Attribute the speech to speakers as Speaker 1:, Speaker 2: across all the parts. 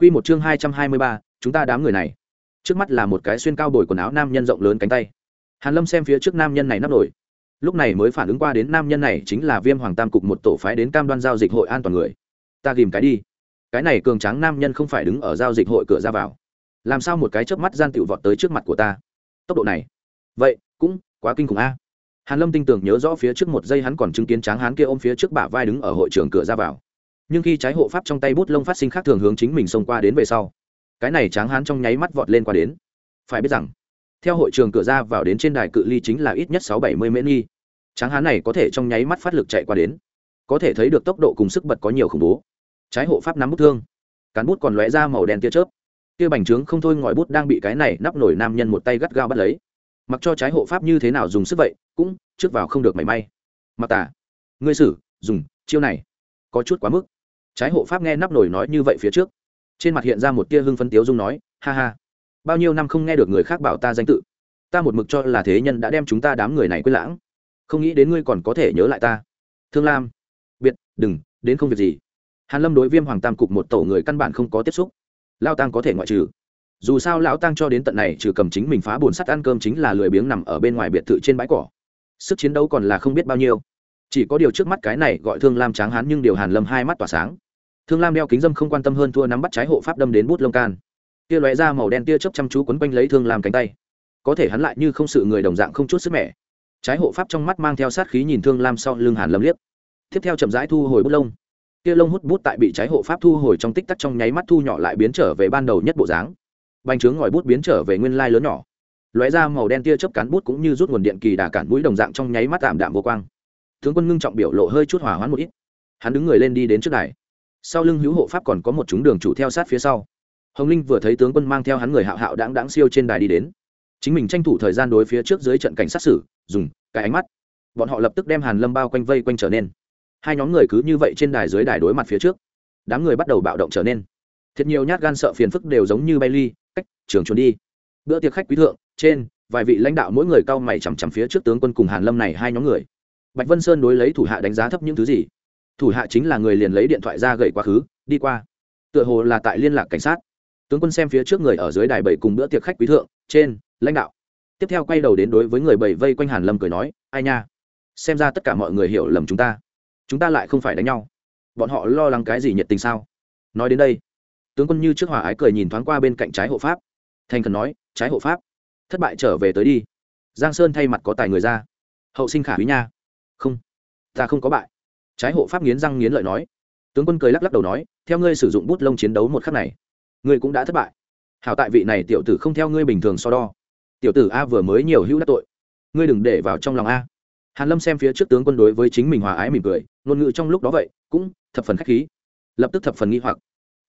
Speaker 1: Quy một chương hai trăm hai mươi ba, chúng ta đám người này. Trước mắt là một cái xuyên cao bồi quần áo nam nhân rộng lớn cánh tay. Hàn Lâm xem phía trước nam nhân này nắp nổi. Lúc này mới phản ứng qua đến nam nhân này chính là Viêm Hoàng Tam cục một tổ phái đến cam đoan giao dịch hội an toàn người. Ta gìm cái đi. Cái này cường tráng nam nhân không phải đứng ở giao dịch hội cửa ra vào. Làm sao một cái chớp mắt gian tiểu vọt tới trước mặt của ta? Tốc độ này. Vậy, cũng quá kinh khủng a. Hàn Lâm tinh tường nhớ rõ phía trước một giây hắn còn chứng kiến tráng hán kia ôm phía trước bả vai đứng ở hội trường cửa ra vào nhưng khi trái hộ pháp trong tay bút lông phát sinh khác thường hướng chính mình xông qua đến về sau, cái này tráng hán trong nháy mắt vọt lên qua đến. Phải biết rằng, theo hội trường cửa ra vào đến trên đài cự ly chính là ít nhất sáu bảy mươi mễ nghi. Tráng hán này có thể trong nháy mắt phát lực chạy qua đến, có thể thấy được tốc độ cùng sức bật có nhiều khủng bố. Trái hộ pháp nắm bút thương, cán bút còn lóe ra màu đen tia chớp. Kia bành trướng không thôi ngòi bút đang bị cái này nắp nổi nam nhân một tay gắt gao bắt lấy. Mặc cho trái hộ pháp như thế nào dùng sức vậy, cũng trước vào không được mảy may. Mặc tả ngươi sử dùng, chiêu này, có chút quá mức trái hộ pháp nghe nắp nổi nói như vậy phía trước. Trên mặt hiện ra một tia hưng phấn tiếu dung nói, ha ha, bao nhiêu năm không nghe được người khác bảo ta danh tự. Ta một mực cho là thế nhân đã đem chúng ta đám người này quên lãng. Không nghĩ đến ngươi còn có thể nhớ lại ta. Thương lam, biệt, đừng, đến không việc gì. Hàn lâm đối viêm hoàng tam cục một tổ người căn bản không có tiếp xúc. Lao tăng có thể ngoại trừ. Dù sao lão tăng cho đến tận này trừ cầm chính mình phá bồn sắt ăn cơm chính là lười biếng nằm ở bên ngoài biệt thự trên bãi cỏ. Sức chiến đấu còn là không biết bao nhiêu. Chỉ có điều trước mắt cái này gọi thương lam tráng hán nhưng điều hàn lâm hai mắt tỏa sáng thương lam đeo kính dâm không quan tâm hơn thua nắm bắt trái hộ pháp đâm đến bút lông can. Tia lóe ra màu đen tia chớp chăm chú quấn quanh lấy thương lam cánh tay. Có thể hắn lại như không sự người đồng dạng không chút sức mẻ. Trái hộ pháp trong mắt mang theo sát khí nhìn thương lam sau lưng hàn lâm liếc. Tiếp theo chậm rãi thu hồi bút lông. Tia lông hút bút tại bị trái hộ pháp thu hồi trong tích tắc trong nháy mắt thu nhỏ lại biến trở về ban đầu nhất bộ dáng. Bành trướng ngòi bút biến trở về nguyên lai lớn nhỏ. Lóe ra màu đen tia chớp cán bút cũng như rút nguồn điện kỳ đà cản mũi đồng dạng trong nháy mắt tạm đạm vô quang. Tướng quân ngưng trọng biểu lộ hơi chút hỏa hoãn một ít. Hắn đứng người lên đi đến trước đài sau lưng hữu hộ pháp còn có một chúng đường chủ theo sát phía sau. Hồng linh vừa thấy tướng quân mang theo hắn người hạo hạo đáng đáng siêu trên đài đi đến. Chính mình tranh thủ thời gian đối phía trước dưới trận cảnh sát xử, dùng cái ánh mắt. Bọn họ lập tức đem hàn lâm bao quanh vây quanh trở nên. Hai nhóm người cứ như vậy trên đài dưới đài đối mặt phía trước. Đám người bắt đầu bạo động trở nên. Thiệt nhiều nhát gan sợ phiền phức đều giống như bay ly, cách trường trốn đi. Bữa tiệc khách quý thượng, trên, vài vị lãnh đạo mỗi người cao mày chằm chằm phía trước tướng quân cùng hàn lâm này hai nhóm người. Bạch vân sơn đối lấy thủ hạ đánh giá thấp những thứ gì? Thủ hạ chính là người liền lấy điện thoại ra gậy quá khứ, đi qua. Tựa hồ là tại liên lạc cảnh sát. Tướng quân xem phía trước người ở dưới đài bảy cùng bữa tiệc khách quý thượng, trên, lãnh đạo. Tiếp theo quay đầu đến đối với người bảy vây quanh hàn lâm cười nói, ai nha? Xem ra tất cả mọi người hiểu lầm chúng ta. Chúng ta lại không phải đánh nhau. Bọn họ lo lắng cái gì nhiệt tình sao? Nói đến đây, tướng quân như trước hòa ái cười nhìn thoáng qua bên cạnh trái hộ pháp. Thành khẩn nói, trái hộ pháp, thất bại trở về tới đi. Giang sơn thay mặt có tài người ra. Hậu sinh khả quý nha. Không, ta không có bại trái hộ pháp nghiến răng nghiến lợi nói. Tướng quân cười lắc lắc đầu nói, theo ngươi sử dụng bút lông chiến đấu một khắc này, ngươi cũng đã thất bại. Hảo tại vị này tiểu tử không theo ngươi bình thường so đo. Tiểu tử a vừa mới nhiều hữu đắc tội. Ngươi đừng để vào trong lòng a. Hàn lâm xem phía trước tướng quân đối với chính mình hòa ái mỉm cười, ngôn ngữ trong lúc đó vậy, cũng thập phần khách khí. Lập tức thập phần nghi hoặc.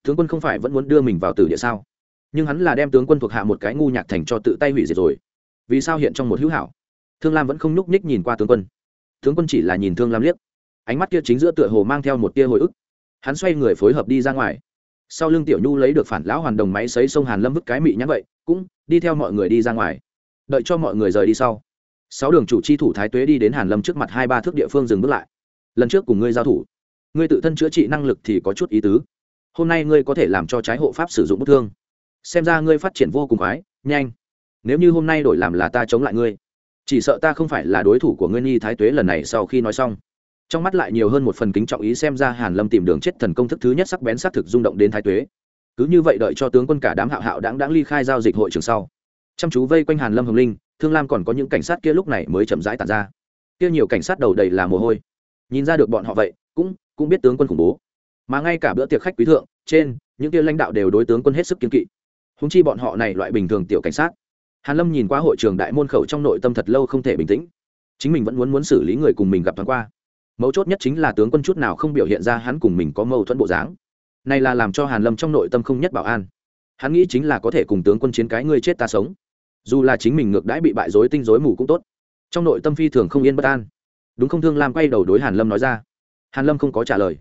Speaker 1: Tướng quân không phải vẫn muốn đưa mình vào tử địa sao? Nhưng hắn là đem tướng quân thuộc hạ một cái ngu nhạc thành cho tự tay hủy diệt rồi. Vì sao hiện trong một hữu hảo? Thương lam vẫn không nhúc nhích nhìn qua tướng quân. Tướng quân chỉ là nhìn thương lam liếc ánh mắt kia chính giữa tựa hồ mang theo một tia hồi ức. Hắn xoay người phối hợp đi ra ngoài. Sau lưng tiểu nhu lấy được phản lão hoàn đồng máy xấy sông hàn lâm vứt cái mị nhắn vậy, cũng đi theo mọi người đi ra ngoài. Đợi cho mọi người rời đi sau, sáu đường chủ chi thủ thái tuế đi đến hàn lâm trước mặt hai ba thước địa phương dừng bước lại. Lần trước cùng ngươi giao thủ, ngươi tự thân chữa trị năng lực thì có chút ý tứ. Hôm nay ngươi có thể làm cho trái hộ pháp sử dụng bức thương. Xem ra ngươi phát triển vô cùng khoái, nhanh. Nếu như hôm nay đổi làm là ta chống lại ngươi, chỉ sợ ta không phải là đối thủ của ngươi nhi thái tuế lần này sau khi nói xong trong mắt lại nhiều hơn một phần kính trọng ý xem ra hàn lâm tìm đường chết thần công thức thứ nhất sắc bén xác thực rung động đến thái tuế. Cứ như vậy đợi cho tướng quân cả đám hạo hạo đáng đáng ly khai giao dịch hội trường sau. Chăm chú vây quanh hàn lâm hồng linh, thương lam còn có những cảnh sát kia lúc này mới chậm rãi tàn ra. Kia nhiều cảnh sát đầu đầy là mồ hôi. Nhìn ra được bọn họ vậy, cũng cũng biết tướng quân khủng bố. Mà ngay cả bữa tiệc khách quý thượng, trên, những kia lãnh đạo đều đối tướng quân hết sức kiên kỵ. Húng chi bọn họ này loại bình thường tiểu cảnh sát. Hàn lâm nhìn qua hội trường đại môn khẩu trong nội tâm thật lâu không thể bình tĩnh. Chính mình vẫn muốn muốn xử lý người cùng mình gặp thoáng qua mấu chốt nhất chính là tướng quân chút nào không biểu hiện ra hắn cùng mình có mâu thuẫn bộ dáng. Này là làm cho hàn lâm trong nội tâm không nhất bảo an. Hắn nghĩ chính là có thể cùng tướng quân chiến cái ngươi chết ta sống. Dù là chính mình ngược đãi bị bại rối tinh rối mù cũng tốt. Trong nội tâm phi thường không yên bất an. Đúng không thương lam quay đầu đối hàn lâm nói ra. Hàn lâm không có trả lời,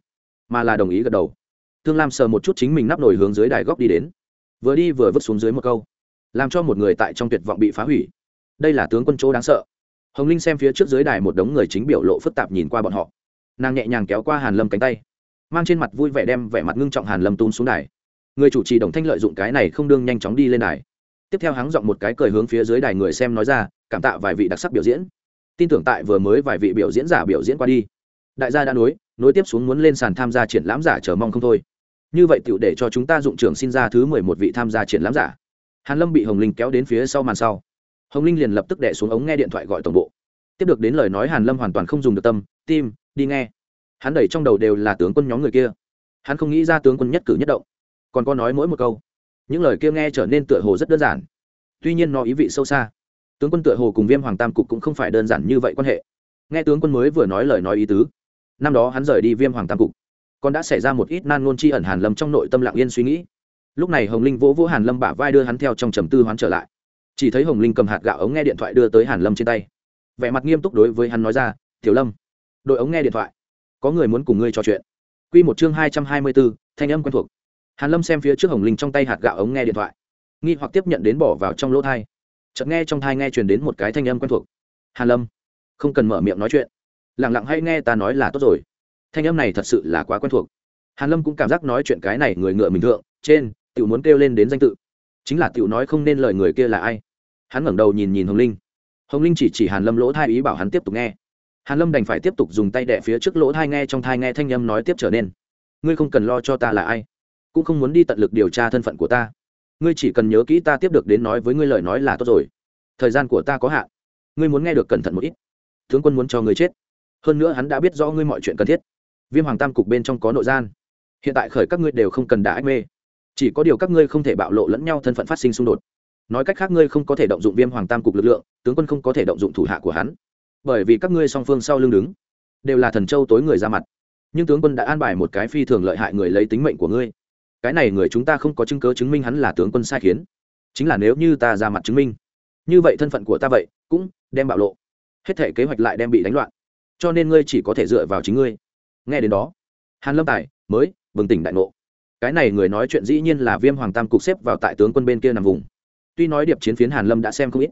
Speaker 1: mà là đồng ý gật đầu. Thương lam sờ một chút chính mình nắp nổi hướng dưới đài góc đi đến. Vừa đi vừa vứt xuống dưới một câu. Làm cho một người tại trong tuyệt vọng bị phá hủy. Đây là tướng quân chỗ đáng sợ hồng linh xem phía trước dưới đài một đống người chính biểu lộ phức tạp nhìn qua bọn họ. Nàng nhẹ nhàng kéo qua hàn lâm cánh tay, mang trên mặt vui vẻ đem vẻ mặt ngưng trọng hàn lâm tung xuống đài. Người chủ trì đồng thanh lợi dụng cái này không đương nhanh chóng đi lên đài. Tiếp theo hắn giọng một cái cười hướng phía dưới đài người xem nói ra, cảm tạ vài vị đặc sắc biểu diễn. Tin tưởng tại vừa mới vài vị biểu diễn giả biểu diễn qua đi. Đại gia đã nối nối tiếp xuống muốn lên sàn tham gia triển lãm giả chờ mong không thôi. Như vậy tựu để cho chúng ta dụng trưởng xin ra thứ mười một vị tham gia triển lãm giả. Hàn lâm bị hồng linh kéo đến phía sau màn sau hồng linh liền lập tức đẻ xuống ống nghe điện thoại gọi tổng bộ. Tiếp được đến lời nói hàn lâm hoàn toàn không dùng được tâm, tim, đi nghe. Hắn đẩy trong đầu đều là tướng quân nhóm người kia. Hắn không nghĩ ra tướng quân nhất cử nhất động. Còn có nói mỗi một câu. Những lời kia nghe trở nên tựa hồ rất đơn giản. Tuy nhiên nó ý vị sâu xa. Tướng quân tựa hồ cùng viêm hoàng tam cục cũng không phải đơn giản như vậy quan hệ. Nghe tướng quân mới vừa nói lời nói ý tứ. Năm đó hắn rời đi viêm hoàng tam cục, còn đã xảy ra một ít nan ngôn chi ẩn hàn lâm trong nội tâm lặng yên suy nghĩ. Lúc này hồng linh vỗ vỗ hàn lâm bả vai đưa hắn theo trong trầm tư hoán trở lại chỉ thấy hồng linh cầm hạt gạo ống nghe điện thoại đưa tới hàn lâm trên tay. Vẻ mặt nghiêm túc đối với hắn nói ra, tiểu lâm, đội ống nghe điện thoại. Có người muốn cùng ngươi trò chuyện. Quy một chương hai trăm hai mươi bốn thanh âm quen thuộc. Hàn lâm xem phía trước hồng linh trong tay hạt gạo ống nghe điện thoại. Nghi hoặc tiếp nhận đến bỏ vào trong lỗ thai. Chợt nghe trong thai nghe truyền đến một cái thanh âm quen thuộc. Hàn lâm, không cần mở miệng nói chuyện. Lặng lặng hay nghe ta nói là tốt rồi. Thanh âm này thật sự là quá quen thuộc. Hàn lâm cũng cảm giác nói chuyện cái này người ngựa mình thượng, trên, tiểu muốn kêu lên đến danh tự. Chính là tiểu nói không nên lời người kia là ai? Hắn ngẩng đầu nhìn nhìn hồng linh. Hồng linh chỉ chỉ hàn lâm lỗ thai ý bảo hắn tiếp tục nghe. Hàn lâm đành phải tiếp tục dùng tay đẻ phía trước lỗ thai nghe trong thai nghe thanh âm nói tiếp trở nên. Ngươi không cần lo cho ta là ai, cũng không muốn đi tận lực điều tra thân phận của ta. Ngươi chỉ cần nhớ kỹ ta tiếp được đến nói với ngươi lời nói là tốt rồi. Thời gian của ta có hạn. Ngươi muốn nghe được cẩn thận một ít. Tướng quân muốn cho ngươi chết. Hơn nữa hắn đã biết rõ ngươi mọi chuyện cần thiết. Viêm hoàng tam cục bên trong có nội gian. Hiện tại khởi các ngươi đều không cần đả ách mê. Chỉ có điều các ngươi không thể bạo lộ lẫn nhau thân phận phát sinh xung đột nói cách khác ngươi không có thể động dụng viêm hoàng tam cục lực lượng, tướng quân không có thể động dụng thủ hạ của hắn. Bởi vì các ngươi song phương sau lưng đứng, đều là thần châu tối người ra mặt. Nhưng tướng quân đã an bài một cái phi thường lợi hại người lấy tính mệnh của ngươi. Cái này người chúng ta không có chứng cớ chứng minh hắn là tướng quân sai khiến. Chính là nếu như ta ra mặt chứng minh, như vậy thân phận của ta vậy cũng đem bạo lộ. Hết thể kế hoạch lại đem bị đánh loạn. Cho nên ngươi chỉ có thể dựa vào chính ngươi. Nghe đến đó, hàn lâm tài mới bừng tỉnh đại ngộ. Cái này người nói chuyện dĩ nhiên là viêm hoàng tam cục xếp vào tại tướng quân bên kia nằm vùng tuy nói điệp chiến phiến hàn lâm đã xem không ít,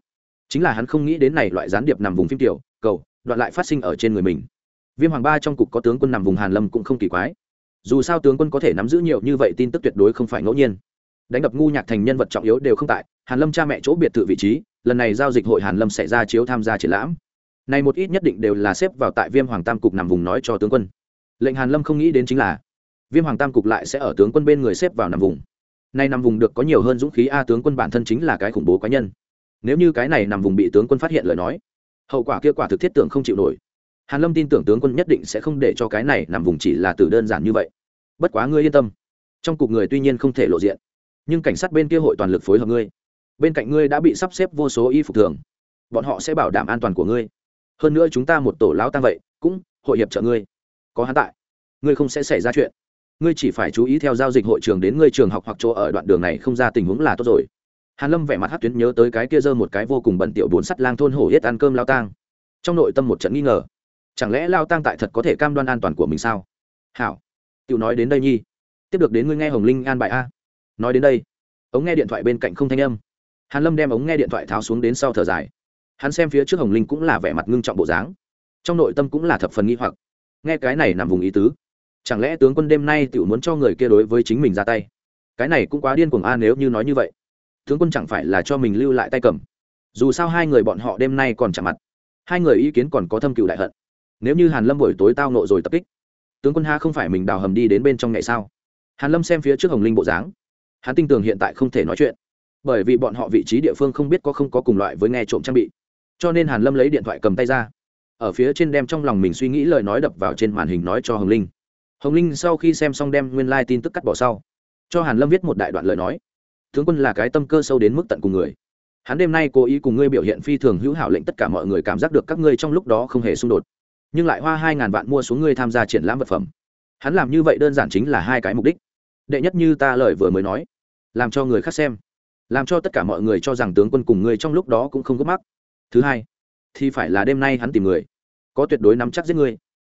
Speaker 1: chính là hắn không nghĩ đến này loại gián điệp nằm vùng phim tiểu, cầu, đoạn lại phát sinh ở trên người mình. Viêm hoàng ba trong cục có tướng quân nằm vùng hàn lâm cũng không kỳ quái. Dù sao tướng quân có thể nắm giữ nhiều như vậy tin tức tuyệt đối không phải ngẫu nhiên. Đánh đập ngu nhạc thành nhân vật trọng yếu đều không tại, hàn lâm cha mẹ chỗ biệt thự vị trí, lần này giao dịch hội hàn lâm sẽ ra chiếu tham gia triển lãm. Này một ít nhất định đều là xếp vào tại viêm hoàng tam cục nằm vùng nói cho tướng quân. Lệnh hàn lâm không nghĩ đến chính là, viêm hoàng tam cục lại sẽ ở tướng quân bên người xếp vào nằm vùng nay nằm vùng được có nhiều hơn dũng khí a tướng quân bản thân chính là cái khủng bố cá nhân. Nếu như cái này nằm vùng bị tướng quân phát hiện lời nói, hậu quả kia quả thực thiết tưởng không chịu nổi. Hàn lâm tin tưởng tướng quân nhất định sẽ không để cho cái này nằm vùng chỉ là từ đơn giản như vậy. Bất quá ngươi yên tâm. Trong cục người tuy nhiên không thể lộ diện, nhưng cảnh sát bên kia hội toàn lực phối hợp ngươi. Bên cạnh ngươi đã bị sắp xếp vô số y phục thường. Bọn họ sẽ bảo đảm an toàn của ngươi. Hơn nữa chúng ta một tổ lão tăng vậy, cũng hội hiệp trợ ngươi. Có hắn tại, ngươi không sẽ xảy ra chuyện ngươi chỉ phải chú ý theo giao dịch hội trường đến ngươi trường học hoặc chỗ ở đoạn đường này không ra tình huống là tốt rồi. Hàn lâm vẻ mặt hát tuyến nhớ tới cái kia dơ một cái vô cùng bẩn tiểu bốn sắt lang thôn hổ yết ăn cơm lao tang. Trong nội tâm một trận nghi ngờ. Chẳng lẽ lao tang tại thật có thể cam đoan an toàn của mình sao? Hảo. Tiểu nói đến đây nhi. Tiếp được đến ngươi nghe hồng linh an bài a. Nói đến đây, ống nghe điện thoại bên cạnh không thanh âm. Hàn lâm đem ống nghe điện thoại tháo xuống đến sau thở dài. Hắn xem phía trước hồng linh cũng là vẻ mặt ngưng trọng bộ dáng. Trong nội tâm cũng là thập phần nghi hoặc. Nghe cái này nằm vùng ý tứ chẳng lẽ tướng quân đêm nay tự muốn cho người kia đối với chính mình ra tay? Cái này cũng quá điên cuồng a, nếu như nói như vậy, tướng quân chẳng phải là cho mình lưu lại tay cầm? Dù sao hai người bọn họ đêm nay còn chạm mặt. Hai người ý kiến còn có thâm cựu đại hận. Nếu như hàn lâm buổi tối tao nộ rồi tập kích, tướng quân ha không phải mình đào hầm đi đến bên trong ngày sao? Hàn lâm xem phía trước hồng linh bộ dáng, hắn tin tưởng hiện tại không thể nói chuyện. Bởi vì bọn họ vị trí địa phương không biết có không có cùng loại với nghe trộm trang bị. Cho nên hàn lâm lấy điện thoại cầm tay ra, ở phía trên đem trong lòng mình suy nghĩ lời nói đập vào trên màn hình nói cho hồng linh hồng linh sau khi xem xong đem nguyên lai、like、tin tức cắt bỏ sau, cho hàn lâm viết một đại đoạn lời nói. Tướng quân là cái tâm cơ sâu đến mức tận cùng người. Hắn đêm nay cố ý cùng ngươi biểu hiện phi thường hữu hảo lệnh tất cả mọi người cảm giác được các ngươi trong lúc đó không hề xung đột. Nhưng lại hoa hai ngàn vạn mua xuống ngươi tham gia triển lãm vật phẩm. Hắn làm như vậy đơn giản chính là hai cái mục đích. Đệ nhất như ta lời vừa mới nói, làm cho người khác xem, làm cho tất cả mọi người cho rằng tướng quân cùng ngươi trong lúc đó cũng không gấp mắc. Thứ hai, thì phải là đêm nay hắn tìm người, có tuyệt đối nắm chắc giết ngươi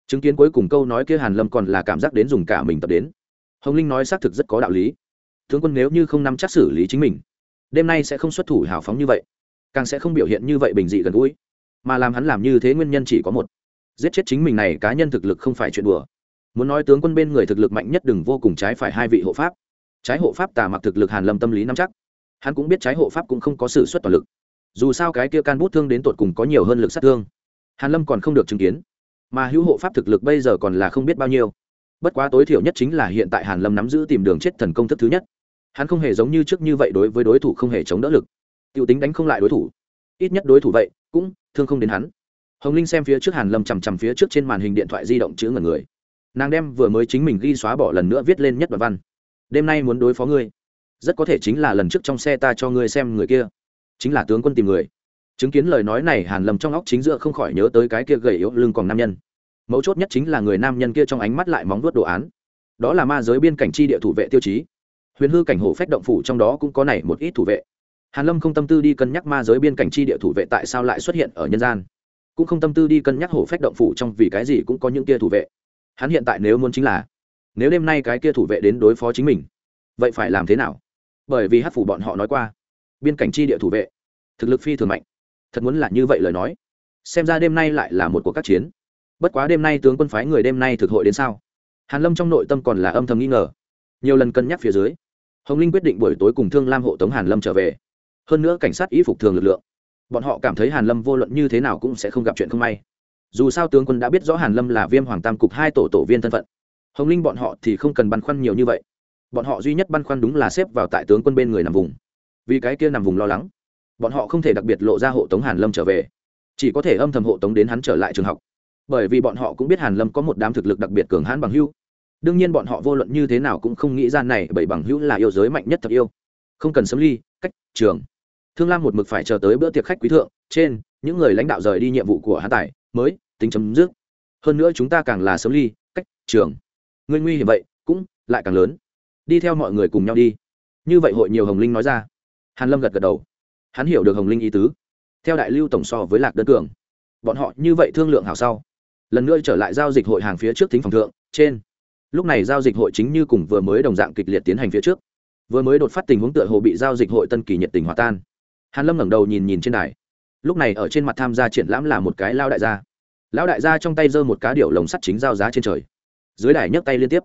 Speaker 1: chứng kiến cuối cùng câu nói kia hàn lâm còn là cảm giác đến dùng cả mình tập đến. Hồng linh nói xác thực rất có đạo lý. Tướng quân nếu như không nắm chắc xử lý chính mình, đêm nay sẽ không xuất thủ hào phóng như vậy. Càng sẽ không biểu hiện như vậy bình dị gần gũi. Mà làm hắn làm như thế nguyên nhân chỉ có một. Giết chết chính mình này cá nhân thực lực không phải chuyện đùa. Muốn nói tướng quân bên người thực lực mạnh nhất đừng vô cùng trái phải hai vị hộ pháp. Trái hộ pháp tà mặc thực lực hàn lâm tâm lý nắm chắc. Hắn cũng biết trái hộ pháp cũng không có sự xuất toàn lực. Dù sao cái kia can bút thương đến tột cùng có nhiều hơn lực sát thương. Hàn lâm còn không được chứng kiến mà hữu hộ pháp thực lực bây giờ còn là không biết bao nhiêu. Bất quá tối thiểu nhất chính là hiện tại hàn lâm nắm giữ tìm đường chết thần công thức thứ nhất. Hắn không hề giống như trước như vậy đối với đối thủ không hề chống đỡ lực. Tiêu tính đánh không lại đối thủ. Ít nhất đối thủ vậy cũng thương không đến hắn. Hồng linh xem phía trước hàn lâm chằm chằm phía trước trên màn hình điện thoại di động chữ ngẩn người. Nàng đem vừa mới chính mình ghi xóa bỏ lần nữa viết lên nhất đoạn văn. Đêm nay muốn đối phó ngươi. Rất có thể chính là lần trước trong xe ta cho ngươi xem người kia. Chính là tướng quân tìm người chứng kiến lời nói này, hàn lâm trong óc chính giữa không khỏi nhớ tới cái kia gầy yếu lưng còn nam nhân. Mấu chốt nhất chính là người nam nhân kia trong ánh mắt lại móng vuốt đồ án. Đó là ma giới biên cảnh chi địa thủ vệ tiêu chí. Huyền hư cảnh hổ phách động phủ trong đó cũng có này một ít thủ vệ. Hàn lâm không tâm tư đi cân nhắc ma giới biên cảnh chi địa thủ vệ tại sao lại xuất hiện ở nhân gian. Cũng không tâm tư đi cân nhắc hổ phách động phủ trong vì cái gì cũng có những kia thủ vệ. Hắn hiện tại nếu muốn chính là, nếu đêm nay cái kia thủ vệ đến đối phó chính mình, vậy phải làm thế nào? Bởi vì hát phủ bọn họ nói qua, biên cảnh chi địa thủ vệ, thực lực phi thường mạnh thật muốn là như vậy lời nói. Xem ra đêm nay lại là một cuộc các chiến. Bất quá đêm nay tướng quân phái người đêm nay thực hội đến sao? Hàn lâm trong nội tâm còn là âm thầm nghi ngờ. Nhiều lần cân nhắc phía dưới, hồng linh quyết định buổi tối cùng thương lam hộ tống hàn lâm trở về. Hơn nữa cảnh sát y phục thường lực lượng. Bọn họ cảm thấy hàn lâm vô luận như thế nào cũng sẽ không gặp chuyện không may. Dù sao tướng quân đã biết rõ hàn lâm là viêm hoàng tam cục hai tổ tổ viên thân phận. Hồng linh bọn họ thì không cần băn khoăn nhiều như vậy. Bọn họ duy nhất băn khoăn đúng là xếp vào tại tướng quân bên người nằm vùng. Vì cái kia nằm vùng lo lắng bọn họ không thể đặc biệt lộ ra hộ tống hàn lâm trở về. Chỉ có thể âm thầm hộ tống đến hắn trở lại trường học. Bởi vì bọn họ cũng biết hàn lâm có một đám thực lực đặc biệt cường hãn bằng hữu. Đương nhiên bọn họ vô luận như thế nào cũng không nghĩ ra này bởi bằng hữu là yêu giới mạnh nhất thật yêu. Không cần sớm ly, cách, trường. Thương lam một mực phải chờ tới bữa tiệc khách quý thượng, trên, những người lãnh đạo rời đi nhiệm vụ của hắn tài mới, tính chấm dứt. Hơn nữa chúng ta càng là sớm ly, cách, trường. Người nguy hiểm vậy, cũng lại càng lớn. Đi theo mọi người cùng nhau đi. Như vậy hội nhiều hồng linh nói ra. Hàn lâm gật gật đầu hắn hiểu được hồng linh ý tứ. Theo đại lưu tổng so với lạc đơn cường, bọn họ như vậy thương lượng hảo sau, lần nữa trở lại giao dịch hội hàng phía trước thính phòng thượng, trên. Lúc này giao dịch hội chính như cùng vừa mới đồng dạng kịch liệt tiến hành phía trước. Vừa mới đột phát tình huống tựa hồ bị giao dịch hội tân kỳ nhiệt tình hòa tan. Hàn lâm ngẩng đầu nhìn nhìn trên đài. Lúc này ở trên mặt tham gia triển lãm là một cái lao đại gia. Lão đại gia trong tay giơ một cá điệu lồng sắt chính giao giá trên trời. Dưới đài nhấc tay liên tiếp.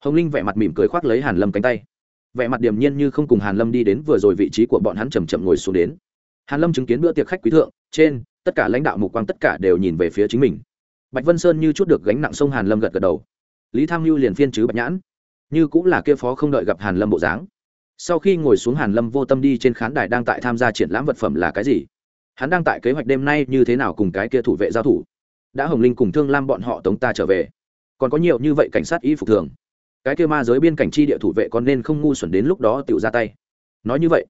Speaker 1: Hồng linh vẻ mặt mỉm cười khoác lấy hàn lâm cánh tay vẻ mặt điềm nhiên như không cùng hàn lâm đi đến vừa rồi vị trí của bọn hắn chầm chậm ngồi xuống đến. Hàn lâm chứng kiến bữa tiệc khách quý thượng, trên, tất cả lãnh đạo mục quang tất cả đều nhìn về phía chính mình. Bạch vân sơn như chút được gánh nặng sông hàn lâm gật gật đầu. Lý tham mưu liền phiên chứ bạch nhãn. Như cũng là kia phó không đợi gặp hàn lâm bộ dáng. Sau khi ngồi xuống hàn lâm vô tâm đi trên khán đài đang tại tham gia triển lãm vật phẩm là cái gì? Hắn đang tại kế hoạch đêm nay như thế nào cùng cái kia thủ vệ giao thủ? Đã hồng linh cùng thương lam bọn họ tống ta trở về. Còn có nhiều như vậy cảnh sát y phục thường cái kia ma giới biên cảnh chi địa thủ vệ còn nên không ngu xuẩn đến lúc đó tự ra tay? Nói như vậy,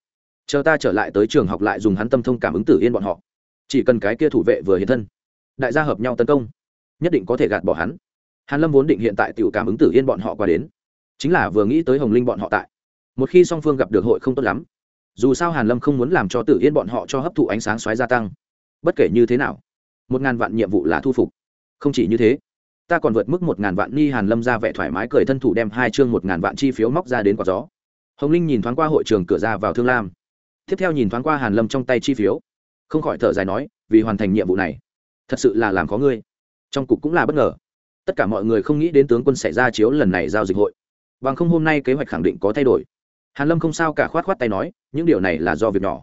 Speaker 1: chờ ta trở lại tới trường học lại dùng hắn tâm thông cảm ứng tử yên bọn họ. Chỉ cần cái kia thủ vệ vừa hiện thân, đại gia hợp nhau tấn công, nhất định có thể gạt bỏ hắn. Hàn lâm vốn định hiện tại tự cảm ứng tử yên bọn họ qua đến, chính là vừa nghĩ tới hồng linh bọn họ tại. Một khi song phương gặp được hội không tốt lắm, dù sao hàn lâm không muốn làm cho tử yên bọn họ cho hấp thụ ánh sáng xoáy gia tăng. Bất kể như thế nào, một ngàn vạn nhiệm vụ là thu phục. Không chỉ như thế ta còn vượt mức một ngàn vạn ni hàn lâm ra vẻ thoải mái cười thân thủ đem hai chương một ngàn vạn chi phiếu móc ra đến quả gió. Hồng linh nhìn thoáng qua hội trường cửa ra vào thương lam. Tiếp theo nhìn thoáng qua hàn lâm trong tay chi phiếu. Không khỏi thở dài nói, vì hoàn thành nhiệm vụ này, thật sự là làm có ngươi. Trong cục cũng là bất ngờ. Tất cả mọi người không nghĩ đến tướng quân xảy ra chiếu lần này giao dịch hội. Bằng không hôm nay kế hoạch khẳng định có thay đổi. Hàn lâm không sao cả khoát khoát tay nói, những điều này là do việc nhỏ.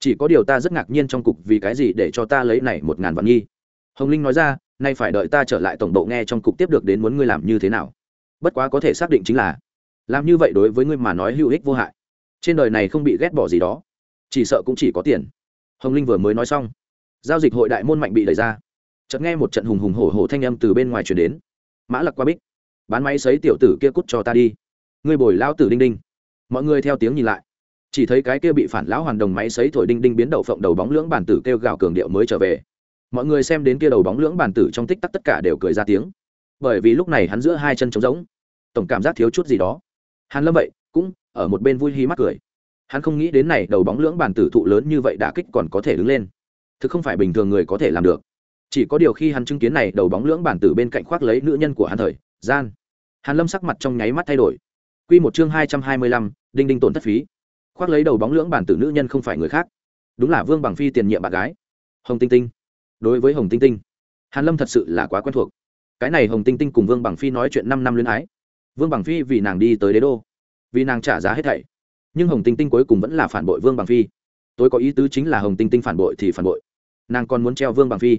Speaker 1: Chỉ có điều ta rất ngạc nhiên trong cục vì cái gì để cho ta lấy này một ngàn vạn nghi. Hồng linh nói ra nay phải đợi ta trở lại tổng bộ nghe trong cục tiếp được đến muốn ngươi làm như thế nào. Bất quá có thể xác định chính là, làm như vậy đối với ngươi mà nói hữu ích vô hại. Trên đời này không bị ghét bỏ gì đó, chỉ sợ cũng chỉ có tiền. Hồng linh vừa mới nói xong, giao dịch hội đại môn mạnh bị đẩy ra. Chợt nghe một trận hùng hùng hổ hổ thanh âm từ bên ngoài chuyển đến. Mã lặc qua bích, bán máy xấy tiểu tử kia cút cho ta đi. Ngươi bồi lão tử đinh đinh. Mọi người theo tiếng nhìn lại. Chỉ thấy cái kia bị phản lão hoàn đồng máy xấy thổi đinh đinh biến đậu phộng đầu bóng lưỡng bản tử kêu gào cường điệu mới trở về mọi người xem đến kia đầu bóng lưỡng bản tử trong tích tắc tất cả đều cười ra tiếng. Bởi vì lúc này hắn giữa hai chân trống rỗng. Tổng cảm giác thiếu chút gì đó. Hàn lâm vậy cũng ở một bên vui hi mắt cười. Hắn không nghĩ đến này đầu bóng lưỡng bản tử thụ lớn như vậy đã kích còn có thể đứng lên. Thực không phải bình thường người có thể làm được. Chỉ có điều khi hắn chứng kiến này đầu bóng lưỡng bản tử bên cạnh khoác lấy nữ nhân của hắn thời gian. Hàn lâm sắc mặt trong nháy mắt thay đổi. Quy một chương hai trăm hai mươi lăm, đinh đinh tổn thất phí. Khoác lấy đầu bóng lưỡng bản tử nữ nhân không phải người khác. Đúng là vương bằng phi tiền nhiệm bạn gái. Hồng tinh tinh đối với hồng tinh tinh. Hàn lâm thật sự là quá quen thuộc. Cái này hồng tinh tinh cùng vương bằng phi nói chuyện năm năm luyến ái. Vương bằng phi vì nàng đi tới đế đô, vì nàng trả giá hết thảy. Nhưng hồng tinh tinh cuối cùng vẫn là phản bội vương bằng phi. Tôi có ý tứ chính là hồng tinh tinh phản bội thì phản bội. Nàng còn muốn treo vương bằng phi.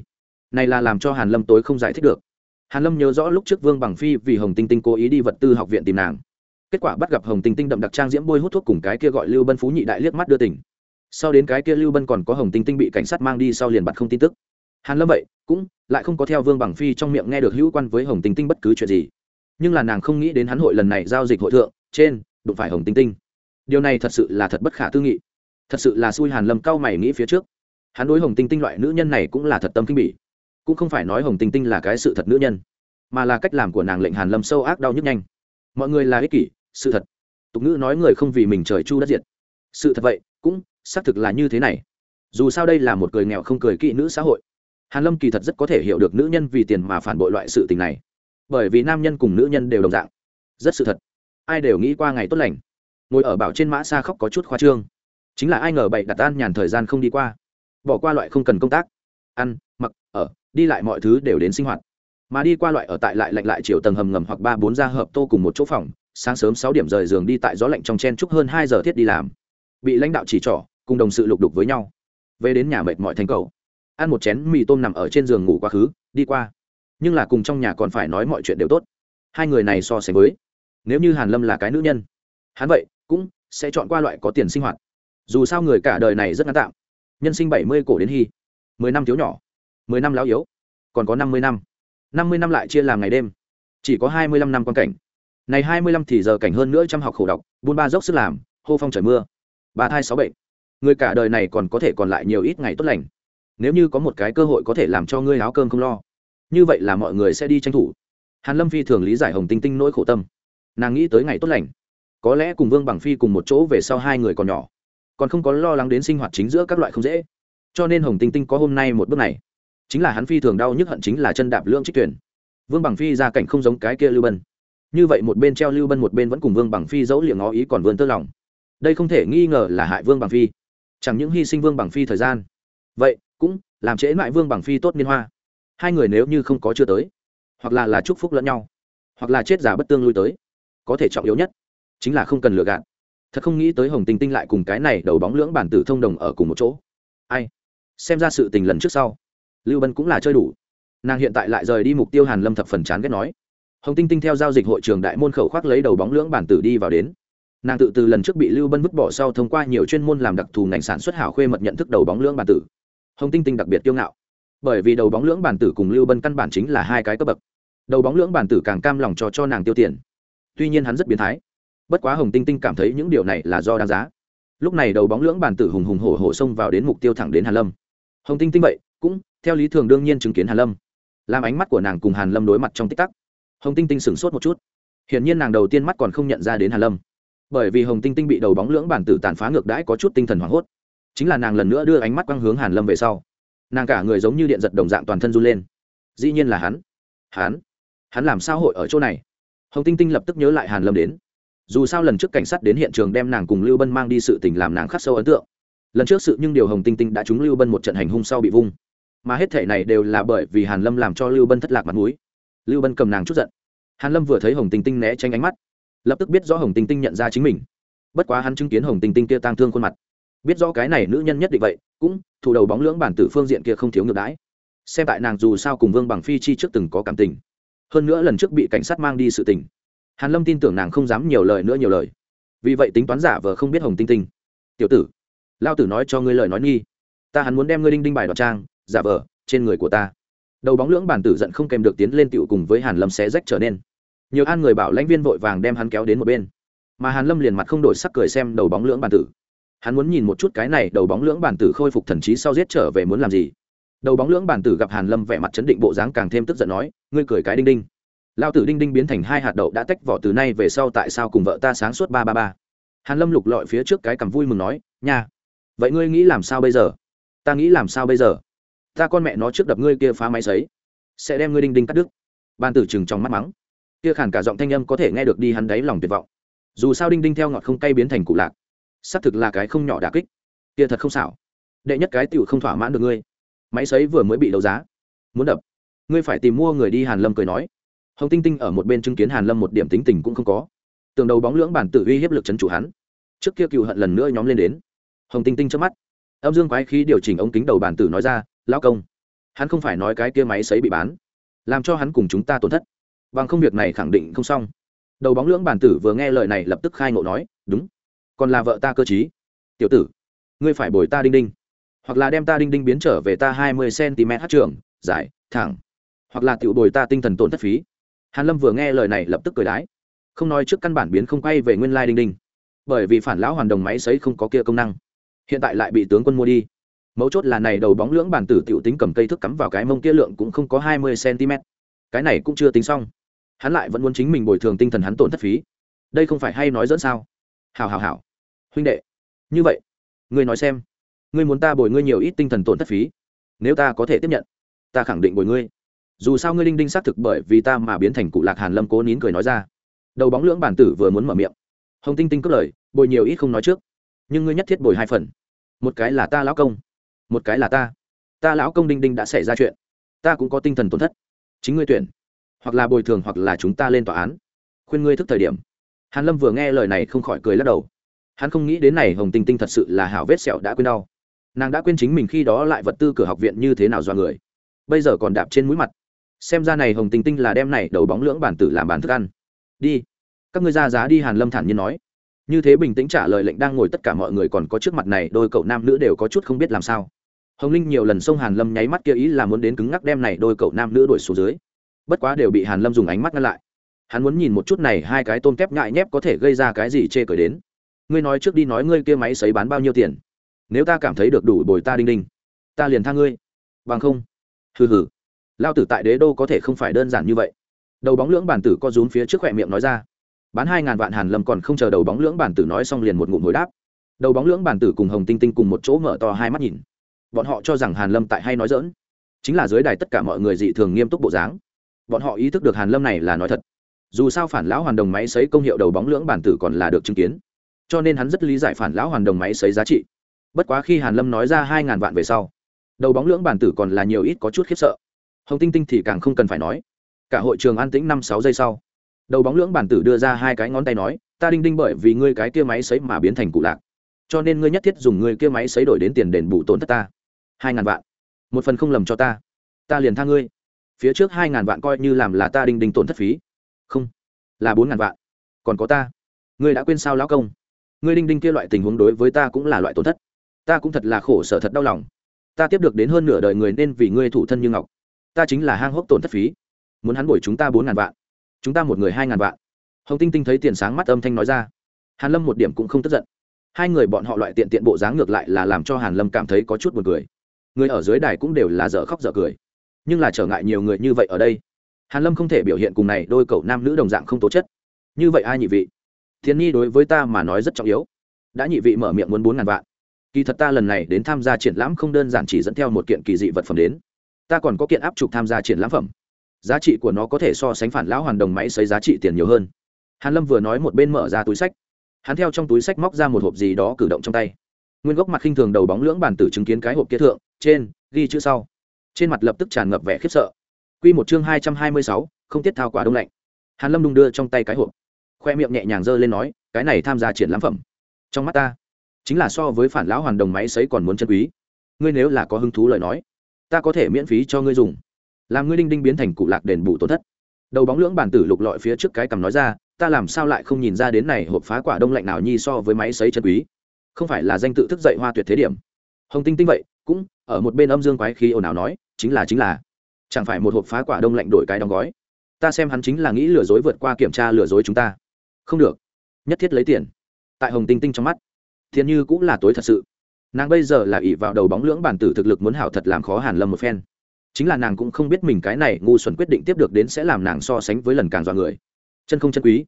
Speaker 1: Này là làm cho hàn lâm tối không giải thích được. Hàn lâm nhớ rõ lúc trước vương bằng phi vì hồng tinh tinh cố ý đi vật tư học viện tìm nàng. Kết quả bắt gặp hồng tinh tinh đậm đặc trang diễm bôi hút thuốc cùng cái kia gọi lưu bân phú nhị đại liếc mắt đưa tỉnh sau đến cái kia lưu bân còn có hồng tinh tinh bị cảnh sát mang đi sau liền bật không tin tức hàn lâm vậy, cũng lại không có theo vương bằng phi trong miệng nghe được hữu quan với hồng tinh tinh bất cứ chuyện gì. Nhưng là nàng không nghĩ đến hắn hội lần này giao dịch hội thượng, trên đụng phải hồng tinh tinh. Điều này thật sự là thật bất khả tư nghị. Thật sự là xui hàn lâm cao mày nghĩ phía trước. Hắn đối hồng tinh tinh loại nữ nhân này cũng là thật tâm kinh bỉ. Cũng không phải nói hồng tinh tinh là cái sự thật nữ nhân, mà là cách làm của nàng lệnh hàn lâm sâu ác đau nhức nhanh. Mọi người là ích kỷ, sự thật. Tục ngữ nói người không vì mình trời chu đất diệt. Sự thật vậy, cũng xác thực là như thế này. Dù sao đây là một cười nghèo không cười kỹ nữ xã hội hàn lâm kỳ thật rất có thể hiểu được nữ nhân vì tiền mà phản bội loại sự tình này. Bởi vì nam nhân cùng nữ nhân đều đồng dạng. Rất sự thật. Ai đều nghĩ qua ngày tốt lành. Ngồi ở bảo trên mã xa khóc có chút khoa trương. Chính là ai ngờ bậy đặt tan nhàn thời gian không đi qua. Bỏ qua loại không cần công tác. Ăn, mặc, ở, đi lại mọi thứ đều đến sinh hoạt. Mà đi qua loại ở tại lại lạnh lại chiều tầng hầm ngầm hoặc ba bốn gia hợp tô cùng một chỗ phòng, sáng sớm sáu điểm rời giường đi tại gió lạnh trong chen chúc hơn hai giờ thiết đi làm. Bị lãnh đạo chỉ trỏ, cùng đồng sự lục đục với nhau. Về đến nhà mệt mỏi thành cầu ăn một chén mì tôm nằm ở trên giường ngủ quá khứ, đi qua. Nhưng là cùng trong nhà còn phải nói mọi chuyện đều tốt. Hai người này so sánh với, nếu như hàn lâm là cái nữ nhân, hắn vậy cũng sẽ chọn qua loại có tiền sinh hoạt. Dù sao người cả đời này rất ngắn tạm. Nhân sinh bảy mươi cổ đến hy, mười năm thiếu nhỏ, mười năm lão yếu, còn có năm mươi năm. Năm mươi năm lại chia làm ngày đêm, chỉ có hai mươi lăm năm quan cảnh. Này hai mươi lăm thì giờ cảnh hơn nữa chăm học khổ đọc, buôn ba dốc sức làm, hô phong trời mưa. Ba thai sáu bệnh, người cả đời này còn có thể còn lại nhiều ít ngày tốt lành nếu như có một cái cơ hội có thể làm cho ngươi áo cơm không lo. Như vậy là mọi người sẽ đi tranh thủ. Hàn lâm phi thường lý giải hồng tinh tinh nỗi khổ tâm. Nàng nghĩ tới ngày tốt lành. Có lẽ cùng vương bằng phi cùng một chỗ về sau hai người còn nhỏ. Còn không có lo lắng đến sinh hoạt chính giữa các loại không dễ. Cho nên hồng tinh tinh có hôm nay một bước này. Chính là hắn phi thường đau nhức hận chính là chân đạp lương trích tuyển vương bằng phi ra cảnh không giống cái kia lưu bân. Như vậy một bên treo lưu bân một bên vẫn cùng vương bằng phi dẫu liệng ngó ý còn vươn tơ lòng. Đây không thể nghi ngờ là hại vương bằng phi. Chẳng những hy sinh vương bằng phi thời gian vậy, cũng làm trễ mãi vương bằng phi tốt niên hoa. Hai người nếu như không có chưa tới, hoặc là là chúc phúc lẫn nhau, hoặc là chết giả bất tương lui tới, có thể trọng yếu nhất chính là không cần lừa gạt. Thật không nghĩ tới hồng tinh tinh lại cùng cái này đầu bóng lưỡng bản tử thông đồng ở cùng một chỗ. Ai? Xem ra sự tình lần trước sau, lưu bân cũng là chơi đủ. Nàng hiện tại lại rời đi mục tiêu hàn lâm thập phần chán ghét nói. Hồng tinh tinh theo giao dịch hội trường đại môn khẩu khoác lấy đầu bóng lưỡng bản tử đi vào đến. Nàng tự từ lần trước bị lưu bân vứt bỏ sau thông qua nhiều chuyên môn làm đặc thù ngành sản xuất hảo khuê mật nhận thức đầu bóng lưỡng bản tử hồng tinh tinh đặc biệt kiêu ngạo. Bởi vì đầu bóng lưỡng bản tử cùng lưu bân căn bản chính là hai cái cấp bậc. Đầu bóng lưỡng bản tử càng cam lòng cho cho nàng tiêu tiền. Tuy nhiên hắn rất biến thái. Bất quá hồng tinh tinh cảm thấy những điều này là do đáng giá. Lúc này đầu bóng lưỡng bản tử hùng hùng hổ hổ xông vào đến mục tiêu thẳng đến hàn lâm. Hồng tinh tinh vậy, cũng, theo lý thường đương nhiên chứng kiến hàn lâm. Làm ánh mắt của nàng cùng hàn lâm đối mặt trong tích tắc. Hồng tinh tinh sửng sốt một chút. Hiển nhiên nàng đầu tiên mắt còn không nhận ra đến hàn lâm. Bởi vì hồng tinh tinh bị đầu bóng lưỡng bản tử tàn phá ngược đãi có chút tinh thần hoảng hốt chính là nàng lần nữa đưa ánh mắt quang hướng hàn lâm về sau. Nàng cả người giống như điện giật đồng dạng toàn thân run lên. Dĩ nhiên là hắn. Hắn? Hắn làm sao hội ở chỗ này? Hồng tinh tinh lập tức nhớ lại hàn lâm đến. Dù sao lần trước cảnh sát đến hiện trường đem nàng cùng lưu bân mang đi sự tình làm nàng khắc sâu ấn tượng. Lần trước sự nhưng điều hồng tinh tinh đã trúng lưu bân một trận hành hung sau bị vung. Mà hết thể này đều là bởi vì hàn lâm làm cho lưu bân thất lạc mặt mũi. Lưu bân cầm nàng chút giận. Hàn lâm vừa thấy hồng tinh tinh né tránh ánh mắt, lập tức biết rõ hồng tinh tinh nhận ra chính mình. Bất quá hắn chứng kiến hồng tinh tinh kia tang thương khuôn mặt biết rõ cái này nữ nhân nhất định vậy, cũng, thủ đầu bóng lưỡng bản tử phương diện kia không thiếu ngược đãi. Xem tại nàng dù sao cùng vương bằng phi chi trước từng có cảm tình. Hơn nữa lần trước bị cảnh sát mang đi sự tình. Hàn lâm tin tưởng nàng không dám nhiều lời nữa nhiều lời. Vì vậy tính toán giả vờ không biết hồng tinh tinh. Tiểu tử lao tử nói cho ngươi lời nói nghi. Ta hắn muốn đem ngươi đinh đinh bài đoạt trang, giả vờ, trên người của ta. Đầu bóng lưỡng bản tử giận không kèm được tiến lên tiểu cùng với hàn lâm xé rách trở nên. Nhiều an người bảo lãnh viên vội vàng đem hắn kéo đến một bên. Mà hàn lâm liền mặt không đổi sắc cười xem đầu bóng lưỡng bản tử hắn muốn nhìn một chút cái này đầu bóng lưỡng bản tử khôi phục thần trí sau giết trở về muốn làm gì. Đầu bóng lưỡng bản tử gặp hàn lâm vẻ mặt chấn định bộ dáng càng thêm tức giận nói, ngươi cười cái đinh đinh. Lao tử đinh đinh biến thành hai hạt đậu đã tách vỏ từ nay về sau tại sao cùng vợ ta sáng suốt ba ba ba? Hàn lâm lục lọi phía trước cái cầm vui mừng nói, nha, vậy ngươi nghĩ làm sao bây giờ? Ta nghĩ làm sao bây giờ? Ta con mẹ nó trước đập ngươi kia phá máy sấy, sẽ đem ngươi đinh đinh cắt đứt. Ban tử chừng trong mắt mắng. Kia khản cả giọng thanh âm có thể nghe được đi hắn đáy lòng tuyệt vọng. Dù sao đinh đinh theo ngọt không cay biến thành cụ lạc xác thực là cái không nhỏ đà kích. Kia thật không xảo. Đệ nhất cái tiểu không thỏa mãn được ngươi. Máy sấy vừa mới bị đấu giá. Muốn đập. Ngươi phải tìm mua người đi, hàn lâm cười nói. Hồng tinh tinh ở một bên chứng kiến hàn lâm một điểm tính tình cũng không có. Tường đầu bóng lưỡng bản tử uy hiếp lực chấn chủ hắn. Trước kia cựu hận lần nữa nhóm lên đến. Hồng tinh tinh trước mắt. Âm dương quái khí điều chỉnh ống kính đầu bản tử nói ra, lão công, hắn không phải nói cái kia máy sấy bị bán, làm cho hắn cùng chúng ta tổn thất. Bằng không việc này khẳng định không xong. Đầu bóng lưỡng bản tử vừa nghe lời này lập tức khai ngộ nói, đúng còn là vợ ta cơ chí tiểu tử, ngươi phải bồi ta đinh đinh. Hoặc là đem ta đinh đinh biến trở về ta hai mươi cm hát trường, dài, thẳng. Hoặc là tiểu bồi ta tinh thần tổn thất phí. Hàn lâm vừa nghe lời này lập tức cười đái. Không nói trước căn bản biến không quay về nguyên lai đinh đinh. Bởi vì phản lão hoàn đồng máy sấy không có kia công năng. Hiện tại lại bị tướng quân mua đi. Mấu chốt là này đầu bóng lưỡng bản tử tiểu tính cầm cây thước cắm vào cái mông kia lượng cũng không có hai mươi cm cái này cũng chưa tính xong. Hắn lại vẫn muốn chính mình bồi thường tinh thần hắn tổn thất phí. Đây không phải hay nói dẫn sao? Hào hào hào huynh đệ, như vậy, ngươi nói xem, ngươi muốn ta bồi ngươi nhiều ít tinh thần tổn thất phí. Nếu ta có thể tiếp nhận, ta khẳng định bồi ngươi. Dù sao ngươi linh đinh xác thực bởi vì ta mà biến thành cụ lạc hàn lâm cố nín cười nói ra. Đầu bóng lưỡng bản tử vừa muốn mở miệng. Hồng tinh tinh cất lời, bồi nhiều ít không nói trước. Nhưng ngươi nhất thiết bồi hai phần. Một cái là ta lão công, một cái là ta. Ta lão công đinh đinh đã xảy ra chuyện. Ta cũng có tinh thần tổn thất. Chính ngươi tuyển, hoặc là bồi thường hoặc là chúng ta lên tòa án. Khuyên ngươi thức thời điểm hàn lâm vừa nghe lời này không khỏi cười lắc đầu. Hắn không nghĩ đến này hồng tinh tinh thật sự là hảo vết sẹo đã quên đau. Nàng đã quên chính mình khi đó lại vật tư cửa học viện như thế nào do người. Bây giờ còn đạp trên mũi mặt. Xem ra này hồng tinh tinh là đem này đầu bóng lưỡng bản tử làm bán thức ăn. Đi. Các ngươi ra giá đi, hàn lâm thản nhiên nói. Như thế bình tĩnh trả lời lệnh đang ngồi tất cả mọi người còn có trước mặt này đôi cậu nam nữ đều có chút không biết làm sao. Hồng linh nhiều lần xông hàn lâm nháy mắt kia ý là muốn đến cứng ngắc đem này đôi cậu nam nữ đuổi xuống dưới. Bất quá đều bị hàn lâm dùng ánh mắt ngăn lại hắn muốn nhìn một chút này hai cái tôm kép ngại nhép có thể gây ra cái gì chê cởi đến. Ngươi nói trước đi nói ngươi kia máy sấy bán bao nhiêu tiền. Nếu ta cảm thấy được đủ bồi ta đinh đinh, ta liền tha ngươi. Bằng không? Hừ hừ. Lao tử tại đế đô có thể không phải đơn giản như vậy. Đầu bóng lưỡng bản tử co rúm phía trước khỏe miệng nói ra. Bán hai ngàn vạn hàn lâm còn không chờ đầu bóng lưỡng bản tử nói xong liền một ngụm hồi đáp. Đầu bóng lưỡng bản tử cùng hồng tinh tinh cùng một chỗ mở to hai mắt nhìn. Bọn họ cho rằng hàn lâm tại hay nói dỡn chính là dưới đài tất cả mọi người dị thường nghiêm túc bộ dáng. Bọn họ ý thức được hàn lâm này là nói thật dù sao phản lão hoàn đồng máy sấy công hiệu đầu bóng lưỡng bản tử còn là được chứng kiến. Cho nên hắn rất lý giải phản lão hoàn đồng máy sấy giá trị. Bất quá khi hàn lâm nói ra hai ngàn vạn về sau, đầu bóng lưỡng bản tử còn là nhiều ít có chút khiếp sợ. Hồng tinh tinh thì càng không cần phải nói. Cả hội trường an tĩnh năm sáu giây sau, đầu bóng lưỡng bản tử đưa ra hai cái ngón tay nói, ta đinh đinh bởi vì ngươi cái kia máy sấy mà biến thành cụ lạc, cho nên ngươi nhất thiết dùng ngươi kia máy sấy đổi đến tiền đền bù tổn thất ta. Hai ngàn vạn, một phần không lầm cho ta. Ta liền tha ngươi. Phía trước hai ngàn vạn coi như làm là ta đinh đinh tổn thất phí không, là bốn ngàn vạn. Còn có ta. Ngươi đã quên sao lão công? Ngươi đinh đinh kia loại tình huống đối với ta cũng là loại tổn thất. Ta cũng thật là khổ sở thật đau lòng. Ta tiếp được đến hơn nửa đời người nên vì ngươi thủ thân như ngọc. Ta chính là hang hốc tổn thất phí. Muốn hắn bồi chúng ta bốn ngàn vạn. Chúng ta một người hai ngàn vạn. Hồng tinh tinh thấy tiền sáng mắt âm thanh nói ra. Hàn lâm một điểm cũng không tức giận. Hai người bọn họ loại tiện tiện bộ dáng ngược lại là làm cho hàn lâm cảm thấy có chút buồn cười. Người ở dưới đài cũng đều là dở khóc dở cười. Nhưng là trở ngại nhiều người như vậy ở đây hàn lâm không thể biểu hiện cùng này, đôi cậu nam nữ đồng dạng không tố chất. Như vậy ai nhị vị? Thiên nhi đối với ta mà nói rất trọng yếu. Đã nhị vị mở miệng muốn bốn ngàn vạn. Kỳ thật ta lần này đến tham gia triển lãm không đơn giản chỉ dẫn theo một kiện kỳ dị vật phẩm đến. Ta còn có kiện áp trục tham gia triển lãm phẩm. Giá trị của nó có thể so sánh phản lão hoàn đồng máy xấy giá trị tiền nhiều hơn. Hàn lâm vừa nói một bên mở ra túi sách. Hắn theo trong túi sách móc ra một hộp gì đó cử động trong tay. Nguyên gốc mặt khinh thường đầu bóng lưỡng bàn tử chứng kiến cái hộp kia thượng, trên, ghi chữ sau. Trên mặt lập tức tràn ngập vẻ khiếp sợ quy một chương hai trăm hai mươi sáu, không tiết thao quả đông lạnh. Hàn lâm đung đưa trong tay cái hộp. Khoe miệng nhẹ nhàng giơ lên nói, cái này tham gia triển lãm phẩm. Trong mắt ta, chính là so với phản lão hoàn đồng máy sấy còn muốn chân quý. Ngươi nếu là có hứng thú lời nói, ta có thể miễn phí cho ngươi dùng. Làm ngươi đinh đinh biến thành cụ lạc đền bù tổn thất. Đầu bóng lưỡng bản tử lục lọi phía trước cái cầm nói ra, ta làm sao lại không nhìn ra đến này hộp phá quả đông lạnh nào nhi so với máy sấy chân quý? Không phải là danh tự thức dậy hoa tuyệt thế điểm. Hồng tinh tinh vậy, cũng ở một bên âm dương quái khí ồn ào nói, chính là chính là chẳng phải một hộp phá quả đông lạnh đổi cái đóng gói. Ta xem hắn chính là nghĩ lừa dối vượt qua kiểm tra lừa dối chúng ta. Không được. Nhất thiết lấy tiền. Tại hồng tinh tinh trong mắt, thiên như cũng là tối thật sự. Nàng bây giờ là ỷ vào đầu bóng lưỡng bản tử thực lực muốn hảo thật làm khó hàn lâm một phen. Chính là nàng cũng không biết mình cái này ngu xuẩn quyết định tiếp được đến sẽ làm nàng so sánh với lần càng dọa người. Chân không chân quý.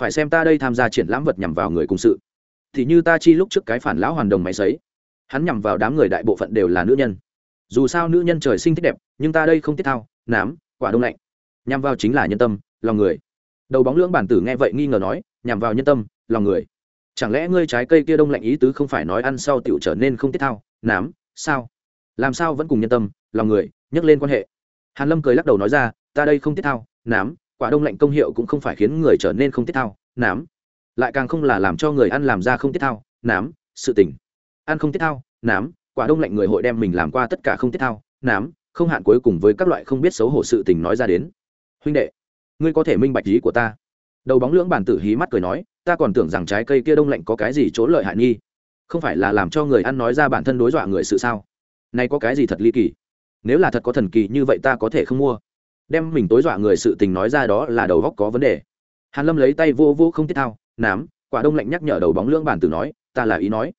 Speaker 1: Phải xem ta đây tham gia triển lãm vật nhằm vào người cùng sự. Thì như ta chi lúc trước cái phản lão hoàn đồng máy sấy. Hắn nhằm vào đám người đại bộ phận đều là nữ nhân dù sao nữ nhân trời sinh thích đẹp, nhưng ta đây không tiết thao, nám, quả đông lạnh. Nhằm vào chính là nhân tâm, lòng người. Đầu bóng lưỡng bản tử nghe vậy nghi ngờ nói, nhằm vào nhân tâm, lòng người. Chẳng lẽ ngươi trái cây kia đông lạnh ý tứ không phải nói ăn sau tiểu trở nên không tiết thao, nám, sao? Làm sao vẫn cùng nhân tâm, lòng người, nhắc lên quan hệ? Hàn lâm cười lắc đầu nói ra, ta đây không tiết thao, nám, quả đông lạnh công hiệu cũng không phải khiến người trở nên không tiết thao, nám. Lại càng không là làm cho người ăn làm ra không tiết thao, nám, sự tỉnh ăn không tiết thao, nám quả đông lạnh người hội đem mình làm qua tất cả không tiết thao, nám, không hạn cuối cùng với các loại không biết xấu hổ sự tình nói ra đến. Huynh đệ, ngươi có thể minh bạch ý của ta. Đầu bóng lưỡng bản tử hí mắt cười nói, ta còn tưởng rằng trái cây kia đông lạnh có cái gì chỗ lợi hại nghi. Không phải là làm cho người ăn nói ra bản thân đối dọa người sự sao? Nay có cái gì thật ly kỳ? Nếu là thật có thần kỳ như vậy ta có thể không mua. Đem mình tối dọa người sự tình nói ra đó là đầu góc có vấn đề. Hàn lâm lấy tay vô vô không tiết thao, nám, quả đông lạnh nhắc nhở đầu bóng lưỡng bản tử nói, ta là ý nói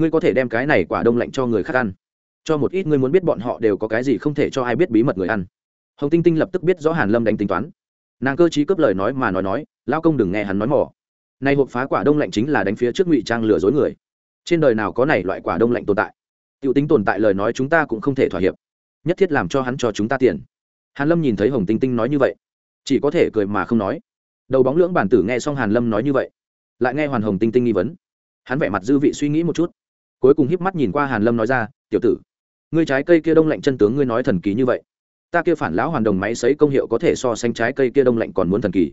Speaker 1: ngươi có thể đem cái này quả đông lạnh cho người khác ăn. Cho một ít ngươi muốn biết bọn họ đều có cái gì không thể cho ai biết bí mật người ăn. Hồng tinh tinh lập tức biết rõ hàn lâm đánh tính toán. Nàng cơ chí cướp lời nói mà nói nói lao công đừng nghe hắn nói mỏ. Này hộp phá quả đông lạnh chính là đánh phía trước ngụy trang lừa dối người. Trên đời nào có này loại quả đông lạnh tồn tại? Tiểu tính tồn tại lời nói chúng ta cũng không thể thỏa hiệp. Nhất thiết làm cho hắn cho chúng ta tiền. Hàn lâm nhìn thấy hồng tinh tinh nói như vậy, chỉ có thể cười mà không nói. Đầu bóng lưỡng bản tử nghe xong hàn lâm nói như vậy, lại nghe hoàn hồng tinh tinh nghi vấn. Hắn vẻ mặt dư vị suy nghĩ một chút cuối cùng híp mắt nhìn qua hàn lâm nói ra, tiểu tử, ngươi trái cây kia đông lạnh chân tướng ngươi nói thần kỳ như vậy, ta kia phản lão hoàn đồng máy sấy công hiệu có thể so sánh trái cây kia đông lạnh còn muốn thần kỳ.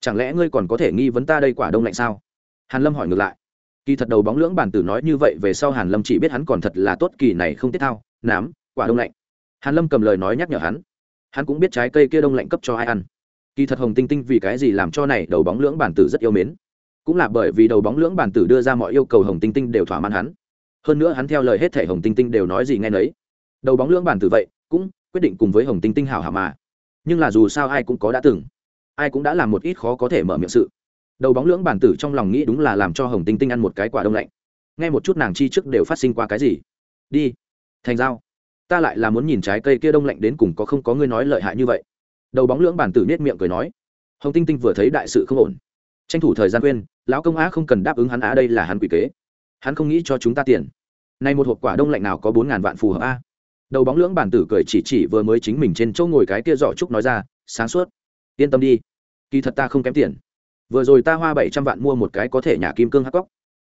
Speaker 1: Chẳng lẽ ngươi còn có thể nghi vấn ta đây quả đông lạnh sao? Hàn lâm hỏi ngược lại. Kỳ thật đầu bóng lưỡng bản tử nói như vậy về sau hàn lâm chỉ biết hắn còn thật là tốt kỳ này không tiết thao, nám, quả đông lạnh. Hàn lâm cầm lời nói nhắc nhở hắn. Hắn cũng biết trái cây kia đông lạnh cấp cho ai ăn. Kỳ thật hồng tinh tinh vì cái gì làm cho này đầu bóng lưỡng bản tử rất yêu mến. Cũng là bởi vì đầu bóng lưỡng bản tử đưa ra mọi yêu cầu hồng tinh tinh đều thỏa mãn hắn hơn nữa hắn theo lời hết thể hồng tinh tinh đều nói gì nghe nấy. Đầu bóng lưỡng bản tử vậy, cũng quyết định cùng với hồng tinh tinh hảo hảo mà. Nhưng là dù sao ai cũng có đã từng, ai cũng đã làm một ít khó có thể mở miệng sự. Đầu bóng lưỡng bản tử trong lòng nghĩ đúng là làm cho hồng tinh tinh ăn một cái quả đông lạnh. Nghe một chút nàng chi trước đều phát sinh qua cái gì? Đi, thành giao. Ta lại là muốn nhìn trái cây kia đông lạnh đến cùng có không có ngươi nói lợi hại như vậy. Đầu bóng lưỡng bản tử nết miệng cười nói. Hồng tinh tinh vừa thấy đại sự không ổn. Tranh thủ thời gian quên, lão công á không cần đáp ứng hắn á, đây là hắn quỷ kế. Hắn không nghĩ cho chúng ta tiền nay một hộp quả đông lạnh nào có bốn ngàn vạn phù hợp a? Đầu bóng lưỡng bản tử cười chỉ chỉ vừa mới chính mình trên chỗ ngồi cái kia giỏ trúc nói ra, sáng suốt. Yên tâm đi. Kỳ thật ta không kém tiền. Vừa rồi ta hoa bảy trăm vạn mua một cái có thể nhà kim cương hắc cóc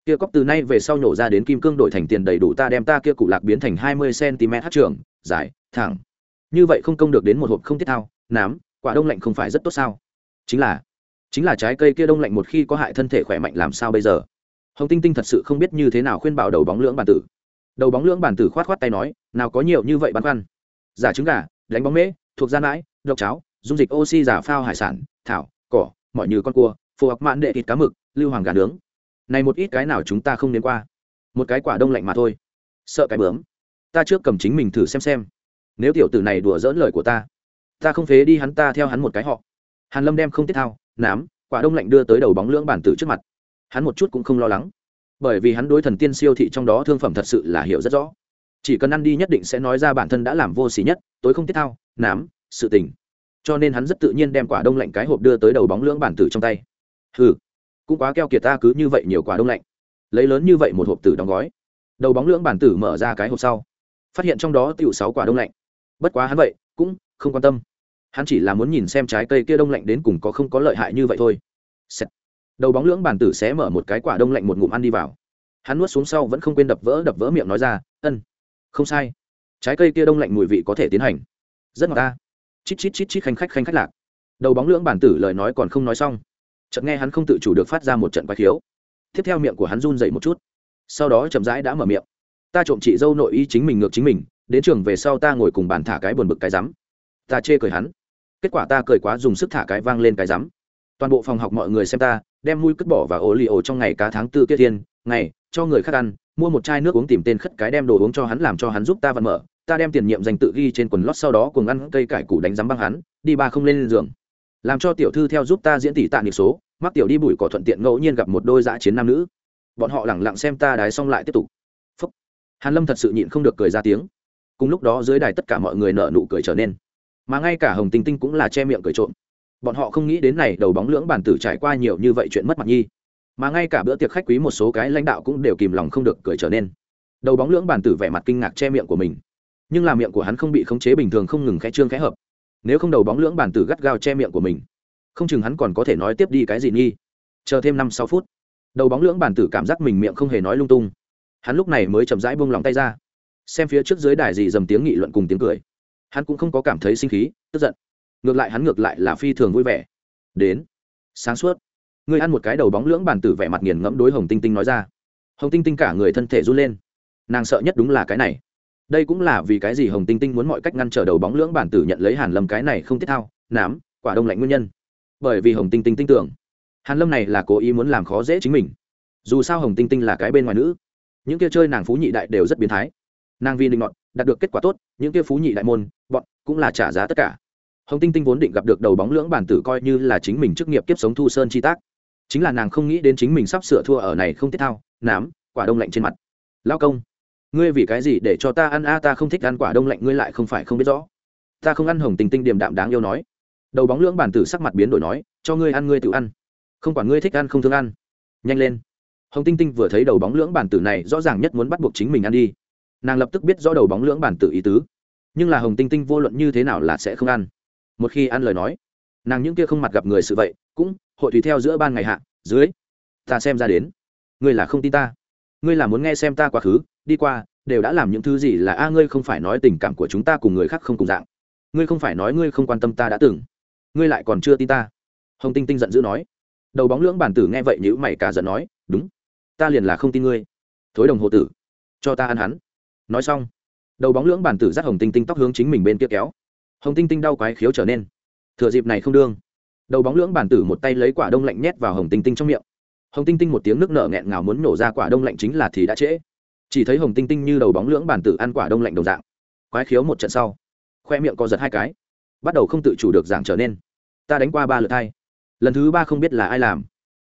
Speaker 1: kia cóc từ nay về sau nhổ ra đến kim cương đổi thành tiền đầy đủ ta đem ta kia cụ lạc biến thành hai mươi cm hát trường, dài, thẳng. Như vậy không công được đến một hộp không tiết thao, nám, quả đông lạnh không phải rất tốt sao? Chính là chính là trái cây kia đông lạnh một khi có hại thân thể khỏe mạnh làm sao bây giờ? Hồng tinh tinh thật sự không biết như thế nào khuyên bảo đầu bóng lưỡng bản tử đầu bóng lưỡng bản tử khoát khoát tay nói, nào có nhiều như vậy băn khoăn? Giả trứng gà, đánh bóng mễ, thuộc gian mãi độc cháo, dung dịch oxy giả phao hải sản, thảo, cỏ, mọi như con cua, phù hợp mạn đệ thịt cá mực, lưu hoàng gà nướng. Này một ít cái nào chúng ta không đến qua. Một cái quả đông lạnh mà thôi. Sợ cái bướm. Ta trước cầm chính mình thử xem xem. Nếu tiểu tử này đùa dỡn lời của ta ta không phế đi hắn, ta theo hắn một cái họ. Hàn lâm đem không tiết thao, nám, quả đông lạnh đưa tới đầu bóng lưỡng bản tử trước mặt. Hắn một chút cũng không lo lắng bởi vì hắn đối thần tiên siêu thị trong đó thương phẩm thật sự là hiểu rất rõ. Chỉ cần ăn đi nhất định sẽ nói ra bản thân đã làm vô xỉ nhất, tối không tiết thao, nám, sự tình. Cho nên hắn rất tự nhiên đem quả đông lạnh cái hộp đưa tới đầu bóng lưỡng bản tử trong tay. Hừ, cũng quá keo kiệt ta cứ như vậy nhiều quả đông lạnh. Lấy lớn như vậy một hộp tử đóng gói. Đầu bóng lưỡng bản tử mở ra cái hộp sau, phát hiện trong đó tiểu sáu quả đông lạnh. Bất quá hắn vậy cũng không quan tâm. Hắn chỉ là muốn nhìn xem trái cây kia đông lạnh đến cùng có không có lợi hại như vậy thôi. Sẹt đầu bóng lưỡng bản tử sẽ mở một cái quả đông lạnh một ngụm ăn đi vào. Hắn nuốt xuống sau vẫn không quên đập vỡ đập vỡ miệng nói ra, ân, không sai. Trái cây kia đông lạnh mùi vị có thể tiến hành. Rất ngọt ta. Chít chít chít chít khanh khách khanh khách lạc. Đầu bóng lưỡng bản tử lời nói còn không nói xong, chợt nghe hắn không tự chủ được phát ra một trận quái khiếu. Tiếp theo miệng của hắn run dậy một chút. Sau đó chậm rãi đã mở miệng. Ta trộm chị dâu nội y chính mình ngược chính mình, đến trường về sau ta ngồi cùng bàn thả cái buồn bực cái rắm. Ta chê cười hắn. Kết quả ta cười quá dùng sức thả cái vang lên cái rắm. Toàn bộ phòng học mọi người xem ta đem mũi cất bỏ và ô li ô trong ngày cá tháng tư kia thiên, ngày, cho người khác ăn, mua một chai nước uống tìm tên khất cái đem đồ uống cho hắn làm cho hắn giúp ta vận mở, ta đem tiền nhiệm dành tự ghi trên quần lót sau đó cùng ăn cây cải củ đánh rắm băng hắn, đi ba không lên giường. Làm cho tiểu thư theo giúp ta diễn tỷ tạ nghịch số, mắc tiểu đi bụi cỏ thuận tiện ngẫu nhiên gặp một đôi dã chiến nam nữ. Bọn họ lẳng lặng xem ta đái xong lại tiếp tục. Phúc. hàn lâm thật sự nhịn không được cười ra tiếng. Cùng lúc đó dưới đài tất cả mọi người nở nụ cười trở nên. Mà ngay cả hồng tinh tinh cũng là che miệng cười trộm bọn họ không nghĩ đến này đầu bóng lưỡng bản tử trải qua nhiều như vậy chuyện mất mặt nhi. Mà ngay cả bữa tiệc khách quý một số cái lãnh đạo cũng đều kìm lòng không được cười trở nên. Đầu bóng lưỡng bản tử vẻ mặt kinh ngạc che miệng của mình. Nhưng là miệng của hắn không bị khống chế bình thường không ngừng khẽ trương khẽ hợp. Nếu không đầu bóng lưỡng bản tử gắt gao che miệng của mình, không chừng hắn còn có thể nói tiếp đi cái gì nghi chờ thêm năm sáu phút, đầu bóng lưỡng bản tử cảm giác mình miệng không hề nói lung tung. Hắn lúc này mới chậm rãi buông lòng tay ra, xem phía trước dưới đài gì dầm tiếng nghị luận cùng tiếng cười. Hắn cũng không có cảm thấy sinh khí, tức giận ngược lại hắn ngược lại là phi thường vui vẻ. Đến. Sáng suốt. Ngươi ăn một cái đầu bóng lưỡng bàn tử vẻ mặt nghiền ngẫm đối hồng tinh tinh nói ra. Hồng tinh tinh cả người thân thể run lên. Nàng sợ nhất đúng là cái này. Đây cũng là vì cái gì hồng tinh tinh muốn mọi cách ngăn trở đầu bóng lưỡng bản tử nhận lấy hàn lâm cái này không tiết thao, nám, quả đông lạnh nguyên nhân. Bởi vì hồng tinh tinh tin tưởng, hàn lâm này là cố ý muốn làm khó dễ chính mình. Dù sao hồng tinh tinh là cái bên ngoài nữ. Những kia chơi nàng phú nhị đại đều rất biến thái. Nàng vi linh ngọn đạt được kết quả tốt, những kia phú nhị đại môn, bọn cũng là trả giá tất cả hồng tinh tinh vốn định gặp được đầu bóng lưỡng bản tử coi như là chính mình chức nghiệp kiếp sống thu sơn chi tác. Chính là nàng không nghĩ đến chính mình sắp sửa thua ở này không tiết thao, nám, quả đông lạnh trên mặt. Lao công, ngươi vì cái gì để cho ta ăn a, ta không thích ăn quả đông lạnh, ngươi lại không phải không biết rõ. Ta không ăn hồng Tinh tinh điềm đạm đáng yêu nói. Đầu bóng lưỡng bản tử sắc mặt biến đổi nói, cho ngươi ăn, ngươi tự ăn. Không quản ngươi thích ăn không thương ăn. Nhanh lên. Hồng tinh tinh vừa thấy đầu bóng lưỡng bản tử này, rõ ràng nhất muốn bắt buộc chính mình ăn đi. Nàng lập tức biết rõ đầu bóng lưỡng bản tử ý tứ. Nhưng là hồng tinh tinh vô luận như thế nào là sẽ không ăn một khi ăn lời nói, nàng những kia không mặt gặp người sự vậy, cũng hội tùy theo giữa ban ngày hạ, dưới, ta xem ra đến, ngươi là không tin ta. Ngươi là muốn nghe xem ta quá khứ, đi qua, đều đã làm những thứ gì là a, ngươi không phải nói tình cảm của chúng ta cùng người khác không cùng dạng. Ngươi không phải nói ngươi không quan tâm ta đã từng. Ngươi lại còn chưa tin ta. Hồng tinh tinh giận dữ nói. Đầu bóng lưỡng bản tử nghe vậy nhữ mày cả giận nói, đúng, ta liền là không tin ngươi. Thối đồng hồ tử, cho ta ăn hắn. Nói xong, đầu bóng lưỡng bản tử dắt hồng tinh tinh tóc hướng chính mình bên kia kéo hồng tinh tinh đau quái khiếu trở nên. Thừa dịp này không đương. Đầu bóng lưỡng bản tử một tay lấy quả đông lạnh nhét vào hồng tinh tinh trong miệng. Hồng tinh tinh một tiếng nước nở nghẹn ngào muốn nổ ra quả đông lạnh chính là thì đã trễ. Chỉ thấy hồng tinh tinh như đầu bóng lưỡng bản tử ăn quả đông lạnh đồng dạng. Quái khiếu một trận sau, khoe miệng co giật hai cái, bắt đầu không tự chủ được dạng trở nên. Ta đánh qua ba lượt hai lần thứ ba không biết là ai làm.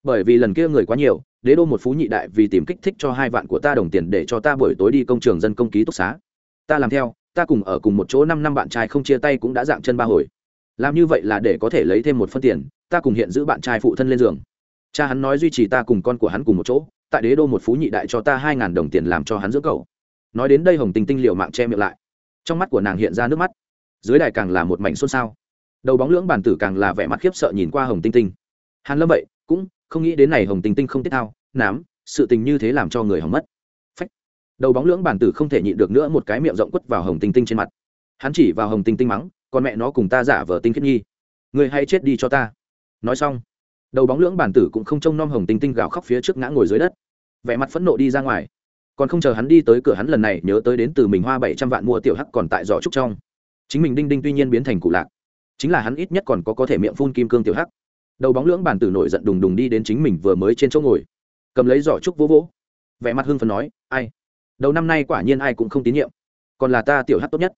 Speaker 1: Bởi vì lần kia người quá nhiều, đế đô một phú nhị đại vì tìm kích thích cho hai vạn của ta đồng tiền để cho ta buổi tối đi công trường dân công ký túc xá. Ta làm theo ta cùng ở cùng một chỗ năm năm bạn trai không chia tay cũng đã dạng chân ba hồi. Làm như vậy là để có thể lấy thêm một phân tiền, ta cùng hiện giữ bạn trai phụ thân lên giường. Cha hắn nói duy trì ta cùng con của hắn cùng một chỗ, tại đế đô một phú nhị đại cho ta hai ngàn đồng tiền làm cho hắn giữa cầu nói đến đây hồng tinh tinh liều mạng che miệng lại. Trong mắt của nàng hiện ra nước mắt. Dưới đài càng là một mảnh xôn xao. Đầu bóng lưỡng bản tử càng là vẻ mặt khiếp sợ nhìn qua hồng tinh tinh. Hàn lâm vậy, cũng không nghĩ đến này hồng tinh tinh không tiết thao, nám, sự tình như thế làm cho người hỏng mất đầu bóng lưỡng bản tử không thể nhịn được nữa một cái miệng rộng quất vào hồng tinh tinh trên mặt. Hắn chỉ vào hồng tinh tinh mắng, con mẹ nó cùng ta giả vờ tinh khiết nhi. Người hay chết đi cho ta. Nói xong, đầu bóng lưỡng bản tử cũng không trông nom hồng tinh tinh gào khóc phía trước ngã ngồi dưới đất. Vẻ mặt phẫn nộ đi ra ngoài. Còn không chờ hắn đi tới cửa hắn lần này nhớ tới đến từ mình hoa bảy trăm vạn mua tiểu hắc còn tại giỏ trúc trong. Chính mình đinh đinh tuy nhiên biến thành cụ lạc. Chính là hắn ít nhất còn có có thể miệng phun kim cương tiểu hắc. Đầu bóng lưỡng bản tử nổi giận đùng đùng đi đến chính mình vừa mới trên chỗ ngồi. Cầm lấy giỏ trúc vỗ vỗ. Vẻ mặt hưng phần nói, ai? Đầu năm nay quả nhiên ai cũng không tín nhiệm. Còn là ta tiểu hắc tốt nhất.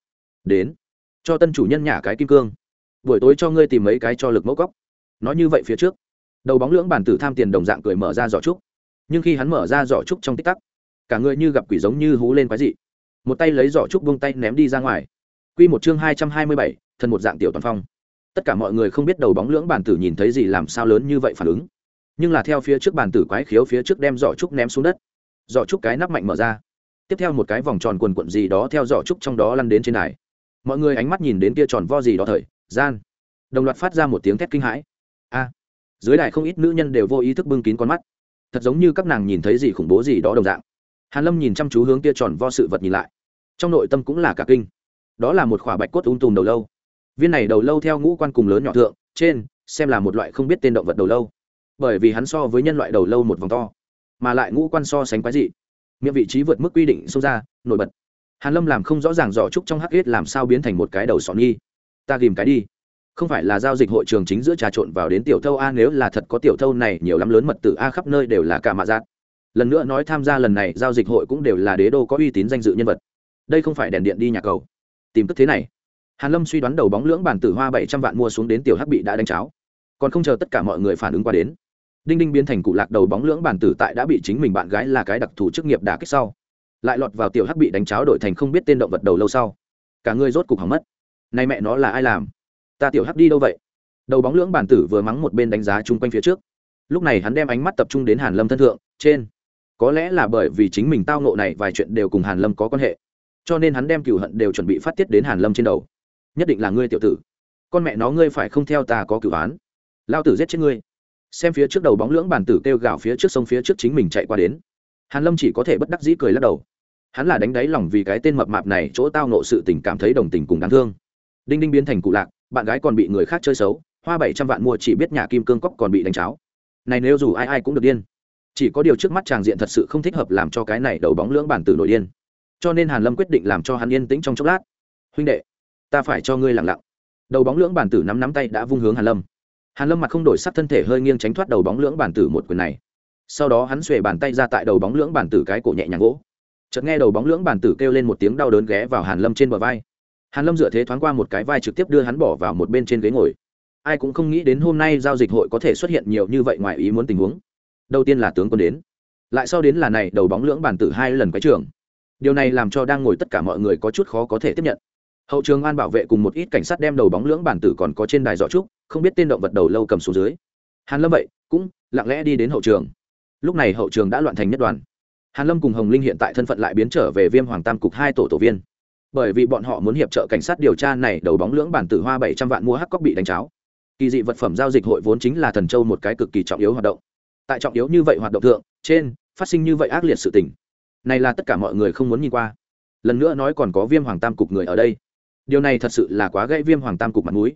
Speaker 1: Đến, cho tân chủ nhân nhả cái kim cương. Buổi tối cho ngươi tìm mấy cái cho lực mẫu cóc nói như vậy phía trước, đầu bóng lưỡng bản tử tham tiền đồng dạng cười mở ra giỏ trúc. Nhưng khi hắn mở ra giỏ trúc trong tích tắc, cả người như gặp quỷ giống như hú lên quái dị. Một tay lấy giỏ trúc buông tay ném đi ra ngoài. Q một chương hai trăm hai mươi bảy thân một dạng tiểu toàn phong. Tất cả mọi người không biết đầu bóng lưỡng bản tử nhìn thấy gì làm sao lớn như vậy phản ứng. Nhưng là theo phía trước bản tử quái khiếu phía trước đem giỏ trúc ném xuống đất. Giỏ trúc cái nắp mạnh mở ra tiếp theo một cái vòng tròn quần quận gì đó theo dõi trúc trong đó lăn đến trên đài. Mọi người ánh mắt nhìn đến kia tròn vo gì đó thời, gian. Đồng loạt phát ra một tiếng thét kinh hãi. A. Dưới đài không ít nữ nhân đều vô ý thức bưng kín con mắt. Thật giống như các nàng nhìn thấy gì khủng bố gì đó đồng dạng. Hàn lâm nhìn chăm chú hướng kia tròn vo sự vật nhìn lại. Trong nội tâm cũng là cả kinh. Đó là một khỏa bạch cốt ung tùm đầu lâu. Viên này đầu lâu theo ngũ quan cùng lớn nhỏ thượng, trên, xem là một loại không biết tên động vật đầu lâu. Bởi vì hắn so với nhân loại đầu lâu một vòng to, mà lại ngũ quan so sánh quái dị miệng vị trí vượt mức quy định xông ra, nổi bật. Hàn lâm làm không rõ ràng dò trúc trong hắc ít làm sao biến thành một cái đầu sọn nghi. Ta ghìm cái đi. Không phải là giao dịch hội trường chính giữa trà trộn vào đến tiểu thâu a, nếu là thật có tiểu thâu này, nhiều lắm lớn mật tử a khắp nơi đều là cả mạ giác. Lần nữa nói tham gia lần này, giao dịch hội cũng đều là đế đô có uy tín danh dự nhân vật. Đây không phải đèn điện đi nhà cầu. Tìm tức thế này. Hàn lâm suy đoán đầu bóng lưỡng bản tử hoa bảy trăm vạn mua xuống đến tiểu hắc bị đã đánh cháo. Còn không chờ tất cả mọi người phản ứng qua đến đinh đinh biến thành cụ lạc đầu bóng lưỡng bản tử tại đã bị chính mình bạn gái là cái đặc thù chức nghiệp đả kích sau. Lại lọt vào tiểu hắc bị đánh cháo đổi thành không biết tên động vật đầu lâu sau. Cả người rốt cục hỏng mất. Nay mẹ nó là ai làm? Ta tiểu hắc đi đâu vậy? Đầu bóng lưỡng bản tử vừa mắng một bên đánh giá chung quanh phía trước. Lúc này hắn đem ánh mắt tập trung đến hàn lâm thân thượng, trên. Có lẽ là bởi vì chính mình tao nộ này vài chuyện đều cùng hàn lâm có quan hệ. Cho nên hắn đem cửu hận đều chuẩn bị phát tiết đến hàn lâm trên đầu. Nhất định là ngươi tiểu tử. Con mẹ nó ngươi phải không theo ta có cửu án lao tử giết chết ngươi xem phía trước đầu bóng lưỡng bản tử kêu gào phía trước sông phía trước chính mình chạy qua đến. Hàn lâm chỉ có thể bất đắc dĩ cười lắc đầu. Hắn là đánh đáy lòng vì cái tên mập mạp này, chỗ tao nộ sự tình cảm thấy đồng tình cùng đáng thương. Đinh đinh biến thành cụ lạc, bạn gái còn bị người khác chơi xấu, hoa bảy trăm vạn mua chỉ biết nhà kim cương cóc còn bị đánh cháo. Này nếu dù ai ai cũng được điên. Chỉ có điều trước mắt tràng diện thật sự không thích hợp làm cho cái này đầu bóng lưỡng bản tử nổi điên. Cho nên hàn lâm quyết định làm cho hắn yên tĩnh trong chốc lát. Huynh đệ, ta phải cho ngươi lặng lặng. Đầu bóng lưỡng bản tử nắm nắm tay đã vung hướng hàn lâm hàn lâm mặt không đổi sắc thân thể hơi nghiêng tránh thoát đầu bóng lưỡng bản tử một quyền này. Sau đó hắn xuề bàn tay ra tại đầu bóng lưỡng bản tử cái cổ nhẹ nhàng gỗ. Chợt nghe đầu bóng lưỡng bản tử kêu lên một tiếng đau đớn ghé vào hàn lâm trên bờ vai. Hàn lâm dựa thế thoáng qua một cái vai trực tiếp đưa hắn bỏ vào một bên trên ghế ngồi. Ai cũng không nghĩ đến hôm nay giao dịch hội có thể xuất hiện nhiều như vậy ngoài ý muốn tình huống. Đầu tiên là tướng quân đến. Lại sau đến là này, đầu bóng lưỡng bản tử hai lần quái trường điều này làm cho đang ngồi tất cả mọi người có chút khó có thể tiếp nhận hậu trường an bảo vệ cùng một ít cảnh sát đem đầu bóng lưỡng bản tử còn có trên đài dọ trúc, không biết tên động vật đầu lâu cầm xuống dưới. Hàn lâm vậy, cũng lặng lẽ đi đến hậu trường. Lúc này hậu trường đã loạn thành nhất đoàn. Hàn lâm cùng hồng linh hiện tại thân phận lại biến trở về viêm hoàng tam cục hai tổ tổ viên. Bởi vì bọn họ muốn hiệp trợ cảnh sát điều tra này, đầu bóng lưỡng bản tử hoa bảy trăm vạn mua hắc cóc bị đánh cháo. Kỳ dị vật phẩm giao dịch hội vốn chính là thần châu một cái cực kỳ trọng yếu hoạt động. Tại trọng yếu như vậy hoạt động thượng, trên, phát sinh như vậy ác liệt sự tình. Này là tất cả mọi người không muốn nhìn qua. Lần nữa nói còn có viêm hoàng tam cục người ở đây điều này thật sự là quá gãy viêm hoàng tam cục mặt mũi.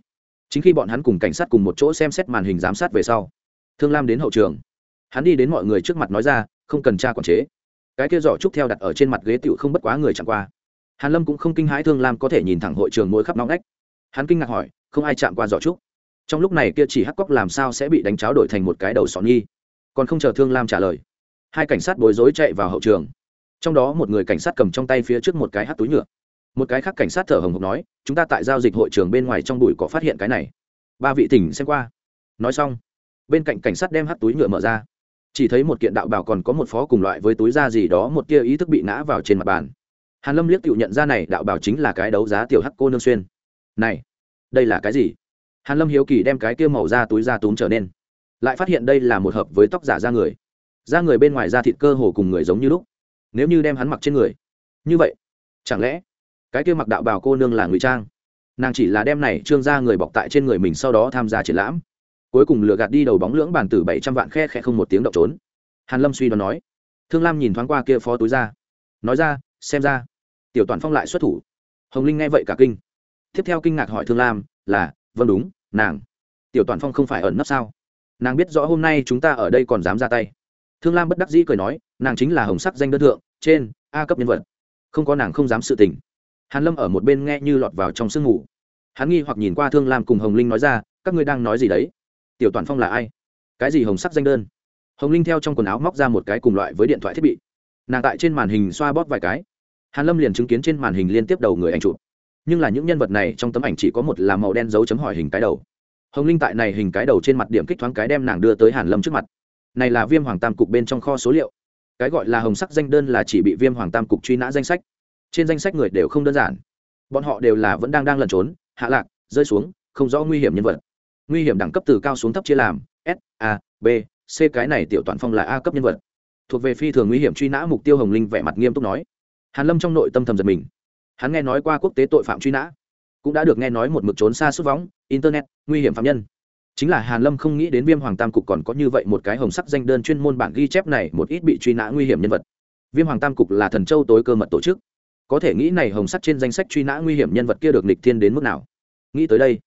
Speaker 1: Chính khi bọn hắn cùng cảnh sát cùng một chỗ xem xét màn hình giám sát về sau, thương lam đến hậu trường. Hắn đi đến mọi người trước mặt nói ra, không cần tra quản chế. Cái kia giỏ trúc theo đặt ở trên mặt ghế tựu không bất quá người chẳng qua. Hàn lâm cũng không kinh hãi thương lam có thể nhìn thẳng hội trường mỗi khắp nóng nách. Hắn kinh ngạc hỏi, không ai chạm qua giỏ trúc? Trong lúc này kia chỉ hắc cóc làm sao sẽ bị đánh cháo đổi thành một cái đầu sọn nghi? Còn không chờ thương lam trả lời, hai cảnh sát bối rối chạy vào hậu trường. Trong đó một người cảnh sát cầm trong tay phía trước một cái hắt túi nhựa một cái khác cảnh sát thở hồng hộc nói, chúng ta tại giao dịch hội trường bên ngoài trong bụi có phát hiện cái này. Ba vị tỉnh xem qua. Nói xong, bên cạnh cảnh sát đem hắt túi nhựa mở ra. Chỉ thấy một kiện đạo bảo còn có một phó cùng loại với túi da gì đó một tia ý thức bị ngã vào trên mặt bàn. Hàn lâm liếc tự nhận ra này đạo bảo chính là cái đấu giá tiểu hắc cô nương xuyên. Này, đây là cái gì? Hàn lâm hiếu kỳ đem cái kia màu da túi da túm trở nên. Lại phát hiện đây là một hợp với tóc giả da người. Da người bên ngoài da thịt cơ hồ cùng người giống như lúc. Nếu như đem hắn mặc trên người, như vậy, chẳng lẽ cái kia mặc đạo bào cô nương là ngụy trang. Nàng chỉ là đem này trương ra người bọc tại trên người mình sau đó tham gia triển lãm. Cuối cùng lừa gạt đi đầu bóng lưỡng bàn tử bảy trăm vạn khe khẽ không một tiếng động trốn. Hàn lâm suy đoán nói. Thương lam nhìn thoáng qua kia phó túi ra. Nói ra, xem ra, tiểu toàn phong lại xuất thủ. Hồng linh nghe vậy cả kinh. Tiếp theo kinh ngạc hỏi thương lam, là vâng đúng, nàng. Tiểu toàn phong không phải ẩn nấp sao? Nàng biết rõ hôm nay chúng ta ở đây còn dám ra tay. Thương lam bất đắc dĩ cười nói, nàng chính là hồng sắc danh đơn thượng, trên a cấp nhân vật. Không có nàng không dám sự tình hàn lâm ở một bên nghe như lọt vào trong sương ngủ. Hắn nghi hoặc nhìn qua thương lam cùng hồng linh nói ra, các ngươi đang nói gì đấy? Tiểu toàn phong là ai? Cái gì hồng sắc danh đơn? Hồng linh theo trong quần áo móc ra một cái cùng loại với điện thoại thiết bị. Nàng tại trên màn hình xoa bóp vài cái. Hàn lâm liền chứng kiến trên màn hình liên tiếp đầu người anh chụp. Nhưng là những nhân vật này trong tấm ảnh chỉ có một là màu đen dấu chấm hỏi hình cái đầu. Hồng linh tại này hình cái đầu trên mặt điểm kích thoáng cái đem nàng đưa tới hàn lâm trước mặt. Này là viêm hoàng tam cục bên trong kho số liệu. Cái gọi là hồng sắc danh đơn là chỉ bị viêm hoàng tam cục truy nã danh sách trên danh sách người đều không đơn giản. Bọn họ đều là vẫn đang đang lẩn trốn, hạ lạc, rơi xuống, không rõ nguy hiểm nhân vật. Nguy hiểm đẳng cấp từ cao xuống thấp chia làm, s, a, b, c, cái này tiểu toàn phong là a cấp nhân vật. Thuộc về phi thường nguy hiểm truy nã mục tiêu hồng linh vẻ mặt nghiêm túc nói. Hàn lâm trong nội tâm thầm giật mình. Hắn nghe nói qua quốc tế tội phạm truy nã, cũng đã được nghe nói một mực trốn xa xuất vóng internet, nguy hiểm phạm nhân. Chính là hàn lâm không nghĩ đến viêm hoàng tam cục còn có như vậy một cái hồng sắc danh đơn chuyên môn bản ghi chép này một ít bị truy nã nguy hiểm nhân vật. Viêm hoàng tam cục là thần châu tối cơ mật tổ chức có thể nghĩ này hồng sắc trên danh sách truy nã nguy hiểm nhân vật kia được nịch thiên đến mức nào? Nghĩ tới đây,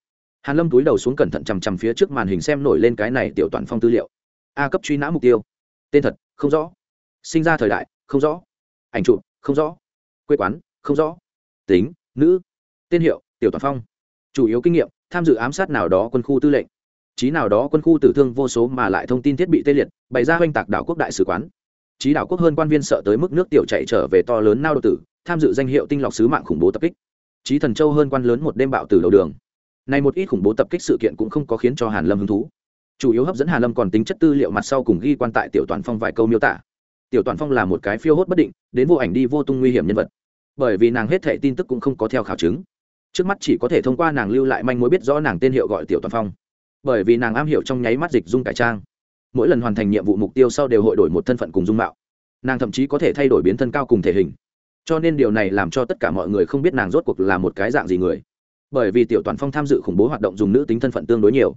Speaker 1: hàn lâm túi đầu xuống cẩn thận chằm chằm phía trước màn hình xem nổi lên cái này tiểu toàn phong tư liệu. A cấp truy nã mục tiêu. Tên thật, không rõ. Sinh ra thời đại, không rõ. Ảnh chụp, không rõ. Quê quán, không rõ. Tính, nữ. Tên hiệu, tiểu toàn phong. Chủ yếu kinh nghiệm, tham dự ám sát nào đó quân khu tư lệnh. Trí nào đó quân khu tử thương vô số mà lại thông tin thiết bị tê liệt, bày ra oanh tạc đảo quốc đại sứ quán. Trí đảo quốc hơn quan viên sợ tới mức nước tiểu chạy trở về to lớn nao đô tử tham dự danh hiệu tinh lọc sứ mạng khủng bố tập kích. Trí thần châu hơn quan lớn một đêm bạo từ đầu đường. Này một ít khủng bố tập kích sự kiện cũng không có khiến cho hàn lâm hứng thú. Chủ yếu hấp dẫn hàn lâm còn tính chất tư liệu mặt sau cùng ghi quan tại tiểu toàn phong vài câu miêu tả. Tiểu toàn phong là một cái phiêu hốt bất định, đến vô ảnh đi vô tung nguy hiểm nhân vật. Bởi vì nàng hết thảy tin tức cũng không có theo khảo chứng. Trước mắt chỉ có thể thông qua nàng lưu lại manh mối biết rõ nàng tên hiệu gọi tiểu toàn phong. Bởi vì nàng am hiểu trong nháy mắt dịch dung cải trang. Mỗi lần hoàn thành nhiệm vụ mục tiêu sau đều hội đổi một thân phận cùng dung mạo. Nàng thậm chí có thể thay đổi biến thân cao cùng thể hình cho nên điều này làm cho tất cả mọi người không biết nàng rốt cuộc là một cái dạng gì người. Bởi vì tiểu toàn phong tham dự khủng bố hoạt động dùng nữ tính thân phận tương đối nhiều.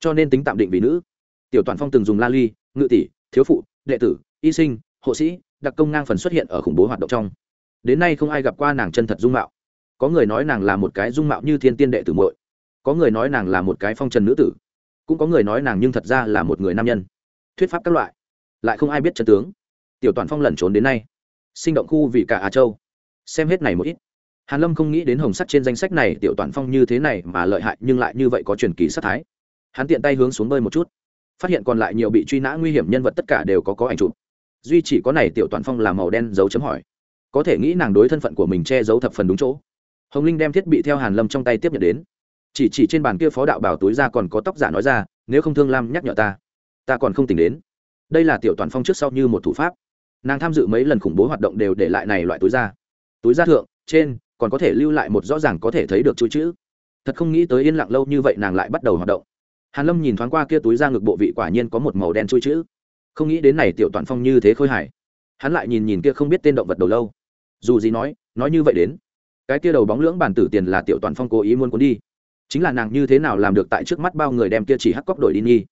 Speaker 1: Cho nên tính tạm định vì nữ. Tiểu toàn phong từng dùng la ly ngự tỷ, thiếu phụ, đệ tử, y sinh, hộ sĩ, đặc công ngang phần xuất hiện ở khủng bố hoạt động trong. Đến nay không ai gặp qua nàng chân thật dung mạo. Có người nói nàng là một cái dung mạo như thiên tiên đệ tử muội. Có người nói nàng là một cái phong trần nữ tử. Cũng có người nói nàng nhưng thật ra là một người nam nhân. Thuyết pháp các loại. Lại không ai biết chân tướng. Tiểu toàn phong lẩn trốn đến nay sinh động khu vì cả á châu. Xem hết này một ít. Hàn lâm không nghĩ đến hồng sắt trên danh sách này tiểu toàn phong như thế này mà lợi hại, nhưng lại như vậy có truyền kỳ sát thái. Hắn tiện tay hướng xuống bơi một chút. Phát hiện còn lại nhiều bị truy nã nguy hiểm nhân vật tất cả đều có có ảnh chụp. Duy chỉ có này tiểu toàn phong là màu đen dấu chấm hỏi. Có thể nghĩ nàng đối thân phận của mình che giấu thập phần đúng chỗ. Hồng linh đem thiết bị theo hàn lâm trong tay tiếp nhận đến. Chỉ chỉ trên bàn kia phó đạo bảo túi ra còn có tóc giả nói ra, nếu không thương lam nhắc nhở ta ta còn không tỉnh đến. Đây là tiểu toàn phong trước sau như một thủ pháp nàng tham dự mấy lần khủng bố hoạt động đều để lại này loại túi da. Túi da thượng, trên, còn có thể lưu lại một rõ ràng có thể thấy được chuỗi chữ. Thật không nghĩ tới yên lặng lâu như vậy nàng lại bắt đầu hoạt động. Hàn lâm nhìn thoáng qua kia túi da ngực bộ vị quả nhiên có một màu đen chuỗi chữ. Không nghĩ đến này tiểu toàn phong như thế khôi hài. Hắn lại nhìn nhìn kia không biết tên động vật đầu lâu. Dù gì nói nói như vậy đến. Cái kia đầu bóng lưỡng bản tử tiền là tiểu toàn phong cố ý muốn cuốn đi. Chính là nàng như thế nào làm được tại trước mắt bao người đem kia chỉ hắc cóc đổi đi nghi.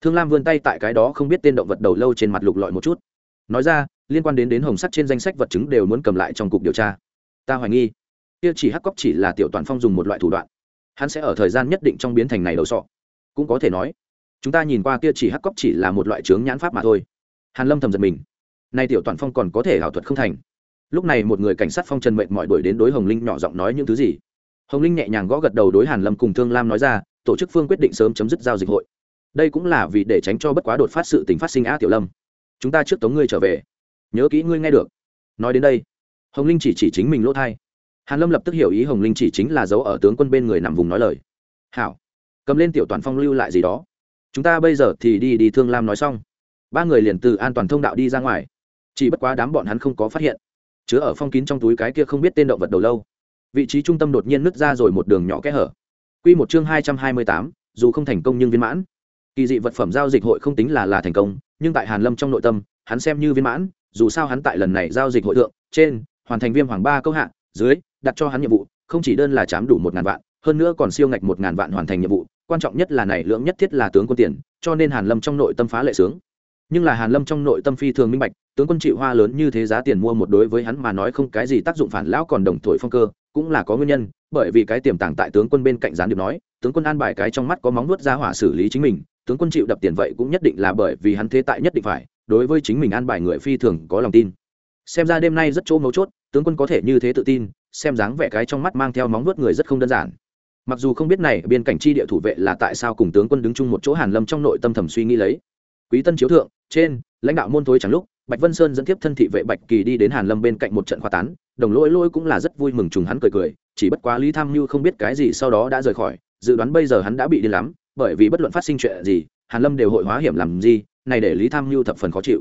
Speaker 1: Thương lam vươn tay tại cái đó không biết tên động vật đầu lâu trên mặt lục lọi một chút. Nói ra liên quan đến đến hồng sắt trên danh sách vật chứng đều muốn cầm lại trong cục điều tra. Ta hoài nghi, kia chỉ hắc cóc chỉ là tiểu toàn phong dùng một loại thủ đoạn. Hắn sẽ ở thời gian nhất định trong biến thành này đầu sọ. Cũng có thể nói, chúng ta nhìn qua kia chỉ hắc cóc chỉ là một loại trướng nhãn pháp mà thôi. Hàn lâm thầm giật mình. Nay tiểu toàn phong còn có thể ảo thuật không thành. Lúc này một người cảnh sát phong trần mệnh mọi đuổi đến đối hồng linh nhỏ giọng nói những thứ gì. Hồng linh nhẹ nhàng gõ gật đầu đối hàn lâm cùng thương lam nói ra, tổ chức phương quyết định sớm chấm dứt giao dịch hội. Đây cũng là vì để tránh cho bất quá đột phát sự tình phát sinh á, tiểu lâm. Chúng ta trước tống ngươi trở về nhớ kỹ ngươi nghe được. Nói đến đây, hồng linh chỉ chỉ chính mình lỗ thai. Hàn lâm lập tức hiểu ý hồng linh chỉ chính là dấu ở tướng quân bên người nằm vùng nói lời. Hảo, cầm lên tiểu toàn phong lưu lại gì đó. Chúng ta bây giờ thì đi đi thương lam nói xong. Ba người liền từ an toàn thông đạo đi ra ngoài. Chỉ bất quá đám bọn hắn không có phát hiện. Chứa ở phong kín trong túi cái kia không biết tên động vật đầu lâu. Vị trí trung tâm đột nhiên nứt ra rồi một đường nhỏ kẽ hở. Quy một chương hai trăm hai mươi tám, dù không thành công nhưng viên mãn. Kỳ dị vật phẩm giao dịch hội không tính là là thành công, nhưng tại hàn lâm trong nội tâm, hắn xem như viên mãn dù sao hắn tại lần này giao dịch hội thượng, trên, hoàn thành viêm hoàng ba câu hạ, dưới, đặt cho hắn nhiệm vụ, không chỉ đơn là chám đủ một ngàn vạn, hơn nữa còn siêu ngạch một ngàn vạn hoàn thành nhiệm vụ, quan trọng nhất là này lượng nhất thiết là tướng quân tiền, cho nên hàn lâm trong nội tâm phá lệ sướng. Nhưng là hàn lâm trong nội tâm phi thường minh bạch, tướng quân chịu hoa lớn như thế giá tiền mua một đối với hắn mà nói không cái gì tác dụng phản lão còn đồng thổi phong cơ, cũng là có nguyên nhân, bởi vì cái tiềm tàng tại tướng quân bên cạnh gián điệp nói, tướng quân an bài cái trong mắt có móng nuốt ra hỏa xử lý chính mình, tướng quân chịu đập tiền vậy cũng nhất định là bởi vì hắn thế tại nhất định phải đối với chính mình an bài người phi thường có lòng tin. Xem ra đêm nay rất chỗ mấu chốt, tướng quân có thể như thế tự tin, xem dáng vẻ cái trong mắt mang theo móng vuốt người rất không đơn giản. Mặc dù không biết này biên cảnh chi địa thủ vệ là tại sao cùng tướng quân đứng chung một chỗ hàn lâm trong nội tâm thầm suy nghĩ lấy. Quý tân chiếu thượng, trên, lãnh đạo môn thối chẳng lúc, bạch vân sơn dẫn tiếp thân thị vệ bạch kỳ đi đến hàn lâm bên cạnh một trận khoa tán, đồng lỗi lỗi cũng là rất vui mừng trùng hắn cười cười, chỉ bất quá lý tham mưu không biết cái gì sau đó đã rời khỏi, dự đoán bây giờ hắn đã bị đi lắm, bởi vì bất luận phát sinh chuyện gì, hàn lâm đều hội hóa hiểm làm gì này để lý tham mưu thập phần khó chịu.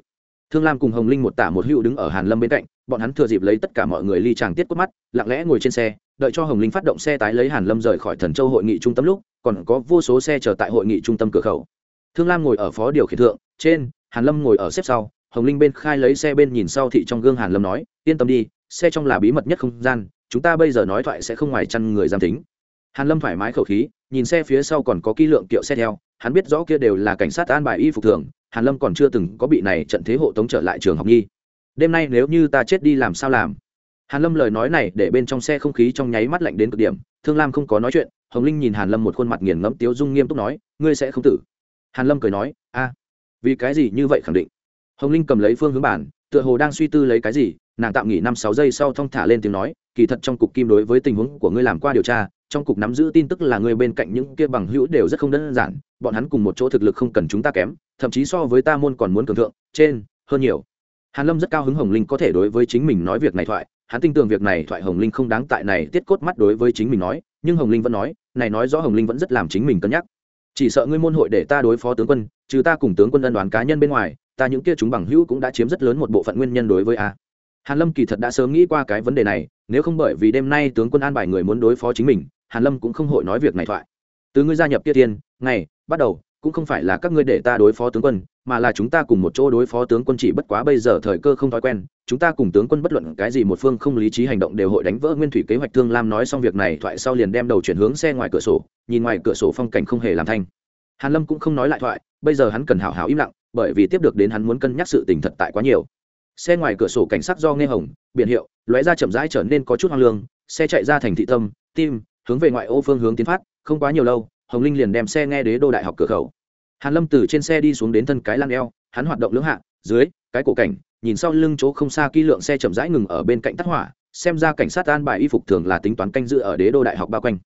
Speaker 1: Thương lam cùng hồng linh một tả một hữu đứng ở hàn lâm bên cạnh, bọn hắn thừa dịp lấy tất cả mọi người ly tràng tiết quất mắt, lặng lẽ ngồi trên xe, đợi cho hồng linh phát động xe tái lấy hàn lâm rời khỏi thần châu hội nghị trung tâm lúc, còn có vô số xe chờ tại hội nghị trung tâm cửa khẩu. Thương lam ngồi ở phó điều khiển thượng, trên, hàn lâm ngồi ở xếp sau, hồng linh bên khai lấy xe bên nhìn sau thị trong gương hàn lâm nói, yên tâm đi, xe trong là bí mật nhất không gian, chúng ta bây giờ nói thoại sẽ không ngoài chăn người giam tính hàn lâm thoải mái khẩu khí, nhìn xe phía sau còn có kỹ lượng kiệu xe theo, hắn biết rõ kia đều là cảnh sát an bài y phục thường, hàn lâm còn chưa từng có bị này trận thế hộ tống trở lại trường học nhi đêm nay nếu như ta chết đi làm sao làm? Hàn lâm lời nói này để bên trong xe không khí trong nháy mắt lạnh đến cực điểm, thương lam không có nói chuyện, hồng linh nhìn hàn lâm một khuôn mặt nghiền ngẫm tiếu dung nghiêm túc nói, ngươi sẽ không tử. Hàn lâm cười nói, a, vì cái gì như vậy khẳng định? Hồng linh cầm lấy phương hướng bản, tựa hồ đang suy tư lấy cái gì, nàng tạm nghỉ năm sáu giây sau thong thả lên tiếng nói, kỳ thật trong cục kim đối với tình huống của ngươi làm qua điều tra trong cục nắm giữ tin tức là người bên cạnh những kia bằng hữu đều rất không đơn giản, bọn hắn cùng một chỗ thực lực không cần chúng ta kém, thậm chí so với ta môn còn muốn cường thượng, trên, hơn nhiều. Hàn lâm rất cao hứng hồng linh có thể đối với chính mình nói việc này thoại, hắn tin tưởng việc này thoại hồng linh không đáng tại này tiết cốt mắt đối với chính mình nói, nhưng hồng linh vẫn nói, này nói rõ hồng linh vẫn rất làm chính mình cân nhắc. Chỉ sợ ngươi môn hội để ta đối phó tướng quân, trừ ta cùng tướng quân ân đoán cá nhân bên ngoài, ta những kia chúng bằng hữu cũng đã chiếm rất lớn một bộ phận nguyên nhân đối với a. Hàn lâm kỳ thật đã sớm nghĩ qua cái vấn đề này, nếu không bởi vì đêm nay tướng quân an bài người muốn đối phó chính mình hàn lâm cũng không hội nói việc này thoại. Từ ngươi gia nhập kia tiên ngày, bắt đầu, cũng không phải là các ngươi để ta đối phó tướng quân, mà là chúng ta cùng một chỗ đối phó tướng quân chỉ bất quá bây giờ thời cơ không thói quen, chúng ta cùng tướng quân bất luận cái gì một phương không lý trí hành động đều hội đánh vỡ nguyên thủy kế hoạch thương lam nói xong việc này, thoại sau liền đem đầu chuyển hướng xe ngoài cửa sổ, nhìn ngoài cửa sổ phong cảnh không hề làm thanh. Hàn lâm cũng không nói lại thoại, bây giờ hắn cần hảo hảo im lặng, bởi vì tiếp được đến hắn muốn cân nhắc sự tình thật tại quá nhiều. Xe ngoài cửa sổ cảnh sát do nghe hồng, biển hiệu, lóe ra chậm rãi trở nên có chút hoang lương, xe chạy ra thành thị tâm, tim hướng về ngoại ô phương hướng tiến phát, không quá nhiều lâu, hồng linh liền đem xe nghe đế đô đại học cửa khẩu. Hàn lâm từ trên xe đi xuống đến thân cái lăn eo, hắn hoạt động lưỡng hạ, dưới, cái cổ cảnh, nhìn sau lưng chỗ không xa kỹ lượng xe chậm rãi ngừng ở bên cạnh tắt hỏa, xem ra cảnh sát an bài y phục thường là tính toán canh giữ ở đế đô đại học bao quanh.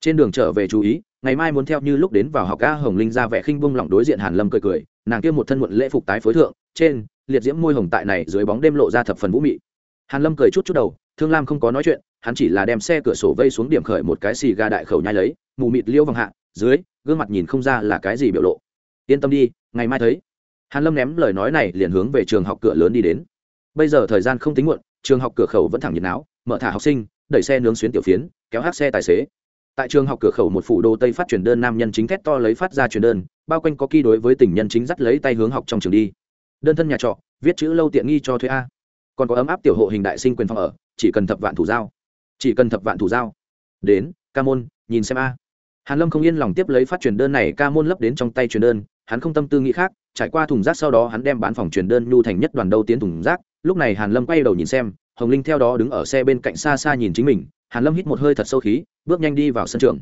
Speaker 1: Trên đường trở về chú ý, ngày mai muốn theo như lúc đến vào học ca hồng linh ra vẻ khinh bông lỏng đối diện hàn lâm cười cười, nàng kia một thân muộn lễ phục tái phối thượng, trên, liệt diễm môi hồng tại này dưới bóng đêm lộ ra thập phần vũ mị. Hàn lâm cười chút chút đầu thương lam không có nói chuyện, hắn chỉ là đem xe cửa sổ vây xuống điểm khởi một cái xì ga đại khẩu nhai lấy, mù mịt liêu vòng hạ, dưới, gương mặt nhìn không ra là cái gì biểu lộ. Yên tâm đi, ngày mai thấy. Hàn lâm ném lời nói này liền hướng về trường học cửa lớn đi đến. Bây giờ thời gian không tính muộn, trường học cửa khẩu vẫn thẳng nhiệt não mở thả học sinh, đẩy xe nướng xuyến tiểu phiến, kéo hát xe tài xế. Tại trường học cửa khẩu một phủ đô tây phát truyền đơn nam nhân chính thét to lấy phát ra truyền đơn, bao quanh có kỳ đối với tình nhân chính dắt lấy tay hướng học trong trường đi. Đơn thân nhà trọ, viết chữ lâu tiện nghi cho thuê a. Còn có ấm áp tiểu hộ hình đại sinh quyền phòng ở chỉ cần thập vạn thủ giao. Chỉ cần thập vạn thủ giao. Đến, ca môn, nhìn xem a. Hàn lâm không yên lòng tiếp lấy phát truyền đơn này, ca môn lấp đến trong tay truyền đơn, hắn không tâm tư nghĩ khác, trải qua thùng rác sau đó hắn đem bán phòng truyền đơn nhu thành nhất đoàn đầu tiến thùng rác, lúc này hàn lâm quay đầu nhìn xem, hồng linh theo đó đứng ở xe bên cạnh xa xa nhìn chính mình, hàn lâm hít một hơi thật sâu khí, bước nhanh đi vào sân trường.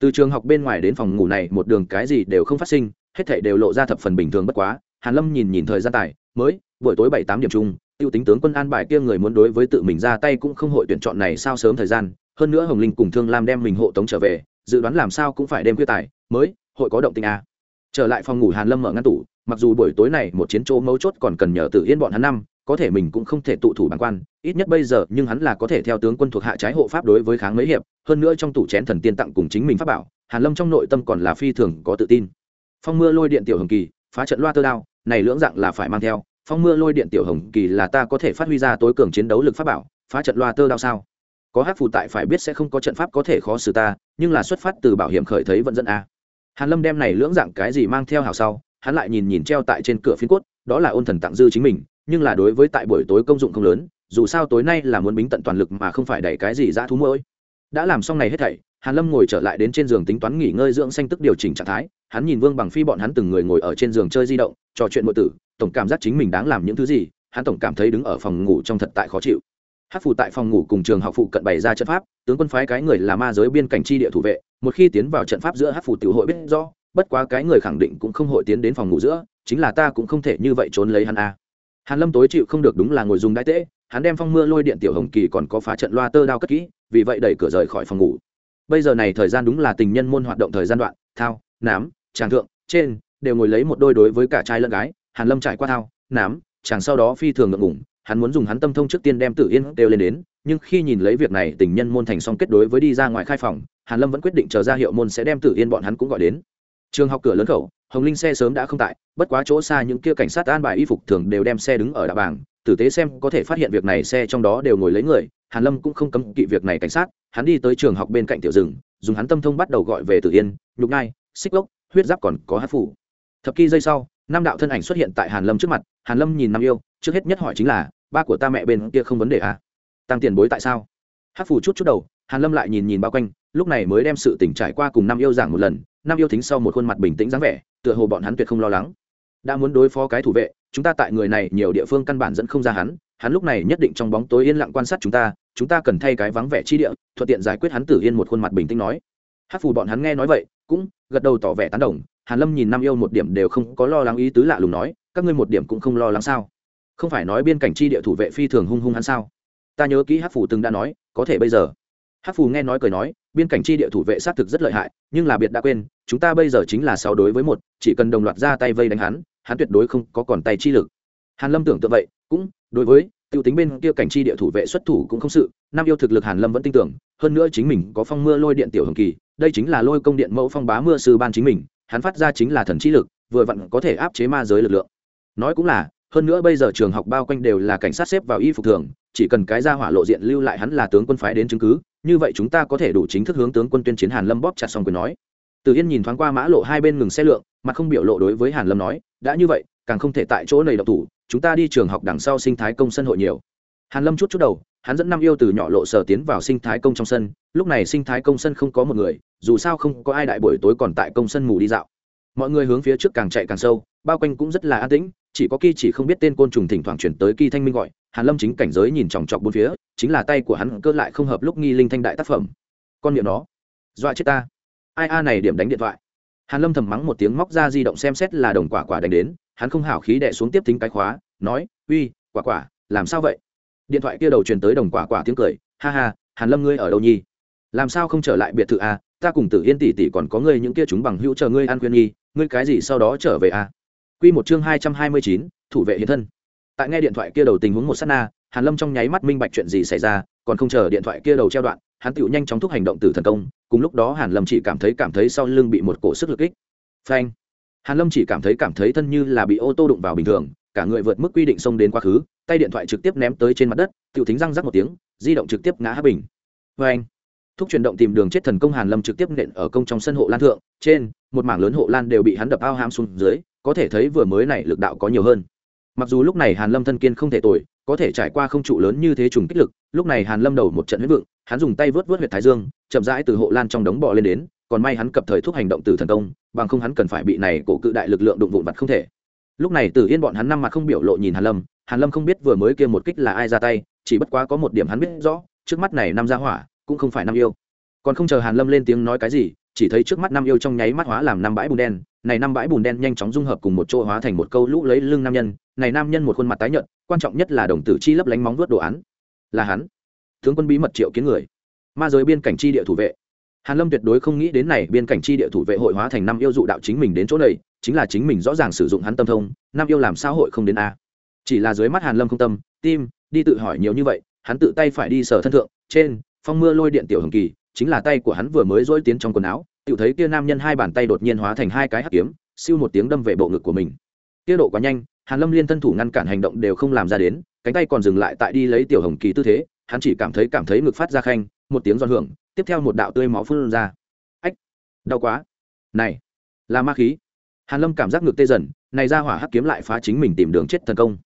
Speaker 1: Từ trường học bên ngoài đến phòng ngủ này, một đường cái gì đều không phát sinh, hết thảy đều lộ ra thập phần bình thường bất quá, hàn lâm nhìn nhìn thời gian tài, mới, buổi tối bảy tám điểm chung tiêu tính tướng quân an bài kia người muốn đối với tự mình ra tay cũng không hội tuyển chọn này sao sớm thời gian, hơn nữa hồng linh cùng thương lam đem mình hộ tống trở về, dự đoán làm sao cũng phải đem quyết tài, mới, hội có động tình a à. trở lại phòng ngủ hàn lâm mở ngăn tủ, mặc dù buổi tối này một chiến chỗ mấu chốt còn cần nhờ tự yên bọn hắn năm, có thể mình cũng không thể tụ thủ bản quan, ít nhất bây giờ nhưng hắn là có thể theo tướng quân thuộc hạ trái hộ pháp đối với kháng mấy hiệp, hơn nữa trong tủ chén thần tiên tặng cùng chính mình pháp bảo, hàn lâm trong nội tâm còn là phi thường có tự tin. Phong mưa lôi điện tiểu hồng kỳ, phá trận loa tơ đao, này lưỡng dạng là phải mang theo phong mưa lôi điện tiểu hồng kỳ là ta có thể phát huy ra tối cường chiến đấu lực pháp bảo, phá trận loa tơ đao sao? Có hát phù tại phải biết sẽ không có trận pháp có thể khó xử ta, nhưng là xuất phát từ bảo hiểm khởi thấy vẫn dẫn a. Hàn lâm đem này lưỡng dạng cái gì mang theo hào sau, hắn lại nhìn nhìn treo tại trên cửa phiến cốt, đó là ôn thần tặng dư chính mình, nhưng là đối với tại buổi tối công dụng không lớn, dù sao tối nay là muốn bính tận toàn lực mà không phải đẩy cái gì ra thú mỗi đã làm xong này hết thảy, hàn lâm ngồi trở lại đến trên giường tính toán nghỉ ngơi dưỡng xanh tức điều chỉnh trạng thái, hắn nhìn vương bằng phi bọn hắn từng người ngồi ở trên giường chơi di động, trò chuyện nội tử tổng cảm giác chính mình đáng làm những thứ gì, hắn tổng cảm thấy đứng ở phòng ngủ trong thật tại khó chịu. Hát phù tại phòng ngủ cùng trường học phụ cận bày ra trận pháp, tướng quân phái cái người là ma giới biên cảnh chi địa thủ vệ, một khi tiến vào trận pháp giữa hát phù tiểu hội biết rõ, bất quá cái người khẳng định cũng không hội tiến đến phòng ngủ giữa, chính là ta cũng không thể như vậy trốn lấy hắn a. Hàn lâm tối chịu không được đúng là ngồi dùng đại tễ hắn đem phong mưa lôi điện tiểu hồng kỳ còn có phá trận loa tơ đao cất kỹ, vì vậy đẩy cửa rời khỏi phòng ngủ. Bây giờ này thời gian đúng là tình nhân môn hoạt động thời gian đoạn, thao, nám, tràng thượng, trên, đều ngồi lấy một đôi đối với cả trai lẫn gái hàn lâm trải qua thao nám chàng sau đó phi thường ngượng ngủng hắn muốn dùng hắn tâm thông trước tiên đem tử yên đều lên đến nhưng khi nhìn lấy việc này tình nhân môn thành xong kết đối với đi ra ngoài khai phòng hàn lâm vẫn quyết định chờ ra hiệu môn sẽ đem tử yên bọn hắn cũng gọi đến. Trường học cửa lớn khẩu hồng linh xe sớm đã không tại bất quá chỗ xa những kia cảnh sát an bài y phục thường đều đem xe đứng ở đà bảng tử tế xem có thể phát hiện việc này xe trong đó đều ngồi lấy người hàn lâm cũng không cấm kỵ việc này cảnh sát hắn đi tới trường học bên cạnh tiểu rừng dùng hắn tâm thông bắt đầu gọi về tử yên nhục ngai xích lốc, huyết giáp còn có hát phủ. Thập ký giây sau năm đạo thân ảnh xuất hiện tại hàn lâm trước mặt, hàn lâm nhìn năm yêu, trước hết nhất hỏi chính là, ba của ta mẹ bên kia không vấn đề à? Tăng tiền bối tại sao? Hát phủ chút chút đầu, hàn lâm lại nhìn nhìn bao quanh, lúc này mới đem sự tỉnh trải qua cùng năm yêu giảng một lần năm yêu thính sau một khuôn mặt bình tĩnh dáng vẻ, tựa hồ bọn hắn tuyệt không lo lắng. Đã muốn đối phó cái thủ vệ, chúng ta tại người này nhiều địa phương căn bản dẫn không ra hắn hắn lúc này nhất định trong bóng tối yên lặng quan sát chúng ta chúng ta cần thay cái vắng vẻ chi địa, thuận tiện giải quyết hắn tử yên một khuôn mặt bình tĩnh nói. Hát phù bọn hắn nghe nói vậy, cũng gật đầu tỏ vẻ tán đồng hàn lâm nhìn năm yêu một điểm đều không có lo lắng ý tứ lạ lùng nói, các ngươi một điểm cũng không lo lắng sao? Không phải nói biên cảnh chi địa thủ vệ phi thường hung hung hắn sao? Ta nhớ kỹ hát phù từng đã nói, có thể bây giờ. Hát phù nghe nói cười nói, biên cảnh chi địa thủ vệ xác thực rất lợi hại, nhưng là biệt đã quên, chúng ta bây giờ chính là sáu đối với một, chỉ cần đồng loạt ra tay vây đánh hắn hắn tuyệt đối không có còn tay chi lực. Hàn lâm tưởng tượng vậy, cũng, đối với, tiêu tính bên kia cảnh chi địa thủ vệ xuất thủ cũng không sự nam yêu thực lực hàn lâm vẫn tin tưởng, hơn nữa chính mình có phong mưa lôi điện tiểu hồng kỳ, đây chính là lôi công điện mẫu phong bá mưa sư ban chính mình hắn phát ra chính là thần trí lực, vừa vặn có thể áp chế ma giới lực lượng. Nói cũng là, hơn nữa bây giờ trường học bao quanh đều là cảnh sát xếp vào y phục thường, chỉ cần cái ra hỏa lộ diện lưu lại hắn là tướng quân phái đến chứng cứ, như vậy chúng ta có thể đủ chính thức hướng tướng quân tuyên chiến hàn lâm bóp chặt xong quyền nói. Từ yên nhìn thoáng qua mã lộ hai bên ngừng xe lượng, mặt không biểu lộ đối với hàn lâm nói, đã như vậy, càng không thể tại chỗ này độc thủ, chúng ta đi trường học đằng sau sinh thái công sân hội nhiều. Hàn lâm chút chút đầu, hắn dẫn năm yêu từ nhỏ lộ sở tiến vào sinh thái công trong sân lúc này sinh thái công sân không có một người, dù sao không có ai đại buổi tối còn tại công sân mù đi dạo. Mọi người hướng phía trước càng chạy càng sâu, bao quanh cũng rất là an tĩnh, chỉ có kỳ chỉ không biết tên côn trùng thỉnh thoảng chuyển tới kỳ thanh minh gọi, hàn lâm chính cảnh giới nhìn chòng chọc bốn phía, chính là tay của hắn cơ lại không hợp lúc nghi linh thanh đại tác phẩm. Con miệng nó. Dọa chết ta. Ai a này điểm đánh điện thoại. Hàn lâm thầm mắng một tiếng móc ra di động xem xét là đồng quả quả đánh đến, hắn không hảo khí đệ xuống tiếp tính cái khóa, nói, uy, quả quả, làm sao vậy? Điện thoại kia đầu truyền tới đồng quả quả tiếng cười, ha ha, hàn lâm ngươi ở đâu nhi làm sao không trở lại biệt thự à? Ta cùng tử yên tỷ tỷ còn có ngươi những kia chúng bằng hữu chờ ngươi ăn khuyên nghi, ngươi cái gì sau đó trở về à? Quy một chương hai trăm hai mươi chín, thủ vệ hiện thân. Tại nghe điện thoại kia đầu tình huống một sát na, hàn lâm trong nháy mắt minh bạch chuyện gì xảy ra, còn không chờ điện thoại kia đầu treo đoạn, hắn tựu nhanh chóng thúc hành động từ thần công, cùng lúc đó hàn lâm chỉ cảm thấy cảm thấy sau lưng bị một cổ sức lực kích. Phanh! Hàn lâm chỉ cảm thấy cảm thấy thân như là bị ô tô đụng vào bình thường, cả người vượt mức quy định xông đến quá khứ, tay điện thoại trực tiếp ném tới trên mặt đất tiểu thính răng rắc một tiếng, di động trực tiếp ngã hấp bình. Phanh! Thúc chuyển động tìm đường chết thần công hàn lâm trực tiếp nện ở công trong sân hộ lan thượng, trên, một mảng lớn hộ lan đều bị hắn đập ao ham xuống dưới, có thể thấy vừa mới này lực đạo có nhiều hơn. Mặc dù lúc này hàn lâm thân kiên không thể tội có thể trải qua không trụ lớn như thế trùng kích lực, lúc này hàn lâm đầu một trận huyết vượng, hắn dùng tay vớt vớt huyệt thái dương, chậm rãi từ hộ lan trong đống bò lên đến, còn may hắn kịp thời thúc hành động từ thần công, bằng không hắn cần phải bị này cổ cự đại lực lượng đụng vụn vặt không thể. Lúc này Tử yên bọn hắn năm mặt không biểu lộ nhìn hàn lâm hàn lâm không biết vừa mới kia một kích là ai ra tay, chỉ bất quá có một điểm hắn biết rõ, trước mắt này năm gia hỏa cũng không phải năm yêu. Còn không chờ hàn lâm lên tiếng nói cái gì, chỉ thấy trước mắt năm yêu trong nháy mắt hóa làm năm bãi bùn đen. Này năm bãi bùn đen nhanh chóng dung hợp cùng một chỗ hóa thành một câu lũ lấy lưng nam nhân. Này nam nhân một khuôn mặt tái nhợt, quan trọng nhất là đồng tử chi lấp lánh móng vuốt đồ án. Là hắn. Tướng quân bí mật triệu kiến người. Ma giới biên cảnh chi địa thủ vệ. Hàn lâm tuyệt đối không nghĩ đến này biên cảnh chi địa thủ vệ hội hóa thành năm yêu dụ đạo chính mình đến chỗ này, chính là chính mình rõ ràng sử dụng hắn tâm thông, năm yêu làm sao hội không đến a? Chỉ là dưới mắt hàn lâm không tâm, tim, đi tự hỏi nhiều như vậy, hắn tự tay phải đi sở thân thượng, trên phong mưa lôi điện tiểu hồng kỳ, chính là tay của hắn vừa mới dỗi tiến trong quần áo tự thấy kia nam nhân hai bàn tay đột nhiên hóa thành hai cái hắc kiếm, siêu một tiếng đâm về bộ ngực của mình. Kia độ quá nhanh, hàn lâm liên thân thủ ngăn cản hành động đều không làm ra đến, cánh tay còn dừng lại tại đi lấy tiểu hồng kỳ tư thế, hắn chỉ cảm thấy cảm thấy ngực phát ra khanh, một tiếng giòn hưởng, tiếp theo một đạo tươi máu phun ra. Ách, đau quá. Này, là ma khí. Hàn lâm cảm giác ngực tê dần, này ra hỏa hắc kiếm lại phá chính mình tìm đường chết thần công.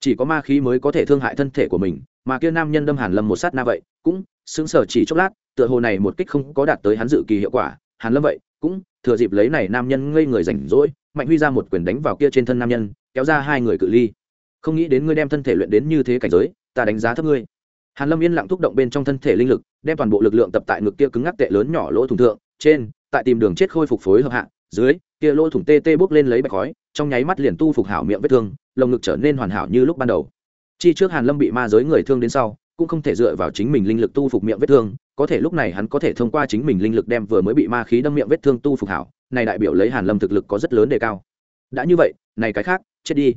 Speaker 1: Chỉ có ma khí mới có thể thương hại thân thể của mình mà kia nam nhân đâm hàn lâm một sát na vậy, cũng sững sờ chỉ chốc lát, tựa hồ này một kích không có đạt tới hắn dự kỳ hiệu quả. Hàn lâm vậy cũng thừa dịp lấy này nam nhân ngây người rảnh rỗi, mạnh huy ra một quyền đánh vào kia trên thân nam nhân, kéo ra hai người cự ly. Không nghĩ đến ngươi đem thân thể luyện đến như thế cảnh giới, ta đánh giá thấp ngươi. Hàn lâm yên lặng thúc động bên trong thân thể linh lực, đem toàn bộ lực lượng tập tại ngực kia cứng ngắc tệ lớn nhỏ lỗ thủng thượng, trên, tại tìm đường chết khôi phục phối hợp hạ, dưới, kia lỗ thủng tê tê bốc lên lấy bạch khói, trong nháy mắt liền tu phục hảo miệng vết thương, lồng ngực trở nên hoàn hảo như lúc ban đầu chi trước hàn lâm bị ma giới người thương đến sau, cũng không thể dựa vào chính mình linh lực tu phục miệng vết thương, có thể lúc này hắn có thể thông qua chính mình linh lực đem vừa mới bị ma khí đâm miệng vết thương tu phục hảo, này đại biểu lấy hàn lâm thực lực có rất lớn đề cao. Đã như vậy, này cái khác, chết đi.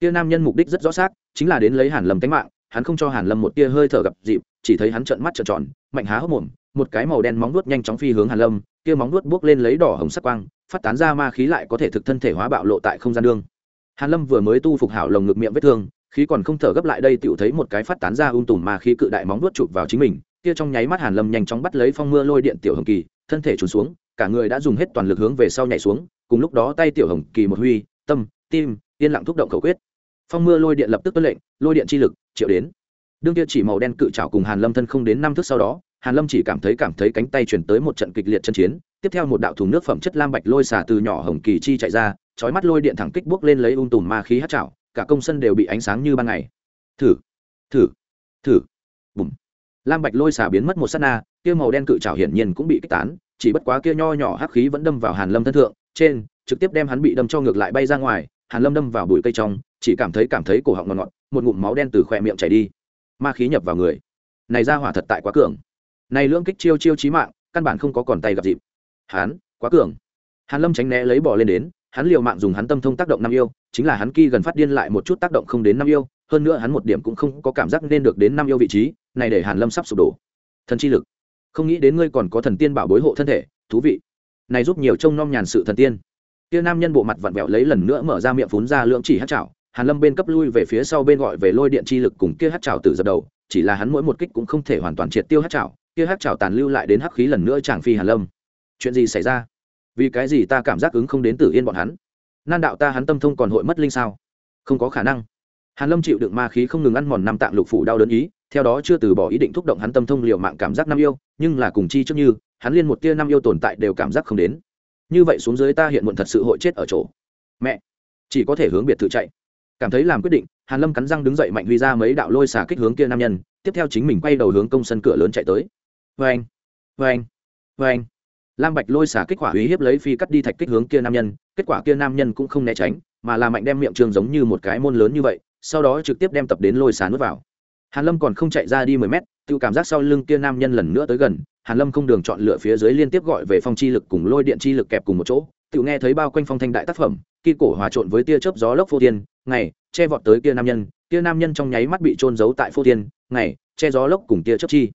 Speaker 1: Kia nam nhân mục đích rất rõ xác chính là đến lấy hàn lâm tính mạng, hắn không cho hàn lâm một tia hơi thở gặp dịp, chỉ thấy hắn trợn mắt trợn tròn, mạnh há hốc mồm, một cái màu đen móng vuốt nhanh chóng phi hướng hàn lâm, kia móng vuốt buốc lên lấy đỏ hồng sắc quang, phát tán ra ma khí lại có thể thực thân thể hóa bạo lộ tại không gian đương. Hàn lâm vừa mới tu phục hảo lồng ngực miệng vết thương khí còn không thở gấp lại đây tựu thấy một cái phát tán ra ung tùm ma khí cự đại móng vuốt chụp vào chính mình, kia trong nháy mắt hàn lâm nhanh chóng bắt lấy phong mưa lôi điện tiểu hồng kỳ, thân thể trùn xuống, cả người đã dùng hết toàn lực hướng về sau nhảy xuống, cùng lúc đó tay tiểu hồng kỳ một huy, tâm, tim, yên lặng thúc động khẩu quyết. Phong mưa lôi điện lập tức tuân lệnh, lôi điện chi lực, triệu đến. Đương kia chỉ màu đen cự trảo cùng hàn lâm thân không đến năm thước sau đó, hàn lâm chỉ cảm thấy cảm thấy cánh tay chuyển tới một trận kịch liệt chân chiến, tiếp theo một đạo thùng nước phẩm chất lam bạch lôi xả từ nhỏ hồng kỳ chi chạy ra, chói mắt lôi điện thẳng kích bước lên lấy ung tùm ma khí hát chảo cả công sân đều bị ánh sáng như ban ngày. Thử thử thử. Bùm. Lam bạch lôi xả biến mất một sát na, kia màu đen cự trảo hiển nhiên cũng bị kích tán, chỉ bất quá kia nho nhỏ hắc khí vẫn đâm vào hàn lâm thân thượng, trên, trực tiếp đem hắn bị đâm cho ngược lại bay ra ngoài, hàn lâm đâm vào bụi cây trong, chỉ cảm thấy cảm thấy cổ họng ngọt ngọt, một ngụm máu đen từ khỏe miệng chảy đi. Ma khí nhập vào người. Này ra hỏa thật tại quá cường. Này lưỡng kích chiêu chiêu chí mạng, căn bản không có còn tay gặp dịp. Hắn quá cường. Hàn lâm tránh né lấy bỏ lên đến hắn liều mạng dùng hắn tâm thông tác động năm yêu, chính là hắn kỳ gần phát điên lại một chút tác động không đến năm yêu, hơn nữa hắn một điểm cũng không có cảm giác nên được đến năm yêu vị trí, này để hàn lâm sắp sụp đổ. Thần chi lực. Không nghĩ đến ngươi còn có thần tiên bảo bối hộ thân thể, thú vị. Này giúp nhiều trông nom nhàn sự thần tiên. Kia nam nhân bộ mặt vặn vẹo lấy lần nữa mở ra miệng phún ra lưỡng chỉ hát chảo, hàn lâm bên cấp lui về phía sau bên gọi về lôi điện chi lực cùng kia hát chảo từ dập đầu, chỉ là hắn mỗi một kích cũng không thể hoàn toàn triệt tiêu hát chảo, kia hát chảo tàn lưu lại đến hắc khí lần nữa chàng phi hàn lâm. Chuyện gì xảy ra? Vì cái gì ta cảm giác ứng không đến tử yên bọn hắn? Nan đạo ta hắn tâm thông còn hội mất linh sao? Không có khả năng. Hàn lâm chịu đựng ma khí không ngừng ăn mòn năm tạng lục phủ đau đớn ý, theo đó chưa từ bỏ ý định thúc động hắn tâm thông liều mạng cảm giác năm yêu, nhưng là cùng chi trước như, hắn liên một tia năm yêu tồn tại đều cảm giác không đến. Như vậy xuống dưới ta hiện muộn thật sự hội chết ở chỗ. Mẹ! Chỉ có thể hướng biệt thự chạy. Cảm thấy làm quyết định, hàn lâm cắn răng đứng dậy mạnh huy ra mấy đạo lôi xả kích hướng kia nam nhân, tiếp theo chính mình quay đầu hướng công sân cửa lớn chạy tới. Vê anh vê anh vê anh lam bạch lôi xả kích quả uy hiếp lấy phi cắt đi thạch kích hướng kia nam nhân, kết quả kia nam nhân cũng không né tránh, mà là mạnh đem miệng trường giống như một cái môn lớn như vậy, sau đó trực tiếp đem tập đến lôi xả nuốt vào. Hàn lâm còn không chạy ra đi mười mét tự cảm giác sau lưng kia nam nhân lần nữa tới gần, hàn lâm không đường chọn lựa phía dưới liên tiếp gọi về phong chi lực cùng lôi điện chi lực kẹp cùng một chỗ, tự nghe thấy bao quanh phong thanh đại tác phẩm, kỳ cổ hòa trộn với tia chớp gió lốc phô thiên, ngày, che vọt tới kia nam nhân, kia nam nhân trong nháy mắt bị trôn giấu tại phô thiên, ngày, che gió lốc cùng tia chớp chi.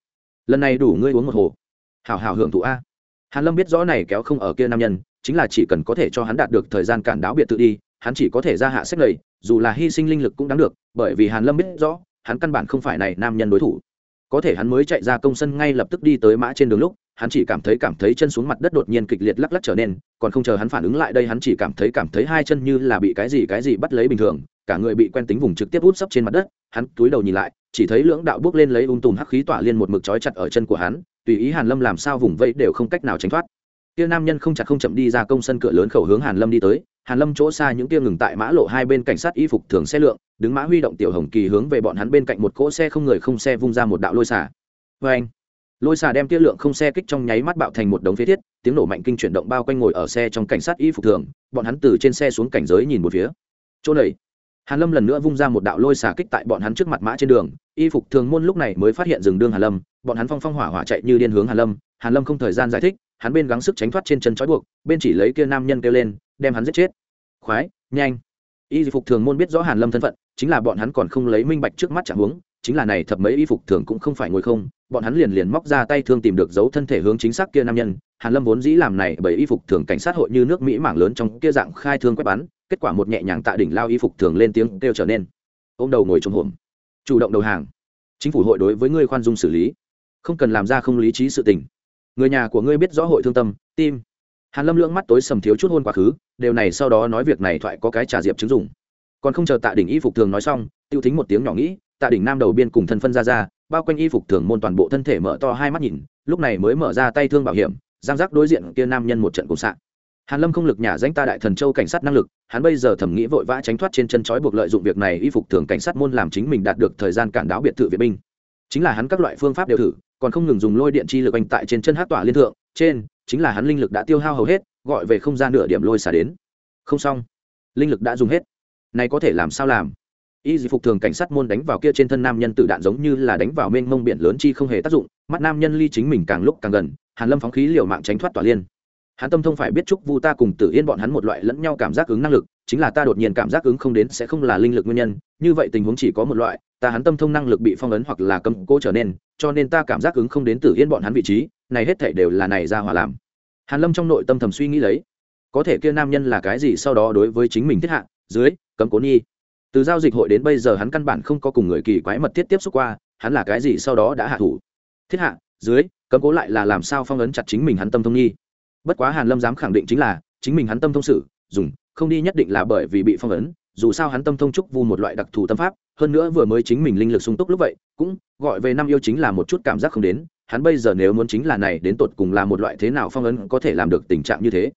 Speaker 1: Lần này đủ ngươi uống một hồ. Hảo hảo hưởng thụ a hàn lâm biết rõ này kéo không ở kia nam nhân, chính là chỉ cần có thể cho hắn đạt được thời gian cản đáo biệt tự đi, hắn chỉ có thể ra hạ sách lầy, dù là hy sinh linh lực cũng đáng được, bởi vì hàn lâm biết rõ, hắn căn bản không phải này nam nhân đối thủ. Có thể hắn mới chạy ra công sân ngay lập tức đi tới mã trên đường lúc, hắn chỉ cảm thấy cảm thấy chân xuống mặt đất đột nhiên kịch liệt lắc lắc trở nên, còn không chờ hắn phản ứng lại đây hắn chỉ cảm thấy cảm thấy hai chân như là bị cái gì cái gì bắt lấy bình thường, cả người bị quen tính vùng trực tiếp út sấp trên mặt đất, hắn túi đầu nhìn lại, chỉ thấy lưỡng đạo bước lên lấy ung tùm hắc khí tỏa liên một mực trói chặt ở chân của hắn tùy ý hàn lâm làm sao vùng vẫy đều không cách nào tránh thoát. Kia nam nhân không chặt không chậm đi ra công sân cửa lớn khẩu hướng hàn lâm đi tới. Hàn lâm chỗ xa những kia ngừng tại mã lộ hai bên cảnh sát y phục thường xe lượng, đứng mã huy động tiểu hồng kỳ hướng về bọn hắn bên cạnh một cỗ xe không người không xe vung ra một đạo lôi xả. Vê anh, lôi xà đem Tiêu lượng không xe kích trong nháy mắt bạo thành một đống phế thiết, tiếng nổ mạnh kinh chuyển động bao quanh ngồi ở xe trong cảnh sát y phục thường, bọn hắn từ trên xe xuống cảnh giới nhìn một phía. Chỗ này hàn lâm lần nữa vung ra một đạo lôi xả kích tại bọn hắn trước mặt mã trên đường. Y phục thường môn lúc này mới phát hiện dừng đương hàn lâm, bọn hắn phong phong hỏa hỏa chạy như điên hướng hàn lâm. Hàn lâm không thời gian giải thích, hắn bên gắng sức tránh thoát trên chân trói buộc, bên chỉ lấy kia nam nhân kêu lên, đem hắn giết chết. Khoái, nhanh. Y phục thường môn biết rõ hàn lâm thân phận, chính là bọn hắn còn không lấy minh bạch trước mắt chẳng huống, chính là này thập mấy y phục thường cũng không phải ngồi không, bọn hắn liền liền móc ra tay thương tìm được dấu thân thể hướng chính xác kia nam nhân. Hàn lâm vốn dĩ làm này bởi y phục thường cảnh sát hội như nước mỹ mảng lớn trong kia dạng khai thương quét bắn kết quả một nhẹ nhàng tạ đỉnh lao y phục thường lên tiếng kêu trở nên. Ôm đầu ngồi trống hổm, chủ động đầu hàng. Chính phủ hội đối với ngươi khoan dung xử lý, không cần làm ra không lý trí sự tình. Người nhà của ngươi biết rõ hội thương tâm, tim. Hàn lâm lưỡng mắt tối sầm thiếu chút hôn quá khứ điều này sau đó nói việc này thoại có cái trà diệp chứng dụng. Còn không chờ tạ đỉnh y phục thường nói xong, tiêu thính một tiếng nhỏ nghĩ, tạ đỉnh nam đầu biên cùng thân phân ra ra, bao quanh y phục thường môn toàn bộ thân thể mở to hai mắt nhìn, lúc này mới mở ra tay thương bảo hiểm, giang giác đối diện kia nam nhân một trận cùng sạn hàn lâm không lực nhả danh ta đại thần châu cảnh sát năng lực, hắn bây giờ thẩm nghĩ vội vã tránh thoát trên chân chói buộc lợi dụng việc này y phục thường cảnh sát môn làm chính mình đạt được thời gian cản đáo biệt thự viện binh. Chính là hắn các loại phương pháp đều thử, còn không ngừng dùng lôi điện chi lực anh tại trên chân hát tỏa liên thượng, trên, chính là hắn linh lực đã tiêu hao hầu hết, gọi về không gian nửa điểm lôi xả đến. Không xong. Linh lực đã dùng hết. Này có thể làm sao làm? Y dị phục thường cảnh sát môn đánh vào kia trên thân nam nhân tử đạn giống như là đánh vào mênh mông biển lớn chi không hề tác dụng, mắt nam nhân ly chính mình càng lúc càng gần, hàn lâm phóng khí liều mạng tránh thoát tỏa liên hắn tâm thông phải biết chúc vu ta cùng tử yên bọn hắn một loại lẫn nhau cảm giác ứng năng lực, chính là ta đột nhiên cảm giác ứng không đến sẽ không là linh lực nguyên nhân, như vậy tình huống chỉ có một loại, ta hắn tâm thông năng lực bị phong ấn hoặc là cầm cố trở nên, cho nên ta cảm giác ứng không đến tử yên bọn hắn vị trí, này hết thể đều là này ra hỏa làm. Hàn lâm trong nội tâm thầm suy nghĩ lấy, có thể kia nam nhân là cái gì sau đó đối với chính mình thiết hạ, dưới, cấm cố nhi. Từ giao dịch hội đến bây giờ hắn căn bản không có cùng người kỳ quái mật thiết tiếp xúc qua, hắn là cái gì sau đó đã hạ thủ? Thiết hạ, dưới, cấm cố lại là làm sao phong ấn chặt chính mình hắn tâm thông nhi? Bất quá hàn lâm dám khẳng định chính là, chính mình hắn tâm thông sự, dùng, không đi nhất định là bởi vì bị phong ấn, dù sao hắn tâm thông trúc vu một loại đặc thù tâm pháp, hơn nữa vừa mới chính mình linh lực sung túc lúc vậy, cũng gọi về năm yêu chính là một chút cảm giác không đến, hắn bây giờ nếu muốn chính là này đến tột cùng là một loại thế nào phong ấn có thể làm được tình trạng như thế.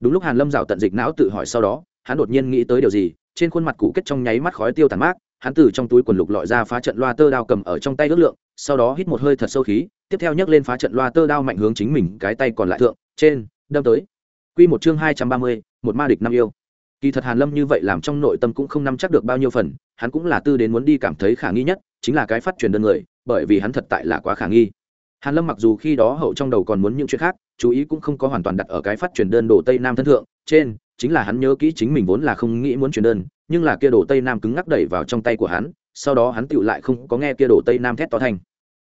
Speaker 1: Đúng lúc hàn lâm rào tận dịch não tự hỏi sau đó, hắn đột nhiên nghĩ tới điều gì, trên khuôn mặt cụ kết trong nháy mắt khói tiêu tàn mát, hắn từ trong túi quần lục lọi ra phá trận loa tơ đao cầm ở trong tay ước lượng, sau đó hít một hơi thật sâu khí, tiếp theo nhấc lên phá trận loa tơ đao mạnh hướng chính mình cái tay còn lại thượng trên đâm tới. Quy một chương hai trăm ba mươi, một ma địch năm yêu. Kỳ thật hàn lâm như vậy làm trong nội tâm cũng không nắm chắc được bao nhiêu phần hắn cũng là tư đến muốn đi cảm thấy khả nghi nhất chính là cái phát truyền đơn người bởi vì hắn thật tại là quá khả nghi. Hàn lâm mặc dù khi đó hậu trong đầu còn muốn những chuyện khác chú ý cũng không có hoàn toàn đặt ở cái phát truyền đơn đồ tây nam thân thượng trên chính là hắn nhớ kỹ chính mình vốn là không nghĩ muốn truyền đơn nhưng là kia đồ tây nam cứng ngắc đẩy vào trong tay của hắn sau đó hắn tựu lại không có nghe kia đồ tây nam thét to thành.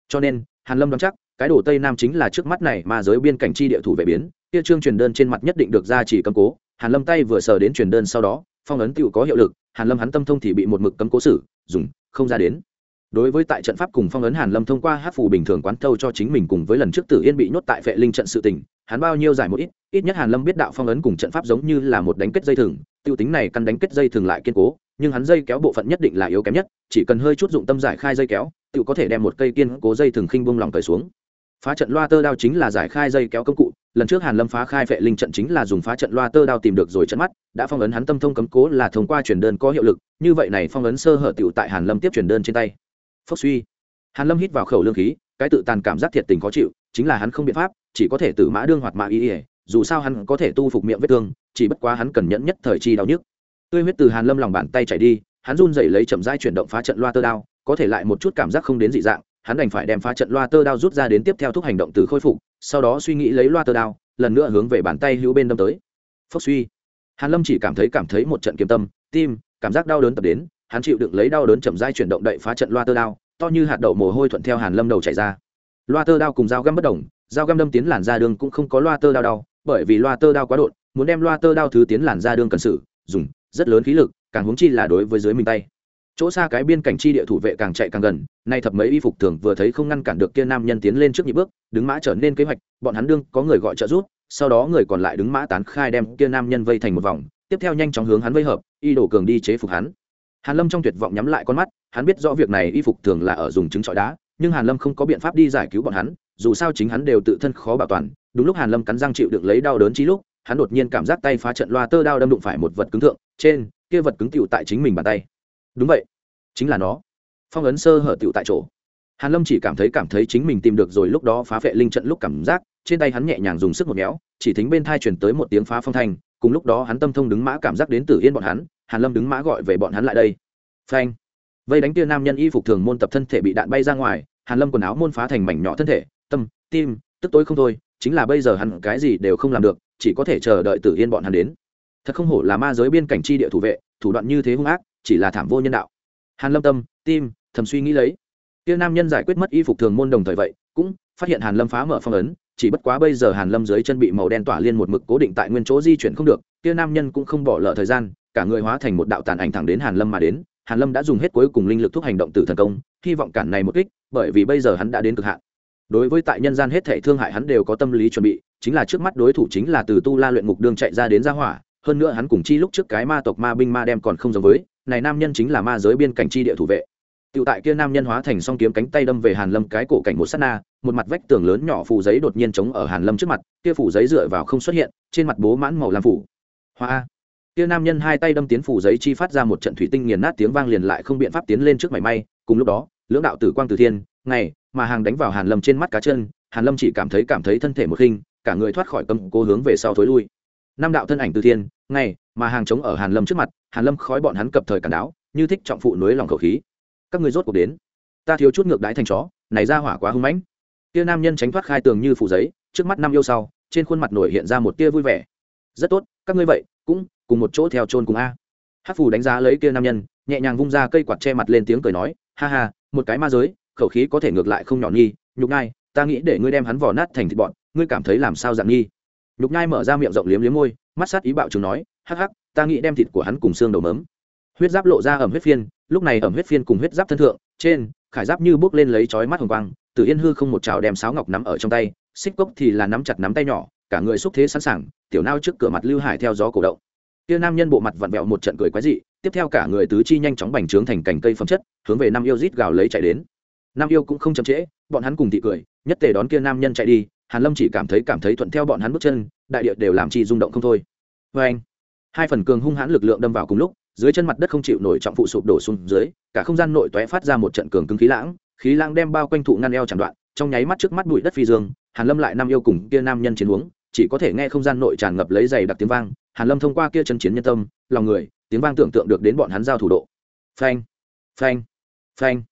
Speaker 1: Cho nên hàn lâm đoán chắc cái đồ tây nam chính là trước mắt này mà giới biên cảnh chi địa thủ vệ biến, kia trương truyền đơn trên mặt nhất định được ra chỉ cấm cố, hàn lâm tay vừa sờ đến truyền đơn sau đó, phong ấn tựu có hiệu lực, hàn lâm hắn tâm thông thì bị một mực cấm cố xử, dùng, không ra đến. Đối với tại trận pháp cùng phong ấn hàn lâm thông qua hát phù bình thường quán thâu cho chính mình cùng với lần trước tử yên bị nhốt tại vệ linh trận sự tình, hắn bao nhiêu giải một ít ít nhất hàn lâm biết đạo phong ấn cùng trận pháp giống như là một đánh kết dây thừng, tiêu tính này căn đánh kết dây thừng lại kiên cố, nhưng hắn dây kéo bộ phận nhất định là yếu kém nhất, chỉ cần hơi chút dụng tâm giải khai dây kéo tự có thể đem một cây kiên cố dây thừng khinh buông lòng cởi xuống phá trận loa tơ đao chính là giải khai dây kéo công cụ, lần trước hàn lâm phá khai vệ linh trận chính là dùng phá trận loa tơ đao tìm được rồi trận mắt, đã phong ấn hắn tâm thông cấm cố là thông qua truyền đơn có hiệu lực, như vậy này phong ấn sơ hở tiểu tại hàn lâm tiếp truyền đơn trên tay. Phốc suy. Hàn lâm hít vào khẩu lương khí, cái tự tàn cảm giác thiệt tình khó chịu, chính là hắn không biện pháp, chỉ có thể tử mã đương hoạt mã ý ỉa dù sao hắn có thể tu phục miệng vết thương, chỉ bất quá hắn cần nhẫn nhất thời chi đau nhức. Tươi huyết từ hàn lâm lòng bàn tay chảy đi, hắn run rẩy lấy chậm rãi chuyển động phá trận loa tơ đao, có thể lại một chút cảm giác không đến dị dạng hắn đành phải đem phá trận loa tơ đao rút ra đến tiếp theo thúc hành động từ khôi phục, sau đó suy nghĩ lấy loa tơ đao, lần nữa hướng về bàn tay hữu bên đâm tới. Phốc suy. Hàn lâm chỉ cảm thấy cảm thấy một trận kiếm tâm, tim, cảm giác đau đớn tập đến, hắn chịu đựng lấy đau đớn chậm rãi chuyển động đậy phá trận loa tơ đao, to như hạt đậu mồ hôi thuận theo hàn lâm đầu chảy ra. Loa tơ đao cùng dao găm bất đồng, dao găm đâm tiến làn da đường cũng không có loa tơ đao đau, bởi vì loa tơ đao quá đột, muốn đem loa tơ đao thứ tiến làn da đường cần sự, dùng rất lớn khí lực, càng huống chi là đối với dưới mình tay chỗ xa cái biên cảnh chi địa thủ vệ càng chạy càng gần, nay thập mấy y phục thường vừa thấy không ngăn cản được kia nam nhân tiến lên trước nhị bước, đứng mã trở nên kế hoạch, bọn hắn đương có người gọi trợ rút sau đó người còn lại đứng mã tán khai đem kia nam nhân vây thành một vòng, tiếp theo nhanh chóng hướng hắn vây hợp, y đổ cường đi chế phục hắn. Hàn lâm trong tuyệt vọng nhắm lại con mắt, hắn biết rõ việc này y phục thường là ở dùng chứng trọi đá, nhưng hàn lâm không có biện pháp đi giải cứu bọn hắn, dù sao chính hắn đều tự thân khó bảo toàn, đúng lúc hàn lâm cắn răng chịu đựng lấy đau đớn chí lúc, hắn đột nhiên cảm giác tay phá trận loa tơ đao đâm đụng phải một vật cứng thượng, trên, kia vật cứng tựu tại chính mình bàn tay đúng vậy. Chính là nó. Phong ấn sơ hở tựu tại chỗ. Hàn lâm chỉ cảm thấy cảm thấy chính mình tìm được rồi lúc đó phá vệ linh trận lúc cảm giác, trên tay hắn nhẹ nhàng dùng sức một méo, chỉ thính bên thai truyền tới một tiếng phá phong thanh, cùng lúc đó hắn tâm thông đứng mã cảm giác đến tử yên bọn hắn, hàn lâm đứng mã gọi về bọn hắn lại đây. Phanh. Vây đánh tia nam nhân y phục thường môn tập thân thể bị đạn bay ra ngoài, hàn lâm quần áo môn phá thành mảnh nhỏ thân thể, tâm, tim, tức tối không thôi, chính là bây giờ hắn cái gì đều không làm được, chỉ có thể chờ đợi tử yên bọn hắn đến. Thật không hổ là ma giới biên cảnh chi địa thủ vệ, thủ đoạn như thế hung ác chỉ là thảm vô nhân đạo. Hàn lâm tâm, tim, thầm suy nghĩ lấy. Kia nam nhân giải quyết mất y phục thường môn đồng thời vậy, cũng phát hiện hàn lâm phá mở phong ấn, chỉ bất quá bây giờ hàn lâm dưới chân bị màu đen tỏa liên một mực cố định tại nguyên chỗ di chuyển không được, kia nam nhân cũng không bỏ lỡ thời gian, cả người hóa thành một đạo tàn ảnh thẳng đến hàn lâm mà đến. Hàn lâm đã dùng hết cuối cùng linh lực thúc hành động tử thần công, hy vọng cản này một kích, bởi vì bây giờ hắn đã đến cực hạn. Đối với tại nhân gian hết thể thương hại hắn đều có tâm lý chuẩn bị, chính là trước mắt đối thủ chính là từ tu la luyện ngục đường chạy ra đến gia hỏa, hơn nữa hắn cùng chi lúc trước cái ma tộc ma binh ma đem còn không giống với này nam nhân chính là ma giới biên cảnh chi địa thủ vệ Tiểu tại kia nam nhân hóa thành song kiếm cánh tay đâm về Hàn Lâm cái cổ cảnh một sát na, một mặt vách tường lớn nhỏ phủ giấy đột nhiên chống ở Hàn Lâm trước mặt, kia phủ giấy dựa vào không xuất hiện, trên mặt bố mãn màu lam phủ. Hoa. Kia nam nhân hai tay đâm tiến phủ giấy chi phát ra một trận thủy tinh nghiền nát tiếng vang liền lại không biện pháp tiến lên trước mảy may, cùng lúc đó, lưỡng đạo tử quang từ thiên, ngày, mà hàng đánh vào Hàn Lâm trên mắt cá chân, Hàn Lâm chỉ cảm thấy cảm thấy thân thể một hình, cả người thoát khỏi cấm cố hướng về sau thối lui. Năm đạo thân ảnh từ thiên, ngày, mà hàng chống ở Hàn Lâm trước mặt, Hàn Lâm khói bọn hắn cập thời cản đáo, như thích trọng phụ núi lòng khẩu khí. Các người rốt cuộc đến. Ta thiếu chút ngược đái thành chó này ra hỏa quá hung mãnh. Tia nam nhân tránh thoát khai tường như phủ giấy trước mắt năm yêu sau trên khuôn mặt nổi hiện ra một tia vui vẻ. Rất tốt các ngươi vậy cũng cùng một chỗ theo chôn cùng a. Hát phủ đánh giá lấy kia nam nhân nhẹ nhàng vung ra cây quạt che mặt lên tiếng cười nói ha ha một cái ma giới khẩu khí có thể ngược lại không nhỏ nghi nhục ngai ta nghĩ để ngươi đem hắn vò nát thành thịt bọn ngươi cảm thấy làm sao dạng nghi nhục ngai mở ra miệng rộng liếm liếm môi mắt sát ý bạo chừng nói hắc hắc, ta nghĩ đem thịt của hắn cùng xương đầu mớm. Huyết giáp lộ ra ẩm huyết phiên, lúc này ẩm huyết phiên cùng huyết giáp thân thượng, trên, khải giáp như bước lên lấy chói mắt hồng quang, tử yên hư không một trào đem sáo ngọc nắm ở trong tay, xích cốc thì là nắm chặt nắm tay nhỏ, cả người xúc thế sẵn sàng, tiểu nao trước cửa mặt lưu hải theo gió cổ động. Kia nam nhân bộ mặt vặn vẹo một trận cười quái dị, tiếp theo cả người tứ chi nhanh chóng bành trướng thành cành cây phẩm chất, hướng về nam yêu rít gào lấy chạy đến. Nam yêu cũng không chậm trễ, bọn hắn cùng thị cười, nhất tề đón kia nam nhân chạy đi, hàn lâm chỉ cảm thấy cảm thấy thuận theo bọn hắn bước chân, đại địa đều làm chi rung động không thôi. Vê anh hai phần cường hung hãn lực lượng đâm vào cùng lúc, dưới chân mặt đất không chịu nổi trọng phụ sụp đổ xuống dưới, cả không gian nội tóe phát ra một trận cường cứng khí lãng khí lãng đem bao quanh thụ ngăn eo chẳng đoạn, trong nháy mắt trước mắt bụi đất phi dương, hàn lâm lại năm yêu cùng kia nam nhân chiến uống chỉ có thể nghe không gian nội tràn ngập lấy dày đặc tiếng vang, hàn lâm thông qua kia chân chiến nhân tâm, lòng người, tiếng vang tưởng tượng được đến bọn hắn giao thủ độ. Phanh phanh phanh.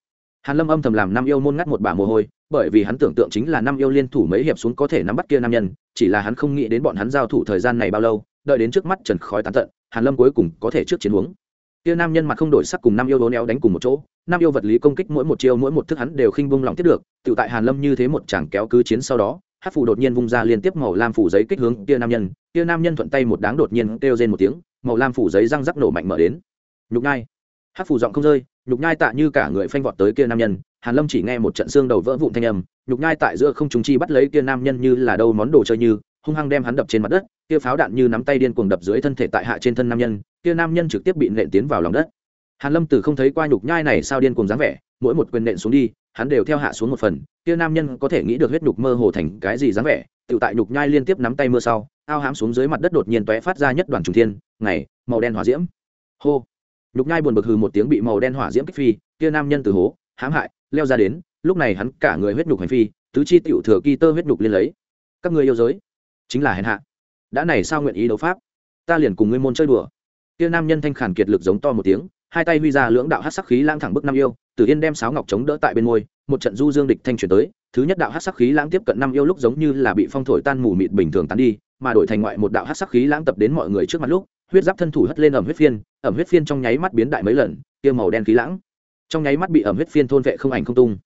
Speaker 1: Hàn lâm âm thầm làm năm yêu môn ngắt một bả mồ hôi, bởi vì hắn tưởng tượng chính là năm yêu liên thủ mấy hiệp xuống có thể nắm bắt kia nam nhân, chỉ là hắn không nghĩ đến bọn hắn giao thủ thời gian này bao lâu đợi đến trước mắt trần khói tán tận, hàn lâm cuối cùng có thể trước chiến huống. Kia nam nhân mặt không đổi sắc cùng năm yêu đố néo đánh cùng một chỗ, năm yêu vật lý công kích mỗi một chiêu mỗi một thức hắn đều khinh bung lòng tiếp được, tự tại hàn lâm như thế một chàng kéo cứ chiến sau đó hát phù đột nhiên vung ra liên tiếp màu lam phủ giấy kích hướng kia nam nhân, kia nam nhân thuận tay một đáng đột nhiên kêu rên một tiếng, màu lam phủ giấy răng rắc nổ mạnh mở đến. Nhục nhai. Hát phù giọng không rơi, nhục nhai tạ như cả người phanh vọt tới kia nam nhân, hàn lâm chỉ nghe một trận xương đầu vỡ vụn thanh âm, nhục nhai tại giữa không trung chi bắt lấy kia nam nhân như là đâu món đồ chơi như hung hăng đem hắn đập trên mặt đất, kia pháo đạn như nắm tay điên cuồng đập dưới thân thể tại hạ trên thân nam nhân, kia nam nhân trực tiếp bị nện tiến vào lòng đất. Hàn lâm từ không thấy qua nhục nhai này sao điên cuồng dáng vẻ, mỗi một quyền nện xuống đi, hắn đều theo hạ xuống một phần, kia nam nhân có thể nghĩ được huyết nhục mơ hồ thành cái gì dáng vẻ, tự tại nhục nhai liên tiếp nắm tay mưa sau, ao hãm xuống dưới mặt đất đột nhiên tóe phát ra nhất đoàn trùng thiên, ngày, màu đen hỏa diễm. Hô! Nhục nhai buồn bực hừ một tiếng bị màu đen hỏa diễm kích phi, kia nam nhân từ hố, hãm hại, leo ra đến, lúc này hắn cả người huyết nhục hành phi, tứ chi tiểu thừa kỳ tơ huyết nhục liên lấy. Các ngươi yêu giới chính là hèn hạ. Đã này sao nguyện ý đấu pháp? Ta liền cùng ngươi môn chơi đùa. Kia nam nhân thanh khàn kiệt lực giống to một tiếng, hai tay huy ra lưỡng đạo hát sắc khí lãng thẳng bức năm yêu, tử yên đem sáo ngọc chống đỡ tại bên môi, một trận du dương địch thanh chuyển tới, thứ nhất đạo hát sắc khí lãng tiếp cận năm yêu lúc giống như là bị phong thổi tan mù mịt bình thường tán đi, mà đổi thành ngoại một đạo hát sắc khí lãng tập đến mọi người trước mặt lúc, huyết giáp thân thủ hất lên ẩm huyết phiên, ẩm huyết phiên trong nháy mắt biến đại mấy lần, kia màu đen khí lãng trong nháy mắt bị ẩm huyết phiên thôn vệ không ảnh không tung.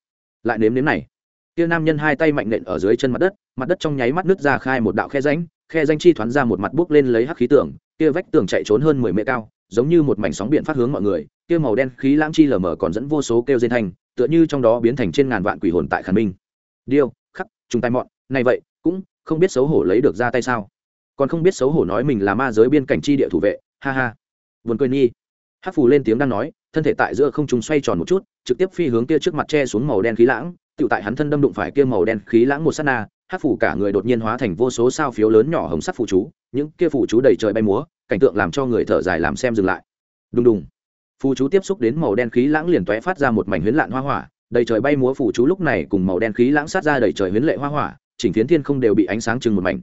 Speaker 1: Lại nếm nếm này kia nam nhân hai tay mạnh nện ở dưới chân mặt đất mặt đất trong nháy mắt nứt ra khai một đạo khe ránh khe danh chi thoáng ra một mặt bước lên lấy hắc khí tường, kia vách tường chạy trốn hơn mười mét cao, giống như một mảnh sóng biển phát hướng mọi người, kia màu đen khí lãng chi lờ mờ còn dẫn vô số kêu dên thành tựa như trong đó biến thành trên ngàn vạn quỷ hồn tại khản minh. Điêu, khắc chúng tay mọn, này vậy, cũng không biết xấu hổ lấy được ra tay sao? Còn không biết xấu hổ nói mình là ma giới biên cảnh chi địa thủ vệ, ha ha. Buồn cười nhi. Hắc phù lên tiếng đang nói, thân thể tại giữa không trung xoay tròn một chút, trực tiếp phi hướng kia trước mặt che xuống màu đen khí lãng tự tại hắn thân đâm đụng phải kia màu đen khí lãng một sát na, hắc phủ cả người đột nhiên hóa thành vô số sao phiếu lớn nhỏ hồng sắc phụ chú, những kia phụ chú đầy trời bay múa, cảnh tượng làm cho người thở dài làm xem dừng lại. Đùng đùng. Phù chú tiếp xúc đến màu đen khí lãng liền tóe phát ra một mảnh huyến lạn hoa hỏa, đầy trời bay múa phù chú lúc này cùng màu đen khí lãng sát ra đầy trời huyến lệ hoa hỏa, chỉnh phiến thiên không đều bị ánh sáng chừng một mảnh.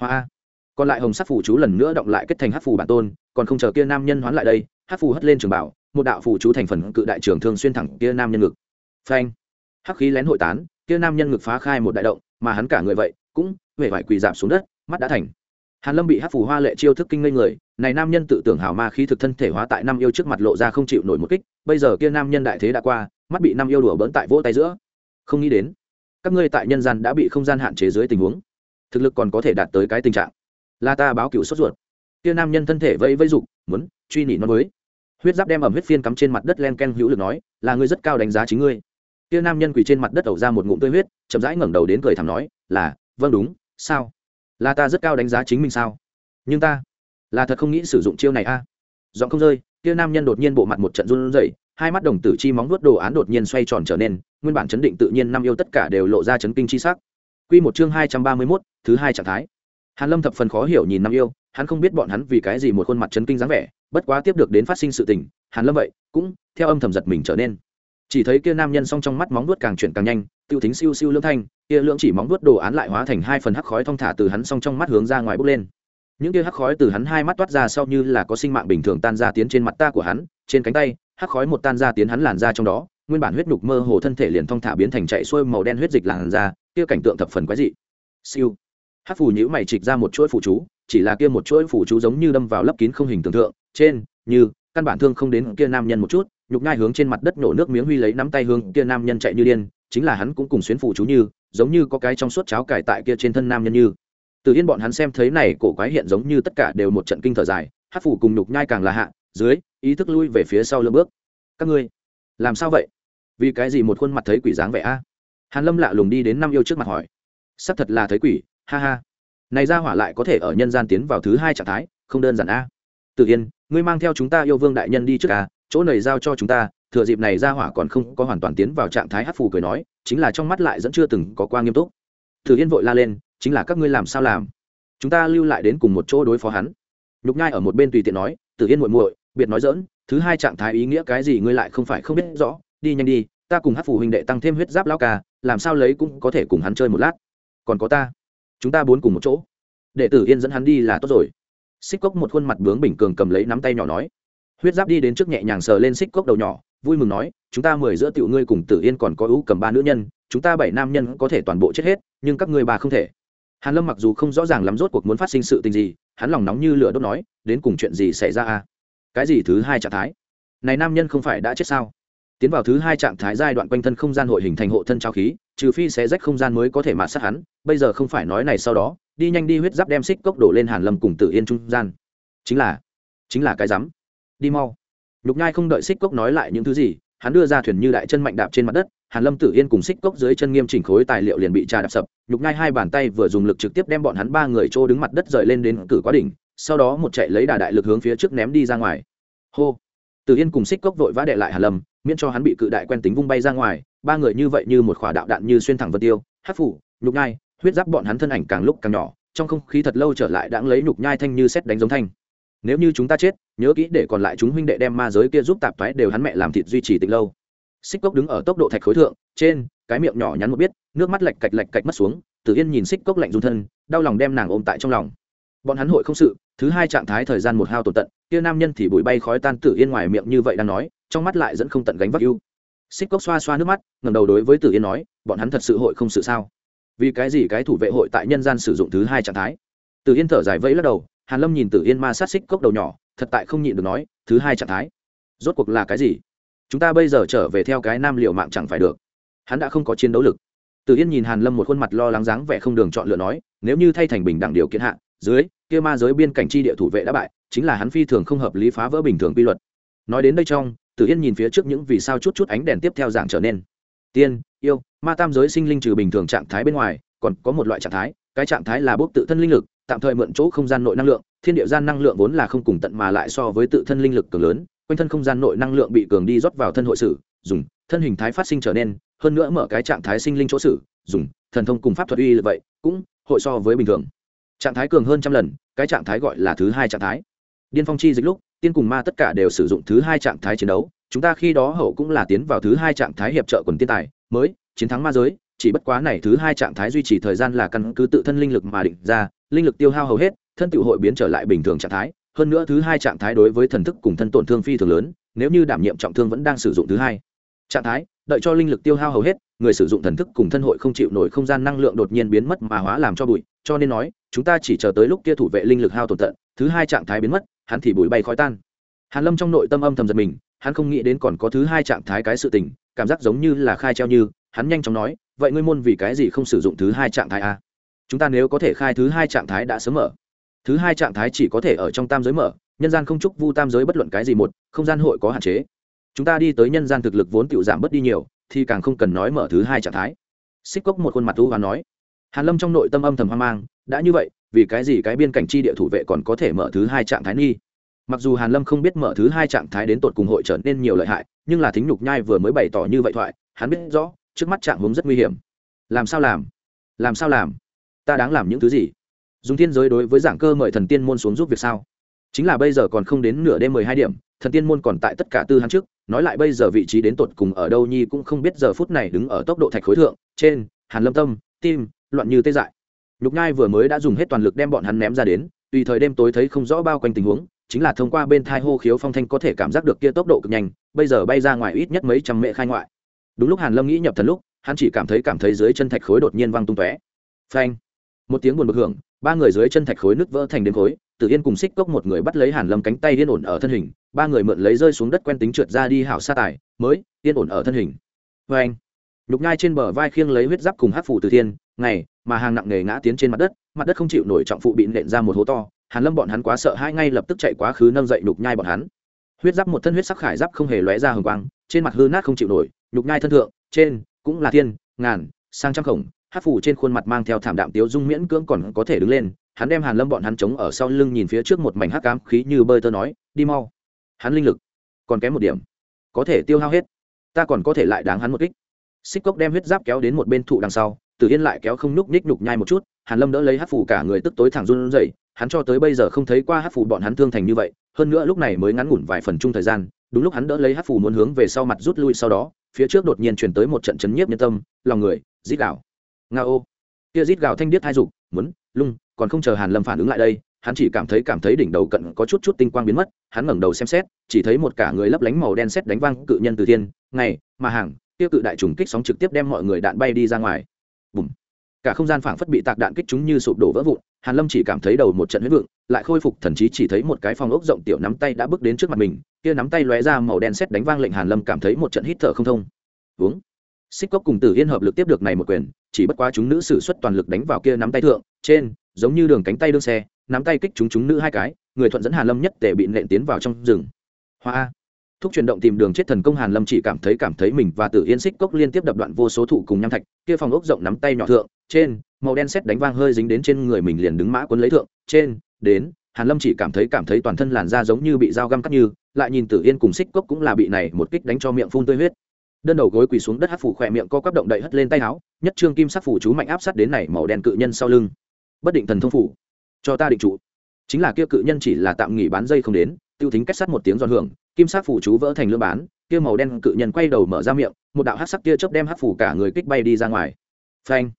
Speaker 1: Hoa. Còn lại hồng sắc phù chú lần nữa động lại kết thành hắc phù bản tôn, còn không chờ kia nam nhân hoán lại đây, hắc phù hất lên trường bảo, một đạo phù chú thành phần cự đại trường thương xuyên thẳng kia nam nhân ngực. Phanh hắc khí lén hội tán, kia nam nhân ngực phá khai một đại động, mà hắn cả người vậy, cũng huệ vải quỳ giảm xuống đất, mắt đã thành. Hàn lâm bị hắc phù hoa lệ chiêu thức kinh ngây người, này nam nhân tự tưởng hào ma khí thực thân thể hóa tại năm yêu trước mặt lộ ra không chịu nổi một kích, bây giờ kia nam nhân đại thế đã qua, mắt bị năm yêu đùa bỡn tại vỗ tay giữa. Không nghĩ đến, các ngươi tại nhân gian đã bị không gian hạn chế dưới tình huống. Thực lực còn có thể đạt tới cái tình trạng. Là ta báo cửu sốt ruột. Kia nam nhân thân thể vây vây dục, muốn truy nỉ nó mới huyết giáp đem ẩm huyết phiên cắm trên mặt đất len ken hữu lực nói, là ngươi rất cao đánh giá chính ngươi kia nam nhân quỳ trên mặt đất ẩu ra một ngụm tươi huyết chậm rãi ngẩng đầu đến cười thảm nói là vâng đúng sao? Là ta rất cao đánh giá chính mình sao? Nhưng ta là thật không nghĩ sử dụng chiêu này a. À? giọng không rơi kia nam nhân đột nhiên bộ mặt một trận run rẩy hai mắt đồng tử chi móng vuốt đồ án đột nhiên xoay tròn trở nên nguyên bản chấn định tự nhiên năm yêu tất cả đều lộ ra chấn kinh chi sắc. Quy một chương hai trăm ba mươi 231, thứ hai trạng thái. Hàn lâm thập phần khó hiểu nhìn năm yêu hắn không biết bọn hắn vì cái gì một khuôn mặt chấn kinh dáng vẻ bất quá tiếp được đến phát sinh sự tình hàn lâm vậy cũng theo âm thầm giật mình trở nên chỉ thấy kia nam nhân song trong mắt móng vuốt càng chuyển càng nhanh, tiêu thính siêu siêu lưỡng thanh, kia lưỡng chỉ móng vuốt đồ án lại hóa thành hai phần hắc khói thong thả từ hắn song trong mắt hướng ra ngoài bốc lên. Những kia hắc khói từ hắn hai mắt toát ra sau như là có sinh mạng bình thường tan ra tiến trên mặt ta của hắn, trên cánh tay, hắc khói một tan ra tiến hắn làn ra trong đó, nguyên bản huyết nhục mơ hồ thân thể liền thong thả biến thành chạy xuôi màu đen huyết dịch làn ra kia cảnh tượng thập phần quái dị. Siêu. Hắc phù nhữ mày trịch ra một chuỗi phù chú, chỉ là kia một chuỗi phù chú giống như đâm vào lấp kín không hình tưởng tượng, trên, như, căn bản thương không đến kia nam nhân một chút nhục nhai hướng trên mặt đất nổ nước miếng huy lấy nắm tay hướng kia nam nhân chạy như điên, chính là hắn cũng cùng xuyến phủ chú như, giống như có cái trong suốt cháo cải tại kia trên thân nam nhân như. Từ yên bọn hắn xem thấy này cổ quái hiện giống như tất cả đều một trận kinh thở dài, hát phủ cùng nhục nhai càng là hạ, dưới, ý thức lui về phía sau lưng bước. Các ngươi, làm sao vậy? Vì cái gì một khuôn mặt thấy quỷ dáng vẻ a? Hàn lâm lạ lùng đi đến năm yêu trước mặt hỏi. Sắp thật là thấy quỷ, ha ha. Này ra hỏa lại có thể ở nhân gian tiến vào thứ hai trạng thái, không đơn giản a. Tự yên, ngươi mang theo chúng ta yêu vương đại nhân đi trước a chỗ này giao cho chúng ta, thừa dịp này ra hỏa còn không có hoàn toàn tiến vào trạng thái hát phù cười nói, chính là trong mắt lại vẫn chưa từng có qua nghiêm túc. Thử yên vội la lên, chính là các ngươi làm sao làm? Chúng ta lưu lại đến cùng một chỗ đối phó hắn. Nhục nhai ở một bên tùy tiện nói, tử yên muội muội, biệt nói dỡn thứ hai trạng thái ý nghĩa cái gì ngươi lại không phải không biết rõ, đi nhanh đi, ta cùng hát phù huynh đệ tăng thêm huyết giáp lao ca, làm sao lấy cũng có thể cùng hắn chơi một lát. Còn có ta, chúng ta bốn cùng một chỗ. Để tử yên dẫn hắn đi là tốt rồi. Xích cốc một khuôn mặt bướng bình cường cầm lấy nắm tay nhỏ nói huyết giáp đi đến trước nhẹ nhàng sờ lên xích cốc đầu nhỏ, vui mừng nói, chúng ta mười giữa tiểu ngươi cùng tử yên còn có ưu cầm ba nữ nhân, chúng ta bảy nam nhân có thể toàn bộ chết hết, nhưng các ngươi bà không thể. Hàn lâm mặc dù không rõ ràng lắm rốt cuộc muốn phát sinh sự tình gì, hắn lòng nóng như lửa đốt nói, đến cùng chuyện gì xảy ra à? Cái gì thứ hai trạng thái? Này nam nhân không phải đã chết sao? Tiến vào thứ hai trạng thái giai đoạn quanh thân không gian hội hình thành hộ thân trao khí, trừ phi sẽ rách không gian mới có thể mạt sát hắn, bây giờ không phải nói này sau đó, đi nhanh đi huyết giáp đem xích cốc đổ lên hàn lâm cùng tử yên trung gian. Chính là chính là cái rắm đi mau. Nhục nhai không đợi xích cốc nói lại những thứ gì, hắn đưa ra thuyền như đại chân mạnh đạp trên mặt đất, hàn lâm tử yên cùng xích cốc dưới chân nghiêm chỉnh khối tài liệu liền bị trà đạp sập, nhục nhai hai bàn tay vừa dùng lực trực tiếp đem bọn hắn ba người trô đứng mặt đất rời lên đến cử quá đỉnh, sau đó một chạy lấy đà đại lực hướng phía trước ném đi ra ngoài. Hô! Tử yên cùng xích cốc vội vã đệ lại hàn lâm, miễn cho hắn bị cự đại quen tính vung bay ra ngoài, ba người như vậy như một quả đạo đạn như xuyên thẳng vân tiêu hát phủ, nhục nhai, huyết giáp bọn hắn thân ảnh càng lúc càng nhỏ, trong không khí thật lâu trở lại đãng lấy nhục nhai thanh như xét đánh giống thanh nếu như chúng ta chết, nhớ kỹ để còn lại chúng huynh đệ đem ma giới kia giúp tạp thoái đều hắn mẹ làm thịt duy trì tịnh lâu. Xích cốc đứng ở tốc độ thạch khối thượng, trên, cái miệng nhỏ nhắn một biết, nước mắt lạch cạch lạch cạch mất xuống, tử yên nhìn xích cốc lạnh run thân, đau lòng đem nàng ôm tại trong lòng. Bọn hắn hội không sự, thứ hai trạng thái thời gian một hao tồn tận, kia nam nhân thì bụi bay khói tan tử yên ngoài miệng như vậy đang nói, trong mắt lại dẫn không tận gánh vác ưu. Xích cốc xoa xoa nước mắt ngầm đầu đối với tử yên nói, bọn hắn thật sự hội không sự sao? Vì cái gì cái thủ vệ hội tại nhân gian sử dụng thứ hai trạng thái? Tử yên thở dài vẫy lắc đầu hàn lâm nhìn tử yên ma sát xích cốc đầu nhỏ, thật tại không nhịn được nói, thứ hai trạng thái. Rốt cuộc là cái gì? Chúng ta bây giờ trở về theo cái nam liệu mạng chẳng phải được. Hắn đã không có chiến đấu lực. Tử yên nhìn hàn lâm một khuôn mặt lo lắng dáng vẻ không đường chọn lựa nói, nếu như thay thành bình đẳng điều kiện hạ, dưới, kia ma giới biên cảnh chi địa thủ vệ đã bại, chính là hắn phi thường không hợp lý phá vỡ bình thường quy luật. Nói đến đây trong, tử yên nhìn phía trước những vì sao chút chút ánh đèn tiếp theo dạng trở nên. Tiên, yêu, ma tam giới sinh linh trừ bình thường trạng thái bên ngoài, còn có một loại trạng thái, cái trạng thái là bốc tự thân linh lực tạm thời mượn chỗ không gian nội năng lượng, thiên địa gian năng lượng vốn là không cùng tận mà lại so với tự thân linh lực cường lớn, quanh thân không gian nội năng lượng bị cường đi rót vào thân hội sử, dùng, thân hình thái phát sinh trở nên, hơn nữa mở cái trạng thái sinh linh chỗ sử, dùng, thần thông cùng pháp thuật uy vậy, cũng hội so với bình thường. Trạng thái cường hơn trăm lần, cái trạng thái gọi là thứ hai trạng thái. Điên phong chi dịch lúc, tiên cùng ma tất cả đều sử dụng thứ hai trạng thái chiến đấu, chúng ta khi đó hậu cũng là tiến vào thứ hai trạng thái hiệp trợ quần tiên tài, mới, chiến thắng ma giới chỉ bất quá này thứ hai trạng thái duy trì thời gian là căn cứ tự thân linh lực mà định ra, linh lực tiêu hao hầu hết, thân tự hội biến trở lại bình thường trạng thái. Hơn nữa thứ hai trạng thái đối với thần thức cùng thân tổn thương phi thường lớn, nếu như đảm nhiệm trọng thương vẫn đang sử dụng thứ hai trạng thái, đợi cho linh lực tiêu hao hầu hết, người sử dụng thần thức cùng thân hội không chịu nổi không gian năng lượng đột nhiên biến mất mà hóa làm cho bụi, cho nên nói, chúng ta chỉ chờ tới lúc kia thủ vệ linh lực hao tổn tận, thứ hai trạng thái biến mất, hắn thì bụi bay khói tan. Hàn lâm trong nội tâm âm thầm giật mình, hắn không nghĩ đến còn có thứ hai trạng thái cái sự tình, cảm giác giống như là khai treo như, hắn nhanh chóng nói vậy ngươi môn vì cái gì không sử dụng thứ hai trạng thái a? Chúng ta nếu có thể khai thứ hai trạng thái đã sớm mở. Thứ hai trạng thái chỉ có thể ở trong tam giới mở, nhân gian không chúc vu tam giới bất luận cái gì một, không gian hội có hạn chế. Chúng ta đi tới nhân gian thực lực vốn tiểu giảm bớt đi nhiều, thì càng không cần nói mở thứ hai trạng thái. Xích cốc một khuôn mặt thú và nói. Hàn lâm trong nội tâm âm thầm hoang mang, đã như vậy, vì cái gì cái biên cảnh chi địa thủ vệ còn có thể mở thứ hai trạng thái nghi? Mặc dù hàn lâm không biết mở thứ hai trạng thái đến tột cùng hội trở nên nhiều lợi hại, nhưng là thính nhục nhai vừa mới bày tỏ như vậy thoại, hắn biết rõ trước mắt trạng hướng rất nguy hiểm. Làm sao làm? Làm sao làm? Ta đáng làm những thứ gì? Dùng thiên giới đối với giảng cơ mời thần tiên môn xuống giúp việc sao? Chính là bây giờ còn không đến nửa đêm mười hai điểm, thần tiên môn còn tại tất cả tư hắn trước, nói lại bây giờ vị trí đến tột cùng ở đâu nhi cũng không biết giờ phút này đứng ở tốc độ thạch khối thượng, trên, hàn lâm tâm, tim, loạn như tê dại. Nhục nhai vừa mới đã dùng hết toàn lực đem bọn hắn ném ra đến, tùy thời đêm tối thấy không rõ bao quanh tình huống, chính là thông qua bên thai hô khiếu phong thanh có thể cảm giác được kia tốc độ cực nhanh, bây giờ bay ra ngoài ít nhất mấy trăm mệ khai ngoại đúng lúc hàn lâm nghĩ nhập thần lúc hắn chỉ cảm thấy cảm thấy dưới chân thạch khối đột nhiên văng tung tóe phanh một tiếng buồn bực hưởng ba người dưới chân thạch khối nứt vỡ thành đêm khối Tử Yên cùng Xích Cốc một người bắt lấy Hàn Lâm cánh tay yên ổn ở thân hình, ba người mượn lấy rơi xuống đất quen tính trượt ra đi hảo sa tài mới yên ổn ở thân hình. phanh nhục nhai trên bờ vai khiêng lấy huyết giáp cùng hắc phủ Từ Thiên, ngày mà hàng nặng nề ngã tiến trên mặt đất, mặt đất không chịu nổi trọng phụ bị nện ra một hố to, Hàn Lâm bọn hắn quá sợ hai ngay lập tức chạy quá khứ nâng dậy nhục nhai bọn hắn. Huyết giáp một thân huyết sắc khải giáp không hề lóe ra hừng quang, trên mặt hư nát không chịu nổi, nhục nhai thân thượng, trên cũng là thiên, ngàn, sang trăm khổng, hắc phủ trên khuôn mặt mang theo thảm đạm tiếu dung miễn cưỡng còn có thể đứng lên, hắn đem hàn lâm bọn hắn chống ở sau lưng nhìn phía trước một mảnh hắc ám khí như bơi tơ nói đi mau. Hắn linh lực còn kém một điểm có thể tiêu hao hết ta còn có thể lại đáng hắn một kích. Xích cốc đem huyết giáp kéo đến một bên thụ đằng sau tử yên lại kéo không nhúc nhích nhục nhai một chút hàn lâm đỡ lấy hát phủ cả người tức tối thẳng run rẩy hắn cho tới bây giờ không thấy qua hát phủ bọn hắn thương thành như vậy hơn nữa lúc này mới ngắn ngủn vài phần chung thời gian, đúng lúc hắn đỡ lấy hát phù muốn hướng về sau mặt rút lui sau đó, phía trước đột nhiên truyền tới một trận chấn nhiếp nhân tâm, lòng người, rít gạo nga ô. Kia rít gạo thanh điếc hai dục, muốn, lung, còn không chờ hàn lâm phản ứng lại đây, hắn chỉ cảm thấy cảm thấy đỉnh đầu cận có chút chút tinh quang biến mất, hắn ngẩng đầu xem xét, chỉ thấy một cả người lấp lánh màu đen xét đánh văng cự nhân từ thiên, ngày, mà hàng tiêu cự đại trùng kích sóng trực tiếp đem mọi người đạn bay đi ra ngoài. Bùm. Cả không gian phảng phất bị tạc đạn kích chúng như sụp đổ vỡ vụn, hàn lâm chỉ cảm thấy đầu một trận huyết vượng lại khôi phục thần trí chỉ thấy một cái phòng ốc rộng tiểu nắm tay đã bước đến trước mặt mình, kia nắm tay lóe ra màu đen xét đánh vang lệnh hàn lâm cảm thấy một trận hít thở không thông. Uống. Xích cốc cùng tử yên hợp lực tiếp được này một quyền, chỉ bất quá chúng nữ sử xuất toàn lực đánh vào kia nắm tay thượng, trên, giống như đường cánh tay đương xe, nắm tay kích chúng chúng nữ hai cái, người thuận dẫn hàn lâm nhất để bị nện tiến vào trong rừng. Hoa thúc chuyển động tìm đường chết thần công hàn lâm chỉ cảm thấy cảm thấy mình và tử yên xích cốc liên tiếp đập đoạn vô số thụ cùng nham thạch, kia phòng ốc rộng nắm tay nhỏ thượng, trên, màu đen xét đánh vang hơi dính đến trên người mình liền đứng mã quấn lấy thượng, trên đến, hàn lâm chỉ cảm thấy cảm thấy toàn thân làn da giống như bị dao găm cắt như, lại nhìn tử yên cùng xích cốc cũng là bị này một kích đánh cho miệng phun tươi huyết. Đơn đầu gối quỳ xuống đất hát phủ khỏe miệng co quắp động đậy hất lên tay áo, nhất trương kim sắc phủ chú mạnh áp sát đến này màu đen cự nhân sau lưng. Bất định thần thông phủ. Cho ta định trụ. Chính là kia cự nhân chỉ là tạm nghỉ bán dây không đến, tiêu thính cách sắt một tiếng giòn hưởng, kim sắc phủ chú vỡ thành lưỡng bán, kia màu đen cự nhân quay đầu mở ra miệng, một đạo hát sắc kia chớp đem hát phủ cả người kích bay đi ra ngoài. Phanh.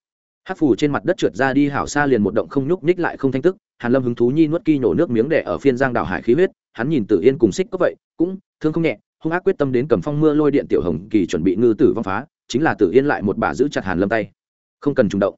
Speaker 1: Hát phủ trên mặt đất trượt ra đi hảo xa liền một động không nhúc nhích lại không thanh tức hàn lâm hứng thú nhi nuốt ki nhổ nước miếng đẻ ở phiên giang đảo hải khí huyết, hắn nhìn tử yên cùng xích có vậy, cũng thương không nhẹ, hung ác quyết tâm đến cầm phong mưa lôi điện tiểu hồng kỳ chuẩn bị ngư tử vong phá, chính là tử yên lại một bà giữ chặt hàn lâm tay. Không cần trùng động.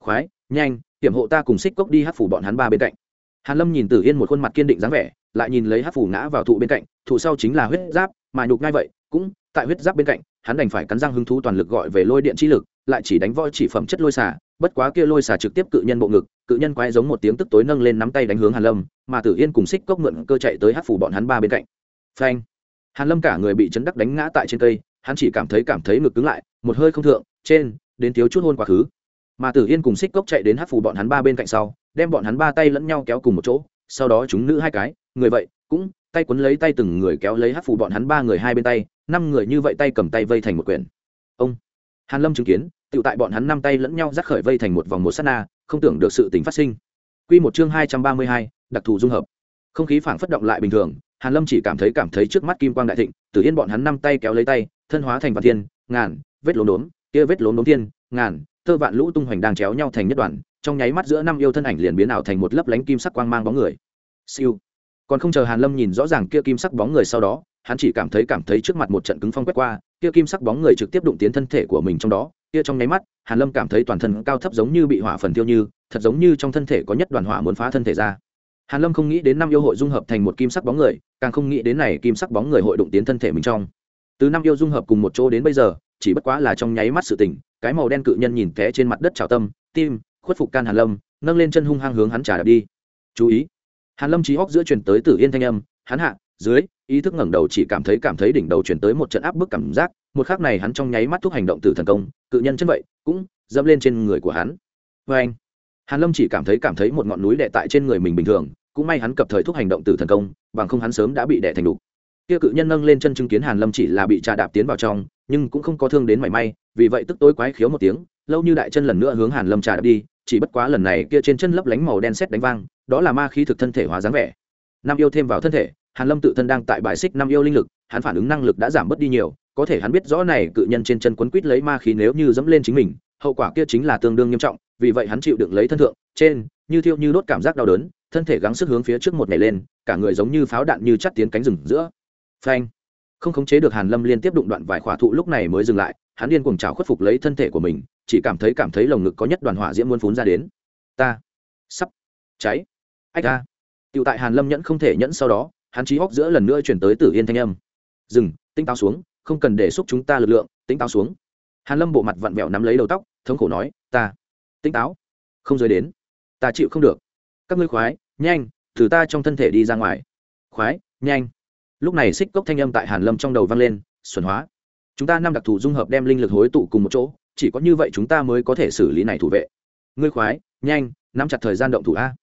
Speaker 1: Khoái, nhanh tiểm hộ ta cùng xích cốc đi hát phủ bọn hắn ba bên cạnh. Hàn lâm nhìn tử yên một khuôn mặt kiên định dáng vẻ, lại nhìn lấy hát phủ ngã vào thụ bên cạnh, thụ sau chính là huyết giáp, mà nhục ngay vậy, cũng tại huyết giáp bên cạnh, hắn đành phải cắn răng hứng thú toàn lực gọi về lôi điện chi lực lại chỉ đánh voi chỉ phẩm chất lôi xả bất quá kia lôi xả trực tiếp cự nhân bộ ngực, cự nhân quái giống một tiếng tức tối nâng lên nắm tay đánh hướng hàn lâm, mà tử yên cùng xích cốc mượn cơ chạy tới hát phủ bọn hắn ba bên cạnh. Phanh! Hàn lâm cả người bị chấn đắc đánh ngã tại trên cây, hắn chỉ cảm thấy cảm thấy ngực cứng lại, một hơi không thượng, trên, đến thiếu chút hôn quá khứ. Mà tử yên cùng xích cốc chạy đến hát phủ bọn hắn ba bên cạnh sau, đem bọn hắn ba tay lẫn nhau kéo cùng một chỗ, sau đó chúng nữ hai cái, người vậy, cũng, tay quấn lấy tay từng người kéo lấy hát phủ bọn hắn ba người hai bên tay, năm người như vậy tay cầm tay vây thành một quyển. Ông! Hàn lâm chứng kiến tự tại bọn hắn năm tay lẫn nhau rắc khởi vây thành một vòng một sát na không tưởng được sự tình phát sinh. Quy một chương hai trăm ba mươi hai, đặc thù dung hợp. Không khí phảng phất động lại bình thường hàn lâm chỉ cảm thấy cảm thấy trước mắt kim quang đại thịnh tử yên bọn hắn năm tay kéo lấy tay thân hóa thành vạn thiên ngàn vết lốm đốm kia vết lốm đốm thiên ngàn tơ vạn lũ tung hoành đang chéo nhau thành nhất đoàn trong nháy mắt giữa năm yêu thân ảnh liền biến ảo thành một lấp lánh kim sắc quang mang bóng người. Siêu còn không chờ hàn lâm nhìn rõ ràng kia kim sắc bóng người sau đó, hắn chỉ cảm thấy cảm thấy trước mặt một trận cứng phong quét qua, kia kim sắc bóng người trực tiếp đụng tiến thân thể của mình trong đó, kia trong nháy mắt, hàn lâm cảm thấy toàn thân cao thấp giống như bị hỏa phần tiêu như, thật giống như trong thân thể có nhất đoàn hỏa muốn phá thân thể ra. Hàn lâm không nghĩ đến năm yêu hội dung hợp thành một kim sắc bóng người, càng không nghĩ đến này kim sắc bóng người hội đụng tiến thân thể mình trong. Từ năm yêu dung hợp cùng một chỗ đến bây giờ, chỉ bất quá là trong nháy mắt sự tình, cái màu đen cự nhân nhìn té trên mặt đất trào tâm, tim, khuất phục can hàn lâm, nâng lên chân hung hăng hướng hắn trả đạp đi. Chú ý hàn lâm trí hóc giữa truyền tới tử yên thanh âm, hắn hạ, dưới, ý thức ngẩng đầu chỉ cảm thấy cảm thấy đỉnh đầu truyền tới một trận áp bức cảm giác, một khắc này hắn trong nháy mắt thúc hành động từ thần công, cự nhân chân vậy, cũng dẫm lên trên người của hắn. Với anh, hàn lâm chỉ cảm thấy cảm thấy một ngọn núi đè tại trên người mình bình thường, cũng may hắn kịp thời thúc hành động từ thần công, bằng không hắn sớm đã bị đè thành đục. Kia cự nhân nâng lên chân chứng kiến hàn lâm chỉ là bị trà đạp tiến vào trong, nhưng cũng không có thương đến mảy may, vì vậy tức tối quái khiếu một tiếng, lâu như đại chân lần nữa hướng hàn lâm trà đạp đi chỉ bất quá lần này kia trên chân lấp lánh màu đen xét đánh vang, đó là ma khí thực thân thể hóa dáng vẻ. Năm yêu thêm vào thân thể, hàn lâm tự thân đang tại bài xích năm yêu linh lực, hắn phản ứng năng lực đã giảm bớt đi nhiều, có thể hắn biết rõ này cự nhân trên chân quấn quít lấy ma khí nếu như dẫm lên chính mình, hậu quả kia chính là tương đương nghiêm trọng, vì vậy hắn chịu đựng lấy thân thượng, trên, như thiêu như đốt cảm giác đau đớn, thân thể gắng sức hướng phía trước một nhảy lên, cả người giống như pháo đạn như chắt tiến cánh rừng giữa. Phanh. Không khống chế được hàn lâm liên tiếp đụng đoạn vài khỏa thụ lúc này mới dừng lại, hắn điên cuồng trào khuất phục lấy thân thể của mình chỉ cảm thấy cảm thấy lồng ngực có nhất đoàn hỏa diễm muốn phún ra đến. Ta. Sắp. Cháy. Ách ta tựu tại hàn lâm nhẫn không thể nhẫn sau đó, hắn trí hóc giữa lần nữa chuyển tới tử yên thanh âm. Dừng, tinh táo xuống, không cần để xúc chúng ta lực lượng, tinh táo xuống. Hàn lâm bộ mặt vặn vẹo nắm lấy đầu tóc, thống khổ nói, ta. Tinh táo? Không rơi đến. Ta chịu không được. Các ngươi khoái, nhanh thử ta trong thân thể đi ra ngoài. Khoái, nhanh. Lúc này xích cốc thanh âm tại hàn lâm trong đầu vang lên, xuẩn hóa. Chúng ta năm đặc thù dung hợp đem linh lực hối tụ cùng một chỗ chỉ có như vậy chúng ta mới có thể xử lý này thủ vệ. Ngươi khoái, nhanh, nắm chặt thời gian động thủ a.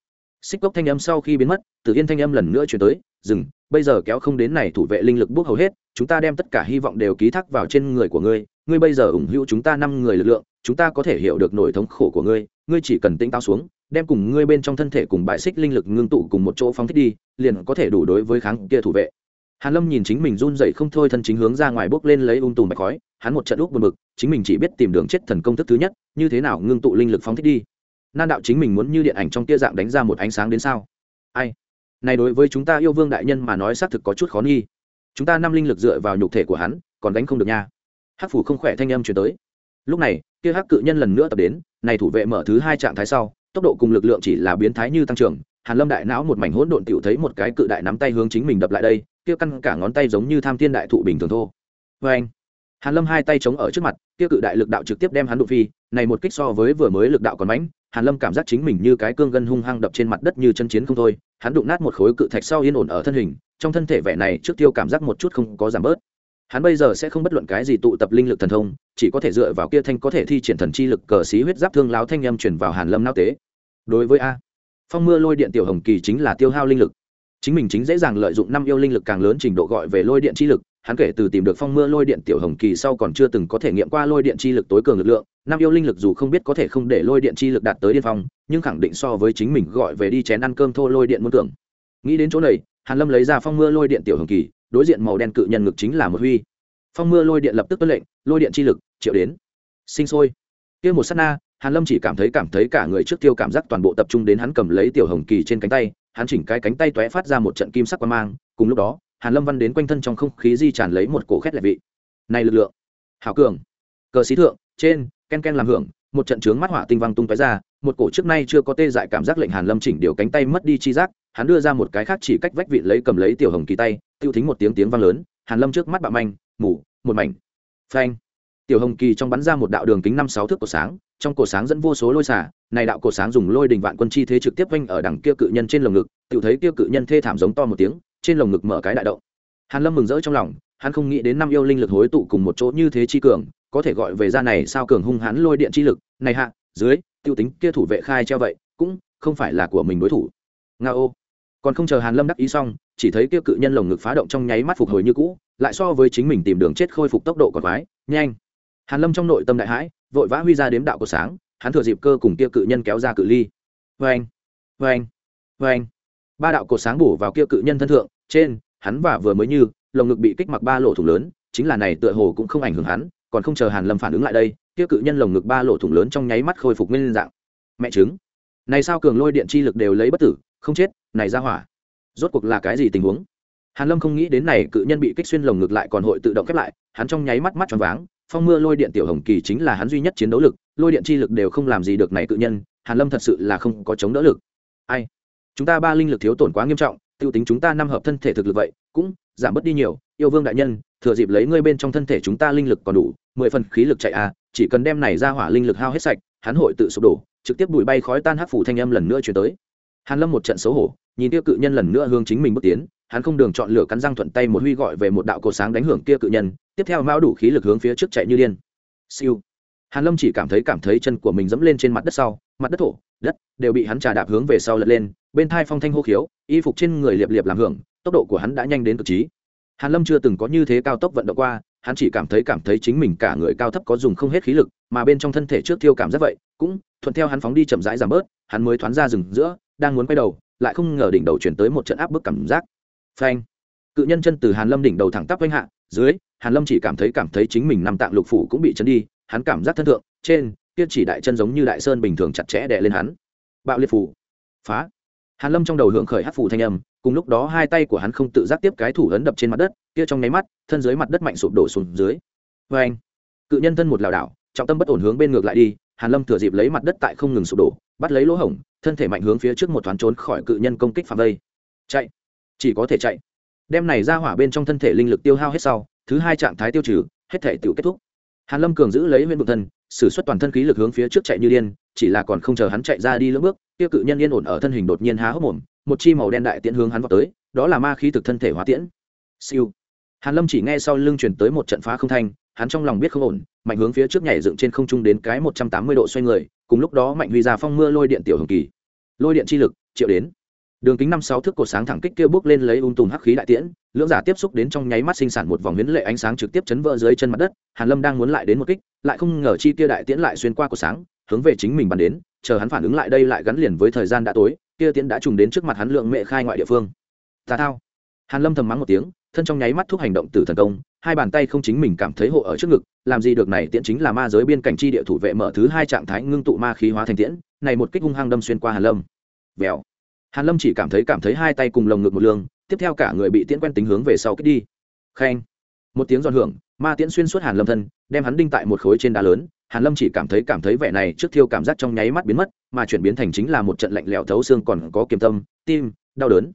Speaker 1: Xích cốc thanh âm sau khi biến mất, tử yên thanh âm lần nữa chuyển tới, dừng, bây giờ kéo không đến này thủ vệ linh lực bước hầu hết, chúng ta đem tất cả hy vọng đều ký thác vào trên người của ngươi. Ngươi bây giờ ủng hữu chúng ta năm người lực lượng, chúng ta có thể hiểu được nỗi thống khổ của ngươi. Ngươi chỉ cần tĩnh táo xuống, đem cùng ngươi bên trong thân thể cùng bại xích linh lực ngưng tụ cùng một chỗ phóng thích đi, liền có thể đủ đối với kháng kia thủ vệ hàn lâm nhìn chính mình run dậy không thôi thân chính hướng ra ngoài bước lên lấy ung tùm bạch khói, hắn một trận lúc buồn bực, chính mình chỉ biết tìm đường chết thần công thức thứ nhất, như thế nào ngưng tụ linh lực phóng thích đi. Nan đạo chính mình muốn như điện ảnh trong tia dạng đánh ra một ánh sáng đến sao? Ai? Này đối với chúng ta yêu vương đại nhân mà nói xác thực có chút khó nghi. Chúng ta năm linh lực dựa vào nhục thể của hắn, còn đánh không được nha. Hắc phủ không khỏe thanh âm chuyển tới. Lúc này, kia hắc cự nhân lần nữa tập đến, này thủ vệ mở thứ hai trạng thái sau, tốc độ cùng lực lượng chỉ là biến thái như tăng trưởng. Hàn lâm đại não một mảnh hỗn độn tiểu thấy một cái cự đại nắm tay hướng chính mình đập lại đây kia căn cả ngón tay giống như tham thiên đại thụ bình thường thô. Vê anh, hàn lâm hai tay chống ở trước mặt, kia cự đại lực đạo trực tiếp đem hắn đụng phi, này một kích so với vừa mới lực đạo còn mãnh, hàn lâm cảm giác chính mình như cái cương gân hung hăng đập trên mặt đất như chân chiến không thôi, hắn đụng nát một khối cự thạch sau yên ổn ở thân hình, trong thân thể vẻ này trước tiêu cảm giác một chút không có giảm bớt. Hắn bây giờ sẽ không bất luận cái gì tụ tập linh lực thần thông, chỉ có thể dựa vào kia thanh có thể thi triển thần chi lực cờ xí huyết giáp thương láo thanh âm chuyển vào hàn lâm nao tế. Đối với a, phong mưa lôi điện tiểu hồng kỳ chính là tiêu hao linh lực chính mình chính dễ dàng lợi dụng năm yêu linh lực càng lớn trình độ gọi về lôi điện chi lực, hắn kể từ tìm được phong mưa lôi điện tiểu hồng kỳ sau còn chưa từng có thể nghiệm qua lôi điện chi lực tối cường lực lượng, năm yêu linh lực dù không biết có thể không để lôi điện chi lực đạt tới điên phong, nhưng khẳng định so với chính mình gọi về đi chén ăn cơm thô lôi điện muốn tưởng nghĩ đến chỗ này, hàn lâm lấy ra phong mưa lôi điện tiểu hồng kỳ, đối diện màu đen cự nhân ngực chính là một huy. Phong mưa lôi điện lập tức tuân lệnh, lôi điện chi lực, triệu đến. Sinh sôi. Kia một sát na, hàn lâm chỉ cảm thấy cảm thấy cả người trước tiêu cảm giác toàn bộ tập trung đến hắn cầm lấy tiểu hồng kỳ trên cánh tay hắn chỉnh cái cánh tay tóe phát ra một trận kim sắc quang mang, cùng lúc đó, hàn lâm văn đến quanh thân trong không khí di tràn lấy một cổ khét lẹt vị. Này lực lượng, hảo cường. Cờ sĩ thượng, trên, ken ken làm hưởng, một trận trướng mắt hỏa tinh văng tung tóe ra, một cổ trước nay chưa có tê dại cảm giác lệnh hàn lâm chỉnh điều cánh tay mất đi chi giác, hắn đưa ra một cái khác chỉ cách vách vị lấy cầm lấy tiểu hồng kỳ tay, tiêu thính một tiếng tiếng vang lớn, hàn lâm trước mắt bạo manh mủ một mảnh. Phanh. Tiểu hồng kỳ trong bắn ra một đạo đường kính năm sáu thước của sáng trong cổ sáng dẫn vô số lôi xả này đạo cổ sáng dùng lôi đình vạn quân chi thế trực tiếp vanh ở đằng kia cự nhân trên lồng ngực, tự thấy kia cự nhân thê thảm giống to một tiếng, trên lồng ngực mở cái đại động. Hàn lâm mừng rỡ trong lòng, hắn không nghĩ đến năm yêu linh lực hối tụ cùng một chỗ như thế chi cường, có thể gọi về ra này sao cường hung hãn lôi điện chi lực. Này hạ, dưới, tiêu tính kia thủ vệ khai treo vậy, cũng không phải là của mình đối thủ. Nga ô. Còn không chờ hàn lâm đắc ý xong, chỉ thấy kia cự nhân lồng ngực phá động trong nháy mắt phục hồi như cũ, lại so với chính mình tìm đường chết khôi phục tốc độ còn quái, nhanh. Hàn lâm trong nội tâm đại hãi vội vã huy ra đếm đạo của sáng, hắn thừa dịp cơ cùng kia cự nhân kéo ra cự ly. Vâng vâng vâng ba đạo cột sáng bổ vào kia cự nhân thân thượng, trên, hắn và vừa mới như, lồng ngực bị kích mặc ba lỗ thủng lớn, chính là này tựa hồ cũng không ảnh hưởng hắn, còn không chờ hàn lâm phản ứng lại đây, kia cự nhân lồng ngực ba lỗ thủng lớn trong nháy mắt khôi phục nguyên dạng. Mẹ chứng này sao cường lôi điện chi lực đều lấy bất tử, không chết, này ra hỏa. Rốt cuộc là cái gì tình huống? Hàn lâm không nghĩ đến này cự nhân bị kích xuyên lồng ngực lại còn hội tự động khép lại, hắn trong nháy mắt mắt tròn váng phong mưa lôi điện tiểu hồng kỳ chính là hắn duy nhất chiến đấu lực, lôi điện chi lực đều không làm gì được này cự nhân, hàn lâm thật sự là không có chống đỡ lực. Ai? Chúng ta ba linh lực thiếu tổn quá nghiêm trọng, tiêu tính chúng ta năm hợp thân thể thực lực vậy, cũng giảm bớt đi nhiều. Yêu vương đại nhân, thừa dịp lấy ngươi bên trong thân thể chúng ta linh lực còn đủ, mười phần khí lực chạy à chỉ cần đem này ra hỏa linh lực hao hết sạch, hắn hội tự sụp đổ, trực tiếp bụi bay khói tan hắc phủ thanh âm lần nữa chuyển tới. Hàn lâm một trận xấu hổ, nhìn tiêu cự nhân lần nữa hướng chính mình bước tiến hắn không đường chọn lựa cắn răng thuận tay một huy gọi về một đạo cổ sáng đánh hưởng kia cự nhân, tiếp theo mão đủ khí lực hướng phía trước chạy như điên. Siêu. Hàn lâm chỉ cảm thấy cảm thấy chân của mình dẫm lên trên mặt đất sau, mặt đất thổ, đất đều bị hắn trà đạp hướng về sau lật lên, bên thai phong thanh hô khiếu, y phục trên người liệp liệp làm hưởng, tốc độ của hắn đã nhanh đến cực trí. Hàn lâm chưa từng có như thế cao tốc vận động qua, hắn chỉ cảm thấy cảm thấy chính mình cả người cao thấp có dùng không hết khí lực, mà bên trong thân thể trước thiêu cảm giác vậy, cũng thuận theo hắn phóng đi chậm rãi giảm bớt, hắn mới thoáng ra rừng giữa, đang muốn quay đầu, lại không ngờ đỉnh đầu chuyển tới một trận áp bức cảm giác phanh. Cự nhân chân từ hàn lâm đỉnh đầu thẳng tắp quanh hạ, dưới, hàn lâm chỉ cảm thấy cảm thấy chính mình nằm tạng lục phủ cũng bị chấn đi, hắn cảm giác thân thượng, trên, kia chỉ đại chân giống như đại sơn bình thường chặt chẽ đè lên hắn. Bạo liệt phủ. Phá. Hàn lâm trong đầu hưởng khởi hát phủ thanh âm, cùng lúc đó hai tay của hắn không tự giác tiếp cái thủ ấn đập trên mặt đất, kia trong nháy mắt, thân dưới mặt đất mạnh sụp đổ xuống dưới. Vê anh cự nhân thân một lảo đảo, trọng tâm bất ổn hướng bên ngược lại đi, hàn lâm thừa dịp lấy mặt đất tại không ngừng sụp đổ, bắt lấy lỗ hổng, thân thể mạnh hướng phía trước một thoáng trốn khỏi cự nhân công kích phạm vây chạy chỉ có thể chạy. Đem này ra hỏa bên trong thân thể linh lực tiêu hao hết sau, thứ hai trạng thái tiêu trừ, hết thể tự kết thúc. Hàn lâm cường giữ lấy huyện bụng thân, sử xuất toàn thân khí lực hướng phía trước chạy như điên, chỉ là còn không chờ hắn chạy ra đi lưỡng bước tiêu cự nhân yên ổn ở thân hình đột nhiên há hốc mồm, một chi màu đen đại tiễn hướng hắn vào tới, đó là ma khí thực thân thể hóa tiễn. Siêu. Hàn lâm chỉ nghe sau lưng truyền tới một trận phá không thanh, hắn trong lòng biết không ổn, mạnh hướng phía trước nhảy dựng trên không trung đến cái một trăm tám mươi độ xoay người, cùng lúc đó mạnh huy ra phong mưa lôi điện tiểu hồng kỳ. Lôi điện chi lực, triệu đến đường kính năm sáu thước cột sáng thẳng kích kia bước lên lấy ung tùm hắc khí đại tiễn, lưỡng giả tiếp xúc đến trong nháy mắt sinh sản một vòng huyễn lệ ánh sáng trực tiếp chấn vỡ dưới chân mặt đất, hàn lâm đang muốn lại đến một kích, lại không ngờ chi kia đại tiễn lại xuyên qua cột sáng, hướng về chính mình bắn đến, chờ hắn phản ứng lại đây lại gắn liền với thời gian đã tối, kia tiễn đã trùng đến trước mặt hắn lượng mẹ khai ngoại địa phương. Tà thao. Hàn lâm thầm mắng một tiếng, thân trong nháy mắt thúc hành động tử thần công, hai bàn tay không chính mình cảm thấy hộ ở trước ngực, làm gì được này tiễn chính là ma giới biên cảnh chi địa thủ vệ mở thứ hai trạng thái ngưng tụ ma khí hóa thành tiễn, này một kích hung hăng đâm xuyên qua hàn lâm. Vèo hàn lâm chỉ cảm thấy cảm thấy hai tay cùng lồng ngực một lương, tiếp theo cả người bị tiễn quen tính hướng về sau kích đi. Khen. Một tiếng giòn hưởng, ma tiễn xuyên suốt hàn lâm thân, đem hắn đinh tại một khối trên đá lớn. Hàn lâm chỉ cảm thấy cảm thấy vẻ này trước thiêu cảm giác trong nháy mắt biến mất, mà chuyển biến thành chính là một trận lạnh lẽo thấu xương còn có kiềm tâm, tim, đau đớn.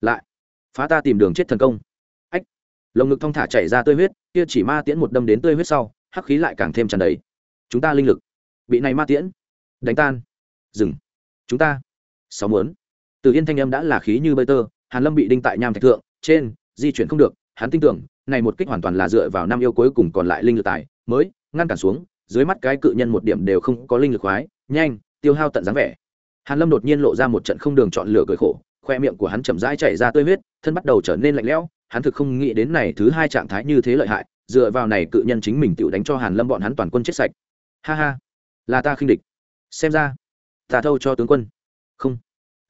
Speaker 1: Lại, phá ta tìm đường chết thần công. Ách. Lồng ngực thong thả chảy ra tươi huyết, kia chỉ ma tiễn một đâm đến tươi huyết sau, hắc khí lại càng thêm tràn đầy. Chúng ta linh lực. Bị này ma tiễn. Đánh tan. Dừng. Chúng ta. Sáu muốn từ yên thanh âm đã là khí như bơi tơ, hàn lâm bị đinh tại nham thạch thượng, trên, di chuyển không được, hắn tin tưởng, này một kích hoàn toàn là dựa vào năm yêu cuối cùng còn lại linh lực tài, mới, ngăn cản xuống, dưới mắt cái cự nhân một điểm đều không có linh lực khoái, nhanh, tiêu hao tận dáng vẻ. Hàn lâm đột nhiên lộ ra một trận không đường chọn lựa cười khổ, khoe miệng của hắn chậm rãi chảy ra tươi huyết, thân bắt đầu trở nên lạnh lẽo, hắn thực không nghĩ đến này thứ hai trạng thái như thế lợi hại, dựa vào này cự nhân chính mình tự đánh cho hàn lâm bọn hắn toàn quân chết sạch. Ha ha, là ta khinh địch. Xem ra, ta thâu cho tướng quân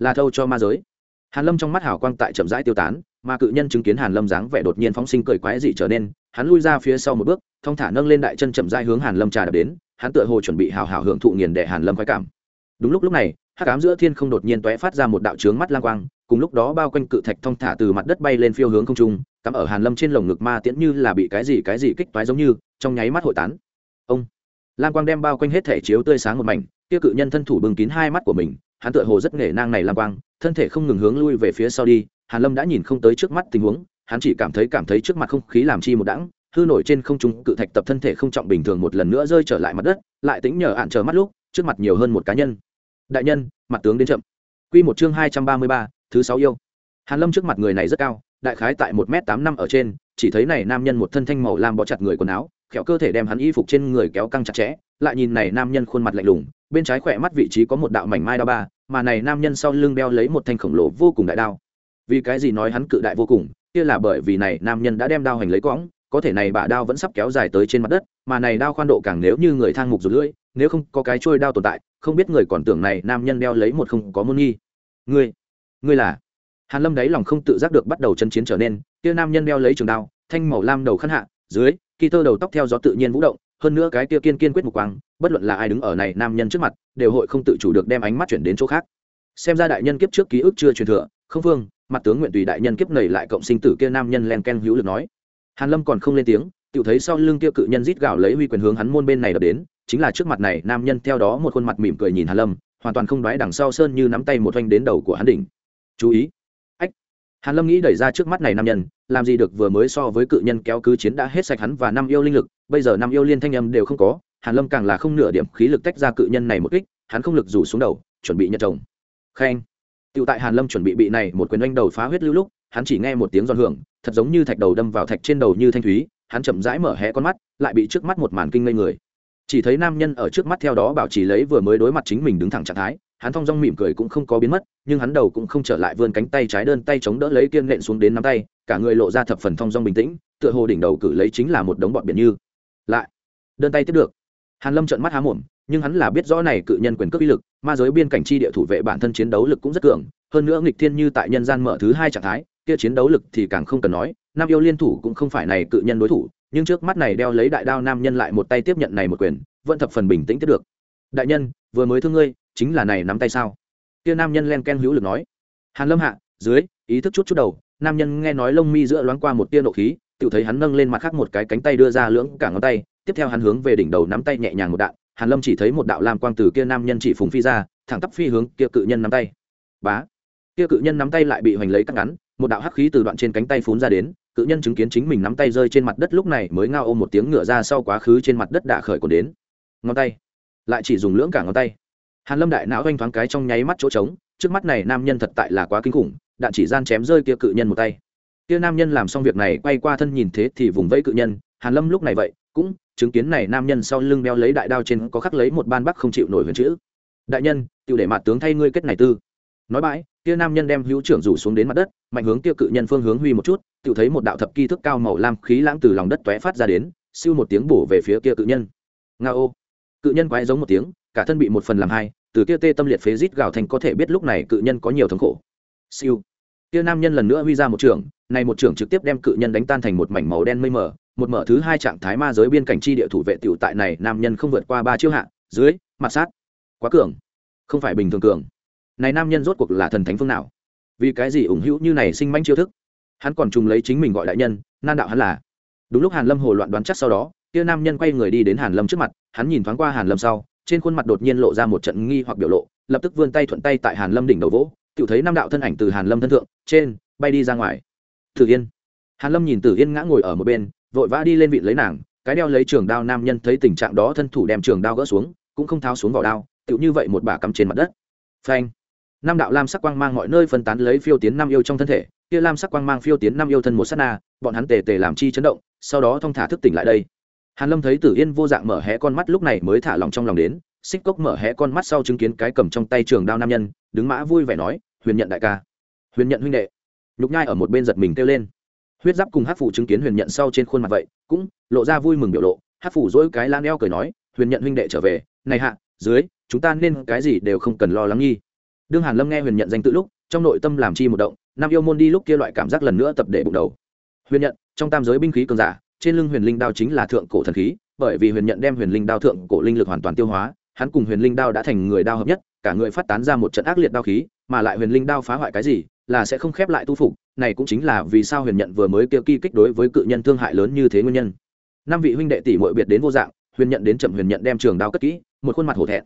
Speaker 1: là thâu cho ma giới. Hàn lâm trong mắt hào quang tại chậm rãi tiêu tán, mà cự nhân chứng kiến hàn lâm dáng vẻ đột nhiên phóng sinh cười quái dị trở nên, hắn lui ra phía sau một bước, thong thả nâng lên đại chân chậm rãi hướng hàn lâm trà đập đến, hắn tựa hồ chuẩn bị hào hào hưởng thụ nghiền đệ hàn lâm khoái cảm. Đúng lúc lúc này, hắc ám giữa thiên không đột nhiên tóe phát ra một đạo trướng mắt lang quang, cùng lúc đó bao quanh cự thạch thông thả từ mặt đất bay lên phiêu hướng không trung, cắm ở hàn lâm trên lồng ngực ma tiễn như là bị cái gì cái gì kích toái giống như, trong nháy mắt hội tán. Ông! Lang quang đem bao quanh hết thể chiếu tươi sáng một mảnh, kia cự nhân thân thủ bừng kín hai mắt của mình hắn tựa hồ rất nghề nang này làm quang, thân thể không ngừng hướng lui về phía sau đi, hàn lâm đã nhìn không tới trước mắt tình huống, hắn chỉ cảm thấy cảm thấy trước mặt không khí làm chi một đãng, hư nổi trên không trung cự thạch tập thân thể không trọng bình thường một lần nữa rơi trở lại mặt đất, lại tính nhờ ạn chờ mắt lúc, trước mặt nhiều hơn một cá nhân. Đại nhân, mặt tướng đến chậm. Quy một chương hai trăm ba mươi ba, thứ sáu yêu. Hàn lâm trước mặt người này rất cao, đại khái tại một m tám năm ở trên, chỉ thấy này nam nhân một thân thanh màu lam bó chặt người quần áo kẹo cơ thể đem hắn y phục trên người kéo căng chặt chẽ, lại nhìn này nam nhân khuôn mặt lạnh lùng bên trái khỏe mắt vị trí có một đạo mảnh mai đao ba, mà này nam nhân sau lưng đeo lấy một thanh khổng lồ vô cùng đại đao. Vì cái gì nói hắn cự đại vô cùng, kia là bởi vì này nam nhân đã đem đao hành lấy quõng có thể này bả đao vẫn sắp kéo dài tới trên mặt đất, mà này đao khoan độ càng nếu như người thang mục rụt lưỡi, nếu không có cái trôi đao tồn tại, không biết người còn tưởng này nam nhân đeo lấy một không có môn nghi. Ngươi ngươi là? Hàn lâm đáy lòng không tự giác được bắt đầu chân chiến trở nên, kia nam nhân đeo lấy trường đao, thanh màu lam đầu khăn hạ, dưới, kỳ tơ đầu tóc theo gió tự nhiên vũ động hơn nữa cái kia kiên kiên quyết mục quang, bất luận là ai đứng ở này nam nhân trước mặt, đều hội không tự chủ được đem ánh mắt chuyển đến chỗ khác. Xem ra đại nhân kiếp trước ký ức chưa truyền thừa, không vương, mặt tướng nguyện tùy đại nhân kiếp nầy lại cộng sinh tử kia nam nhân len ken hữu lực nói. Hàn lâm còn không lên tiếng tự thấy sau lưng kia cự nhân rít gạo lấy huy quyền hướng hắn môn bên này đập đến, chính là trước mặt này nam nhân theo đó một khuôn mặt mỉm cười nhìn hàn lâm, hoàn toàn không đoái đằng sau sơn như nắm tay một thanh đến đầu của hắn đỉnh. Chú ý hàn lâm nghĩ đẩy ra trước mắt này nam nhân làm gì được vừa mới so với cự nhân kéo cứ chiến đã hết sạch hắn và năm yêu linh lực bây giờ năm yêu liên thanh âm đều không có hàn lâm càng là không nửa điểm khí lực tách ra cự nhân này một kích hắn không lực rủ xuống đầu chuẩn bị nhận chồng. Khen. Tiểu tại Hàn Lâm chuẩn bị bị này một quyền oanh đầu phá huyết lưu lúc, hắn chỉ nghe một tiếng giòn hưởng, thật giống như thạch đầu đâm vào thạch trên đầu như thanh thúy, hắn chậm rãi mở hé con mắt, lại bị trước mắt một màn kinh ngây người. Chỉ thấy nam nhân ở trước mắt theo đó bảo trì lấy vừa mới đối mặt chính mình đứng thẳng trạng thái, hắn thong dong mỉm cười cũng không có biến mất, nhưng hắn đầu cũng không trở lại vươn cánh tay trái đơn tay chống đỡ lấy kiên nện xuống đến nắm tay, cả người lộ ra thập phần thong dong bình tĩnh, tựa hồ đỉnh đầu cử lấy chính là một đống bọn biển như. Lại, đơn tay tiếp được. Hàn Lâm trợn mắt há mồm, nhưng hắn là biết rõ này cự nhân quyền cước uy lực, ma giới biên cảnh chi địa thủ vệ bản thân chiến đấu lực cũng rất cường, hơn nữa nghịch thiên như tại nhân gian mở thứ hai trạng thái, kia chiến đấu lực thì càng không cần nói, Nam yêu liên thủ cũng không phải này cự nhân đối thủ, nhưng trước mắt này đeo lấy đại đao nam nhân lại một tay tiếp nhận này một quyền, vẫn thập phần bình tĩnh tiếp được. Đại nhân, vừa mới thương ngươi, chính là này nắm tay sao? Kia nam nhân len ken hữu lực nói. Hàn Lâm hạ, dưới, ý thức chút chút đầu, nam nhân nghe nói lông mi giữa loáng qua một tia nộ khí, tự thấy hắn nâng lên mặt khác một cái cánh tay đưa ra lưỡng cả ngón tay, tiếp theo hắn hướng về đỉnh đầu nắm tay nhẹ nhàng một đạn, hàn lâm chỉ thấy một đạo lam quang từ kia nam nhân chỉ phùng phi ra thẳng tắp phi hướng kia cự nhân nắm tay bá kia cự nhân nắm tay lại bị hoành lấy cắt ngắn một đạo hắc khí từ đoạn trên cánh tay phún ra đến cự nhân chứng kiến chính mình nắm tay rơi trên mặt đất lúc này mới ngao ôm một tiếng ngựa ra sau quá khứ trên mặt đất đã khởi còn đến ngón tay lại chỉ dùng lưỡng cả ngón tay. Hàn lâm đại não oanh thoáng cái trong nháy mắt chỗ trống, trước mắt này nam nhân thật tại là quá kinh khủng, đạn chỉ gian chém rơi kia cự nhân một tay. Kia nam nhân làm xong việc này, quay qua thân nhìn thế thì vùng vẫy cự nhân, hàn lâm lúc này vậy, cũng chứng kiến này nam nhân sau lưng đeo lấy đại đao trên có khắc lấy một ban bắc không chịu nổi huyền chữ. Đại nhân tự để mặt tướng thay ngươi kết này tư. Nói bãi, kia nam nhân đem hữu trưởng rủ xuống đến mặt đất, mạnh hướng tiêu cự nhân phương hướng huy một chút tự thấy một đạo thập kỳ thức cao màu lam khí lãng từ lòng đất tóe phát ra đến, siêu một tiếng bổ về phía kia cự nhân. Nga ô cự nhân quái giống một tiếng, cả thân bị một phần làm hai, từ kia tê tâm liệt phế rít gào thành có thể biết lúc này cự nhân có nhiều thống khổ. Siêu. Kia nam nhân lần nữa huy ra một trường, này một trường trực tiếp đem cự nhân đánh tan thành một mảnh màu đen mây mờ, một mở thứ hai trạng thái ma giới biên cảnh chi địa thủ vệ tiểu tại này, nam nhân không vượt qua ba chiêu hạ, dưới, mặt sát. Quá cường. Không phải bình thường cường. Này nam nhân rốt cuộc là thần thánh phương nào? Vì cái gì ủng hữu như này sinh manh chiêu thức? Hắn còn trùng lấy chính mình gọi đại nhân, nan đạo hắn là. Đúng lúc hàn lâm hồ loạn đoán chắc sau đó kia nam nhân quay người đi đến hàn lâm trước mặt, hắn nhìn thoáng qua hàn lâm sau, trên khuôn mặt đột nhiên lộ ra một trận nghi hoặc biểu lộ, lập tức vươn tay thuận tay tại hàn lâm đỉnh đầu vỗ tự thấy nam đạo thân ảnh từ hàn lâm thân thượng, trên, bay đi ra ngoài. Tử yên. Hàn lâm nhìn tử yên ngã ngồi ở một bên, vội vã đi lên vị lấy nàng, cái đeo lấy trường đao nam nhân thấy tình trạng đó thân thủ đem trường đao gỡ xuống, cũng không tháo xuống vào đao tựu như vậy một bà cắm trên mặt đất. Phanh. Năm đạo lam sắc quang mang mọi nơi phân tán lấy phiêu tiến năm yêu trong thân thể, kia lam sắc quang mang phiêu tiến năm yêu thân một sát na, bọn hắn tề tề làm chi chấn động, sau đó thong thả thức tỉnh lại đây hàn lâm thấy tử yên vô dạng mở hé con mắt lúc này mới thả lòng trong lòng đến, xích cốc mở hé con mắt sau chứng kiến cái cầm trong tay trường đao nam nhân, đứng mã vui vẻ nói, huyền nhận đại ca, huyền nhận huynh đệ. Nhục nhai ở một bên giật mình kêu lên. Huyết giáp cùng hát phủ chứng kiến huyền nhận sau trên khuôn mặt vậy, cũng lộ ra vui mừng biểu lộ. Hát phủ dỗi cái lan eo cười nói, huyền nhận huynh đệ trở về. Này hạ, dưới, chúng ta nên cái gì đều không cần lo lắng nghi. Đương hàn lâm nghe huyền nhận danh tự lúc, trong nội tâm làm chi một động nam yêu môn đi lúc kia loại cảm giác lần nữa tập để bụng đầu. Huyền nhận, trong tam giới binh khí cường giả trên lưng huyền linh đao chính là thượng cổ thần khí, bởi vì huyền nhận đem huyền linh đao thượng cổ linh lực hoàn toàn tiêu hóa, hắn cùng huyền linh đao đã thành người đao hợp nhất, cả người phát tán ra một trận ác liệt đao khí, mà lại huyền linh đao phá hoại cái gì, là sẽ không khép lại tu phục, này cũng chính là vì sao huyền nhận vừa mới kêu kỳ kích đối với cự nhân thương hại lớn như thế nguyên nhân năm vị huynh đệ tỷ muội biệt đến vô dạng, huyền nhận đến chậm huyền nhận đem trường đao cất kỹ, một khuôn mặt hổ thẹn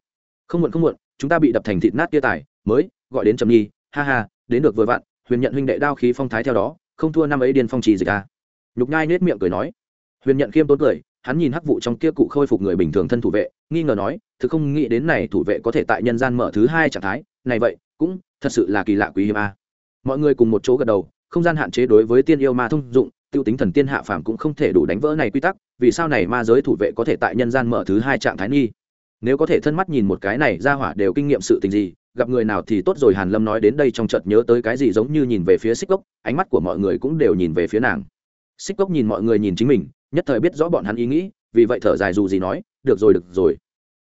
Speaker 1: không muộn không muộn, chúng ta bị đập thành thịt nát tia tài, mới, gọi đến chậm nhi ha ha, đến được vừa vặn, huyền nhận huynh đệ đao khí phong thái theo đó, không thua năm ấy điên phong trì dịch cả. nhục nhai nết miệng cười nói huyền nhận khiêm tốn cười, hắn nhìn hắc vụ trong kia cụ khôi phục người bình thường thân thủ vệ, nghi ngờ nói, thực không nghĩ đến này thủ vệ có thể tại nhân gian mở thứ hai trạng thái, này vậy, cũng thật sự là kỳ lạ quý hiếm a. Mọi người cùng một chỗ gật đầu, không gian hạn chế đối với tiên yêu ma thông dụng, tiêu tính thần tiên hạ phàm cũng không thể đủ đánh vỡ này quy tắc, vì sao này ma giới thủ vệ có thể tại nhân gian mở thứ hai trạng thái nghi? Nếu có thể thân mắt nhìn một cái này ra hỏa đều kinh nghiệm sự tình gì, gặp người nào thì tốt rồi hàn lâm nói đến đây trong chợt nhớ tới cái gì giống như nhìn về phía xích cốc ánh mắt của mọi người cũng đều nhìn về phía nàng. Xích cốc nhìn mọi người nhìn chính mình nhất thời biết rõ bọn hắn ý nghĩ vì vậy thở dài dù gì nói được rồi được rồi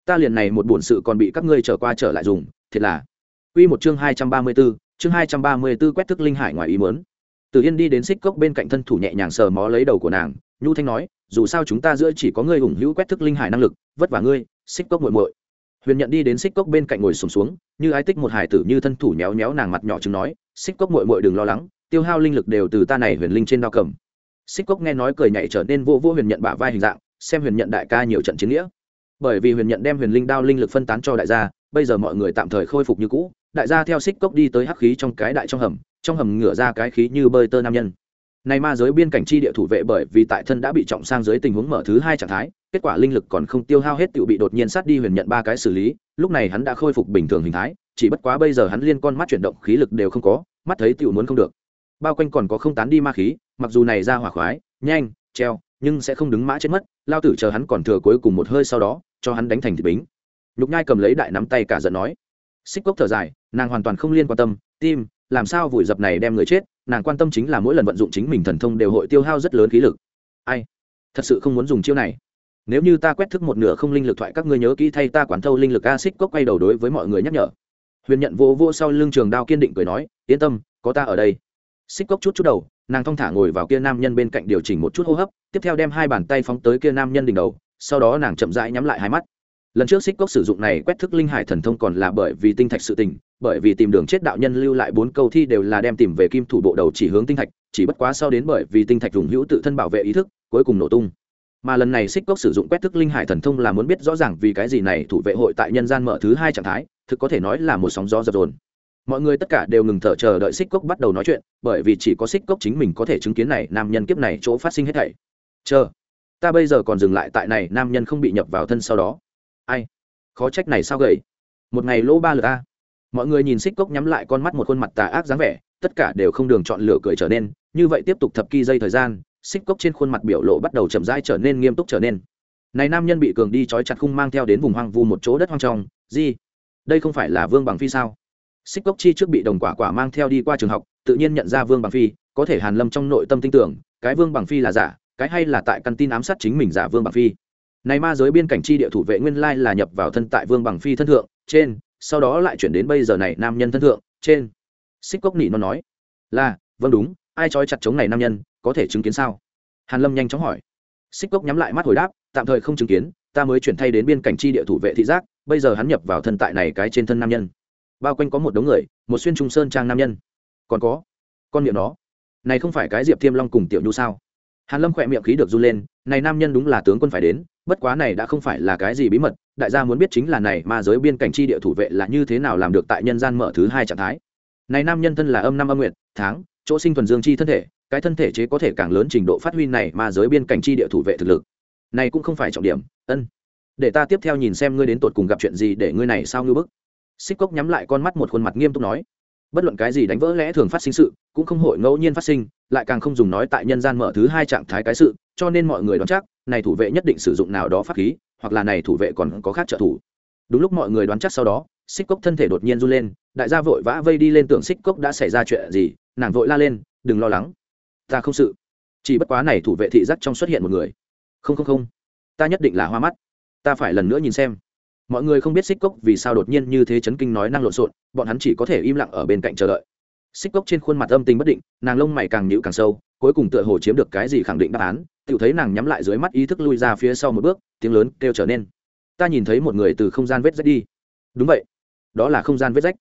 Speaker 1: ta liền này một buồn sự còn bị các ngươi trở qua trở lại dùng thiệt là Quy một chương hai trăm ba mươi 234, chương hai trăm ba mươi 234 quét thức linh hải ngoài ý muốn. Từ Yên đi đến xích cốc bên cạnh thân thủ nhẹ nhàng sờ mó lấy đầu của nàng, Nhu Thanh nói, dù sao chúng ta giữa chỉ có ngươi ủng hữu quét thức linh hải năng lực, vất vả ngươi, xích cốc muội muội. Huyền Nhận đi đến xích cốc bên cạnh ngồi xổm xuống, như ái tích một hải tử như thân thủ nhéo nhéo nàng mặt nhỏ chứng nói, xích cốc muội muội đừng lo lắng, tiêu hao linh lực đều từ ta này huyền linh trên đao cầm. Xích cốc nghe nói cười nhảy trở nên vô vô huyền nhận bả vai hình dạng, xem huyền nhận đại ca nhiều trận chiến nghĩa. Bởi vì huyền nhận đem huyền linh đao linh lực phân tán cho đại gia, bây giờ mọi người tạm thời khôi phục như cũ, đại gia theo xích cốc đi tới hắc khí trong cái đại trong hầm trong hầm ngửa ra cái khí như bơi tơ nam nhân này ma giới biên cảnh chi địa thủ vệ bởi vì tại thân đã bị trọng sang dưới tình huống mở thứ hai trạng thái kết quả linh lực còn không tiêu hao hết tự bị đột nhiên sát đi huyền nhận ba cái xử lý lúc này hắn đã khôi phục bình thường hình thái chỉ bất quá bây giờ hắn liên con mắt chuyển động khí lực đều không có mắt thấy tiểu muốn không được bao quanh còn có không tán đi ma khí mặc dù này ra hỏa khoái, nhanh, treo, nhưng sẽ không đứng mã chết mất, lao tử chờ hắn còn thừa cuối cùng một hơi sau đó, cho hắn đánh thành thịt bính. Nhục nhai cầm lấy đại nắm tay cả giận nói. Xích cốc thở dài, nàng hoàn toàn không liên quan tâm, tim, làm sao vùi dập này đem người chết? Nàng quan tâm chính là mỗi lần vận dụng chính mình thần thông đều hội tiêu hao rất lớn khí lực. Ai? Thật sự không muốn dùng chiêu này. Nếu như ta quét thức một nửa không linh lực thoại, các ngươi nhớ kỹ thay ta quản thâu linh lực a xích cốc quay đầu đối với mọi người nhắc nhở. Huyền nhận vô vô sau lưng trường đao kiên định cười nói, yên tâm, có ta ở đây. Xích cốc chút chút đầu nàng thong thả ngồi vào kia nam nhân bên cạnh điều chỉnh một chút hô hấp, tiếp theo đem hai bàn tay phóng tới kia nam nhân đỉnh đầu, sau đó nàng chậm rãi nhắm lại hai mắt. Lần trước xích cốc sử dụng này quét thức linh hải thần thông còn là bởi vì tinh thạch sự tình, bởi vì tìm đường chết đạo nhân lưu lại bốn câu thi đều là đem tìm về kim thủ bộ đầu chỉ hướng tinh thạch, chỉ bất quá sau đến bởi vì tinh thạch dùng hữu tự thân bảo vệ ý thức, cuối cùng nổ tung. Mà lần này xích cốc sử dụng quét thức linh hải thần thông là muốn biết rõ ràng vì cái gì này thủ vệ hội tại nhân gian mở thứ hai trạng thái, thực có thể nói là một sóng gió dập dồn mọi người tất cả đều ngừng thở chờ đợi xích cốc bắt đầu nói chuyện, bởi vì chỉ có xích cốc chính mình có thể chứng kiến này nam nhân kiếp này chỗ phát sinh hết thảy. Chờ, ta bây giờ còn dừng lại tại này, nam nhân không bị nhập vào thân sau đó. Ai? Khó trách này sao gầy? Một ngày lỗ ba lượt ta mọi người nhìn xích cốc nhắm lại con mắt một khuôn mặt tà ác dáng vẻ, tất cả đều không đường chọn lựa cười trở nên. Như vậy tiếp tục thập kỳ dây thời gian xích cốc trên khuôn mặt biểu lộ bắt đầu chậm rãi trở nên nghiêm túc trở nên. Này nam nhân bị cường đi trói chặt khung mang theo đến vùng hoang vu một chỗ đất hoang trong. Gì? Đây không phải là vương bằng phi sao? Xích cốc chi trước bị đồng quả quả mang theo đi qua trường học, tự nhiên nhận ra vương bằng phi, có thể hàn lâm trong nội tâm tin tưởng, cái vương bằng phi là giả, cái hay là tại căn tin ám sát chính mình giả vương bằng phi. Này ma giới biên cảnh chi địa thủ vệ nguyên lai là nhập vào thân tại vương bằng phi thân thượng, trên, sau đó lại chuyển đến bây giờ này nam nhân thân thượng, trên. Xích cốc nỉ nó nói, là vâng đúng, ai trói chặt chống này nam nhân, có thể chứng kiến sao? Hàn lâm nhanh chóng hỏi. Xích cốc nhắm lại mắt hồi đáp, tạm thời không chứng kiến, ta mới chuyển thay đến biên cảnh chi địa thủ vệ thị giác, bây giờ hắn nhập vào thân tại này cái trên thân nam nhân bao quanh có một đống người, một xuyên trung sơn trang nam nhân. Còn có, con miệng nó. Này không phải cái diệp thiêm long cùng tiểu nhu sao? Hàn lâm khỏe miệng khí được run lên, này nam nhân đúng là tướng quân phải đến, bất quá này đã không phải là cái gì bí mật, đại gia muốn biết chính là này ma giới biên cảnh chi địa thủ vệ là như thế nào làm được tại nhân gian mở thứ hai trạng thái. Này nam nhân thân là âm năm âm nguyệt, tháng, chỗ sinh thuần dương chi thân thể, cái thân thể chế có thể càng lớn trình độ phát huy này ma giới biên cảnh chi địa thủ vệ thực lực. Này cũng không phải trọng điểm, ân. Để ta tiếp theo nhìn xem ngươi đến tột cùng gặp chuyện gì để ngươi này sao ngư bức xích cốc nhắm lại con mắt một khuôn mặt nghiêm túc nói, bất luận cái gì đánh vỡ lẽ thường phát sinh sự, cũng không hội ngẫu nhiên phát sinh, lại càng không dùng nói tại nhân gian mở thứ hai trạng thái cái sự, cho nên mọi người đoán chắc, này thủ vệ nhất định sử dụng nào đó pháp khí, hoặc là này thủ vệ còn có khác trợ thủ. Đúng lúc mọi người đoán chắc sau đó, xích cốc thân thể đột nhiên run lên, đại gia vội vã vây đi lên tưởng xích cốc đã xảy ra chuyện gì, nàng vội la lên, đừng lo lắng, ta không sự. Chỉ bất quá này thủ vệ thị giác trong xuất hiện một người. Không không không, ta nhất định là hoa mắt, ta phải lần nữa nhìn xem mọi người không biết xích cốc vì sao đột nhiên như thế chấn kinh nói năng lộn xộn, bọn hắn chỉ có thể im lặng ở bên cạnh chờ đợi. Xích cốc trên khuôn mặt âm tình bất định, nàng lông mày càng nhịu càng sâu, cuối cùng tựa hồ chiếm được cái gì khẳng định đáp án tự thấy nàng nhắm lại dưới mắt ý thức lui ra phía sau một bước, tiếng lớn kêu trở nên. Ta nhìn thấy một người từ không gian vết rách đi. Đúng vậy. Đó là không gian vết rách.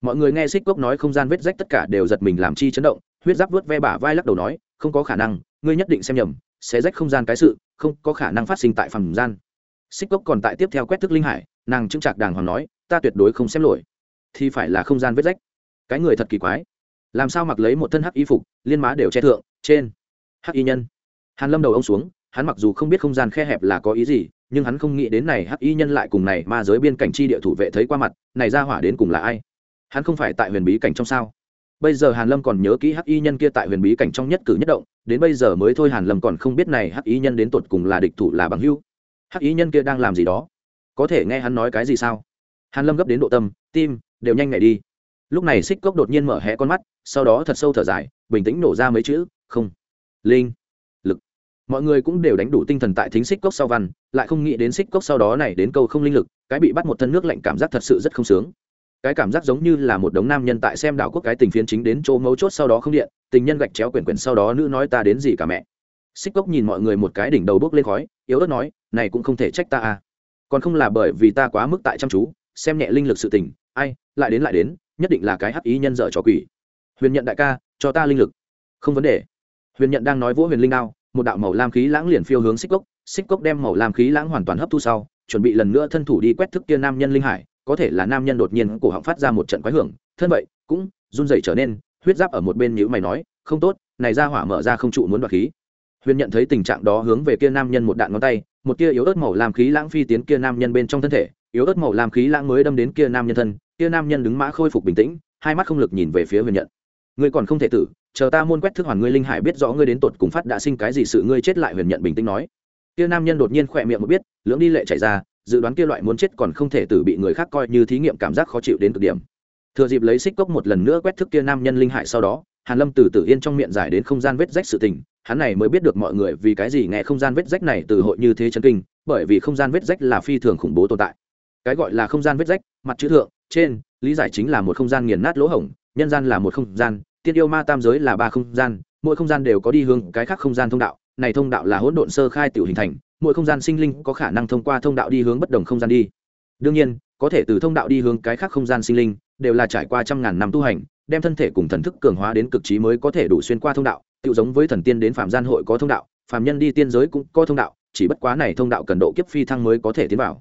Speaker 1: Mọi người nghe xích cốc nói không gian vết rách tất cả đều giật mình làm chi chấn động, huyết giáp vớt ve bả vai lắc đầu nói, không có khả năng, ngươi nhất định xem nhầm, sẽ rách không gian cái sự, không có khả năng phát sinh tại phòng gian xích cốc còn tại tiếp theo quét thức linh hải nàng chững chạc đàng hoàng nói ta tuyệt đối không xem lỗi, thì phải là không gian vết rách. Cái người thật kỳ quái. Làm sao mặc lấy một thân hắc y phục liên má đều che thượng trên hắc y nhân? Hàn lâm đầu ông xuống hắn mặc dù không biết không gian khe hẹp là có ý gì nhưng hắn không nghĩ đến này hắc y nhân lại cùng này ma giới biên cảnh chi địa thủ vệ thấy qua mặt này ra hỏa đến cùng là ai? Hắn không phải tại huyền bí cảnh trong sao? Bây giờ hàn lâm còn nhớ kỹ hắc y nhân kia tại huyền bí cảnh trong nhất cử nhất động đến bây giờ mới thôi hàn lâm còn không biết này hắc y nhân đến tột cùng là địch thủ là bằng hữu hắc y nhân kia đang làm gì đó? Có thể nghe hắn nói cái gì sao? Hàn lâm gấp đến độ tâm, tim đều nhanh nhảy đi. Lúc này xích cốc đột nhiên mở hé con mắt, sau đó thật sâu thở dài, bình tĩnh nổ ra mấy chữ, không, linh, lực. Mọi người cũng đều đánh đủ tinh thần tại thính xích cốc sau văn, lại không nghĩ đến xích cốc sau đó này đến câu không linh lực, cái bị bắt một thân nước lạnh cảm giác thật sự rất không sướng. Cái cảm giác giống như là một đống nam nhân tại xem đảo quốc cái tình phiến chính đến chỗ mấu chốt sau đó không điện, tình nhân gạch chéo quyển quyển sau đó nữ nói ta đến gì cả mẹ. Xích cốc nhìn mọi người một cái đỉnh đầu bốc lên khói, yếu ớt nói này cũng không thể trách ta à. Còn không là bởi vì ta quá mức tại chăm chú, xem nhẹ linh lực sự tình, ai, lại đến lại đến, nhất định là cái hắc ý nhân dở trò quỷ. Huyền nhận đại ca, cho ta linh lực. Không vấn đề. Huyền nhận đang nói vỗ huyền linh đao, một đạo màu lam khí lãng liền phiêu hướng xích cốc. Xích cốc đem màu lam khí lãng hoàn toàn hấp thu sau, chuẩn bị lần nữa thân thủ đi quét thức kia nam nhân linh hải, có thể là nam nhân đột nhiên cổ họng phát ra một trận quái hưởng, thân vậy, cũng run rẩy trở nên, huyết giáp ở một bên nhữ mày nói, không tốt, này ra hỏa mở ra không trụ muốn đoạt khí. Huyền nhận thấy tình trạng đó hướng về kia nam nhân một đạn ngón tay một tia yếu ớt màu làm khí lãng phi tiến kia nam nhân bên trong thân thể, yếu ớt màu làm khí lãng mới đâm đến kia nam nhân thân, kia nam nhân đứng mã khôi phục bình tĩnh, hai mắt không lực nhìn về phía huyền nhận. Ngươi còn không thể tử, chờ ta môn quét thức hoàn ngươi linh hải biết rõ ngươi đến tột cùng phát đã sinh cái gì sự ngươi chết lại huyền nhận bình tĩnh nói. Kia nam nhân đột nhiên khỏe miệng một biết, lưỡng đi lệ chạy ra, dự đoán kia loại muốn chết còn không thể tử bị người khác coi như thí nghiệm cảm giác khó chịu đến cực điểm. Thừa dịp lấy xích cốc một lần nữa quét thức kia nam nhân linh hải sau đó, hàn lâm từ tử yên trong miệng giải đến không gian vết rách sự tình hắn này mới biết được mọi người vì cái gì nghe không gian vết rách này từ hội như thế chân kinh, bởi vì không gian vết rách là phi thường khủng bố tồn tại. Cái gọi là không gian vết rách, mặt chữ thượng, trên, lý giải chính là một không gian nghiền nát lỗ hổng, nhân gian là một không gian, tiên yêu ma tam giới là ba không gian, mỗi không gian đều có đi hướng cái khác không gian thông đạo, này thông đạo là hỗn độn sơ khai tiểu hình thành, mỗi không gian sinh linh có khả năng thông qua thông đạo đi hướng bất đồng không gian đi. Đương nhiên, có thể từ thông đạo đi hướng cái khác không gian sinh linh, đều là trải qua trăm ngàn năm tu hành, đem thân thể cùng thần thức cường hóa đến cực trí mới có thể đủ xuyên qua thông đạo tự giống với thần tiên đến phạm gian hội có thông đạo, phạm nhân đi tiên giới cũng có thông đạo, chỉ bất quá này thông đạo cần độ kiếp phi thăng mới có thể tiến vào.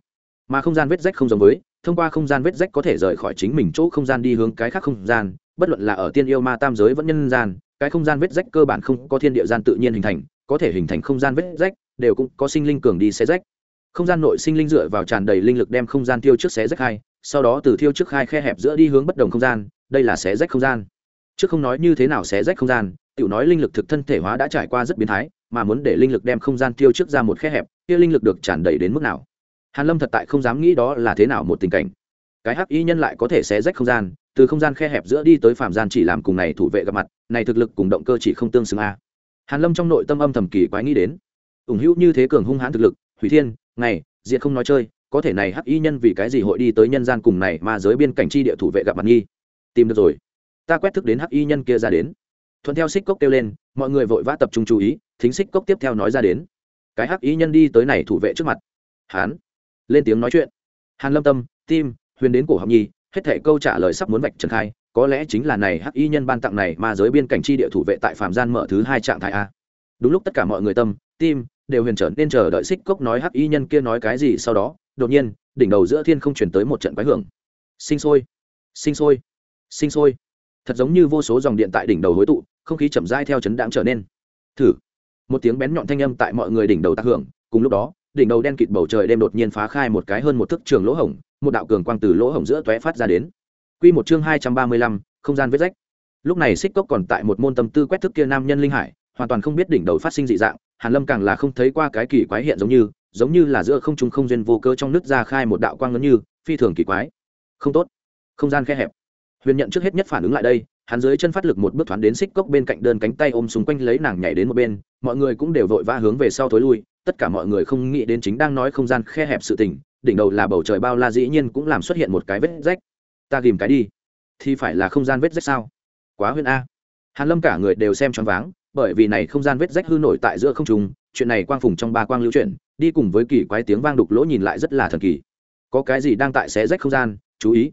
Speaker 1: Mà không gian vết rách không giống với, thông qua không gian vết rách có thể rời khỏi chính mình chỗ không gian đi hướng cái khác không gian, bất luận là ở tiên yêu ma tam giới vẫn nhân gian, cái không gian vết rách cơ bản không có thiên địa gian tự nhiên hình thành, có thể hình thành không gian vết rách, đều cũng có sinh linh cường đi xé rách. Không gian nội sinh linh dựa vào tràn đầy linh lực đem không gian tiêu trước xé rách hai, sau đó từ thiêu trước hai khe hẹp giữa đi hướng bất đồng không gian, đây là xé rách không gian. Trước không nói như thế nào xé rách không gian tiểu nói linh lực thực thân thể hóa đã trải qua rất biến thái, mà muốn để linh lực đem không gian tiêu trước ra một khe hẹp, kia linh lực được tràn đầy đến mức nào? Hàn lâm thật tại không dám nghĩ đó là thế nào một tình cảnh. Cái hắc y nhân lại có thể xé rách không gian, từ không gian khe hẹp giữa đi tới phạm gian chỉ làm cùng này thủ vệ gặp mặt, này thực lực cùng động cơ chỉ không tương xứng a. Hàn lâm trong nội tâm âm thầm kỳ quái nghĩ đến. Ủng hữu như thế cường hung hãn thực lực, hủy thiên, ngày, diệt không nói chơi, có thể này hắc y nhân vì cái gì hội đi tới nhân gian cùng này mà giới biên cảnh chi địa thủ vệ gặp mặt nghi? Tìm được rồi. Ta quét thức đến hắc y nhân kia ra đến thuận theo xích cốc kêu lên, mọi người vội vã tập trung chú ý, thính xích cốc tiếp theo nói ra đến. Cái hắc y nhân đi tới này thủ vệ trước mặt. Hán. Lên tiếng nói chuyện. Hàn lâm tâm, tim, huyền đến cổ học nhi hết thể câu trả lời sắp muốn vạch trần khai, có lẽ chính là này hắc y nhân ban tặng này mà giới biên cảnh chi địa thủ vệ tại phạm gian mở thứ hai trạng thái a. Đúng lúc tất cả mọi người tâm, tim, đều huyền trở nên chờ đợi xích cốc nói hắc y nhân kia nói cái gì sau đó, đột nhiên, đỉnh đầu giữa thiên không chuyển tới một trận quái hưởng. Sinh sôi. Sinh sôi. Sinh sôi. Thật giống như vô số dòng điện tại đỉnh đầu hối tụ không khí chậm rãi theo chấn đãng trở nên. Thử. Một tiếng bén nhọn thanh âm tại mọi người đỉnh đầu tác hưởng, cùng lúc đó, đỉnh đầu đen kịt bầu trời đêm đột nhiên phá khai một cái hơn một thước trường lỗ hổng, một đạo cường quang từ lỗ hổng giữa tóe phát ra đến. Quy một chương hai trăm ba mươi lăm, không gian vết rách. Lúc này xích cốc còn tại một môn tâm tư quét thức kia nam nhân linh hải, hoàn toàn không biết đỉnh đầu phát sinh dị dạng, hàn lâm càng là không thấy qua cái kỳ quái hiện giống như giống như là giữa không trung không duyên vô cơ trong nước ra khai một đạo quang ngấn như, phi thường kỳ quái. Không tốt. Không gian khe hẹp. Huyền nhận trước hết nhất phản ứng lại đây hắn dưới chân phát lực một bước thoáng đến xích cốc bên cạnh đơn cánh tay ôm xung quanh lấy nàng nhảy đến một bên, mọi người cũng đều vội vã hướng về sau thối lui, tất cả mọi người không nghĩ đến chính đang nói không gian khe hẹp sự tình, đỉnh đầu là bầu trời bao la dĩ nhiên cũng làm xuất hiện một cái vết rách. Ta ghìm cái đi. Thì phải là không gian vết rách sao? Quá huyên a. Hàn lâm cả người đều xem choáng váng, bởi vì này không gian vết rách hư nổi tại giữa không trung, chuyện này quang phùng trong ba quang lưu chuyển, đi cùng với kỳ quái tiếng vang đục lỗ nhìn lại rất là thần kỳ. Có cái gì đang tại xé rách không gian? Chú ý.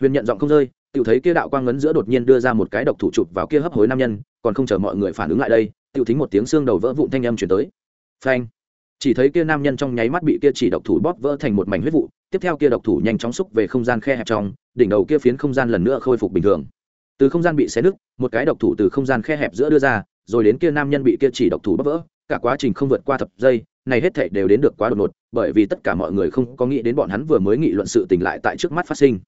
Speaker 1: Huyền nhận giọng không rơi tự thấy kia đạo quang ngấn giữa đột nhiên đưa ra một cái độc thủ chụp vào kia hấp hối nam nhân, còn không chờ mọi người phản ứng lại đây tự thính một tiếng xương đầu vỡ vụn thanh âm chuyển tới. Phanh. Chỉ thấy kia nam nhân trong nháy mắt bị kia chỉ độc thủ bóp vỡ thành một mảnh huyết vụ, tiếp theo kia độc thủ nhanh chóng xúc về không gian khe hẹp trong, đỉnh đầu kia phiến không gian lần nữa khôi phục bình thường. Từ không gian bị xé nứt, một cái độc thủ từ không gian khe hẹp giữa đưa ra, rồi đến kia nam nhân bị kia chỉ độc thủ bóp vỡ, cả quá trình không vượt qua thập giây, này hết thảy đều đến được quá đột ngột, bởi vì tất cả mọi người không có nghĩ đến bọn hắn vừa mới nghị luận sự tình lại tại trước mắt phát sinh.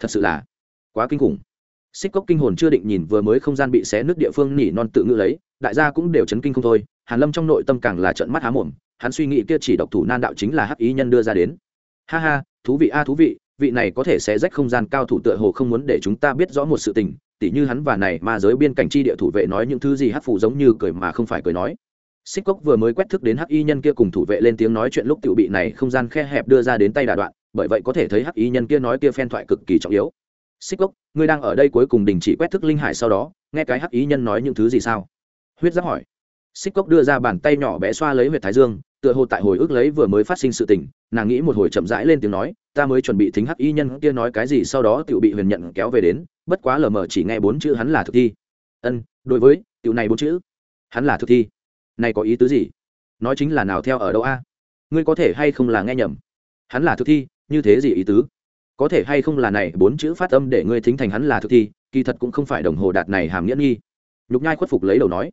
Speaker 1: Thật sự là quá kinh khủng. Xích cốc kinh hồn chưa định nhìn vừa mới không gian bị xé nước địa phương nỉ non tự ngữ lấy, đại gia cũng đều chấn kinh không thôi, hàn lâm trong nội tâm càng là trợn mắt há mồm, hắn suy nghĩ kia chỉ độc thủ nan đạo chính là hắc ý nhân đưa ra đến. Ha ha, thú vị a, thú vị vị này có thể sẽ rách không gian cao thủ tựa hồ không muốn để chúng ta biết rõ một sự tình, tỉ như hắn và này ma giới biên cảnh chi địa thủ vệ nói những thứ gì hắc phù giống như cười mà không phải cười nói. Xích cốc vừa mới quét thức đến hắc y nhân kia cùng thủ vệ lên tiếng nói chuyện lúc tiểu bị này không gian khe hẹp đưa ra đến tay đà đoạn, bởi vậy có thể thấy hắc y nhân kia nói kia phen thoại cực kỳ trọng yếu xích cốc ngươi đang ở đây cuối cùng đình chỉ quét thức linh hải sau đó, nghe cái hắc ý nhân nói những thứ gì sao? Huyết giáp hỏi. Xích cốc đưa ra bàn tay nhỏ bé xoa lấy huyệt thái dương, tựa hồ tại hồi ức lấy vừa mới phát sinh sự tình, nàng nghĩ một hồi chậm rãi lên tiếng nói, ta mới chuẩn bị thính hắc y nhân kia nói cái gì sau đó tựu bị huyền nhận kéo về đến, bất quá lờ mờ chỉ nghe bốn chữ hắn là thực thi. Ân, đối với, tiểu này bốn chữ, hắn là thực thi. Này có ý tứ gì? Nói chính là nào theo ở đâu a? Ngươi có thể hay không là nghe nhầm? Hắn là thực thi, như thế gì ý tứ? Có thể hay không là này, bốn chữ phát âm để ngươi thính thành hắn là thực thi, kỳ thật cũng không phải đồng hồ đạt này hàm nghĩa nghi. Nhục nhai khuất phục lấy đầu nói.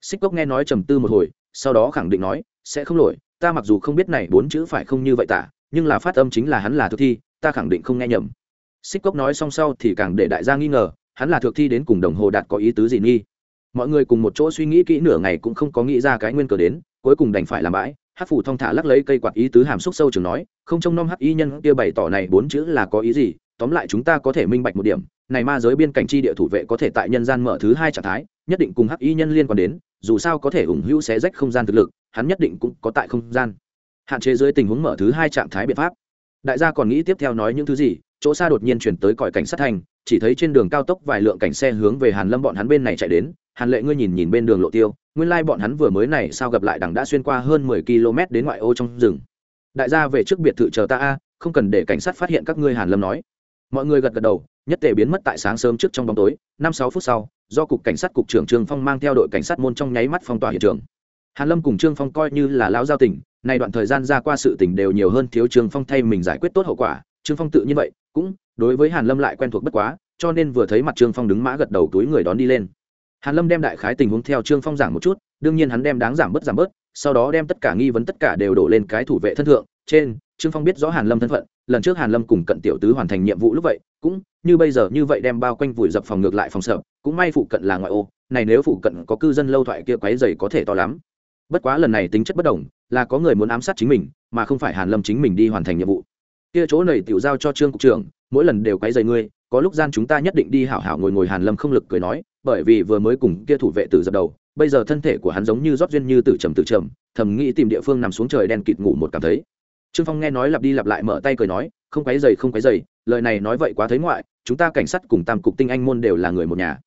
Speaker 1: Xích cốc nghe nói trầm tư một hồi, sau đó khẳng định nói, sẽ không lỗi, ta mặc dù không biết này bốn chữ phải không như vậy tả, nhưng là phát âm chính là hắn là thực thi, ta khẳng định không nghe nhầm. Xích cốc nói xong sau thì càng để đại gia nghi ngờ, hắn là thực thi đến cùng đồng hồ đạt có ý tứ gì nghi? Mọi người cùng một chỗ suy nghĩ kỹ nửa ngày cũng không có nghĩ ra cái nguyên cờ đến, cuối cùng đành phải làm bãi hát phủ thong thả lắc lấy cây quạt ý tứ hàm xúc sâu chừng nói, không trông nom hắc y nhân kia bày tỏ này bốn chữ là có ý gì, tóm lại chúng ta có thể minh bạch một điểm, này ma giới biên cảnh chi địa thủ vệ có thể tại nhân gian mở thứ hai trạng thái, nhất định cùng hắc y nhân liên quan đến, dù sao có thể ủng hữu xé rách không gian thực lực, hắn nhất định cũng có tại không gian. Hạn chế dưới tình huống mở thứ hai trạng thái biện pháp. Đại gia còn nghĩ tiếp theo nói những thứ gì, chỗ xa đột nhiên chuyển tới còi cảnh sát thành, chỉ thấy trên đường cao tốc vài lượng cảnh xe hướng về hàn lâm bọn hắn bên này chạy đến, hàn lệ ngươi nhìn nhìn bên đường lộ tiêu nguyên lai bọn hắn vừa mới này sao gặp lại đằng đã xuyên qua hơn mười km đến ngoại ô trong rừng. Đại gia về trước biệt thự chờ ta a, không cần để cảnh sát phát hiện các ngươi hàn lâm nói. Mọi người gật gật đầu, nhất tề biến mất tại sáng sớm trước trong bóng tối, năm sáu phút sau, do cục cảnh sát cục trưởng trương phong mang theo đội cảnh sát môn trong nháy mắt phong tỏa hiện trường. Hàn lâm cùng trương phong coi như là lão giao tình này đoạn thời gian ra qua sự tình đều nhiều hơn thiếu trương phong thay mình giải quyết tốt hậu quả, trương phong tự như vậy, cũng đối với hàn lâm lại quen thuộc bất quá, cho nên vừa thấy mặt trương phong đứng mã gật đầu túi người đón đi lên hàn lâm đem đại khái tình huống theo trương phong giảng một chút, đương nhiên hắn đem đáng giảm bớt giảm bớt, sau đó đem tất cả nghi vấn tất cả đều đổ lên cái thủ vệ thân thượng. Trên, trương phong biết rõ hàn lâm thân phận, lần trước hàn lâm cùng cận tiểu tứ hoàn thành nhiệm vụ lúc vậy, cũng như bây giờ như vậy đem bao quanh vùi dập phòng ngược lại phòng sợ, cũng may phụ cận là ngoại ô, này nếu phụ cận có cư dân lâu thoại kia quấy dày có thể to lắm. Bất quá lần này tính chất bất đồng, là có người muốn ám sát chính mình, mà không phải hàn lâm chính mình đi hoàn thành nhiệm vụ. Kia chỗ này tiểu giao cho trương cục trưởng, mỗi lần đều quấy dày ngươi, có lúc gian chúng ta nhất định đi hảo hảo ngồi ngồi hàn lâm không lực cười nói bởi vì vừa mới cùng kia thủ vệ tử dập đầu, bây giờ thân thể của hắn giống như rót duyên như tử trầm tử trầm, thầm nghĩ tìm địa phương nằm xuống trời đen kịt ngủ một cảm thấy. Trương phong nghe nói lặp đi lặp lại mở tay cười nói, không quấy dày không quấy dày lời này nói vậy quá thấy ngoại, chúng ta cảnh sát cùng tam cục tinh anh môn đều là người một nhà.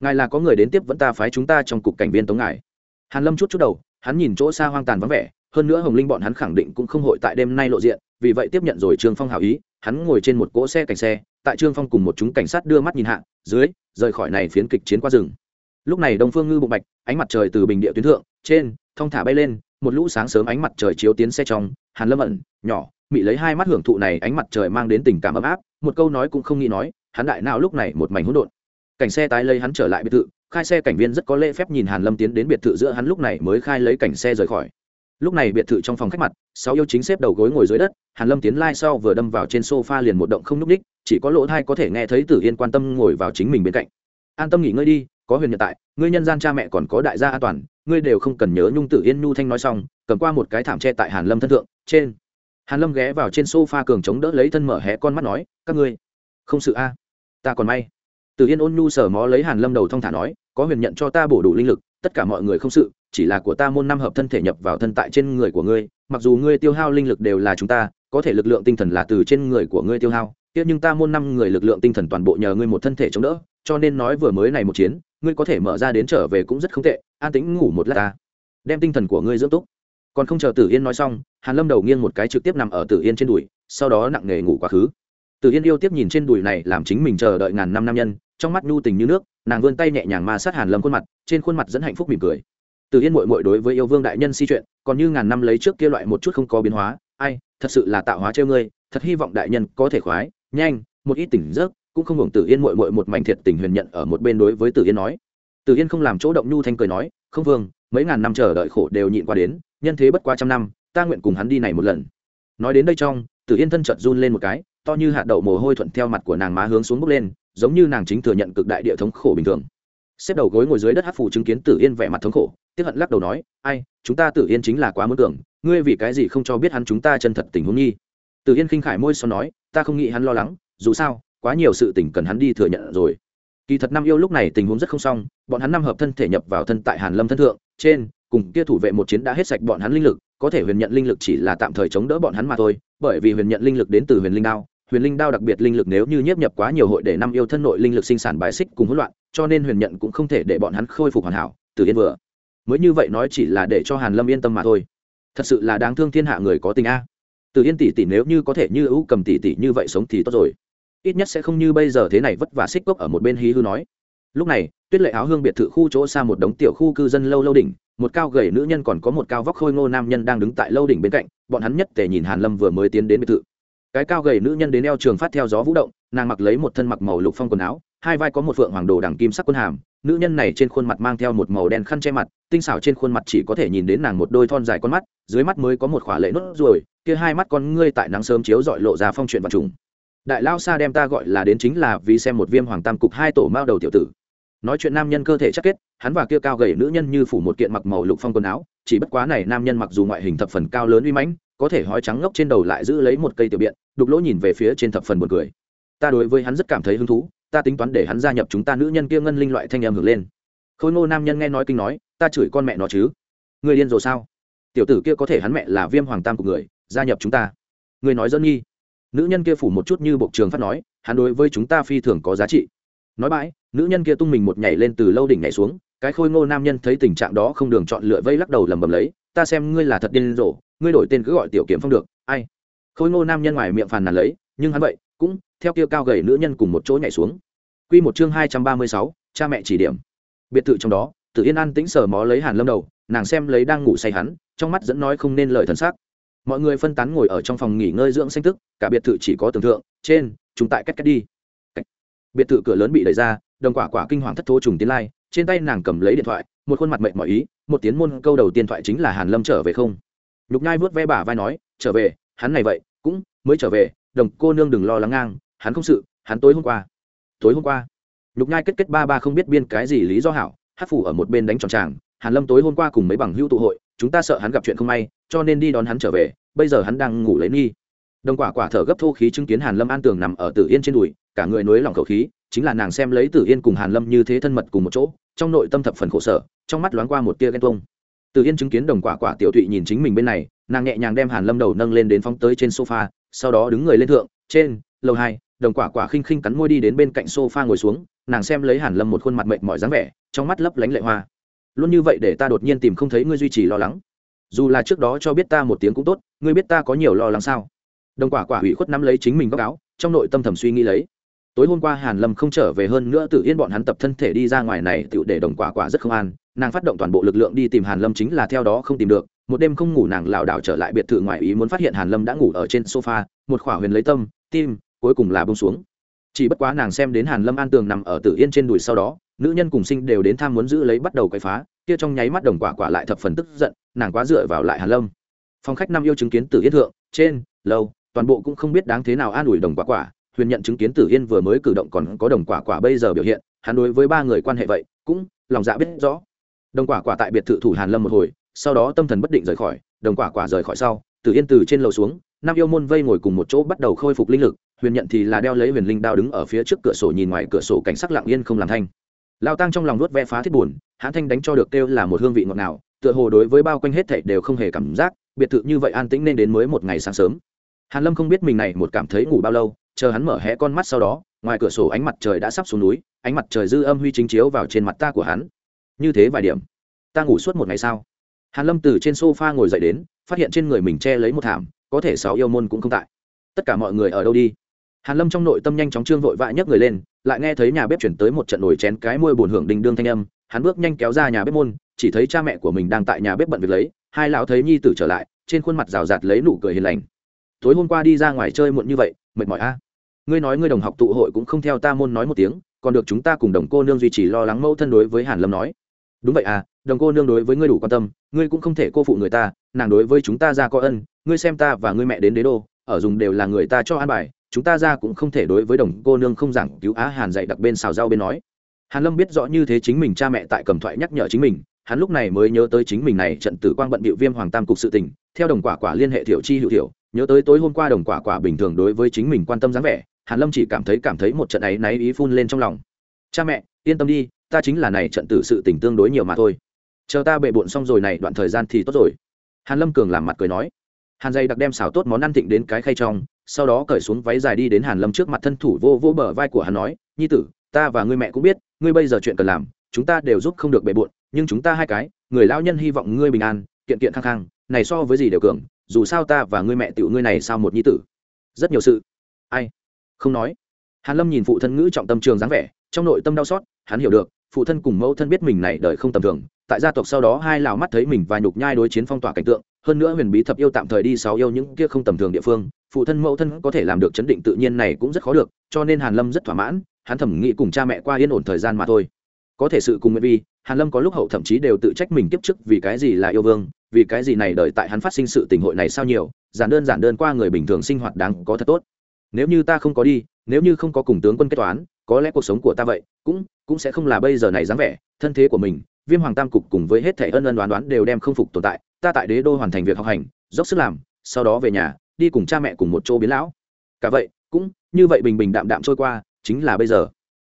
Speaker 1: Ngài là có người đến tiếp vẫn ta phái chúng ta trong cục cảnh viên tống ngài. Hàn lâm chút chút đầu, hắn nhìn chỗ xa hoang tàn vắng vẻ, hơn nữa hồng linh bọn hắn khẳng định cũng không hội tại đêm nay lộ diện, vì vậy tiếp nhận rồi trương phong hảo ý hắn ngồi trên một cỗ xe cảnh xe, tại trương phong cùng một chúng cảnh sát đưa mắt nhìn hạ, dưới, rời khỏi này phiến kịch chiến qua rừng. Lúc này đông phương ngư bụng bạch, ánh mặt trời từ bình địa tuyến thượng, trên, thong thả bay lên, một lũ sáng sớm ánh mặt trời chiếu tiến xe trong, hàn lâm ẩn, nhỏ, mị lấy hai mắt hưởng thụ này ánh mặt trời mang đến tình cảm ấm áp, một câu nói cũng không nghĩ nói, hắn đại nào lúc này một mảnh hỗn độn. Cảnh xe tái lấy hắn trở lại biệt thự, khai xe cảnh viên rất có lễ phép nhìn hàn lâm tiến đến biệt thự giữa hắn lúc này mới khai lấy cảnh xe rời khỏi lúc này biệt thự trong phòng khách mặt, sáu yêu chính xếp đầu gối ngồi dưới đất, hàn lâm tiến lai sau vừa đâm vào trên sofa liền một động không núc ních chỉ có lỗ thai có thể nghe thấy tử yên quan tâm ngồi vào chính mình bên cạnh. An tâm nghỉ ngơi đi, có huyền nhật tại, ngươi nhân gian cha mẹ còn có đại gia an toàn, ngươi đều không cần nhớ nhung tử yên nhu thanh nói xong, cầm qua một cái thảm tre tại hàn lâm thân thượng, trên. Hàn lâm ghé vào trên sofa cường chống đỡ lấy thân mở hé con mắt nói, các ngươi, không sự a, ta còn may. Tử yên ôn nhu sở mó lấy hàn lâm đầu thong thả nói, có huyền nhận cho ta bổ đủ linh lực tất cả mọi người không sự, chỉ là của ta môn năm hợp thân thể nhập vào thân tại trên người của ngươi, mặc dù ngươi tiêu hao linh lực đều là chúng ta, có thể lực lượng tinh thần là từ trên người của ngươi tiêu hao tiếc nhưng ta môn năm người lực lượng tinh thần toàn bộ nhờ ngươi một thân thể chống đỡ, cho nên nói vừa mới này một chiến, ngươi có thể mở ra đến trở về cũng rất không tệ, an tĩnh ngủ một lát ta. Đem tinh thần của ngươi dưỡng túc. Còn không chờ tử yên nói xong, hàn lâm đầu nghiêng một cái trực tiếp nằm ở tử yên trên đùi, sau đó nặng nề ngủ quá khứ. Tử yên yêu tiếp nhìn trên đùi này làm chính mình chờ đợi ngàn năm nam nhân, trong mắt nhu tình như nước nàng vươn tay nhẹ nhàng ma sát hàn lâm khuôn mặt, trên khuôn mặt dẫn hạnh phúc mỉm cười. Tử yên muội muội đối với yêu vương đại nhân si chuyện, còn như ngàn năm lấy trước kia loại một chút không có biến hóa, ai, thật sự là tạo hóa trêu ngươi, thật hy vọng đại nhân có thể khoái, nhanh, một ít tỉnh giấc, cũng không hưởng tử yên muội muội một mảnh thiệt tình huyền nhận ở một bên đối với tử yên nói. Tử yên không làm chỗ động nhu thanh cười nói, không vương, mấy ngàn năm chờ đợi khổ đều nhịn qua đến, nhân thế bất quá trăm năm, ta nguyện cùng hắn đi này một lần. Nói đến đây trong tử yên thân chợt run lên một cái, to như hạt đậu mồ hôi thuận theo mặt của nàng má hướng xuống bốc lên giống như nàng chính thừa nhận cực đại địa thống khổ bình thường. Xếp đầu gối ngồi dưới đất hát phủ chứng kiến tử yên vẻ mặt thống khổ, tiếp hận lắc đầu nói, ai, chúng ta tử yên chính là quá muốn tưởng, ngươi vì cái gì không cho biết hắn chúng ta chân thật tình huống nhi tử yên khinh khải môi sau nói, ta không nghĩ hắn lo lắng, dù sao, quá nhiều sự tình cần hắn đi thừa nhận rồi. Kỳ thật năm yêu lúc này tình huống rất không xong, bọn hắn năm hợp thân thể nhập vào thân tại hàn lâm thân thượng, trên, cùng kia thủ vệ một chiến đã hết sạch bọn hắn linh lực, có thể huyền nhận linh lực chỉ là tạm thời chống đỡ bọn hắn mà thôi, bởi vì huyền nhận linh lực đến từ huyền linh đao huyền linh đao đặc biệt linh lực nếu như nhiếp nhập quá nhiều hội để năm yêu thân nội linh lực sinh sản bài xích cùng hỗn loạn, cho nên huyền nhận cũng không thể để bọn hắn khôi phục hoàn hảo từ yên vừa. Mới như vậy nói chỉ là để cho hàn lâm yên tâm mà thôi. Thật sự là đáng thương thiên hạ người có tình a. Từ yên tỷ tỷ nếu như có thể như ưu cầm tỷ tỷ như vậy sống thì tốt rồi. Ít nhất sẽ không như bây giờ thế này vất vả xích gốc ở một bên hí hư nói. Lúc này, tuyết lệ áo hương biệt thự khu chỗ xa một đống tiểu khu cư dân lâu lâu đỉnh, một cao gầy nữ nhân còn có một cao vóc khôi ngô nam nhân đang đứng tại lâu đỉnh bên cạnh, bọn hắn nhất tề nhìn hàn lâm vừa mới tiến đến biệt thự cái cao gầy nữ nhân đến eo trường phát theo gió vũ động, nàng mặc lấy một thân mặc màu lục phong quần áo, hai vai có một phượng hoàng đồ đằng kim sắc quân hàm, nữ nhân này trên khuôn mặt mang theo một màu đen khăn che mặt, tinh xảo trên khuôn mặt chỉ có thể nhìn đến nàng một đôi thon dài con mắt, dưới mắt mới có một khỏa lệ nốt ruồi, kia hai mắt con ngươi tại nắng sớm chiếu dọi lộ ra phong chuyện vật trùng. Đại lao xa đem ta gọi là đến chính là vì xem một viêm hoàng tam cục hai tổ mao đầu tiểu tử. Nói chuyện nam nhân cơ thể chắc kết, hắn và kia cao gầy nữ nhân như phủ một kiện mặc màu lục phong quần áo chỉ bất quá này nam nhân mặc dù ngoại hình thập phần cao lớn uy mãnh, có thể hói trắng ngốc trên đầu lại giữ lấy một cây tiểu biện, đục lỗ nhìn về phía trên thập phần buồn cười. ta đối với hắn rất cảm thấy hứng thú, ta tính toán để hắn gia nhập chúng ta nữ nhân kia ngân linh loại thanh em hưởng lên. Khôi ngô nam nhân nghe nói kinh nói, ta chửi con mẹ nó chứ. Người điên rồi sao? Tiểu tử kia có thể hắn mẹ là viêm hoàng tam của người, gia nhập chúng ta. Người nói dân nghi. Nữ nhân kia phủ một chút như bộ trường phát nói, hắn đối với chúng ta phi thường có giá trị. Nói bãi, nữ nhân kia tung mình một nhảy lên từ lâu đỉnh nhảy xuống cái khôi ngô nam nhân thấy tình trạng đó không đường chọn lựa vây lắc đầu lầm bầm lấy, ta xem ngươi là thật điên rồ, ngươi đổi tên cứ gọi tiểu kiếm phong được, ai? Khôi ngô nam nhân ngoài miệng phàn nàn lấy, nhưng hắn vậy, cũng theo kia cao gầy nữ nhân cùng một chỗ nhảy xuống. Quy một chương hai trăm ba mươi sáu, cha mẹ chỉ điểm. Biệt thự trong đó tự yên an tĩnh sờ mó lấy hàn lâm đầu, nàng xem lấy đang ngủ say hắn, trong mắt dẫn nói không nên lời thần sắc. Mọi người phân tán ngồi ở trong phòng nghỉ ngơi dưỡng sinh tức, cả biệt thự chỉ có tưởng tượng trên, chúng tại cách cách đi. Biệt thự cửa lớn bị đẩy ra, đồng quả quả kinh hoàng thất thố trùng tiến lai trên tay nàng cầm lấy điện thoại, một khuôn mặt mệnh mọi ý, một tiếng môn câu đầu tiên thoại chính là hàn lâm trở về không? Nhục nhai vớt ve bả vai nói, trở về, hắn này vậy, cũng mới trở về, đồng cô nương đừng lo lắng ngang, hắn không sự, hắn tối hôm qua, tối hôm qua. Nhục nhai kết kết ba ba không biết biên cái gì lý do hảo, hát phủ ở một bên đánh tròn tràng, hàn lâm tối hôm qua cùng mấy bằng hữu tụ hội, chúng ta sợ hắn gặp chuyện không may, cho nên đi đón hắn trở về, bây giờ hắn đang ngủ lấy nghi đồng quả quả thở gấp thô khí chứng kiến hàn lâm an tường nằm ở tử yên trên đùi, cả người nối lòng khẩu khí, chính là nàng xem lấy tử yên cùng hàn lâm như thế thân mật cùng một chỗ, trong nội tâm thập phần khổ sở, trong mắt loáng qua một tia ghen tuông. Tử yên chứng kiến đồng quả quả tiểu thụy nhìn chính mình bên này, nàng nhẹ nhàng đem hàn lâm đầu nâng lên đến phóng tới trên sofa, sau đó đứng người lên thượng, trên lầu hai, đồng quả quả khinh khinh cắn môi đi đến bên cạnh sofa ngồi xuống, nàng xem lấy hàn lâm một khuôn mặt mệt mỏi dáng vẻ, trong mắt lấp lánh lệ hoa. Luôn như vậy để ta đột nhiên tìm không thấy ngươi duy trì lo lắng. Dù là trước đó cho biết ta một tiếng cũng tốt, ngươi biết ta có nhiều lo lắng sao? Đồng quả quả hủy khuất nắm lấy chính mình góc áo, trong nội tâm thầm suy nghĩ lấy. Tối hôm qua hàn lâm không trở về hơn nữa tự yên bọn hắn tập thân thể đi ra ngoài này tự để đồng quả quả rất không an, nàng phát động toàn bộ lực lượng đi tìm hàn lâm chính là theo đó không tìm được. Một đêm không ngủ nàng lảo đảo trở lại biệt thự ngoài ý muốn phát hiện hàn lâm đã ngủ ở trên sofa, một khỏa huyền lấy tâm, tim, cuối cùng là bông xuống. Chỉ bất quá nàng xem đến hàn lâm an tường nằm ở tử yên trên đùi sau đó, nữ nhân cùng sinh đều đến tham muốn giữ lấy bắt đầu quậy phá, kia trong nháy mắt đồng quả quả lại thập phần tức giận, nàng quá dựa vào lại hàn lâm. Phòng khách năm yêu chứng kiến tử yên thượng, trên, lâu toàn bộ cũng không biết đáng thế nào an ủi đồng quả quả, huyền nhận chứng kiến tử yên vừa mới cử động còn có đồng quả quả bây giờ biểu hiện, hắn đối với ba người quan hệ vậy, cũng lòng dạ biết rõ. Đồng quả quả tại biệt thự thủ hàn lâm một hồi, sau đó tâm thần bất định rời khỏi, đồng quả quả rời khỏi sau, tử yên từ trên lầu xuống nam yêu môn vây ngồi cùng một chỗ bắt đầu khôi phục linh lực, huyền nhận thì là đeo lấy huyền linh đao đứng ở phía trước cửa sổ nhìn ngoài cửa sổ cảnh sắc lặng yên không làm thanh. Lao tăng trong lòng nuốt ve phá thiết buồn, hãn thanh đánh cho được kêu là một hương vị ngọt nào tựa hồ đối với bao quanh hết thảy đều không hề cảm giác, biệt thự như vậy an tĩnh nên đến mới một ngày sáng sớm hàn lâm không biết mình này một cảm thấy ngủ bao lâu, chờ hắn mở hé con mắt sau đó, ngoài cửa sổ ánh mặt trời đã sắp xuống núi, ánh mặt trời dư âm huy chính chiếu vào trên mặt ta của hắn. Như thế vài điểm. Ta ngủ suốt một ngày sao? Hàn lâm từ trên sofa ngồi dậy đến, phát hiện trên người mình che lấy một thảm, có thể sáu yêu môn cũng không tại. Tất cả mọi người ở đâu đi? Hàn lâm trong nội tâm nhanh chóng trương vội vã nhấc người lên, lại nghe thấy nhà bếp chuyển tới một trận nồi chén cái môi buồn hưởng đình đương thanh âm. Hắn bước nhanh kéo ra nhà bếp môn, chỉ thấy cha mẹ của mình đang tại nhà bếp bận việc lấy. Hai lão thấy nhi tử trở lại, trên khuôn mặt rào rạt lấy nụ cười hiền lành tối hôm qua đi ra ngoài chơi muộn như vậy, mệt mỏi a. Ngươi nói ngươi đồng học tụ hội cũng không theo ta môn nói một tiếng, còn được chúng ta cùng đồng cô nương duy trì lo lắng mẫu thân đối với hàn lâm nói. Đúng vậy à đồng cô nương đối với ngươi đủ quan tâm, ngươi cũng không thể cô phụ người ta, nàng đối với chúng ta ra có ân, ngươi xem ta và ngươi mẹ đến đế đô, ở dùng đều là người ta cho an bài, chúng ta ra cũng không thể đối với đồng cô nương không giảng cứu á hàn dạy đặc bên xào rau bên nói. Hàn lâm biết rõ như thế chính mình cha mẹ tại cầm thoại nhắc nhở chính mình, hắn lúc này mới nhớ tới chính mình này trận tử quang bận bịu viêm hoàng tam cục sự tình, theo đồng quả quả liên hệ thiểu chi hữu thiểu nhớ tới tối hôm qua đồng quả quả bình thường đối với chính mình quan tâm dáng vẻ, hàn lâm chỉ cảm thấy cảm thấy một trận ấy náy ý phun lên trong lòng. Cha mẹ, yên tâm đi, ta chính là này trận tử sự tình tương đối nhiều mà thôi. Chờ ta bệ bộn xong rồi này đoạn thời gian thì tốt rồi. Hàn lâm cường làm mặt cười nói. Hàn dây đặc đem xào tốt món ăn thịnh đến cái khay trong, sau đó cởi xuống váy dài đi đến hàn lâm trước mặt thân thủ vô vô bờ vai của hắn nói, nhi tử, ta và ngươi mẹ cũng biết, ngươi bây giờ chuyện cần làm, chúng ta đều giúp không được bệ bộn, nhưng chúng ta hai cái, người lão nhân hy vọng ngươi bình an, kiện kiện khang khang này so với gì đều cường dù sao ta và ngươi mẹ tiểu ngươi này sao một nhi tử? Rất nhiều sự. Ai? Không nói. Hàn lâm nhìn phụ thân ngữ trọng tâm trường dáng vẻ, trong nội tâm đau xót, hắn hiểu được, phụ thân cùng mẫu thân biết mình này đời không tầm thường, tại gia tộc sau đó hai lão mắt thấy mình và nhục nhai đối chiến phong tỏa cảnh tượng, hơn nữa huyền bí thập yêu tạm thời đi sáu yêu những kia không tầm thường địa phương, phụ thân mẫu thân có thể làm được chấn định tự nhiên này cũng rất khó được, cho nên hàn lâm rất thỏa mãn, hắn thẩm nghĩ cùng cha mẹ qua yên ổn thời gian mà thôi có thể sự cùng nguyện vi, hàn lâm có lúc hậu thậm chí đều tự trách mình kiếp trước vì cái gì là yêu vương, vì cái gì này đợi tại hắn phát sinh sự tình hội này sao nhiều, giản đơn giản đơn qua người bình thường sinh hoạt đáng có thật tốt. Nếu như ta không có đi, nếu như không có cùng tướng quân kết toán, có lẽ cuộc sống của ta vậy cũng cũng sẽ không là bây giờ này dáng vẻ, thân thế của mình, viêm hoàng tam cục cùng với hết thể ân ân đoán đoán đều đem không phục tồn tại, ta tại đế đô hoàn thành việc học hành, dốc sức làm, sau đó về nhà, đi cùng cha mẹ cùng một chỗ biến lão. Cả vậy, cũng như vậy bình bình đạm đạm trôi qua, chính là bây giờ.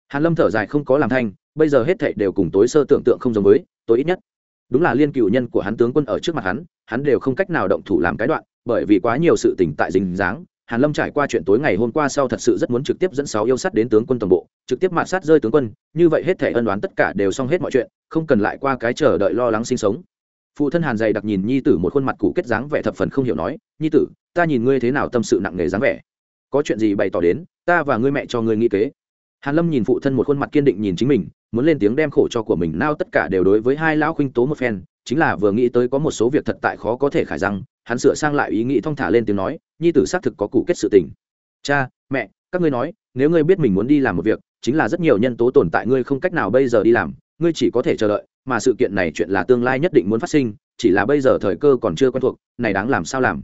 Speaker 1: Hàn lâm thở dài không có làm thanh bây giờ hết thảy đều cùng tối sơ tưởng tượng không giống với tối ít nhất. Đúng là liên cựu nhân của hắn tướng quân ở trước mặt hắn hắn đều không cách nào động thủ làm cái đoạn, bởi vì quá nhiều sự tình tại dính dáng. Hàn lâm trải qua chuyện tối ngày hôm qua sau thật sự rất muốn trực tiếp dẫn sáu yêu sát đến tướng quân toàn bộ, trực tiếp mạn sát rơi tướng quân, như vậy hết thảy ân đoán tất cả đều xong hết mọi chuyện, không cần lại qua cái chờ đợi lo lắng sinh sống. Phụ thân hàn dày đặc nhìn nhi tử một khuôn mặt cũ kết dáng vẻ thập phần không hiểu nói, nhi tử, ta nhìn ngươi thế nào tâm sự nặng nề dáng vẻ. Có chuyện gì bày tỏ đến, ta và ngươi mẹ cho ngươi nghĩ kế. Hàn lâm nhìn phụ thân một khuôn mặt kiên định nhìn chính mình muốn lên tiếng đem khổ cho của mình nao tất cả đều đối với hai lão khuynh tố một phen, chính là vừa nghĩ tới có một số việc thật tại khó có thể khải răng, hắn sửa sang lại ý nghĩ thong thả lên tiếng nói, nhi tử xác thực có cụ kết sự tình. Cha, mẹ, các ngươi nói, nếu ngươi biết mình muốn đi làm một việc, chính là rất nhiều nhân tố tồn tại ngươi không cách nào bây giờ đi làm, ngươi chỉ có thể chờ đợi, mà sự kiện này chuyện là tương lai nhất định muốn phát sinh, chỉ là bây giờ thời cơ còn chưa quen thuộc, này đáng làm sao làm?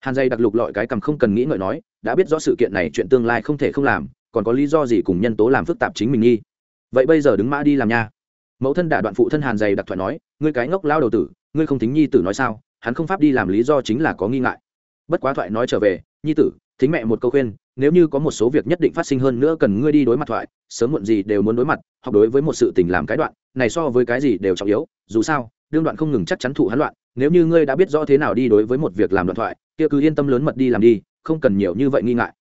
Speaker 1: Hàn dây đặc lục lọi cái cầm không cần nghĩ ngợi nói, đã biết rõ sự kiện này chuyện tương lai không thể không làm, còn có lý do gì cùng nhân tố làm phức tạp chính mình nghi vậy bây giờ đứng mã đi làm nha. Mẫu thân đả đoạn phụ thân hàn dày đặc thoại nói, ngươi cái ngốc lao đầu tử, ngươi không thính nhi tử nói sao, hắn không pháp đi làm lý do chính là có nghi ngại. Bất quá thoại nói trở về, nhi tử, thính mẹ một câu khuyên, nếu như có một số việc nhất định phát sinh hơn nữa cần ngươi đi đối mặt thoại, sớm muộn gì đều muốn đối mặt hoặc đối với một sự tình làm cái đoạn, này so với cái gì đều trọng yếu, dù sao, đương đoạn không ngừng chắc chắn thụ hắn loạn, nếu như ngươi đã biết rõ thế nào đi đối với một việc làm đoạn thoại, kia cứ yên tâm lớn mật đi làm đi, không cần nhiều như vậy nghi ngại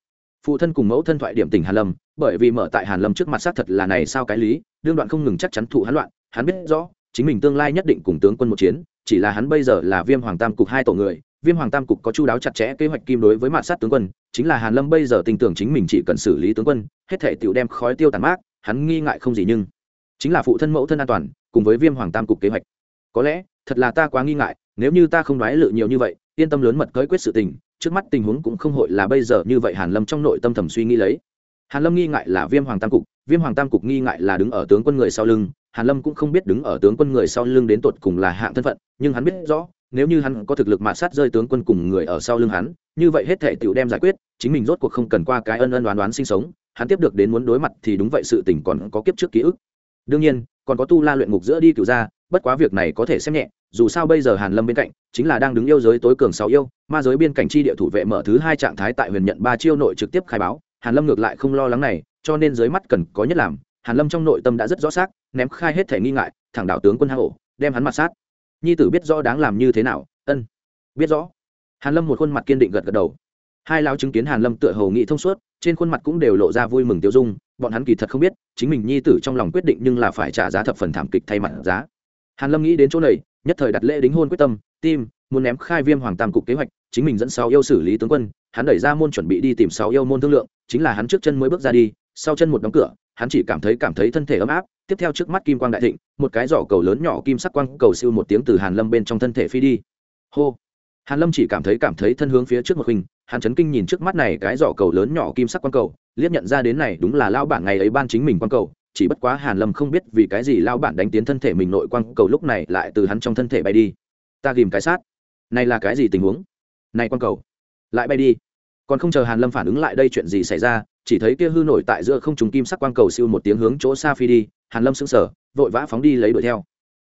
Speaker 1: phụ thân cùng mẫu thân thoại điểm tình hàn lâm, bởi vì mở tại hàn lâm trước mặt xác thật là này sao cái lý, đương đoạn không ngừng chắc chắn thụ hắn loạn, hắn biết rõ, chính mình tương lai nhất định cùng tướng quân một chiến, chỉ là hắn bây giờ là viêm hoàng tam cục hai tổ người, viêm hoàng tam cục có chu đáo chặt chẽ kế hoạch kim đối với mạn sát tướng quân, chính là hàn lâm bây giờ tin tưởng chính mình chỉ cần xử lý tướng quân, hết thể tiểu đem khói tiêu tàn mát, hắn nghi ngại không gì nhưng. Chính là phụ thân mẫu thân an toàn, cùng với viêm hoàng tam cục kế hoạch. Có lẽ, thật là ta quá nghi ngại, nếu như ta không đoái lự nhiều như vậy, yên tâm lớn mật cưới quyết sự tình trước mắt tình huống cũng không hội là bây giờ như vậy hàn lâm trong nội tâm thầm suy nghĩ lấy. Hàn lâm nghi ngại là viêm hoàng tam cục, viêm hoàng tam cục nghi ngại là đứng ở tướng quân người sau lưng, hàn lâm cũng không biết đứng ở tướng quân người sau lưng đến tột cùng là hạng thân phận, nhưng hắn biết rõ, nếu như hắn có thực lực mạ sát rơi tướng quân cùng người ở sau lưng hắn, như vậy hết thể tiểu đem giải quyết, chính mình rốt cuộc không cần qua cái ân ân đoán đoán sinh sống, hắn tiếp được đến muốn đối mặt thì đúng vậy sự tình còn có kiếp trước ký ức. Đương nhiên, còn có tu la luyện ngục giữa đi cửu ra bất quá việc này có thể xem nhẹ, dù sao bây giờ hàn lâm bên cạnh chính là đang đứng yêu giới tối cường sáu yêu, ma giới biên cảnh chi địa thủ vệ mở thứ hai trạng thái tại huyền nhận ba chiêu nội trực tiếp khai báo, hàn lâm ngược lại không lo lắng này, cho nên dưới mắt cần có nhất làm, hàn lâm trong nội tâm đã rất rõ xác, ném khai hết thể nghi ngại, thẳng đảo tướng quân hạ ổ đem hắn mặt sát. Nhi tử biết rõ đáng làm như thế nào, ân, biết rõ. Hàn lâm một khuôn mặt kiên định gật gật đầu. Hai lão chứng kiến hàn lâm tựa hồ nghị thông suốt, trên khuôn mặt cũng đều lộ ra vui mừng tiêu dung, bọn hắn kỳ thật không biết, chính mình nhi tử trong lòng quyết định nhưng là phải trả giá thập phần thảm kịch thay mặt giá hàn lâm nghĩ đến chỗ này, nhất thời đặt lễ đính hôn quyết tâm, tim, muốn ném khai viêm hoàng tam cục kế hoạch, chính mình dẫn sáu yêu xử lý tướng quân, hắn đẩy ra môn chuẩn bị đi tìm sáu yêu môn thương lượng, chính là hắn trước chân mới bước ra đi, sau chân một đóng cửa, hắn chỉ cảm thấy cảm thấy thân thể ấm áp, tiếp theo trước mắt kim quang đại thịnh, một cái giỏ cầu lớn nhỏ kim sắc quang cầu siêu một tiếng từ hàn lâm bên trong thân thể phi đi. Hô. Hàn lâm chỉ cảm thấy cảm thấy thân hướng phía trước một hình hắn chấn kinh nhìn trước mắt này cái giỏ cầu lớn nhỏ kim sắc quang cầu, liếc nhận ra đến này đúng là lao bản ngày ấy ban chính mình quang cầu chỉ bất quá hàn lâm không biết vì cái gì lao bản đánh tiến thân thể mình nội quang cầu lúc này lại từ hắn trong thân thể bay đi. Ta ghìm cái sát. Này là cái gì tình huống? Này quang cầu. Lại bay đi. Còn không chờ hàn lâm phản ứng lại đây chuyện gì xảy ra chỉ thấy kia hư nổi tại giữa không trùng kim sắc quang cầu siêu một tiếng hướng chỗ xa phi đi. Hàn lâm sững sờ vội vã phóng đi lấy đuổi theo.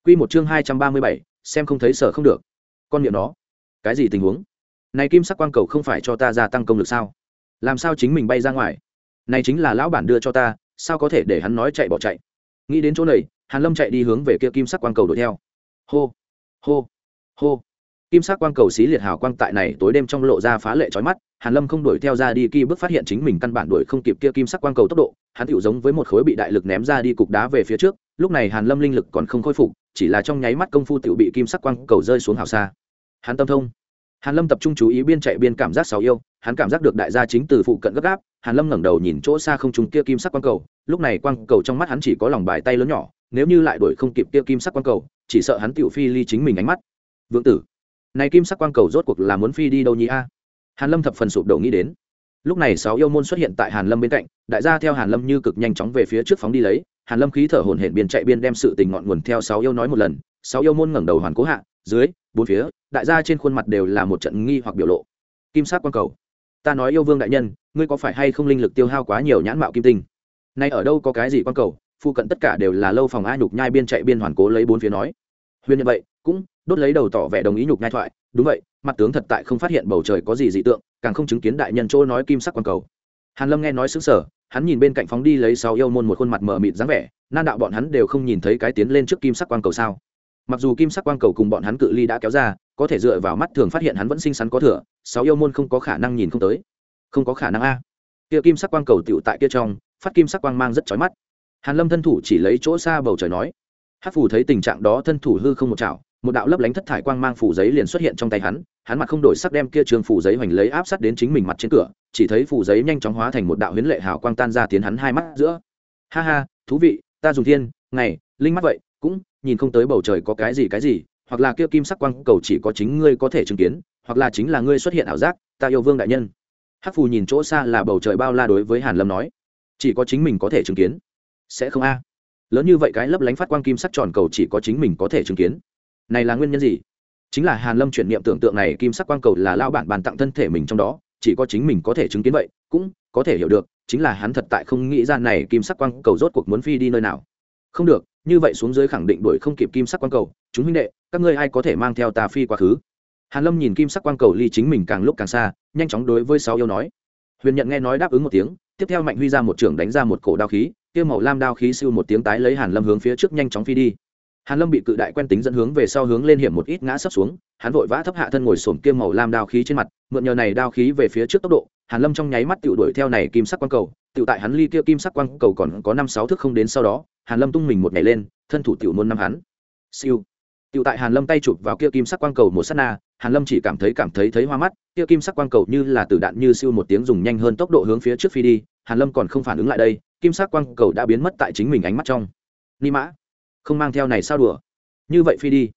Speaker 1: Quy một chương hai trăm ba mươi bảy, xem không thấy sở không được. Con miệng nó. Cái gì tình huống? Này kim sắc quang cầu không phải cho ta gia tăng công lực sao? Làm sao chính mình bay ra ngoài? Này chính là lão bản đưa cho ta sao có thể để hắn nói chạy bỏ chạy? Nghĩ đến chỗ này, hàn lâm chạy đi hướng về kia kim sắc quang cầu đuổi theo. Hô hô hô. Kim sắc quang cầu xí liệt hào quang tại này tối đêm trong lộ ra phá lệ chói mắt, hàn lâm không đuổi theo ra đi kỳ bước phát hiện chính mình căn bản đuổi không kịp kia kim sắc quang cầu tốc độ, hắn tựu giống với một khối bị đại lực ném ra đi cục đá về phía trước, lúc này hàn lâm linh lực còn không khôi phục, chỉ là trong nháy mắt công phu tựu bị kim sắc quang cầu rơi xuống hào xa. Hắn tâm thông. Hàn lâm tập trung chú ý biên chạy biên cảm giác sáu yêu, hắn cảm giác được đại gia chính từ phụ cận gấp gáp hàn lâm ngẩng đầu nhìn chỗ xa không trùng kia kim sắc quang cầu, lúc này quang cầu trong mắt hắn chỉ có lòng bài tay lớn nhỏ, nếu như lại đuổi không kịp kia kim sắc quang cầu, chỉ sợ hắn tiểu phi ly chính mình ánh mắt. Vượng tử, này kim sắc quang cầu rốt cuộc là muốn phi đi đâu nhỉ a? Hàn lâm thập phần sụp đổ nghĩ đến. Lúc này sáu yêu môn xuất hiện tại hàn lâm bên cạnh, đại gia theo hàn lâm như cực nhanh chóng về phía trước phóng đi lấy. Hàn lâm khí thở hổn hển biên chạy biên đem sự tình ngọn nguồn theo sáu yêu nói một lần. Sáu yêu môn ngẩng đầu hoàn cố hạ, dưới, bốn phía, đại gia trên khuôn mặt đều là một trận nghi hoặc biểu lộ. Kim sắc quang cầu. Ta nói yêu vương đại nhân ngươi có phải hay không linh lực tiêu hao quá nhiều nhãn mạo kim tinh? Nay ở đâu có cái gì quan cầu phụ cận tất cả đều là lâu phòng a nhục nhai biên chạy biên hoàn cố lấy bốn phía nói. Huyền như vậy, cũng đốt lấy đầu tỏ vẻ đồng ý nhục nhai thoại. Đúng vậy, mặt tướng thật tại không phát hiện bầu trời có gì dị tượng, càng không chứng kiến đại nhân chỗ nói kim sắc quan cầu. Hàn lâm nghe nói xứng sở hắn nhìn bên cạnh phóng đi lấy sáu yêu môn một khuôn mặt mờ mịt dáng vẻ, nan đạo bọn hắn đều không nhìn thấy cái tiến lên trước kim sắc quan cầu sao. Mặc dù kim sắc quang cầu cùng bọn hắn cự ly đã kéo ra, có thể dựa vào mắt thường phát hiện hắn vẫn xinh xắn có thừa, sáu yêu môn không có khả năng nhìn không tới không có khả năng a. Kia kim sắc quang cầu tựu tại kia trong, phát kim sắc quang mang rất chói mắt. Hàn lâm thân thủ chỉ lấy chỗ xa bầu trời nói. Hát phù thấy tình trạng đó thân thủ hư không một chảo, một đạo lấp lánh thất thải quang mang phủ giấy liền xuất hiện trong tay hắn hắn mặt không đổi sắc đem kia trường phủ giấy hoành lấy áp sát đến chính mình mặt trên cửa, chỉ thấy phủ giấy nhanh chóng hóa thành một đạo huyến lệ hào quang tan ra tiến hắn hai mắt giữa. Ha ha, thú vị, ta dùng thiên, ngày, linh mắt vậy, cũng, nhìn không tới bầu trời có cái gì cái gì, hoặc là kia kim sắc quang cầu chỉ có chính ngươi có thể chứng kiến, hoặc là chính là ngươi xuất hiện ảo giác, ta yêu vương đại nhân hắc phù nhìn chỗ xa là bầu trời bao la đối với hàn lâm nói, chỉ có chính mình có thể chứng kiến. Sẽ không a. Lớn như vậy cái lấp lánh phát quang kim sắc tròn cầu chỉ có chính mình có thể chứng kiến. Này là nguyên nhân gì? Chính là hàn lâm chuyển niệm tưởng tượng này kim sắc quang cầu là lao bản bàn tặng thân thể mình trong đó, chỉ có chính mình có thể chứng kiến vậy, cũng có thể hiểu được, chính là hắn thật tại không nghĩ ra này kim sắc quang cầu rốt cuộc muốn phi đi nơi nào. Không được, như vậy xuống dưới khẳng định đuổi không kịp kim sắc quang cầu. Chúng huynh đệ, các ngươi ai có thể mang theo ta phi quá khứ? Hàn lâm nhìn kim sắc quang cầu ly chính mình càng lúc càng xa, nhanh chóng đối với sáu yêu nói. Huyền nhận nghe nói đáp ứng một tiếng, tiếp theo mạnh huy ra một trường đánh ra một cổ đao khí, kia màu lam đao khí siêu một tiếng tái lấy hàn lâm hướng phía trước nhanh chóng phi đi. Hàn lâm bị cự đại quen tính dẫn hướng về sau hướng lên hiểm một ít ngã sấp xuống, hắn vội vã thấp hạ thân ngồi xổm kia màu lam đao khí trên mặt, mượn nhờ này đao khí về phía trước tốc độ, hàn lâm trong nháy mắt tiểu đuổi theo này kim sắc quang cầu tiểu tại hắn ly kia kim sắc quang cầu còn có năm sáu thước không đến sau đó, hàn lâm tung mình một nhảy lên, thân thủ tiểu môn năm hắn. Siêu. Tiểu tại hàn lâm tay chụp vào kia kim sắc quang cầu một sát na hàn lâm chỉ cảm thấy cảm thấy thấy hoa mắt kia kim sắc quang cầu như là từ đạn như siêu một tiếng dùng nhanh hơn tốc độ hướng phía trước phi đi, hàn lâm còn không phản ứng lại đây, kim sắc quang cầu đã biến mất tại chính mình ánh mắt trong. Ni mã, không mang theo này sao đùa? Như vậy phi đi.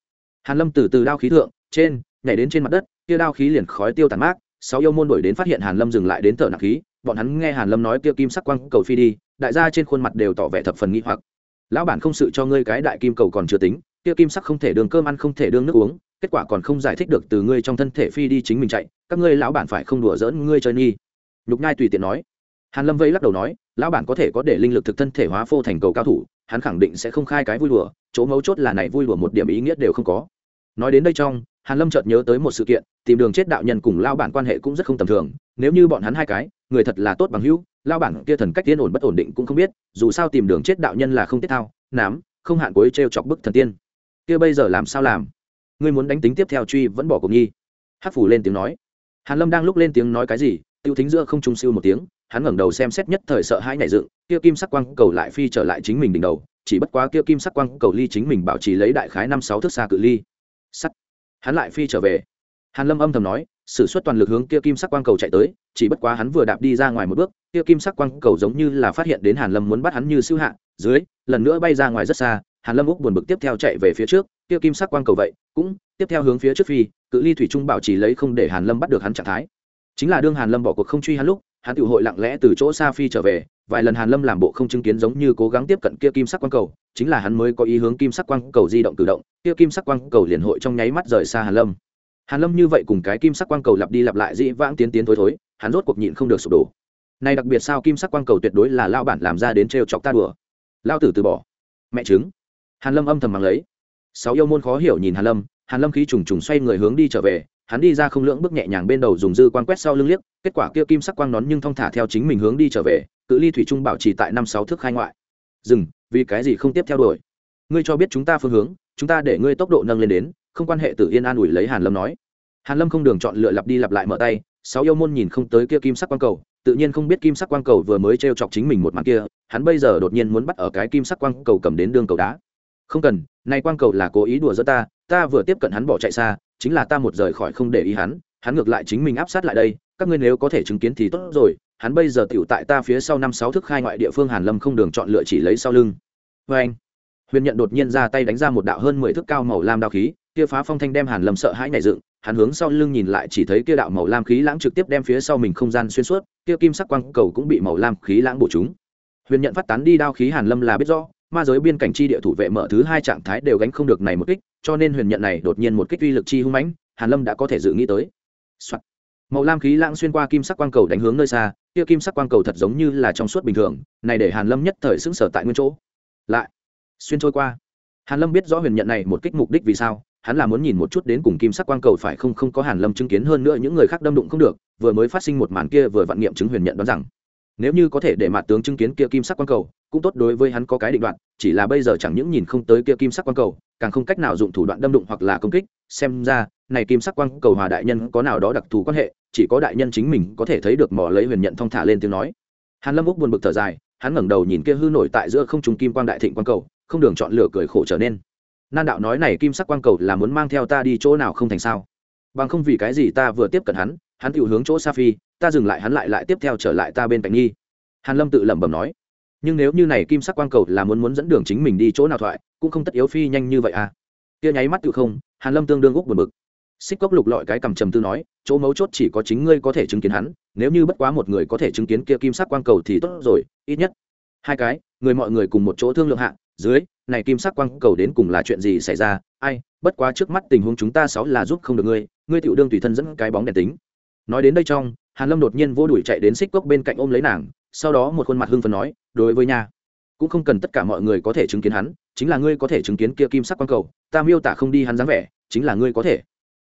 Speaker 1: Hàn lâm từ từ đao khí thượng, trên, nhảy đến trên mặt đất kia đao khí liền khói tiêu tàn mát, sáu yêu môn đuổi đến phát hiện hàn lâm dừng lại đến thở nặng khí, bọn hắn nghe hàn lâm nói kia kim sắc quang cầu phi đi, đại gia trên khuôn mặt đều tỏ vẻ thập phần nghi hoặc. Lão bản không sự cho ngươi cái đại kim cầu còn chưa tính kia kim sắc không thể đường cơm ăn không thể đương nước uống, kết quả còn không giải thích được từ ngươi trong thân thể phi đi chính mình chạy, các ngươi lão bản phải không đùa giỡn ngươi chơi nghi. Nhục nhai tùy tiện nói. Hàn lâm vây lắc đầu nói, lão bản có thể có để linh lực thực thân thể hóa phô thành cầu cao thủ, hắn khẳng định sẽ không khai cái vui đùa, chỗ mấu chốt là này vui đùa một điểm ý nghĩa đều không có. Nói đến đây trong, hàn lâm chợt nhớ tới một sự kiện, tìm đường chết đạo nhân cùng lao bản quan hệ cũng rất không tầm thường, nếu như bọn hắn hai cái, người thật là tốt bằng hữu lao bản kia thần cách tiên ổn bất ổn định cũng không biết, dù sao tìm đường chết đạo nhân là không tiết thao, nám, không hạn cuối trêu chọc bức thần tiên kia bây giờ làm sao làm? Ngươi muốn đánh tính tiếp theo truy vẫn bỏ cuộc nhi hắc phủ lên tiếng nói. Hàn lâm đang lúc lên tiếng nói cái gì, tiêu thính giữa không trung siêu một tiếng, hắn ngẩng đầu xem xét nhất thời sợ hãi nhảy dựng, kia kim sắc quang cầu lại phi trở lại chính mình đỉnh đầu, chỉ bất quá kia kim sắc quang cầu ly chính mình bảo trì lấy đại khái năm sáu thước xa cự ly. Sắt. Hắn lại phi trở về. Hàn lâm âm thầm nói, sử xuất toàn lực hướng kia kim sắc quang cầu chạy tới, chỉ bất quá hắn vừa đạp đi ra ngoài một bước, kia kim sắc quang cầu giống như là phát hiện đến hàn lâm muốn bắt hắn như siêu hạ, dưới, lần nữa bay ra ngoài rất xa hàn lâm úc buồn bực tiếp theo chạy về phía trước, kia kim sắc quang cầu vậy, cũng tiếp theo hướng phía trước phi, cự ly thủy trung bảo trì lấy không để hàn lâm bắt được hắn trạng thái. Chính là đương hàn lâm bỏ cuộc không truy hắn lúc, hắn tự hội lặng lẽ từ chỗ xa phi trở về, vài lần hàn lâm làm bộ không chứng kiến giống như cố gắng tiếp cận kia kim sắc quang cầu, chính là hắn mới có ý hướng kim sắc quang cầu di động cử động, kia kim sắc quang cầu liền hội trong nháy mắt rời xa hàn lâm. Hàn lâm như vậy cùng cái kim sắc quang cầu lặp đi lặp lại dĩ vãng tiến tiến thối thối, hắn rốt cuộc nhịn không được sụp đổ. Này đặc biệt sao kim sắc quang cầu tuyệt đối là lao bản làm ra đến trêu chọc ta đùa. Lao tử từ bỏ. Mẹ chứng hàn lâm âm thầm mang lấy. Sáu yêu môn khó hiểu nhìn hàn lâm hàn lâm khí trùng trùng xoay người hướng đi trở về, hắn đi ra không lưỡng bước nhẹ nhàng bên đầu dùng dư quan quét sau lưng liếc, kết quả kia kim sắc quang nón nhưng thong thả theo chính mình hướng đi trở về, cự ly thủy trung bảo trì tại năm sáu thước khai ngoại. Dừng, vì cái gì không tiếp theo đuổi? Ngươi cho biết chúng ta phương hướng, chúng ta để ngươi tốc độ nâng lên đến, không quan hệ tự yên an ủi lấy hàn lâm nói. Hàn lâm không đường chọn lựa lặp đi lặp lại mở tay, sáu yêu môn nhìn không tới kia kim sắc quang cầu, tự nhiên không biết kim sắc quang cầu vừa mới trêu chọc chính mình một màn kia, hắn bây giờ đột nhiên muốn bắt ở cái kim sắc quang cầu cầm đến đường cầu đá không cần, nay quang cầu là cố ý đùa giỡn ta ta vừa tiếp cận hắn bỏ chạy xa, chính là ta một rời khỏi không để ý hắn hắn ngược lại chính mình áp sát lại đây, các ngươi nếu có thể chứng kiến thì tốt rồi, hắn bây giờ tiểu tại ta phía sau năm sáu thước khai ngoại địa phương hàn lâm không đường chọn lựa chỉ lấy sau lưng. Vê anh, huyền nhận đột nhiên ra tay đánh ra một đạo hơn mười thước cao màu lam đao khí, kia phá phong thanh đem hàn lâm sợ hãi nhảy dựng, hắn hướng sau lưng nhìn lại chỉ thấy kia đạo màu lam khí lãng trực tiếp đem phía sau mình không gian xuyên suốt, kia kim sắc quang cầu cũng bị màu lam khí lãng bổ chúng. Huyền nhận phát tán đi đao khí hàn lâm là biết rõ ma giới biên cảnh chi địa thủ vệ mở thứ hai trạng thái đều gánh không được này một kích, cho nên huyền nhận này đột nhiên một kích uy lực chi hung mãnh, hàn lâm đã có thể dự nghĩ tới、Soạn. màu lam khí lãng xuyên qua kim sắc quang cầu đánh hướng nơi xa, kia kim sắc quang cầu thật giống như là trong suốt bình thường, này để hàn lâm nhất thời sững sờ tại nguyên chỗ. Lại, xuyên trôi qua. Hàn lâm biết rõ huyền nhận này một kích mục đích vì sao, hắn là muốn nhìn một chút đến cùng kim sắc quang cầu phải không không có hàn lâm chứng kiến hơn nữa những người khác đâm đụng không được, vừa mới phát sinh một màn kia vừa vận nghiệm chứng huyền nhận đoán rằng, nếu như có thể để mặt tướng chứng kiến kia kim sắc quang cầu cũng tốt đối với hắn có cái định đoạn chỉ là bây giờ chẳng những nhìn không tới kia kim sắc quang cầu, càng không cách nào dụng thủ đoạn đâm đụng hoặc là công kích. Xem ra, này kim sắc quang cầu hòa đại nhân có nào đó đặc thù quan hệ, chỉ có đại nhân chính mình có thể thấy được mỏ lấy huyền nhận thong thả lên tiếng nói. Hàn lâm úc buồn bực thở dài, hắn ngẩng đầu nhìn kia hư nổi tại giữa không trung kim quang đại thịnh quang cầu, không đường chọn lựa cười khổ trở nên. Nan đạo nói này kim sắc quang cầu là muốn mang theo ta đi chỗ nào không thành sao? Bằng không vì cái gì ta vừa tiếp cận hắn hắn tự hướng chỗ sa phi, ta dừng lại hắn lại lại tiếp theo trở lại ta bên cạnh nghi hàn lâm tự lẩm bẩm nói nhưng nếu như này kim sắc quang cầu là muốn muốn dẫn đường chính mình đi chỗ nào thoại, cũng không tất yếu phi nhanh như vậy à. Kia nháy mắt tự không, hàn lâm tương đương úc buồn bực. Xích cốc lục lọi cái cầm trầm tư nói, chỗ mấu chốt chỉ có chính ngươi có thể chứng kiến hắn, nếu như bất quá một người có thể chứng kiến kia kim sắc quang cầu thì tốt rồi, ít nhất. Hai cái, người mọi người cùng một chỗ thương lượng hạ, dưới, này kim sắc quang cầu đến cùng là chuyện gì xảy ra, ai, bất quá trước mắt tình huống chúng ta sáu là giúp không được ngươi ngươi tiểu đương tùy thân dẫn cái bóng đèn tính. Nói đến đây trong, hàn lâm đột nhiên vô đuổi chạy đến xích cốc bên cạnh ôm lấy nàng sau đó một khuôn mặt hưng phấn nói, đối với nha, cũng không cần tất cả mọi người có thể chứng kiến hắn, chính là ngươi có thể chứng kiến kia kim sắc quang cầu, ta miêu tả không đi hắn dáng vẻ, chính là ngươi có thể.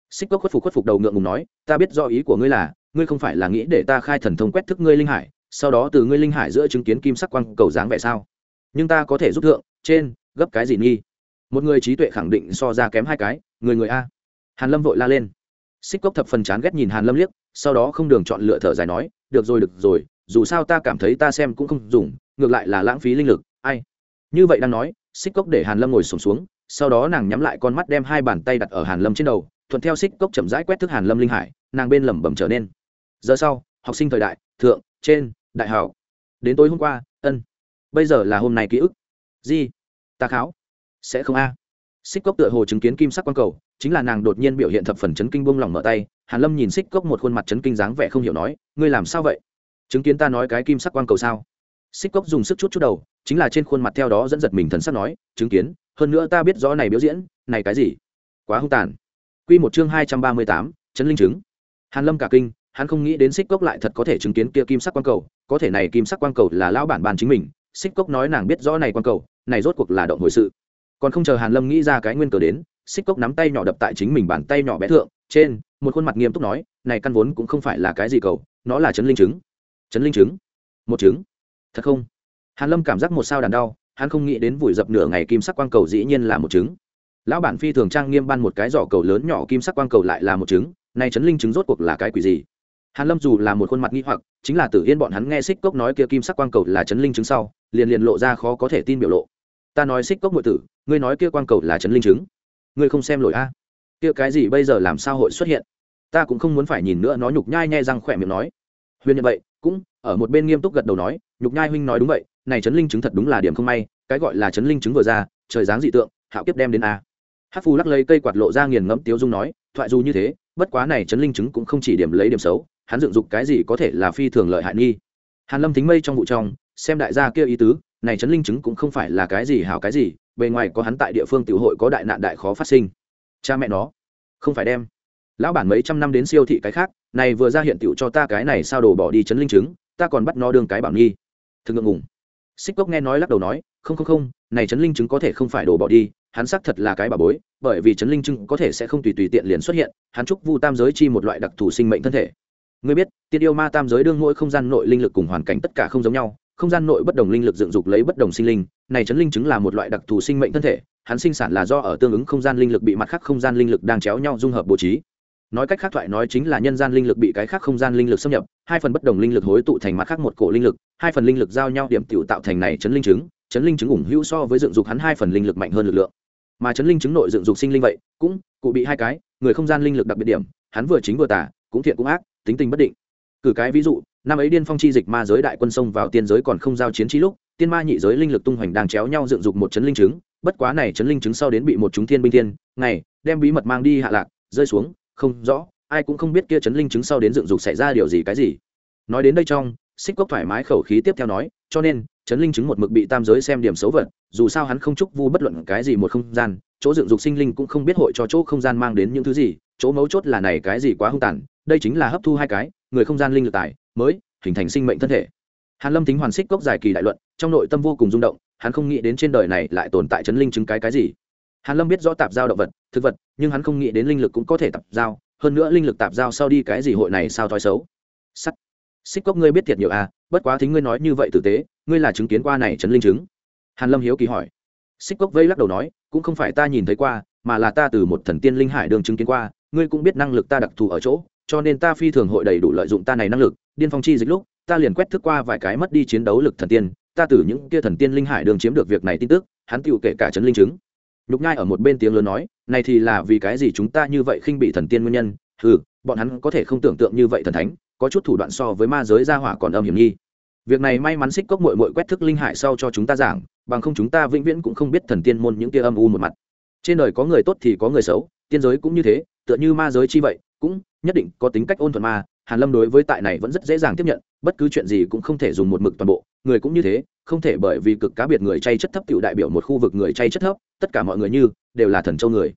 Speaker 1: Xích cốc khuất phục khuất phục đầu ngượng ngùng nói, ta biết do ý của ngươi là, ngươi không phải là nghĩ để ta khai thần thông quét thức ngươi linh hải, sau đó từ ngươi linh hải giữa chứng kiến kim sắc quang cầu dáng vẻ sao? Nhưng ta có thể giúp thượng, trên, gấp cái gì nghi? Một người trí tuệ khẳng định so ra kém hai cái, người người a. Hàn lâm vội la lên. Xích cốc thập phần chán ghét nhìn hàn lâm liếc, sau đó không đường chọn lựa thở dài nói, được rồi được rồi dù sao ta cảm thấy ta xem cũng không dùng ngược lại là lãng phí linh lực ai? Như vậy đang nói xích cốc để hàn lâm ngồi sổm xuống, xuống sau đó nàng nhắm lại con mắt đem hai bàn tay đặt ở hàn lâm trên đầu thuận theo xích cốc chậm rãi quét thức hàn lâm linh hải nàng bên lẩm bẩm trở nên. Giờ sau học sinh thời đại thượng trên đại hảo đến tối hôm qua ân. Bây giờ là hôm nay ký ức. Gì ta kháo. Sẽ không a. Xích cốc tựa hồ chứng kiến kim sắc quan cầu chính là nàng đột nhiên biểu hiện thập phần chấn kinh buông lòng mở tay. Hàn lâm nhìn xích cốc một khuôn mặt chấn kinh dáng vẻ không hiểu nói ngươi làm sao vậy? Chứng kiến ta nói cái kim sắc quang cầu sao? Xích cốc dùng sức chút chút đầu, chính là trên khuôn mặt theo đó dẫn giật mình thần sắc nói, chứng kiến, hơn nữa ta biết rõ này biểu diễn, này cái gì? Quá hung tàn. Quy một chương hai trăm ba mươi tám, chấn linh chứng. Hàn lâm cả kinh, hắn không nghĩ đến xích cốc lại thật có thể chứng kiến kia kim sắc quang cầu, có thể này kim sắc quang cầu là lão bản bàn chính mình, xích cốc nói nàng biết rõ này quang cầu, này rốt cuộc là động hồi sự. Còn không chờ hàn lâm nghĩ ra cái nguyên cờ đến, xích cốc nắm tay nhỏ đập tại chính mình bàn tay nhỏ bé thượng, trên, một khuôn mặt nghiêm túc nói, này căn vốn cũng không phải là cái gì cầu, nó là chấn linh chứng chấn linh chứng. Một chứng. Thật không? Hàn lâm cảm giác một sao đàn đau, hắn không nghĩ đến vùi dập nửa ngày kim sắc quang cầu dĩ nhiên là một chứng. Lão bản phi thường trang nghiêm ban một cái giỏ cầu lớn nhỏ kim sắc quang cầu lại là một chứng này chấn linh chứng rốt cuộc là cái quỷ gì? Hàn lâm dù là một khuôn mặt nghi hoặc, chính là tử yên bọn hắn nghe xích cốc nói kia kim sắc quang cầu là chấn linh chứng sau, liền liền lộ ra khó có thể tin biểu lộ. Ta nói xích cốc ngụy tử, ngươi nói kia quang cầu là chấn linh chứng. Ngươi không xem lỗi a? Kia cái gì bây giờ làm sao hội xuất hiện? Ta cũng không muốn phải nhìn nữa, nó nhục nhai nhai răng khỏe miệng nói huyền nhận vậy, cũng ở một bên nghiêm túc gật đầu nói, nhục nhai huynh nói đúng vậy, này chấn linh chứng thật đúng là điểm không may, cái gọi là chấn linh chứng vừa ra, trời dáng dị tượng, hạo kiếp đem đến a. Hát phù lắc lấy cây quạt lộ ra nghiền ngẫm tiếu dung nói, thoại dù như thế, bất quá này chấn linh chứng cũng không chỉ điểm lấy điểm xấu, hắn dựng dục cái gì có thể là phi thường lợi hại nghi. Hàn lâm thính mây trong vụ trong, xem đại gia kia ý tứ, này chấn linh chứng cũng không phải là cái gì hảo cái gì, bề ngoài có hắn tại địa phương tiểu hội có đại nạn đại khó phát sinh. Cha mẹ nó, không phải đem. Lão bản mấy trăm năm đến siêu thị cái khác này vừa ra hiện tựu cho ta cái này sao đồ bỏ đi chấn linh chứng, ta còn bắt nó đương cái bảo nghi. Thực ngượng ngùng. Xích cốc nghe nói lắc đầu nói, không không không, này chấn linh chứng có thể không phải đồ bỏ đi, hắn xác thật là cái bà bối, bởi vì chấn linh chứng có thể sẽ không tùy tùy tiện liền xuất hiện, hắn chúc vu tam giới chi một loại đặc thù sinh mệnh thân thể. Ngươi biết, tiên yêu ma tam giới đương mỗi không gian nội linh lực cùng hoàn cảnh tất cả không giống nhau, không gian nội bất đồng linh lực dựng dục lấy bất đồng sinh linh, này chấn linh chứng là một loại đặc thù sinh mệnh thân thể, hắn sinh sản là do ở tương ứng không gian linh lực bị mặt khác không gian linh lực đang chéo nhau dung hợp bố trí nói cách khác thoại nói chính là nhân gian linh lực bị cái khác không gian linh lực xâm nhập, hai phần bất đồng linh lực hối tụ thành mặt khác một cổ linh lực, hai phần linh lực giao nhau điểm tiểu tạo thành này chấn linh chứng, chấn linh chứng ủng hữu so với dựng dục hắn hai phần linh lực mạnh hơn lực lượng. Mà chấn linh chứng nội dựng dục sinh linh vậy, cũng, cụ bị hai cái, người không gian linh lực đặc biệt điểm, hắn vừa chính vừa tả cũng thiện cũng ác, tính tình bất định. Cử cái ví dụ, năm ấy điên phong chi dịch ma giới đại quân sông vào tiên giới còn không giao chiến trí lúc, tiên ma nhị giới linh lực tung hoành đang chéo nhau dựng dục một chấn linh chứng, bất quá này chấn linh chứng sau đến bị một chúng thiên binh thiên, ngày, đem bí mật mang đi hạ lạc, rơi xuống không rõ, ai cũng không biết kia chấn linh chứng sau đến dựng dục xảy ra điều gì cái gì. Nói đến đây trong, xích cốc thoải mái khẩu khí tiếp theo nói, cho nên, chấn linh chứng một mực bị tam giới xem điểm xấu vật, dù sao hắn không chúc vu bất luận cái gì một không gian, chỗ dựng dục sinh linh cũng không biết hội cho chỗ không gian mang đến những thứ gì, chỗ mấu chốt là này cái gì quá hung tàn, đây chính là hấp thu hai cái, người không gian linh lực tài, mới, hình thành sinh mệnh thân thể. Hàn lâm tính hoàn xích cốc dài kỳ đại luận, trong nội tâm vô cùng rung động, hắn không nghĩ đến trên đời này lại tồn tại chấn linh chứng cái cái gì hàn lâm biết rõ tạp giao động vật, thực vật, nhưng hắn không nghĩ đến linh lực cũng có thể tạp giao, hơn nữa linh lực tạp giao sau đi cái gì hội này sao thói xấu. Sắt. Xích cốc ngươi biết thiệt nhiều à bất quá thính ngươi nói như vậy tử tế, ngươi là chứng kiến qua này chấn linh chứng. Hàn lâm hiếu kỳ hỏi. Xích cốc vây lắc đầu nói, cũng không phải ta nhìn thấy qua, mà là ta từ một thần tiên linh hải đường chứng kiến qua, ngươi cũng biết năng lực ta đặc thù ở chỗ, cho nên ta phi thường hội đầy đủ lợi dụng ta này năng lực, điên phong chi dịch lúc, ta liền quét thức qua vài cái mất đi chiến đấu lực thần tiên, ta từ những kia thần tiên linh hải đường chiếm được việc này tin tức, hắn tựu kể cả chấn linh chứng nhục nhai ở một bên tiếng lớn nói, này thì là vì cái gì chúng ta như vậy khinh bị thần tiên nguyên nhân? Ừ bọn hắn có thể không tưởng tượng như vậy thần thánh, có chút thủ đoạn so với ma giới gia hỏa còn âm hiểm nghi. Việc này may mắn xích cốc mội mội quét thức linh hải sau cho chúng ta giảng, bằng không chúng ta vĩnh viễn cũng không biết thần tiên môn những kia âm u một mặt. Trên đời có người tốt thì có người xấu, tiên giới cũng như thế, tựa như ma giới chi vậy, cũng nhất định có tính cách ôn thuận ma hàn lâm đối với tại này vẫn rất dễ dàng tiếp nhận, bất cứ chuyện gì cũng không thể dùng một mực toàn bộ. Người cũng như thế, không thể bởi vì cực cá biệt người chay chất thấp tiểu đại biểu một khu vực người chay chất thấp, tất cả mọi người như đều là thần châu người.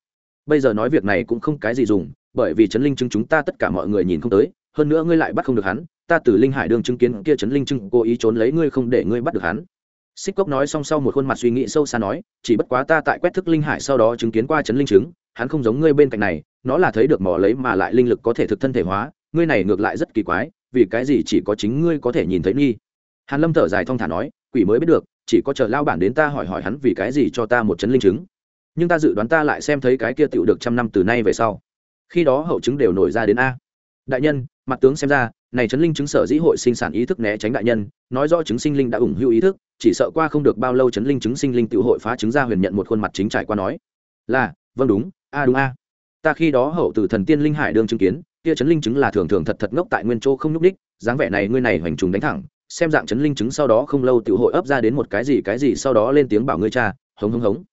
Speaker 1: Bây giờ nói việc này cũng không cái gì dùng, bởi vì chấn linh chứng chúng ta tất cả mọi người nhìn không tới, hơn nữa ngươi lại bắt không được hắn, ta từ linh hải đường chứng kiến kia chấn linh chứng cố ý trốn lấy ngươi không để ngươi bắt được hắn. Xích cốc nói xong sau một khuôn mặt suy nghĩ sâu xa nói, chỉ bất quá ta tại quét thức linh hải sau đó chứng kiến qua chấn linh chứng hắn không giống ngươi bên cạnh này, nó là thấy được mỏ lấy mà lại linh lực có thể thực thân thể hóa ngươi này ngược lại rất kỳ quái, vì cái gì chỉ có chính ngươi có thể nhìn thấy nghi? Hàn lâm thở dài thong thả nói, quỷ mới biết được, chỉ có chờ lao bản đến ta hỏi hỏi hắn vì cái gì cho ta một chấn linh chứng. Nhưng ta dự đoán ta lại xem thấy cái kia tựu được trăm năm từ nay về sau. Khi đó hậu chứng đều nổi ra đến a. Đại nhân, mặt tướng xem ra, này chấn linh chứng sở dĩ hội sinh sản ý thức né tránh đại nhân, nói rõ chứng sinh linh đã ủng hữu ý thức, chỉ sợ qua không được bao lâu chấn linh chứng sinh linh tự hội phá chứng ra huyền nhận một khuôn mặt chính trải qua nói. Là vâng đúng, a đúng a. Ta khi đó hậu từ thần tiên linh hải đương chứng kiến kia chấn linh chứng là thường thường thật thật ngốc tại nguyên châu không nhúc đích dáng vẻ này ngươi này hoành trùng đánh thẳng, xem dạng chấn linh chứng sau đó không lâu tiểu hội ấp ra đến một cái gì cái gì sau đó lên tiếng bảo ngươi cha, hống hống hống.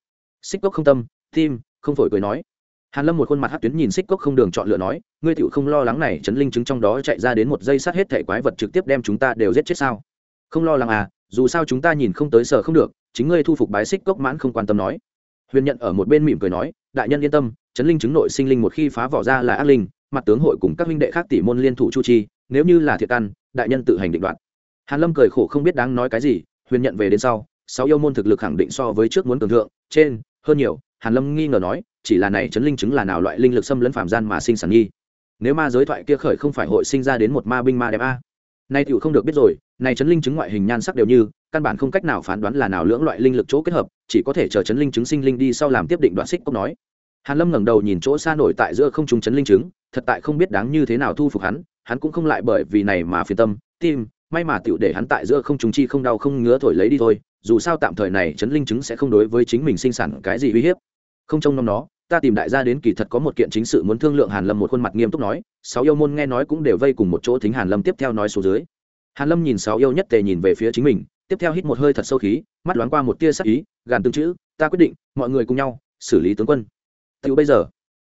Speaker 1: Xích cốc không tâm, tim, không phổi cười nói. Hàn lâm một khuôn mặt hát tuyến nhìn xích cốc không đường chọn lựa nói, ngươi tiểu không lo lắng này chấn linh chứng trong đó chạy ra đến một dây sát hết thể quái vật trực tiếp đem chúng ta đều giết chết sao? Không lo lắng à dù sao chúng ta nhìn không tới sở không được, chính ngươi thu phục bái xích cốc mãn không quan tâm nói. Huyền nhận ở một bên mỉm cười nói, đại nhân yên tâm, chấn linh chứng nội sinh linh một khi phá vỏ ra là ác linh mặt tướng hội cùng các huynh đệ khác tỷ môn liên thủ chu chi, nếu như là thiệt căn, đại nhân tự hành định đoạt. Hàn lâm cười khổ không biết đáng nói cái gì, huyền nhận về đến sau, sáu yêu môn thực lực khẳng định so với trước muốn tưởng thượng, trên, hơn nhiều, hàn lâm nghi ngờ nói, chỉ là này chấn linh chứng là nào loại linh lực xâm lấn phạm gian mà sinh sản nghi? Nếu ma giới thoại kia khởi không phải hội sinh ra đến một ma binh ma đẹp a? Nay tiểu không được biết rồi, này chấn linh chứng ngoại hình nhan sắc đều như, căn bản không cách nào phán đoán là nào lưỡng loại linh lực chỗ kết hợp, chỉ có thể chờ chấn linh chứng sinh linh đi sau làm tiếp định đoạn xích cốc nói hàn lâm ngẩng đầu nhìn chỗ xa nổi tại giữa không trung chấn linh chứng, thật tại không biết đáng như thế nào thu phục hắn hắn cũng không lại bởi vì này mà phiền tâm, tim, may mà tiểu để hắn tại giữa không Trung chi không đau không ngứa thổi lấy đi thôi, dù sao tạm thời này chấn linh chứng sẽ không đối với chính mình sinh sản cái gì uy hiếp. Không trông nom nó, ta tìm đại gia đến kỳ thật có một kiện chính sự muốn thương lượng hàn lâm một khuôn mặt nghiêm túc nói, sáu yêu môn nghe nói cũng đều vây cùng một chỗ thính hàn lâm tiếp theo nói số dưới. Hàn lâm nhìn sáu yêu nhất tề nhìn về phía chính mình, tiếp theo hít một hơi thật sâu khí, mắt loáng qua một tia sắc ý, gàn tương chữ, ta quyết định, mọi người cùng nhau xử lý tướng quân. Tiểu bây giờ.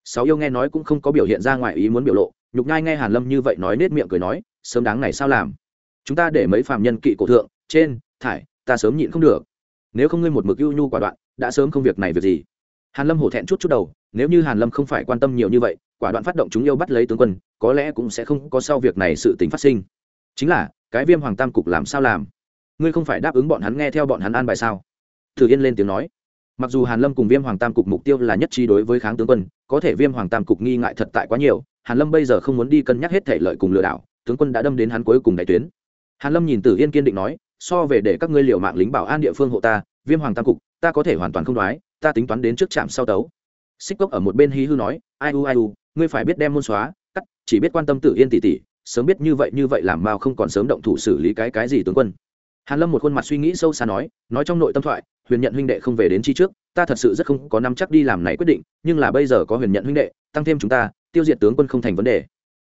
Speaker 1: Sáu yêu nghe nói cũng không có biểu hiện ra ngoài ý muốn biểu lộ, nhục nhai nghe hàn lâm như vậy nói nết miệng cười nói, sớm đáng này sao làm? Chúng ta để mấy phàm nhân kỵ cổ thượng, trên, thải, ta sớm nhịn không được. Nếu không ngươi một mực ưu nhu quả đoạn, đã sớm không việc này việc gì? Hàn lâm hổ thẹn chút chút đầu, nếu như hàn lâm không phải quan tâm nhiều như vậy, quả đoạn phát động chúng yêu bắt lấy tướng quân, có lẽ cũng sẽ không có sau việc này sự tình phát sinh. Chính là, cái viêm hoàng tam cục làm sao làm? Ngươi không phải đáp ứng bọn hắn nghe theo bọn hắn an bài sao? Thử yên lên tiếng nói mặc dù hàn lâm cùng viêm hoàng tam cục mục tiêu là nhất trí đối với kháng tướng quân, có thể viêm hoàng tam cục nghi ngại thật tại quá nhiều, hàn lâm bây giờ không muốn đi cân nhắc hết thể lợi cùng lừa đảo, tướng quân đã đâm đến hắn cuối cùng đại tuyến. Hàn lâm nhìn tử yên kiên định nói, so về để các ngươi liều mạng lính bảo an địa phương hộ ta, viêm hoàng tam cục, ta có thể hoàn toàn không đoái, ta tính toán đến trước trạm sau tấu. Xích cốc ở một bên hí hư nói, ai u ai u, ngươi phải biết đem môn xóa, cắt, chỉ biết quan tâm tử yên tỷ tỷ, sớm biết như vậy như vậy làm mao không còn sớm động thủ xử lý cái cái gì tướng quân hàn lâm một khuôn mặt suy nghĩ sâu xa nói nói trong nội tâm thoại, huyền nhận huynh đệ không về đến chi trước, ta thật sự rất không có nắm chắc đi làm này quyết định, nhưng là bây giờ có huyền nhận huynh đệ, tăng thêm chúng ta, tiêu diệt tướng quân không thành vấn đề.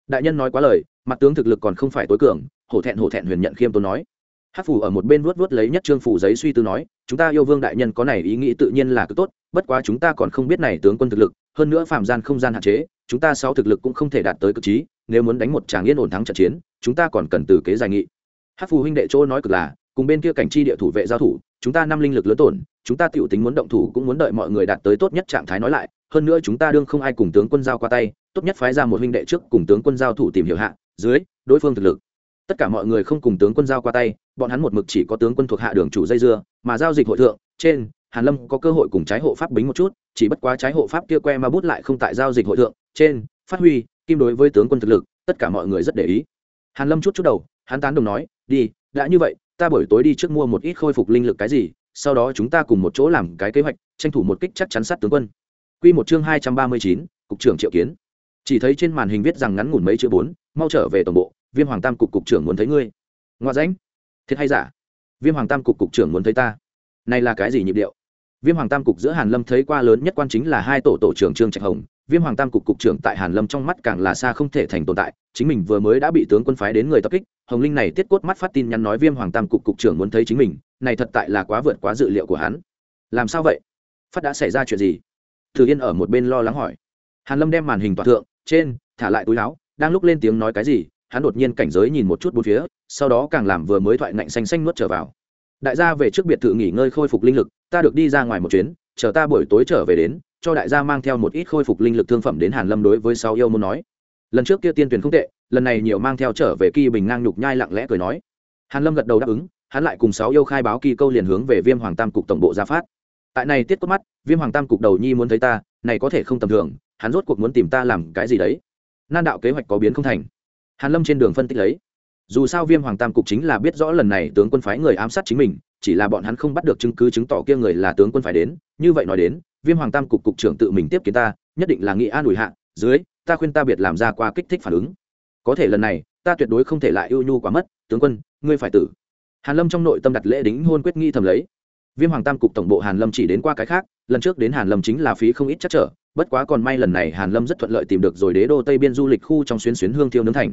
Speaker 1: Đại nhân nói quá lời, mặt tướng thực lực còn không phải tối cường, hổ thẹn hổ thẹn huyền nhận khiêm tốn nói. Hát phủ ở một bên vuốt vuốt lấy nhất trương phủ giấy suy tư nói, chúng ta yêu vương đại nhân có này ý nghĩ tự nhiên là cực tốt, bất quá chúng ta còn không biết này tướng quân thực lực, hơn nữa phạm gian không gian hạn chế, chúng ta sáu thực lực cũng không thể đạt tới cực trí, nếu muốn đánh một tràng yên ổn thắng trận chiến, chúng ta còn cần từ kế dài nghị. Hát phù huynh đệ chỗ nói cực là cùng bên kia cảnh chi địa thủ vệ giao thủ, chúng ta năm linh lực lớn tổn, chúng ta tiểu tính muốn động thủ cũng muốn đợi mọi người đạt tới tốt nhất trạng thái nói lại, hơn nữa chúng ta đương không ai cùng tướng quân giao qua tay, tốt nhất phái ra một huynh đệ trước cùng tướng quân giao thủ tìm hiểu hạ, dưới, đối phương thực lực. Tất cả mọi người không cùng tướng quân giao qua tay, bọn hắn một mực chỉ có tướng quân thuộc hạ đường chủ dây dưa, mà giao dịch hội thượng, trên, hàn lâm có cơ hội cùng trái hộ pháp bính một chút, chỉ bất quá trái hộ pháp kia que mà bút lại không tại giao dịch hội thượng, trên, phát huy, kim đối với tướng quân thực lực, tất cả mọi người rất để ý. Hàn lâm chút chút đầu, hắn tán đồng nói, đi, đã như vậy ta buổi tối đi trước mua một ít khôi phục linh lực cái gì sau đó chúng ta cùng một chỗ làm cái kế hoạch tranh thủ một kích chắc chắn sát tướng quân. Quy một chương hai trăm ba mươi chín, cục trưởng triệu kiến. Chỉ thấy trên màn hình viết rằng ngắn ngủn mấy chữ bốn mau trở về tổng bộ viêm hoàng tam cục cục trưởng muốn thấy ngươi. Ngoa rãnh thiệt hay giả? Viêm hoàng tam cục cục trưởng muốn thấy ta. Này là cái gì nhịp điệu? Viêm hoàng tam cục giữa hàn lâm thấy qua lớn nhất quan chính là hai tổ tổ trưởng trương trạch hồng. Viêm hoàng tam cục cục trưởng tại hàn lâm trong mắt càng là xa không thể thành tồn tại, chính mình vừa mới đã bị tướng quân phái đến người tập kích, hồng linh này tiết cốt mắt phát tin nhắn nói viêm hoàng tam cục cục trưởng muốn thấy chính mình, này thật tại là quá vượt quá dự liệu của hắn. Làm sao vậy? Phát đã xảy ra chuyện gì? Thử yên ở một bên lo lắng hỏi. Hàn lâm đem màn hình tỏa thượng, trên, thả lại túi áo, đang lúc lên tiếng nói cái gì, hắn đột nhiên cảnh giới nhìn một chút bốn phía, sau đó càng làm vừa mới thoại nạnh xanh xanh nuốt trở vào đại gia về trước biệt thự nghỉ ngơi khôi phục linh lực, ta được đi ra ngoài một chuyến, chờ ta buổi tối trở về đến, cho đại gia mang theo một ít khôi phục linh lực thương phẩm đến hàn lâm đối với sáu yêu muốn nói. Lần trước kia tiên tuyển không tệ, lần này nhiều mang theo trở về kỳ bình ngang nhục nhai lặng lẽ cười nói. Hàn lâm gật đầu đáp ứng, hắn lại cùng sáu yêu khai báo kỳ câu liền hướng về viêm hoàng tam cục tổng bộ ra phát. Tại này tiết có mắt, viêm hoàng tam cục đầu nhi muốn thấy ta, này có thể không tầm thường, hắn rốt cuộc muốn tìm ta làm cái gì đấy? Nan đạo kế hoạch có biến không thành. Hàn lâm trên đường phân tích lấy dù sao viêm hoàng tam cục chính là biết rõ lần này tướng quân phái người ám sát chính mình, chỉ là bọn hắn không bắt được chứng cứ chứng tỏ kia người là tướng quân phải đến. Như vậy nói đến, viêm hoàng tam cục cục trưởng tự mình tiếp kiến ta, nhất định là nghị an ủi hạ, dưới, ta khuyên ta biệt làm ra qua kích thích phản ứng. Có thể lần này, ta tuyệt đối không thể lại ưu nhu quá mất, tướng quân, ngươi phải tử. Hàn lâm trong nội tâm đặt lễ đính hôn quyết nghi thầm lấy. Viêm hoàng tam cục tổng bộ hàn lâm chỉ đến qua cái khác, lần trước đến hàn lâm chính là phí không ít chắc trở, bất quá còn may lần này hàn lâm rất thuận lợi tìm được rồi đế đô tây biên du lịch khu trong xuyến xuyến hương thiêu nướng thành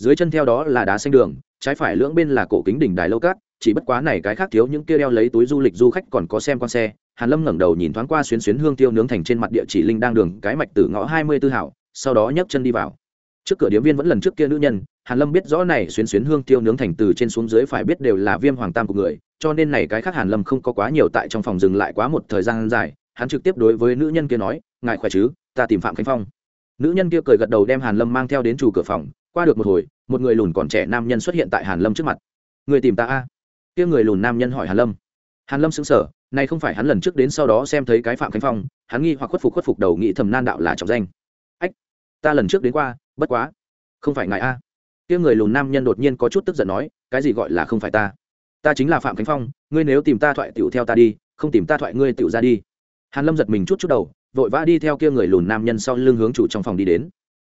Speaker 1: dưới chân theo đó là đá xanh đường, trái phải lưỡng bên là cổ kính đỉnh đài lâu cát, chỉ bất quá này cái khác thiếu những kia đeo lấy túi du lịch du khách còn có xem con xe. Hàn lâm ngẩng đầu nhìn thoáng qua xuyến xuyến hương tiêu nướng thành trên mặt địa chỉ linh đang đường, cái mạch từ ngõ hai mươi tư hảo, sau đó nhấc chân đi vào. Trước cửa điếm viên vẫn lần trước kia nữ nhân, hàn lâm biết rõ này xuyến xuyến hương tiêu nướng thành từ trên xuống dưới phải biết đều là viêm hoàng tam của người, cho nên này cái khác hàn lâm không có quá nhiều tại trong phòng dừng lại quá một thời gian dài. Hắn trực tiếp đối với nữ nhân kia nói, ngài khỏe chứ? Ta tìm phạm khánh phong. Nữ nhân kia cười gật đầu đem hàn lâm mang theo đến chủ cửa phòng qua được một hồi, một người lùn còn trẻ nam nhân xuất hiện tại hàn lâm trước mặt. Người tìm ta a? Kia người lùn nam nhân hỏi hàn lâm. Hàn lâm sững sờ, này không phải hắn lần trước đến sau đó xem thấy cái phạm khánh phong, hắn nghi hoặc khuất phục khuất phục đầu nghĩ thầm nan đạo là trọng danh. Ách, ta lần trước đến qua, bất quá. Không phải ngài a? Kia người lùn nam nhân đột nhiên có chút tức giận nói, cái gì gọi là không phải ta? Ta chính là phạm khánh phong, ngươi nếu tìm ta thoại tiểu theo ta đi, không tìm ta thoại ngươi tiểu ra đi. Hàn lâm giật mình chút chút đầu, vội vã đi theo kia người lùn nam nhân sau lưng hướng chủ trong phòng đi đến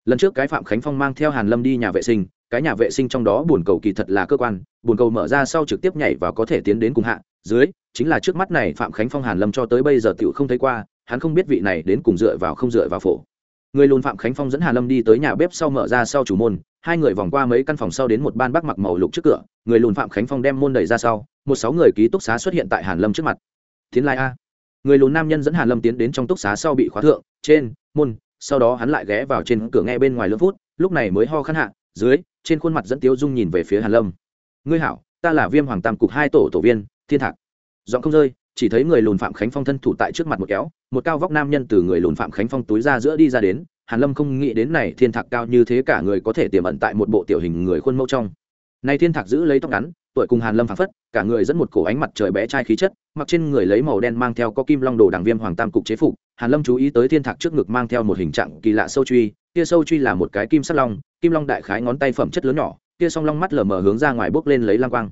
Speaker 1: lần trước cái phạm khánh phong mang theo hàn lâm đi nhà vệ sinh, cái nhà vệ sinh trong đó bồn cầu kỳ thật là cơ quan bồn cầu mở ra sau trực tiếp nhảy và có thể tiến đến cùng hạ, dưới, chính là trước mắt này phạm khánh phong hàn lâm cho tới bây giờ tiểu không thấy qua, hắn không biết vị này đến cùng dựa vào không dựa vào phổ. Người lùn phạm khánh phong dẫn hàn lâm đi tới nhà bếp sau mở ra sau chủ môn, hai người vòng qua mấy căn phòng sau đến một ban bác mặc màu lục trước cửa, người lùn phạm khánh phong đem môn đẩy ra sau, một sáu người ký túc xá xuất hiện tại hàn lâm trước mặt. Tiến lai a. Người lùn nam nhân dẫn hàn lâm tiến đến trong túc xá sau bị khóa thượng, trên, môn sau đó hắn lại ghé vào trên cửa nghe bên ngoài lưỡng phút, lúc này mới ho khăn hạ, dưới, trên khuôn mặt dẫn tiếu dung nhìn về phía hàn lâm. Ngươi hảo, ta là viêm hoàng tam cục hai tổ tổ viên, thiên thạc. Giọng không rơi, chỉ thấy người lùn phạm khánh phong thân thủ tại trước mặt một kéo, một cao vóc nam nhân từ người lùn phạm khánh phong túi ra giữa đi ra đến, hàn lâm không nghĩ đến này thiên thạc cao như thế cả người có thể tiềm ẩn tại một bộ tiểu hình người khuôn mẫu trong. Nay thiên thạc giữ lấy tóc ngắn, tuổi cùng hàn lâm phảng phất, cả người dẫn một cổ ánh mặt trời bé trai khí chất, mặc trên người lấy màu đen mang theo có kim long đồ đảng viêm hoàng tam cục chế phục hàn lâm chú ý tới thiên thạc trước ngực mang theo một hình trạng kỳ lạ sâu truy, kia sâu truy là một cái kim sắt long, kim long đại khái ngón tay phẩm chất lớn nhỏ, kia song long mắt lờ mờ hướng ra ngoài bốc lên lấy lang quang.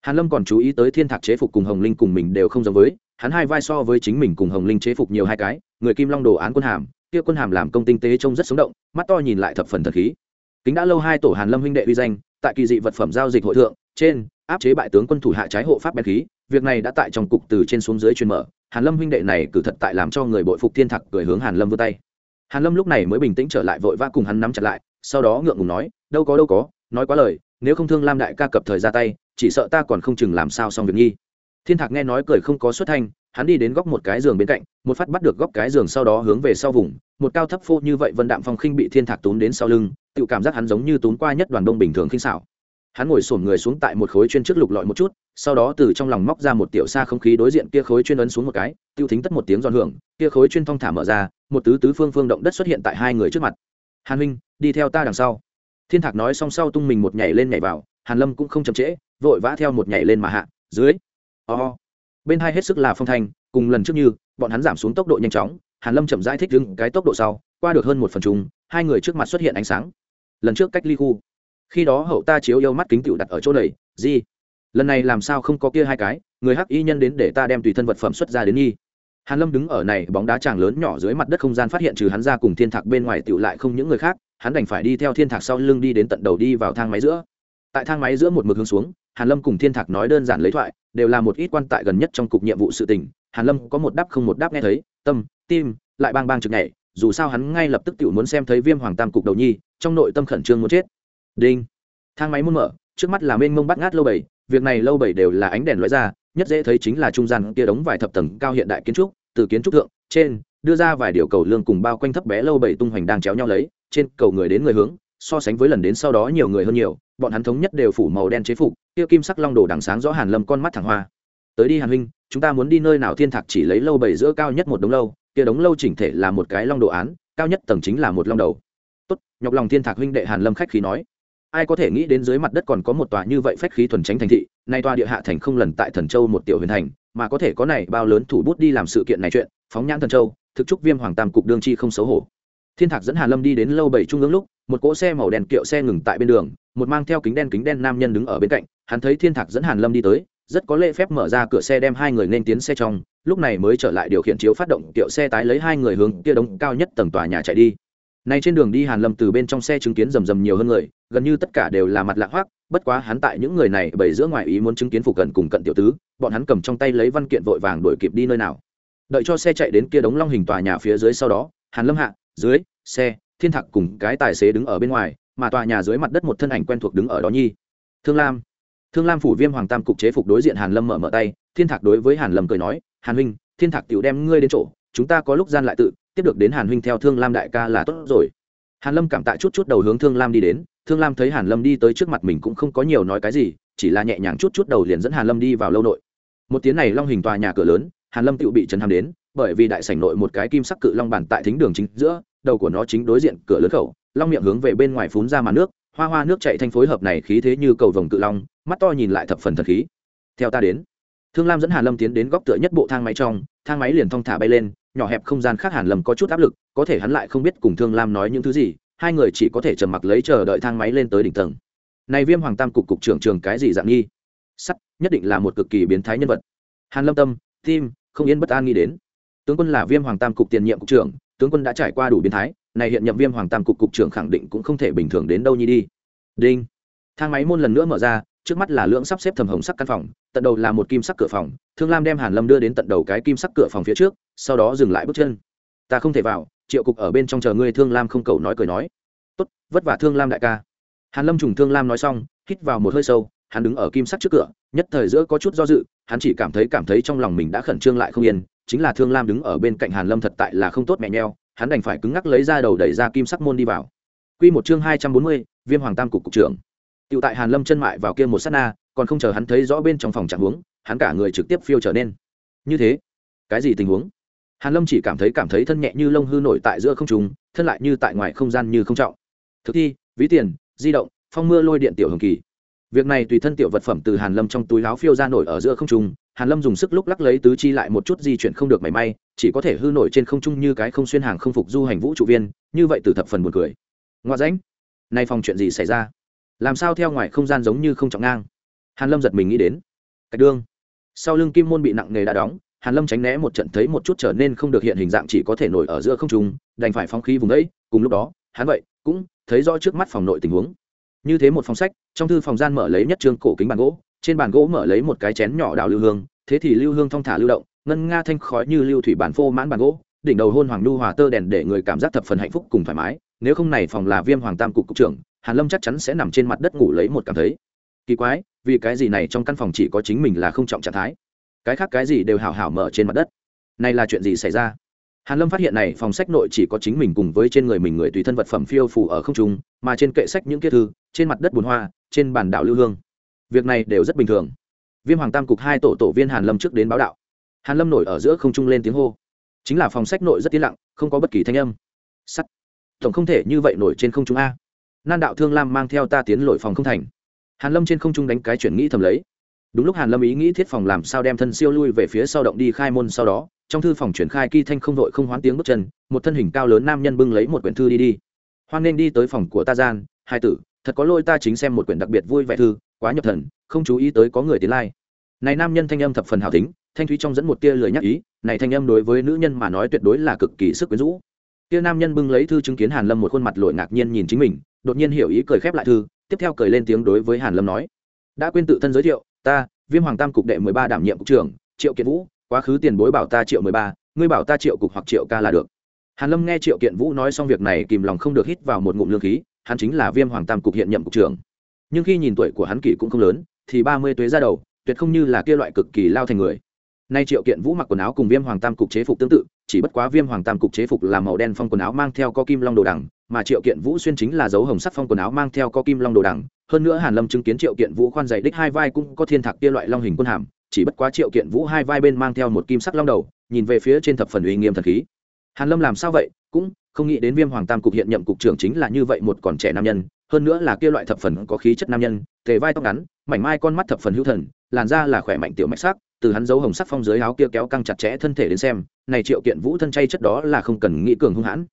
Speaker 1: Hàn lâm còn chú ý tới thiên thạc chế phục cùng hồng linh cùng mình đều không giống với, hắn hai vai so với chính mình cùng hồng linh chế phục nhiều hai cái, người kim long đồ án quân hàm, kia quân hàm làm công tinh tế trông rất sống động, mắt to nhìn lại thập phần thật khí. Kính đã lâu hai tổ hàn lâm huynh đệ uy danh, tại kỳ dị vật phẩm giao dịch hội thượng, trên, áp chế bại tướng quân thủ hạ trái hộ pháp bên khí, việc này đã tại trong cục từ trên xuống dưới chuyên mở hàn lâm huynh đệ này cử thật tại làm cho người bội phục thiên thạc cười hướng hàn lâm vươn tay. Hàn lâm lúc này mới bình tĩnh trở lại vội vã cùng hắn nắm chặt lại, sau đó ngượng ngùng nói, đâu có đâu có, nói quá lời, nếu không thương lam đại ca cập thời ra tay, chỉ sợ ta còn không chừng làm sao xong việc nghi. Thiên thạc nghe nói cười không có xuất thanh, hắn đi đến góc một cái giường bên cạnh, một phát bắt được góc cái giường sau đó hướng về sau vùng, một cao thấp phô như vậy vân đạm phong khinh bị thiên thạc túm đến sau lưng tự cảm giác hắn giống như túm qua nhất đoàn đông bình thường khinh xảo hắn ngồi sổm người xuống tại một khối chuyên trước lục lọi một chút, sau đó từ trong lòng móc ra một tiểu xa không khí đối diện kia khối chuyên ấn xuống một cái, tiêu thính tất một tiếng giòn hưởng, kia khối chuyên thong thả mở ra, một tứ tứ phương phương động đất xuất hiện tại hai người trước mặt. Hàn huynh, đi theo ta đằng sau. Thiên thạc nói xong sau tung mình một nhảy lên nhảy vào, hàn lâm cũng không chậm trễ, vội vã theo một nhảy lên mà hạ, dưới. Oh. bên hai hết sức là phong thanh, cùng lần trước như, bọn hắn giảm xuống tốc độ nhanh chóng, hàn lâm chậm rãi thích đứng cái tốc độ sau, qua được hơn một phần chung hai người trước mặt xuất hiện ánh sáng. Lần trước cách ly khu khi đó hậu ta chiếu yêu mắt kính tiểu đặt ở chỗ này gì lần này làm sao không có kia hai cái, người hắc y nhân đến để ta đem tùy thân vật phẩm xuất ra đến nhi hàn lâm đứng ở này, bóng đá tràng lớn nhỏ dưới mặt đất không gian phát hiện trừ hắn ra cùng thiên thạc bên ngoài tiểu lại không những người khác, hắn đành phải đi theo thiên thạc sau lưng đi đến tận đầu đi vào thang máy giữa. Tại thang máy giữa một mực hướng xuống, hàn lâm cùng thiên thạc nói đơn giản lấy thoại, đều là một ít quan tại gần nhất trong cục nhiệm vụ sự tình. Hàn lâm có một đáp không một đáp nghe thấy, tâm, tim, lại bang bang trực nhảy, dù sao hắn ngay lập tức tiểu muốn xem thấy viêm hoàng tam cục đầu nhi, trong nội tâm khẩn trương muốn chết đinh. Thang máy muốn mở, trước mắt là mênh mông bắt ngát lâu bảy, việc này lâu bảy đều là ánh đèn loại ra, nhất dễ thấy chính là trung gian kia đống vài thập tầng cao hiện đại kiến trúc, từ kiến trúc thượng, trên, đưa ra vài điều cầu lương cùng bao quanh thấp bé lâu bảy tung hoành đang chéo nhau lấy, trên cầu người đến người hướng, so sánh với lần đến sau đó nhiều người hơn nhiều, bọn hắn thống nhất đều phủ màu đen chế phục, kia kim sắc long đồ đằng sáng rõ hàn lâm con mắt thẳng hoa. Tới đi hàn huynh, chúng ta muốn đi nơi nào thiên thạc chỉ lấy lâu bảy giữa cao nhất một đống lâu, kia đống lâu chỉnh thể là một cái long đồ án, cao nhất tầng chính là một long đầu. Tốt, nhọc lòng thiên thạc huynh đệ hàn lâm khách khí nói ai có thể nghĩ đến dưới mặt đất còn có một tòa như vậy phách khí thuần tránh thành thị, nay tòa địa hạ thành không lần tại thần châu một tiểu huyền thành, mà có thể có này bao lớn thủ bút đi làm sự kiện này chuyện, phóng nhãn thần châu, thực trúc viêm hoàng tam cục đương chi không xấu hổ. Thiên thạc dẫn Hà lâm đi đến lâu bảy trung ương lúc, một cỗ xe màu đen kiệu xe ngừng tại bên đường, một mang theo kính đen kính đen nam nhân đứng ở bên cạnh, hắn thấy thiên thạc dẫn hàn lâm đi tới, rất có lễ phép mở ra cửa xe đem hai người nên tiến xe trong, lúc này mới trở lại điều khiển chiếu phát động kiệu xe tái lấy hai người hướng kia đống cao nhất tầng tòa nhà chạy đi này trên đường đi hàn lâm từ bên trong xe chứng kiến rầm rầm nhiều hơn người, gần như tất cả đều là mặt lạ hoắc, bất quá hắn tại những người này bày giữa ngoài ý muốn chứng kiến phục cận cùng cận tiểu tứ, bọn hắn cầm trong tay lấy văn kiện vội vàng đuổi kịp đi nơi nào. Đợi cho xe chạy đến kia đống long hình tòa nhà phía dưới sau đó, hàn lâm hạ, dưới, xe, thiên thạc cùng cái tài xế đứng ở bên ngoài, mà tòa nhà dưới mặt đất một thân ảnh quen thuộc đứng ở đó nhi. Thương lam. Thương lam phủ viêm hoàng tam cục chế phục đối diện hàn lâm mở mở tay, thiên thạc đối với hàn lâm cười nói, hàn huynh, thiên thạc tiểu đem ngươi đến chỗ, chúng ta có lúc gian lại tự tiếp được đến hàn huynh theo thương lam đại ca là tốt rồi. Hàn lâm cảm tạ chút chút đầu hướng thương lam đi đến, thương lam thấy hàn lâm đi tới trước mặt mình cũng không có nhiều nói cái gì, chỉ là nhẹ nhàng chút chút đầu liền dẫn hàn lâm đi vào lâu nội. Một tiếng này long hình tòa nhà cửa lớn, hàn lâm tự bị chấn hàm đến, bởi vì đại sảnh nội một cái kim sắc cự long bản tại thính đường chính giữa, đầu của nó chính đối diện cửa lớn khẩu, long miệng hướng về bên ngoài phún ra màn nước, hoa hoa nước chạy thanh phối hợp này khí thế như cầu vồng cự long, mắt to nhìn lại thập phần thần khí. Theo ta đến thương lam dẫn hàn lâm tiến đến góc tựa nhất bộ thang máy trong, thang máy liền thong thả bay lên, nhỏ hẹp không gian khác hàn lâm có chút áp lực, có thể hắn lại không biết cùng thương lam nói những thứ gì, hai người chỉ có thể trầm mặc lấy chờ đợi thang máy lên tới đỉnh tầng. Này viêm hoàng tam cục cục trưởng trường cái gì dạng nghi? Sắt, nhất định là một cực kỳ biến thái nhân vật. Hàn lâm tâm, tim, không yên bất an nghĩ đến. Tướng quân là viêm hoàng tam cục tiền nhiệm cục trưởng, tướng quân đã trải qua đủ biến thái, này hiện nhậm viêm hoàng tam cục cục trưởng khẳng định cũng không thể bình thường đến đâu nhi đi. Đinh. Thang máy môn lần nữa mở ra trước mắt là lưỡng sắp xếp thầm hồng sắc căn phòng tận đầu là một kim sắc cửa phòng thương lam đem hàn lâm đưa đến tận đầu cái kim sắc cửa phòng phía trước sau đó dừng lại bước chân. Ta không thể vào triệu cục ở bên trong chờ ngươi thương lam không cầu nói cười nói. Tốt vất vả thương lam đại ca. Hàn lâm trùng thương lam nói xong hít vào một hơi sâu hắn đứng ở kim sắc trước cửa nhất thời giữa có chút do dự hắn chỉ cảm thấy cảm thấy trong lòng mình đã khẩn trương lại không yên chính là thương lam đứng ở bên cạnh hàn lâm thật tại là không tốt mẹ nheo hắn đành phải cứng ngắc lấy ra đầu đẩy ra kim sắc môn đi vào. Quy một chương hai trăm bốn mươi, viêm hoàng tam cục cục trưởng. Tiểu tại Hàn Lâm chân mại vào kia một sát na, còn không chờ hắn thấy rõ bên trong phòng trạng huống, hắn cả người trực tiếp phiêu trở nên. Như thế, cái gì tình huống? Hàn Lâm chỉ cảm thấy cảm thấy thân nhẹ như lông hư nổi tại giữa không trung, thân lại như tại ngoài không gian như không trọng. Thực thi, ví tiền, di động, phong mưa lôi điện tiểu hồng kỳ. Việc này tùy thân tiểu vật phẩm từ Hàn Lâm trong túi áo phiêu ra nổi ở giữa không trung, Hàn Lâm dùng sức lúc lắc lấy tứ chi lại một chút di chuyển không được mảy may, chỉ có thể hư nổi trên không trung như cái không xuyên hàng không phục du hành vũ trụ viên, như vậy từ thập phần buồn cười. Ngoa rãnh, nay phòng chuyện gì xảy ra? Làm sao theo ngoài không gian giống như không trọng ngang. Hàn lâm giật mình nghĩ đến. Cách đương. Sau lưng kim môn bị nặng nề đã đóng, hàn lâm tránh né một trận thấy một chút trở nên không được hiện hình dạng chỉ có thể nổi ở giữa không trung, đành phải phóng khí vùng ấy cùng lúc đó, hắn vậy cũng thấy rõ trước mắt phòng nội tình huống. Như thế một phòng sách, trong thư phòng gian mở lấy nhất trương cổ kính bàn gỗ, trên bàn gỗ mở lấy một cái chén nhỏ đào lưu hương, thế thì lưu hương thong thả lưu động, ngân nga thanh khói như lưu thủy bản phô mãn bàn gỗ, đỉnh đầu hôn hoàng lưu hòa tơ đèn để người cảm giác thập phần hạnh phúc cùng thoải mái nếu không này phòng là viêm hoàng tam cục cục trưởng, hàn lâm chắc chắn sẽ nằm trên mặt đất ngủ lấy một cảm thấy. Kỳ quái, vì cái gì này trong căn phòng chỉ có chính mình là không trọng trạng thái? Cái khác cái gì đều hảo hảo mở trên mặt đất. Này là chuyện gì xảy ra? Hàn lâm phát hiện này phòng sách nội chỉ có chính mình cùng với trên người mình người tùy thân vật phẩm phiêu phù ở không trung, mà trên kệ sách những kia thư, trên mặt đất bùn hoa, trên bản đảo lưu hương. Việc này đều rất bình thường. Viêm hoàng tam cục hai tổ tổ viên hàn lâm trước đến báo đạo. Hàn lâm nổi ở giữa không trung lên tiếng hô. Chính là phòng sách nội rất tiến lặng, không có bất kỳ thanh âm. Sắt tổng không thể như vậy nổi trên không trung a. Nan đạo thương lam mang theo ta tiến lội phòng không thành. Hàn lâm trên không trung đánh cái chuyển nghĩ thầm lấy. Đúng lúc hàn lâm ý nghĩ thiết phòng làm sao đem thân siêu lui về phía sau động đi khai môn sau đó, trong thư phòng chuyển khai kỳ thanh không vội không hoán tiếng bước chân, một thân hình cao lớn nam nhân bưng lấy một quyển thư đi đi. Hoan nên đi tới phòng của ta gian, hai tử, thật có lôi ta chính xem một quyển đặc biệt vui vẻ thư, quá nhập thần, không chú ý tới có người tiến lai. Này nam nhân thanh âm thập phần hảo tính thanh thúy trong dẫn một tia lời nhắc ý, này thanh âm đối với nữ nhân mà nói tuyệt đối là cực kỳ sức quyến rũ kia nam nhân bưng lấy thư chứng kiến hàn lâm một khuôn mặt lội ngạc nhiên nhìn chính mình, đột nhiên hiểu ý cười khép lại thư, tiếp theo cười lên tiếng đối với hàn lâm nói. Đã quên tự thân giới thiệu, ta, viêm hoàng tam cục đệ mười ba đảm nhiệm cục trưởng, triệu kiện vũ, quá khứ tiền bối bảo ta triệu mười ba, ngươi bảo ta triệu cục hoặc triệu ca là được. Hàn lâm nghe triệu kiện vũ nói xong việc này, kìm lòng không được hít vào một ngụm lương khí, hắn chính là viêm hoàng tam cục hiện nhậm cục trưởng. Nhưng khi nhìn tuổi của hắn kỷ cũng không lớn, thì ba mươi tuế ra đầu, tuyệt không như là kia loại cực kỳ lao thành người nay triệu kiện vũ mặc quần áo cùng viêm hoàng tam cục chế phục tương tự, chỉ bất quá viêm hoàng tam cục chế phục là màu đen phong quần áo mang theo có kim long đồ đằng, mà triệu kiện vũ xuyên chính là dấu hồng sắc phong quần áo mang theo có kim long đồ đằng. Hơn nữa hàn lâm chứng kiến triệu kiện vũ khoan dày đích hai vai cũng có thiên thạc kia loại long hình quân hàm, chỉ bất quá triệu kiện vũ hai vai bên mang theo một kim sắc long đầu, nhìn về phía trên thập phần uy nghiêm thần khí. Hàn lâm làm sao vậy? Cũng không nghĩ đến viêm hoàng tam cục hiện nhậm cục trưởng chính là như vậy một còn trẻ nam nhân, hơn nữa là kia loại thập phần có khí chất nam nhân, tề vai tóc ngắn, mảnh mai con mắt thập phần hữu thần, làn da là khỏe mạnh tiểu mạch sắc, từ hắn dấu hồng sắc phong dưới áo kia kéo căng chặt chẽ thân thể đến xem, này triệu kiện vũ thân chay chất đó là không cần nghĩ cường hung hãn.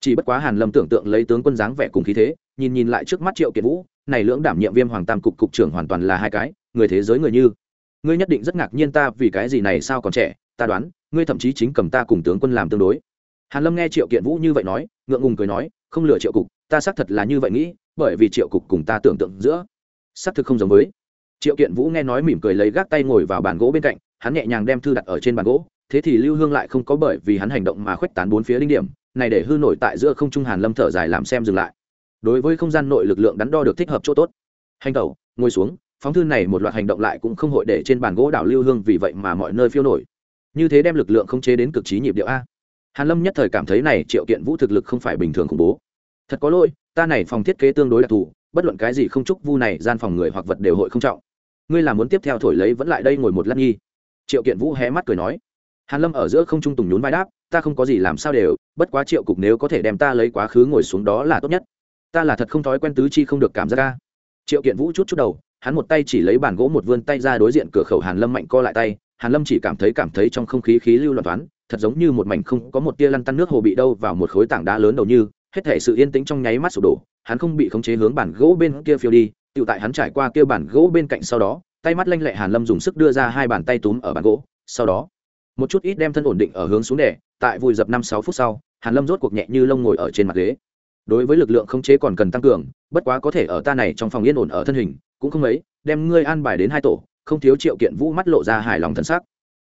Speaker 1: Chỉ bất quá hàn lâm tưởng tượng lấy tướng quân dáng vẻ cùng khí thế, nhìn nhìn lại trước mắt triệu kiện vũ, này lưỡng đảm nhiệm viêm hoàng tam cục cục trưởng hoàn toàn là hai cái, người thế giới người như. Ngươi nhất định rất ngạc nhiên ta vì cái gì này sao còn trẻ, ta đoán, ngươi thậm chí chính cầm ta cùng tướng quân làm tương đối hàn lâm nghe triệu kiện vũ như vậy nói, ngượng ngùng cười nói, không lừa triệu cục, ta xác thật là như vậy nghĩ, bởi vì triệu cục cùng ta tưởng tượng giữa xác thực không giống với. Triệu kiện vũ nghe nói mỉm cười lấy gác tay ngồi vào bàn gỗ bên cạnh, hắn nhẹ nhàng đem thư đặt ở trên bàn gỗ, thế thì lưu hương lại không có bởi vì hắn hành động mà khuếch tán bốn phía linh điểm, này để hư nổi tại giữa không trung hàn lâm thở dài làm xem dừng lại. Đối với không gian nội lực lượng đắn đo được thích hợp chỗ tốt. Hành tẩu, ngồi xuống, phóng thư này một loạt hành động lại cũng không hội để trên bàn gỗ đảo lưu hương vì vậy mà mọi nơi phiêu nổi. Như thế đem lực lượng không chế đến cực trí nhịp điệu a hàn lâm nhất thời cảm thấy này triệu kiện vũ thực lực không phải bình thường khủng bố. Thật có lỗi, ta này phòng thiết kế tương đối đặc thù, bất luận cái gì không chúc vu này, gian phòng người hoặc vật đều hội không trọng. Ngươi là muốn tiếp theo thổi lấy vẫn lại đây ngồi một lát nghi. Triệu kiện vũ hé mắt cười nói. Hàn lâm ở giữa không trung tùng nhún vai đáp, ta không có gì làm sao đều, bất quá triệu cục nếu có thể đem ta lấy quá khứ ngồi xuống đó là tốt nhất. Ta là thật không thói quen tứ chi không được cảm giác ca triệu kiện vũ chút chút đầu, hắn một tay chỉ lấy bàn gỗ một vươn tay ra đối diện cửa khẩu hàn lâm mạnh co lại tay hàn lâm chỉ cảm thấy cảm thấy trong không khí khí lưu loạn toán thật giống như một mảnh không có một tia lăn tăn nước hồ bị đâu vào một khối tảng đá lớn đầu như, hết thể sự yên tĩnh trong nháy mắt sụp đổ, hắn không bị khống chế hướng bản gỗ bên kia phiêu đi tự tại hắn trải qua kia bản gỗ bên cạnh sau đó, tay mắt lanh lẹ hàn lâm dùng sức đưa ra hai bàn tay túm ở bàn gỗ, sau đó, một chút ít đem thân ổn định ở hướng xuống đè, tại vùi dập năm sáu phút sau, hàn lâm rốt cuộc nhẹ như lông ngồi ở trên mặt ghế. Đối với lực lượng khống chế còn cần tăng cường, bất quá có thể ở ta này trong phòng yên ổn ở thân hình, cũng không mấy, đem ngươi an bài đến hai tổ không thiếu triệu kiện vũ mắt lộ ra hài lòng thân xác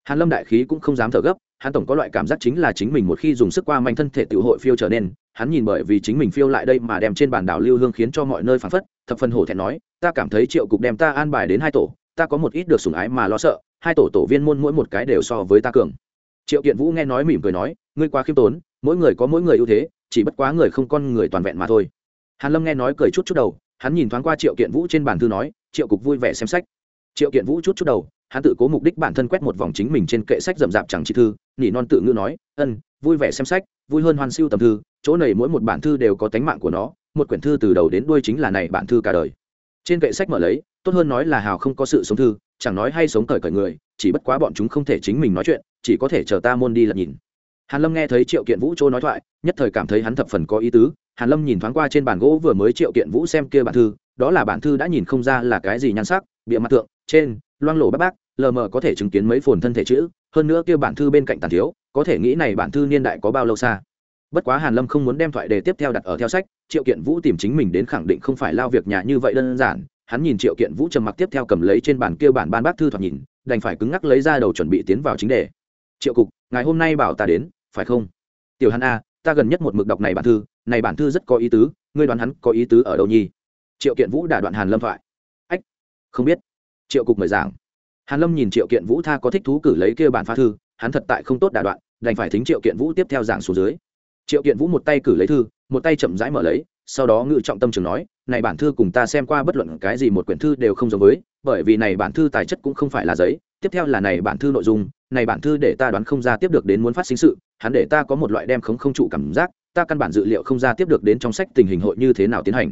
Speaker 1: hàn lâm đại khí cũng không dám thở gấp, hắn tổng có loại cảm giác chính là chính mình một khi dùng sức qua manh thân thể tự hội phiêu trở nên, hắn nhìn bởi vì chính mình phiêu lại đây mà đem trên bàn đảo lưu hương khiến cho mọi nơi phản phất, thập phần hổ thẹn nói, ta cảm thấy triệu cục đem ta an bài đến hai tổ, ta có một ít được sủng ái mà lo sợ, hai tổ tổ viên môn mỗi một cái đều so với ta cường. Triệu kiện vũ nghe nói mỉm cười nói, ngươi quá khiêm tốn, mỗi người có mỗi người ưu thế, chỉ bất quá người không con người toàn vẹn mà thôi. Hàn lâm nghe nói cười chút chút đầu, hắn nhìn thoáng qua triệu kiện vũ trên bàn thư nói, triệu cục vui vẻ xem sách triệu kiện vũ chút chút đầu, hắn tự cố mục đích bản thân quét một vòng chính mình trên kệ sách rậm rạp chẳng chi thư, nỉ non tự ngữ nói, ân, vui vẻ xem sách, vui hơn hoan siêu tầm thư, chỗ này mỗi một bản thư đều có tánh mạng của nó, một quyển thư từ đầu đến đuôi chính là này bản thư cả đời. Trên kệ sách mở lấy, tốt hơn nói là hào không có sự sống thư, chẳng nói hay sống cởi cởi người, chỉ bất quá bọn chúng không thể chính mình nói chuyện, chỉ có thể chờ ta môn đi lật nhìn. Hàn lâm nghe thấy triệu kiện vũ chỗ nói thoại, nhất thời cảm thấy hắn thập phần có ý tứ, hàn lâm nhìn thoáng qua trên bàn gỗ vừa mới triệu kiện vũ xem kia bản thư, đó là bản thư đã nhìn không ra là cái gì nhan sắc bịa mặt tượng trên, loang lổ bác bác lờ mờ có thể chứng kiến mấy phồn thân thể chữ, hơn nữa kia bản thư bên cạnh tàn thiếu, có thể nghĩ này bản thư niên đại có bao lâu xa. Bất quá hàn lâm không muốn đem thoại đề tiếp theo đặt ở theo sách, triệu kiện vũ tìm chính mình đến khẳng định không phải lao việc nhà như vậy đơn giản. Hắn nhìn triệu kiện vũ trầm mặc tiếp theo cầm lấy trên bản kia bản ban bác thư thoạt nhìn, đành phải cứng ngắc lấy ra đầu chuẩn bị tiến vào chính đề. Triệu cục ngày hôm nay bảo ta đến, phải không? Tiểu hắn a, ta gần nhất một mực đọc này bản thư, này bản thư rất có ý tứ, ngươi đoán hắn có ý tứ ở đâu nhi triệu kiện vũ đả đoạn hàn lâm thoại. Ách, không biết triệu cục mời giảng. Hàn lâm nhìn triệu kiện vũ tha có thích thú cử lấy kia bản phá thư, hắn thật tại không tốt đả đoạn, đành phải thính triệu kiện vũ tiếp theo giảng xuống dưới. Triệu kiện vũ một tay cử lấy thư, một tay chậm rãi mở lấy, sau đó ngự trọng tâm trường nói, này bản thư cùng ta xem qua bất luận cái gì một quyển thư đều không giống với, bởi vì này bản thư tài chất cũng không phải là giấy, tiếp theo là này bản thư nội dung, này bản thư để ta đoán không ra tiếp được đến muốn phát sinh sự, hắn để ta có một loại đem khống không trụ cảm giác, ta căn bản dự liệu không ra tiếp được đến trong sách tình hình hội như thế nào tiến hành.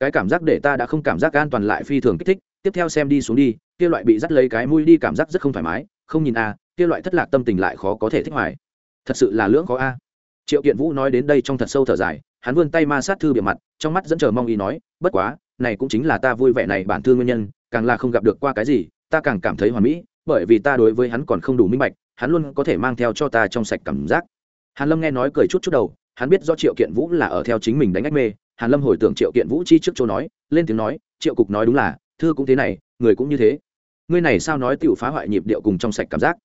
Speaker 1: Cái cảm giác để ta đã không cảm giác an toàn lại phi thường kích thích tiếp theo xem đi xuống đi, kia loại bị dắt lấy cái mũi đi cảm giác rất không thoải mái, không nhìn a kia loại thất lạc tâm tình lại khó có thể thích hoài. Thật sự là lưỡng khó a. Triệu kiện vũ nói đến đây trong thật sâu thở dài, hắn vươn tay ma sát thư bề mặt, trong mắt dẫn chờ mong ý nói, bất quá, này cũng chính là ta vui vẻ này bản thư nguyên nhân, càng là không gặp được qua cái gì, ta càng cảm thấy hoàn mỹ, bởi vì ta đối với hắn còn không đủ minh bạch, hắn luôn có thể mang theo cho ta trong sạch cảm giác. Hàn lâm nghe nói cười chút chút đầu, hắn biết do triệu kiện vũ là ở theo chính mình đánh ách mê, hàn lâm hồi tưởng triệu kiện vũ chi trước chỗ nói, lên tiếng nói, triệu cục nói đúng là thư cũng thế này, người cũng như thế. Ngươi này sao nói tiểu phá hoại nhịp điệu cùng trong sạch cảm giác?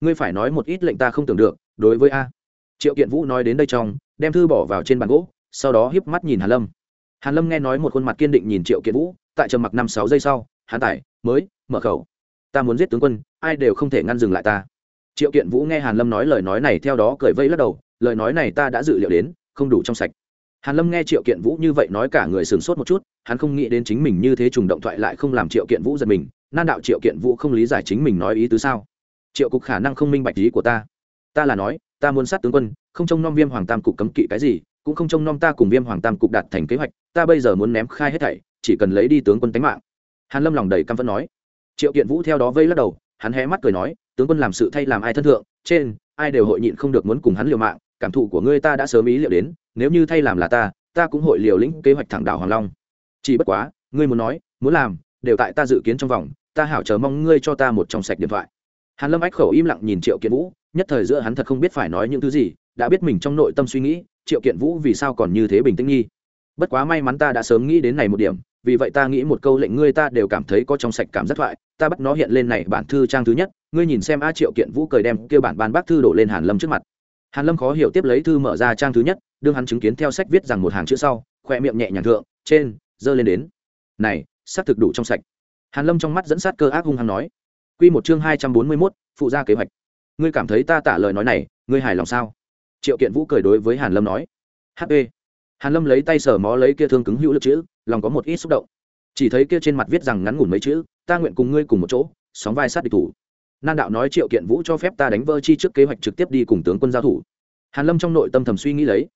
Speaker 1: Ngươi phải nói một ít lệnh ta không tưởng được, đối với a. Triệu kiện vũ nói đến đây trong, đem thư bỏ vào trên bàn gỗ, sau đó hiếp mắt nhìn hàn lâm. Hàn lâm nghe nói một khuôn mặt kiên định nhìn triệu kiện vũ, tại trầm mặc năm sáu giây sau hàn tải, mới, mở khẩu. Ta muốn giết tướng quân, ai đều không thể ngăn dừng lại ta. Triệu kiện vũ nghe hàn lâm nói lời nói này theo đó cười vây lắc đầu, lời nói này ta đã dự liệu đến, không đủ trong sạch hàn lâm nghe triệu kiện vũ như vậy nói cả người sửng sốt một chút, hắn không nghĩ đến chính mình như thế trùng động thoại lại không làm triệu kiện vũ giật mình, nan đạo triệu kiện vũ không lý giải chính mình nói ý tứ sao? Triệu cục khả năng không minh bạch ý của ta. Ta là nói, ta muốn sát tướng quân, không trông nom viêm hoàng tam cục cấm kỵ cái gì, cũng không trông nom ta cùng viêm hoàng tam cục đạt thành kế hoạch, ta bây giờ muốn ném khai hết thảy, chỉ cần lấy đi tướng quân tánh mạng. Hàn lâm lòng đầy căm phẫn nói. Triệu kiện vũ theo đó vây lắc đầu, hắn hé mắt cười nói, tướng quân làm sự thay làm ai thân thượng, trên, ai đều hội nhịn không được muốn cùng hắn liều mạng, cảm thụ của ngươi ta đã sớm ý liệu đến nếu như thay làm là ta ta cũng hội liều lĩnh kế hoạch thẳng đảo hoàng long. Chỉ bất quá, ngươi muốn nói, muốn làm, đều tại ta dự kiến trong vòng, ta hảo chờ mong ngươi cho ta một trong sạch điện thoại. Hàn lâm ách khẩu im lặng nhìn triệu kiện vũ, nhất thời giữa hắn thật không biết phải nói những thứ gì, đã biết mình trong nội tâm suy nghĩ, triệu kiện vũ vì sao còn như thế bình tĩnh nghi. Bất quá may mắn ta đã sớm nghĩ đến này một điểm, vì vậy ta nghĩ một câu lệnh ngươi ta đều cảm thấy có trong sạch cảm giác thoại, ta bắt nó hiện lên này bản thư trang thứ nhất, ngươi nhìn xem a triệu kiện vũ cười đem kêu bản ban bác thư đổ lên hàn lâm trước mặt. Hàn lâm khó hiểu tiếp lấy thư mở ra trang thứ nhất đương hắn chứng kiến theo sách viết rằng một hàng chữ sau khoe miệng nhẹ nhàng thượng trên dơ lên đến. Này xác thực đủ trong sạch. Hàn lâm trong mắt dẫn sát cơ ác hung hăng nói. Quy một chương hai trăm bốn mươi 241, phụ gia kế hoạch. Ngươi cảm thấy ta tả lời nói này ngươi hài lòng sao? Triệu kiện vũ cười đối với hàn lâm nói. Hp hàn lâm lấy tay sờ mó lấy kia thương cứng hữu lực chữ lòng có một ít xúc động. Chỉ thấy kia trên mặt viết rằng ngắn ngủn mấy chữ ta nguyện cùng ngươi cùng một chỗ sóng vai sát địch thủ. Nan đạo nói triệu kiện vũ cho phép ta đánh vơ chi trước kế hoạch trực tiếp đi cùng tướng quân giao thủ. Hàn lâm trong nội tâm thầm suy nghĩ lấy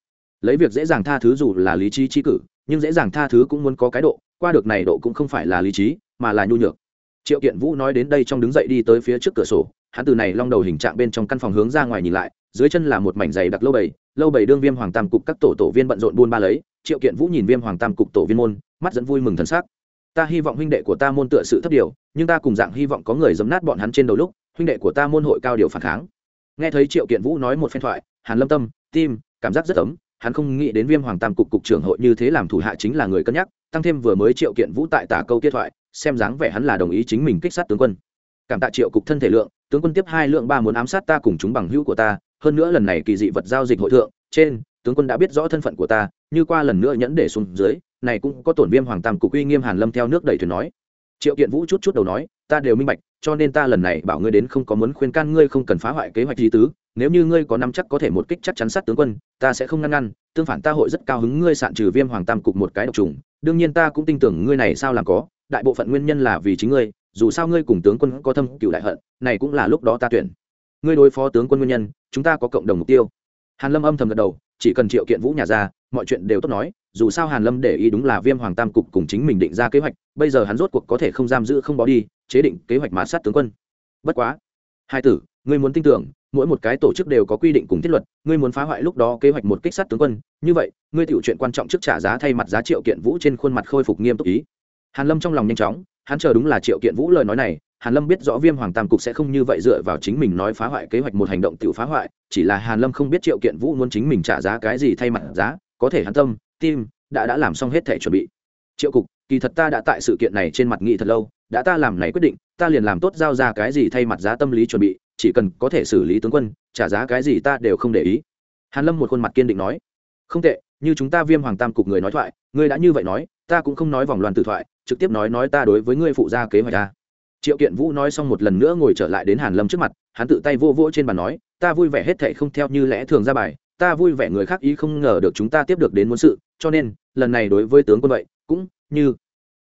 Speaker 1: lấy việc dễ dàng tha thứ dù là lý trí chi cử, nhưng dễ dàng tha thứ cũng muốn có cái độ, qua được này độ cũng không phải là lý trí, mà là nhu nhược. Triệu kiện vũ nói đến đây trong đứng dậy đi tới phía trước cửa sổ, hắn từ này long đầu hình trạng bên trong căn phòng hướng ra ngoài nhìn lại, dưới chân là một mảnh dày đặc lâu bầy lâu bầy đương viêm hoàng tam cục các tổ tổ viên bận rộn buôn ba lấy, triệu kiện vũ nhìn viêm hoàng tam cục tổ viên môn, mắt dẫn vui mừng thần sắc. Ta hy vọng huynh đệ của ta môn tựa sự thấp điều, nhưng ta cùng dạng hy vọng có người dấm nát bọn hắn trên đầu lúc, huynh đệ của ta môn hội cao điều phản kháng. Nghe thấy triệu kiện vũ nói một phen thoại, hàn lâm tâm, tim, cảm giác rất ấm hắn không nghĩ đến viêm hoàng tam cục cục trưởng hội như thế làm thủ hạ chính là người cân nhắc, tăng thêm vừa mới triệu kiện vũ tại tả câu tiết thoại, xem dáng vẻ hắn là đồng ý chính mình kích sát tướng quân. Cảm tạ triệu cục thân thể lượng, tướng quân tiếp hai lượng ba muốn ám sát ta cùng chúng bằng hữu của ta, hơn nữa lần này kỳ dị vật giao dịch hội thượng, trên, tướng quân đã biết rõ thân phận của ta, như qua lần nữa nhẫn để xuống dưới, này cũng có tổn viêm hoàng tam cục uy nghiêm hàn lâm theo nước đẩy thuyền nói. Triệu kiện vũ chút chút đầu nói, ta đều minh bạch, cho nên ta lần này bảo ngươi đến không có muốn khuyên can ngươi không cần phá hoại kế hoạch gì tứ nếu như ngươi có nắm chắc có thể một kích chắc chắn sát tướng quân, ta sẽ không ngăn ngăn, tương phản ta hội rất cao hứng ngươi sạn trừ viêm hoàng tam cục một cái độc trùng. Đương nhiên ta cũng tin tưởng ngươi này sao làm có, đại bộ phận nguyên nhân là vì chính ngươi, dù sao ngươi cùng tướng quân có thâm cựu đại hận, này cũng là lúc đó ta tuyển. Ngươi đối phó tướng quân nguyên nhân, chúng ta có cộng đồng mục tiêu. Hàn lâm âm thầm gật đầu, chỉ cần triệu kiện vũ nhà ra, mọi chuyện đều tốt nói, dù sao hàn lâm để ý đúng là viêm hoàng tam cục cùng chính mình định ra kế hoạch, bây giờ hắn rốt cuộc có thể không giam giữ không bỏ đi, chế định kế hoạch mà sát tướng quân. Bất quá, hai tử, ngươi muốn tin tưởng mỗi một cái tổ chức đều có quy định cùng thiết luật, ngươi muốn phá hoại lúc đó kế hoạch một kích sát tướng quân, như vậy, ngươi tiểu chuyện quan trọng trước trả giá thay mặt giá triệu kiện vũ trên khuôn mặt khôi phục nghiêm túc ý. Hàn lâm trong lòng nhanh chóng, hắn chờ đúng là triệu kiện vũ lời nói này, hàn lâm biết rõ viêm hoàng tam cục sẽ không như vậy dựa vào chính mình nói phá hoại kế hoạch một hành động tiểu phá hoại, chỉ là hàn lâm không biết triệu kiện vũ muốn chính mình trả giá cái gì thay mặt giá, có thể hắn tâm, tim, đã đã làm xong hết thể chuẩn bị. Triệu cục, kỳ thật ta đã tại sự kiện này trên mặt nghị thật lâu, đã ta làm này quyết định, ta liền làm tốt giao ra cái gì thay mặt giá tâm lý chuẩn bị chỉ cần có thể xử lý tướng quân, trả giá cái gì ta đều không để ý. Hàn lâm một khuôn mặt kiên định nói, không tệ, như chúng ta viêm hoàng tam cục người nói thoại, ngươi đã như vậy nói, ta cũng không nói vòng loan tử thoại, trực tiếp nói nói ta đối với ngươi phụ gia kế hoạch ta triệu kiện vũ nói xong một lần nữa ngồi trở lại đến hàn lâm trước mặt, hắn tự tay vô vỗ trên bàn nói, ta vui vẻ hết thệ không theo như lẽ thường ra bài, ta vui vẻ người khác ý không ngờ được chúng ta tiếp được đến muốn sự, cho nên, lần này đối với tướng quân vậy, cũng như,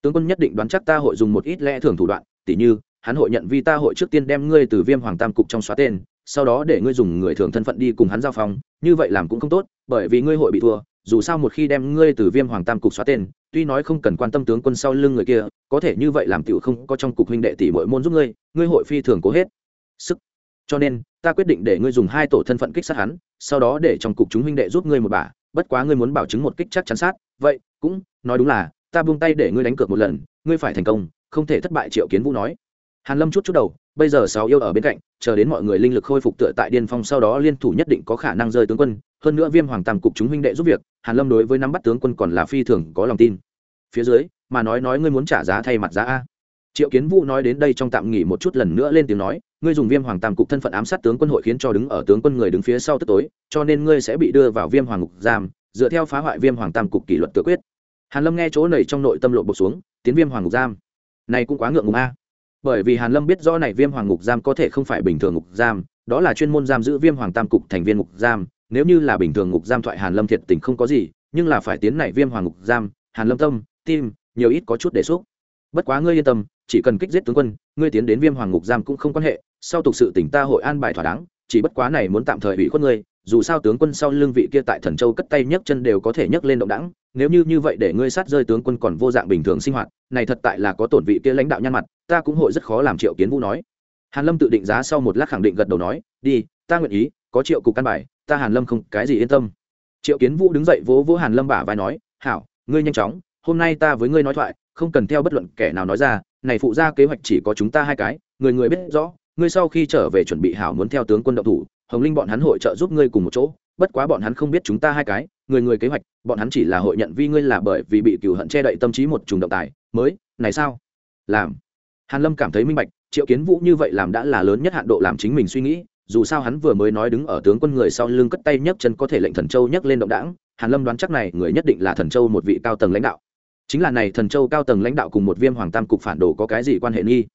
Speaker 1: tướng quân nhất định đoán chắc ta hội dùng một ít lẽ thường thủ đoạn, tỉ như hắn hội nhận vi ta hội trước tiên đem ngươi từ viêm hoàng tam cục trong xóa tên, sau đó để ngươi dùng người thường thân phận đi cùng hắn giao phòng như vậy làm cũng không tốt, bởi vì ngươi hội bị thua, dù sao một khi đem ngươi từ viêm hoàng tam cục xóa tên, tuy nói không cần quan tâm tướng quân sau lưng người kia, có thể như vậy làm tiểu không có trong cục huynh đệ tỷ mỗi môn giúp ngươi ngươi hội phi thường cố hết. Sức. Cho nên, ta quyết định để ngươi dùng hai tổ thân phận kích sát hắn, sau đó để trong cục chúng huynh đệ giúp ngươi một bà bất quá ngươi muốn bảo chứng một kích chắc chắn sát, vậy, cũng, nói đúng là, ta buông tay để ngươi đánh cược một lần, ngươi phải thành công, không thể thất bại triệu kiến vũ nói hàn lâm chút chút đầu, bây giờ sáu yêu ở bên cạnh, chờ đến mọi người linh lực khôi phục tựa tại điên phong sau đó liên thủ nhất định có khả năng rơi tướng quân. Hơn nữa viêm hoàng tam cục chúng huynh đệ giúp việc, hàn lâm đối với nắm bắt tướng quân còn là phi thường có lòng tin. Phía dưới, mà nói nói ngươi muốn trả giá thay mặt giá a. Triệu kiến vũ nói đến đây trong tạm nghỉ một chút lần nữa lên tiếng nói, ngươi dùng viêm hoàng tam cục thân phận ám sát tướng quân hội khiến cho đứng ở tướng quân người đứng phía sau tức tối, cho nên ngươi sẽ bị đưa vào viêm hoàng ngục giam, dựa theo phá hoại viêm hoàng tam cục kỷ luật tự quyết. Hàn lâm nghe chỗ này trong nội tâm lộ bộ xuống, tiến viêm hoàng ngục giam. Này cũng quá ngượng ngùng a bởi vì hàn lâm biết rõ này viêm hoàng ngục giam có thể không phải bình thường ngục giam, đó là chuyên môn giam giữ viêm hoàng tam cục thành viên ngục giam. Nếu như là bình thường ngục giam thoại hàn lâm thiệt tình không có gì, nhưng là phải tiến này viêm hoàng ngục giam, hàn lâm tâm, tim, nhiều ít có chút để xúc. Bất quá ngươi yên tâm, chỉ cần kích giết tướng quân, ngươi tiến đến viêm hoàng ngục giam cũng không quan hệ, sau tục sự tỉnh ta hội an bài thỏa đáng, chỉ bất quá này muốn tạm thời ủy khuất ngươi, dù sao tướng quân sau lưng vị kia tại thần châu cất tay nhấc chân đều có thể nhấc lên động đẳng, nếu như như vậy để ngươi sát rơi tướng quân còn vô dạng bình thường sinh hoạt, này thật tại là có tổn vị kia lãnh đạo nhăn mặt ta cũng hội rất khó làm triệu kiến vũ nói. Hàn lâm tự định giá sau một lát khẳng định gật đầu nói, đi, ta nguyện ý, có triệu cục căn bài, ta hàn lâm không cái gì yên tâm. Triệu kiến vũ đứng dậy vỗ vỗ hàn lâm bả vai nói, hảo, ngươi nhanh chóng, hôm nay ta với ngươi nói thoại, không cần theo bất luận kẻ nào nói ra, này phụ ra kế hoạch chỉ có chúng ta hai cái, người người biết rõ, ngươi sau khi trở về chuẩn bị hảo muốn theo tướng quân động thủ, hồng linh bọn hắn hội trợ giúp ngươi cùng một chỗ, bất quá bọn hắn không biết chúng ta hai cái, người người kế hoạch, bọn hắn chỉ là hội nhận vi ngươi là bởi vì bị cửu hận che đậy tâm trí một trùng động tài, mới, này sao? Làm hàn lâm cảm thấy minh bạch, triệu kiến vũ như vậy làm đã là lớn nhất hạn độ làm chính mình suy nghĩ, dù sao hắn vừa mới nói đứng ở tướng quân người sau lưng cất tay nhấc chân có thể lệnh thần châu nhấc lên động đảng, hàn lâm đoán chắc này người nhất định là thần châu một vị cao tầng lãnh đạo. Chính là này thần châu cao tầng lãnh đạo cùng một viêm hoàng tam cục phản đồ có cái gì quan hệ nghi?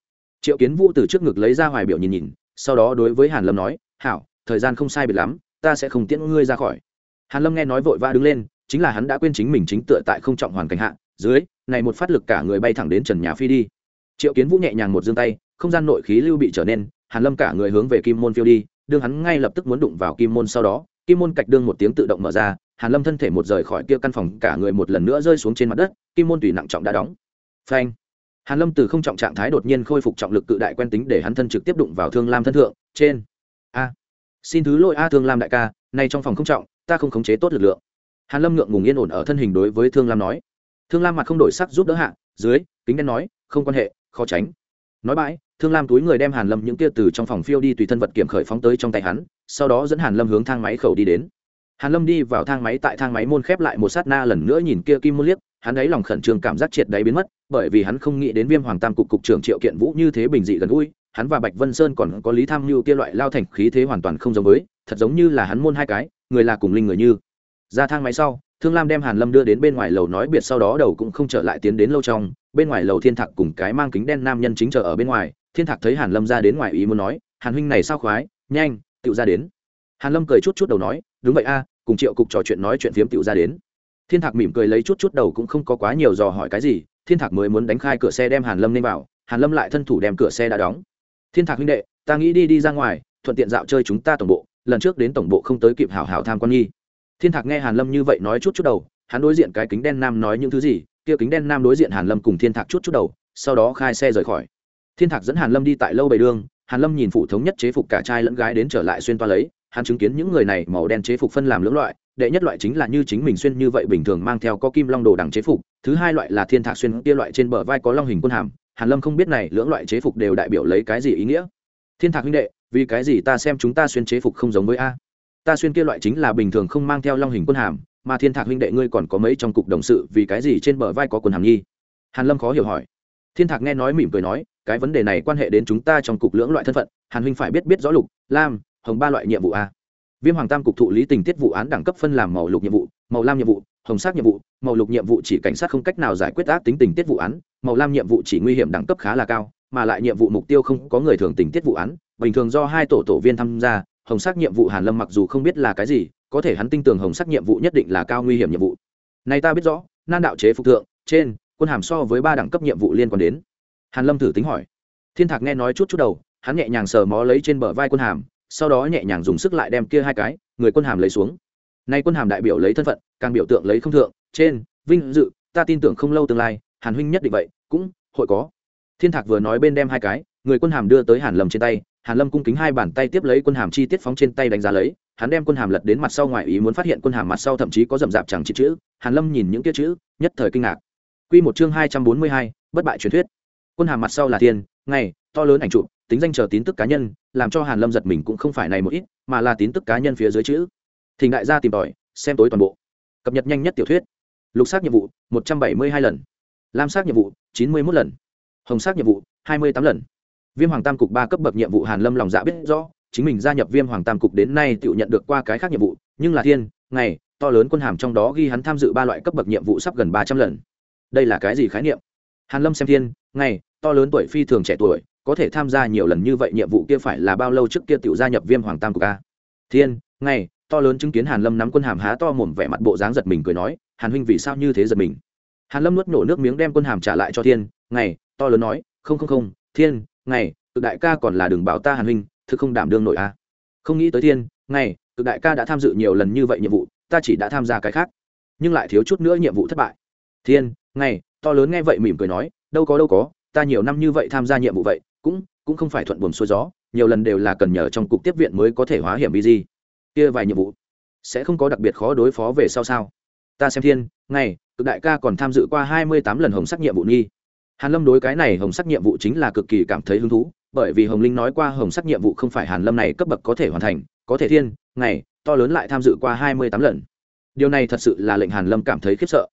Speaker 1: Triệu kiến vũ từ trước ngực lấy ra hoài biểu nhìn nhìn, sau đó đối với hàn lâm nói, hảo, thời gian không sai biệt lắm, ta sẽ không tiễn ngươi ra khỏi. Hàn lâm nghe nói vội vã đứng lên, chính là hắn đã quên chính mình chính tựa tại không trọng hoàn cảnh hạ, dưới, này một phát lực cả người bay thẳng đến trần nhà phi đi triệu kiến vũ nhẹ nhàng một giương tay, không gian nội khí lưu bị trở nên, hàn lâm cả người hướng về kim môn phiêu đi, đương hắn ngay lập tức muốn đụng vào kim môn sau đó, kim môn cạch đương một tiếng tự động mở ra, hàn lâm thân thể một rời khỏi kia căn phòng, cả người một lần nữa rơi xuống trên mặt đất, kim môn tùy nặng trọng đã đóng. Phanh! Hàn lâm từ không trọng trạng thái đột nhiên khôi phục trọng lực cự đại quen tính để hắn thân trực tiếp đụng vào thương lam thân thượng, trên. A! Xin thứ lỗi a thương lam đại ca nay trong phòng không trọng, ta không khống chế tốt lực lượng. Hàn lâm ngượng ngùng yên ổn ở thân hình đối với thương lam nói. Thương lam mặt không đổi sắc giúp đỡ hạ, dưới, kính đen nói, không quan hệ khó tránh. Nói bãi, thương lam túi người đem hàn lâm những kia từ trong phòng phiêu đi tùy thân vật kiểm khởi phóng tới trong tay hắn, sau đó dẫn hàn lâm hướng thang máy khẩu đi đến. Hàn lâm đi vào thang máy tại thang máy môn khép lại một sát na lần nữa nhìn kia kim môn liếc, hắn ấy lòng khẩn trương cảm giác triệt đáy biến mất, bởi vì hắn không nghĩ đến viêm hoàng tam cục cục trưởng triệu kiện vũ như thế bình dị gần gũi, hắn và bạch vân sơn còn có lý tham mưu kia loại lao thành khí thế hoàn toàn không giống với, thật giống như là hắn môn hai cái, người là cùng linh người như. Ra thang máy sau, thương lam đem hàn lâm đưa đến bên ngoài lầu nói biệt sau đó đầu cũng không trở lại tiến đến lâu trong bên ngoài lầu thiên thạc cùng cái mang kính đen nam nhân chính chờ ở bên ngoài, thiên thạc thấy hàn lâm ra đến ngoài ý muốn nói, hàn huynh này sao khoái, nhanh tựu ra đến. Hàn lâm cười chút chút đầu nói, đúng vậy a, cùng triệu cục trò chuyện nói chuyện phiếm tựu ra đến. Thiên thạc mỉm cười lấy chút chút đầu cũng không có quá nhiều dò hỏi cái gì, thiên thạc mới muốn đánh khai cửa xe đem hàn lâm lên vào, hàn lâm lại thân thủ đem cửa xe đã đóng. Thiên thạc huynh đệ, ta nghĩ đi đi ra ngoài, thuận tiện dạo chơi chúng ta tổng bộ, lần trước đến tổng bộ không tới kịp hảo hảo tham quan nghi thiên thạc nghe hàn lâm như vậy nói chút chút đầu, hắn đối diện cái kính đen nam nói những thứ gì kia kính đen nam đối diện hàn lâm cùng thiên thạc chút chút đầu, sau đó khai xe rời khỏi. Thiên thạc dẫn hàn lâm đi tại lâu bầy đường, hàn lâm nhìn phụ thống nhất chế phục cả trai lẫn gái đến trở lại xuyên toa lấy, hắn chứng kiến những người này màu đen chế phục phân làm lưỡng loại, đệ nhất loại chính là như chính mình xuyên như vậy bình thường mang theo có kim long đồ đằng chế phục, thứ hai loại là thiên thạc xuyên kia loại trên bờ vai có long hình quân hàm, hàn lâm không biết này lưỡng loại chế phục đều đại biểu lấy cái gì ý nghĩa. Thiên thạc huynh đệ, vì cái gì ta xem chúng ta xuyên chế phục không giống với a? Ta xuyên kia loại chính là bình thường không mang theo long hình quân hàm mà thiên thạc huynh đệ ngươi còn có mấy trong cục đồng sự, vì cái gì trên bờ vai có quân hàm nhi hàn lâm khó hiểu hỏi. Thiên thạc nghe nói mỉm cười nói, cái vấn đề này quan hệ đến chúng ta trong cục lưỡng loại thân phận, hàn huynh phải biết biết rõ lục, lam, hồng ba loại nhiệm vụ a. Viêm hoàng tam cục thụ lý tình tiết vụ án đẳng cấp phân làm màu lục nhiệm vụ, màu lam nhiệm vụ, hồng sắc nhiệm vụ, màu lục nhiệm vụ chỉ cảnh sát không cách nào giải quyết ác tính tình tiết vụ án, màu lam nhiệm vụ chỉ nguy hiểm đẳng cấp khá là cao, mà lại nhiệm vụ mục tiêu không có người thường tình tiết vụ án, bình thường do hai tổ tổ viên tham gia, hồng sắc nhiệm vụ hàn lâm mặc dù không biết là cái gì có thể hắn tin tưởng hồng sắc nhiệm vụ nhất định là cao nguy hiểm nhiệm vụ. Này ta biết rõ, nan đạo chế phục thượng, trên, quân hàm so với ba đẳng cấp nhiệm vụ liên quan đến. Hàn lâm thử tính hỏi. Thiên thạc nghe nói chút chút đầu, hắn nhẹ nhàng sờ mó lấy trên bờ vai quân hàm, sau đó nhẹ nhàng dùng sức lại đem kia hai cái, người quân hàm lấy xuống. Nay quân hàm đại biểu lấy thân phận, càng biểu tượng lấy không thượng, trên, vinh dự, ta tin tưởng không lâu tương lai, hàn huynh nhất định vậy, cũng, hội có. Thiên thạc vừa nói bên đem hai cái, người quân hàm đưa tới hàn lâm trên tay, hàn lâm cung kính hai bàn tay tiếp lấy quân hàm chi tiết phóng trên tay đánh giá lấy hắn đem quân hàm lật đến mặt sau ngoài ý muốn phát hiện quân hàm mặt sau thậm chí có rậm rạp chẳng chữ chữ hàn lâm nhìn những tiết chữ nhất thời kinh ngạc. Quy một chương hai trăm bốn mươi hai, bất bại truyền thuyết. Quân hàm mặt sau là tiền ngày to lớn ảnh chụp tính danh chờ tín tức cá nhân làm cho hàn lâm giật mình cũng không phải này một ít mà là tín tức cá nhân phía dưới chữ. Thỉnh đại gia tìm tòi xem tối toàn bộ. Cập nhật nhanh nhất tiểu thuyết. Lục xác nhiệm vụ một trăm bảy mươi hai lần. Lam xác nhiệm vụ chín mươi 91 lần. Hồng xác nhiệm vụ hai mươi tám lần. Viêm hoàng tam cục ba cấp bậc nhiệm vụ hàn lâm lòng dạ biết rõ chính mình gia nhập viêm hoàng tam cục đến nay tự nhận được qua cái khác nhiệm vụ, nhưng là thiên, ngày, to lớn quân hàm trong đó ghi hắn tham dự ba loại cấp bậc nhiệm vụ sắp gần ba trăm lần. Đây là cái gì khái niệm? Hàn lâm xem thiên, ngày, to lớn tuổi phi thường trẻ tuổi, có thể tham gia nhiều lần như vậy nhiệm vụ kia phải là bao lâu trước kia tự gia nhập viêm hoàng tam cục a? Thiên, ngày, to lớn chứng kiến hàn lâm nắm quân hàm há to mồm vẻ mặt bộ dáng giật mình cười nói, hàn huynh vì sao như thế giật mình? Hàn lâm nuốt nổ nước miếng đem quân hàm trả lại cho thiên, ngày, to lớn nói, không không không, thiên, ngày, tự đại ca còn là đường bảo ta hàn huynh thực không đảm đương nổi a. Không nghĩ tới thiên ngày, cực đại ca đã tham dự nhiều lần như vậy nhiệm vụ, ta chỉ đã tham gia cái khác, nhưng lại thiếu chút nữa nhiệm vụ thất bại. Thiên ngày, to lớn nghe vậy mỉm cười nói, đâu có đâu có, ta nhiều năm như vậy tham gia nhiệm vụ vậy, cũng cũng không phải thuận buồm xuôi gió, nhiều lần đều là cần nhờ trong cục tiếp viện mới có thể hóa hiểm gì kia vài nhiệm vụ, sẽ không có đặc biệt khó đối phó về sau sao? Ta xem thiên ngày, cực đại ca còn tham dự qua hai mươi tám lần hồng sắc nhiệm vụ nghi. Hàn lâm đối cái này hồng sắc nhiệm vụ chính là cực kỳ cảm thấy hứng thú bởi vì hồng linh nói qua hồng sắc nhiệm vụ không phải hàn lâm này cấp bậc có thể hoàn thành, có thể thiên, ngày, to lớn lại tham dự qua hai mươi tám lần. Điều này thật sự là lệnh hàn lâm cảm thấy khiếp sợ.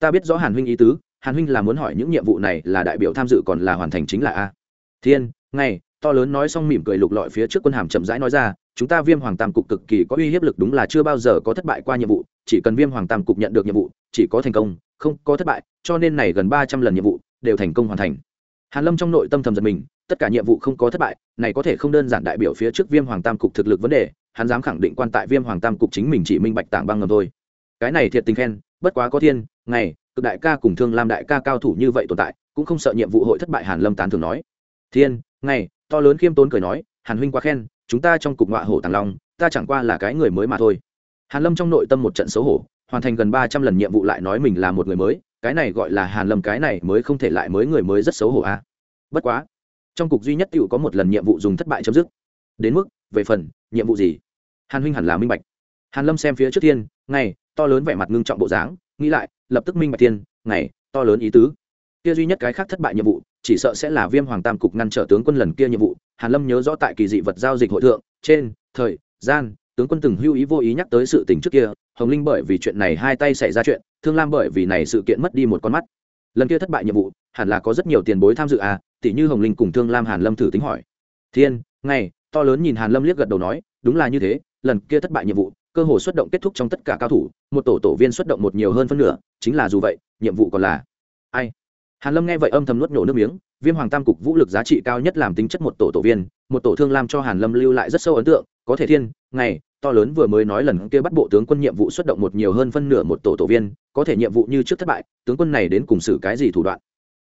Speaker 1: Ta biết rõ hàn huynh ý tứ, hàn huynh là muốn hỏi những nhiệm vụ này là đại biểu tham dự còn là hoàn thành chính là a. Thiên, ngày, to lớn nói xong mỉm cười lục lọi phía trước quân hàm chậm rãi nói ra, chúng ta viêm hoàng tam cục cực kỳ có uy hiếp lực đúng là chưa bao giờ có thất bại qua nhiệm vụ, chỉ cần viêm hoàng tam cục nhận được nhiệm vụ, chỉ có thành công, không có thất bại, cho nên này gần ba trăm lần nhiệm vụ đều thành công hoàn thành. Hàn lâm trong nội tâm thầm giật mình tất cả nhiệm vụ không có thất bại, này có thể không đơn giản đại biểu phía trước viêm hoàng tam cục thực lực vấn đề, hắn dám khẳng định quan tại viêm hoàng tam cục chính mình chỉ minh bạch tảng băng ngầm thôi. Cái này thiệt tình khen, bất quá có thiên, ngày, cực đại ca cùng thương làm đại ca cao thủ như vậy tồn tại, cũng không sợ nhiệm vụ hội thất bại hàn lâm tán thường nói. Thiên, ngày, to lớn khiêm tốn cười nói, hàn huynh quá khen, chúng ta trong cục ngọa hổ tàng long, ta chẳng qua là cái người mới mà thôi. Hàn lâm trong nội tâm một trận xấu hổ, hoàn thành gần ba trăm lần nhiệm vụ lại nói mình là một người mới, cái này gọi là hàn lâm cái này mới không thể lại mới người mới rất xấu hổ a à. bất quá trong cục duy nhất tựu có một lần nhiệm vụ dùng thất bại chấm dứt. Đến mức, về phần, nhiệm vụ gì? Hàn huynh hẳn là minh bạch. Hàn lâm xem phía trước thiên ngày, to lớn vẻ mặt ngưng trọng bộ dáng, nghĩ lại, lập tức minh bạch thiên ngày, to lớn ý tứ. Kia duy nhất cái khác thất bại nhiệm vụ, chỉ sợ sẽ là viêm hoàng tam cục ngăn trở tướng quân lần kia nhiệm vụ. Hàn lâm nhớ rõ tại kỳ dị vật giao dịch hội thượng, trên, thời, gian, tướng quân từng hưu ý vô ý nhắc tới sự tình trước kia. Hồng linh bởi vì chuyện này hai tay xảy ra chuyện, thương lam bởi vì này sự kiện mất đi một con mắt. Lần kia thất bại nhiệm vụ, hẳn là có rất nhiều tiền bối tham dự à tỷ như hồng linh cùng thương lam hàn lâm thử tính hỏi. Thiên ngày to lớn nhìn hàn lâm liếc gật đầu nói, đúng là như thế, lần kia thất bại nhiệm vụ, cơ hội xuất động kết thúc trong tất cả cao thủ, một tổ tổ viên xuất động một nhiều hơn phân nửa, chính là dù vậy, nhiệm vụ còn là ai? Hàn lâm nghe vậy âm thầm nuốt nhổ nước miếng, viêm hoàng tam cục vũ lực giá trị cao nhất làm tính chất một tổ tổ viên, một tổ thương lam cho hàn lâm lưu lại rất sâu ấn tượng, có thể thiên ngày to lớn vừa mới nói lần kia bắt bộ tướng quân nhiệm vụ xuất động một nhiều hơn phân nửa một tổ tổ viên, có thể nhiệm vụ như trước thất bại, tướng quân này đến cùng xử cái gì thủ đoạn?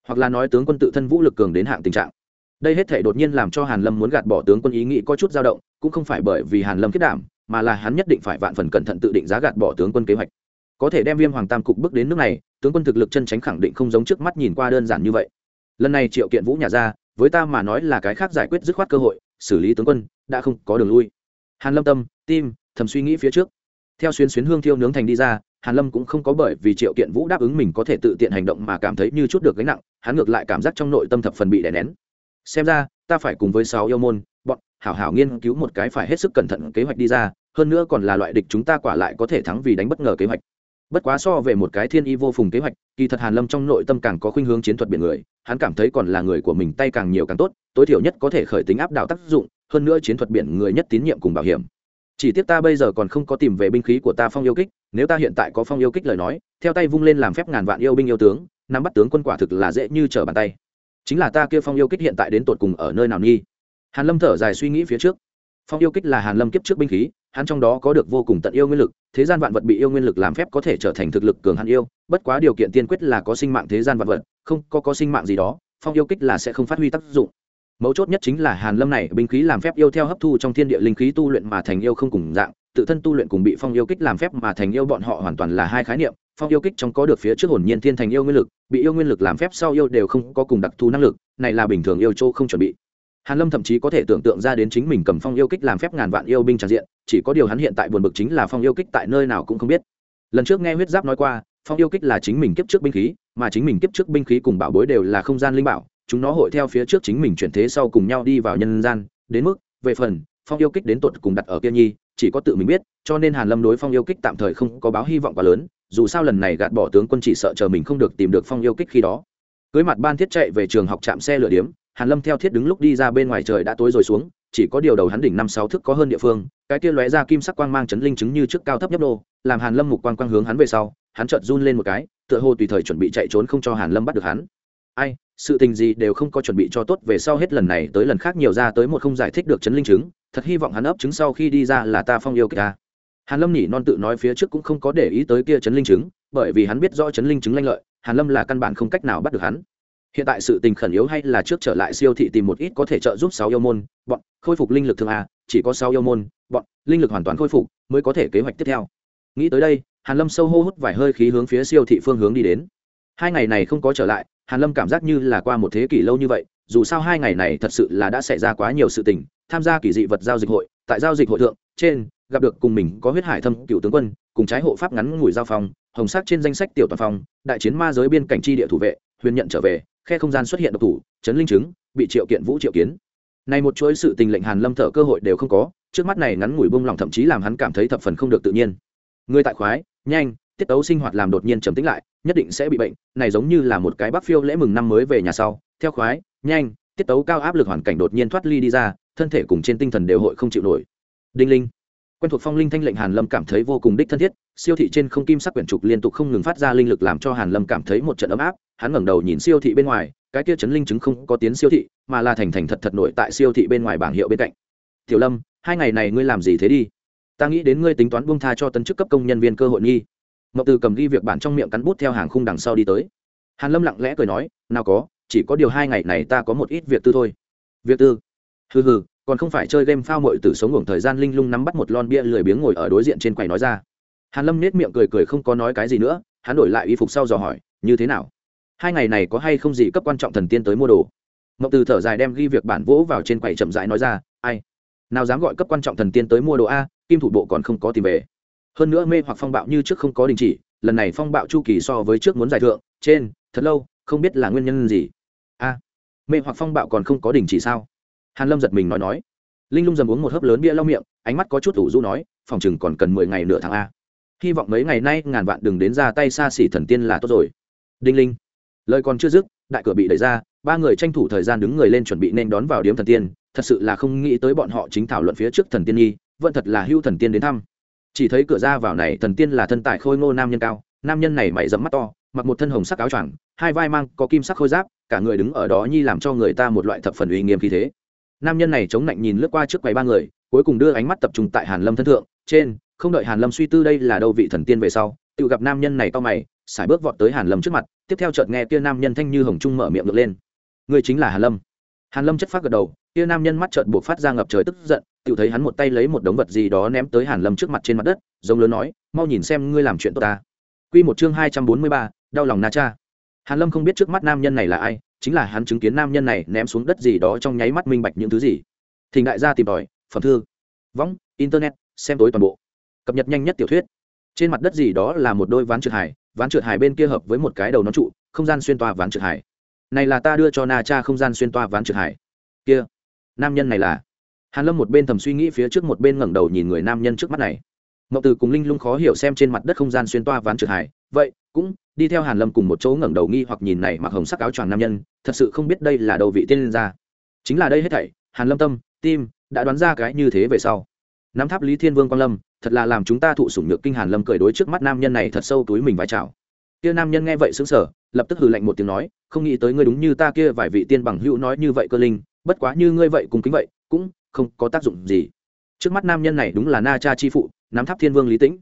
Speaker 1: Hoặc là nói tướng quân tự thân vũ lực cường đến hạng tình trạng. Đây hết thể đột nhiên làm cho hàn lâm muốn gạt bỏ tướng quân ý nghĩ có chút dao động, cũng không phải bởi vì hàn lâm kết đảm, mà là hắn nhất định phải vạn phần cẩn thận tự định giá gạt bỏ tướng quân kế hoạch. Có thể đem viêm hoàng tam cục bước đến nước này, tướng quân thực lực chân tránh khẳng định không giống trước mắt nhìn qua đơn giản như vậy. Lần này triệu kiện vũ nhà ra, với ta mà nói là cái khác giải quyết dứt khoát cơ hội, xử lý tướng quân, đã không có đường lui. Hàn lâm tâm, tim thầm suy nghĩ phía trước. Theo xuyến xuyến hương thiêu nướng thành đi ra hàn lâm cũng không có bởi vì triệu kiện vũ đáp ứng mình có thể tự tiện hành động mà cảm thấy như chút được gánh nặng, hắn ngược lại cảm giác trong nội tâm thập phần bị đè nén. Xem ra, ta phải cùng với sáu yêu môn, bọn, hảo hảo nghiên cứu một cái phải hết sức cẩn thận kế hoạch đi ra, hơn nữa còn là loại địch chúng ta quả lại có thể thắng vì đánh bất ngờ kế hoạch. Bất quá so về một cái thiên y vô phùng kế hoạch, kỳ thật hàn lâm trong nội tâm càng có khuynh hướng chiến thuật biển người, hắn cảm thấy còn là người của mình tay càng nhiều càng tốt, tối thiểu nhất có thể khởi tính áp đảo tác dụng, hơn nữa chiến thuật biển người nhất tín nhiệm cùng bảo hiểm chỉ tiếc ta bây giờ còn không có tìm về binh khí của ta phong yêu kích, nếu ta hiện tại có phong yêu kích lời nói, theo tay vung lên làm phép ngàn vạn yêu binh yêu tướng, nắm bắt tướng quân quả thực là dễ như trở bàn tay. Chính là ta kia phong yêu kích hiện tại đến tột cùng ở nơi nào nghi? Hàn lâm thở dài suy nghĩ phía trước. Phong yêu kích là hàn lâm kiếp trước binh khí, hắn trong đó có được vô cùng tận yêu nguyên lực, thế gian vạn vật bị yêu nguyên lực làm phép có thể trở thành thực lực cường hàn yêu, bất quá điều kiện tiên quyết là có sinh mạng thế gian vạn vật, không có có sinh mạng gì đó, phong yêu kích là sẽ không phát huy tác dụng mấu chốt nhất chính là hàn lâm này, binh khí làm phép yêu theo hấp thu trong thiên địa linh khí tu luyện mà thành yêu không cùng dạng, tự thân tu luyện cùng bị phong yêu kích làm phép mà thành yêu bọn họ hoàn toàn là hai khái niệm, phong yêu kích trong có được phía trước hồn nhiên thiên thành yêu nguyên lực, bị yêu nguyên lực làm phép sau yêu đều không có cùng đặc thù năng lực, này là bình thường yêu châu không chuẩn bị. Hàn lâm thậm chí có thể tưởng tượng ra đến chính mình cầm phong yêu kích làm phép ngàn vạn yêu binh tràn diện, chỉ có điều hắn hiện tại buồn bực chính là phong yêu kích tại nơi nào cũng không biết. Lần trước nghe huyết giáp nói qua, phong yêu kích là chính mình kiếp trước binh khí, mà chính mình kiếp trước binh khí cùng bảo bối đều là không gian linh bảo chúng nó hội theo phía trước chính mình chuyển thế sau cùng nhau đi vào nhân gian. Đến mức, về phần, phong yêu kích đến tột cùng đặt ở kia nhi, chỉ có tự mình biết, cho nên hàn lâm đối phong yêu kích tạm thời không có báo hy vọng quá lớn, dù sao lần này gạt bỏ tướng quân chỉ sợ chờ mình không được tìm được phong yêu kích khi đó. Cưới mặt ban thiết chạy về trường học chạm xe lửa điếm, hàn lâm theo thiết đứng lúc đi ra bên ngoài trời đã tối rồi xuống, chỉ có điều đầu hắn đỉnh năm sáu thước có hơn địa phương, cái kia lóe ra kim sắc quang mang chấn linh chứng như trước cao thấp nhấp đô làm hàn lâm mục quang quang hướng hắn về sau, hắn chợt run lên một cái, tựa hồ tùy thời chuẩn bị chạy trốn không cho hàn lâm bắt được hắn ai, sự tình gì đều không có chuẩn bị cho tốt, về sau hết lần này tới lần khác nhiều ra tới một không giải thích được chấn linh chứng, thật hy vọng hắn ấp chứng sau khi đi ra là ta phong yêu kích ta. Hàn lâm nhỉ non tự nói phía trước cũng không có để ý tới kia chấn linh chứng, bởi vì hắn biết rõ chấn linh chứng lanh lợi, hàn lâm là căn bản không cách nào bắt được hắn. Hiện tại sự tình khẩn yếu hay là trước trở lại siêu thị tìm một ít có thể trợ giúp sáu yêu môn, bọn, khôi phục linh lực thường a, chỉ có sáu yêu môn, bọn, linh lực hoàn toàn khôi phục, mới có thể kế hoạch tiếp theo. Nghĩ tới đây, hàn lâm sâu hô hút vài hơi khí hướng phía siêu thị phương hướng đi đến. Hai ngày này không có trở lại hàn lâm cảm giác như là qua một thế kỷ lâu như vậy, dù sao hai ngày này thật sự là đã xảy ra quá nhiều sự tình, tham gia kỳ dị vật giao dịch hội, tại giao dịch hội thượng, trên, gặp được cùng mình có huyết hải thâm cựu tướng quân, cùng trái hộ pháp ngắn ngủi giao phong, hồng sắc trên danh sách tiểu toàn phong, đại chiến ma giới biên cảnh tri địa thủ vệ, huyền nhận trở về, khe không gian xuất hiện độc thủ, chấn linh chứng, bị triệu kiện vũ triệu kiến. Này một chuỗi sự tình lệnh hàn lâm thở cơ hội đều không có, trước mắt này ngắn ngủi bông lòng thậm chí làm hắn cảm thấy thập phần không được tự nhiên. Người tại khoái, nhanh tiết tấu sinh hoạt làm đột nhiên trầm tĩnh lại, nhất định sẽ bị bệnh, này giống như là một cái bắc phiêu lễ mừng năm mới về nhà sau, theo khoái, nhanh, tiết tấu cao áp lực hoàn cảnh đột nhiên thoát ly đi ra, thân thể cùng trên tinh thần đều hội không chịu nổi. Đinh linh, quen thuộc phong linh thanh lệnh hàn lâm cảm thấy vô cùng đích thân thiết, siêu thị trên không kim sắc quyển trục liên tục không ngừng phát ra linh lực làm cho hàn lâm cảm thấy một trận ấm áp, hắn ngẩng đầu nhìn siêu thị bên ngoài, cái kia chấn linh chứng không có tiến siêu thị, mà là thành thành thật thật nổi tại siêu thị bên ngoài bảng hiệu bên cạnh. Tiểu lâm, hai ngày này ngươi làm gì thế đi? Ta nghĩ đến ngươi tính toán buông tha cho tân chức cấp công nhân viên cơ hội nghi ngọc từ cầm ghi việc bản trong miệng cắn bút theo hàng khung đằng sau đi tới. Hàn lâm lặng lẽ cười nói, nào có, chỉ có điều hai ngày này ta có một ít việc tư thôi. Việc tư? Hừ hừ, còn không phải chơi game phao mội tử sống ngủ thời gian linh lung nắm bắt một lon bia lười biếng ngồi ở đối diện trên quầy nói ra. Hàn lâm nết miệng cười cười không có nói cái gì nữa, hắn đổi lại y phục sau dò hỏi, như thế nào? Hai ngày này có hay không gì cấp quan trọng thần tiên tới mua đồ? Mộng từ thở dài đem ghi việc bản vỗ vào trên quầy chậm rãi nói ra, ai? Nào dám gọi cấp quan trọng thần tiên tới mua đồ a, kim thủ bộ còn không có tìm về hơn nữa mê hoặc phong bạo như trước không có đình chỉ, lần này phong bạo chu kỳ so với trước muốn giải thượng, trên, thật lâu, không biết là nguyên nhân gì. A, mê hoặc phong bạo còn không có đình chỉ sao? Hàn lâm giật mình nói nói. Linh lung dầm uống một hớp lớn bia lau miệng, ánh mắt có chút ủ rũ nói, phòng chừng còn cần mười ngày nửa tháng a. Hy vọng mấy ngày nay ngàn vạn đừng đến ra tay xa xỉ thần tiên là tốt rồi. Đinh linh, lời còn chưa dứt, đại cửa bị đẩy ra, ba người tranh thủ thời gian đứng người lên chuẩn bị nên đón vào điếm thần tiên, thật sự là không nghĩ tới bọn họ chính thảo luận phía trước thần tiên nhi, vẫn thật là hưu thần tiên đến thăm chỉ thấy cửa ra vào này thần tiên là thân tài khôi ngô nam nhân cao, nam nhân này mày dẫm mắt to, mặc một thân hồng sắc áo choàng, hai vai mang có kim sắc khôi giáp, cả người đứng ở đó nhi làm cho người ta một loại thập phần uy nghiêm khí thế. Nam nhân này chống lạnh nhìn lướt qua trước quầy ba người, cuối cùng đưa ánh mắt tập trung tại hàn lâm thân thượng, trên, không đợi hàn lâm suy tư đây là đâu vị thần tiên về sau, tự gặp nam nhân này to mày xài bước vọt tới hàn lâm trước mặt, tiếp theo chợt nghe kia nam nhân thanh như hồng trung mở miệng ngược lên. Người chính là hàn lâm. Hàn lâm chất phát gật đầu, kia nam nhân mắt chợt buộc phát ra ngập trời tức giận tự thấy hắn một tay lấy một đống vật gì đó ném tới hàn lâm trước mặt trên mặt đất giống lớn nói mau nhìn xem ngươi làm chuyện tốt ta. Quy một chương hai trăm bốn mươi ba, đau lòng na cha. Hàn lâm không biết trước mắt nam nhân này là ai chính là hắn chứng kiến nam nhân này ném xuống đất gì đó trong nháy mắt minh bạch những thứ gì. Thỉnh đại gia tìm tòi phẩm thư võng internet xem tối toàn bộ. Cập nhật nhanh nhất tiểu thuyết. Trên mặt đất gì đó là một đôi ván trượt hải ván trượt hải bên kia hợp với một cái đầu nó trụ không gian xuyên toa ván trượt hải này là ta đưa cho na cha không gian xuyên toa ván trượt hải kia nam nhân này là hàn lâm một bên thầm suy nghĩ phía trước một bên ngẩng đầu nhìn người nam nhân trước mắt này. Ngọc từ cùng linh lung khó hiểu xem trên mặt đất không gian xuyên toa ván trượt hải vậy, cũng đi theo hàn lâm cùng một chỗ ngẩng đầu nghi hoặc nhìn này mặc hồng sắc áo choàng nam nhân, thật sự không biết đây là đầu vị tiên gia. Chính là đây hết thảy, hàn lâm tâm, tim đã đoán ra cái như thế về sau. Nắm tháp lý thiên vương quang lâm, thật là làm chúng ta thụ sủng nhược kinh hàn lâm cười đối trước mắt nam nhân này thật sâu túi mình vai chào. Kia nam nhân nghe vậy sững sờ, lập tức hừ lạnh một tiếng nói, không nghĩ tới ngươi đúng như ta kia vài vị tiên bằng hữu nói như vậy cơ linh, bất quá như ngươi vậy cùng kính vậy, cũng không có tác dụng gì. Trước mắt nam nhân này đúng là na cha chi phụ, nắm tháp thiên vương lý tĩnh.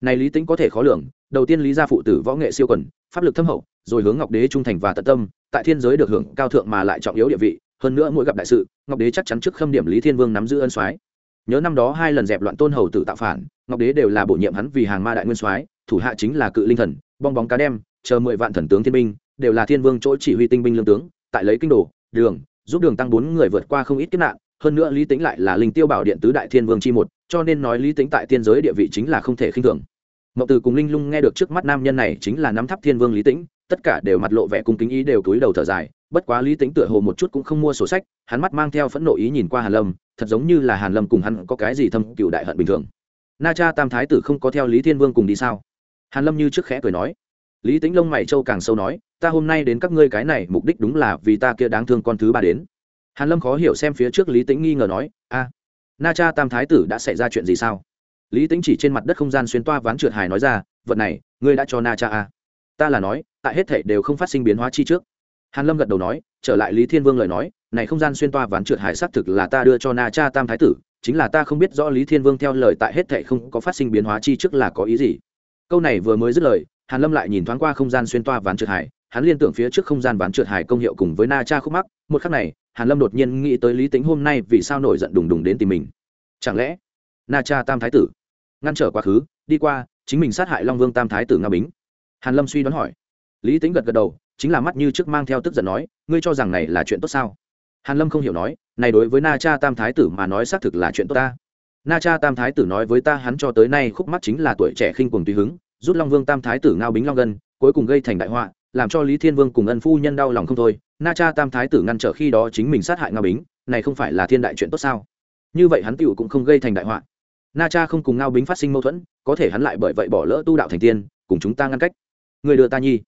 Speaker 1: Này lý tĩnh có thể khó lường, đầu tiên lý gia phụ tử võ nghệ siêu quần, pháp lực thâm hậu, rồi hướng ngọc đế trung thành và tận tâm, tại thiên giới được hưởng cao thượng mà lại trọng yếu địa vị, hơn nữa mỗi gặp đại sự, ngọc đế chắc chắn trước khâm điểm lý thiên vương nắm giữ ân soái. Nhớ năm đó hai lần dẹp loạn tôn hầu tự tạo phản, ngọc đế đều là bổ nhiệm hắn vì hàng ma đại nguyên soái, thủ hạ chính là cự linh thần, bong bóng cá đem, chờ mười vạn thần tướng thiên binh, đều là thiên vương chỗ chỉ huy tinh binh lương tướng, tại lấy kinh đồ, đường, giúp đường tăng bốn người vượt qua không ít kiếp nạn hơn nữa lý tính lại là linh tiêu bảo điện tứ đại thiên vương chi một, cho nên nói lý tính tại tiên giới địa vị chính là không thể khinh thường. Mậu từ cùng linh lung nghe được trước mắt nam nhân này chính là nắm tháp thiên vương lý tĩnh, tất cả đều mặt lộ vẻ cung kính ý đều túi đầu thở dài, bất quá lý tính tựa hồ một chút cũng không mua sổ sách, hắn mắt mang theo phẫn nộ ý nhìn qua hàn lâm, thật giống như là hàn lâm cùng hắn có cái gì thâm cựu đại hận bình thường. Na cha tam thái tử không có theo lý thiên vương cùng đi sao? Hàn lâm như trước khẽ cười nói. Lý tính lông mày châu càng sâu nói, ta hôm nay đến các ngươi cái này, mục đích đúng là vì ta kia đáng thương con thứ ba đến hàn lâm khó hiểu xem phía trước lý tính nghi ngờ nói, a, na cha tam thái tử đã xảy ra chuyện gì sao? Lý tính chỉ trên mặt đất không gian xuyên toa ván trượt hài nói ra, vật này, ngươi đã cho na cha a. Ta là nói, tại hết thể đều không phát sinh biến hóa chi trước. Hàn lâm gật đầu nói, trở lại lý thiên vương lời nói, này không gian xuyên toa ván trượt hải xác thực là ta đưa cho na cha tam thái tử, chính là ta không biết rõ lý thiên vương theo lời tại hết thệ không có phát sinh biến hóa chi trước là có ý gì. Câu này vừa mới dứt lời, hàn lâm lại nhìn thoáng qua không gian xuyên toa ván trượt hải hắn liên tưởng phía trước không gian bán trượt hải công hiệu cùng với na cha khúc mắc, một khắc này, hàn lâm đột nhiên nghĩ tới lý tính hôm nay vì sao nổi giận đùng đùng đến tìm mình. Chẳng lẽ na cha tam thái tử? Ngăn trở quá khứ, đi qua, chính mình sát hại long vương tam thái tử nga bính. Hàn lâm suy đoán hỏi. Lý tính gật gật đầu, chính là mắt như trước mang theo tức giận nói, ngươi cho rằng này là chuyện tốt sao? Hàn lâm không hiểu nói, này đối với na cha tam thái tử mà nói xác thực là chuyện tốt ta. Na cha tam thái tử nói với ta hắn cho tới nay khúc mắt chính là tuổi trẻ khinh cuồng tùy hứng, rút long vương tam thái tử ngao bính long gân cuối cùng gây thành đại họa làm cho lý thiên vương cùng ân phu nhân đau lòng không thôi. Na cha tam thái tử ngăn trở khi đó chính mình sát hại ngao bính, này không phải là thiên đại chuyện tốt sao? Như vậy hắn tựu cũng không gây thành đại họa. Na cha không cùng ngao bính phát sinh mâu thuẫn, có thể hắn lại bởi vậy bỏ lỡ tu đạo thành tiên, cùng chúng ta ngăn cách. Người đưa ta nhi.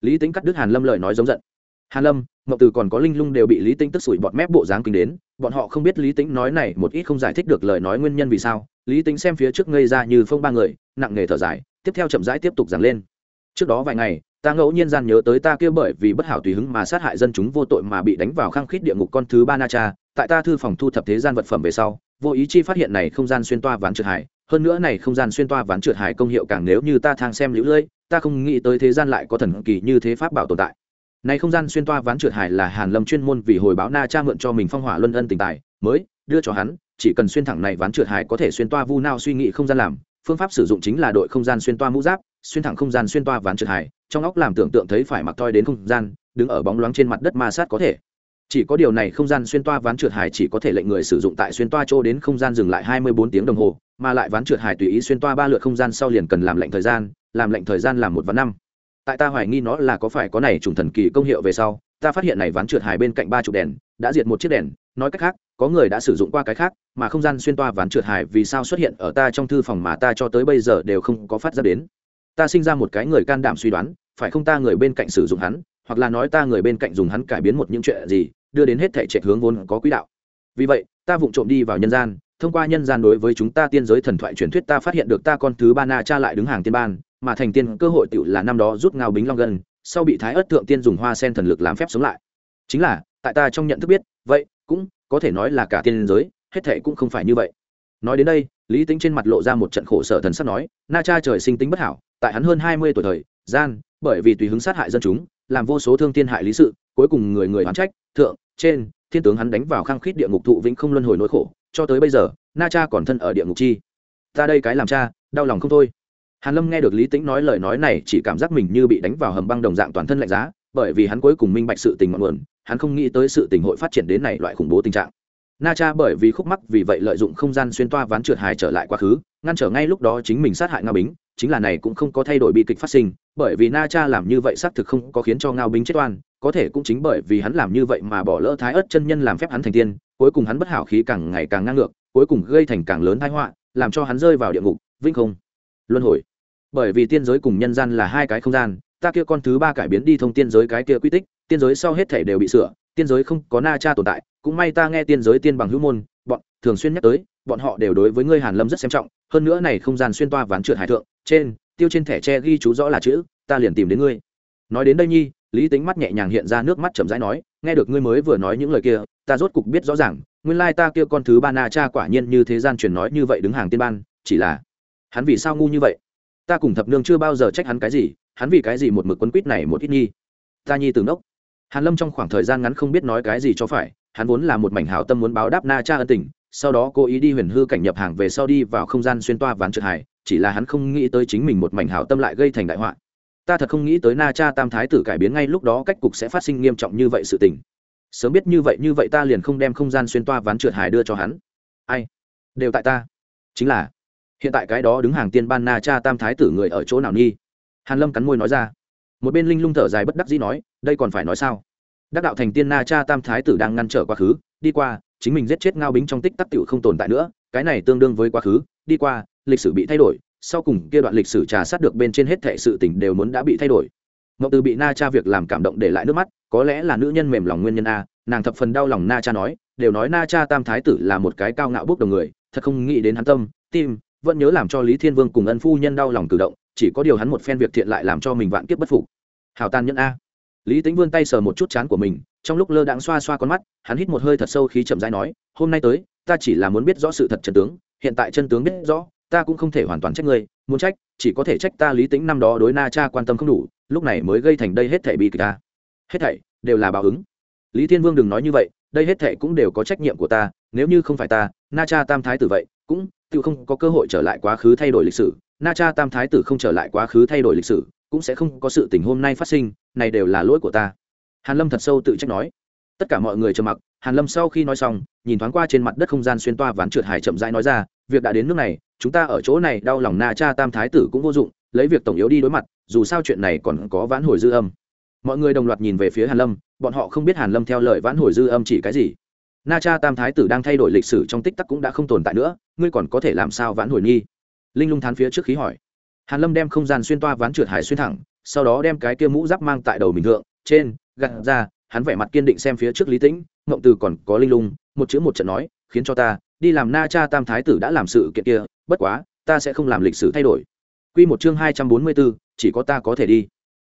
Speaker 1: Lý tính cắt đứt hàn lâm lời nói giống giận. Hàn lâm, ngọc từ còn có linh lung đều bị lý tính tức sủi bọt mép bộ dáng kinh đến, bọn họ không biết lý tính nói này một ít không giải thích được lời nói nguyên nhân vì sao. Lý tính xem phía trước ngây ra như phong ba người, nặng nghề thở dài, tiếp theo chậm rãi tiếp tục giảng lên. Trước đó vài ngày ta ngẫu nhiên gian nhớ tới ta kia bởi vì bất hảo tùy hứng mà sát hại dân chúng vô tội mà bị đánh vào khăng khít địa ngục con thứ ba na cha, tại ta thư phòng thu thập thế gian vật phẩm về sau, vô ý chi phát hiện này không gian xuyên toa ván trượt hải, hơn nữa này không gian xuyên toa ván trượt hải công hiệu càng nếu như ta thang xem lũ lưỡi, ta không nghĩ tới thế gian lại có thần kỳ như thế pháp bảo tồn tại. Này không gian xuyên toa ván trượt hải là hàn lâm chuyên môn vì hồi báo na cha mượn cho mình phong hỏa luân ân tình tài, mới đưa cho hắn, chỉ cần xuyên thẳng này ván trượt hải có thể xuyên toa vu nao suy nghĩ không gian làm, phương pháp sử dụng chính là đội không gian xuyên toa mũ giáp, xuyên thẳng không gian xuyên toa ván trượt hải trong óc làm tưởng tượng thấy phải mặc toi đến không gian, đứng ở bóng loáng trên mặt đất ma sát có thể. Chỉ có điều này không gian xuyên toa ván trượt hải chỉ có thể lệnh người sử dụng tại xuyên toa chỗ đến không gian dừng lại hai mươi bốn tiếng đồng hồ, mà lại ván trượt hải tùy ý xuyên toa ba lượt không gian sau liền cần làm lệnh thời gian, làm lệnh thời gian làm một ván năm. Tại ta hoài nghi nó là có phải có này trùng thần kỳ công hiệu về sau, ta phát hiện này ván trượt hải bên cạnh ba chục đèn, đã diệt một chiếc đèn, nói cách khác, có người đã sử dụng qua cái khác, mà không gian xuyên toa ván trượt hải vì sao xuất hiện ở ta trong thư phòng mà ta cho tới bây giờ đều không có phát ra đến. Ta sinh ra một cái người can đảm suy đoán phải không ta người bên cạnh sử dụng hắn, hoặc là nói ta người bên cạnh dùng hắn cải biến một những chuyện gì, đưa đến hết thể trệ hướng vốn có quỹ đạo. Vì vậy, ta vụng trộm đi vào nhân gian, thông qua nhân gian đối với chúng ta tiên giới thần thoại truyền thuyết ta phát hiện được ta con thứ ba na cha lại đứng hàng tiên ban, mà thành tiên cơ hội tựu là năm đó rút ngao bính long gân, sau bị thái ớt thượng tiên dùng hoa sen thần lực làm phép sống lại. Chính là, tại ta trong nhận thức biết, vậy, cũng, có thể nói là cả tiên giới, hết thể cũng không phải như vậy. Nói đến đây, lý tính trên mặt lộ ra một trận khổ sở thần sắp nói, na cha trời sinh tính bất hảo, tại hắn hơn hai mươi tuổi thời, gian bởi vì tùy hứng sát hại dân chúng, làm vô số thương thiên hại lý sự, cuối cùng người người oán trách, thượng, trên, thiên tướng hắn đánh vào khăng khít địa ngục thụ vĩnh không luân hồi nỗi khổ, cho tới bây giờ, na cha còn thân ở địa ngục chi. Ta đây cái làm cha, đau lòng không thôi. Hàn lâm nghe được lý tĩnh nói lời nói này, chỉ cảm giác mình như bị đánh vào hầm băng đồng dạng toàn thân lạnh giá, bởi vì hắn cuối cùng minh bạch sự tình ngọn nguồn, hắn không nghĩ tới sự tình hội phát triển đến này loại khủng bố tình trạng. Na cha bởi vì khúc mắc vì vậy lợi dụng không gian xuyên toa ván trượt hài trở lại quá khứ, ngăn trở ngay lúc đó chính mình sát hại nga bính chính là này cũng không có thay đổi bi kịch phát sinh, bởi vì na cha làm như vậy xác thực không có khiến cho ngao bính chết oan, có thể cũng chính bởi vì hắn làm như vậy mà bỏ lỡ thái ớt chân nhân làm phép hắn thành tiên, cuối cùng hắn bất hảo khí càng ngày càng ngang ngược, cuối cùng gây thành càng lớn tai họa, làm cho hắn rơi vào địa ngục vinh không. Luân hồi. Bởi vì tiên giới cùng nhân gian là hai cái không gian, ta kia con thứ ba cải biến đi thông tiên giới cái kia quy tích, tiên giới sau hết thể đều bị sửa, tiên giới không có na cha tồn tại, cũng may ta nghe tiên giới tiên bằng hữu môn, bọn, thường xuyên nhắc tới, bọn họ đều đối với ngươi hàn lâm rất xem trọng, hơn nữa này không gian xuyên toa ván trượt hải thượng trên, tiêu trên thẻ tre ghi chú rõ là chữ, ta liền tìm đến ngươi. Nói đến đây nhi, lý tính mắt nhẹ nhàng hiện ra nước mắt chậm rãi nói, nghe được ngươi mới vừa nói những lời kia, ta rốt cục biết rõ ràng, nguyên lai ta kia con thứ ba na cha quả nhiên như thế gian truyền nói như vậy đứng hàng tiên ban, chỉ là, hắn vì sao ngu như vậy? Ta cùng thập nương chưa bao giờ trách hắn cái gì, hắn vì cái gì một mực quấn quýt này một ít nhi? Ta nhi từ ngốc hàn lâm trong khoảng thời gian ngắn không biết nói cái gì cho phải, hắn vốn là một mảnh hảo tâm muốn báo đáp na cha ân tình, sau đó cố ý đi huyền hư cảnh nhập hàng về sau đi vào không gian xuyên toa ván trượt hải chỉ là hắn không nghĩ tới chính mình một mảnh hảo tâm lại gây thành đại họa. Ta thật không nghĩ tới na cha tam thái tử cải biến ngay lúc đó cách cục sẽ phát sinh nghiêm trọng như vậy sự tình. Sớm biết như vậy như vậy ta liền không đem không gian xuyên toa ván trượt hải đưa cho hắn. Ai? Đều tại ta. Chính là, hiện tại cái đó đứng hàng tiên ban na cha tam thái tử người ở chỗ nào nghi? Hàn lâm cắn môi nói ra. Một bên linh lung thở dài bất đắc dĩ nói, đây còn phải nói sao? Đắc đạo thành tiên na cha tam thái tử đang ngăn trở quá khứ, đi qua, chính mình giết chết ngao bính trong tích tắc tiểu không tồn tại nữa, cái này tương đương với quá khứ, đi qua lịch sử bị thay đổi, sau cùng kia đoạn lịch sử trà sát được bên trên hết thệ sự tình đều muốn đã bị thay đổi. Ngọc từ bị na cha việc làm cảm động để lại nước mắt, có lẽ là nữ nhân mềm lòng nguyên nhân a, nàng thập phần đau lòng na cha nói, đều nói na cha tam thái tử là một cái cao ngạo bước đồng người, thật không nghĩ đến hắn tâm, tim, vẫn nhớ làm cho lý thiên vương cùng ân phu nhân đau lòng cử động, chỉ có điều hắn một phen việc thiện lại làm cho mình vạn kiếp bất phục. Hào tan nhẫn a. Lý tính vươn tay sờ một chút chán của mình, trong lúc lơ đãng xoa xoa con mắt, hắn hít một hơi thật sâu khí chậm rãi nói, hôm nay tới, ta chỉ là muốn biết rõ sự thật chân tướng, hiện tại chân tướng biết rõ ta cũng không thể hoàn toàn trách ngươi, muốn trách, chỉ có thể trách ta lý tính năm đó đối na cha quan tâm không đủ, lúc này mới gây thành đây hết thảy bị kịch ta. Hết thảy đều là báo ứng. Lý thiên vương đừng nói như vậy, đây hết thảy cũng đều có trách nhiệm của ta, nếu như không phải ta, na cha tam thái tử vậy, cũng, tự không có cơ hội trở lại quá khứ thay đổi lịch sử. Na cha tam thái tử không trở lại quá khứ thay đổi lịch sử, cũng sẽ không có sự tình hôm nay phát sinh, này đều là lỗi của ta. Hàn lâm thật sâu tự trách nói. Tất cả mọi người trầm mặc, hàn lâm sau khi nói xong, nhìn thoáng qua trên mặt đất không gian xuyên toa ván trượt hải chậm rãi nói ra việc đã đến nước này, chúng ta ở chỗ này đau lòng na cha tam thái tử cũng vô dụng, lấy việc tổng yếu đi đối mặt, dù sao chuyện này còn có vãn hồi dư âm. Mọi người đồng loạt nhìn về phía hàn lâm, bọn họ không biết hàn lâm theo lời vãn hồi dư âm chỉ cái gì. Na cha tam thái tử đang thay đổi lịch sử trong tích tắc cũng đã không tồn tại nữa, ngươi còn có thể làm sao vãn hồi nghi? Linh lung thán phía trước khí hỏi. Hàn lâm đem không gian xuyên toa ván trượt hải xuyên thẳng, sau đó đem cái kia mũ giáp mang tại đầu mình thượng, trên, gạt ra, hắn vẻ mặt kiên định xem phía trước lý tĩnh, ngộng từ còn có linh lung, một chữ một trận nói, khiến cho ta đi làm na cha tam thái tử đã làm sự kiện kia bất quá ta sẽ không làm lịch sử thay đổi. Quy một chương hai trăm bốn mươi bốn, chỉ có ta có thể đi.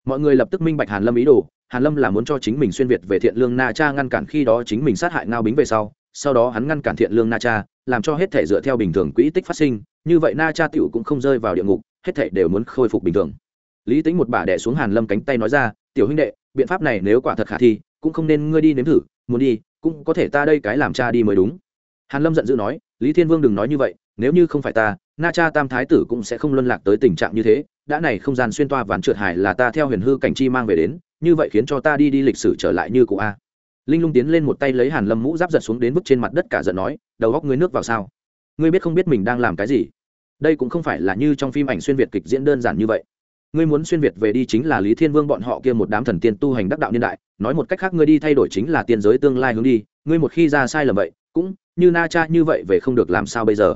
Speaker 1: Mọi người lập tức minh bạch hàn lâm ý đồ hàn lâm là muốn cho chính mình xuyên việt về thiện lương na cha ngăn cản khi đó chính mình sát hại ngao bính về sau sau đó hắn ngăn cản thiện lương na cha làm cho hết thể dựa theo bình thường quỹ tích phát sinh như vậy na cha tiểu cũng không rơi vào địa ngục hết thể đều muốn khôi phục bình thường. Lý tính một bà đẻ xuống hàn lâm cánh tay nói ra tiểu huynh đệ biện pháp này nếu quả thật khả thi cũng không nên ngươi đi nếm thử muốn đi cũng có thể ta đây cái làm cha đi mới đúng hàn lâm giận dữ nói, lý thiên vương đừng nói như vậy, nếu như không phải ta, na cha tam thái tử cũng sẽ không luân lạc tới tình trạng như thế, đã này không gian xuyên toa ván trượt hải là ta theo huyền hư cảnh chi mang về đến, như vậy khiến cho ta đi đi lịch sử trở lại như cụ a. Linh lung tiến lên một tay lấy hàn lâm mũ giáp giật xuống đến vứt trên mặt đất cả giận nói, đầu góc ngươi nước vào sao? Ngươi biết không biết mình đang làm cái gì? Đây cũng không phải là như trong phim ảnh xuyên việt kịch diễn đơn giản như vậy. Ngươi muốn xuyên việt về đi chính là lý thiên vương bọn họ kia một đám thần tiên tu hành đắc đạo niên đại, nói một cách khác ngươi đi thay đổi chính là tiên giới tương lai hướng đi, ngươi một khi ra sai lầm vậy, cũng như na cha như vậy về không được làm sao bây giờ?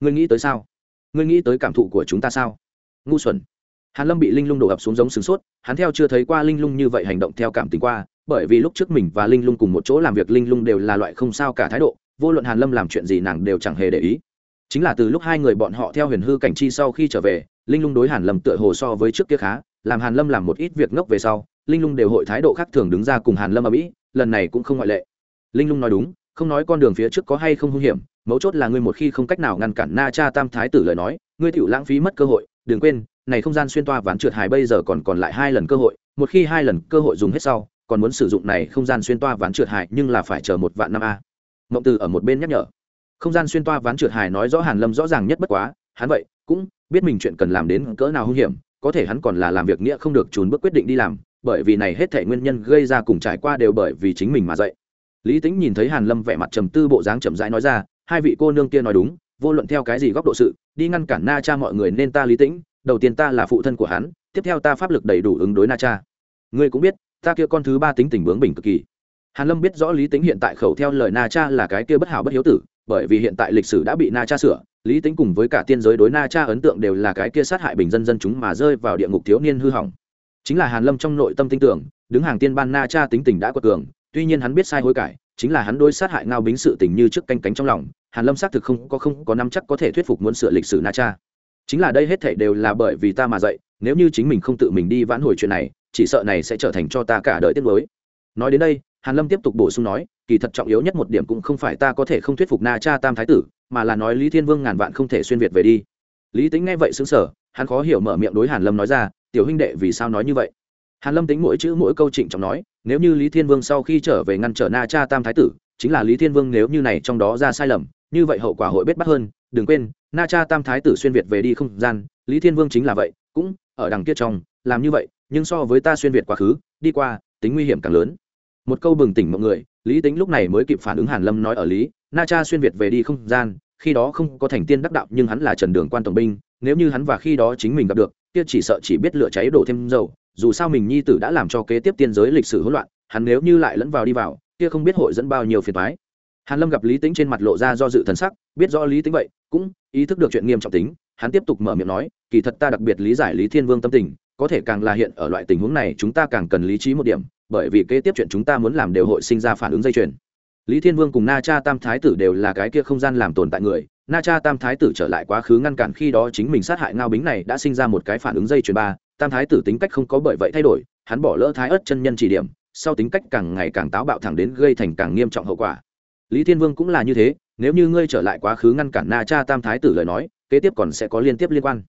Speaker 1: Ngươi nghĩ tới sao? Ngươi nghĩ tới cảm thụ của chúng ta sao? Ngu xuẩn. Hàn lâm bị linh lung đổ ập xuống giống sửng sốt, hắn theo chưa thấy qua linh lung như vậy hành động theo cảm tình qua, bởi vì lúc trước mình và linh lung cùng một chỗ làm việc linh lung đều là loại không sao cả thái độ, vô luận hàn lâm làm chuyện gì nàng đều chẳng hề để ý. Chính là từ lúc hai người bọn họ theo huyền hư cảnh chi sau khi trở về, linh lung đối hàn lâm tựa hồ so với trước kia khá, làm hàn lâm làm một ít việc ngốc về sau, linh lung đều hội thái độ khác thường đứng ra cùng hàn lâm ở mỹ lần này cũng không ngoại lệ. Linh lung nói đúng không nói con đường phía trước có hay không hung hiểm, mấu chốt là ngươi một khi không cách nào ngăn cản na cha tam thái tử lời nói, ngươi tựu lãng phí mất cơ hội, đừng quên, này không gian xuyên toa ván trượt hài bây giờ còn còn lại hai lần cơ hội, một khi hai lần cơ hội dùng hết sau, còn muốn sử dụng này không gian xuyên toa ván trượt hài nhưng là phải chờ một vạn năm a. Mộng từ ở một bên nhắc nhở. Không gian xuyên toa ván trượt hài nói rõ hàn lâm rõ ràng nhất bất quá, hắn vậy cũng biết mình chuyện cần làm đến cỡ nào hung hiểm, có thể hắn còn là làm việc nghĩa không được trốn bước quyết định đi làm, bởi vì này hết thể nguyên nhân gây ra cùng trải qua đều bởi vì chính mình mà dậy lý tính nhìn thấy hàn lâm vẻ mặt trầm tư bộ dáng chậm rãi nói ra, hai vị cô nương kia nói đúng, vô luận theo cái gì góc độ sự, đi ngăn cản na cha mọi người nên ta lý tĩnh, đầu tiên ta là phụ thân của hắn, tiếp theo ta pháp lực đầy đủ ứng đối na cha. Ngươi cũng biết, ta kia con thứ ba tính tình bướng bỉnh cực kỳ. Hàn lâm biết rõ lý tính hiện tại khẩu theo lời na cha là cái kia bất hảo bất hiếu tử, bởi vì hiện tại lịch sử đã bị na cha sửa, lý tính cùng với cả tiên giới đối na cha ấn tượng đều là cái kia sát hại bình dân dân chúng mà rơi vào địa ngục thiếu niên hư hỏng. Chính là hàn lâm trong nội tâm tin tưởng, đứng hàng tiên ban na cha tính tình đã quật cường tuy nhiên hắn biết sai hối cải, chính là hắn đối sát hại ngao bính sự tình như trước canh cánh trong lòng, hàn lâm xác thực không có không có năm chắc có thể thuyết phục muốn sửa lịch sử na cha. Chính là đây hết thể đều là bởi vì ta mà dạy, nếu như chính mình không tự mình đi vãn hồi chuyện này, chỉ sợ này sẽ trở thành cho ta cả đời tiếc nuối. Nói đến đây, hàn lâm tiếp tục bổ sung nói, kỳ thật trọng yếu nhất một điểm cũng không phải ta có thể không thuyết phục na cha tam thái tử, mà là nói lý thiên vương ngàn vạn không thể xuyên việt về đi. Lý tính nghe vậy xứng sở hắn khó hiểu mở miệng đối hàn lâm nói ra, tiểu huynh đệ vì sao nói như vậy? Hàn lâm tính mỗi chữ mỗi câu trịnh trọng nói, nếu như lý thiên vương sau khi trở về ngăn trở na cha tam thái tử, chính là lý thiên vương nếu như này trong đó ra sai lầm, như vậy hậu quả hội bết bắt hơn, đừng quên, na cha tam thái tử xuyên việt về đi không gian, lý thiên vương chính là vậy, cũng ở đằng kia trong, làm như vậy, nhưng so với ta xuyên việt quá khứ, đi qua, tính nguy hiểm càng lớn. Một câu bừng tỉnh mọi người, lý tính lúc này mới kịp phản ứng hàn lâm nói ở lý, na cha xuyên việt về đi không gian, khi đó không có thành tiên đắc đạo, nhưng hắn là trần đường quan tổng binh, nếu như hắn và khi đó chính mình gặp được, kia chỉ sợ chỉ biết lửa cháy đổ thêm dầu dù sao mình nhi tử đã làm cho kế tiếp tiên giới lịch sử hỗn loạn, hắn nếu như lại lẫn vào đi vào, kia không biết hội dẫn bao nhiêu phiền toái. Hàn lâm gặp lý tính trên mặt lộ ra do dự thần sắc, biết rõ lý tính vậy, cũng ý thức được chuyện nghiêm trọng tính, hắn tiếp tục mở miệng nói, kỳ thật ta đặc biệt lý giải lý thiên vương tâm tình, có thể càng là hiện ở loại tình huống này chúng ta càng cần lý trí một điểm, bởi vì kế tiếp chuyện chúng ta muốn làm đều hội sinh ra phản ứng dây chuyền. Lý thiên vương cùng na cha tam thái tử đều là cái kia không gian làm tồn tại người, na cha tam thái tử trở lại quá khứ ngăn cản khi đó chính mình sát hại ngao bính này đã sinh ra một cái phản ứng dây chuyền ba tam thái tử tính cách không có bởi vậy thay đổi, hắn bỏ lỡ thái ớt chân nhân chỉ điểm, sau tính cách càng ngày càng táo bạo thẳng đến gây thành càng nghiêm trọng hậu quả. Lý thiên vương cũng là như thế, nếu như ngươi trở lại quá khứ ngăn cản na cha tam thái tử lời nói, kế tiếp còn sẽ có liên tiếp liên quan.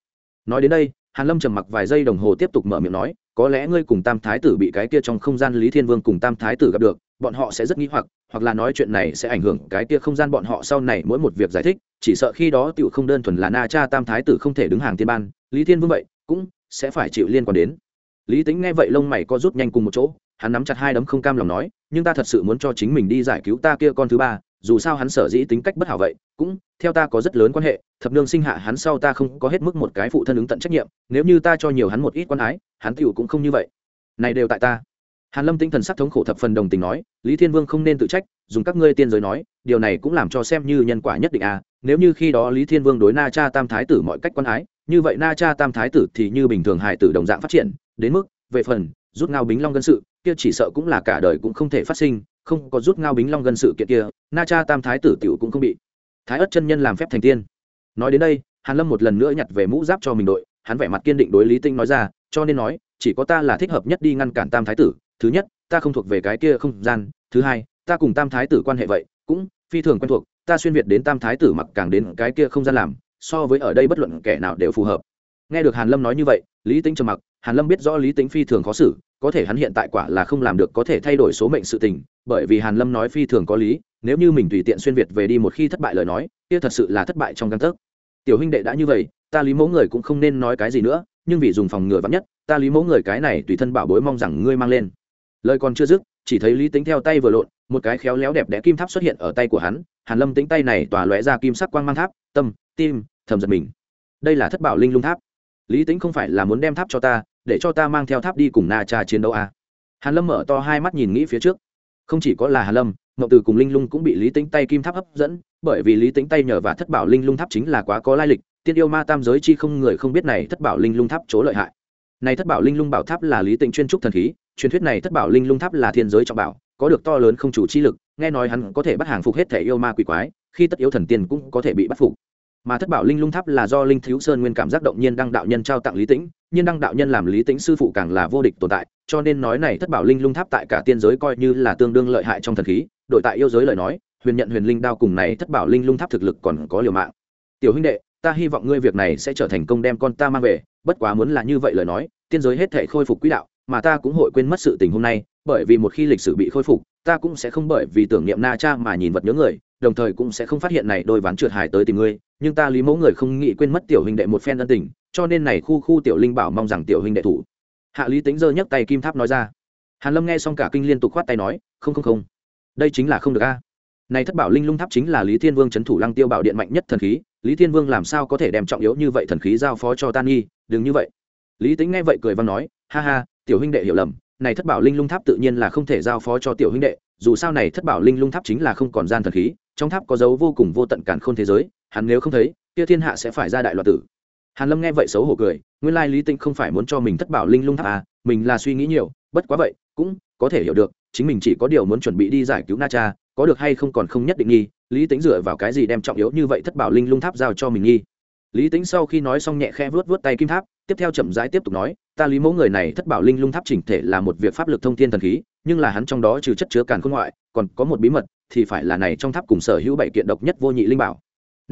Speaker 1: Nói đến đây, hàn lâm trầm mặc vài giây đồng hồ tiếp tục mở miệng nói, có lẽ ngươi cùng tam thái tử bị cái kia trong không gian lý thiên vương cùng tam thái tử gặp được, bọn họ sẽ rất nghi hoặc hoặc là nói chuyện này sẽ ảnh hưởng cái kia không gian bọn họ sau này mỗi một việc giải thích, chỉ sợ khi đó tiểu không đơn thuần là na cha tam thái tử không thể đứng hàng tiên ban. Lý thiên vương vậy, cũng sẽ phải chịu liên quan đến. Lý tính nghe vậy lông mày co rút nhanh cùng một chỗ, hắn nắm chặt hai đấm không cam lòng nói, nhưng ta thật sự muốn cho chính mình đi giải cứu ta kia con thứ ba, dù sao hắn sở dĩ tính cách bất hảo vậy, cũng, theo ta có rất lớn quan hệ, thập nương sinh hạ hắn sau ta không có hết mức một cái phụ thân ứng tận trách nhiệm, nếu như ta cho nhiều hắn một ít quan ái, hắn tựu cũng không như vậy. Này đều tại ta. Hàn lâm tinh thần sắc thống khổ thập phần đồng tình nói, lý thiên vương không nên tự trách, dùng các ngươi tiên giới nói, điều này cũng làm cho xem như nhân quả nhất định à nếu như khi đó lý thiên vương đối na cha tam thái tử mọi cách quan ái như vậy na cha tam thái tử thì như bình thường hài tử đồng dạng phát triển, đến mức, về phần, rút ngao bính long gân sự, kia chỉ sợ cũng là cả đời cũng không thể phát sinh, không có rút ngao bính long gân sự kiện kia, na cha tam thái tử tiểu cũng không bị. Thái ất chân nhân làm phép thành tiên. Nói đến đây, hàn lâm một lần nữa nhặt về mũ giáp cho mình đội, hắn vẻ mặt kiên định đối lý tinh nói ra, cho nên nói, chỉ có ta là thích hợp nhất đi ngăn cản tam thái tử, thứ nhất, ta không thuộc về cái kia không gian, thứ hai, ta cùng tam thái tử quan hệ vậy, cũng phi thường quen thuộc, ta xuyên việt đến tam thái tử mặc càng đến cái kia không gian làm so với ở đây bất luận kẻ nào đều phù hợp. Nghe được hàn lâm nói như vậy, lý tính trầm mặc, hàn lâm biết rõ lý tính phi thường khó xử, có thể hắn hiện tại quả là không làm được có thể thay đổi số mệnh sự tình, bởi vì hàn lâm nói phi thường có lý, nếu như mình tùy tiện xuyên việt về đi một khi thất bại lời nói, kia thật sự là thất bại trong căn tấc. Tiểu huynh đệ đã như vậy, ta lý mẫu người cũng không nên nói cái gì nữa, nhưng vì dùng phòng ngừa vắng nhất, ta lý mẫu người cái này tùy thân bảo bối mong rằng ngươi mang lên. Lời còn chưa dứt, chỉ thấy lý tính theo tay vừa lộn, một cái khéo léo đẹp đẽ kim tháp xuất hiện ở tay của hắn, hàn lâm tính tay này tỏa lóe ra kim sắc quang mang tháp, tâm, tim thầm giật mình. Đây là thất bảo linh lung tháp. Lý tính không phải là muốn đem tháp cho ta, để cho ta mang theo tháp đi cùng na cha chiến đấu à. hàn lâm mở to hai mắt nhìn nghĩ phía trước. Không chỉ có là hàn lâm, ngọc từ cùng linh lung cũng bị lý tính tay kim tháp hấp dẫn, bởi vì lý tính tay nhờ và thất bảo linh lung tháp chính là quá có lai lịch, tiên yêu ma tam giới chi không người không biết này thất bảo linh lung tháp chỗ lợi hại. Này thất bảo linh lung bảo tháp là lý tịnh chuyên trúc thần khí, truyền thuyết này thất bảo linh lung tháp là thiên giới trọng bảo, có được to lớn không chủ chi lực, nghe nói hắn có thể bắt hàng phục hết thể yêu ma quỷ quái, khi tất yếu thần tiên cũng có thể bị bắt phục mà thất bảo linh lung tháp là do linh thiếu sơn nguyên cảm giác động nhiên đăng đạo nhân trao tặng lý tĩnh, nhiên đăng đạo nhân làm lý tĩnh sư phụ càng là vô địch tồn tại, cho nên nói này thất bảo linh lung tháp tại cả tiên giới coi như là tương đương lợi hại trong thần khí, đội tại yêu giới lời nói, huyền nhận huyền linh đao cùng này thất bảo linh lung tháp thực lực còn có liều mạng. Tiểu huynh đệ, ta hy vọng ngươi việc này sẽ trở thành công đem con ta mang về, bất quá muốn là như vậy lời nói, tiên giới hết thể khôi phục quỹ đạo, mà ta cũng hội quên mất sự tình hôm nay, bởi vì một khi lịch sử bị khôi phục, ta cũng sẽ không bởi vì tưởng niệm na cha mà nhìn vật nhớ người, đồng thời cũng sẽ không phát hiện này đôi ván trượt hài tới tìm ngươi nhưng ta lý mẫu người không nghĩ quên mất tiểu huynh đệ một phen ân tình, cho nên này khu khu tiểu linh bảo mong rằng tiểu huynh đệ thủ. Hạ lý tính giơ nhấc tay kim tháp nói ra. Hàn lâm nghe xong cả kinh liên tục khoát tay nói, không không không. Đây chính là không được a. Này thất bảo linh lung tháp chính là lý thiên vương c h ấ n thủ lăng tiêu bảo điện mạnh nhất thần khí, lý thiên vương làm sao có thể đem trọng yếu như vậy thần khí giao phó cho tan nghi? Đừng như vậy. Lý tính nghe vậy cười văn nói, ha ha, tiểu huynh đệ hiểu lầm, này thất bảo linh lung tháp tự nhiên là không thể giao phó cho tiểu huynh đệ, dù sao này thất bảo linh lung tháp chính là không còn gian thần khí, trong tháp có dấu vô cùng vô tận cản khôn thế giới hắn nếu không thấy, kia thiên hạ sẽ phải ra đại loạt tử. Hàn lâm nghe vậy xấu hổ cười, nguyên lai lý tĩnh không phải muốn cho mình thất bảo linh lung tháp à mình là suy nghĩ nhiều, bất quá vậy, cũng có thể hiểu được, chính mình chỉ có điều muốn chuẩn bị đi giải cứu na cha, có được hay không còn không nhất định nghi, lý tính dựa vào cái gì đem trọng yếu như vậy thất bảo linh lung tháp giao cho mình nghi? Lý tính sau khi nói xong nhẹ khe vớt vớt tay kim tháp, tiếp theo chậm rãi tiếp tục nói, ta lý mẫu người này thất bảo linh lung tháp chỉnh thể là một việc pháp lực thông thiên thần khí, nhưng là hắn trong đó trừ chất chứa càn khôn ngoại, còn có một bí mật, thì phải là này trong tháp cùng sở hữu bảy kiện độc nhất vô nhị linh bảo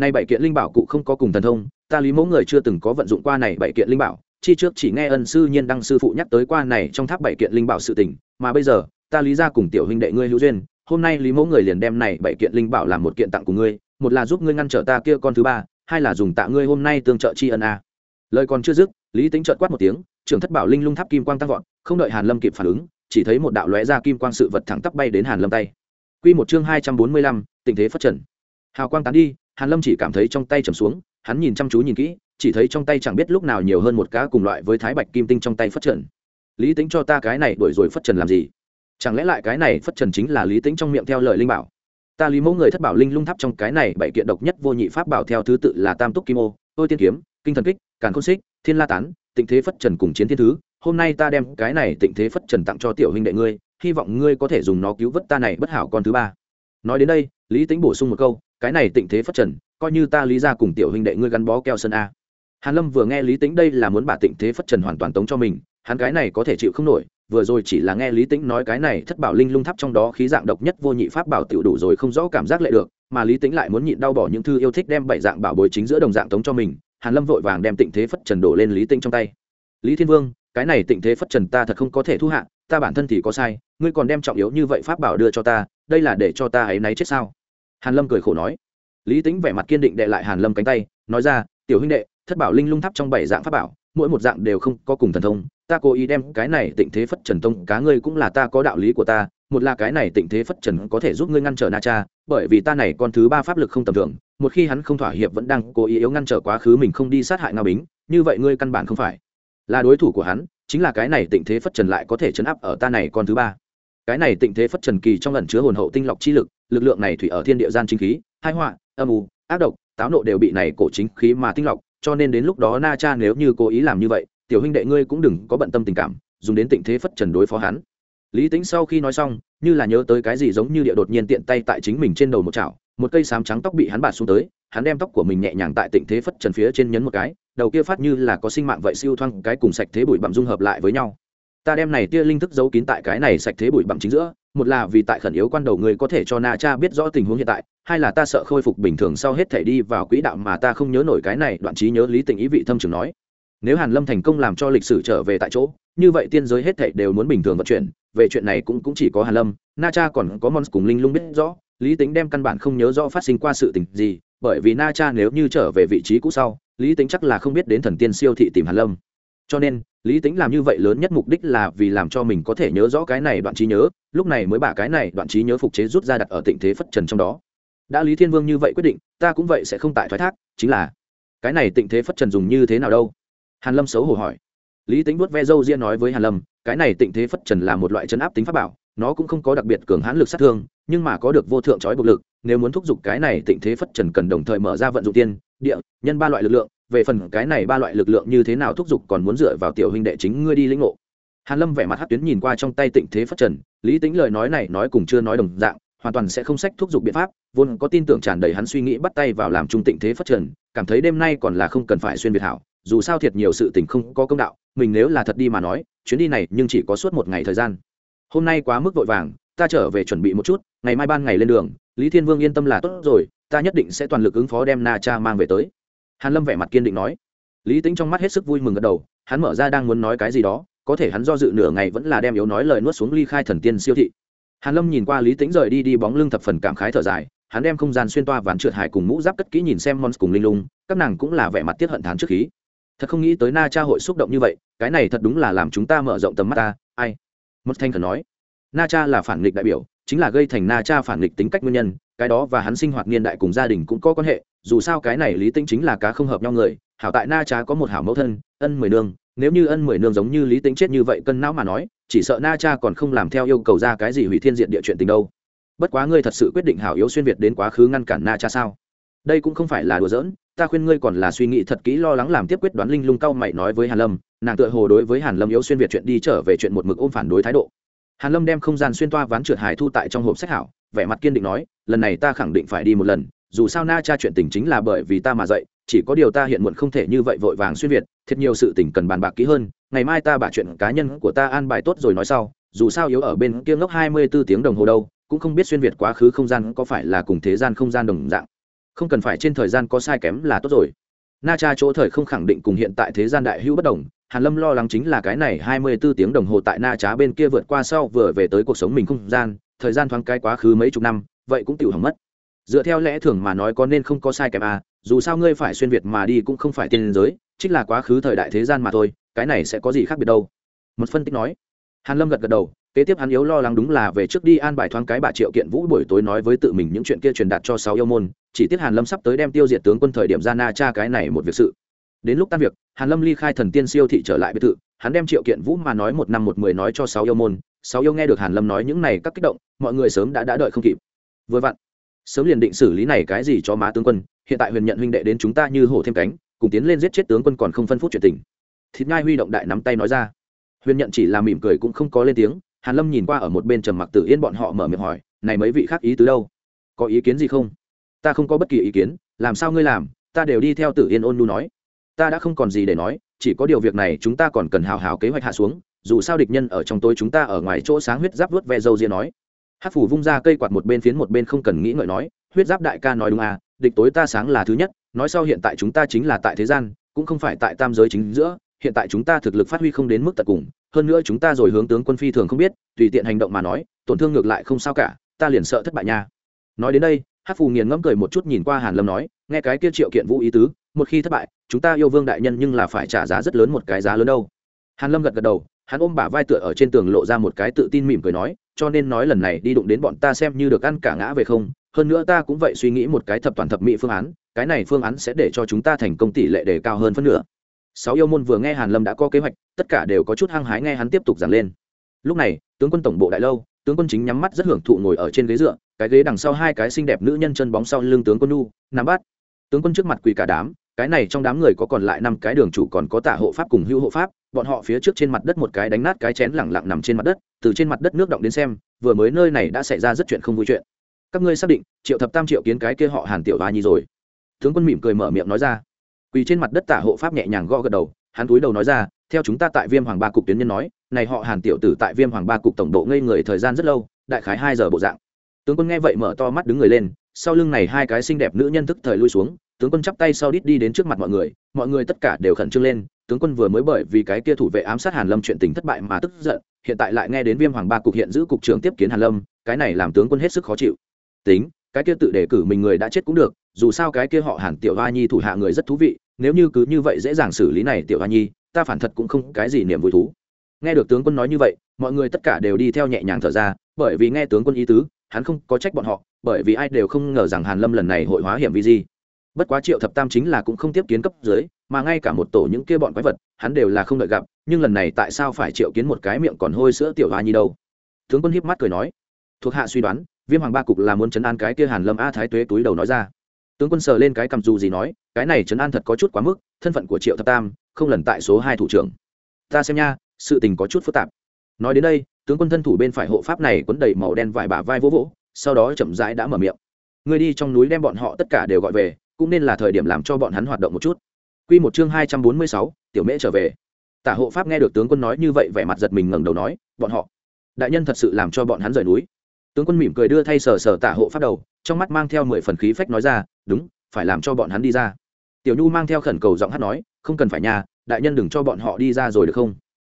Speaker 1: nay bảy kiện linh bảo cụ không có cùng thần thông ta lý mẫu người chưa từng có vận dụng qua này bảy kiện linh bảo chi trước chỉ nghe ân sư nhiên đăng sư phụ nhắc tới qua này trong tháp bảy kiện linh bảo sự tình mà bây giờ ta lý ra cùng tiểu huynh đệ ngươi hữu duyên hôm nay lý mẫu người liền đem này bảy kiện linh bảo làm một kiện tặng của ngươi một là giúp ngươi ngăn trở ta kia con thứ ba hai là dùng tạ ngươi hôm nay tương trợ tri ân a. Lời còn chưa dứt lý tính trợt quát một tiếng trưởng thất bảo linh lung tháp kim quang tăng vọt không đợi hàn lâm kịp phản ứng chỉ thấy một đạo lóe ra kim quang sự vật thẳng tắp bay đến hàn lâm tay. Quy một chương hai trăm bốn mươi lăm, tình thế phát triển hào quang tán đi hàn lâm chỉ cảm thấy trong tay trầm xuống, hắn nhìn chăm chú nhìn kỹ, chỉ thấy trong tay chẳng biết lúc nào nhiều hơn một cá cùng loại với thái bạch kim tinh trong tay phất trần. Lý tính cho ta cái này đuổi rồi phất trần làm gì? Chẳng lẽ lại cái này phất trần chính là lý tính trong miệng theo lời linh bảo? Ta lý mẫu người thất bảo linh lung tháp trong cái này bảy kiện độc nhất vô nhị pháp bảo theo thứ tự là tam túc kim ô, tôi tiên kiếm, kinh thần kích, càn khôn xích, thiên la tán, tịnh thế phất trần cùng chiến thiên thứ. Hôm nay ta đem cái này tịnh thế phất trần tặng cho tiểu huynh đệ ngươi, hy vọng ngươi có thể dùng nó cứu vớt ta này bất hảo con thứ ba. Nói đến đây, lý tính bổ sung một câu cái này tịnh thế phất trần, coi như ta lý ra cùng tiểu huynh đệ ngươi gắn bó keo sơn a. Hàn lâm vừa nghe lý tính đây là muốn bà tịnh thế phất trần hoàn toàn tống cho mình, hắn cái này có thể chịu không nổi, vừa rồi chỉ là nghe lý tính nói cái này thất bảo linh lung tháp trong đó khí dạng độc nhất vô nhị pháp bảo tiểu đủ rồi không rõ cảm giác lệ được, mà lý tính lại muốn nhịn đau bỏ những thư yêu thích đem bảy dạng bảo bối chính giữa đồng dạng tống cho mình, hàn lâm vội vàng đem tịnh thế phất trần đổ lên lý tính trong tay. Lý thiên vương, cái này tịnh thế phất trần ta thật không có thể thu hạ, ta bản thân thì có sai, ngươi còn đem trọng yếu như vậy pháp bảo đưa cho ta, đây là để cho ta ấy náy chết sao? Hàn lâm cười khổ nói. Lý tính vẻ mặt kiên định đệ lại hàn lâm cánh tay, nói ra, tiểu huynh đệ, thất bảo linh lung tháp trong bảy dạng pháp bảo, mỗi một dạng đều không có cùng thần thông, ta cố ý đem cái này tịnh thế phất trần tông cá ngươi cũng là ta có đạo lý của ta, một là cái này tịnh thế phất trần có thể giúp ngươi ngăn trở na cha, bởi vì ta này con thứ ba pháp lực không tầm thường, một khi hắn không thỏa hiệp vẫn đang cố ý yếu ngăn trở quá khứ mình không đi sát hại ngao bính, như vậy ngươi căn bản không phải là đối thủ của hắn, chính là cái này tịnh thế phất trần lại có thể chấn áp ở ta này con thứ ba cái này tịnh thế phất trần kỳ trong lần chứa hồn hậu tinh lọc chi lực lực lượng này thủy ở thiên địa gian chính khí, hai họa, âm u, ác độc, táo nộ đều bị này cổ chính khí mà tinh lọc, cho nên đến lúc đó na cha nếu như cố ý làm như vậy, tiểu huynh đệ ngươi cũng đừng có bận tâm tình cảm, dùng đến tịnh thế phất trần đối phó hắn. Lý tính sau khi nói xong, như là nhớ tới cái gì giống như địa đột nhiên tiện tay tại chính mình trên đầu một chảo, một cây sám trắng tóc bị hắn bạt xuống tới, hắn đem tóc của mình nhẹ nhàng tại tịnh thế phất trần phía trên nhấn một cái, đầu kia phát như là có sinh mạng vậy siêu thoang, cái cùng sạch thế bụi bặm dung hợp lại với nhau ta đem này tia linh thức giấu kín tại cái này sạch thế bụi bặm chính giữa, một là vì tại khẩn yếu quan đầu người có thể cho na cha biết rõ tình huống hiện tại, hai là ta sợ khôi phục bình thường sau hết thể đi vào quỹ đạo mà ta không nhớ nổi cái này, đoạn trí nhớ lý tình ý vị thâm trường nói. Nếu hàn lâm thành công làm cho lịch sử trở về tại chỗ, như vậy tiên giới hết thảy đều muốn bình thường vận chuyển, về chuyện này cũng cũng chỉ có hàn lâm, na cha còn có mons cùng linh lung biết rõ, lý tính đem căn bản không nhớ rõ phát sinh qua sự tình gì, bởi vì na cha nếu như trở về vị trí cũ sau, lý tính chắc là không biết đến thần tiên siêu thị tìm hàn lâm cho nên, lý tính làm như vậy lớn nhất mục đích là vì làm cho mình có thể nhớ rõ cái này đoạn trí nhớ, lúc này mới bạ cái này đoạn trí nhớ phục chế rút ra đặt ở tịnh thế phất trần trong đó. Đã lý thiên vương như vậy quyết định, ta cũng vậy sẽ không tại thoái thác, chính là, cái này tịnh thế phất trần dùng như thế nào đâu? Hàn lâm xấu hổ hỏi. Lý tính vuốt ve râu ria nói với hàn lâm, cái này tịnh thế phất trần là một loại chấn áp tính pháp bảo, nó cũng không có đặc biệt cường hãn lực sát thương, nhưng mà có được vô thượng trói buộc lực, nếu muốn thúc giục cái này tịnh thế phất trần cần đồng thời mở ra vận dụng tiên, địa, nhân ba loại lực lượng về phần cái này ba loại lực lượng như thế nào thúc giục còn muốn dựa vào tiểu huynh đệ chính ngươi đi lĩnh ngộ. Hàn lâm vẻ mặt hát tuyến nhìn qua trong tay tịnh thế phất trần, lý tính lời nói này nói cùng chưa nói đồng dạng, hoàn toàn sẽ không sách thúc giục biện pháp, vốn có tin tưởng tràn đầy hắn suy nghĩ bắt tay vào làm trung tịnh thế phất trần, cảm thấy đêm nay còn là không cần phải xuyên việt hảo, dù sao thiệt nhiều sự tình không có công đạo, mình nếu là thật đi mà nói, chuyến đi này nhưng chỉ có suốt một ngày thời gian. Hôm nay quá mức vội vàng, ta trở về chuẩn bị một chút, ngày mai ban ngày lên đường, lý thiên vương yên tâm là tốt rồi, ta nhất định sẽ toàn lực ứng phó đem na cha mang về tới hàn lâm vẻ mặt kiên định nói. Lý tính trong mắt hết sức vui mừng gật đầu, hắn mở ra đang muốn nói cái gì đó, có thể hắn do dự nửa ngày vẫn là đem yếu nói lời nuốt xuống ly khai thần tiên siêu thị. Hàn lâm nhìn qua lý tính rời đi đi bóng lưng thập phần cảm khái thở dài, hắn đem không gian xuyên toa ván trượt hải cùng mũ giáp cất kỹ nhìn xem mons cùng linh lung, các nàng cũng là vẻ mặt tiết hận thán trước khí. Thật không nghĩ tới na cha hội xúc động như vậy, cái này thật đúng là làm chúng ta mở rộng tầm mắt ta, ai? Mất thanh cần nói. Na cha là phản nghịch đại biểu, chính là gây thành na cha phản nghịch tính cách nguyên nhân, cái đó và hắn sinh hoạt niên đại cùng gia đình cũng có quan hệ dù sao cái này lý Tĩnh chính là cá không hợp nhau người, hảo tại na cha có một hảo mẫu thân, ân mười nương, nếu như ân mười nương giống như lý Tĩnh chết như vậy cân não mà nói, chỉ sợ na cha còn không làm theo yêu cầu ra cái gì hủy thiên diện địa chuyện tình đâu. Bất quá ngươi thật sự quyết định hảo yếu xuyên việt đến quá khứ ngăn cản na cha sao? Đây cũng không phải là đùa giỡn, ta khuyên ngươi còn là suy nghĩ thật kỹ lo lắng làm tiếp quyết đoán linh lung cao mày nói với hàn lâm, nàng tựa hồ đối với hàn lâm yếu xuyên việt chuyện đi trở về chuyện một mực ôm phản đối thái độ. Hàn lâm đem không gian xuyên toa ván trượt hải thu tại trong hộp sách hảo, vẻ mặt kiên định nói, lần này ta khẳng định phải đi một lần dù sao na cha chuyện tình chính là bởi vì ta mà dậy chỉ có điều ta hiện muộn không thể như vậy vội vàng xuyên việt thật nhiều sự tình cần bàn bạc kỹ hơn, ngày mai ta bả chuyện cá nhân của ta an bài tốt rồi nói sau, dù sao yếu ở bên kia ngốc 24 tiếng đồng hồ đâu, cũng không biết xuyên việt quá khứ không gian có phải là cùng thế gian không gian đồng dạng. Không cần phải trên thời gian có sai kém là tốt rồi. Na cha chỗ thời không khẳng định cùng hiện tại thế gian đại hữu bất đồng, hàn lâm lo lắng chính là cái này hai mươi 24 tiếng đồng hồ tại na trá bên kia vượt qua sau vừa về tới cuộc sống mình không gian, thời gian thoáng cái quá khứ mấy chục năm, vậy cũng tiểu hỏng mất dựa theo lẽ thường mà nói có nên không có sai kèm à dù sao ngươi phải xuyên việt mà đi cũng không phải tiên giới chính là quá khứ thời đại thế gian mà thôi, cái này sẽ có gì khác biệt đâu? Một phân tích nói. Hàn lâm gật gật đầu, kế tiếp hắn yếu lo lắng đúng là về trước đi an bài thoáng cái bà triệu kiện vũ buổi tối nói với tự mình những chuyện kia truyền đạt cho sáu yêu môn, chỉ tiếc hàn lâm sắp tới đem tiêu diệt tướng quân thời điểm ra na cha cái này một việc sự. Đến lúc tan việc, hàn lâm ly khai thần tiên siêu thị trở lại biệt thự, hắn đem triệu kiện vũ mà nói một năm một mười nói cho sáu yêu môn, sáu yêu nghe được hàn lâm nói những này các kích động, mọi người sớm đã đã đợi không kịp. Vừa vặn sớm liền định xử lý này cái gì cho má tướng quân, hiện tại huyền nhận huynh đệ đến chúng ta như hổ thêm cánh, cùng tiến lên giết chết tướng quân còn không phân phút chuyện tình. Thịt ngai huy động đại nắm tay nói ra. Huyền nhận chỉ là mỉm cười cũng không có lên tiếng, hàn lâm nhìn qua ở một bên trầm mặc tử yên bọn họ mở miệng hỏi, này mấy vị khác ý tứ đâu? Có ý kiến gì không? Ta không có bất kỳ ý kiến, làm sao ngươi làm, ta đều đi theo tử yên ôn nu nói. Ta đã không còn gì để nói, chỉ có điều việc này chúng ta còn cần hào hào kế hoạch hạ xuống, dù sao địch nhân ở trong tối chúng ta ở ngoài chỗ sáng huyết giáp vớt ve dâu ria nói hát phủ vung ra cây quạt một bên phiến một bên không cần nghĩ ngợi nói, huyết giáp đại ca nói đúng à địch tối ta sáng là thứ nhất, nói sau hiện tại chúng ta chính là tại thế gian, cũng không phải tại tam giới chính giữa, hiện tại chúng ta thực lực phát huy không đến mức tận cùng, hơn nữa chúng ta rồi hướng tướng quân phi thường không biết, tùy tiện hành động mà nói, tổn thương ngược lại không sao cả, ta liền sợ thất bại nha. Nói đến đây hát phù nghiền ngẫm cười một chút nhìn qua hàn lâm nói, nghe cái kia triệu kiện vũ ý tứ, một khi thất bại, chúng ta yêu vương đại nhân nhưng là phải trả giá rất lớn một cái giá lớn đâu. Hàn lâm gật gật đầu, hắn ôm bả vai tựa ở trên tường lộ ra một cái tự tin mỉm cười nói cho nên nói lần này đi đụng đến bọn ta xem như được ăn cả ngã về không, hơn nữa ta cũng vậy suy nghĩ một cái thập toàn thập mỹ phương án, cái này phương án sẽ để cho chúng ta thành công tỷ lệ đề cao hơn phân nửa. Sáu yêu môn vừa nghe hàn lâm đã có kế hoạch, tất cả đều có chút hăng hái nghe hắn tiếp tục giảng lên. Lúc này, tướng quân tổng bộ đại lâu, tướng quân chính nhắm mắt rất hưởng thụ ngồi ở trên ghế dựa, cái ghế đằng sau hai cái xinh đẹp nữ nhân chân bóng sau lưng tướng quân nu, nắm bắt. Tướng quân trước mặt quỳ cả đám, cái này trong đám người có còn lại năm cái đường chủ còn có tả hộ pháp cùng hữu hộ pháp bọn họ phía trước trên mặt đất một cái đánh nát cái chén lẳng lặng nằm trên mặt đất, từ trên mặt đất nước động đến xem, vừa mới nơi này đã xảy ra rất chuyện không vui chuyện. Các ngươi xác định, triệu thập tam triệu kiến cái kia họ hàn tiểu hoa nhi rồi. Tướng quân mỉm cười mở miệng nói ra. Quỳ trên mặt đất tả hộ pháp nhẹ nhàng gõ gật đầu, hắn túi đầu nói ra, theo chúng ta tại viêm hoàng ba cục tuyến nhân nói, này họ hàn tiểu tử tại viêm hoàng ba cục tổng độ ngây người thời gian rất lâu, đại khái hai giờ bộ dạng. Tướng quân nghe vậy mở to mắt đứng người lên, sau lưng này hai cái xinh đẹp nữ nhân thức thời lui xuống, tướng quân chắp tay sau đít đi đến trước mặt mọi người mọi người tất cả đều khẩn trương lên tướng quân vừa mới bởi vì cái kia thủ vệ ám sát hàn lâm chuyện tình thất bại mà tức giận, hiện tại lại nghe đến viêm hoàng ba cục hiện giữ cục trưởng tiếp kiến hàn lâm, cái này làm tướng quân hết sức khó chịu. Tính, cái kia tự đề cử mình người đã chết cũng được, dù sao cái kia họ hàn tiểu hoa nhi thủ hạ người rất thú vị, nếu như cứ như vậy dễ dàng xử lý này tiểu hoa nhi, ta phản thật cũng không cái gì niềm vui thú. Nghe được tướng quân nói như vậy, mọi người tất cả đều đi theo nhẹ nhàng thở ra, bởi vì nghe tướng quân ý tứ, hắn không có trách bọn họ, bởi vì ai đều không ngờ rằng hàn lâm lần này hội hóa hiểm vì gì bất quá triệu thập tam chính là cũng không tiếp kiến cấp dưới mà ngay cả một tổ những kia bọn quái vật, hắn đều là không đợi gặp, nhưng lần này tại sao phải triệu kiến một cái miệng còn hôi sữa tiểu hoa nhi đâu? Tướng quân hiếp mắt cười nói, thuộc hạ suy đoán, viêm hoàng ba cục là muốn chấn an cái kia hàn lâm a thái tuế túi đầu nói ra. Tướng quân sờ lên cái cầm dù gì nói, cái này chấn an thật có chút quá mức, thân phận của triệu thập tam, không lần tại số hai thủ trưởng. Ta xem nha, sự tình có chút phức tạp. Nói đến đây, tướng quân thân thủ bên phải hộ pháp này quấn đầy màu đen vải bả vai vỗ vỗ, sau đó chậm rãi đã mở miệng. Người đi trong núi đem bọn họ tất cả đều gọi về, cũng nên là thời điểm làm cho bọn hắn hoạt động một chút. Quy một chương hai trăm bốn mươi sáu, tiểu mễ trở về. Tả hộ pháp nghe được tướng quân nói như vậy vẻ mặt giật mình ngẩng đầu nói, bọn họ, đại nhân thật sự làm cho bọn hắn rời núi. Tướng quân mỉm cười đưa thay sờ sờ tả hộ pháp đầu, trong mắt mang theo mười phần khí phách nói ra, đúng, phải làm cho bọn hắn đi ra. Tiểu Nhu mang theo khẩn cầu giọng hát nói, không cần phải nhà, đại nhân đừng cho bọn họ đi ra rồi được không?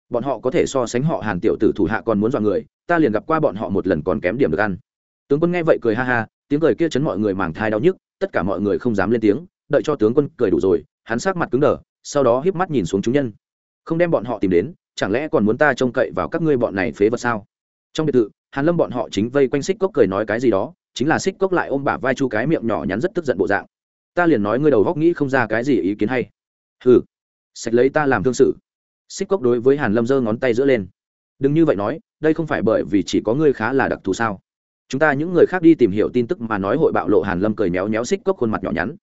Speaker 1: Bọn họ có thể so sánh họ Hàn tiểu tử thủ hạ còn muốn dọa người, ta liền gặp qua bọn họ một lần còn kém điểm được ăn. Tướng quân nghe vậy cười ha ha, tiếng cười kia chấn mọi người màng thai đau nhức, tất cả mọi người không dám lên tiếng, đợi cho tướng quân cười đủ rồi, hắn sắc mặt cứng đờ sau đó híp mắt nhìn xuống chúng nhân. Không đem bọn họ tìm đến chẳng lẽ còn muốn ta trông cậy vào các ngươi bọn này phế vật sao? Trong biệt thự hàn lâm bọn họ chính vây quanh xích cốc cười nói cái gì đó chính là xích cốc lại ôm bả vai chu cái miệng nhỏ nhắn rất tức giận bộ dạng. Ta liền nói ngươi đầu góc nghĩ không ra cái gì ý kiến hay. Hừ sạch lấy ta làm thương sự. Xích cốc đối với hàn lâm giơ ngón tay giữa lên. Đừng như vậy nói đây không phải bởi vì chỉ có ngươi khá là đặc thù sao? Chúng ta những người khác đi tìm hiểu tin tức mà nói hội bạo lộ hàn lâm cười méo méo xích cốc khuôn mặt nhỏ nhắn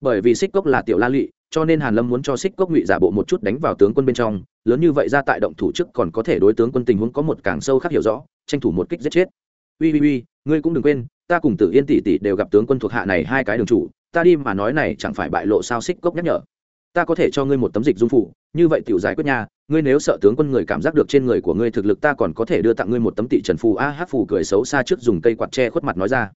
Speaker 1: bởi vì xích cốc là tiểu la lụy, cho nên hàn lâm muốn cho xích cốc ngụy giả bộ một chút đánh vào tướng quân bên trong, lớn như vậy ra tại động thủ trước còn có thể đối tướng quân tình huống có một càng sâu khác hiểu rõ, tranh thủ một kích giết chết. Ui ui ui ngươi cũng đừng quên, ta cùng tử yên tỷ tỷ đều gặp tướng quân thuộc hạ này hai cái đường chủ, ta đi mà nói này chẳng phải bại lộ sao xích cốc nhắc nhở. Ta có thể cho ngươi một tấm dịch dung phụ như vậy tiểu giải quyết nha, ngươi nếu sợ tướng quân người cảm giác được trên người của ngươi thực lực ta còn có thể đưa tặng ngươi một tấm tị trần phù. A hát phù cười xấu xa trước dùng cây quạt tre khuất mặt nói ra.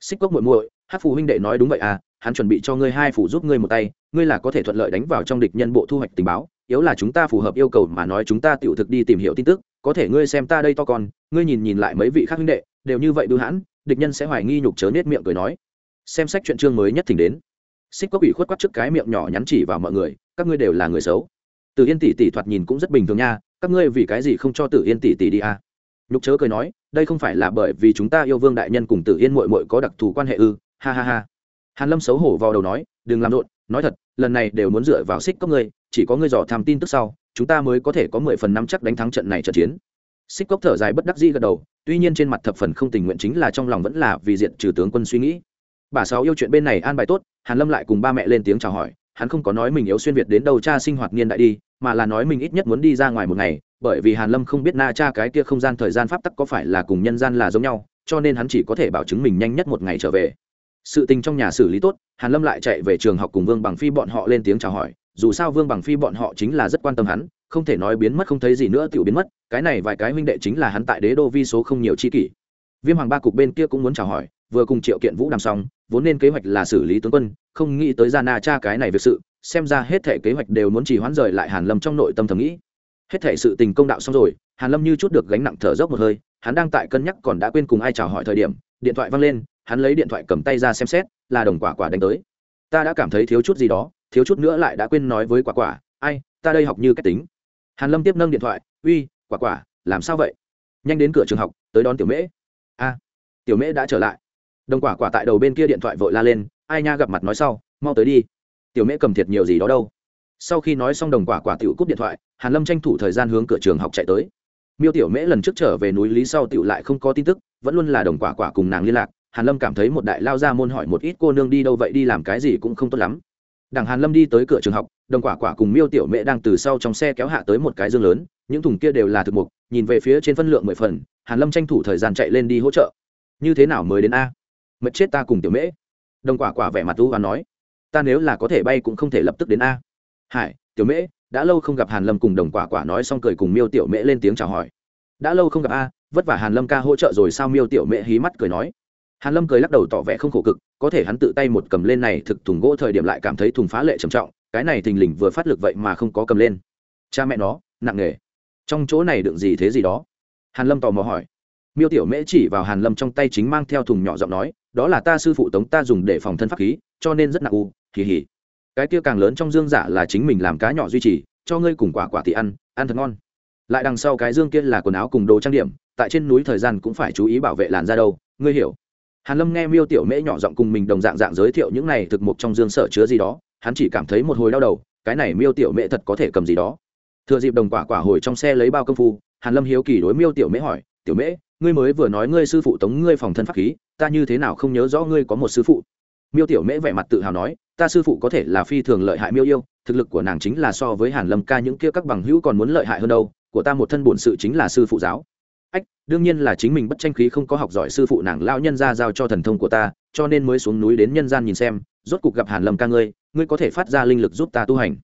Speaker 1: Xích cốc muội muội hát phù huynh đệ nói đúng vậy à hắn chuẩn bị cho ngươi hai phủ giúp ngươi một tay, ngươi là có thể thuận lợi đánh vào trong địch nhân bộ thu hoạch tình báo, yếu là chúng ta phù hợp yêu cầu mà nói chúng ta tiểu thực đi tìm hiểu tin tức, có thể ngươi xem ta đây to con, ngươi nhìn nhìn lại mấy vị khác huynh đệ, đều như vậy bưu hãn, địch nhân sẽ hoài nghi nhục chớ nết miệng cười nói. Xem sách chuyện chương mới nhất thỉnh đến. Xích có bị khuất quát trước cái miệng nhỏ nhắn chỉ vào mọi người, các ngươi đều là người xấu. Từ yên tỷ tỷ thoạt nhìn cũng rất bình thường nha, các ngươi vì cái gì không cho tử yên tỷ tỷ đi à? nhục chớ cười nói, đây không phải là bởi vì chúng ta yêu vương đại nhân cùng tử yên muội muội có đặc thù quan hệ ư? Ha ha ha hàn lâm xấu hổ vào đầu nói, đừng làm rộn, nói thật, lần này đều muốn dựa vào xích cốc ngươi, chỉ có ngươi dò tham tin tức sau, chúng ta mới có thể có mười phần năm chắc đánh thắng trận này trận chiến. Xích cốc thở dài bất đắc dĩ gật đầu, tuy nhiên trên mặt thập phần không tình nguyện chính là trong lòng vẫn là vì diện trừ tướng quân suy nghĩ. Bà sáu yêu chuyện bên này an bài tốt, hàn lâm lại cùng ba mẹ lên tiếng chào hỏi, hắn không có nói mình yếu xuyên việt đến đầu cha sinh hoạt niên đại đi, mà là nói mình ít nhất muốn đi ra ngoài một ngày, bởi vì hàn lâm không biết na cha cái kia không gian thời gian pháp tắc có phải là cùng nhân gian là giống nhau, cho nên hắn chỉ có thể bảo chứng mình nhanh nhất một ngày trở về sự tình trong nhà xử lý tốt, hàn lâm lại chạy về trường học cùng vương bằng phi bọn họ lên tiếng chào hỏi. Dù sao vương bằng phi bọn họ chính là rất quan tâm hắn, không thể nói biến mất không thấy gì nữa, tiểu biến mất, cái này vài cái huynh đệ chính là hắn tại đế đô vi số không nhiều chi kỷ. Viêm hoàng ba cục bên kia cũng muốn chào hỏi, vừa cùng triệu kiện vũ đàm xong, vốn nên kế hoạch là xử lý tướng quân, không nghĩ tới ra na cha cái này việc sự, xem ra hết thể kế hoạch đều muốn chỉ hoãn rời lại hàn lâm trong nội tâm thầm nghĩ. Hết thể sự tình công đạo xong rồi, hàn lâm như chút được gánh nặng thở dốc một hơi, hắn đang tại cân nhắc còn đã quên cùng ai chào hỏi thời điểm, điện thoại vang lên hắn lấy điện thoại cầm tay ra xem xét, là đồng quả quả đánh tới. Ta đã cảm thấy thiếu chút gì đó, thiếu chút nữa lại đã quên nói với quả quả, ai, ta đây học như cách tính. Hàn lâm tiếp nâng điện thoại, uy, quả quả, làm sao vậy? Nhanh đến cửa trường học, tới đón tiểu mễ. A, tiểu mễ đã trở lại. Đồng quả quả tại đầu bên kia điện thoại vội la lên, ai nha gặp mặt nói sau, mau tới đi. Tiểu mễ cầm thiệt nhiều gì đó đâu. Sau khi nói xong đồng quả quả tiểu cúp điện thoại, hàn lâm tranh thủ thời gian hướng cửa trường học chạy tới. Miêu tiểu mễ lần trước trở về núi lý sau tiểu lại không có tin tức, vẫn luôn là đồng quả quả cùng nàng liên lạc hàn lâm cảm thấy một đại lao ra môn hỏi một ít cô nương đi đâu vậy, đi làm cái gì cũng không tốt lắm. Đằng hàn lâm đi tới cửa trường học, đồng quả quả cùng miêu tiểu mẹ đang từ sau trong xe kéo hạ tới một cái dương lớn, những thùng kia đều là thực mục, nhìn về phía trên phân lượng mười phần, hàn lâm tranh thủ thời gian chạy lên đi hỗ trợ. Như thế nào mới đến a? Mệt chết ta cùng tiểu mễ. Đồng quả quả vẻ mặt u và nói. Ta nếu là có thể bay cũng không thể lập tức đến a. Hải, tiểu mễ, đã lâu không gặp hàn lâm cùng đồng quả quả nói xong cười cùng miêu tiểu mễ lên tiếng chào hỏi. Đã lâu không gặp a, vất vả hàn lâm ca hỗ trợ rồi sao miêu tiểu mễ hí mắt cười nói hàn lâm cười lắc đầu tỏ vẻ không khổ cực, có thể hắn tự tay một cầm lên này thực thùng gỗ thời điểm lại cảm thấy thùng phá lệ trầm trọng, cái này thình lình vừa phát lực vậy mà không có cầm lên. Cha mẹ nó, nặng nghề. trong chỗ này đựng gì thế gì đó? Hàn lâm tò mò hỏi. Miêu tiểu mễ chỉ vào hàn lâm trong tay chính mang theo thùng nhỏ giọng nói, đó là ta sư phụ tống ta dùng để phòng thân pháp khí, cho nên rất nặng u kỳ hỉ cái kia càng lớn trong dương giả là chính mình làm cá nhỏ duy trì, cho ngươi cùng quả quả thì ăn ăn thật ngon. Lại đằng sau cái dương kia là quần áo cùng đồ trang điểm, tại trên núi thời gian cũng phải chú ý bảo vệ làn da đâu, ngươi hiểu hàn lâm nghe miêu tiểu mễ nhỏ giọng cùng mình đồng dạng dạng giới thiệu những này thực mục trong dương sở chứa gì đó, hắn chỉ cảm thấy một hồi đau đầu, cái này miêu tiểu mễ thật có thể cầm gì đó. Thừa dịp đồng quả quả hồi trong xe lấy bao công phu, hàn lâm hiếu kỳ đối miêu tiểu mễ hỏi, tiểu mễ, ngươi mới vừa nói ngươi sư phụ tống ngươi phòng thân pháp khí, ta như thế nào không nhớ rõ ngươi có một sư phụ? Miêu tiểu mễ vẻ mặt tự hào nói, ta sư phụ có thể là phi thường lợi hại miêu yêu, thực lực của nàng chính là so với hàn lâm ca những kia các bằng hữu còn muốn lợi hại hơn đâu, của ta một thân bổn sự chính là sư phụ giáo ách, đương nhiên là chính mình bất tranh khí không có học giỏi sư phụ nàng lao nhân ra giao cho thần thông của ta, cho nên mới xuống núi đến nhân gian nhìn xem, rốt cục gặp hàn lâm ca ngươi ngươi có thể phát ra linh lực giúp ta tu hành.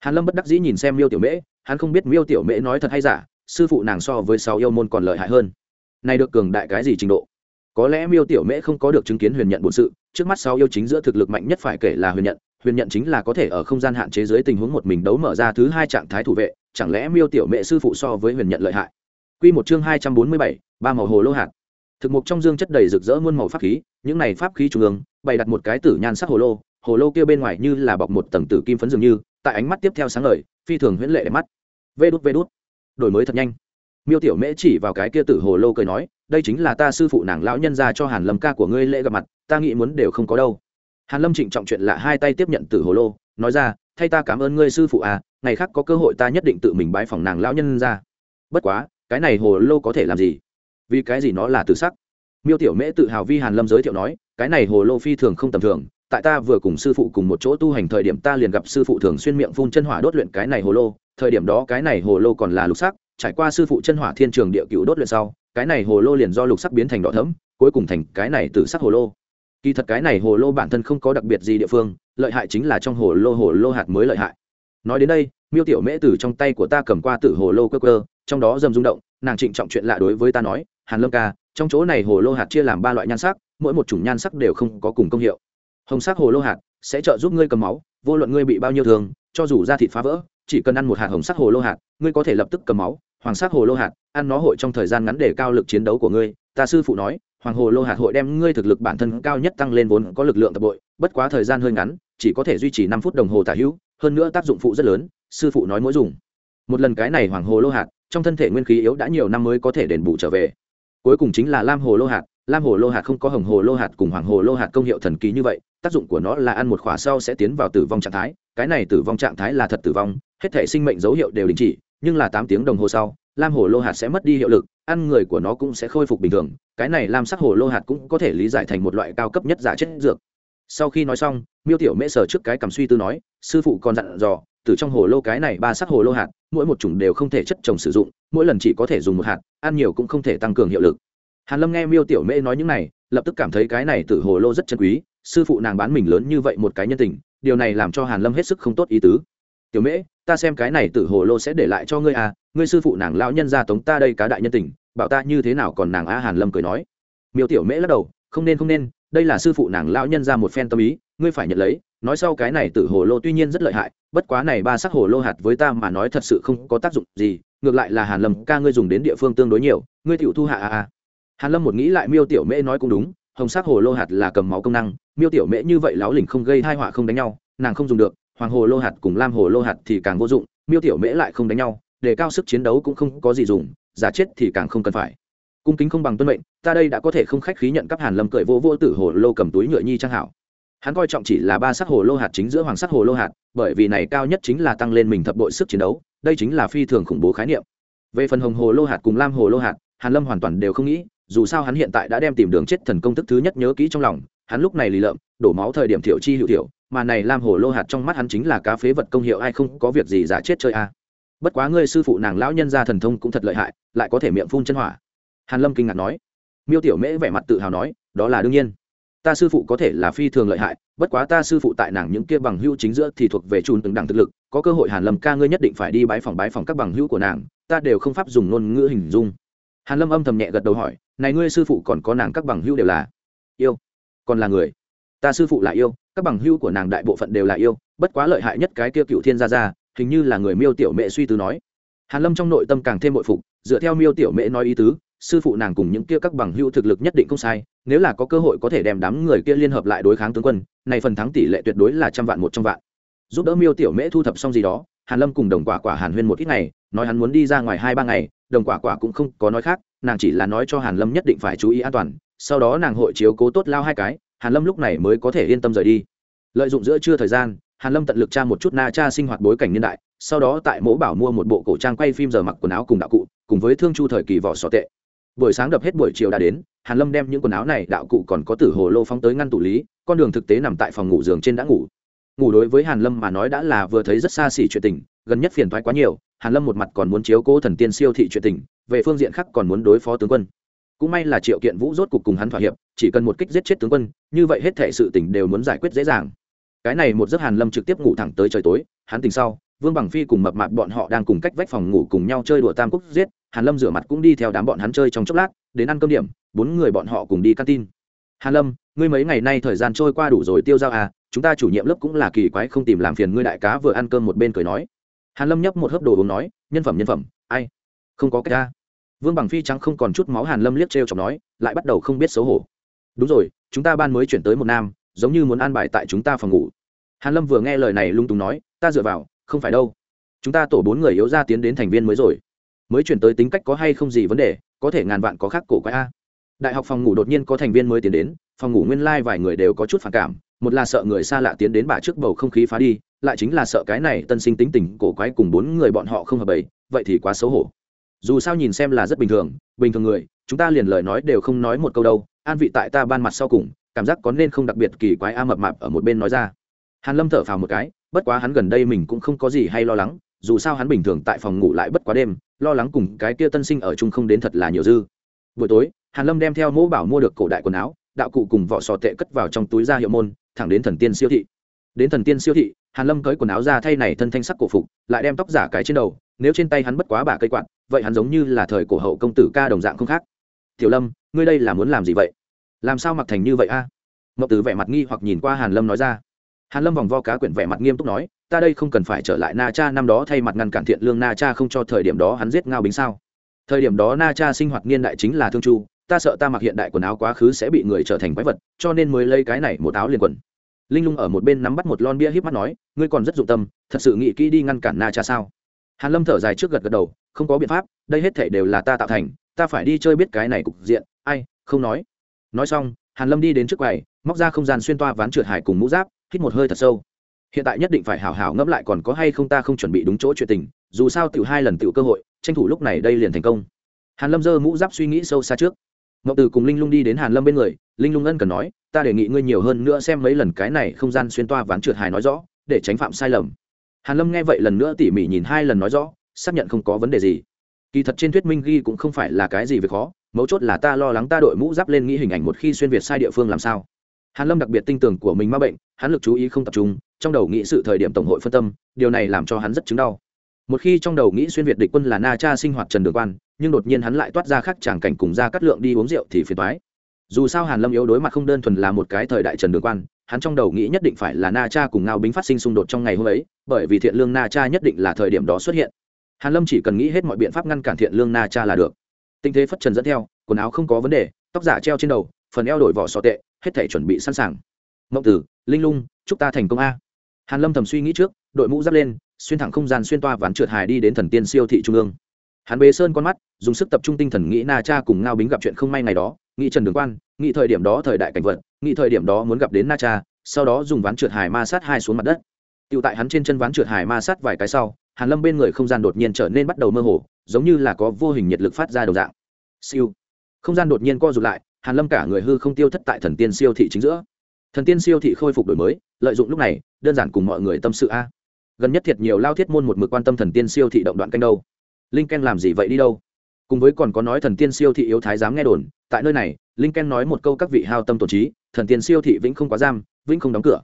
Speaker 1: Hàn lâm bất đắc dĩ nhìn xem miêu tiểu mễ, hắn không biết miêu tiểu mễ nói thật hay giả, sư phụ nàng so với sáu yêu môn còn lợi hại hơn. Này được cường đại cái gì trình độ? Có lẽ miêu tiểu mễ không có được chứng kiến huyền nhận bổn sự, trước mắt sáu yêu chính giữa thực lực mạnh nhất phải kể là huyền nhận huyền nhận chính là có thể ở không gian hạn chế dưới tình huống một mình đấu mở ra thứ hai trạng thái thủ vệ, chẳng lẽ miêu tiểu mễ sư phụ so với huyền nhận lợi hại? Quy một chương hai trăm bốn mươi bảy, ba màu hồ lô hạt. Thực mục trong dương chất đầy rực rỡ muôn màu pháp khí, những này pháp khí trung ương, bày đặt một cái tử nhan sắc hồ lô hồ lô kia bên ngoài như là bọc một tầng tử kim phấn dường như, tại ánh mắt tiếp theo sáng ngời, phi thường huyễn lệ đẹp mắt. Vê đút vê đút. Đổi mới thật nhanh. Miêu tiểu mễ chỉ vào cái kia tử hồ lô cười nói, đây chính là ta sư phụ nàng lão nhân ra cho hàn lâm ca của ngươi lễ gặp mặt, ta nghĩ muốn đều không có đâu. Hàn lâm trịnh trọng chuyện lạ hai tay tiếp nhận tử hồ lô, nói ra, thay ta cảm ơn ngươi sư phụ à ngày khác có cơ hội ta nhất định tự mình bái phòng nàng lão nhân ra. Bất quá cái này hồ lô có thể làm gì? Vì cái gì nó là tự sắc? Miêu tiểu mễ tự hào vi hàn lâm giới thiệu nói, cái này hồ lô phi thường không tầm thường, tại ta vừa cùng sư phụ cùng một chỗ tu hành thời điểm ta liền gặp sư phụ thường xuyên miệng phun chân hỏa đốt luyện cái này hồ lô, thời điểm đó cái này hồ lô còn là lục sắc, trải qua sư phụ chân hỏa thiên trường địa cựu đốt luyện sau, cái này hồ lô liền do lục sắc biến thành đỏ thẫm, cuối cùng thành cái này từ sắc hồ lô. Kỳ thật cái này hồ lô bản thân không có đặc biệt gì địa phương, lợi hại chính là trong hồ lô hồ lô hạt mới lợi hại. Nói đến đây, miêu tiểu mễ từ trong tay của ta cầm qua tử hồ lô cơ cơ trong đó dầm rung động, nàng trịnh trọng chuyện lạ đối với ta nói, hàn lâm ca, trong chỗ này hồ lô hạt chia làm ba loại nhan sắc, mỗi một chủng nhan sắc đều không có cùng công hiệu. Hồng sắc hồ lô hạt sẽ trợ giúp ngươi cầm máu, vô luận ngươi bị bao nhiêu thương, cho dù da thịt phá vỡ, chỉ cần ăn một hạt hồng sắc hồ lô hạt, ngươi có thể lập tức cầm máu, hoàng sắc hồ lô hạt, ăn nó hội trong thời gian ngắn để cao lực chiến đấu của ngươi. Ta sư phụ nói, hoàng hồ lô hạt hội đem ngươi thực lực bản thân cao nhất tăng lên vốn có lực lượng tập bội, bất quá thời gian hơi ngắn, chỉ có thể duy trì năm phút đồng hồ tả hữu, hơn nữa tác dụng phụ rất lớn. Sư phụ nói mỗi dùng một lần cái này hoàng hồ lô hạt, trong thân thể nguyên khí yếu đã nhiều năm mới có thể đền bù trở về. Cuối cùng chính là lam hồ lô hạt, lam hồ lô hạt không có hồng hồ lô hạt cùng hoàng hồ lô hạt công hiệu thần kỳ như vậy, tác dụng của nó là ăn một khỏa sau sẽ tiến vào tử vong trạng thái, cái này tử vong trạng thái là thật tử vong, hết thể sinh mệnh dấu hiệu đều đình chỉ, nhưng là tám tiếng đồng hồ sau, lam hồ lô hạt sẽ mất đi hiệu lực, ăn người của nó cũng sẽ khôi phục bình thường, cái này lam sắc hồ lô hạt cũng có thể lý giải thành một loại cao cấp nhất giả chất dược. Sau khi nói xong, miêu tiểu mễ sở trước cái cầm suy tư nói, sư phụ còn dặn dò từ trong hồ lô cái này ba sắc hồ lô hạt, mỗi một chủng đều không thể chất trồng sử dụng, mỗi lần chỉ có thể dùng một hạt, ăn nhiều cũng không thể tăng cường hiệu lực. Hàn lâm nghe miêu tiểu mễ nói những này, lập tức cảm thấy cái này từ hồ lô rất chân quý, sư phụ nàng bán mình lớn như vậy một cái nhân tình, điều này làm cho hàn lâm hết sức không tốt ý tứ. Tiểu mễ, ta xem cái này từ hồ lô sẽ để lại cho ngươi à ngươi sư phụ nàng lão nhân gia tống ta đây cá đại nhân tình, bảo ta như thế nào còn nàng a? Hàn lâm cười nói. Miêu tiểu mễ lắc đầu, không nên không nên đây là sư phụ nàng lão nhân ra một phen tâm ý, ngươi phải nhận lấy, nói sau cái này tử hồ lô tuy nhiên rất lợi hại, bất quá này ba sắc hồ lô hạt với ta mà nói thật sự không có tác dụng gì, ngược lại là hàn lâm ca ngươi dùng đến địa phương tương đối nhiều, ngươi tiểu thu hạ à à. Hàn lâm một nghĩ lại miêu tiểu mễ nói cũng đúng, hồng sắc hồ lô hạt là cầm máu công năng, miêu tiểu mễ như vậy láo lỉnh không gây thai họa không đánh nhau, nàng không dùng được, hoàng hồ lô hạt cùng lam hồ lô hạt thì càng vô dụng, miêu tiểu mễ lại không đánh nhau, để cao sức chiến đấu cũng không có gì dùng, giả chết thì càng không cần phải cung kính không bằng tuân mệnh, ta đây đã có thể không khách khí nhận cấp hàn lâm cởi vô vô tử hồ lô cầm túi nhựa nhi trang hảo. Hắn coi trọng chỉ là ba sắc hồ lô hạt chính giữa hoàng sắc hồ lô hạt, bởi vì này cao nhất chính là tăng lên mình thập bội sức chiến đấu, đây chính là phi thường khủng bố khái niệm. Về phần hồng hồ lô hạt cùng lam hồ lô hạt, hàn lâm hoàn toàn đều không nghĩ, dù sao hắn hiện tại đã đem tìm đường chết thần công thức thứ nhất nhớ kỹ trong lòng, hắn lúc này lì lợm, đổ máu thời điểm thiểu chi hữu thiểu, mà này lam hồ lô hạt trong mắt hắn chính là cá phế vật công hiệu, ai không có việc gì giả chết chơi a. Bất quá ngươi sư phụ nàng lão nhân gia thần thông cũng thật lợi hại, lại có thể miệng phun chân hỏa hàn lâm kinh ngạc nói. Miêu tiểu mễ vẻ mặt tự hào nói, đó là đương nhiên. Ta sư phụ có thể là phi thường lợi hại, bất quá ta sư phụ tại nàng những kia bằng hữu chính giữa thì thuộc về chùn từng đẳng thực lực, có cơ hội hàn lâm ca ngươi nhất định phải đi bái phòng bái phòng các bằng hữu của nàng, ta đều không pháp dùng ngôn ngữ hình dung. Hàn lâm âm thầm nhẹ gật đầu hỏi, này ngươi sư phụ còn có nàng các bằng hữu đều là yêu, còn là người? Ta sư phụ là yêu, các bằng hữu của nàng đại bộ phận đều là yêu, bất quá lợi hại nhất cái kia cựu thiên gia gia, hình như là người miêu tiểu mẹ suy tư nói. Hàn lâm trong nội tâm càng thêm bội phục, dựa theo miêu tiểu mẹ nói ý tứ sư phụ nàng cùng những kia các bằng hữu thực lực nhất định không sai, nếu là có cơ hội có thể đem đám người kia liên hợp lại đối kháng tướng quân, này phần thắng tỷ lệ tuyệt đối là trăm vạn một trăm vạn. Giúp đỡ miêu tiểu mễ thu thập xong gì đó, hàn lâm cùng đồng quả quả hàn huyên một ít ngày, nói hắn muốn đi ra ngoài hai ba ngày, đồng quả quả cũng không có nói khác, nàng chỉ là nói cho hàn lâm nhất định phải chú ý an toàn, sau đó nàng hội chiếu cố tốt lao hai cái, hàn lâm lúc này mới có thể yên tâm rời đi. Lợi dụng giữa trưa thời gian, hàn lâm tận lực tra một chút na cha sinh hoạt bối cảnh niên đại, sau đó tại mỗ bảo mua một bộ cổ trang quay phim giờ mặc quần áo cùng đạo cụ, cùng với thương chu thời kỳ vỏ sọ tệ buổi sáng đập hết buổi chiều đã đến, hàn lâm đem những quần áo này, đạo cụ còn có tử hồ lô phóng tới ngăn tủ lý, con đường thực tế nằm tại phòng ngủ giường trên đã ngủ. Ngủ đối với hàn lâm mà nói đã là vừa thấy rất xa xỉ chuyện tình, gần nhất phiền thoái quá nhiều, hàn lâm một mặt còn muốn chiếu cố thần tiên siêu thị chuyện tình, về phương diện khác còn muốn đối phó tướng quân. Cũng may là triệu kiện vũ rốt cục cùng hắn thỏa hiệp, chỉ cần một kích giết chết tướng quân, như vậy hết thể sự tình đều muốn giải quyết dễ dàng. Cái này một giấc hàn lâm trực tiếp ngủ thẳng tới trời tối, hắn tỉnh sau vương bằng phi cùng mập mạp bọn họ đang cùng cách vách phòng ngủ cùng nhau chơi đùa tam quốc giết, hàn lâm rửa mặt cũng đi theo đám bọn hắn chơi trong chốc lát, đến ăn cơm điểm, bốn người bọn họ cùng đi căn tin. Hàn lâm, ngươi mấy ngày nay thời gian trôi qua đủ rồi tiêu dao à chúng ta chủ nhiệm lớp cũng là kỳ quái không tìm làm phiền ngươi đại cá vừa ăn cơm một bên cười nói. Hàn lâm nhấp một hớp đồ uống nói, nhân phẩm nhân phẩm, ai? Không có cách ta vương bằng phi trắng không còn chút máu hàn lâm liếc trêu chọc nói, lại bắt đầu không biết xấu hổ. Đúng rồi, chúng ta ban mới chuyển tới một nam, giống như muốn an bài tại chúng ta phòng ngủ. Hàn lâm vừa nghe lời này lung tung nói, ta dựa vào không phải đâu. Chúng ta tổ bốn người yếu ra tiến đến thành viên mới rồi. Mới chuyển tới tính cách có hay không gì vấn đề, có thể ngàn vạn có khác cổ quái a. Đại học phòng ngủ đột nhiên có thành viên mới tiến đến, phòng ngủ nguyên lai vài người đều có chút phản cảm, một là sợ người xa lạ tiến đến bà trước bầu không khí phá đi, lại chính là sợ cái này tân sinh tính tình cổ quái cùng bốn người bọn họ không hợp ấy vậy thì quá xấu hổ. Dù sao nhìn xem là rất bình thường bình thường người, chúng ta liền lời nói đều không nói một câu đâu, an vị tại ta ban mặt sau cùng, cảm giác có nên không đặc biệt kỳ quái a mập mạp ở một bên nói ra hàn lâm thở phào một cái, bất quá hắn gần đây mình cũng không có gì hay lo lắng, dù sao hắn bình thường tại phòng ngủ lại bất quá đêm, lo lắng cùng cái kia tân sinh ở chung không đến thật là nhiều dư. Buổi tối, hàn lâm đem theo mẫu bảo mua được cổ đại quần áo, đạo cụ cùng vỏ sò tệ cất vào trong túi ra hiệu môn, thẳng đến thần tiên siêu thị. Đến thần tiên siêu thị, hàn lâm cởi quần áo ra thay này thân thanh sắc cổ phục, lại đem tóc giả cái trên đầu, nếu trên tay hắn bất quá bả cây quạt, vậy hắn giống như là thời cổ hậu công tử ca đồng dạng không khác. Tiểu lâm, ngươi đây là muốn làm gì vậy? Làm sao mặc thành như vậy a? À? mậu tử vẻ mặt nghi hoặc nhìn qua hàn lâm nói ra hàn lâm vòng vo cá quyển vẻ mặt nghiêm túc nói, ta đây không cần phải trở lại na cha năm đó thay mặt ngăn cản thiện lương na cha không cho thời điểm đó hắn giết ngao bính sao? Thời điểm đó na cha sinh hoạt niên đại chính là thương chu, ta sợ ta mặc hiện đại quần áo quá khứ sẽ bị người trở thành quái vật, cho nên mới lấy cái này một áo liền quần. Linh lung ở một bên nắm bắt một lon bia híp mắt nói, ngươi còn rất dụng tâm, thật sự nghĩ kỹ đi ngăn cản na cha sao? Hàn lâm thở dài trước gật gật đầu, không có biện pháp, đây hết thể đều là ta tạo thành, ta phải đi chơi biết cái này cục diện. Ai, không nói. Nói xong, hàn lâm đi đến trước quầy, móc ra không gian xuyên toa ván trượt hải cùng mũ giáp hít một hơi thật sâu. Hiện tại nhất định phải hảo hảo ngẫm lại còn có hay không ta không chuẩn bị đúng chỗ chuyện tình, dù sao tiểu hai lần tiểu cơ hội, tranh thủ lúc này đây liền thành công. Hàn lâm giơ mũ giáp suy nghĩ sâu xa trước. Ngọc từ cùng linh lung đi đến hàn lâm bên người, linh lung ân cần nói, ta đề nghị ngươi nhiều hơn nữa xem mấy lần cái này không gian xuyên toa ván trượt hài nói rõ, để tránh phạm sai lầm. Hàn lâm nghe vậy lần nữa tỉ mỉ nhìn hai lần nói rõ, xác nhận không có vấn đề gì. Kỳ thật trên thuyết minh ghi cũng không phải là cái gì việc khó, mấu chốt là ta lo lắng ta đội mũ giáp lên nghĩ hình ảnh một khi xuyên việt sai địa phương làm sao hàn lâm đặc biệt tin tưởng của mình ma bệnh, hắn lực chú ý không tập trung, trong đầu nghĩ sự thời điểm tổng hội phân tâm, điều này làm cho hắn rất chứng đau. Một khi trong đầu nghĩ xuyên việt địch quân là na cha sinh hoạt trần đường quan, nhưng đột nhiên hắn lại toát ra khác chàng cảnh cùng ra cắt lượng đi uống rượu thì phiền toái. Dù sao hàn lâm yếu đối mặt không đơn thuần là một cái thời đại trần đường quan, hắn trong đầu nghĩ nhất định phải là na cha cùng ngao bính phát sinh xung đột trong ngày hôm ấy, bởi vì thiện lương na cha nhất định là thời điểm đó xuất hiện. Hàn lâm chỉ cần nghĩ hết mọi biện pháp ngăn cản thiện lương na cha là được. Tinh thế phất trần dẫn theo, quần áo không có vấn đề, tóc giả treo trên đầu, phần eo đổi vỏ sọ tệ hết thể chuẩn bị sẵn sàng. Mộng tử, linh lung, chúc ta thành công a. Hàn lâm thầm suy nghĩ trước, đội mũ giáp lên, xuyên thẳng không gian xuyên toa ván trượt hài đi đến thần tiên siêu thị trung ương. Hắn bế sơn con mắt, dùng sức tập trung tinh thần nghĩ na cha cùng ngao bính gặp chuyện không may ngày đó, nghĩ trần đường quan, nghĩ thời điểm đó thời đại cảnh vật, nghĩ thời điểm đó muốn gặp đến na cha, sau đó dùng ván trượt hài ma sát hai xuống mặt đất. Tựu tại hắn trên chân ván trượt hài ma sát vài cái sau, hàn lâm bên người không gian đột nhiên trở nên bắt đầu mơ hồ, giống như là có vô hình nhiệt lực phát ra đầu dạng. Siêu. Không gian đột nhiên co rụt lại hàn lâm cả người hư không tiêu thất tại thần tiên siêu thị chính giữa. Thần tiên siêu thị khôi phục đổi mới, lợi dụng lúc này, đơn giản cùng mọi người tâm sự a. Gần nhất thiệt nhiều lao thiết môn một mực quan tâm thần tiên siêu thị động đoạn canh đâu. Linh ken làm gì vậy đi đâu? Cùng với còn có nói thần tiên siêu thị yếu thái dám nghe đồn, tại nơi này, linh ken nói một câu các vị hao tâm tổn trí, thần tiên siêu thị vĩnh không quá giam, vĩnh không đóng cửa.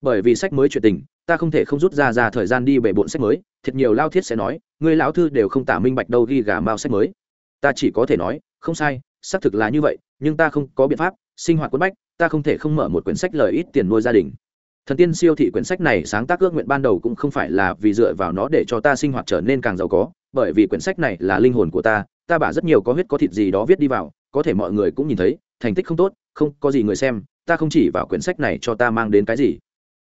Speaker 1: Bởi vì sách mới chuyện tình, ta không thể không rút ra ra thời gian đi bể bộn sách mới, thiệt nhiều lao thiết sẽ nói người lão thư đều không tả minh bạch đâu ghi gà mao sách mới. Ta chỉ có thể nói, không sai, xác thực là như vậy nhưng ta không có biện pháp, sinh hoạt quất bách, ta không thể không mở một quyển sách lời ít tiền nuôi gia đình. Thần tiên siêu thị quyển sách này sáng tác ước nguyện ban đầu cũng không phải là vì dựa vào nó để cho ta sinh hoạt trở nên càng giàu có, bởi vì quyển sách này là linh hồn của ta ta bả rất nhiều có huyết có thịt gì đó viết đi vào, có thể mọi người cũng nhìn thấy, thành tích không tốt, không có gì người xem, ta không chỉ vào quyển sách này cho ta mang đến cái gì.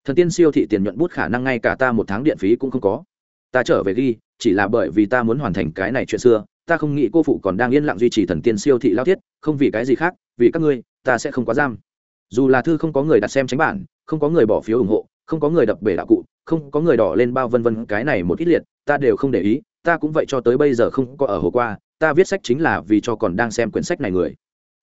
Speaker 1: Thần tiên siêu thị tiền nhuận bút khả năng ngay cả ta một tháng điện phí cũng không có. Ta trở về ghi, chỉ là bởi vì ta muốn hoàn thành cái này chuyện xưa ta không nghĩ cô phụ còn đang yên lặng duy trì thần tiên siêu thị lao thiết, không vì cái gì khác, vì các ngươi, ta sẽ không quá giam. Dù là thư không có người đặt xem tránh bản, không có người bỏ phiếu ủng hộ, không có người đập bể đạo cụ, không có người đỏ lên bao vân vân, cái này một ít liệt, ta đều không để ý, ta cũng vậy cho tới bây giờ không có ở hồ qua, ta viết sách chính là vì cho còn đang xem quyển sách này người.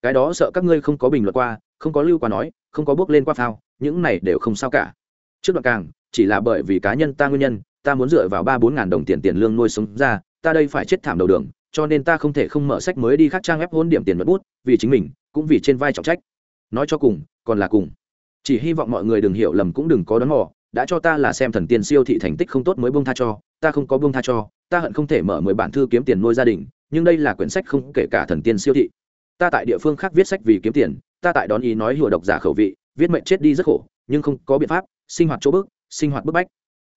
Speaker 1: Cái đó sợ các ngươi không có bình luận qua, không có lưu qua nói, không có bước lên qua phao, những này đều không sao cả. Trước đoạn càng, chỉ là bởi vì cá nhân ta nguyên nhân, ta muốn dựa vào ba bốn ngàn đồng tiền tiền lương nuôi sống ra, ta đây phải chết thảm đầu đường cho nên ta không thể không mở sách mới đi khác trang ép hôn điểm tiền mất bút, vì chính mình, cũng vì trên vai trọng trách. Nói cho cùng, còn là cùng. Chỉ hy vọng mọi người đừng hiểu lầm cũng đừng có đón mò, đã cho ta là xem thần tiên siêu thị thành tích không tốt mới bông tha cho, ta không có bông tha cho, ta hận không thể mở mười bản thư kiếm tiền nuôi gia đình, nhưng đây là quyển sách không kể cả thần tiên siêu thị. Ta tại địa phương khác viết sách vì kiếm tiền, ta tại đón ý nói hùa độc giả khẩu vị, viết mệnh chết đi rất khổ, nhưng không có biện pháp, sinh hoạt chỗ bức, sinh hoạt bức bách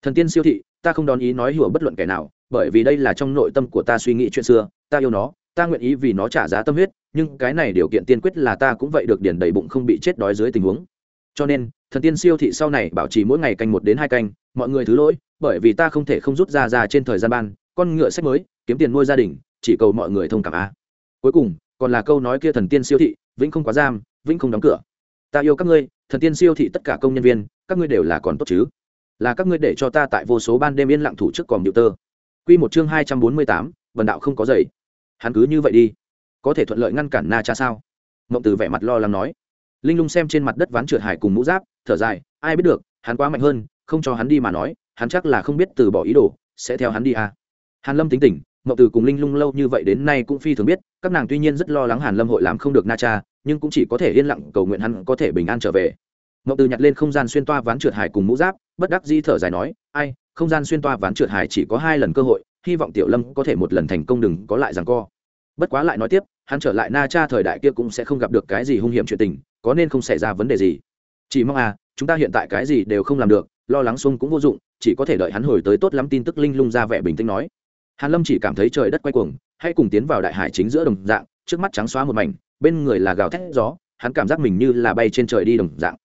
Speaker 1: thần tiên siêu thị, ta không đón ý nói hùa bất luận kẻ nào, bởi vì đây là trong nội tâm của ta suy nghĩ chuyện xưa, ta yêu nó, ta nguyện ý vì nó trả giá tâm huyết, nhưng cái này điều kiện tiên quyết là ta cũng vậy được điển đầy bụng không bị chết đói dưới tình huống. Cho nên, thần tiên siêu thị sau này bảo trì mỗi ngày canh một đến hai canh, mọi người thứ lỗi, bởi vì ta không thể không rút ra ra trên thời gian ban, con ngựa sách mới, kiếm tiền nuôi gia đình, chỉ cầu mọi người thông cảm a. Cuối cùng, còn là câu nói kia thần tiên siêu thị, vĩnh không quá giam, vĩnh không đóng cửa. Ta yêu các ngươi, thần tiên siêu thị tất cả công nhân viên, các ngươi đều là còn tốt chứ? Là các ngươi để cho ta tại vô số ban đêm yên lặng thủ trước còm điệu tơ. Q một chương hai trăm bốn mươi tám, vần đạo không có giày. Hắn cứ như vậy đi. Có thể thuận lợi ngăn cản na cha sao? Mộng từ vẻ mặt lo lắng nói. Linh lung xem trên mặt đất ván trượt hải cùng mũ giáp, thở dài, ai biết được, hắn quá mạnh hơn, không cho hắn đi mà nói, hắn chắc là không biết từ bỏ ý đồ, sẽ theo hắn đi à. hàn lâm tính tỉnh mậu từ cùng linh lung lâu như vậy đến nay cũng phi thường biết, các nàng tuy nhiên rất lo lắng hàn lâm hội làm không được na cha, nhưng cũng chỉ có thể yên lặng cầu nguyện hắn có thể bình an trở về. Ngọc từ nhặt lên không gian xuyên toa ván trượt hải cùng mũ giáp, bất đắc di thở dài nói, ai, không gian xuyên toa ván trượt hải chỉ có hai lần cơ hội, hy vọng tiểu lâm có thể một lần thành công đừng có lại rằng co. Bất quá lại nói tiếp, hắn trở lại na cha thời đại kia cũng sẽ không gặp được cái gì hung hiểm chuyện tình, có nên không xảy ra vấn đề gì? Chỉ mong à chúng ta hiện tại cái gì đều không làm được, lo lắng xung cũng vô dụng, chỉ có thể đợi hắn hồi tới tốt lắm tin tức linh lung ra vẻ bình tĩnh nói. Hàn lâm chỉ cảm thấy trời đất quay cuồng, hay cùng tiến vào đại hải chính giữa đồng dạng, trước mắt trắng xóa một mảnh, bên người là gào thét gió, hắn cảm giác mình như là bay trên trời đi đồng dạng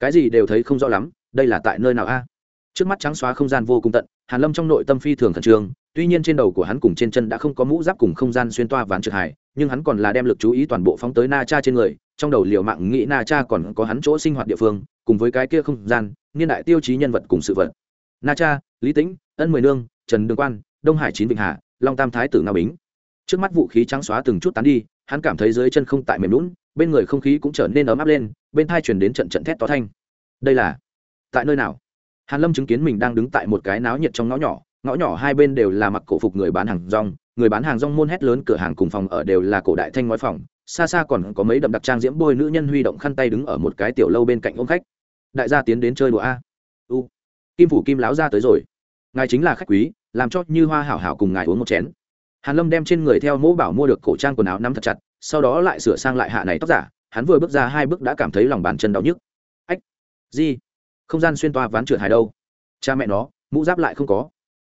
Speaker 1: cái gì đều thấy không rõ lắm, đây là tại nơi nào a? Trước mắt trắng xóa không gian vô cùng tận, hàn lâm trong nội tâm phi thường khẩn trương, tuy nhiên trên đầu của hắn cùng trên chân đã không có mũ giáp cùng không gian xuyên toa ván trượt hải nhưng hắn còn là đem lực chú ý toàn bộ phóng tới na cha trên người, trong đầu liều mạng nghĩ na cha còn có hắn chỗ sinh hoạt địa phương, cùng với cái kia không gian, niên đại tiêu chí nhân vật cùng sự vật. Na cha, lý tĩnh, ân mười nương, trần đường quan, đông hải chín vịnh hà, long tam thái tử nga bính. Trước mắt vũ khí trắng xóa từng chút tán đi, hắn cảm thấy dưới chân không tại mềm lún bên người không khí cũng trở nên ấm áp lên bên thai chuyển đến trận trận thét to thanh. Đây là, tại nơi nào? Hàn lâm chứng kiến mình đang đứng tại một cái náo nhiệt trong ngõ nhỏ ngõ nhỏ hai bên đều là mặc cổ phục người bán hàng rong, người bán hàng rong môn hét lớn cửa hàng cùng phòng ở đều là cổ đại thanh ngói phòng, xa xa còn có mấy đậm đặc trang diễm bôi nữ nhân huy động khăn tay đứng ở một cái tiểu lâu bên cạnh ôm khách. Đại gia tiến đến chơi đùa a. U, kim phủ kim láo ra tới rồi. Ngài chính là khách quý, làm cho như hoa hảo hảo cùng ngài uống một chén. Hàn lâm đem trên người theo mẫu bảo mua được cổ trang quần áo nắm thật chặt, sau đó lại sửa sang lại hạ này tóc giả hắn vừa bước ra hai bước đã cảm thấy lòng bàn chân đau nhức. Ách, gì? Không gian xuyên toa ván trượt hài đâu? Cha mẹ nó, mũ giáp lại không có.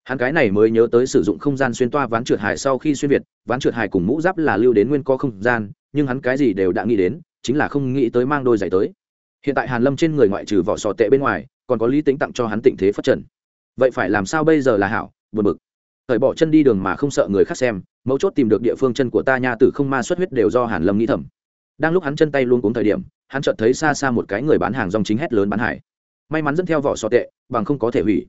Speaker 1: Hắn cái này mới nhớ tới sử dụng không gian xuyên toa ván trượt hài sau khi xuyên việt, ván trượt hài cùng mũ giáp là lưu đến nguyên co không gian, nhưng hắn cái gì đều đã nghĩ đến, chính là không nghĩ tới mang đôi giày tới. Hiện tại hàn lâm trên người ngoại trừ vỏ sò tệ bên ngoài, còn có lý tính tặng cho hắn tịnh thế phát trần. Vậy phải làm sao bây giờ là hảo, buồn bực. Thời bỏ chân đi đường mà không sợ người khác xem, mấu chốt tìm được địa phương chân của ta nha tử không ma xuất huyết đều do hàn lâm nghĩ thầm đang lúc hắn chân tay luôn cuống thời điểm, hắn chợt thấy xa xa một cái người bán hàng rong chính hét lớn bán hải. May mắn dẫn theo vỏ sọ tệ, bằng không có thể hủy.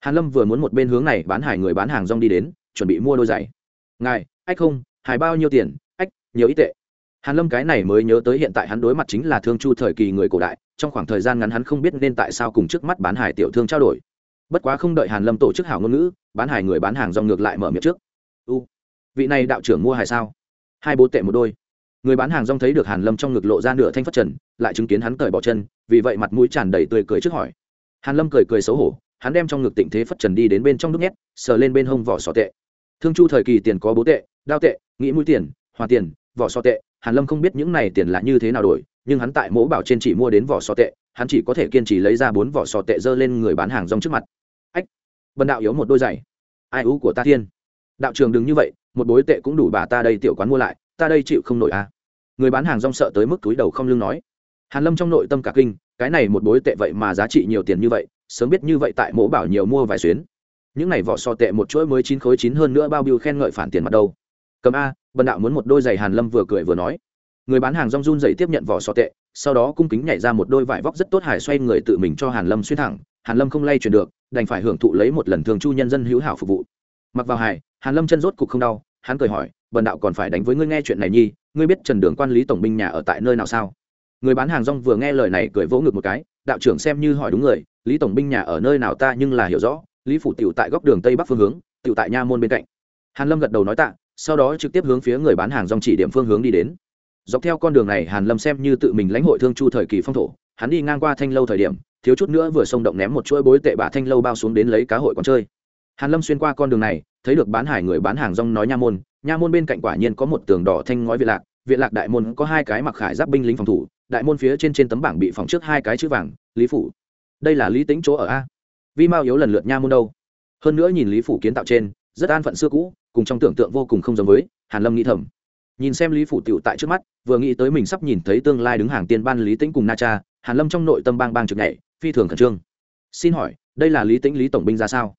Speaker 1: Hàn lâm vừa muốn một bên hướng này bán hải người bán hàng rong đi đến, chuẩn bị mua đôi giày. Ngài, ách không, hải bao nhiêu tiền? Ách, nhiều ít tệ. Hàn lâm cái này mới nhớ tới hiện tại hắn đối mặt chính là thương chu thời kỳ người cổ đại, trong khoảng thời gian ngắn hắn không biết nên tại sao cùng trước mắt bán hải tiểu thương trao đổi. Bất quá không đợi hàn lâm tổ chức hảo ngôn ngữ, bán hải người bán hàng rong ngược lại mở miệng trước. U, vị này đạo trưởng mua hải sao? Hai bố tệ một đôi người bán hàng rong thấy được hàn lâm trong ngực lộ ra nửa thanh phất trần, lại chứng kiến hắn cởi bỏ chân, vì vậy mặt mũi tràn đầy tươi cười trước hỏi. Hàn lâm cười cười xấu hổ, hắn đem trong ngực tịnh thế phất trần đi đến bên trong nước nhét, sờ lên bên hông vỏ sò tệ. Thương chu thời kỳ tiền có bố tệ, đao tệ, nghĩ mũi tiền, hòa tiền, vỏ sò tệ, hàn lâm không biết những này tiền là như thế nào đổi, nhưng hắn tại mỗ bảo trên chỉ mua đến vỏ sò tệ, hắn chỉ có thể kiên trì lấy ra bốn vỏ sò tệ dơ lên người bán hàng rong trước mặt. Ách, bần đạo yếu một đôi giày. Ai ú của ta thiên? Đạo trường đừng như vậy, một bối tệ cũng đủ bà ta đây tiểu quán mua lại, ta đây chịu không nổi à người bán hàng rong sợ tới mức túi đầu không lưng nói. Hàn lâm trong nội tâm cả kinh, cái này một bối tệ vậy mà giá trị nhiều tiền như vậy, sớm biết như vậy tại mỗ bảo nhiều mua vài xuyến. Những này vỏ so tệ một chuỗi mới chín khối chín hơn nữa bao biêu khen ngợi phản tiền mặt đâu. Cầm a, bần đạo muốn một đôi giày hàn lâm vừa cười vừa nói. Người bán hàng rong run dậy tiếp nhận vỏ so tệ, sau đó cung kính nhảy ra một đôi vải vóc rất tốt hải xoay người tự mình cho hàn lâm xuyên thẳng. Hàn lâm không lay chuyển được, đành phải hưởng thụ lấy một lần thường chu nhân dân hữu hảo phục vụ. Mặc vào hài, hàn lâm chân rốt cục không đau hắn cười hỏi, bần đạo còn phải đánh với ngươi nghe chuyện này nhi, ngươi biết trần đường quan lý tổng binh nhà ở tại nơi nào sao? Người bán hàng rong vừa nghe lời này cười vỗ ngực một cái, đạo trưởng xem như hỏi đúng người, lý tổng binh nhà ở nơi nào ta nhưng là hiểu rõ, lý phủ tiểu tại góc đường tây bắc phương hướng, tiểu tại nha môn bên cạnh. Hàn lâm gật đầu nói tạ, sau đó trực tiếp hướng phía người bán hàng rong chỉ điểm phương hướng đi đến. Dọc theo con đường này, hàn lâm xem như tự mình lãnh hội thương chu thời kỳ phong thổ, hắn đi ngang qua thanh lâu thời điểm, thiếu chút nữa vừa xông động ném một chuỗi bối tệ bả thanh lâu bao xuống đến lấy cá hội còn chơi hàn lâm xuyên qua con đường này, thấy được bán hải người bán hàng rong nói nha môn nha môn bên cạnh quả nhiên có một tường đỏ thanh ngói viện lạc viện lạc đại môn có hai cái mặc khải giáp binh lính phòng thủ, đại môn phía trên trên tấm bảng bị phòng trước hai cái chữ vàng, lý phủ. Đây là lý tính chỗ ở a. Vi mao yếu lần lượt nha môn đâu. Hơn nữa nhìn lý phủ kiến tạo trên, rất an phận xưa cũ, cùng trong tưởng tượng vô cùng không giống với, hàn lâm nghĩ thầm. Nhìn xem lý phủ tiểu tại trước mắt, vừa nghĩ tới mình sắp nhìn thấy tương lai đứng hàng tiên ban lý tĩnh cùng na cha, hàn lâm trong nội tâm bang bang trực nhảy, phi thường khẩn trương. Xin hỏi, đây là lý tĩnh lý tổng binh ra sao?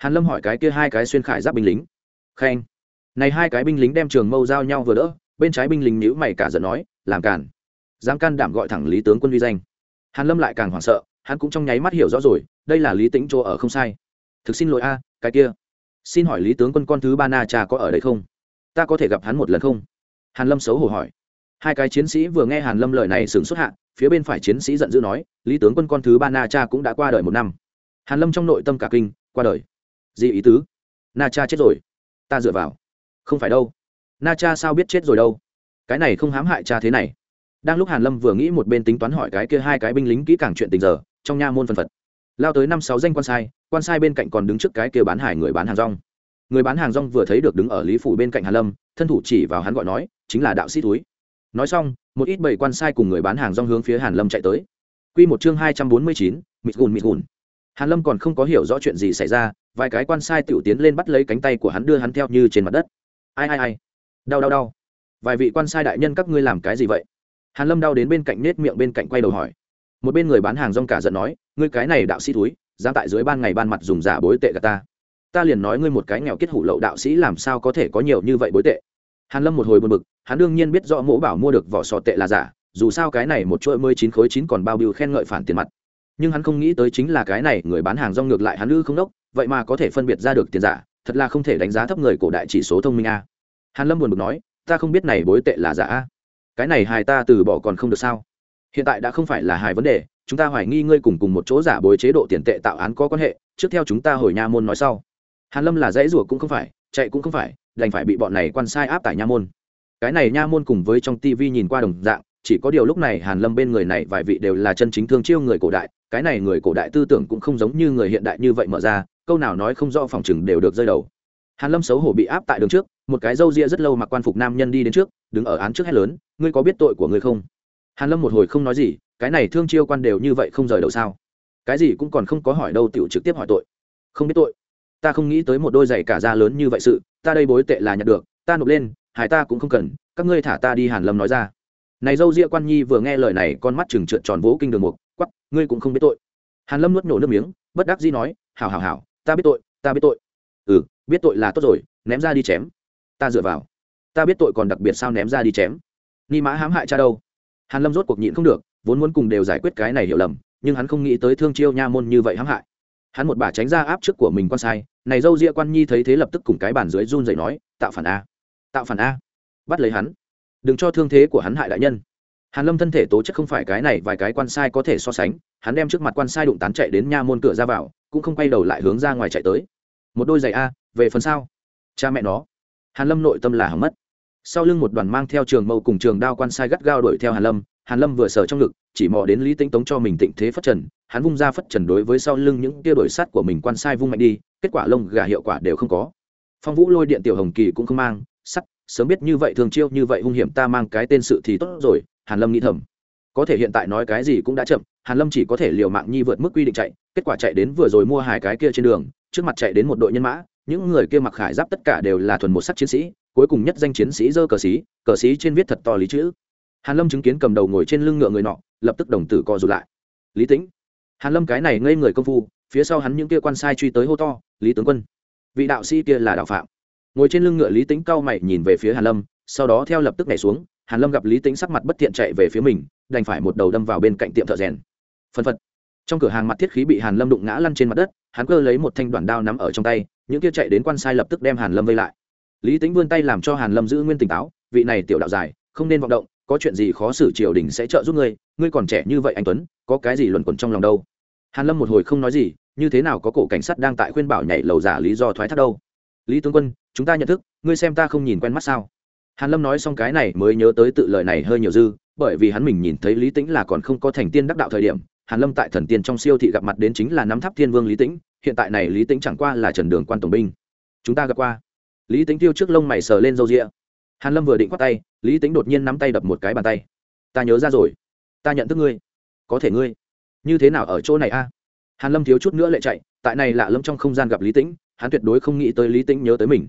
Speaker 1: Hàn lâm hỏi cái kia hai cái xuyên khải giáp binh lính. Khen. Này hai cái binh lính đem trường mâu giao nhau vừa đỡ, bên trái binh lính nhíu mày cả giận nói, làm cản dám can đảm gọi thẳng lý tướng quân vi danh. Hàn lâm lại càng hoảng sợ, hắn cũng trong nháy mắt hiểu rõ rồi, đây là lý tĩnh chỗ ở không sai. Thực xin lỗi a, cái kia. Xin hỏi lý tướng quân con thứ ba na cha có ở đây không? Ta có thể gặp hắn một lần không? Hàn lâm xấu hổ hỏi. Hai cái chiến sĩ vừa nghe hàn lâm lời này sửng xuất hạ, phía bên phải chiến sĩ giận dữ nói, lý tướng quân con thứ ba na cha cũng đã qua đời một năm. Hàn lâm trong nội tâm cả kinh, qua đời gì ý tứ? Na cha chết rồi. Ta dựa vào. Không phải đâu. Na cha sao biết chết rồi đâu? Cái này không hãm hại cha thế này. Đang lúc hàn lâm vừa nghĩ một bên tính toán hỏi cái kia hai cái binh lính kỹ càng chuyện tình giờ trong nha môn phân phật. Lao tới năm sáu danh quan sai quan sai bên cạnh còn đứng trước cái kia bán hải người bán hàng rong. Người bán hàng rong vừa thấy được đứng ở lý phủ bên cạnh hàn lâm thân thủ chỉ vào hắn gọi nói chính là đạo sĩ túi. Nói xong một ít bảy quan sai cùng người bán hàng rong hướng phía hàn lâm chạy tới. Quy một chương hai trăm bốn mươi chín, mịt gùn mịt gùn. Hàn lâm còn không có hiểu rõ chuyện gì xảy ra vài cái quan sai tiểu tiến lên bắt lấy cánh tay của hắn đưa hắn theo như trên mặt đất. Ai ai ai? Đau đau đau. Vài vị quan sai đại nhân các ngươi làm cái gì vậy? Hàn lâm đau đến bên cạnh nết miệng bên cạnh quay đầu hỏi. Một bên người bán hàng rong cả giận nói, ngươi cái này đạo sĩ túi dám tại dưới ban ngày ban mặt dùng giả bối tệ cả ta. Ta liền nói ngươi một cái nghèo kết hủ lậu đạo sĩ làm sao có thể có nhiều như vậy bối tệ? Hàn lâm một hồi buồn bực, hắn đương nhiên biết rõ mỗ bảo mua được vỏ sò tệ là giả, dù sao cái này một chuỗi mươi chín khối chín còn bao bưu khen ngợi phản tiền mặt nhưng hắn không nghĩ tới chính là cái này, người bán hàng rong ngược lại hắn ư không đốc, vậy mà có thể phân biệt ra được tiền giả, thật là không thể đánh giá thấp người cổ đại chỉ số thông minh a. Hàn lâm buồn bực nói, ta không biết này bối tệ là giả a. Cái này hài ta từ bỏ còn không được sao? Hiện tại đã không phải là hài vấn đề, chúng ta hoài nghi ngươi cùng cùng một chỗ giả bối chế độ tiền tệ tạo án có quan hệ, trước theo chúng ta hồi nha môn nói sau. Hàn lâm là dãy rủa cũng không phải, chạy cũng không phải, đành phải bị bọn này quan sai áp tại nha môn. Cái này nha môn cùng với trong tivi nhìn qua đồng dạng, chỉ có điều lúc này hàn lâm bên người này vài vị đều là chân chính thương chiêu người cổ đại cái này người cổ đại tư tưởng cũng không giống như người hiện đại như vậy mở ra, câu nào nói không rõ phòng chừng đều được rơi đầu. Hàn lâm xấu hổ bị áp tại đường trước, một cái râu ria rất lâu mặc quan phục nam nhân đi đến trước, đứng ở án trước hết lớn, ngươi có biết tội của ngươi không? Hàn lâm một hồi không nói gì, cái này thương chiêu quan đều như vậy không rời đầu sao? Cái gì cũng còn không có hỏi đâu, tiểu trực tiếp hỏi tội. Không biết tội? Ta không nghĩ tới một đôi giày cả da lớn như vậy sự, ta đây bối tệ là nhận được, ta nộp lên hải ta cũng không cần, các ngươi thả ta đi, hàn lâm nói ra. Này dâu ria quan nhi vừa nghe lời này, con mắt chừng trượt tròn vỗ kinh đường mục quắp ngươi cũng không biết tội. Hàn lâm nuốt nổ nước miếng, bất đắc dĩ nói, hảo hảo hảo, ta biết tội, ta biết tội. Ừ biết tội là tốt rồi, ném ra đi chém. Ta dựa vào. Ta biết tội còn đặc biệt sao ném ra đi chém? Ni mã hãm hại cha đâu? Hàn lâm rốt cuộc nhịn không được, vốn muốn cùng đều giải quyết cái này hiểu lầm, nhưng hắn không nghĩ tới thương chiêu nha môn như vậy hãm hại. Hắn một bà tránh ra áp trước của mình quan sai, này dâu ria quan nhi thấy thế lập tức cùng cái bàn dưới run dậy nói, tạo phản a, tạo phản a, bắt lấy hắn. Đừng cho thương thế của hắn hại đại nhân hàn lâm thân thể tố chất không phải cái này, vài cái quan sai có thể so sánh, hắn đem trước mặt quan sai đụng tán chạy đến nha môn cửa ra vào, cũng không quay đầu lại hướng ra ngoài chạy tới. Một đôi giày a, về phần sau cha mẹ nó. Hàn lâm nội tâm là hỏng mất. Sau lưng một đoàn mang theo trường mâu cùng trường đao quan sai gắt gao đuổi theo hàn lâm hàn lâm vừa sờ trong ngực, chỉ mò đến lý tĩnh tống cho mình tịnh thế phất trần, hắn vung ra phất trần đối với sau lưng những kia đổi sát của mình quan sai vung mạnh đi, kết quả lông gà hiệu quả đều không có. Phong vũ lôi điện tiểu hồng kỳ cũng không mang sắt sớm biết như vậy, thường chiêu như vậy hung hiểm, ta mang cái tên sự thì tốt rồi hàn lâm nghĩ thầm. Có thể hiện tại nói cái gì cũng đã chậm, hàn lâm chỉ có thể liều mạng nhi vượt mức quy định chạy, kết quả chạy đến vừa rồi mua hai cái kia trên đường, trước mặt chạy đến một đội nhân mã, những người kia mặc khải giáp tất cả đều là thuần một sắc chiến sĩ, cuối cùng nhất danh chiến sĩ dơ cờ xí cờ xí trên viết thật to lý chữ. Hàn lâm chứng kiến cầm đầu ngồi trên lưng ngựa người nọ, lập tức đồng tử co rụt lại. Lý tĩnh. Hàn lâm cái này ngây người công phu, phía sau hắn những kia quan sai truy tới hô to, lý tướng quân, vị đạo sĩ kia là đạo phạm. Ngồi trên lưng ngựa lý tĩnh cao mày nhìn về phía hàn lâm, sau đó theo lập tức nhảy xuống hàn lâm gặp lý tĩnh sắc mặt bất thiện chạy về phía mình, đành phải một đầu đâm vào bên cạnh tiệm thợ rèn. Phân phật. Trong cửa hàng mặt thiết khí bị hàn lâm đụng ngã lăn trên mặt đất, hắn cơ lấy một thanh đoạn đao nắm ở trong tay, những kia chạy đến quan sai lập tức đem hàn lâm vây lại. Lý tính vươn tay làm cho hàn lâm giữ nguyên tỉnh táo, vị này tiểu đạo dài, không nên vọng động, có chuyện gì khó xử triều đình sẽ trợ giúp ngươi ngươi còn trẻ như vậy anh tuấn, có cái gì luẩn quẩn trong lòng đâu? Hàn lâm một hồi không nói gì, như thế nào có cổ cảnh sát đang tại khuyên bảo nhảy lầu giả lý do thoái thác đâu? Lý tướng quân, chúng ta nhận thức, ngươi xem ta không nhìn quen mắt sao? Hàn lâm nói xong cái này mới nhớ tới tự lời này hơi nhiều dư, bởi vì hắn mình nhìn thấy lý tĩnh là còn không có thành tiên đắc đạo thời điểm, hàn lâm tại thần tiên trong siêu thị gặp mặt đến chính là nắm tháp thiên vương lý tĩnh, hiện tại này lý tĩnh chẳng qua là trần đường quan tổng binh. Chúng ta gặp qua. Lý tĩnh tiêu trước lông mày sờ lên râu ria. Hàn lâm vừa định quát tay, lý tĩnh đột nhiên nắm tay đập một cái bàn tay. Ta nhớ ra rồi. Ta nhận thức ngươi. Có thể ngươi. Như thế nào ở chỗ này a? Hàn lâm thiếu chút nữa lại chạy, tại này lạ lâm trong không gian gặp lý tĩnh, hắn tuyệt đối không nghĩ tới lý tĩnh nhớ tới mình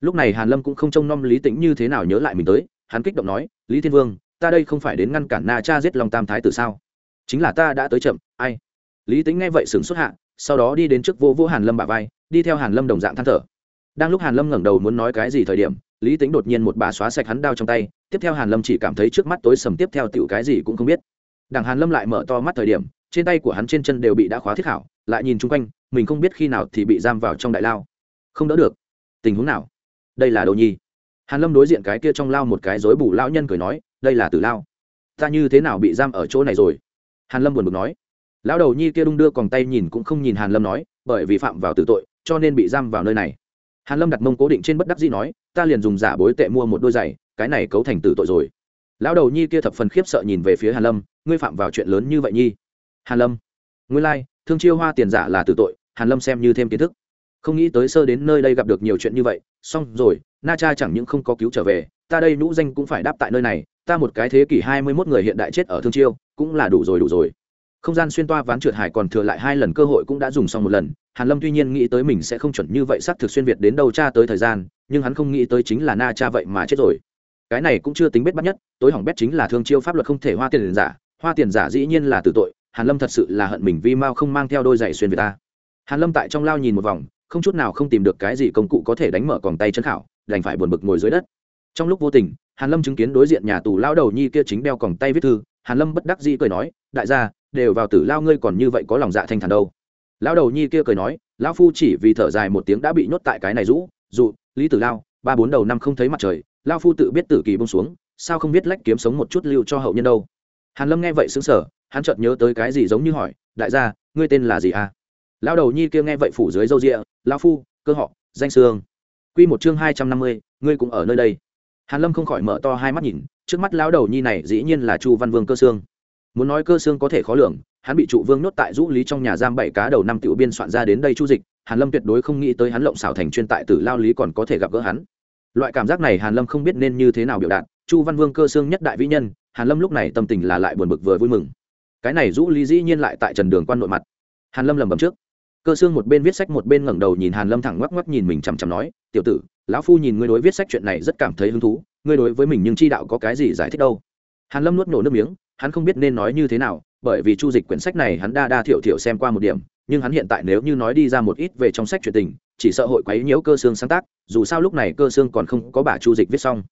Speaker 1: lúc này hàn lâm cũng không trông nom lý tĩnh như thế nào nhớ lại mình tới, hắn kích động nói, lý thiên vương, ta đây không phải đến ngăn cản na cha giết long tam thái tử sao? Chính là ta đã tới chậm, ai? Lý tĩnh nghe vậy sửng xuất hạ, sau đó đi đến trước vô vô hàn lâm bả vai, đi theo hàn lâm đồng dạng than thở. Đang lúc hàn lâm ngẩng đầu muốn nói cái gì thời điểm, lý tính đột nhiên một bà xóa sạch hắn đao trong tay, tiếp theo hàn lâm chỉ cảm thấy trước mắt tối sầm tiếp theo tiểu cái gì cũng không biết. Đằng hàn lâm lại mở to mắt thời điểm, trên tay của hắn trên chân đều bị đã khóa thiết hảo, lại nhìn chung quanh, mình không biết khi nào thì bị giam vào trong đại lao. Không đỡ được. Tình huống nào? Đây là đồ nhi. Hàn lâm đối diện cái kia trong lao một cái rối bù lão nhân cười nói đây là tử lao. Ta như thế nào bị giam ở chỗ này rồi? Hàn lâm buồn bực nói. Lão đầu nhi kia đung đưa còn tay nhìn cũng không nhìn hàn lâm nói bởi vì phạm vào tử tội cho nên bị giam vào nơi này. Hàn lâm đặt mông cố định trên bất đắc dĩ nói ta liền dùng giả bối tệ mua một đôi giày cái này cấu thành tử tội rồi. Lão đầu nhi kia thập phần khiếp sợ nhìn về phía hàn lâm ngươi phạm vào chuyện lớn như vậy nhi. Hàn lâm ngươi lai like, thương chiêu hoa tiền giả là tử tội hàn lâm xem như thêm kiến thức không nghĩ tới sơ đến nơi đây gặp được nhiều chuyện như vậy, xong rồi, na cha chẳng những không có cứu trở về, ta đây nhũ danh cũng phải đáp tại nơi này, ta một cái thế kỷ hai mươi 21 người hiện đại chết ở thương chiêu, cũng là đủ rồi đủ rồi. Không gian xuyên toa ván trượt hải còn thừa lại hai lần cơ hội cũng đã dùng xong một lần, hàn lâm tuy nhiên nghĩ tới mình sẽ không chuẩn như vậy xác thực xuyên việt đến đâu cha tới thời gian, nhưng hắn không nghĩ tới chính là na cha vậy mà chết rồi. Cái này cũng chưa tính bết bắt nhất, tối hỏng bét chính là thương chiêu pháp luật không thể hoa tiền giả, hoa tiền giả dĩ nhiên là tử tội, hàn lâm thật sự là hận mình vi mao không mang theo đôi giày xuyên việt ta. Hàn lâm tại trong lao nhìn một vòng không chút nào không tìm được cái gì công cụ có thể đánh mở còng tay chân khảo, đành phải buồn bực ngồi dưới đất. Trong lúc vô tình, hàn lâm chứng kiến đối diện nhà tù lao đầu nhi kia chính đeo còng tay viết thư, hàn lâm bất đắc dĩ cười nói, đại gia, đều vào tử lao ngươi còn như vậy có lòng dạ thanh thản đâu. Lão đầu nhi kia cười nói, lão phu chỉ vì thở dài một tiếng đã bị nhốt tại cái này rũ, dụ, lý tử lao, ba bốn đầu năm không thấy mặt trời lao phu tự biết tử kỳ bông xuống, sao không biết lách kiếm sống một chút lưu cho hậu nhân đâu? Hàn lâm nghe vậy xứng sở hắn chợt nhớ tới cái gì giống như hỏi, đại gia, ngươi tên là gì à? Lão đầu nhi kia nghe vậy phủ dưới râu rịa, lão phu, cơ họ, danh sương quy một chương hai trăm năm mươi, ngươi cũng ở nơi đây. Hàn lâm không khỏi mở to hai mắt nhìn, trước mắt lão đầu nhi này dĩ nhiên là chu văn vương cơ sương muốn nói cơ Sương có thể khó lường, hắn bị trụ vương nhốt tại rũ lý trong nhà giam bảy cá đầu năm tiểu biên soạn ra đến đây chu dịch, hàn lâm tuyệt đối không nghĩ tới hắn lộng xảo thành chuyên tại tử lao lý còn có thể gặp gỡ hắn. Loại cảm giác này hàn lâm không biết nên như thế nào biểu đạt, chu văn vương cơ Sương nhất đại vĩ nhân, hàn lâm lúc này tâm tình là lại buồn bực vừa vui mừng. Cái này rũ lý dĩ nhiên lại tại trần đường quan nội mặt. Hàn lâm lầm bầm trước cơ xương một bên viết sách một bên ngẩng đầu nhìn hàn lâm thẳng ngoắc ngoắc nhìn mình chằm chằm nói, tiểu tử, lão phu nhìn ngươi đối viết sách chuyện này rất cảm thấy hứng thú, ngươi đối với mình nhưng chi đạo có cái gì giải thích đâu? Hàn lâm nuốt nổ nước miếng, hắn không biết nên nói như thế nào, bởi vì chu dịch quyển sách này hắn đa đa thiểu thiểu xem qua một điểm, nhưng hắn hiện tại nếu như nói đi ra một ít về trong sách chuyện tình, chỉ sợ hội quấy nhiễu cơ xương sáng tác, dù sao lúc này cơ xương còn không có bà chu dịch viết xong.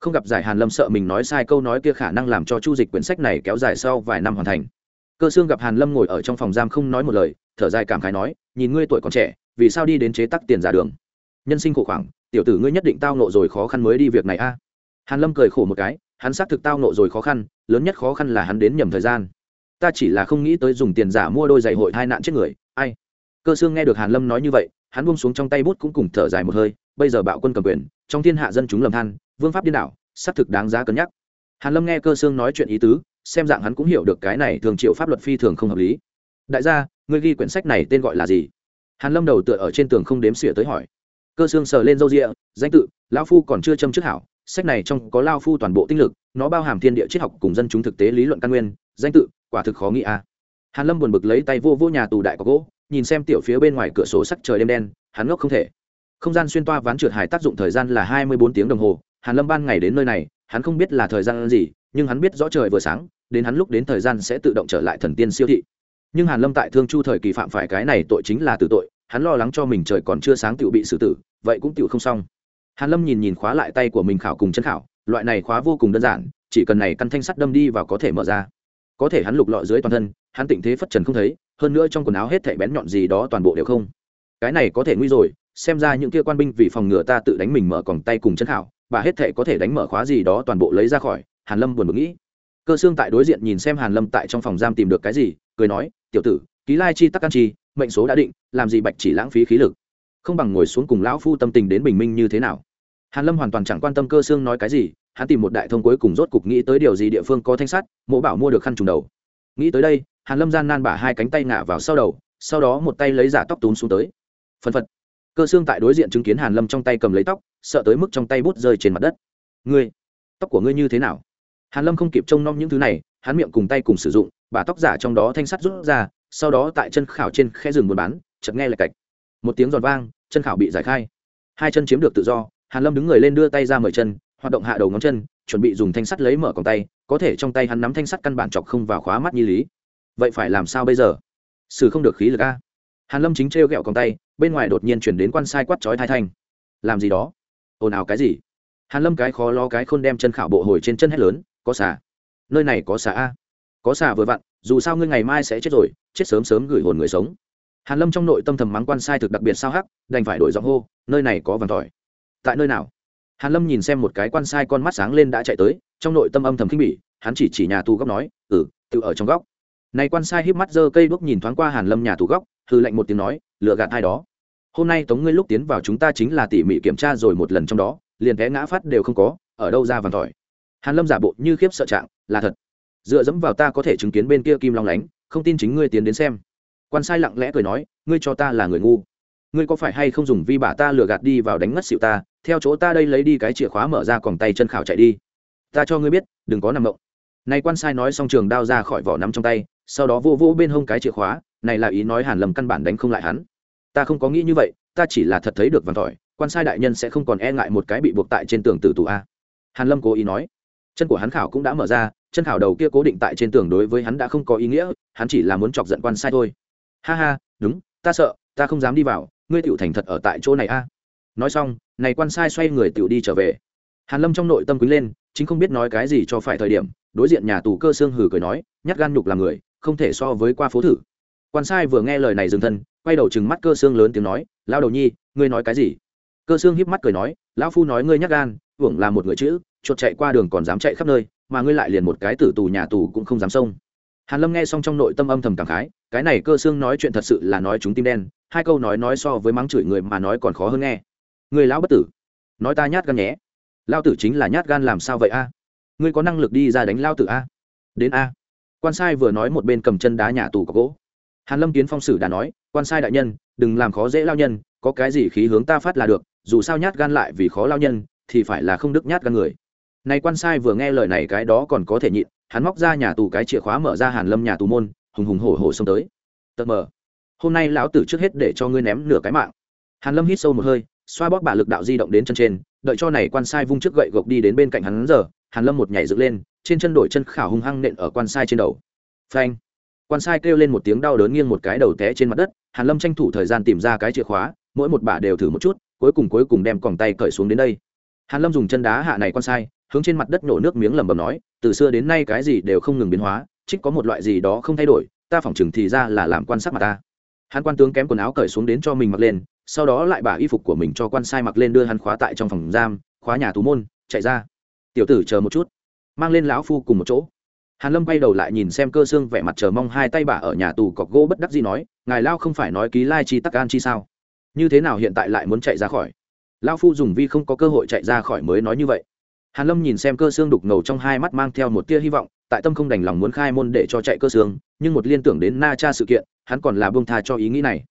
Speaker 1: Không gặp giải hàn lâm sợ mình nói sai câu nói kia khả năng làm cho chu dịch quyển sách này kéo dài sau vài năm hoàn thành cơ xương gặp hàn lâm ngồi ở trong phòng giam không nói một lời, thở dài cảm khái nói, nhìn ngươi tuổi còn trẻ, vì sao đi đến chế tắc tiền giả đường? Nhân sinh khổ khoảng, tiểu tử ngươi nhất định tao nộ rồi khó khăn mới đi việc này a. Hàn lâm cười khổ một cái, hắn xác thực tao nộ rồi khó khăn, lớn nhất khó khăn là hắn đến nhầm thời gian. Ta chỉ là không nghĩ tới dùng tiền giả mua đôi giày hội hai nạn chết người, ai? Cơ xương nghe được hàn lâm nói như vậy, hắn buông xuống trong tay bút cũng cùng thở dài một hơi, bây giờ bạo quân cầm quyền, trong thiên hạ dân chúng lầm than, vương pháp điên đảo, xác thực đáng giá cân nhắc. Hàn lâm nghe cơ xương nói chuyện ý tứ xem dạng hắn cũng hiểu được cái này thường chịu pháp luật phi thường không hợp lý. Đại gia, ngươi ghi quyển sách này tên gọi là gì? Hàn lâm đầu tựa ở trên tường không đếm xỉa tới hỏi. Cơ xương sờ lên râu rịa, danh tự, lão phu còn chưa châm trước hảo, sách này trong có lao phu toàn bộ tinh lực, nó bao hàm thiên địa triết học cùng dân chúng thực tế lý luận căn nguyên, danh tự, quả thực khó nghĩ a à. hàn lâm buồn bực lấy tay vô vô nhà tù đại có gỗ, nhìn xem tiểu phía bên ngoài cửa sổ sắc trời đêm đen, hắn ngốc không thể. Không gian xuyên toa ván trượt hải tác dụng thời gian là hai mươi bốn tiếng đồng hồ, hàn lâm ban ngày đến nơi này, hắn không biết là thời gian gì nhưng hắn biết rõ trời vừa sáng, đến hắn lúc đến thời gian sẽ tự động trở lại thần tiên siêu thị. Nhưng hàn lâm tại thương chu thời kỳ phạm phải cái này tội chính là tử tội, hắn lo lắng cho mình trời còn chưa sáng tự bị xử tử, vậy cũng tự không xong. Hàn lâm nhìn nhìn khóa lại tay của mình khảo cùng chân khảo, loại này khóa vô cùng đơn giản, chỉ cần này căn thanh sắt đâm đi và có thể mở ra. Có thể hắn lục lọi dưới toàn thân, hắn tịnh thế phất trần không thấy, hơn nữa trong quần áo hết thảy bén nhọn gì đó toàn bộ đều không. Cái này có thể nguy rồi, xem ra những kia quan binh vì phòng ngừa ta tự đánh mình mở còng tay cùng chân khảo và hết thảy có thể đánh mở khóa gì đó toàn bộ lấy ra khỏi hàn lâm buồn bực nghĩ. Cơ xương tại đối diện nhìn xem hàn lâm tại trong phòng giam tìm được cái gì, cười nói, tiểu tử, ký lai chi tắc can chi, mệnh số đã định, làm gì bạch chỉ lãng phí khí lực? Không bằng ngồi xuống cùng lão phu tâm tình đến bình minh như thế nào? Hàn lâm hoàn toàn chẳng quan tâm cơ xương nói cái gì, hắn tìm một đại thông cuối cùng rốt cục nghĩ tới điều gì địa phương có thanh sắt, mộ bảo mua được khăn trùng đầu. Nghĩ tới đây, hàn lâm gian nan bả hai cánh tay ngả vào sau đầu, sau đó một tay lấy giả tóc túm xuống tới. Phân phật. Cơ xương tại đối diện chứng kiến hàn lâm trong tay cầm lấy tóc, sợ tới mức trong tay bút rơi trên mặt đất. Ngươi, tóc của ngươi như thế nào? Hàn lâm không kịp trông nom những thứ này, hắn miệng cùng tay cùng sử dụng, bà tóc giả trong đó thanh sắt rút ra, sau đó tại chân khảo trên khe rừng buôn bán, chợt nghe lại cạch. Một tiếng giòn vang, chân khảo bị giải khai. Hai chân chiếm được tự do, hàn lâm đứng người lên đưa tay ra mời chân, hoạt động hạ đầu ngón chân, chuẩn bị dùng thanh sắt lấy mở còng tay, có thể trong tay hắn nắm thanh sắt căn bản chọc không vào khóa mắt như lý. Vậy phải làm sao bây giờ? Xử không được khí lực a. Hàn lâm chính trêu ghẹo còng tay, bên ngoài đột nhiên chuyển đến quan sai quát chói thai thanh. Làm gì đó? Ồn ào cái gì? Hàn lâm cái khó lo cái khôn đem chân khảo bộ hồi trên chân hét lớn có xà. Nơi này có xà a. Có xà vừa vặn, dù sao ngươi ngày mai sẽ chết rồi, chết sớm sớm gửi hồn người sống. Hàn lâm trong nội tâm thầm mắng quan sai thực đặc biệt sao hắc, đành phải đổi giọng hô, nơi này có vàng tỏi. Tại nơi nào? Hàn lâm nhìn xem một cái quan sai con mắt sáng lên đã chạy tới, trong nội tâm âm thầm khinh bỉ, hắn chỉ chỉ nhà tù góc nói ừ tự ở trong góc. Này quan sai híp mắt giơ cây đuốc nhìn thoáng qua hàn lâm nhà tù góc, hừ lạnh một tiếng nói, lựa gạt ai đó. Hôm nay tống ngươi lúc tiến vào chúng ta chính là tỉ mỉ kiểm tra rồi một lần trong đó, liền té ngã phát đều không có, ở đâu ra vàng tỏi? Hàn lâm giả bộ như khiếp sợ trạng, là thật. Dựa dẫm vào ta có thể chứng kiến bên kia kim long lánh, không tin chính ngươi tiến đến xem. Quan sai lặng lẽ cười nói, ngươi cho ta là người ngu. Ngươi có phải hay không dùng vi bả ta lừa gạt đi vào đánh ngất xịu ta, theo chỗ ta đây lấy đi cái chìa khóa mở ra còn tay chân khảo chạy đi. Ta cho ngươi biết, đừng có nằm mộng này quan sai nói xong trường đao ra khỏi vỏ nắm trong tay, sau đó vô vô bên hông cái chìa khóa, này là ý nói hàn lầm căn bản đánh không lại hắn. Ta không có nghĩ như vậy, ta chỉ là thật thấy được vàng tỏi quan sai đại nhân sẽ không còn e ngại một cái bị buộc tại trên tường tử tù a. Hàn lâm cố ý nói chân của hắn khảo cũng đã mở ra, chân khảo đầu kia cố định tại trên tường đối với hắn đã không có ý nghĩa, hắn chỉ là muốn chọc giận quan sai thôi. Ha ha, đúng, ta sợ, ta không dám đi vào, ngươi tiểu thành thật ở tại chỗ này a. Nói xong, này quan sai xoay người tiểu đi trở về. Hàn lâm trong nội tâm quý lên, chính không biết nói cái gì cho phải thời điểm, đối diện nhà tù cơ xương hừ cười nói, nhát gan nhục làm người, không thể so với qua phố thử. Quan sai vừa nghe lời này dừng thân, quay đầu chừng mắt cơ xương lớn tiếng nói lao đầu nhi, ngươi nói cái gì? Cơ xương híp mắt cười nói, lão phu nói ngươi nhát gan hưởng là một người chữ, chuột chạy qua đường còn dám chạy khắp nơi, mà ngươi lại liền một cái tử tù nhà tù cũng không dám xông. Hàn lâm nghe xong trong nội tâm âm thầm cảm khái, cái này cơ xương nói chuyện thật sự là nói chúng tim đen, hai câu nói nói so với mắng chửi người mà nói còn khó hơn nghe. Người lão bất tử, nói ta nhát gan nhé. Lao tử chính là nhát gan làm sao vậy a? Ngươi có năng lực đi ra đánh lao tử a? Đến a. Quan sai vừa nói một bên cầm chân đá nhà tù có gỗ. Hàn lâm kiến phong sử đã nói, quan sai đại nhân, đừng làm khó dễ lao nhân, có cái gì khí hướng ta phát là được, dù sao nhát gan lại vì khó lao nhân thì phải là không đức nhát gan người. Này quan sai vừa nghe lời này cái đó còn có thể nhịn, hắn móc ra nhà tù cái chìa khóa mở ra hàn lâm nhà tù môn, hùng hùng hổ hổ xông tới. Tật mờ. Hôm nay lão tử trước hết để cho ngươi ném nửa cái mạng. Hàn lâm hít sâu một hơi, xoa bóp bả lực đạo di động đến chân trên, đợi cho này quan sai vung trước gậy gộc đi đến bên cạnh hắn giờ, hàn lâm một nhảy dựng lên, trên chân đổi chân khảo hung hăng nện ở quan sai trên đầu. Phanh. Quan sai kêu lên một tiếng đau đớn nghiêng một cái đầu té trên mặt đất, hàn lâm tranh thủ thời gian tìm ra cái chìa khóa, mỗi một bả đều thử một chút, cuối cùng cuối cùng đem còng tay cởi xuống đến đây hàn lâm dùng chân đá hạ này quan sai, hướng trên mặt đất nổ nước miếng lẩm bẩm nói, từ xưa đến nay cái gì đều không ngừng biến hóa trích có một loại gì đó không thay đổi, ta phỏng chừng thì ra là làm quan sát mà ta. Hắn quan tướng kém quần áo cởi xuống đến cho mình mặc lên, sau đó lại bả y phục của mình cho quan sai mặc lên đưa hắn khóa tại trong phòng giam, khóa nhà tù môn, chạy ra. Tiểu tử chờ một chút, mang lên lão phu cùng một chỗ. Hàn lâm quay đầu lại nhìn xem cơ xương vẻ mặt chờ mong hai tay bả ở nhà tù cọc gỗ bất đắc gì nói, ngài lao không phải nói ký lai chi tắc an chi sao? Như thế nào hiện tại lại muốn chạy ra khỏi? Lao phu dùng vi không có cơ hội chạy ra khỏi mới nói như vậy. Hàn lâm nhìn xem cơ xương đục ngầu trong hai mắt mang theo một tia hy vọng tại tâm không đành lòng muốn khai môn để cho chạy cơ xương nhưng một liên tưởng đến na cha sự kiện hắn còn là buông tha cho ý nghĩ này.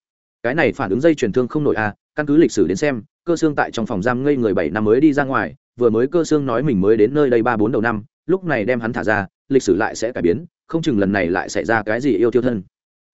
Speaker 1: Cái này phản ứng dây truyền thương không nổi à, căn cứ lịch sử đến xem cơ xương tại trong phòng giam ngây người bảy năm mới đi ra ngoài vừa mới cơ xương nói mình mới đến nơi đây ba bốn đầu năm lúc này đem hắn thả ra lịch sử lại sẽ cải biến không chừng lần này lại xảy ra cái gì yêu tiêu thân.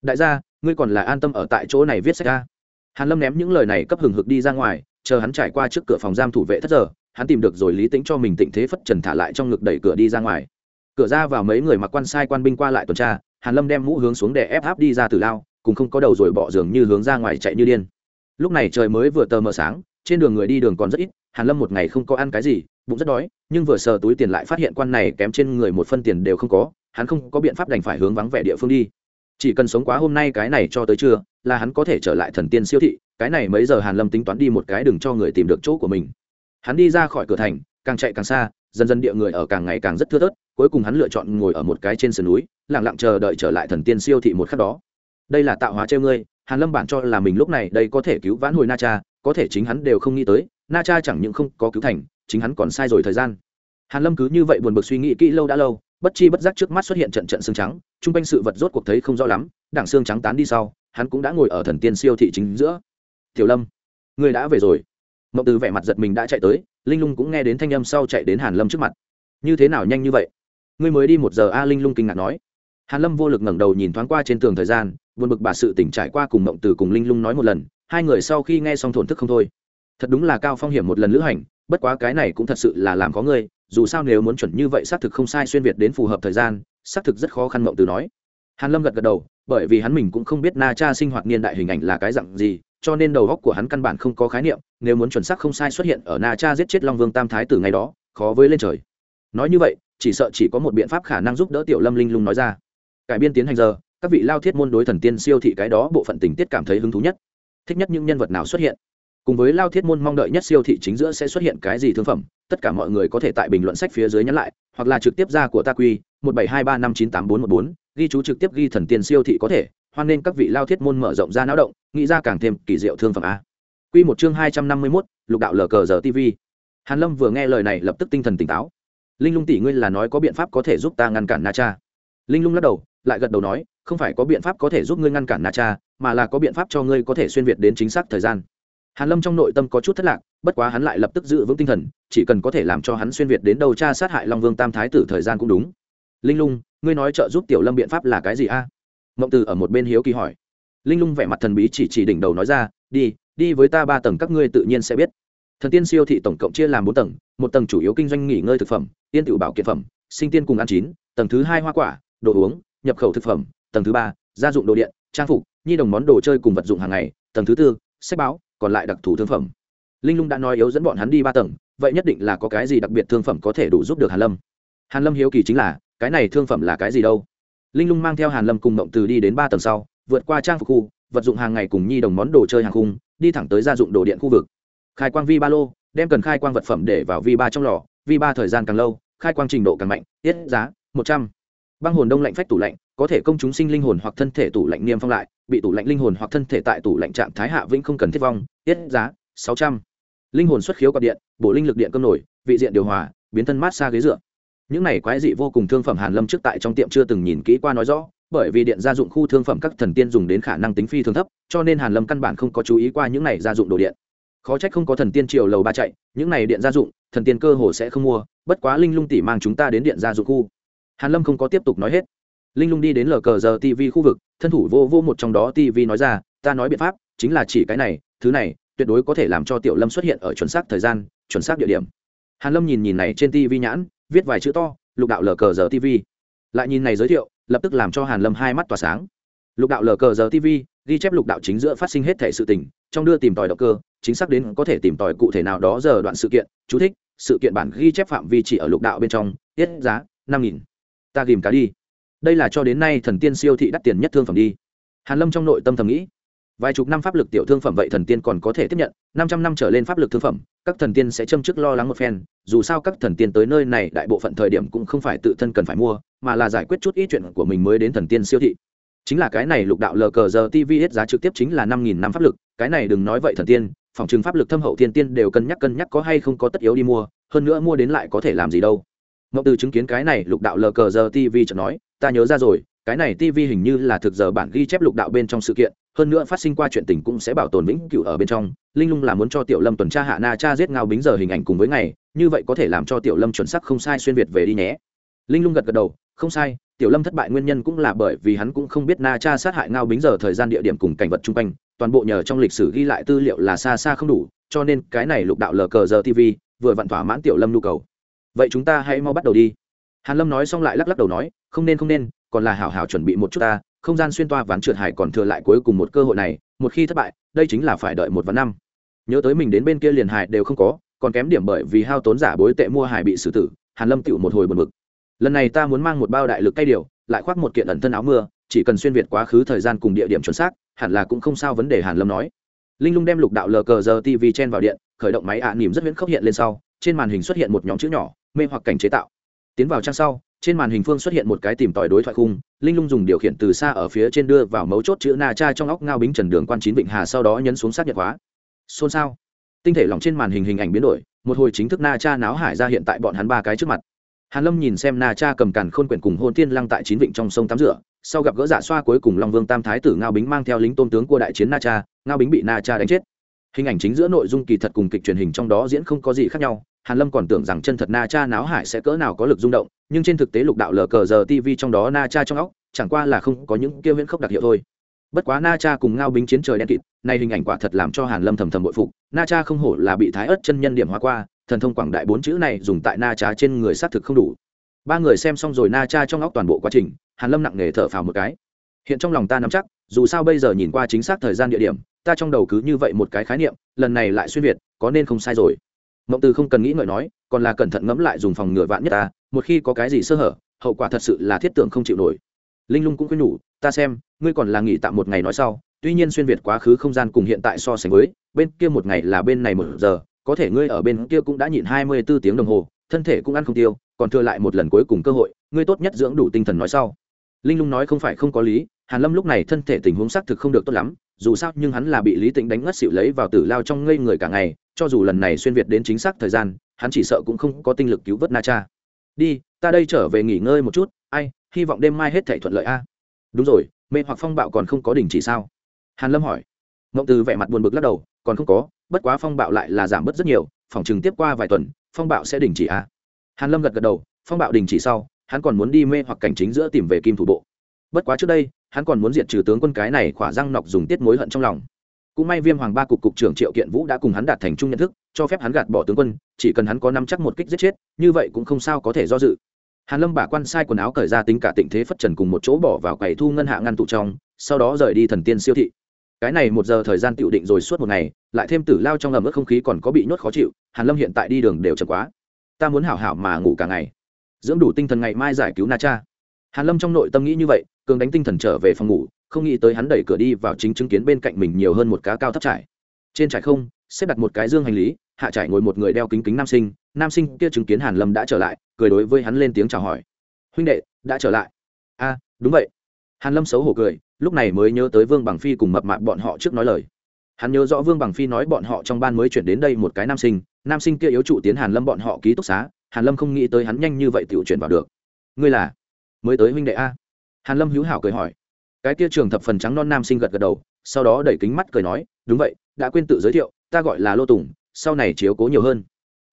Speaker 1: Đại gia ngươi còn là an tâm ở tại chỗ này viết sách ca hàn lâm ném những lời này cấp hừng hực đi ra ngoài chờ hắn trải qua trước cửa phòng giam thủ vệ thất giờ, hắn tìm được rồi lý tính cho mình tịnh thế phất trần thả lại trong ngực đẩy cửa đi ra ngoài. Cửa ra vào mấy người mặc quan sai quan binh qua lại tuần tra, hàn lâm đem mũ hướng xuống để ép áp đi ra từ lao, cùng không có đầu rồi bỏ giường như hướng ra ngoài chạy như điên. Lúc này trời mới vừa tờ mờ sáng, trên đường người đi đường còn rất ít, hàn lâm một ngày không có ăn cái gì, bụng rất đói, nhưng vừa sờ túi tiền lại phát hiện quan này kém trên người một phân tiền đều không có, hắn không có biện pháp đành phải hướng vắng vẻ địa phương đi. Chỉ cần sống quá hôm nay cái này cho tới trưa, là hắn có thể trở lại thần tiên siêu thị cái này mấy giờ hàn lâm tính toán đi một cái đừng cho người tìm được chỗ của mình. Hắn đi ra khỏi cửa thành, càng chạy càng xa, dần dần địa người ở càng ngày càng rất thưa thớt, cuối cùng hắn lựa chọn ngồi ở một cái trên sườn núi, lặng lặng chờ đợi trở lại thần tiên siêu thị một khắc đó. Đây là tạo hóa treo ngươi, hàn lâm bản cho là mình lúc này đây có thể cứu vãn hồi na cha, có thể chính hắn đều không nghĩ tới, na cha chẳng những không có cứu thành, chính hắn còn sai rồi thời gian. Hàn lâm cứ như vậy buồn bực suy nghĩ kỹ lâu đã lâu, bất chi bất giác trước mắt xuất hiện trận trận xương trắng trung quanh sự vật rốt cuộc thấy không rõ lắm, đảng xương trắng tán đi sau, hắn cũng đã ngồi ở thần tiên siêu thị chính giữa tiểu lâm, người đã về rồi. Mộng từ vẻ mặt giật mình đã chạy tới, linh lung cũng nghe đến thanh âm sau chạy đến hàn lâm trước mặt. Như thế nào nhanh như vậy? Ngươi mới đi một giờ a, linh lung kinh ngạc nói. Hàn lâm vô lực ngẩng đầu nhìn thoáng qua trên tường thời gian, buồn bực bà sự tỉnh trải qua cùng mộng từ cùng linh lung nói một lần, hai người sau khi nghe xong thổn thức không thôi. Thật đúng là cao phong hiểm một lần lữ hành, bất quá cái này cũng thật sự là làm có ngươi, dù sao nếu muốn chuẩn như vậy xác thực không sai xuyên việt đến phù hợp thời gian, xác thực rất khó khăn mộng từ nói. Hàn lâm gật gật đầu, bởi vì hắn mình cũng không biết na cha sinh hoạt niên đại hình ảnh là cái dạng gì cho nên đầu góc của hắn căn bản không có khái niệm, nếu muốn chuẩn xác không sai xuất hiện ở na cha giết chết long vương tam thái từ ngày đó, khó với lên trời. Nói như vậy, chỉ sợ chỉ có một biện pháp khả năng giúp đỡ tiểu lâm linh lung nói ra. Cải biên tiến hành giờ, các vị lao thiết môn đối thần tiên siêu thị cái đó bộ phận tình tiết cảm thấy hứng thú nhất. Thích nhất những nhân vật nào xuất hiện? Cùng với lao thiết môn mong đợi nhất siêu thị chính giữa sẽ xuất hiện cái gì thương phẩm, tất cả mọi người có thể tại bình luận sách phía dưới nhắn lại, hoặc là trực tiếp ra của ta quy, một bảy hai ba năm chín tám bốn một bốn, ghi chú trực tiếp ghi thần tiên siêu thị có thể hoan nên các vị lao thiết môn mở rộng ra não động, nghĩ ra càng thêm kỳ diệu thương phẩm a. Quy một chương hai trăm năm mươi mốt, lục đạo lờ cờ giờ tv hàn lâm vừa nghe lời này lập tức tinh thần tỉnh táo. Linh lung tỷ ngươi là nói có biện pháp có thể giúp ta ngăn cản na cha. Linh lung lắc đầu, lại gật đầu nói, không phải có biện pháp có thể giúp ngươi ngăn cản na cha, mà là có biện pháp cho ngươi có thể xuyên việt đến chính xác thời gian. Hàn lâm trong nội tâm có chút thất lạc, bất quá hắn lại lập tức giữ vững tinh thần, chỉ cần có thể làm cho hắn xuyên việt đến đầu cha sát hại long vương tam thái tử thời gian cũng đúng. Linh lung, ngươi nói trợ giúp tiểu lâm biện pháp là cái gì a? Mộng từ ở một bên hiếu kỳ hỏi. Linh lung vẻ mặt thần bí chỉ chỉ đỉnh đầu nói ra, đi đi với ta ba tầng các ngươi tự nhiên sẽ biết. Thần tiên siêu thị tổng cộng chia làm bốn tầng, một tầng chủ yếu kinh doanh nghỉ ngơi thực phẩm tiên tự bảo kiện phẩm, sinh tiên cùng ăn chín, tầng thứ hai hoa quả, đồ uống, nhập khẩu thực phẩm, tầng thứ ba, gia dụng đồ điện, trang phục, nhi đồng món đồ chơi cùng vật dụng hàng ngày, tầng thứ tư, sách báo, còn lại đặc thù thương phẩm. Linh lung đã nói yếu dẫn bọn hắn đi ba tầng, vậy nhất định là có cái gì đặc biệt thương phẩm có thể đủ giúp được hàn lâm. Hàn lâm hiếu kỳ chính là, cái này thương phẩm là cái gì đâu? Linh lung mang theo hàn lâm cùng mộng từ đi đến ba tầng sau, vượt qua trang phục khu, vật dụng hàng ngày cùng nhi đồng món đồ chơi hàng khung, đi thẳng tới gia dụng đồ điện khu vực. Khai quang vi ba lô, đem cần khai quang vật phẩm để vào vi ba trong lò, vi ba thời gian càng lâu, khai quang trình độ càng mạnh, tiết giá, một trăm. Băng hồn đông lạnh phách tủ lạnh, có thể công chúng sinh linh hồn hoặc thân thể tủ lạnh niêm phong lại, bị tủ lạnh linh hồn hoặc thân thể tại tủ lạnh trạng thái hạ vĩnh không cần thiết vong, tiết giá, sáu trăm. Linh hồn xuất khiếu cọc điện, bộ linh lực điện cơm nổi, vị diện điều hòa, biến thân mát xa ghế dựa những này quái dị vô cùng thương phẩm hàn lâm trước tại trong tiệm chưa từng nhìn kỹ qua nói rõ, bởi vì điện gia dụng khu thương phẩm các thần tiên dùng đến khả năng tính phi thường thấp, cho nên hàn lâm căn bản không có chú ý qua những này gia dụng đồ điện. Khó trách không có thần tiên triều lầu ba chạy, những này điện gia dụng, thần tiên cơ hồ sẽ không mua, bất quá linh lung tỷ mang chúng ta đến điện gia dụng khu. Hàn lâm không có tiếp tục nói hết. Linh lung đi đến lờ cờ giờ tv khu vực, thân thủ vô vô một trong đó tv nói ra, ta nói biện pháp, chính là chỉ cái này, thứ này tuyệt đối có thể làm cho tiểu lâm xuất hiện ở chuẩn xác thời gian, chuẩn xác địa điểm. Hàn lâm nhìn nhìn này trên tv nhãn viết vài chữ to, lục đạo lờ cờ giờ tv lại nhìn này giới thiệu, lập tức làm cho hàn lâm hai mắt tỏa sáng. Lục đạo lờ cờ giờ tv ghi chép lục đạo chính giữa phát sinh hết thể sự tình, trong đưa tìm tòi động cơ, chính xác đến có thể tìm tòi cụ thể nào đó giờ đoạn sự kiện, chú thích, sự kiện bản ghi chép phạm vi chỉ ở lục đạo bên trong, tiết giá, năm nghìn. Ta ghìm cá đi. Đây là cho đến nay thần tiên siêu thị đắt tiền nhất thương phẩm đi. Hàn lâm trong nội tâm thầm nghĩ vài chục năm pháp lực tiểu thương phẩm vậy thần tiên còn có thể tiếp nhận, năm trăm năm trở lên pháp lực thương phẩm, các thần tiên sẽ châm chức lo lắng một phen, dù sao các thần tiên tới nơi này đại bộ phận thời điểm cũng không phải tự thân cần phải mua, mà là giải quyết chút ít chuyện của mình mới đến thần tiên siêu thị. Chính là cái này lục đạo lờ cờ giờ tv hết giá trực tiếp chính là năm nghìn năm pháp lực, cái này đừng nói vậy thần tiên, phòng trừng pháp lực thâm hậu thiên tiên đều cân nhắc cân nhắc có hay không có tất yếu đi mua, hơn nữa mua đến lại có thể làm gì đâu. Ngọc từ chứng kiến cái này lục đạo lờ cờ giờ tv chợt nói, ta nhớ ra rồi, cái này tv hình như là thực giờ bản ghi chép lục đạo bên trong sự kiện hơn nữa phát sinh qua chuyện tình cũng sẽ bảo tồn vĩnh cửu ở bên trong. Linh lung là muốn cho tiểu lâm tuần tra hạ na cha giết ngao bính giờ hình ảnh cùng với ngày, như vậy có thể làm cho tiểu lâm chuẩn sắc không sai xuyên việt về đi nhé. Linh lung gật gật đầu, không sai, tiểu lâm thất bại nguyên nhân cũng là bởi vì hắn cũng không biết na cha sát hại ngao bính giờ thời gian địa điểm cùng cảnh vật chung quanh, toàn bộ nhờ trong lịch sử ghi lại tư liệu là xa xa không đủ, cho nên cái này lục đạo lờ cờ giờ tv vừa vặn thỏa mãn tiểu lâm nhu cầu. Vậy chúng ta hãy mau bắt đầu đi. Hàn lâm nói xong lại lắc lắc đầu nói, không nên không nên, còn là hảo hảo chuẩn bị một chút ta không gian xuyên toa ván trượt hải còn thừa lại cuối cùng một cơ hội này một khi thất bại đây chính là phải đợi một ván năm. Nhớ tới mình đến bên kia liền hải đều không có còn kém điểm bởi vì hao tốn giả bối tệ mua hải bị xử tử hàn lâm tựu một hồi buồn bực. Lần này ta muốn mang một bao đại lực cây điều lại khoác một kiện ẩn thân áo mưa chỉ cần xuyên việt quá khứ thời gian cùng địa điểm chuẩn xác hẳn là cũng không sao vấn đề hàn lâm nói. Linh lung đem lục đạo lờ cờ giờ tv chen vào điện khởi động máy ạ à, nỉm rất huyễn khốc hiện lên sau trên màn hình xuất hiện một nhóm chữ nhỏ mê hoặc cảnh chế tạo. Tiến vào trang sau trên màn hình phương xuất hiện một cái tìm tòi đối thoại khung, linh lung dùng điều khiển từ xa ở phía trên đưa vào mấu chốt chữ na cha trong óc ngao bính trần đường quan chín vịnh hà sau đó nhấn xuống xác nhận hóa xôn xao. Tinh thể lỏng trên màn hình hình ảnh biến đổi, một hồi chính thức na cha náo hải ra hiện tại bọn hắn ba cái trước mặt. Hàn lâm nhìn xem na cha cầm càn khôn quyển cùng hôn tiên lăng tại chín vịnh trong sông tắm rửa, sau gặp gỡ giả xoa cuối cùng long vương tam thái tử ngao bính mang theo lính tôn tướng của đại chiến na cha, ngao bính bị na cha đánh chết. Hình ảnh chính giữa nội dung kỳ thật cùng kịch truyền hình trong đó diễn không có gì khác nhau hàn lâm còn tưởng rằng chân thật na cha náo hải sẽ cỡ nào có lực rung động, nhưng trên thực tế lục đạo lờ cờ giờ tv trong đó na cha trong óc, chẳng qua là không có những kia huyễn khốc đặc hiệu thôi. Bất quá na cha cùng ngao bính chiến trời đen kịt nay hình ảnh quả thật làm cho hàn lâm thầm thầm bội phục. Na cha không hổ là bị thái ớt chân nhân điểm hóa qua, thần thông quảng đại bốn chữ này dùng tại na cha trên người xác thực không đủ. Ba người xem xong rồi na cha trong óc toàn bộ quá trình, hàn lâm nặng nề thở phào một cái. Hiện trong lòng ta nắm chắc, dù sao bây giờ nhìn qua chính xác thời gian địa điểm, ta trong đầu cứ như vậy một cái khái niệm, lần này lại xuyên việt, có nên không sai rồi mộng từ không cần nghĩ ngợi nói, còn là cẩn thận ngẫm lại dùng phòng ngừa vạn nhất ta, một khi có cái gì sơ hở, hậu quả thật sự là thiết tưởng không chịu nổi. Linh lung cũng khuyên nhủ, ta xem, ngươi còn là nghỉ tạm một ngày nói sau, tuy nhiên xuyên việt quá khứ không gian cùng hiện tại so sánh với, bên kia một ngày là bên này một giờ, có thể ngươi ở bên kia cũng đã nhịn hai mươi bốn tiếng đồng hồ, thân thể cũng ăn không tiêu, còn thừa lại một lần cuối cùng cơ hội, ngươi tốt nhất dưỡng đủ tinh thần nói sau. Linh lung nói không phải không có lý, hàn lâm lúc này thân thể tình huống xác thực không được tốt lắm, dù sao nhưng hắn là bị lý tĩnh đánh ngất xỉu lấy vào tử lao trong ngây người cả ngày cho dù lần này xuyên việt đến chính xác thời gian, hắn chỉ sợ cũng không có tinh lực cứu vớt na cha. Đi, ta đây trở về nghỉ ngơi một chút, ai, hy vọng đêm mai hết thể thuận lợi a. Đúng rồi, mê hoặc phong bạo còn không có đình chỉ sao? Hàn lâm hỏi. Ngộng từ vẻ mặt buồn bực lắc đầu, còn không có, bất quá phong bạo lại là giảm bớt rất nhiều, phòng chừng tiếp qua vài tuần, phong bạo sẽ đình chỉ a. Hàn lâm gật gật đầu, phong bạo đình chỉ sau, hắn còn muốn đi mê hoặc cảnh chính giữa tìm về kim thủ bộ. Bất quá trước đây, hắn còn muốn diệt trừ tướng quân cái này khỏa răng nọc dùng tiết mối hận trong lòng cũng may viêm hoàng ba cục cục trưởng triệu kiện vũ đã cùng hắn đạt thành chung nhận thức, cho phép hắn gạt bỏ tướng quân, chỉ cần hắn có năm chắc một kích giết chết, như vậy cũng không sao có thể do dự. Hàn lâm bả quan sai quần áo cởi ra tính cả tịnh thế phất trần cùng một chỗ bỏ vào quầy thu ngân hạ ngăn tụ trong, sau đó rời đi thần tiên siêu thị. Cái này một giờ thời gian tựu định rồi suốt một ngày, lại thêm tử lao trong ẩm ướt không khí còn có bị nhốt khó chịu, hàn lâm hiện tại đi đường đều chậm quá. Ta muốn hảo hảo mà ngủ cả ngày. Dưỡng đủ tinh thần ngày mai giải cứu na cha. Hàn lâm trong nội tâm nghĩ như vậy, cường đánh tinh thần trở về phòng ngủ không nghĩ tới hắn đẩy cửa đi vào chính chứng kiến bên cạnh mình nhiều hơn một cá cao thấp trải. Trên trải không, xếp đặt một cái dương hành lý, hạ trải ngồi một người đeo kính kính nam sinh nam sinh kia chứng kiến hàn lâm đã trở lại, cười đối với hắn lên tiếng chào hỏi. Huynh đệ, đã trở lại. A, đúng vậy. Hàn lâm xấu hổ cười, lúc này mới nhớ tới vương bằng phi cùng mập mạp bọn họ trước nói lời. Hắn nhớ rõ vương bằng phi nói bọn họ trong ban mới chuyển đến đây một cái nam sinh nam sinh kia yếu trụ tiến hàn lâm bọn họ ký túc xá, hàn lâm không nghĩ tới hắn nhanh như vậy tiểu chuyển vào được. Ngươi là? Mới tới huynh đệ a. Hàn lâm hữu hảo cười hỏi cái kia trường thập phần trắng non nam sinh gật gật đầu, sau đó đẩy kính mắt cười nói, đúng vậy, đã quên tự giới thiệu, ta gọi là lô tùng, sau này chiếu cố nhiều hơn.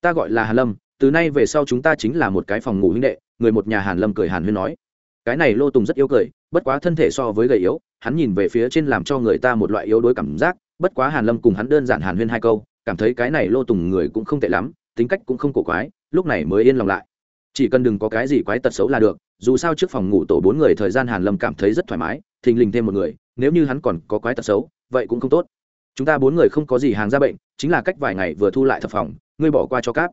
Speaker 1: Ta gọi là hàn lâm, từ nay về sau chúng ta chính là một cái phòng ngủ huynh đệ, người một nhà hàn lâm cười hàn huyên nói. Cái này lô tùng rất yêu cười, bất quá thân thể so với gầy yếu, hắn nhìn về phía trên làm cho người ta một loại yếu đuối cảm giác, bất quá hàn lâm cùng hắn đơn giản hàn huyên hai câu, cảm thấy cái này lô tùng người cũng không tệ lắm, tính cách cũng không cổ quái, lúc này mới yên lòng lại. Chỉ cần đừng có cái gì quái tật xấu là được, dù sao trước phòng ngủ tổ bốn người thời gian hàn lâm cảm thấy rất thoải mái thình lình thêm một người, nếu như hắn còn có quái tật xấu, vậy cũng không tốt. Chúng ta bốn người không có gì hàng ra bệnh, chính là cách vài ngày vừa thu lại thập phòng, ngươi bỏ qua cho cáp.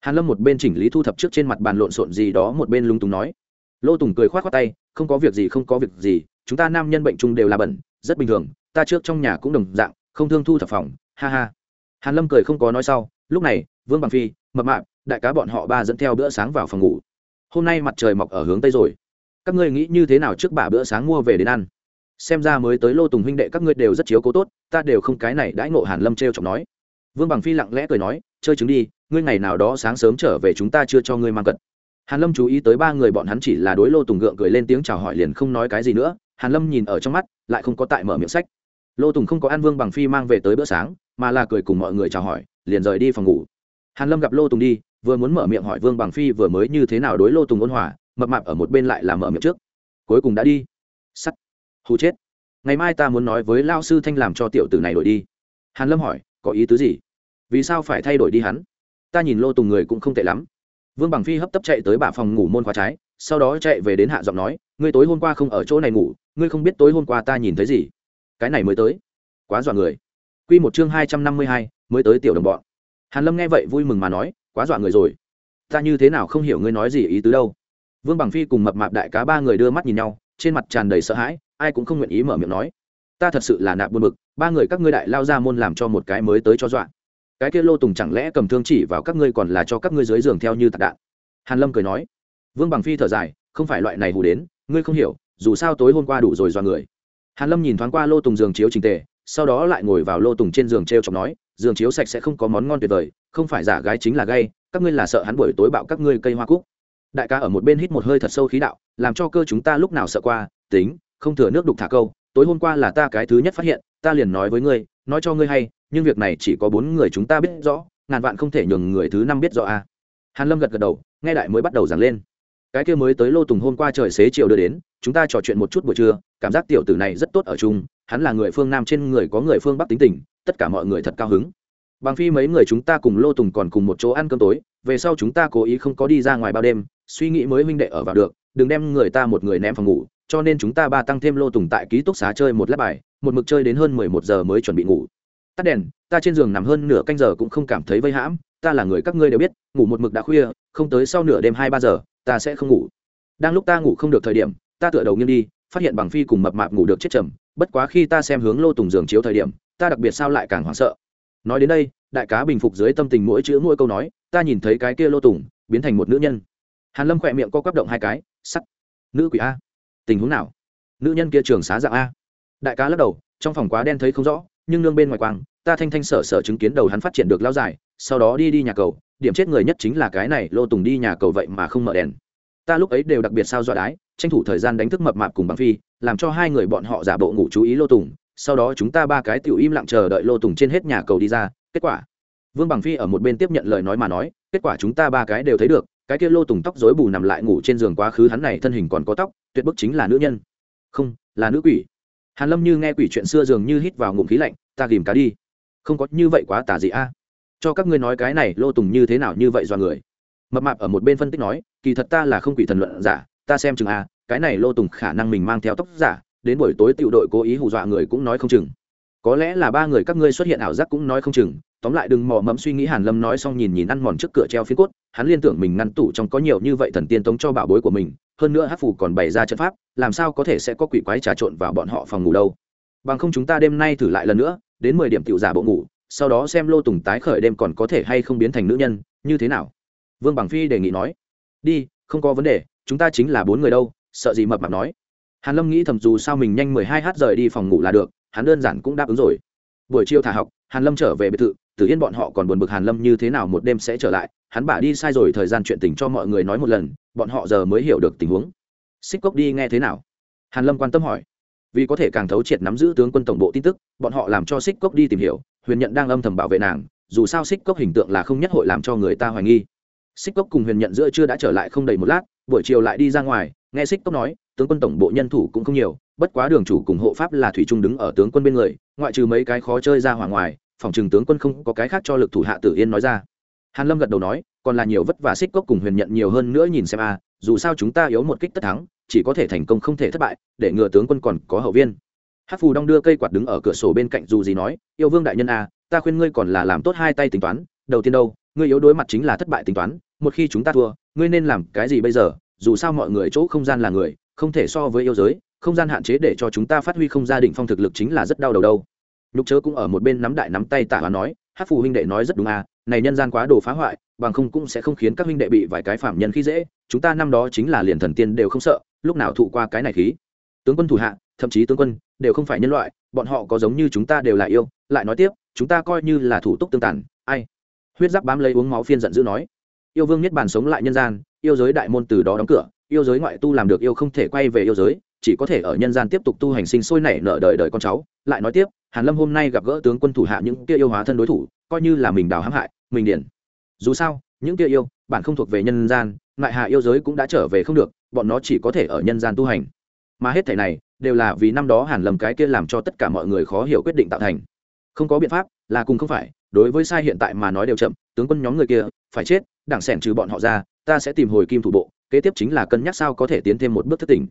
Speaker 1: Hàn lâm một bên chỉnh lý thu thập trước trên mặt bàn lộn xộn gì đó, một bên lung túng nói. Lô tùng cười khoát khoát tay, không có việc gì, không có việc gì, chúng ta nam nhân bệnh chung đều là bẩn, rất bình thường, ta trước trong nhà cũng đồng dạng, không thương thu thập phòng, ha ha. Hàn lâm cười không có nói sau, lúc này, vương bằng phi, mập mạp, đại cá bọn họ ba dẫn theo bữa sáng vào phòng ngủ. Hôm nay mặt trời mọc ở hướng tây rồi. Các ngươi nghĩ như thế nào trước bà bữa sáng mua về đến ăn? Xem ra mới tới lô tùng huynh đệ các ngươi đều rất chiếu cố tốt, ta đều không cái này đãi ngộ hàn lâm t chọc nói. Vương bằng phi lặng lẽ cười nói, chơi chứng đi, ngươi ngày nào đó sáng sớm trở về chúng ta chưa cho ngươi mang cật. Hàn lâm chú ý tới ba người bọn hắn chỉ là đối lô tùng gượng cười lên tiếng chào hỏi liền không nói cái gì nữa, hàn lâm nhìn ở trong mắt, lại không có tại mở miệng sách. Lô tùng không có ăn vương bằng phi mang về tới bữa sáng, mà là cười cùng mọi người chào hỏi, liền rời đi phòng ngủ. Hàn lâm gặp lô tùng đi, vừa muốn mở miệng hỏi vương bằng phi vừa mới như thế nào đối lô tùng ôn hòa, mập mạp ở một bên lại là mở miệng trước. Cuối cùng đã đi. Sắt hù chết. Ngày mai ta muốn nói với lao sư thanh làm cho tiểu tử này đổi đi. Hàn lâm hỏi, có ý tứ gì? Vì sao phải thay đổi đi hắn? Ta nhìn lô tùng người cũng không tệ lắm. Vương bằng phi hấp tấp chạy tới bả phòng ngủ môn khóa trái, sau đó chạy về đến hạ giọng nói, ngươi tối hôm qua không ở chỗ này ngủ, ngươi không biết tối hôm qua ta nhìn thấy gì? Cái này mới tới. Quá dọa người. Quy một chương hai trăm năm mươi hai, mới tới tiểu đồng bọn. Hàn lâm nghe vậy vui mừng mà nói, quá dọa người rồi. Ta như thế nào không hiểu ngươi nói gì ý tứ đâu. Vương bằng phi cùng mập mạp đại cá ba người đưa mắt nhìn nhau, trên mặt tràn đầy sợ hãi ai cũng không nguyện ý mở miệng nói. Ta thật sự là nạp buồn bực, ba người các ngươi đại lao ra môn làm cho một cái mới tới cho dọa. Cái kia lô tùng chẳng lẽ cầm thương chỉ vào các ngươi còn là cho các ngươi dưới giường theo như tạc đạn? Hàn lâm cười nói. Vương bằng phi thở dài, không phải loại này hù đến, ngươi không hiểu, dù sao tối hôm qua đủ rồi do người. Hàn lâm nhìn thoáng qua lô tùng giường chiếu trình tề, sau đó lại ngồi vào lô tùng trên giường t r e o chọc nói, giường chiếu sạch sẽ không có món ngon tuyệt vời, không phải giả gái chính là gay, các ngươi là sợ hắn buổi tối bạo các ngươi cây hoa cúc. Đại ca ở một bên hít một hơi thật sâu khí đạo, làm cho cơ chúng ta lúc nào sợ qua, tính không thừa nước đục thả câu, tối hôm qua là ta cái thứ nhất phát hiện, ta liền nói với ngươi, nói cho ngươi hay, nhưng việc này chỉ có bốn người chúng ta biết rõ, ngàn vạn không thể nhường người thứ năm biết rõ a à. hàn lâm gật gật đầu, nghe đại mới bắt đầu giảng lên cái kia mới tới lô tùng hôm qua trời xế chiều đưa đến, chúng ta trò chuyện một chút buổi trưa, cảm giác tiểu tử này rất tốt ở chung, hắn là người phương nam trên người có người phương bắc tính tình, tất cả mọi người thật cao hứng bằng phi mấy người chúng ta cùng lô tùng còn cùng một chỗ ăn cơm tối, về sau chúng ta cố ý không có đi ra ngoài bao đêm, suy nghĩ mới huynh đệ ở vào được, đừng đem người ta một người ném phòng ngủ cho nên chúng ta ba tăng thêm lô tùng tại ký túc xá chơi một lát bài, một mực chơi đến hơn mười một giờ mới chuẩn bị ngủ. Tắt đèn, ta trên giường nằm hơn nửa canh giờ cũng không cảm thấy vây hãm, ta là người các ngươi đều biết, ngủ một mực đã khuya, không tới sau nửa đêm hai ba giờ, ta sẽ không ngủ. Đang lúc ta ngủ không được thời điểm, ta tựa đầu nghiêng đi, phát hiện bằng phi cùng mập mạp ngủ được chết trầm bất quá khi ta xem hướng lô tùng giường chiếu thời điểm, ta đặc biệt sao lại càng hoảng sợ. Nói đến đây, đại cá bình phục dưới tâm tình mỗi chữ mỗi câu nói, ta nhìn thấy cái kia lô tùng, biến thành một nữ nhân. Hàn lâm khỏe miệng co quắp động hai cái, sắt. Nữ quỷ a tình huống nào? Nữ nhân kia trường xá dạng a. Đại ca lắc đầu, trong phòng quá đen thấy không rõ, nhưng nương bên ngoài quang, ta thanh thanh sở sở chứng kiến đầu hắn phát triển được lao dài, sau đó đi đi nhà cầu, điểm chết người nhất chính là cái này, lô tùng đi nhà cầu vậy mà không mở đèn. Ta lúc ấy đều đặc biệt sao dọa đái, tranh thủ thời gian đánh thức mập mạp cùng bằng phi, làm cho hai người bọn họ giả bộ ngủ chú ý lô tùng, sau đó chúng ta ba cái tiểu im lặng chờ đợi lô tùng trên hết nhà cầu đi ra, kết quả. Vương bằng phi ở một bên tiếp nhận lời nói mà nói, kết quả chúng ta ba cái đều thấy được cái kia lô tùng tóc rối bù nằm lại ngủ trên giường quá khứ hắn này thân hình còn có tóc, tuyệt bức chính là nữ nhân. Không, là nữ quỷ. Hàn lâm như nghe quỷ chuyện xưa dường như hít vào ngụm khí lạnh, ta ghìm cá đi. Không có như vậy quá tả gì a. Cho các ngươi nói cái này, lô tùng như thế nào như vậy do người. Mập mạp ở một bên phân tích nói, kỳ thật ta là không quỷ thần luận giả, ta xem chừng a, cái này lô tùng khả năng mình mang theo tóc giả, đến buổi tối tiểu đội cố ý hù dọa người cũng nói không chừng có lẽ là ba người các ngươi xuất hiện ảo giác cũng nói không chừng, tóm lại đừng mò mẫm suy nghĩ hàn lâm nói xong nhìn nhìn ăn mòn trước cửa treo phiến cốt, hắn liên tưởng mình ngăn tủ trong có nhiều như vậy thần tiên tống cho bảo bối của mình, hơn nữa hát phù còn bày ra trận pháp, làm sao có thể sẽ có quỷ quái trà trộn vào bọn họ phòng ngủ đâu. Bằng không chúng ta đêm nay thử lại lần nữa, đến mười điểm tiểu giả bộ ngủ, sau đó xem lô tùng tái khởi đêm còn có thể hay không biến thành nữ nhân, như thế nào? Vương bằng phi đề nghị nói. Đi, không có vấn đề, chúng ta chính là bốn người đâu, sợ gì mập mạp nói. Hàn lâm nghĩ thầm dù sao mình nhanh mười hai h rời đi phòng ngủ là được hắn đơn giản cũng đáp ứng rồi. Buổi chiều thả học, hàn lâm trở về biệt thự, tử yên bọn họ còn buồn bực hàn lâm như thế nào một đêm sẽ trở lại, hắn bả đi sai rồi thời gian chuyện tình cho mọi người nói một lần, bọn họ giờ mới hiểu được tình huống. Xích cốc đi nghe thế nào? Hàn lâm quan tâm hỏi. Vì có thể càng thấu triệt nắm giữ tướng quân tổng bộ tin tức, bọn họ làm cho xích cốc đi tìm hiểu, huyền nhận đang âm thầm bảo vệ nàng, dù sao xích cốc hình tượng là không nhất hội làm cho người ta hoài nghi. Xích cốc cùng huyền nhận giữa chưa đã trở lại không đầy một lát, buổi chiều lại đi ra ngoài, nghe xích cốc nói tướng quân tổng bộ nhân thủ cũng không nhiều, bất quá đường chủ cùng hộ pháp là thủy trung đứng ở tướng quân bên người, ngoại trừ mấy cái khó chơi ra hỏa ngoài, phòng trừng tướng quân không có cái khác cho lực thủ hạ tử yên nói ra. Hàn lâm gật đầu nói, còn là nhiều vất vả xích cốc cùng huyền nhận nhiều hơn nữa nhìn xem a, dù sao chúng ta yếu một kích tất thắng, chỉ có thể thành công không thể thất bại, để ngừa tướng quân còn có hậu viên. Hát phù đong đưa cây quạt đứng ở cửa sổ bên cạnh dù gì nói, yêu vương đại nhân a, ta khuyên ngươi còn là làm tốt hai tay tính toán, đầu tiên đâu, ngươi yếu đối mặt chính là thất bại tính toán, một khi chúng ta thua, ngươi nên làm cái gì bây giờ, dù sao mọi người chỗ không gian là người không thể so với yêu giới, không gian hạn chế để cho chúng ta phát huy không gia đình phong thực lực chính là rất đau đầu đâu. Nhục chớ cũng ở một bên nắm đại nắm tay tả hóa nói hát phù huynh đệ nói rất đúng à này nhân gian quá đồ phá hoại, bằng không cũng sẽ không khiến các huynh đệ bị vài cái phạm nhân khi dễ, chúng ta năm đó chính là liền thần tiên đều không sợ, lúc nào thụ qua cái này khí? Tướng quân thủ hạ, thậm chí tướng quân, đều không phải nhân loại, bọn họ có giống như chúng ta đều là yêu, lại nói tiếp, chúng ta coi như là thủ tục tương tàn, ai? Huyết giáp bám lấy uống máu phiên giận dữ nói, yêu vương nhất bản sống lại nhân gian, yêu giới đại môn từ đó đóng cửa yêu giới ngoại tu làm được yêu không thể quay về yêu giới, chỉ có thể ở nhân gian tiếp tục tu hành sinh sôi nảy nở đời đời con cháu. Lại nói tiếp, hàn lâm hôm nay gặp gỡ tướng quân thủ hạ những kia yêu hóa thân đối thủ, coi như là mình đào hãm hại, mình điển dù sao, những kia yêu bản không thuộc về nhân gian lại hạ yêu giới cũng đã trở về không được, bọn nó chỉ có thể ở nhân gian tu hành. Mà hết thảy này, đều là vì năm đó hàn lâm cái kia làm cho tất cả mọi người khó hiểu quyết định tạo thành. Không có biện pháp, là cùng không phải, đối với sai hiện tại mà nói đều chậm, tướng quân nhóm người kia, phải chết, đảng sẻn trừ bọn họ ra, ta sẽ tìm hồi kim thủ bộ kế tiếp chính là cân nhắc sao có thể tiến thêm một bước thất tỉnh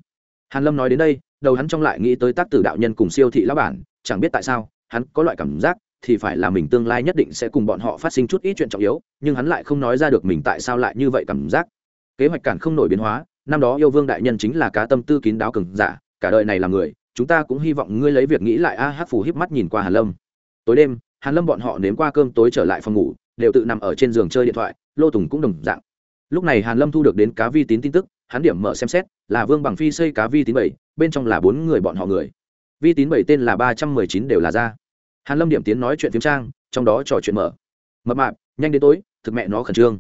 Speaker 1: hàn lâm nói đến đây, đầu hắn trong lại nghĩ tới tác tử đạo nhân cùng siêu thị lão bản, chẳng biết tại sao, hắn có loại cảm giác, thì phải là mình tương lai nhất định sẽ cùng bọn họ phát sinh chút ít chuyện trọng yếu, nhưng hắn lại không nói ra được mình tại sao lại như vậy cảm giác. Kế hoạch cản không nổi biến hóa, năm đó yêu vương đại nhân chính là cá tâm tư kín đáo cường giả, cả đời này là người, chúng ta cũng hy vọng ngươi lấy việc nghĩ lại a hát phù híp mắt nhìn qua hàn lâm. Tối đêm, hàn lâm bọn họ nếm qua cơm tối trở lại phòng ngủ, đều tự nằm ở trên giường chơi điện thoại, lô tùng cũng đồng dạng lúc này hàn lâm thu được đến cá vi tín tin tức, hắn điểm mở xem xét, là vương bằng phi xây cá vi tín bảy, bên trong là bốn người bọn họ người. Vi tín bảy tên là ba trăm mười chín đều là ra hàn lâm điểm tiến nói chuyện phiếm trang, trong đó trò chuyện mở. Mập mạp, nhanh đến tối, thực mẹ nó khẩn trương.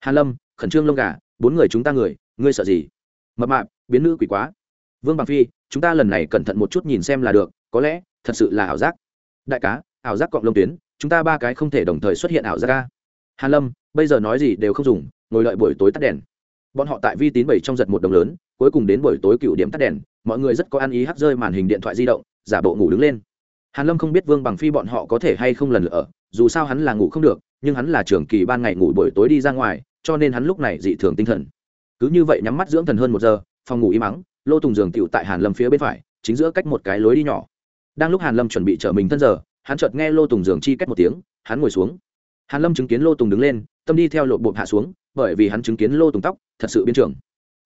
Speaker 1: Hàn lâm, khẩn trương lông gà, bốn người chúng ta người, ngươi sợ gì? Mập mạp, biến nữ quỷ quá. Vương bằng phi, chúng ta lần này cẩn thận một chút nhìn xem là được, có lẽ, thật sự là ảo giác. Đại cá, ảo giác cọng lông tuyến, chúng ta ba cái không thể đồng thời xuất hiện ảo giác ca hàn lâm bây giờ nói gì đều không dùng, ngồi đợi buổi tối tắt đèn. Bọn họ tại vi tín bảy trong giật một đồng lớn, cuối cùng đến buổi tối cựu điểm tắt đèn, mọi người rất có ăn ý hắt rơi màn hình điện thoại di động, giả bộ ngủ đứng lên. Hàn lâm không biết vương bằng phi bọn họ có thể hay không lần lỡ dù sao hắn là ngủ không được, nhưng hắn là trưởng kỳ ban ngày ngủ buổi tối đi ra ngoài, cho nên hắn lúc này dị thường tinh thần. Cứ như vậy nhắm mắt dưỡng thần hơn một giờ, phòng ngủ im mắng, lô tùng giường tựu tại hàn lâm phía bên phải, chính giữa cách một cái lối đi nhỏ. Đang lúc hàn lâm chuẩn bị trở mình thân giờ, hắn chợt nghe lô tùng giường chi cách một tiếng, hắn ngồi xuống. Hàn lâm chứng kiến lô tùng đứng lên tâm đi theo lộ bộ hạ xuống, bởi vì hắn chứng kiến lô tùng tóc thật sự biến trưởng.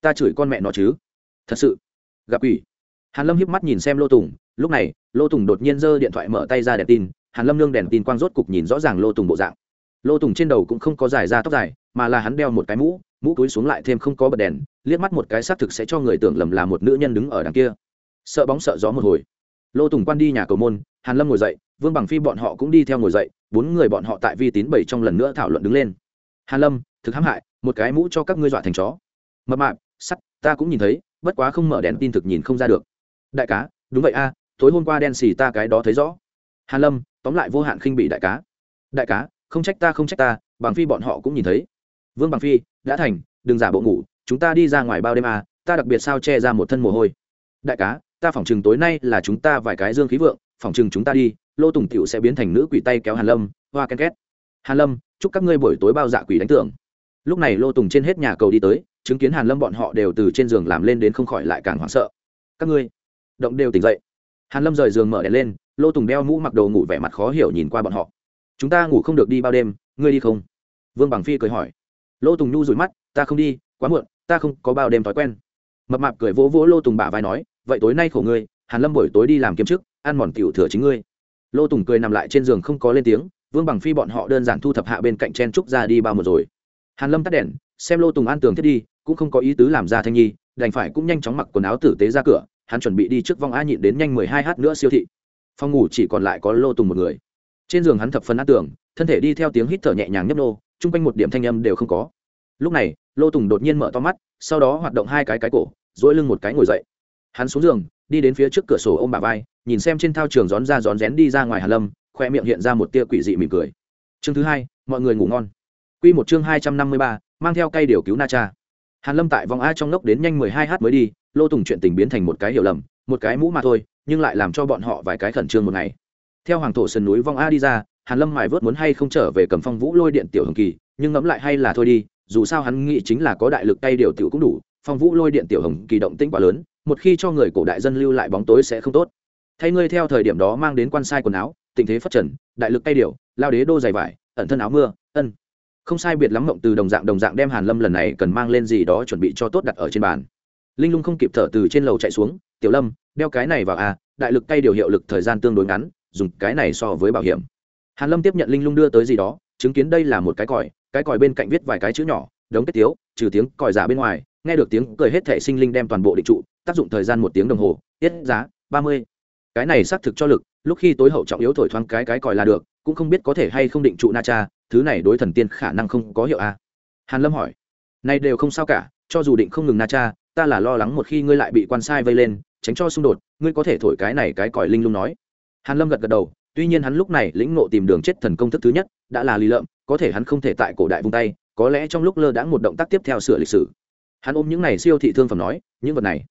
Speaker 1: Ta chửi con mẹ nó chứ? Thật sự. Gặp ủy hàn lâm hiếp mắt nhìn xem lô tùng, lúc này, lô tùng đột nhiên giơ điện thoại mở tay ra đèn tin, hàn lâm nương đèn tin quang rốt cục nhìn rõ ràng lô tùng bộ dạng. Lô tùng trên đầu cũng không có dài ra tóc dài, mà là hắn đeo một cái mũ mũ túi xuống lại thêm không có bật đèn, liếc mắt một cái xác thực sẽ cho người tưởng lầm là một nữ nhân đứng ở đằng kia. Sợ bóng sợ gió một hồi. Lô tùng quan đi nhà cầu môn, hàn lâm ngồi dậy, vương bằng phi bọn họ cũng đi theo ngồi dậy, bốn người bọn họ tại vi tín bảy trong lần nữa thảo luận đứng lên hàn lâm, thực hãm hại, một cái mũ cho các ngươi dọa thành chó. Mập mạp, sắt, ta cũng nhìn thấy, bất quá không mở đèn tin thực nhìn không ra được. Đại cá, đúng vậy a, tối hôm qua đen xì ta cái đó thấy rõ. Hàn lâm, tóm lại vô hạn khinh bị đại cá. Đại cá, không trách ta, không trách ta, bằng phi bọn họ cũng nhìn thấy. Vương bằng phi, đã thành, đừng giả bộ ngủ, chúng ta đi ra ngoài bao đêm à ta đặc biệt sao che ra một thân mồ hôi. Đại cá, ta phỏng chừng tối nay là chúng ta vài cái dương khí vượng, phỏng chừng chúng ta đi, lô tùng tiểu sẽ biến thành nữ quỷ tay kéo hàn lâm, hoa ken két. Hàn lâm chúc các ngươi buổi tối bao dạ quỷ đánh tưởng lúc này lô tùng trên hết nhà cầu đi tới, chứng kiến hàn lâm bọn họ đều từ trên giường làm lên đến không khỏi lại càng hoảng sợ. Các ngươi, động đều tỉnh dậy. Hàn lâm rời giường mở đèn lên, lô tùng đeo mũ mặc đồ ngủ vẻ mặt khó hiểu nhìn qua bọn họ. Chúng ta ngủ không được đi bao đêm, ngươi đi không? Vương bằng phi cười hỏi. Lô tùng nhu rủi mắt, ta không đi, quá muộn, ta không có bao đêm thói quen. Mập mạp cười vỗ vỗ lô tùng bả vai nói, vậy tối nay khổ ngươi, hàn lâm buổi tối đi làm kiếm chức, ăn mòn tiểu thừa chính ngươi. Lô tùng cười nằm lại trên giường không có lên tiếng vương bằng phi bọn họ đơn giản thu thập hạ bên cạnh chen trúc ra đi bao một rồi. Hàn lâm tắt đèn, xem lô tùng an tường thiết đi, cũng không có ý tứ làm ra thanh nhi, đành phải cũng nhanh chóng mặc quần áo tử tế ra cửa, hắn chuẩn bị đi trước vong a nhịn đến nhanh mười hai h nữa siêu thị. Phòng ngủ chỉ còn lại có lô tùng một người. Trên giường hắn thập phần an tưởng thân thể đi theo tiếng hít thở nhẹ nhàng nhấp nô, chung quanh một điểm thanh âm đều không có. Lúc này, lô tùng đột nhiên mở to mắt, sau đó hoạt động hai cái cái cổ dỗi lưng một cái ngồi dậy. Hắn xuống giường, đi đến phía trước cửa sổ ô m bà vai, nhìn xem trên thao trường rón ra rón rén đi ra ngoài Hà lâm khoe miệng hiện ra một tia quỷ dị mỉm cười. Chương thứ hai, mọi người ngủ ngon. Q một chương hai trăm năm mươi ba, mang theo cây điều cứu na cha. Hàn lâm tại vòng a trong lốc đến nhanh mười hai h mới đi, lô tùng chuyện tình biến thành một cái hiểu lầm, một cái mũ mà thôi, nhưng lại làm cho bọn họ vài cái khẩn trương một ngày. Theo hoàng thổ sườn núi vong a đi ra, hàn lâm mài vớt muốn hay không trở về cầm phong vũ lôi điện tiểu hồng kỳ, nhưng ngẫm lại hay là thôi đi, dù sao hắn nghĩ chính là có đại lực tay điều tiểu cũng đủ, phong vũ lôi điện tiểu hồng kỳ động tĩnh quá lớn, một khi cho người cổ đại dân lưu lại bóng tối sẽ không tốt. Thay ngươi theo thời điểm đó mang đến quan sai quần áo tình thế phát trần, đại lực tay điều lao đế đô dày vải, ẩn thân áo mưa, ân. Không sai biệt lắm mộng từ đồng dạng đồng dạng đem hàn lâm lần này cần mang lên gì đó chuẩn bị cho tốt đặt ở trên bàn. Linh lung không kịp thở từ trên lầu chạy xuống, tiểu lâm, đeo cái này vào à đại lực tay điều hiệu lực thời gian tương đối ngắn, dùng cái này so với bảo hiểm. Hàn lâm tiếp nhận linh lung đưa tới gì đó, chứng kiến đây là một cái còi cái còi bên cạnh viết vài cái chữ nhỏ, đống kết tiếu, trừ tiếng còi giả bên ngoài, nghe được tiếng cười hết thể sinh linh đem toàn bộ định trụ, tác dụng thời gian một tiếng đồng hồ, tiết giá ba mươi. Cái này xác thực cho lực lúc khi tối hậu trọng yếu thổi thoáng cái cái còi là được, cũng không biết có thể hay không định trụ na cha, thứ này đối thần tiên khả năng không có hiệu a. À? hàn lâm hỏi, này đều không sao cả, cho dù định không ngừng na cha, ta là lo lắng một khi ngươi lại bị quan sai vây lên, tránh cho xung đột, ngươi có thể thổi cái này cái còi linh lung nói. Hàn lâm gật gật đầu, tuy nhiên hắn lúc này lĩnh ngộ tìm đường chết thần công thức thứ nhất, đã là lý lợm, có thể hắn không thể tại cổ đại vung tay, có lẽ trong lúc lơ đãng một động tác tiếp theo sửa lịch sử. Hắn ôm những này siêu thị thương phẩm nói, những vật này,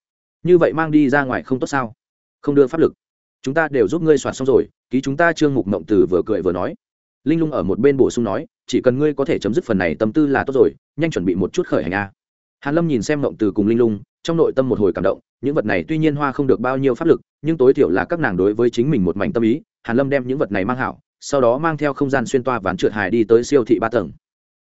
Speaker 1: như vậy mang đi ra ngoài không tốt sao? Không đưa pháp lực chúng ta đều giúp ngươi soạt xong rồi, ký chúng ta trương mục mộng từ vừa cười vừa nói. Linh lung ở một bên bổ sung nói, chỉ cần ngươi có thể chấm dứt phần này tâm tư là tốt rồi, nhanh chuẩn bị một chút khởi hành a. Hàn lâm nhìn xem mộng từ cùng linh lung, trong nội tâm một hồi cảm động, những vật này tuy nhiên hoa không được bao nhiêu pháp lực, nhưng tối thiểu là các nàng đối với chính mình một mảnh tâm ý, hàn lâm đem những vật này mang hảo, sau đó mang theo không gian xuyên toa ván trượt hài đi tới siêu thị ba tầng.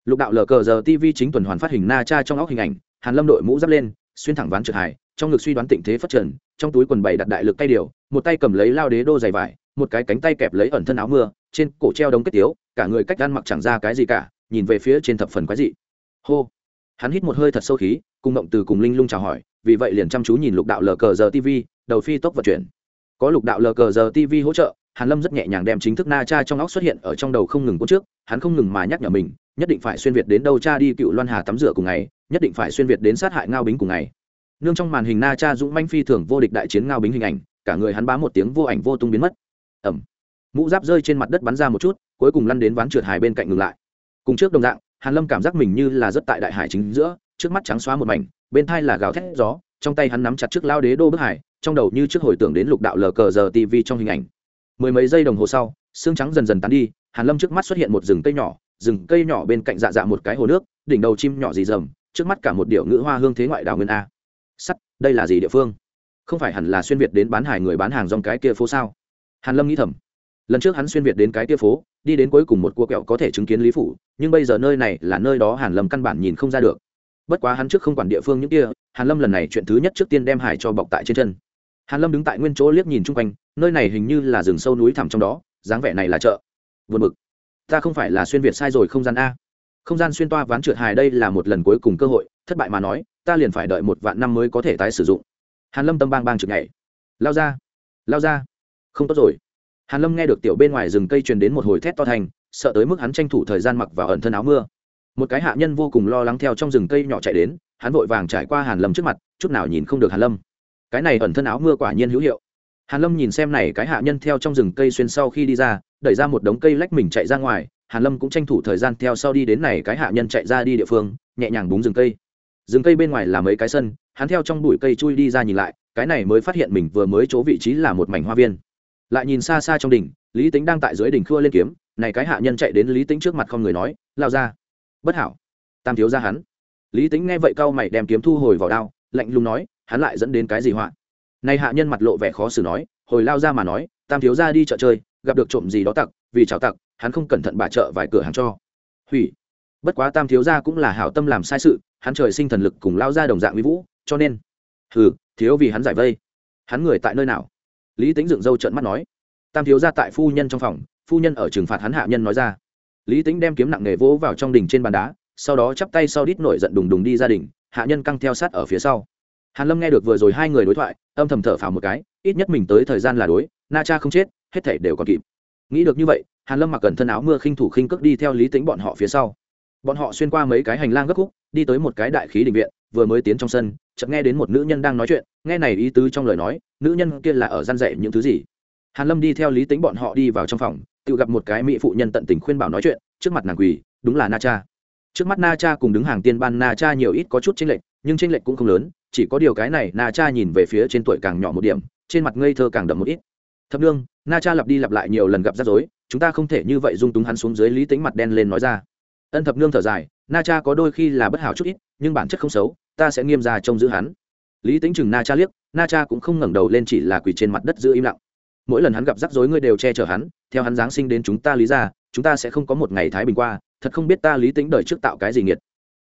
Speaker 1: Lục đạo lờ cờ giờ tv chính tuần hoàn phát hình na cha trong óc hình ảnh, hàn lâm đội mũ giáp lên, xuyên thẳng ván trượt hài, trong ngực suy đoán tình thế phát trần trong túi quần bày đặt đại lực tay điều, một tay cầm lấy lao đế đô dày vải, một cái cánh tay kẹp lấy ẩn thân áo mưa, trên cổ treo đống kết tiếu, cả người cách ăn mặc chẳng ra cái gì cả, nhìn về phía trên thập phần quái dị. Hô! Hắn hít một hơi thật sâu khí, cùng động từ cùng linh lung chào hỏi, vì vậy liền chăm chú nhìn lục đạo lờ cờ giờ tv đầu phi tốc vận chuyển. Có lục đạo lờ cờ giờ tv hỗ trợ, hàn lâm rất nhẹ nhàng đem chính thức na cha trong óc xuất hiện ở trong đầu không ngừng cuốn trước, hắn không ngừng mà nhắc nhở mình, nhất định phải xuyên việt đến đâu cha đi, cựu loan hà tắm rửa cùng ngày, nhất định phải xuyên việt đến sát hại ngao bính cùng ngày nương trong màn hình na cha dũng manh phi thường vô địch đại chiến ngao bính hình ảnh, cả người hắn bá một tiếng vô ảnh vô tung biến mất. Ẩm. Mũ giáp rơi trên mặt đất bắn ra một chút, cuối cùng lăn đến ván trượt hải bên cạnh ngừng lại. Cùng trước đồng dạng, hàn lâm cảm giác mình như là rất tại đại hải chính giữa, trước mắt trắng xóa một mảnh, bên thai là gào thét gió, trong tay hắn nắm chặt trước lao đế đô bức hải, trong đầu như trước hồi tưởng đến lục đạo lờ cờ giờ tv trong hình ảnh. Mười mấy giây đồng hồ sau, xương trắng dần dần tán đi, hàn lâm trước mắt xuất hiện một rừng cây nhỏ, rừng cây nhỏ bên cạnh dạ dạ một cái hồ nước, đỉnh đầu chim nhỏ gì dầm trước mắt cả một điệu ngữ hoa hương thế ngoại đảo nguyên a sắt, đây là gì địa phương? Không phải hẳn là xuyên việt đến bán hải người bán hàng dòng cái kia phố sao? Hàn lâm nghĩ thầm. Lần trước hắn xuyên việt đến cái kia phố, đi đến cuối cùng một cua kẹo có thể chứng kiến lý phủ, nhưng bây giờ nơi này là nơi đó hàn lâm căn bản nhìn không ra được. Bất quá hắn trước không quản địa phương những kia, hàn lâm lần này chuyện thứ nhất trước tiên đem hải cho bọc tại trên chân. Hàn lâm đứng tại nguyên chỗ liếc nhìn chung quanh, nơi này hình như là rừng sâu núi thẳm trong đó, dáng vẻ này là chợ. Vượt mực ta không phải là xuyên việt sai rồi không gian a. Không gian xuyên toa ván trượt hài đây là một lần cuối cùng cơ hội, thất bại mà nói ta liền phải đợi một vạn năm mới có thể tái sử dụng. Hàn lâm tâm bang bang trực nhảy. Lao ra lao ra. Không tốt rồi. Hàn lâm nghe được tiểu bên ngoài rừng cây truyền đến một hồi thét to thành, sợ tới mức hắn tranh thủ thời gian mặc vào ẩn thân áo mưa. Một cái hạ nhân vô cùng lo lắng theo trong rừng cây nhỏ chạy đến, hắn vội vàng trải qua hàn lâm trước mặt, chút nào nhìn không được hàn lâm. Cái này ẩn thân áo mưa quả nhiên hữu hiệu. Hàn lâm nhìn xem này cái hạ nhân theo trong rừng cây xuyên sau khi đi ra, đẩy ra một đống cây lách mình chạy ra ngoài, hàn lâm cũng tranh thủ thời gian theo sau đi đến này cái hạ nhân chạy ra đi địa phương, nhẹ nhàng búng rừng cây rừng cây bên ngoài là mấy cái sân, hắn theo trong bụi cây chui đi ra nhìn lại, cái này mới phát hiện mình vừa mới chỗ vị trí là một mảnh hoa viên. Lại nhìn xa xa trong đỉnh, lý tính đang tại dưới đỉnh khua lên kiếm, này cái hạ nhân chạy đến lý tính trước mặt không người nói, lao ra. Bất hảo. Tam thiếu ra hắn. Lý tính nghe vậy cau mày đem kiếm thu hồi vào đao, lạnh lùng nói, hắn lại dẫn đến cái gì họa? Này hạ nhân mặt lộ vẻ khó xử nói, hồi lao ra mà nói, tam thiếu ra đi chợ chơi, gặp được trộm gì đó tặc, vì chào tặc, hắn không cẩn thận bà chợ vài cửa hàng cho. Hủy bất quá tam thiếu gia cũng là hảo tâm làm sai sự, hắn trời sinh thần lực cùng lao ra đồng dạng với vũ, cho nên, hừ, thiếu vì hắn giải vây. Hắn người tại nơi nào? Lý tính dựng râu trợn mắt nói. Tam thiếu gia tại phu nhân trong phòng, phu nhân ở trừng phạt hắn hạ nhân nói ra. Lý tính đem kiếm nặng nghề vỗ vào trong đỉnh trên bàn đá, sau đó chắp tay sau đít nổi giận đùng đùng đi ra đình hạ nhân căng theo sát ở phía sau. Hàn lâm nghe được vừa rồi hai người đối thoại, âm thầm thở phào một cái, ít nhất mình tới thời gian là đối, na cha không chết, hết thảy đều còn kịp. Nghĩ được như vậy, hàn lâm mặc cần thân áo mưa khinh thủ khinh cước đi theo lý tính bọn họ phía sau bọn họ xuyên qua mấy cái hành lang gấp khúc, đi tới một cái đại khí định viện, vừa mới tiến trong sân, chợt nghe đến một nữ nhân đang nói chuyện, nghe này ý tứ trong lời nói, nữ nhân kia là ở gian dạy những thứ gì? Hàn lâm đi theo lý tính bọn họ đi vào trong phòng, tự gặp một cái mỹ phụ nhân tận tình khuyên bảo nói chuyện, trước mặt nàng quỳ, đúng là na cha. Trước mắt na cha cùng đứng hàng tiên ban na cha nhiều ít có chút chênh lệch, nhưng chênh lệch cũng không lớn, chỉ có điều cái này na cha nhìn về phía trên tuổi càng nhỏ một điểm, trên mặt ngây thơ càng đậm một ít. Thập nương, na cha lặp đi lặp lại nhiều lần gặp rắc rối, chúng ta không thể như vậy dung túng hắn xuống dưới lý tính mặt đen lên nói ra ân thập nương thở dài, na cha có đôi khi là bất hảo chút ít, nhưng bản chất không xấu, ta sẽ nghiêm ra trông giữ hắn. Lý tính chừng na cha liếc, na cha cũng không ngẩng đầu lên chỉ là quỳ trên mặt đất giữ im lặng. Mỗi lần hắn gặp rắc rối ngươi đều che chở hắn, theo hắn giáng sinh đến chúng ta lý ra chúng ta sẽ không có một ngày thái bình qua, thật không biết ta lý tính đời trước tạo cái gì nghiệt.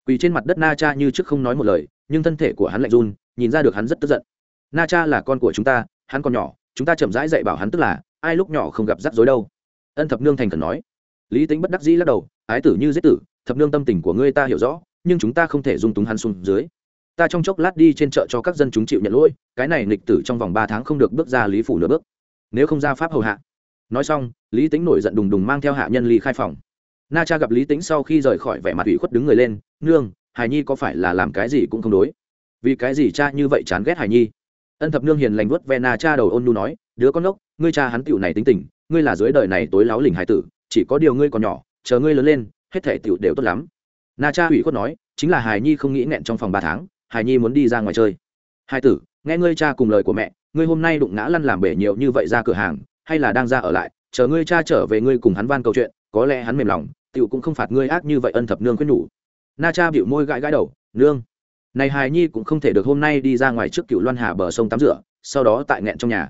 Speaker 1: Quỳ trên mặt đất na cha như trước không nói một lời, nhưng thân thể của hắn lạnh run, nhìn ra được hắn rất tức giận. Na cha là con của chúng ta, hắn còn nhỏ, chúng ta chậm rãi dạy bảo hắn tức là, ai lúc nhỏ không gặp rắc rối đâu. Ân thập nương thành khẩn nói lý tính bất đắc dĩ lắc đầu, ái tử như giết tử, thập nương tâm tình của ngươi ta hiểu rõ, nhưng chúng ta không thể dung túng hắn xuống dưới. Ta trong chốc lát đi trên chợ cho các dân chúng chịu nhận lỗi, cái này nghịch tử trong vòng ba tháng không được bước ra lý phủ nửa bước. Nếu không ra pháp hầu hạ. Nói xong, lý tính nổi giận đùng đùng mang theo hạ nhân ly khai phòng. Na cha gặp lý tính sau khi rời khỏi vẻ mặt ủy khuất đứng người lên, nương hài nhi có phải là làm cái gì cũng không đối? Vì cái gì cha như vậy chán ghét hài nhi? Ân thập nương hiền lành vuốt ve na cha đầu ôn nu nói, đứa con ốc, ngươi cha hắn tựu này tính tình, ngươi là dưới đời này tối láo lỉnh hải tử chỉ có điều ngươi còn nhỏ, chờ ngươi lớn lên, hết thể tựu đều tốt lắm. Na cha ủy khuất nói, chính là hài nhi không nghĩ nghẹn trong phòng ba tháng hài nhi muốn đi ra ngoài chơi. Hai tử, nghe ngươi cha cùng lời của mẹ, ngươi hôm nay đụng ngã lăn làm bể nhiều như vậy ra cửa hàng, hay là đang ra ở lại, chờ ngươi cha trở về ngươi cùng hắn van câu chuyện, có lẽ hắn mềm lòng tựu cũng không phạt ngươi ác như vậy ân thập nương khuyên nhủ. Na cha bịu môi gãi gãi đầu, nương. Này hài nhi cũng không thể được hôm nay đi ra ngoài trước cựu loan hà bờ sông tắm rửa, sau đó tại nghẹn trong nhà.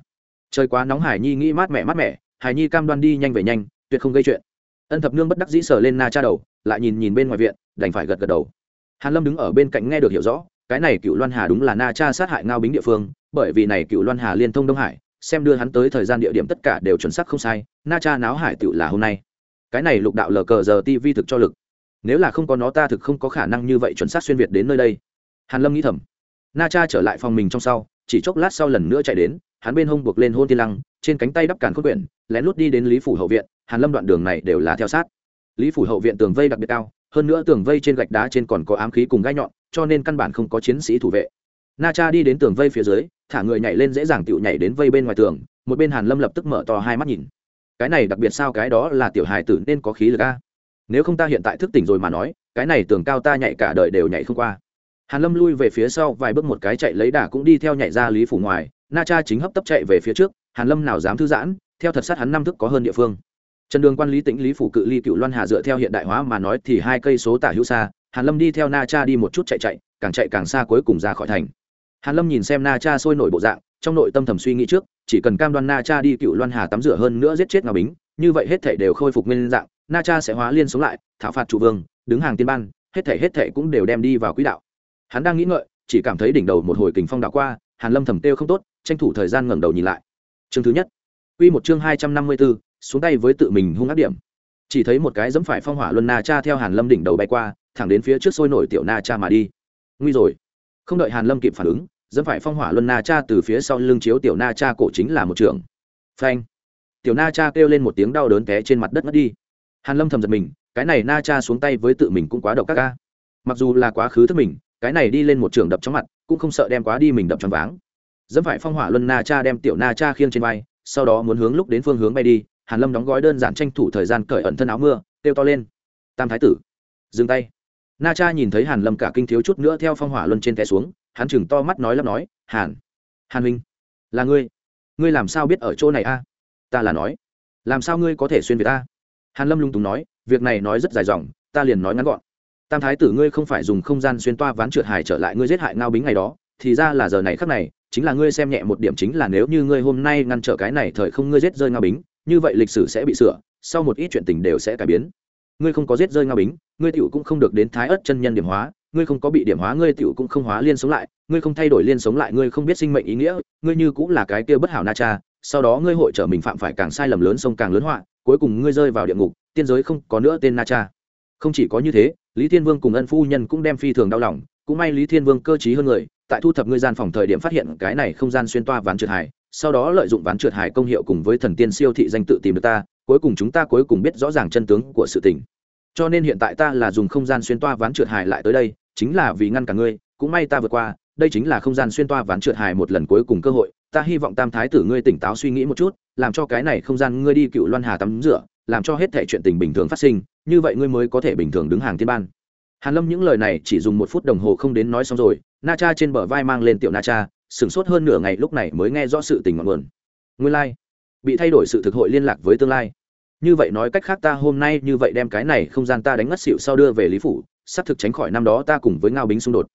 Speaker 1: Trời quá nóng hải nhi nghĩ mát mẻ mát mẻ, hải nhi cam đoan đi nhanh về nhanh tuyệt không gây chuyện. Ân thập nương bất đắc dĩ sờ lên na cha đầu, lại nhìn nhìn bên ngoài viện, đành phải gật gật đầu. Hàn lâm đứng ở bên cạnh nghe được hiểu rõ, cái này cựu loan hà đúng là na cha sát hại ngao bính địa phương, bởi vì này cựu loan hà liên thông đông hải, xem đưa hắn tới thời gian địa điểm tất cả đều chuẩn xác không sai, na cha náo hải tựu là hôm nay. Cái này lục đạo lờ cờ giờ tv thực cho lực. Nếu là không có nó ta thực không có khả năng như vậy chuẩn xác xuyên việt đến nơi đây. Hàn lâm nghĩ thầm. Na cha trở lại phòng mình trong sau, chỉ chốc lát sau lần nữa chạy đến, hắn bên hông buộc lên hôn tiên lăng, trên cánh tay đắp càn khôn quyển, lén lút đi đến lý phủ hậu viện hàn lâm đoạn đường này đều là theo sát. Lý phủ hậu viện tường vây đặc biệt cao, hơn nữa tường vây trên gạch đá trên còn có ám khí cùng gai nhọn, cho nên căn bản không có chiến sĩ thủ vệ. Na cha đi đến tường vây phía dưới, thả người nhảy lên dễ dàng tựu nhảy đến vây bên ngoài tường, một bên hàn lâm lập tức mở to hai mắt nhìn. Cái này đặc biệt sao cái đó là tiểu hài tử nên có khí lực a? Nếu không ta hiện tại thức tỉnh rồi mà nói, cái này tường cao ta nhảy cả đời đều nhảy không qua. Hàn lâm lui về phía sau vài bước một cái chạy lấy đà cũng đi theo nhảy ra lý phủ ngoài, na cha chính hấp tấp chạy về phía trước, hàn lâm nào dám thư giãn, theo thật sát hắn năm thức có hơn địa phương trần đường quan lý tĩnh lý phủ cự ly cựu loan hà dựa theo hiện đại hóa mà nói thì hai cây số tả hữu xa hàn lâm đi theo na cha đi một chút chạy chạy càng chạy càng xa cuối cùng ra khỏi thành. Hàn lâm nhìn xem na cha sôi nổi bộ dạng trong nội tâm thầm suy nghĩ trước chỉ cần cam đoan na cha đi cựu loan hà tắm rửa hơn nữa giết chết ngào bính như vậy hết thể đều khôi phục nguyên dạng na cha sẽ hóa liên sống lại thảo phạt chủ vương đứng hàng tiên ban hết thể hết thể cũng đều đem đi vào quỹ đạo. Hắn đang nghĩ ngợi chỉ cảm thấy đỉnh đầu một hồi kình phong đảo qua hàn lâm thầm tiêu không tốt tranh thủ thời gian ngẩng đầu nhìn lại. Chương thứ nhất. Quy một chương hai trăm năm mươi 254, xuống tay với tự mình hung ác điểm. Chỉ thấy một cái dẫm phải phong hỏa luân na cha theo hàn lâm đỉnh đầu bay qua, thẳng đến phía trước sôi nổi tiểu na cha mà đi. Nguy rồi. Không đợi hàn lâm kịp phản ứng dẫm phải phong hỏa luân na cha từ phía sau lưng chiếu tiểu na cha cổ chính là một trường phanh. Tiểu na cha kêu lên một tiếng đau đớn té trên mặt đất mất đi. Hàn lâm thầm giật mình, cái này na cha xuống tay với tự mình cũng quá độc các ca mặc dù là quá khứ thức mình, cái này đi lên một trường đập trong mặt, cũng không sợ đem quá đi mình đập trong váng. Dẫm phải phong hỏa luân na cha đem tiểu na cha khiêng trên vai, sau đó muốn hướng lúc đến phương hướng bay đi hàn lâm đóng gói đơn giản tranh thủ thời gian cởi ẩn thân áo mưa, kêu to lên. Tam thái tử, dừng tay. Na cha nhìn thấy hàn lâm cả kinh thiếu chút nữa theo phong hỏa luân trên té xuống, hắn chừng to mắt nói lắp nói, hàn hàn huynh, là ngươi. Ngươi làm sao biết ở chỗ này a? Ta là nói. Làm sao ngươi có thể xuyên việt ta? Hàn lâm lung túng nói, việc này nói rất dài dòng, ta liền nói ngắn gọn. Tam thái tử ngươi không phải dùng không gian xuyên toa ván trượt hải trở lại ngươi giết hại ngao bính ngày đó, thì ra là giờ này khắc này, chính là ngươi xem nhẹ một điểm chính là nếu như ngươi hôm nay ngăn trở cái này thời không ngươi giết rơi ngao bính như vậy lịch sử sẽ bị sửa, sau một ít chuyện tình đều sẽ cải biến. Ngươi không có giết rơi nga bính, ngươi tiểu cũng không được đến thái ất chân nhân điểm hóa, ngươi không có bị điểm hóa, ngươi tiểu cũng không hóa liên sống lại, ngươi không thay đổi liên sống lại, ngươi không biết sinh mệnh ý nghĩa, ngươi như cũng là cái kia bất hảo na cha, sau đó ngươi hội trở mình phạm phải càng sai lầm lớn sông càng lớn họa, cuối cùng ngươi rơi vào địa ngục, tiên giới không có nữa tên na cha. Không chỉ có như thế, lý thiên vương cùng ân phu nhân cũng đem phi thường đau lòng, cũng may lý thiên vương cơ t hơn người, tại thu thập ngươi gian phòng thời điểm phát hiện cái này không gian xuyên toa ván trượt hải sau đó lợi dụng ván trượt hải công hiệu cùng với thần tiên siêu thị danh tự tìm được ta, cuối cùng chúng ta cuối cùng biết rõ ràng chân tướng của sự tình. Cho nên hiện tại ta là dùng không gian xuyên toa ván trượt hải lại tới đây, chính là vì ngăn cả ngươi, cũng may ta vượt qua, đây chính là không gian xuyên toa ván trượt hải một lần cuối cùng cơ hội, ta hy vọng tam thái tử ngươi tỉnh táo suy nghĩ một chút, làm cho cái này không gian ngươi đi cựu loan hà tắm rửa, làm cho hết thể chuyện tình bình thường phát sinh, như vậy ngươi mới có thể bình thường đứng hàng tiên ban. Hàn lâm những lời này chỉ dùng một phút đồng hồ không đến nói xong rồi, na cha trên bờ vai mang lên tiểu na cha sửng sốt hơn nửa ngày lúc này mới nghe rõ sự tình ngọn nguồn. Nguyên lai, bị thay đổi sự thực hội liên lạc với tương lai. Như vậy nói cách khác ta hôm nay như vậy đem cái này không gian ta đánh ngất xỉu sau đưa về lý phủ sắp thực tránh khỏi năm đó ta cùng với ngao bính xung đột.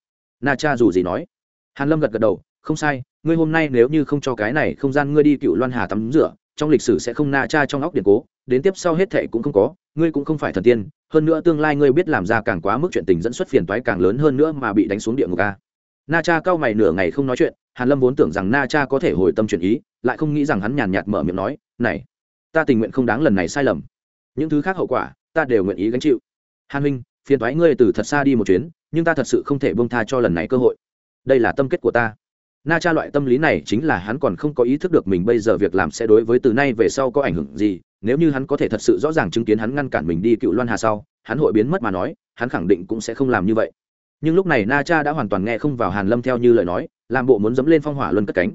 Speaker 1: Na cha dù gì nói. Hàn lâm gật gật đầu, không sai, ngươi hôm nay nếu như không cho cái này không gian ngươi đi cựu loan hà tắm rửa, trong lịch sử sẽ không na cha trong óc điện cố, đến tiếp sau hết thệ cũng không có, ngươi cũng không phải thần tiên, hơn nữa tương lai ngươi biết làm ra càng quá mức chuyện tình dẫn xuất phiền toái càng lớn hơn nữa mà bị đánh xuống địa ngục a na cha cao mày nửa ngày không nói chuyện, hàn lâm vốn tưởng rằng na cha có thể hồi tâm chuyển ý, lại không nghĩ rằng hắn nhàn nhạt mở miệng nói, này, ta tình nguyện không đáng lần này sai lầm. Những thứ khác hậu quả, ta đều nguyện ý gánh chịu. Hàn huynh, phiền toái ngươi từ thật xa đi một chuyến, nhưng ta thật sự không thể bông tha cho lần này cơ hội. Đây là tâm kết của ta. Na cha loại tâm lý này chính là hắn còn không có ý thức được mình bây giờ việc làm sẽ đối với từ nay về sau có ảnh hưởng gì, nếu như hắn có thể thật sự rõ ràng chứng kiến hắn ngăn cản mình đi cựu loan hà sau, hắn hội biến mất mà nói, hắn khẳng định cũng sẽ không làm như vậy nhưng lúc này na cha đã hoàn toàn nghe không vào hàn lâm theo như lời nói, làm bộ muốn dẫm lên phong hỏa luân cất cánh.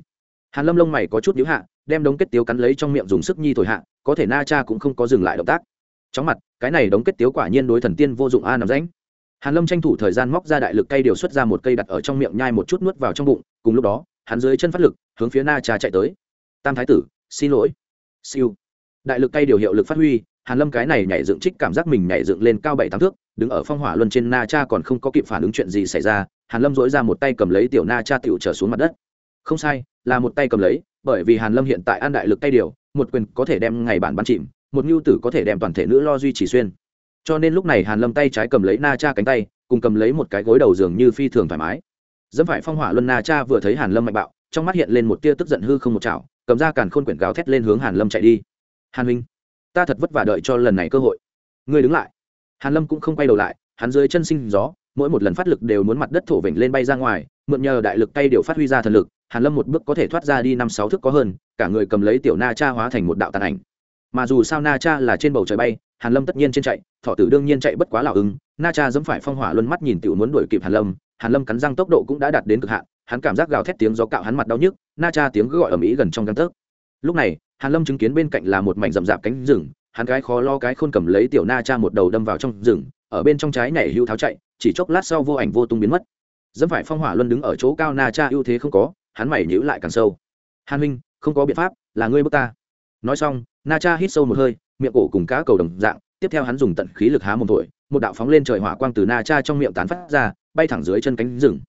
Speaker 1: Hàn lâm lông mày có chút nhíu hạ, đem đống kết tiếu cắn lấy trong miệng dùng sức nhi thổi hạ, có thể na cha cũng không có dừng lại động tác. Chóng mặt, cái này đống kết tiếu quả nhiên đối thần tiên vô dụng a nằm rãnh. Hàn lâm tranh thủ thời gian móc ra đại lực cây điều xuất ra một cây đặt ở trong miệng nhai một chút nuốt vào trong bụng, cùng lúc đó, hắn dưới chân phát lực, hướng phía na cha chạy tới. Tam thái tử, xin lỗi. Siêu. Đại lực cây điều hiệu lực phát huy hàn lâm cái này nhảy dựng trích cảm giác mình nhảy dựng lên cao bảy tám thước, đứng ở phong hỏa luân trên na cha còn không có kịp phản ứng chuyện gì xảy ra, hàn lâm dỗi ra một tay cầm lấy tiểu na cha tiểu trở xuống mặt đất. Không sai, là một tay cầm lấy, bởi vì hàn lâm hiện tại an đại lực tay điều, một quyền có thể đem ngày bản bắn chìm, một nhu tử có thể đem toàn thể nữ lo duy trì xuyên. Cho nên lúc này hàn lâm tay trái cầm lấy na cha cánh tay, cùng cầm lấy một cái gối đầu giường như phi thường thoải mái. Dẫm phải phong hỏa luân na cha vừa thấy hàn lâm mạnh bạo, trong mắt hiện lên một tia tức giận hư không một chảo, cầm ra càn khôn quyển gáo thét lên hướng hàn lâm chạy đi. Hàn huynh ta thật vất vả đợi cho lần này cơ hội. Ngươi đứng lại. Hàn lâm cũng không quay đầu lại, hắn dưới chân sinh gió, mỗi một lần phát lực đều muốn mặt đất thổ vểnh lên bay ra ngoài, mượn nhờ đại lực tay điều phát huy ra thần lực, hàn lâm một bước có thể thoát ra đi năm sáu thước có hơn, cả người cầm lấy tiểu na cha hóa thành một đạo tàn ảnh. Mà dù sao na cha là trên bầu trời bay, hàn lâm tất nhiên trên chạy, thọ tử đương nhiên chạy bất quá lão ưng, na cha dẫm phải phong hỏa luân mắt nhìn tiểu muốn đuổi kịp hàn lâm hàn lâm cắn răng tốc độ cũng đã đạt đến cực hạn, hắn cảm giác gào thét tiếng gió cạo hắn mặt đau nhức, na cha tiếng gọi ở mỹ gần trong găng tấc lúc này, hàn lâm chứng kiến bên cạnh là một mảnh rậm rạp cánh rừng, hắn cái khó lo cái khôn cầm lấy tiểu na cha một đầu đâm vào trong rừng, ở bên trong trái nhảy hưu tháo chạy, chỉ chốc lát sau vô ảnh vô tung biến mất. Dẫm phải phong hỏa luân đứng ở chỗ cao na cha ưu thế không có, hắn mày nhữ lại càng sâu. Hàn huynh, không có biện pháp, là ngươi bước ta. Nói xong, na cha hít sâu một hơi, miệng cổ cùng cá cầu đồng dạng, tiếp theo hắn dùng tận khí lực há mồm thổi, một đạo phóng lên trời hỏa quang từ na cha trong miệng tán phát ra, bay thẳng dưới chân cánh rừng.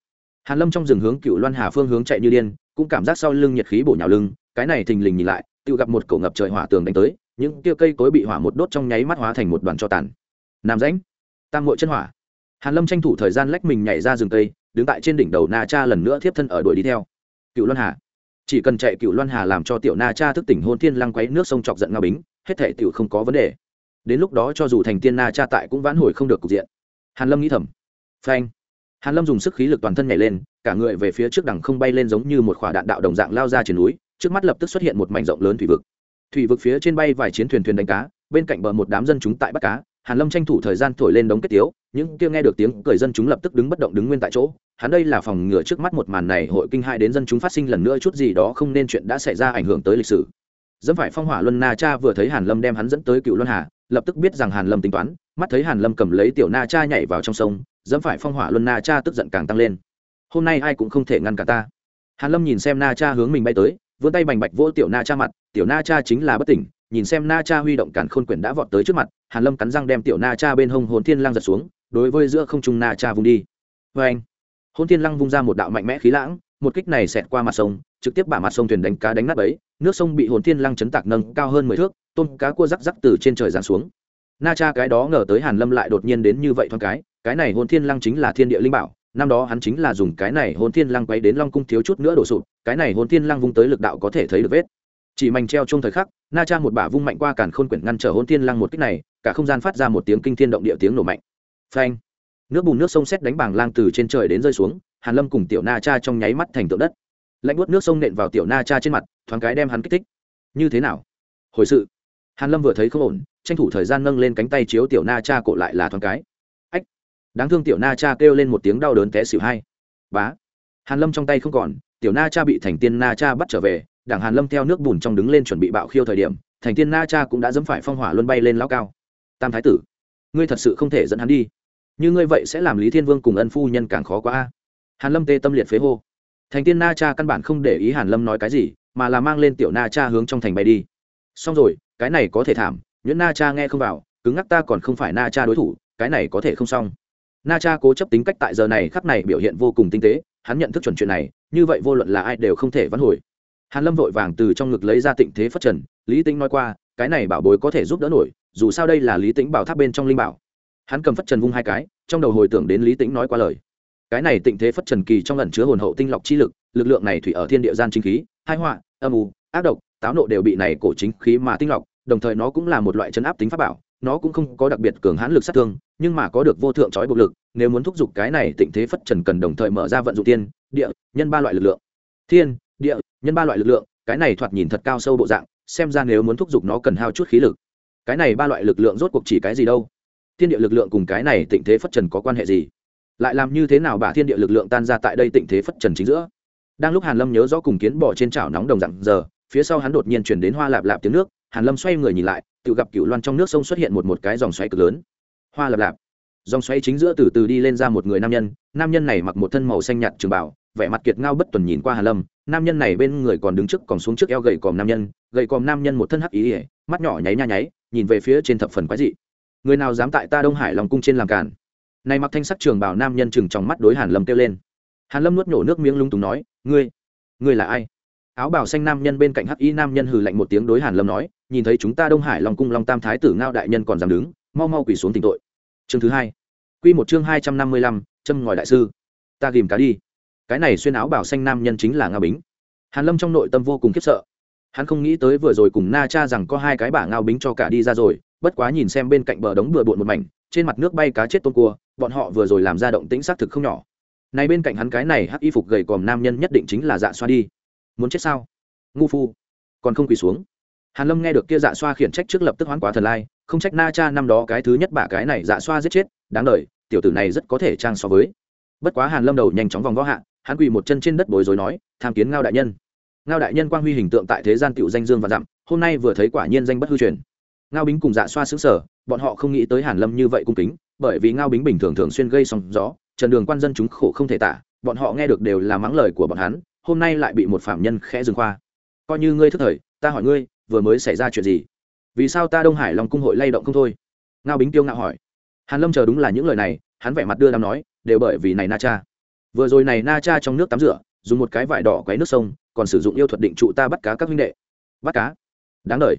Speaker 1: Hàn lâm trong rừng hướng cựu loan hà phương hướng chạy như điên, cũng cảm giác sau lưng nhiệt khí bổ nhào lưng cái này thình lình nhìn lại, tự gặp một cổ ngập trời hỏa tường đánh tới, những kia cây cối bị hỏa một đốt trong nháy mắt hóa thành một đoàn cho tàn. Nam rãnh, tam muội chân hỏa. Hàn lâm tranh thủ thời gian lách mình nhảy ra rừng cây, đứng tại trên đỉnh đầu na cha lần nữa thiếp thân ở đuổi đi theo. Cựu loan hà. Chỉ cần chạy cựu loan hà làm cho tiểu na cha thức tỉnh hôn thiên lăng quấy nước sông chọc giận ngao bính, hết thể tiểu không có vấn đề. Đến lúc đó cho dù thành tiên na cha tại cũng vãn hồi không được cục diện. Hàn lâm nghĩ thầm. Phanh. Hàn lâm dùng sức khí lực toàn thân nhảy lên, cả người về phía trước đằng không bay lên giống như một quả đạn đạo đồng dạng lao ra trên núi trước mắt lập tức xuất hiện một mảnh rộng lớn thủy vực. Thủy vực phía trên bay vài chiến thuyền thuyền đánh cá, bên cạnh bờ một đám dân chúng tại bắt cá. Hàn lâm tranh thủ thời gian thổi lên đống kết tiếu, những kia nghe được tiếng cười dân chúng lập tức đứng bất động đứng nguyên tại chỗ. Hắn đây là phòng ngừa trước mắt một màn này hội kinh hại đến dân chúng phát sinh lần nữa chút gì đó không nên chuyện đã xảy ra ảnh hưởng tới lịch sử. Dẫm phải phong hỏa luân na cha vừa thấy hàn lâm đem hắn dẫn tới cựu luân hà, lập tức biết rằng hàn lâm tính toán, mắt thấy hàn lâm cầm lấy tiểu na cha nhảy vào trong sông, dẫm phải phong hỏa luân na cha tức giận càng tăng lên. Hôm nay ai cũng không thể ngăn cả ta. Hàn lâm nhìn xem na cha hướng mình bay tới vươn tay bành bạch vỗ tiểu na cha mặt, tiểu na cha chính là bất tỉnh, nhìn xem na cha huy động cản khôn quyển đã vọt tới trước mặt, hàn lâm cắn răng đem tiểu na cha bên hông hồn thiên lang giật xuống, đối với giữa không trung na cha vung đi. Với anh hồn thiên lang vung ra một đạo mạnh mẽ khí lãng, một kích này xẹt qua mặt sông, trực tiếp bả mặt sông thuyền đánh cá đánh nát bấy, nước sông bị hồn thiên lang chấn tạc nâng cao hơn mười thước, tôm cá cua rắc rắc từ trên trời giáng xuống. Na cha cái đó ngờ tới hàn lâm lại đột nhiên đến như vậy thoáng cái cái này hồn thiên lang chính là thiên địa linh bảo năm đó hắn chính là dùng cái này hồn thiên lang quay đến long cung thiếu chút nữa đổ sụp, cái này hồn thiên lang vung tới lực đạo có thể thấy được vết. Chỉ mảnh treo trong thời khắc, na cha một bả vung mạnh qua càn khôn quyển ngăn trở hồn thiên lang một kích này, cả không gian phát ra một tiếng kinh thiên động địa tiếng nổ mạnh. Phanh! Nước bùn nước sông xét đánh bảng lang từ trên trời đến rơi xuống, hàn lâm cùng tiểu na cha trong nháy mắt thành tượng đất. Lạnh buốt nước sông nện vào tiểu na cha trên mặt, thoáng cái đem hắn kích thích. Như thế nào? Hồi sự. Hàn lâm vừa thấy không ổn, tranh thủ thời gian nâng lên cánh tay chiếu tiểu na cha cổ lại là thoáng cái đáng thương tiểu na cha kêu lên một tiếng đau đớn té xỉu hai. Bá. Hàn lâm trong tay không còn, tiểu na cha bị thành tiên na cha bắt trở về, đảng hàn lâm theo nước bùn trong đứng lên chuẩn bị bạo khiêu thời điểm, thành tiên na cha cũng đã dẫm phải phong hỏa luân bay lên lao cao. Tam thái tử, ngươi thật sự không thể dẫn hắn đi. Như ngươi vậy sẽ làm lý thiên vương cùng ân phu nhân càng khó quá hàn lâm tê tâm liệt phế hô. Thành tiên na cha căn bản không để ý hàn lâm nói cái gì, mà là mang lên tiểu na cha hướng trong thành bay đi. Xong rồi, cái này có thể thảm, nhuyễn na cha nghe không vào, cứng ngắc ta còn không phải na cha đối thủ, cái này có thể không xong na cha cố chấp tính cách tại giờ này khắc này biểu hiện vô cùng tinh tế, hắn nhận thức chuẩn chuyện này, như vậy vô luận là ai đều không thể vãn hồi. Hàn lâm vội vàng từ trong ngực lấy ra tịnh thế phất trần, lý tĩnh nói qua, cái này bảo bối có thể giúp đỡ nổi, dù sao đây là lý tĩnh bảo tháp bên trong linh bảo. Hắn cầm phất trần vung hai cái, trong đầu hồi tưởng đến lý tĩnh nói qua lời. Cái này tịnh thế phất trần kỳ trong lần chứa hồn hậu tinh lọc chi lực lực lượng này thủy ở thiên địa gian chính khí, hai họa, âm u, ác độc, táo nộ đều bị này cổ chính khí mà tinh lọc, đồng thời nó cũng là một loại chấn áp tính pháp bảo nó cũng không có đặc biệt cường hãn lực sát thương, nhưng mà có được vô thượng trói buộc lực, nếu muốn thúc giục cái này tịnh thế phất trần cần đồng thời mở ra vận dụng tiên, địa, nhân ba loại lực lượng. Thiên, địa, nhân ba loại lực lượng, cái này thoạt nhìn thật cao sâu bộ dạng, xem ra nếu muốn thúc giục nó cần hao chút khí lực. Cái này ba loại lực lượng rốt cuộc chỉ cái gì đâu? Thiên địa lực lượng cùng cái này tịnh thế phất trần có quan hệ gì? Lại làm như thế nào bà thiên địa lực lượng tan ra tại đây tịnh thế phất trần chính giữa? Đang lúc hàn lâm nhớ rõ cùng kiến bỏ trên chảo nóng đồng dạng giờ, phía sau hắn đột nhiên chuyển đến hoa lạp lạp tiếng nước hàn lâm xoay người nhìn lại, tự gặp cựu loan trong nước sông xuất hiện một một cái dòng xoáy cực lớn. Hoa lập lạp. Dòng xoáy chính giữa từ từ đi lên ra một người nam nhân nam nhân này mặc một thân màu xanh nhạt trường bảo vẻ mặt kiệt ngao bất tuần nhìn qua hàn lâm, nam nhân này bên người còn đứng trước, còn xuống trước eo gầy còm nam nhân, gầy còm nam nhân một thân hắc ý ỉa mắt nhỏ nháy nha nháy, nhìn về phía trên thập phần quái dị. Người nào dám tại ta đông hải lòng cung trên làm cản này mặc thanh sắc trường bảo nam nhân chừng trong mắt đối hàn lâm kêu lên. Hàn lâm nuốt nhổ nước miếng lung túng nói, ngươi ngươi là ai? Áo bào xanh nam nhân bên cạnh hắc y nam nhân hừ lạnh một tiếng đối hàn lâm nói nhìn thấy chúng ta đông hải long cung long tam thái tử ngao đại nhân còn dám đứng, mau mau quỳ xuống tỉnh tội. Chương thứ hai. Quy một chương hai trăm năm mươi lăm, châm ngòi đại sư. Ta ghìm cá đi. Cái này xuyên áo bảo xanh nam nhân chính là ngao bính. Hàn lâm trong nội tâm vô cùng khiếp sợ. Hắn không nghĩ tới vừa rồi cùng na cha rằng có hai cái bả ngao bính cho cả đi ra rồi, bất quá nhìn xem bên cạnh bờ đống bừa bộn một mảnh, trên mặt nước bay cá chết tôm cua, bọn họ vừa rồi làm ra động tĩnh xác thực không nhỏ. Này bên cạnh hắn cái này hắc y phục gầy còm nam nhân nhất định chính là dạ xoa đi. Muốn chết sao? Ngu phu. Còn không quỳ xuống hàn lâm nghe được kia dạ xoa khiển trách trước lập tức hoán quá thần lai, không trách na cha năm đó cái thứ nhất bả cái này dạ xoa giết chết, đáng đời, tiểu tử này rất có thể trang so với. Bất quá hàn lâm đầu nhanh chóng vòng võ hạ, hắn quỳ một chân trên đất bối rối nói, tham kiến ngao đại nhân. Ngao đại nhân quang huy hình tượng tại thế gian tiểu danh dương và dặm, hôm nay vừa thấy quả nhiên danh bất hư truyền. Ngao bính cùng dạ xoa xứng sở bọn họ không nghĩ tới hàn lâm như vậy cung kính, bởi vì ngao bính bình thường thường xuyên gây sóng gió, trần đường quan dân chúng khổ không thể tả, bọn họ nghe được đều là mắng lời của bọn hắn, hôm nay lại bị một phạm nhân khẽ dừng khoa. Coi như ngươi thức thời, ta hỏi ngươi vừa mới xảy ra chuyện gì? Vì sao ta đông hải long cung hội lay động không thôi? Ngao bính tiêu ngạo hỏi. Hàn lâm chờ đúng là những lời này, hắn vẻ mặt đưa đám nói, đều bởi vì này na cha. Vừa rồi này na cha trong nước tắm rửa, dùng một cái vải đỏ quấy nước sông, còn sử dụng yêu thuật định trụ ta bắt cá các huynh đệ. Bắt cá? Đáng đời.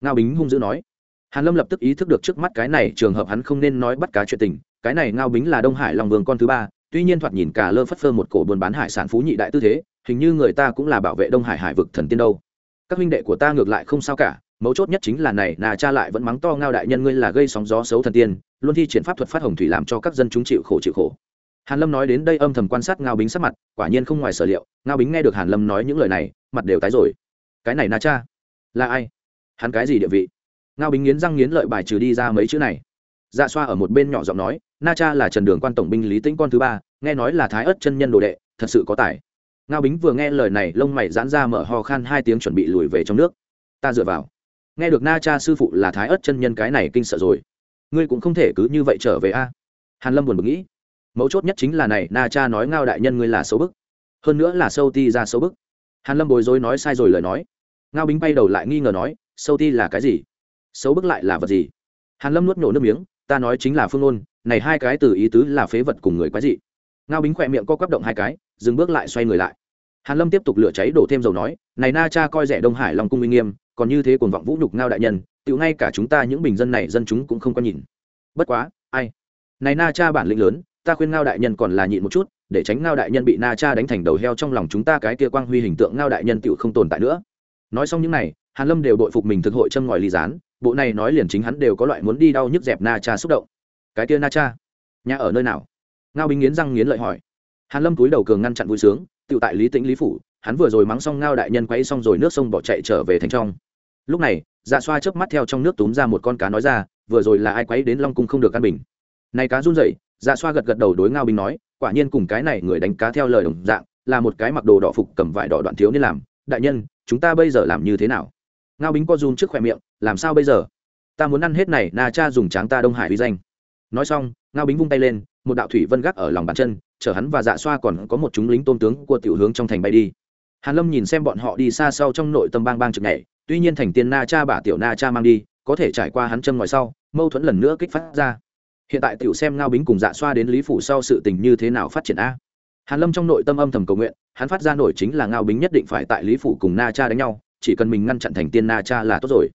Speaker 1: Ngao bính hung dữ nói. Hàn lâm lập tức ý thức được trước mắt cái này trường hợp hắn không nên nói bắt cá chuyện tình, cái này ngao bính là đông hải long vương con thứ ba, tuy nhiên thoạt nhìn cả lơ phất phơ một cổ buôn bán hải sản phú nhị đại tư thế, hình như người ta cũng là bảo vệ đông hải hải vực thần tiên đâu các huynh đệ của ta ngược lại không sao cả, mấu chốt nhất chính là này, nà cha lại vẫn mắng to ngao đại nhân ngươi là gây sóng gió xấu thần tiên, luôn thi triển pháp thuật phát hồng thủy làm cho các dân chúng chịu khổ chịu khổ. Hàn lâm nói đến đây âm thầm quan sát ngao bính sắc mặt, quả nhiên không ngoài sở liệu, ngao bính nghe được hàn lâm nói những lời này, mặt đều tái rồi. Cái này na cha, là ai? Hắn cái gì địa vị? Ngao bính nghiến răng nghiến lợi bài trừ đi ra mấy chữ này. Dạ xoa ở một bên nhỏ giọng nói na cha là trần đường quan tổng binh lý tĩnh con thứ ba, nghe nói là thái ất chân nhân đồ đệ, thật sự có tài ngao bính vừa nghe lời này, lông mày giãn ra mở ho khan hai tiếng chuẩn bị lùi về trong nước. Ta dựa vào. Nghe được na cha sư phụ là thái ất chân nhân cái này kinh sợ rồi. Ngươi cũng không thể cứ như vậy trở về a. Hàn lâm buồn bực nghĩ. Mấu chốt nhất chính là này, na cha nói ngao đại nhân ngươi là xấu bức. Hơn nữa là sâu ti ra xấu bức. Hàn lâm bối rối nói sai rồi lời nói. Ngao bính bay đầu lại nghi ngờ nói, sâu ti là cái gì? Xấu bức lại là vật gì? Hàn lâm nuốt nổ nước miếng, ta nói chính là phương ôn này hai cái từ ý tứ là phế vật cùng người quái dị. Ngao bính khỏe miệng co quắp động hai cái dừng bước lại xoay người lại. Hàn lâm tiếp tục lửa cháy đổ thêm dầu nói, này na cha coi rẻ đông hải long cung uy nghiêm, còn như thế cuồng vọng vũ nhục ngao đại nhân tự ngay cả chúng ta những bình dân này dân chúng cũng không có nhìn. Bất quá, ai? Này na cha bản lĩnh lớn, ta khuyên ngao đại nhân còn là nhịn một chút, để tránh ngao đại nhân bị na cha đánh thành đầu heo trong lòng chúng ta cái kia quang huy hình tượng ngao đại nhân tựu không tồn tại nữa. Nói xong những này, hàn lâm đều đội phục mình thực hội châm ngòi ly gián, bộ này nói liền chính hắn đều có loại muốn đi đau nhức dẹp na cha xúc động. Cái kia na cha, nhà ở nơi nào? Ngao binh nghiến răng nghiến lợi hỏi hàn lâm túi đầu cường ngăn chặn vui sướng tự tại lý tĩnh, lý phủ, hắn vừa rồi mắng xong ngao đại nhân quay xong rồi nước sông bỏ chạy trở về thành trong. Lúc này dạ xoa chớp mắt theo trong nước túm ra một con cá nói ra, vừa rồi là ai quấy đến long cung không được căn bình. Này cá run rẩy dạ xoa gật gật đầu đối ngao bình nói, quả nhiên cùng cái này người đánh cá theo lời đồng dạng, là một cái mặc đồ đỏ phục cầm vải đỏ đoạn thiếu nên làm. Đại nhân, chúng ta bây giờ làm như thế nào? Ngao bính co run trước khỏe miệng, làm sao bây giờ? Ta muốn ăn hết này, na cha dùng tráng ta đông hải uy danh. Nói xong, ngao bính vung tay lên một đạo thủy vân gác ở lòng bàn chân, chở hắn và dạ xoa còn có một chúng lính tôn tướng của tiểu hướng trong thành bay đi. Hàn lâm nhìn xem bọn họ đi xa sau trong nội tâm bang bang trực nhảy, tuy nhiên thành tiên na cha bả tiểu na cha mang đi, có thể trải qua hắn chân ngoài sau, mâu thuẫn lần nữa kích phát ra. Hiện tại tiểu xem ngao bính cùng dạ xoa đến lý phủ sau sự tình như thế nào phát triển a? Hàn lâm trong nội tâm âm thầm cầu nguyện, hắn phát ra nổi chính là ngao bính nhất định phải tại lý phủ cùng na cha đánh nhau, chỉ cần mình ngăn chặn thành tiên na cha là tốt rồi.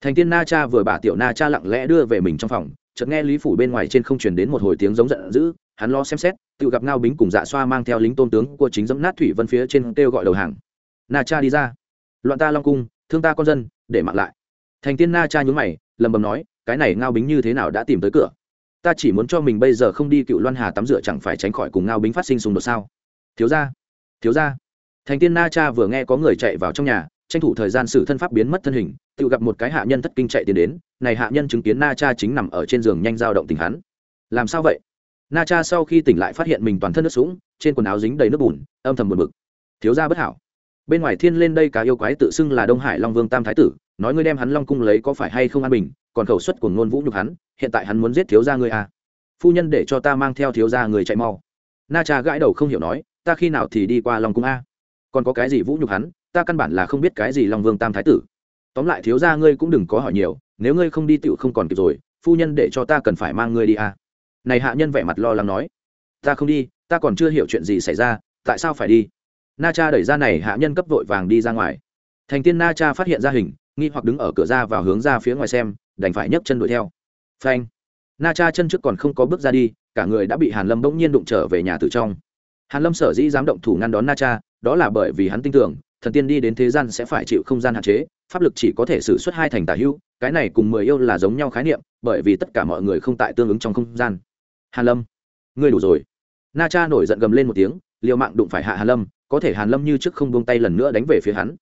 Speaker 1: Thành tiên na cha vừa bả tiểu na cha lặng lẽ đưa về mình trong phòng chợt nghe lý phủ bên ngoài trên không truyền đến một hồi tiếng giống giận dữ, hắn lo xem xét, tự gặp ngao bính cùng dạ xoa mang theo lính tôn tướng của chính dẫm nát thủy vân phía trên kêu gọi đầu hàng. Na cha đi ra. Loạn ta long cung, thương ta con dân, để mặc lại. Thành tiên na cha nhún mày lầm bầm nói, cái này ngao bính như thế nào đã tìm tới cửa? Ta chỉ muốn cho mình bây giờ không đi cựu loan hà tắm rửa chẳng phải tránh khỏi cùng ngao bính phát sinh xung đột sao? Thiếu ra thiếu ra thành tiên na cha vừa nghe có người chạy vào trong nhà, tranh thủ thời gian xử thân pháp biến mất thân hình, tự gặp một cái hạ nhân thất kinh chạy tiến đến này hạ nhân chứng kiến na cha chính nằm ở trên giường nhanh dao động tình hắn. Làm sao vậy? Na cha sau khi tỉnh lại phát hiện mình toàn thân nước sũng, trên quần áo dính đầy nước bùn, âm thầm buồn bực. Thiếu gia bất hảo. Bên ngoài thiên lên đây cá yêu quái tự xưng là đông hải long vương tam thái tử, nói ngươi đem hắn long cung lấy có phải hay không an bình, còn khẩu suất của ngôn vũ nhục hắn, hiện tại hắn muốn giết thiếu gia ngươi à. Phu nhân để cho ta mang theo thiếu gia người chạy mau. Na cha gãi đầu không hiểu nói, ta khi nào thì đi qua long cung a? Còn có cái gì vũ nhục hắn, ta căn bản là không biết cái gì long vương tam thái tử tóm lại thiếu gia ngươi cũng đừng có hỏi nhiều, nếu ngươi không đi tựu không còn kịp rồi, phu nhân để cho ta cần phải mang ngươi đi à? Này hạ nhân vẻ mặt lo lắng nói. Ta không đi, ta còn chưa hiểu chuyện gì xảy ra, tại sao phải đi? Na cha đẩy ra này hạ nhân cấp vội vàng đi ra ngoài. Thành tiên na cha phát hiện ra hình, nghi hoặc đứng ở cửa ra vào hướng ra phía ngoài xem, đành phải nhấc chân đuổi theo. Phanh. Na cha chân trước còn không có bước ra đi, cả người đã bị hàn lâm bỗng nhiên đụng trở về nhà từ trong. Hàn lâm sở dĩ dám động thủ ngăn đón na cha, đó là bởi vì hắn tin tưởng, thần tiên đi đến thế gian sẽ phải chịu không gian hạn chế pháp lực chỉ có thể xử suất hai thành tả hữu, cái này cùng mười yêu là giống nhau khái niệm, bởi vì tất cả mọi người không tại tương ứng trong không gian. Hàn lâm, ngươi đủ rồi. Na cha nổi giận gầm lên một tiếng, liều mạng đụng phải hạ hàn lâm, có thể hàn lâm như trước không buông tay lần nữa đánh về phía hắn.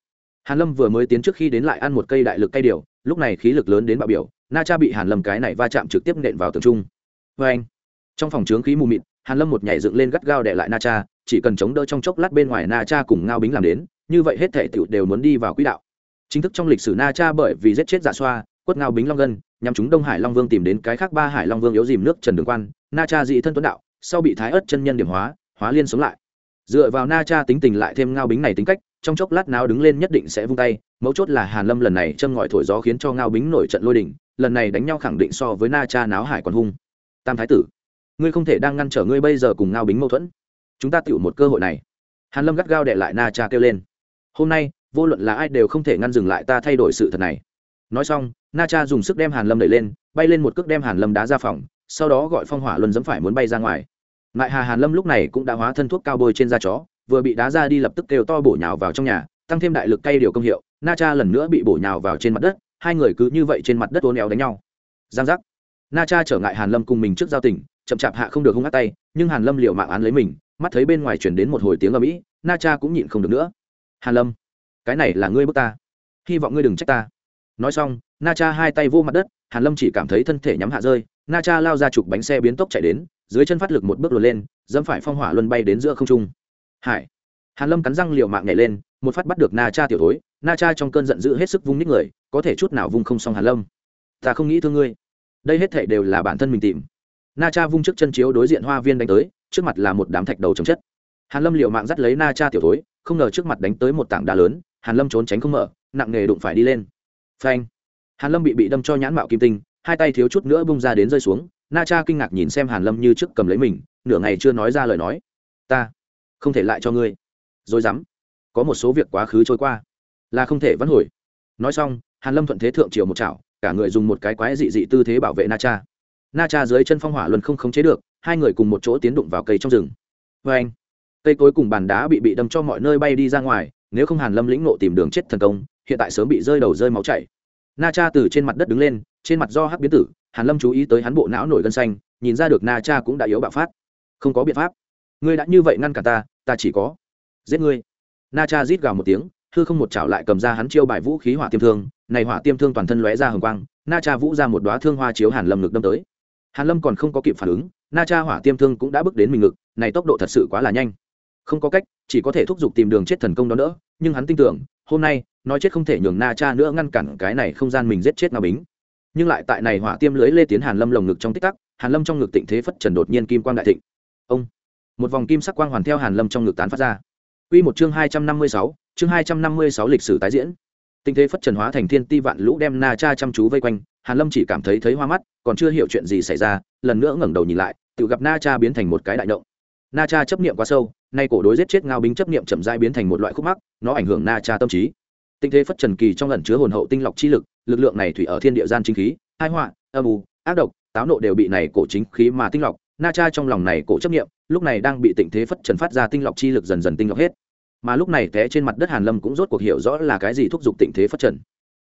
Speaker 1: Hàn lâm vừa mới tiến trước khi đến lại ăn một cây đại lực cây điều, lúc này khí lực lớn đến bạo biểu, na cha bị hàn lâm cái này va chạm trực tiếp nện vào tường trung. Với anh, trong phòng trướng khí mù mịt, hàn lâm một nhảy dựng lên gắt gao đè lại na cha, chỉ cần chống đỡ trong chốc lát bên ngoài na cha cùng ngao bính làm đến, như vậy hết thể tiểu đều muốn đi vào quỹ đạo chính thức trong lịch sử na cha bởi vì giết chết giả xoa, quất ngao bính long gân nhằm chúng đông hải long vương tìm đến cái khác ba hải long vương yếu dìm nước trần đường quan, na cha dị thân tuấn đạo, sau bị thái ớt chân nhân điểm hóa hóa liên sống lại. Dựa vào na cha tính tình lại thêm ngao bính này tính cách, trong chốc lát nào đứng lên nhất định sẽ vung tay, mấu chốt là hàn lâm lần này châm ngòi thổi gió khiến cho ngao bính nổi trận lôi đỉnh lần này đánh nhau khẳng định so với na cha náo hải còn hung. Tam thái tử, ngươi không thể đang ngăn trở ngươi bây giờ cùng ngao bính mâu thuẫn. Chúng ta tựu một cơ hội này. Hàn lâm gắt gao đệ lại na cha kêu lên. Hôm nay vô luận là ai đều không thể ngăn dừng lại ta thay đổi sự thật này. Nói xong, na cha dùng sức đem hàn lâm đẩy lên, bay lên một cước đem hàn lâm đá ra phòng, sau đó gọi phong hỏa luân dẫm phải muốn bay ra ngoài. Lại hà hàn lâm lúc này cũng đã hóa thân thuốc cao bôi trên da chó, vừa bị đá ra đi lập tức kêu to bổ nhào vào trong nhà, tăng thêm đại lực cay điều công hiệu, na cha lần nữa bị bổ nhào vào trên mặt đất, hai người cứ như vậy trên mặt đất ố néo đánh nhau. Giang giác. Na cha trở ngại hàn lâm cùng mình trước giao tình, chậm chạp hạ không được hung hát tay, nhưng hàn lâm liệu mạng án lấy mình, mắt thấy bên ngoài chuyển đến một hồi tiếng ở mỹ na cha cũng nhịn không được nữa. Hàn lâm cái này là ngươi bước ta. Hy vọng ngươi đừng trách ta. Nói xong, na cha hai tay vô mặt đất, hàn lâm chỉ cảm thấy thân thể nhắm hạ rơi. Na cha lao ra chụp bánh xe biến tốc chạy đến, dưới chân phát lực một bước lùi lên, dẫm phải phong hỏa luân bay đến giữa không trung. Hải. Hàn lâm cắn răng liều mạng nhảy lên, một phát bắt được na cha tiểu thối. Na cha trong cơn giận dữ hết sức vung ních người, có thể chút nào vung không xong hàn lâm. Ta không nghĩ thương ngươi. Đây hết thể đều là bản thân mình tìm. Na cha vung trước chân chiếu đối diện hoa viên đánh tới, trước mặt là một đám thạch đầu chấm chất. Hàn lâm liều mạng dắt lấy na cha tiểu thối, không ngờ trước mặt đánh tới một tảng đá lớn hàn lâm trốn tránh không mở, nặng nghề đụng phải đi lên. Phanh. Hàn lâm bị bị đâm cho nhãn mạo kim tinh, hai tay thiếu chút nữa bung ra đến rơi xuống. Na cha kinh ngạc nhìn xem hàn lâm như trước cầm lấy mình, nửa ngày chưa nói ra lời nói. Ta không thể lại cho ngươi. Rồi dám. Có một số việc quá khứ trôi qua, là không thể vãn hồi. Nói xong, hàn lâm thuận thế thượng triều một chảo, cả người dùng một cái quái dị dị tư thế bảo vệ na cha. Na cha dưới chân phong hỏa luân không khống chế được, hai người cùng một chỗ tiến đụng vào cây trong rừng. Vê anh cây cối cùng bàn đá bị bị đâm cho mọi nơi bay đi ra ngoài nếu không hàn lâm lĩnh nộ tìm đường chết thần công, hiện tại sớm bị rơi đầu rơi máu chảy. Na cha từ trên mặt đất đứng lên, trên mặt do hắc biến tử, hàn lâm chú ý tới hắn bộ não nổi gân xanh, nhìn ra được na cha cũng đã yếu bạo phát. Không có biện pháp. Ngươi đã như vậy ngăn cả ta ta chỉ có giết ngươi. Na cha rít gào một tiếng, hư không một chảo lại cầm ra hắn chiêu bài vũ khí hỏa tiêm thương, này hỏa tiêm thương toàn thân lóe ra hồng quang, na cha vũ ra một đóa thương hoa chiếu hàn lâm ngực đâm tới. Hàn lâm còn không có kịp phản ứng, na cha hỏa tiêm thương cũng đã bước đến mình ngực, này tốc độ thật sự quá là nhanh không có cách chỉ có thể thúc giục tìm đường chết thần công đó nữa nhưng hắn tin tưởng hôm nay nói chết không thể nhường na cha nữa ngăn cản cái này không gian mình giết chết ngao bính. Nhưng lại tại này hỏa tiêm lưới lê tiến hàn lâm lồng ngực trong tích tắc hàn lâm trong ngực tịnh thế phất trần đột nhiên kim quang đại thịnh. Ông! Một vòng kim sắc quang hoàn theo hàn lâm trong ngực tán phát ra. Quy một chương hai trăm năm mươi sáu, chương hai trăm năm mươi sáu lịch sử tái diễn. Tịnh thế phất trần hóa thành thiên ti vạn lũ đem na cha chăm chú vây quanh hàn lâm chỉ cảm thấy thấy hoa mắt còn chưa hiểu chuyện gì xảy ra lần nữa ngẩng đầu nhìn lại tự gặp na cha biến thành một cái đại động na cha chấp niệm quá sâu, nay cổ đối giết chết ngao binh chấp niệm chậm rãi biến thành một loại khúc mắc, nó ảnh hưởng na cha tâm trí. Tinh thế phất trần kỳ trong ẩn chứa hồn hậu tinh lọc chi lực lực lượng này thủy ở thiên địa gian chính khí, hai họa, âm u, ác độc, táo nộ đều bị này cổ chính khí mà tinh lọc. Na cha trong lòng này cổ chấp niệm, lúc này đang bị tinh thế phất trần phát ra tinh lọc chi lực dần dần tinh lọc hết. Mà lúc này té trên mặt đất hàn lâm cũng rốt cuộc hiểu rõ là cái gì thúc giục tinh thế phất trần.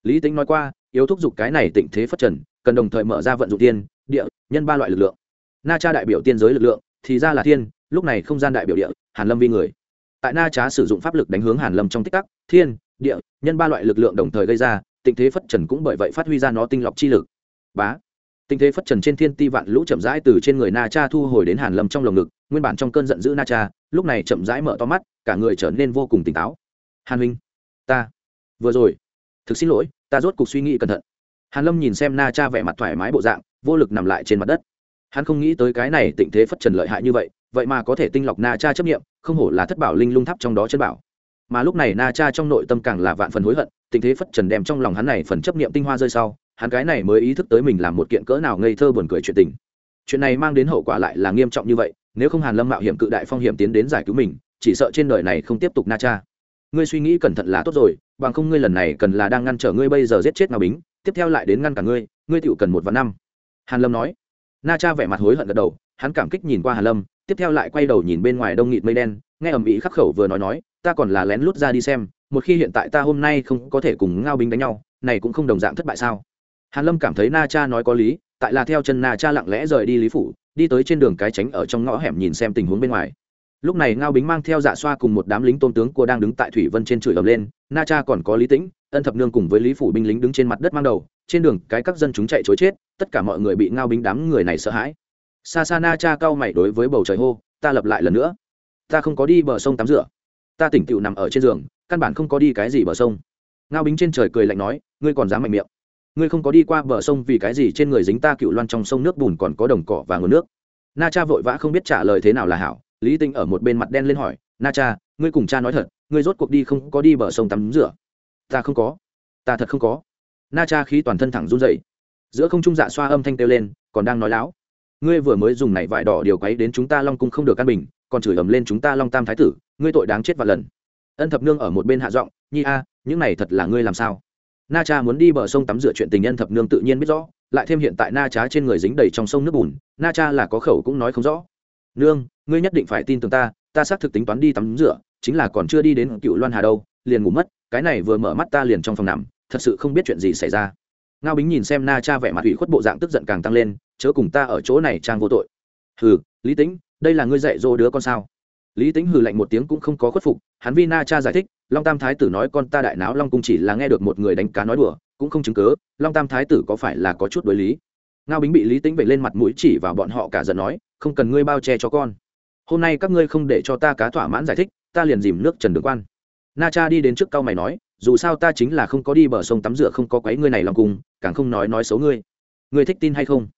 Speaker 1: Lý tính nói qua, yếu thúc giục cái này tinh thế phất trần, cần đồng thời mở ra vận dụng tiên, địa, nhân ba loại lực lượng. Na cha đại biểu tiên giới lực lượng, thì ra là thiên lúc này không gian đại biểu địa, hàn lâm vi người. Tại na trá sử dụng pháp lực đánh hướng hàn lâm trong tích tắc, thiên, địa, nhân ba loại lực lượng đồng thời gây ra tình thế phất trần cũng bởi vậy phát huy ra nó tinh lọc chi lực. Bá. Tình thế phất trần trên thiên ti vạn lũ chậm rãi từ trên người na cha thu hồi đến hàn lâm trong lồng ngực, nguyên bản trong cơn giận dữ na cha lúc này chậm rãi mở to mắt, cả người trở nên vô cùng tỉnh táo. Hàn huynh, ta. Vừa rồi. Thực xin lỗi, ta rốt cuộc suy nghĩ cẩn thận. Hàn lâm nhìn xem na cha vẻ mặt thoải mái bộ dạng, vô lực nằm lại trên mặt đất. Hắn không nghĩ tới cái này tình thế phất trần lợi hại như vậy vậy mà có thể tinh lọc na cha chấp nghiệm không hổ là thất bảo linh lung tháp trong đó chân bảo. Mà lúc này na cha trong nội tâm càng là vạn phần hối hận, tình thế phất trần đem trong lòng hắn này phần chấp niệm tinh hoa rơi sau, hắn cái này mới ý thức tới mình làm một kiện cỡ nào ngây thơ buồn cười chuyện tình. Chuyện này mang đến hậu quả lại là nghiêm trọng như vậy, nếu không hàn lâm mạo hiểm cự đại phong hiểm tiến đến giải cứu mình, chỉ sợ trên đời này không tiếp tục na cha. Ngươi suy nghĩ cẩn thận là tốt rồi, bằng không ngươi lần này cần là đang ngăn trở ngươi bây giờ giết chết nào bính, tiếp theo lại đến ngăn cả ngươi ngươi tựu cần một vạn năm. Hàn lâm nói. Na cha vẻ mặt hối hận gật đầu, hắn cảm kích nhìn qua hàn lâm tiếp theo lại quay đầu nhìn bên ngoài đông nghịt mây đen, nghe ầm ĩ khắc khẩu vừa nói nói, ta còn là lén lút ra đi xem, một khi hiện tại ta hôm nay không có thể cùng ngao binh đánh nhau, này cũng không đồng dạng thất bại sao? Hàn lâm cảm thấy na cha nói có lý, tại là theo chân na cha lặng lẽ rời đi lý phủ, đi tới trên đường cái tránh ở trong ngõ hẻm nhìn xem tình huống bên ngoài. Lúc này ngao bính mang theo dạ xoa cùng một đám lính tôn tướng của đang đứng tại thủy vân trên chửi ầm lên, na cha còn có lý tĩnh, ân thập nương cùng với lý phủ binh lính đứng trên mặt đất mang đầu, trên đường cái các dân chúng chạy chối chết, tất cả mọi người bị ngao bính đám người này sợ hãi xa xa na cha cao mày đối với bầu trời hô, ta lập lại lần nữa. Ta không có đi bờ sông tắm rửa. Ta tỉnh tựu nằm ở trên giường, căn bản không có đi cái gì bờ sông. Ngao bính trên trời cười lạnh nói, ngươi còn dám mạnh miệng. Ngươi không có đi qua bờ sông vì cái gì trên người dính ta cựu loan trong sông nước bùn còn có đồng cỏ và nguồn nước. Na cha vội vã không biết trả lời thế nào là hảo, lý tinh ở một bên mặt đen lên hỏi, na cha, ngươi cùng cha nói thật, ngươi rốt cuộc đi không có đi bờ sông tắm rửa? Ta không có. Ta thật không có. Na cha khí toàn thân thẳng run dậy giữa không trung dạ xoa âm thanh kêu lên, còn đang nói láo ngươi vừa mới dùng này vải đỏ điều quấy đến chúng ta long cung không được căn bình, còn chửi ầm lên chúng ta long tam thái tử, ngươi tội đáng chết và lần. Ân thập nương ở một bên hạ giọng, nhi a, những này thật là ngươi làm sao? Na cha muốn đi bờ sông tắm rửa chuyện tình nhân thập nương tự nhiên biết rõ, lại thêm hiện tại na cha trên người dính đầy trong sông nước bùn, na cha là có khẩu cũng nói không rõ. Nương, ngươi nhất định phải tin tưởng ta ta xác thực tính toán đi tắm rửa, chính là còn chưa đi đến cựu loan hà đâu, liền ngủ mất, cái này vừa mở mắt ta liền trong phòng nằm, thật sự không biết chuyện gì xảy ra. Ngao bính nhìn xem na cha vẻ mặt ủy khuất bộ dạng tức giận càng tăng lên chớ cùng ta ở chỗ này trang vô tội. Hừ, lý tính đây là ngươi dạy dỗ đứa con sao? Lý tính hừ lạnh một tiếng cũng không có khuất phục, hắn vi na cha giải thích, long tam thái tử nói con ta đại náo long cung chỉ là nghe được một người đánh cá nói đùa, cũng không chứng cớ, long tam thái tử có phải là có chút đối lý? Ngao bính bị lý tính vẩy lên mặt mũi chỉ vào bọn họ cả giận nói, không cần ngươi bao che cho con. Hôm nay các ngươi không để cho ta cá thỏa mãn giải thích, ta liền dìm nước trần đường quan. Na cha đi đến trước cao mày nói, dù sao ta chính là không có đi bờ sông tắm rửa không có quấy ngươi này lòng cùng càng không nói nói xấu ngươi. Ngươi thích tin hay không?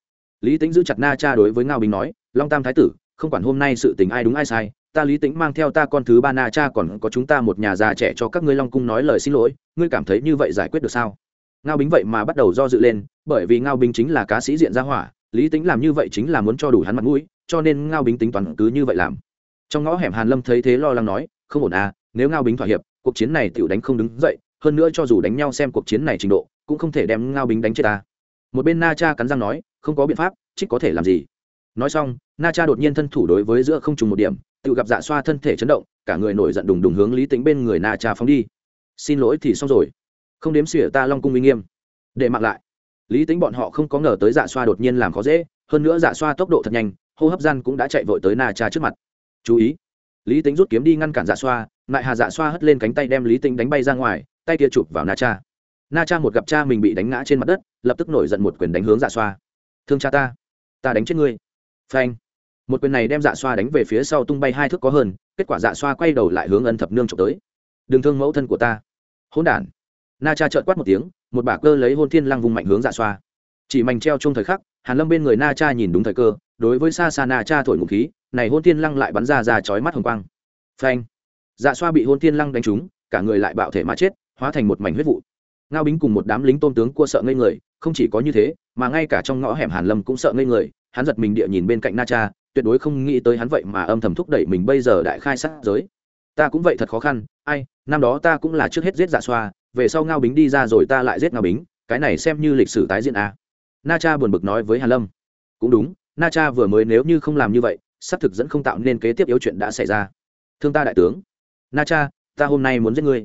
Speaker 1: Lý tính giữ chặt na cha đối với ngao bình nói, long tam thái tử, không quản hôm nay sự tình ai đúng ai sai, ta lý tính mang theo ta con thứ ba na cha còn có chúng ta một nhà già trẻ cho các ngươi long cung nói lời xin lỗi, ngươi cảm thấy như vậy giải quyết được sao? Ngao bính vậy mà bắt đầu do dự lên, bởi vì ngao bính chính là cá sĩ diện gia hỏa, lý tính làm như vậy chính là muốn cho đủ hắn mặt mũi, cho nên ngao bính tính toán cứ như vậy làm. Trong ngõ hẻm hàn lâm thấy thế lo lắng nói, không ổn à nếu ngao bính thỏa hiệp, cuộc chiến này tiểu đánh không đứng dậy, hơn nữa cho dù đánh nhau xem cuộc chiến này trình độ, cũng không thể đem ngao bính đánh chết ta. Một bên na cha cắn răng nói không có biện pháp trích có thể làm gì? Nói xong, na cha đột nhiên thân thủ đối với giữa không trùng một điểm, tự gặp dạ xoa thân thể chấn động, cả người nổi giận đùng đùng hướng lý tính bên người na cha phóng đi. Xin lỗi thì xong rồi. Không đếm xỉa ta long cung uy nghiêm. Để mặc lại. Lý tính bọn họ không có ngờ tới dạ xoa đột nhiên làm khó dễ, hơn nữa dạ xoa tốc độ thật nhanh, hô hấp gian cũng đã chạy vội tới na cha trước mặt. Chú ý. Lý tính rút kiếm đi ngăn cản dạ xoa lại hà dạ xoa hất lên cánh tay đem lý tính đánh bay ra ngoài, tay kia chụp vào na cha. Na cha một gặp cha mình bị đánh ngã trên mặt đất, lập tức nổi giận một quyền đánh hướng dạ xoa thương cha ta. Ta đánh chết ngươi. Phanh. Một quyền này đem dạ xoa đánh về phía sau tung bay hai thước có hơn, kết quả dạ xoa quay đầu lại hướng ân thập nương trộm tới. Đừng thương mẫu thân của ta. Hôn đản. Na cha trợn quát một tiếng, một bả cơ lấy hôn thiên lăng vùng mạnh hướng dạ xoa. Chỉ mảnh treo chung thời khắc, hàn lâm bên người na cha nhìn đúng thời cơ, đối với xa xa na cha thổi ngụ khí, này hôn thiên lăng lại bắn ra ra chói mắt hồng quang. Phanh. Dạ xoa bị hôn thiên lăng đánh trúng, cả người lại bạo thể mà chết, hóa thành một mảnh huyết vụ. Ngao bính cùng một đám lính tôn tướng cua sợ ngây người không chỉ có như thế, mà ngay cả trong ngõ hẻm hàn lâm cũng sợ ngây người, hắn giật mình địa nhìn bên cạnh na cha, tuyệt đối không nghĩ tới hắn vậy mà âm thầm thúc đẩy mình bây giờ đại khai sát giới. Ta cũng vậy thật khó khăn, ai, năm đó ta cũng là trước hết giết dạ xoa, về sau ngao bính đi ra rồi ta lại giết ngao bính, cái này xem như lịch sử tái diễn à. na cha buồn bực nói với hàn lâm. Cũng đúng, na cha vừa mới nếu như không làm như vậy, xác thực dẫn không tạo nên kế tiếp yếu chuyện đã xảy ra. Thương ta đại tướng. Na cha, ta hôm nay muốn giết ngươi.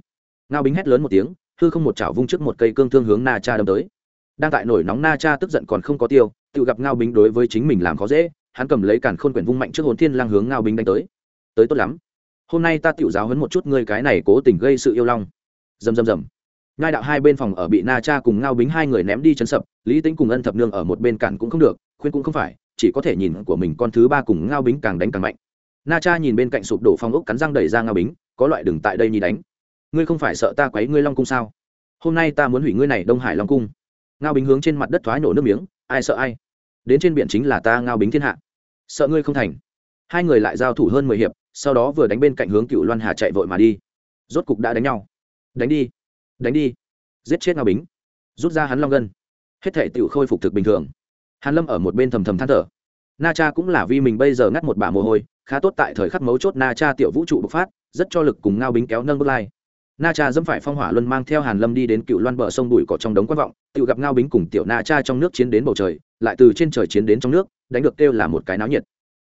Speaker 1: Ngao bính hét lớn một tiếng, hư không một chảo vung trước một cây cương thương hướng na cha đâm tới đang tại nổi nóng na cha tức giận còn không có tiêu, tự gặp ngao bính đối với chính mình làm khó dễ, hắn cầm lấy cản khôn quyển vung mạnh trước hồn thiên lang hướng ngao bính đánh tới. Tới tốt lắm. Hôm nay ta tự giáo hấn một chút ngươi cái này cố tình gây sự yêu long. Rầm rầm rầm ngai đạo hai bên phòng ở bị na cha cùng ngao bính hai người ném đi chấn sập, lý tính cùng ân thập nương ở một bên cản cũng không được, khuyên cũng không phải, chỉ có thể nhìn của mình con thứ ba cùng ngao bính càng đánh càng mạnh. Na cha nhìn bên cạnh sụp đổ phong ốc cắn răng đẩy ra ngao bính, có loại đừng tại đây nhì đánh. Ngươi không phải sợ ta quấy ngươi long cung sao? Hôm nay ta muốn hủy ngươi này đông hải long cung ngao bính hướng trên mặt đất thoái nổ nước miếng, ai sợ ai? Đến trên biển chính là ta ngao bính thiên hạ. Sợ ngươi không thành. Hai người lại giao thủ hơn mười hiệp, sau đó vừa đánh bên cạnh hướng cựu loan hà chạy vội mà đi. Rốt cục đã đánh nhau. Đánh đi. Đánh đi. Giết chết ngao bính. Rút ra hắn long gân hết thể tự khôi phục thực bình thường. Hàn lâm ở một bên thầm thầm than thở. Na cha cũng là vì mình bây giờ ngắt một bả mồ hôi, khá tốt tại thời khắc mấu chốt na cha tiểu vũ trụ bộc phát, rất cho lực cùng ngao bính kéo nâng bước lai na cha dẫm phải phong hỏa luân mang theo hàn lâm đi đến cựu loan bờ sông bụi cỏ trong đống quan vọng, tự gặp ngao bính cùng tiểu na cha trong nước chiến đến bầu trời, lại từ trên trời chiến đến trong nước, đánh được kêu là một cái náo nhiệt.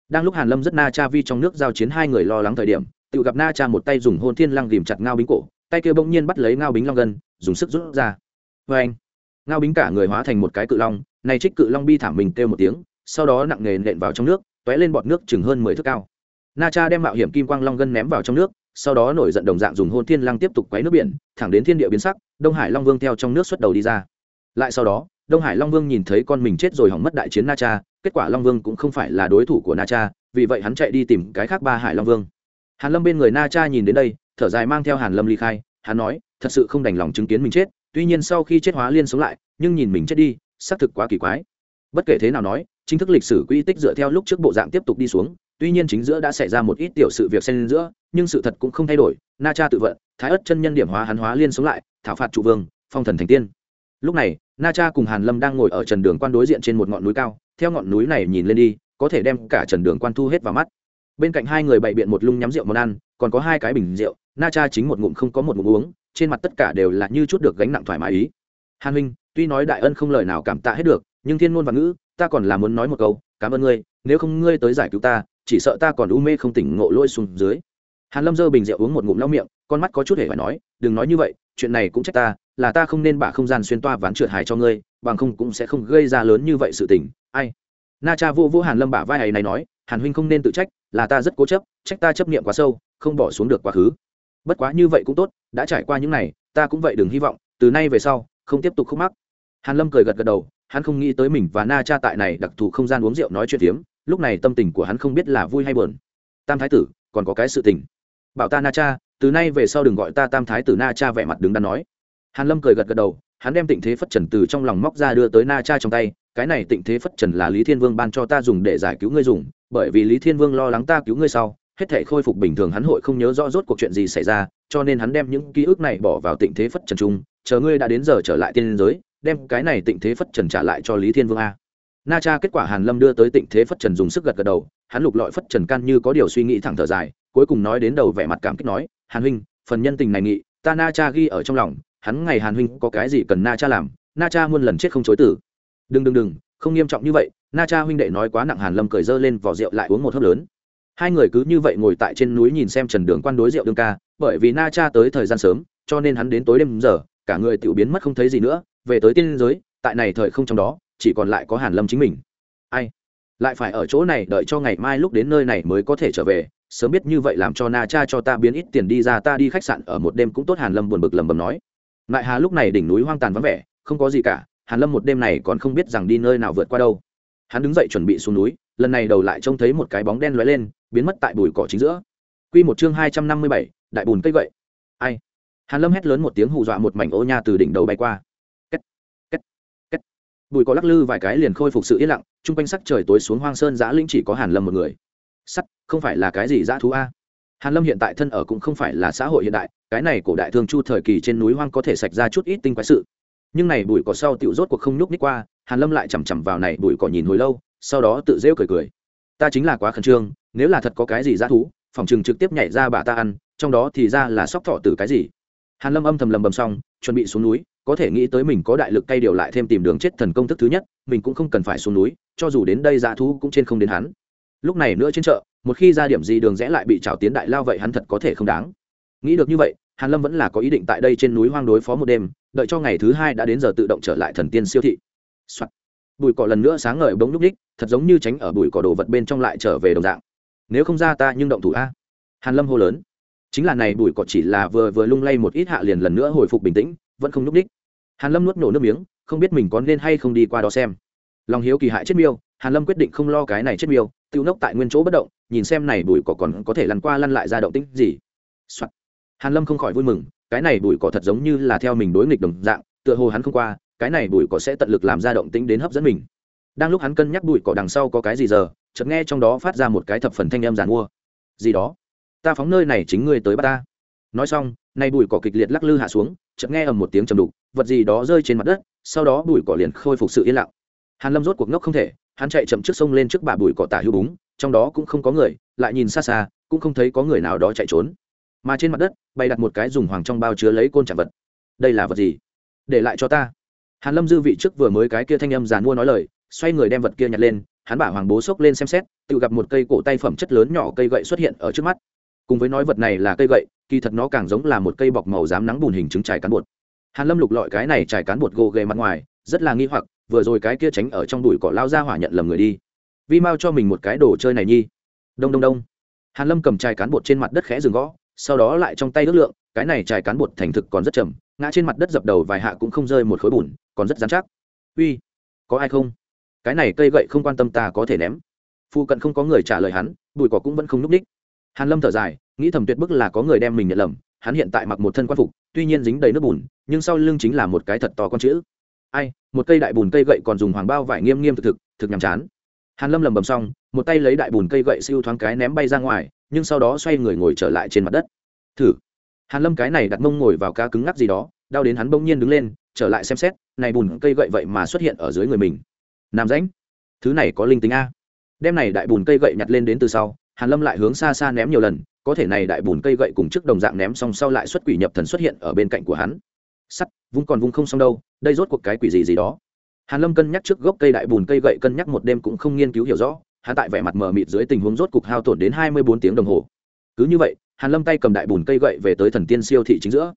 Speaker 1: Đang lúc hàn lâm rất na cha vi trong nước giao chiến hai người lo lắng thời điểm, tự gặp na cha một tay dùng hôn thiên lăng ghìm chặt ngao bính cổ, tay kia bỗng nhiên bắt lấy ngao bính long gần dùng sức rút ra. Vê anh ngao bính cả người hóa thành một cái cự long, này trích cự long bi thảm mình kêu một tiếng, sau đó nặng nề nện vào trong nước, tóe lên bọt nước chừng hơn mười thước cao. Na cha đem mạo hiểm kim quang long gân ném vào trong nước sau đó nổi giận đồng dạng dùng hôn thiên lăng tiếp tục quấy nước biển, thẳng đến thiên địa biến sắc, đông hải long vương theo trong nước xuất đầu đi ra. Lại sau đó, đông hải long vương nhìn thấy con mình chết rồi hỏng mất đại chiến na cha, kết quả long vương cũng không phải là đối thủ của na cha, vì vậy hắn chạy đi tìm cái khác ba hải long vương. Hàn lâm bên người na cha nhìn đến đây, thở dài mang theo hàn lâm ly khai, hắn nói, thật sự không đành lòng chứng kiến mình chết, tuy nhiên sau khi chết hóa liên sống lại, nhưng nhìn mình chết đi, xác thực quá kỳ quái. Bất kể thế nào nói, chính thức lịch sử quy tích dựa theo lúc trước bộ dạng tiếp tục đi xuống tuy nhiên chính giữa đã xảy ra một ít tiểu sự việc xen giữa, nhưng sự thật cũng không thay đổi. Na cha tự vận, thái ất chân nhân điểm hóa hắn hóa liên sống lại, thảo phạt trụ vương, phong thần thành tiên. Lúc này, na cha cùng hàn lâm đang ngồi ở trần đường quan đối diện trên một ngọn núi cao. Theo ngọn núi này nhìn lên đi, có thể đem cả trần đường quan thu hết vào mắt. Bên cạnh hai người bày biện một lung nhắm rượu món ăn, còn có hai cái bình rượu. Na cha chính một ngụm không có một ngụm uống, trên mặt tất cả đều là như chút được gánh nặng thoải mái ý. Hàn huynh, tuy nói đại ân không lời nào cảm tạ hết được, nhưng thiên ngôn và ngữ, ta còn là muốn nói một câu, cảm ơn ngươi, nếu không ngươi tới giải cứu ta chỉ sợ ta còn u mê không tỉnh ngộ lôi xuống dưới. Hàn lâm dơ bình rượu uống một ngụm lau miệng, con mắt có chút hề phải nói, đừng nói như vậy, chuyện này cũng trách ta, là ta không nên bả không gian xuyên toa ván trượt hài cho ngươi, bằng không cũng sẽ không gây ra lớn như vậy sự tình. Ai? Na cha vô vô hàn lâm bả vai ấy này nói, hàn huynh không nên tự trách, là ta rất cố chấp, trách ta chấp niệm quá sâu, không bỏ xuống được quá khứ. Bất quá như vậy cũng tốt, đã trải qua những này, ta cũng vậy đừng hy vọng, từ nay về sau, không tiếp tục khúc mắc. Hàn lâm cười gật gật đầu, hắn không nghĩ tới mình và na cha tại này đặc thù không gian uống rượu nói chuyện phiếm lúc này tâm tình của hắn không biết là vui hay buồn. Tam thái tử, còn có cái sự tình. Bảo ta na cha, từ nay về sau đừng gọi ta tam thái tử na cha vẻ mặt đứng đắn nói. Hàn lâm cười gật gật đầu, hắn đem tịnh thế phất trần từ trong lòng móc ra đưa tới na cha trong tay. Cái này tịnh thế phất trần là lý thiên vương ban cho ta dùng để giải cứu ngươi dùng, bởi vì lý thiên vương lo lắng ta cứu ngươi sau, hết thể khôi phục bình thường hắn hội không nhớ rõ rốt cuộc chuyện gì xảy ra, cho nên hắn đem những ký ức này bỏ vào tịnh thế phất trần trung chờ ngươi đã đến giờ trở lại tiên giới, đem cái này tịnh thế phất trần trả lại cho lý thiên vương a na cha kết quả hàn lâm đưa tới tịnh thế phất trần dùng sức gật gật đầu, hắn lục lọi phất trần can như có điều suy nghĩ thẳng thở dài, cuối cùng nói đến đầu vẻ mặt cảm kích nói, hàn huynh, phần nhân tình này nghị, ta na cha ghi ở trong lòng, hắn ngày hàn huynh có cái gì cần na cha làm, na cha muôn lần chết không chối tử đừng đừng đừng, không nghiêm trọng như vậy, na cha huynh đệ nói quá nặng. Hàn lâm cười dơ lên vỏ rượu lại uống một hớp lớn. Hai người cứ như vậy ngồi tại trên núi nhìn xem trần đường quan đối rượu đương ca, bởi vì na cha tới thời gian sớm, cho nên hắn đến tối đêm giờ, cả người tiểu biến mất không thấy gì nữa, về tới tiên giới, tại này thời không trong đó chỉ còn lại có hàn lâm chính mình. Ai? Lại phải ở chỗ này đợi cho ngày mai lúc đến nơi này mới có thể trở về sớm biết như vậy làm cho na cha cho ta biến ít tiền đi ra ta đi khách sạn ở một đêm cũng tốt hàn lâm buồn bực lầm bầm nói. Ngại hà lúc này đỉnh núi hoang tàn vắng vẻ không có gì cả hàn lâm một đêm này còn không biết rằng đi nơi nào vượt qua đâu. Hắn đứng dậy chuẩn bị xuống núi lần này đầu lại trông thấy một cái bóng đen lóe lên biến mất tại bụi cỏ chính giữa. Quy một chương hai trăm năm mươi bảy, đại bùn cây gậy. Ai? Hàn lâm hét lớn một tiếng hù dọa một mảnh ô nha từ đỉnh đầu bay qua bụi cỏ lắc lư vài cái liền khôi phục sự yên lặng, chung quanh sắc trời tối xuống hoang sơn giã linh chỉ có hàn lâm một người. Sắt, không phải là cái gì dã thú a? Hàn lâm hiện tại thân ở cũng không phải là xã hội hiện đại, cái này cổ đại thương chu thời kỳ trên núi hoang có thể sạch ra chút ít tinh quái sự. Nhưng này bụi cỏ sau tiểu rốt cuộc không nhúc ních qua, hàn lâm lại chằm chằm vào này bụi cỏ nhìn hồi lâu, sau đó tự rêu cười cười. Ta chính là quá khẩn trương, nếu là thật có cái gì dã thú, phòng trường trực tiếp nhảy ra bà ta ăn, trong đó thì ra là sóc thọ từ cái gì? Hàn lâm âm thầm lầm bầm xong, chuẩn bị xuống núi có thể nghĩ tới mình có đại lực cay điều lại thêm tìm đường chết thần công thức thứ nhất, mình cũng không cần phải xuống núi, cho dù đến đây dã thú cũng trên không đến hắn. Lúc này nữa trên chợ, một khi ra điểm gì đường rẽ lại bị trào tiến đại lao vậy hắn thật có thể không đáng. Nghĩ được như vậy, hàn lâm vẫn là có ý định tại đây trên núi hoang đối phó một đêm, đợi cho ngày thứ hai đã đến giờ tự động trở lại thần tiên siêu thị、Soạn. bụi cỏ lần nữa sáng ngời bỗng lúc ních thật giống như tránh ở bụi cỏ đồ vật bên trong lại trở về đồng dạng. Nếu không ra ta nhưng động thủ a. Hàn lâm hô lớn. Chính là này bụi cỏ chỉ là vừa vừa lung lay một ít hạ liền lần nữa hồi phục bình tĩnh, vẫn không nhúc ních hàn lâm nuốt nổ nước miếng, không biết mình có nên hay không đi qua đó xem. Lòng hiếu kỳ hại chết miêu, hàn lâm quyết định không lo cái này chết miêu tiêu nốc tại nguyên chỗ bất động, nhìn xem này bụi cỏ còn có thể lăn qua lăn lại ra động tĩnh gì、Soạn. hàn lâm không khỏi vui mừng, cái này bụi cỏ thật giống như là theo mình đối nghịch đồng dạng, tựa hồ hắn không qua, cái này bụi cỏ sẽ tận lực làm ra động tĩnh đến hấp dẫn mình. Đang lúc hắn cân nhắc bụi cỏ đằng sau có cái gì giờ, chợt nghe trong đó phát ra một cái thập phần thanh âm giàn mua. Gì đó? Ta phóng nơi này chính ngươi tới bắt ta. Nói xong nay bụi cỏ kịch liệt lắc lư hạ xuống, chợt nghe ầm một tiếng trầm đục vật gì đó rơi trên mặt đất, sau đó bụi cỏ liền khôi phục sự yên lặng. Hàn lâm rốt cuộc ngốc không thể, hắn chạy chậm trước sông lên trước bà bụi cỏ tả hữu búng, trong đó cũng không có người, lại nhìn xa xa, cũng không thấy có người nào đó chạy trốn. Mà trên mặt đất, bày đặt một cái dùng hoàng trong bao chứa lấy côn trả vật. Đây là vật gì? Để lại cho ta. Hàn lâm dư vị trước vừa mới cái kia thanh âm giàn mua nói lời, xoay người đem vật kia nhặt lên, hắn bả hoàng bố xốc lên xem xét, tự gặp một cây cổ tay phẩm chất lớn nhỏ cây gậy xuất hiện ở trước mắt. Cùng với nói vật này là cây gậy, kỳ thật nó càng giống là một cây bọc màu dám nắng bùn hình trứng trải cán bột hàn lâm lục lọi cái này trải cán bột gồ ghề mặt ngoài, rất là nghi hoặc, vừa rồi cái kia tránh ở trong đùi cỏ lao ra hỏa nhận lầm người đi. Vi mau cho mình một cái đồ chơi này nhi. Đông đông đông. Hàn lâm cầm chai cán bột trên mặt đất khẽ dừng gõ, sau đó lại trong tay ước lượng, cái này chai cán bột thành thực còn rất chậm, ngã trên mặt đất dập đầu vài hạ cũng không rơi một khối bùn, còn rất dán chắc. Uy, có ai không? Cái này cây gậy không quan tâm ta có thể ném. Phụ cận không có người trả lời hắn bụi cỏ cũng vẫn không núp đích. Hàn lâm thở dài, nghĩ thầm tuyệt bức là có người đem mình nhận lầm hắn hiện tại mặc một thân quan phục, tuy nhiên dính đầy nước bùn, nhưng sau lưng chính là một cái thật to con chữ. Ai, một cây đại bùn cây gậy còn dùng hoàng bao vải nghiêm nghiêm thực thực thực nhàm chán. Hàn lâm lầm bầm xong, một tay lấy đại bùn cây gậy siêu thoáng cái ném bay ra ngoài, nhưng sau đó xoay người ngồi trở lại trên mặt đất. Thử. Hàn lâm cái này đặt mông ngồi vào cá cứng ngắc gì đó, đau đến hắn bỗng nhiên đứng lên, trở lại xem xét, này bùn cây gậy vậy mà xuất hiện ở dưới người mình. Nam rãnh. Thứ này có linh tính a. Đem này đại bùn cây gậy nhặt lên đến từ sau, hàn lâm lại hướng xa xa ném nhiều lần có thể này đại bùn cây gậy cùng trước đồng dạng ném xong sau lại xuất quỷ nhập thần xuất hiện ở bên cạnh của hắn. Sắt, vung còn vung không xong đâu, đây rốt cuộc cái quỷ gì gì đó. Hàn lâm cân nhắc trước gốc cây đại bùn cây gậy cân nhắc một đêm cũng không nghiên cứu hiểu rõ, hắn tại vẻ mặt mờ mịt dưới tình huống rốt cục hao tổn đến hai mươi bốn tiếng đồng hồ. Cứ như vậy, hàn lâm tay cầm đại bùn cây gậy về tới thần tiên siêu thị chính giữa.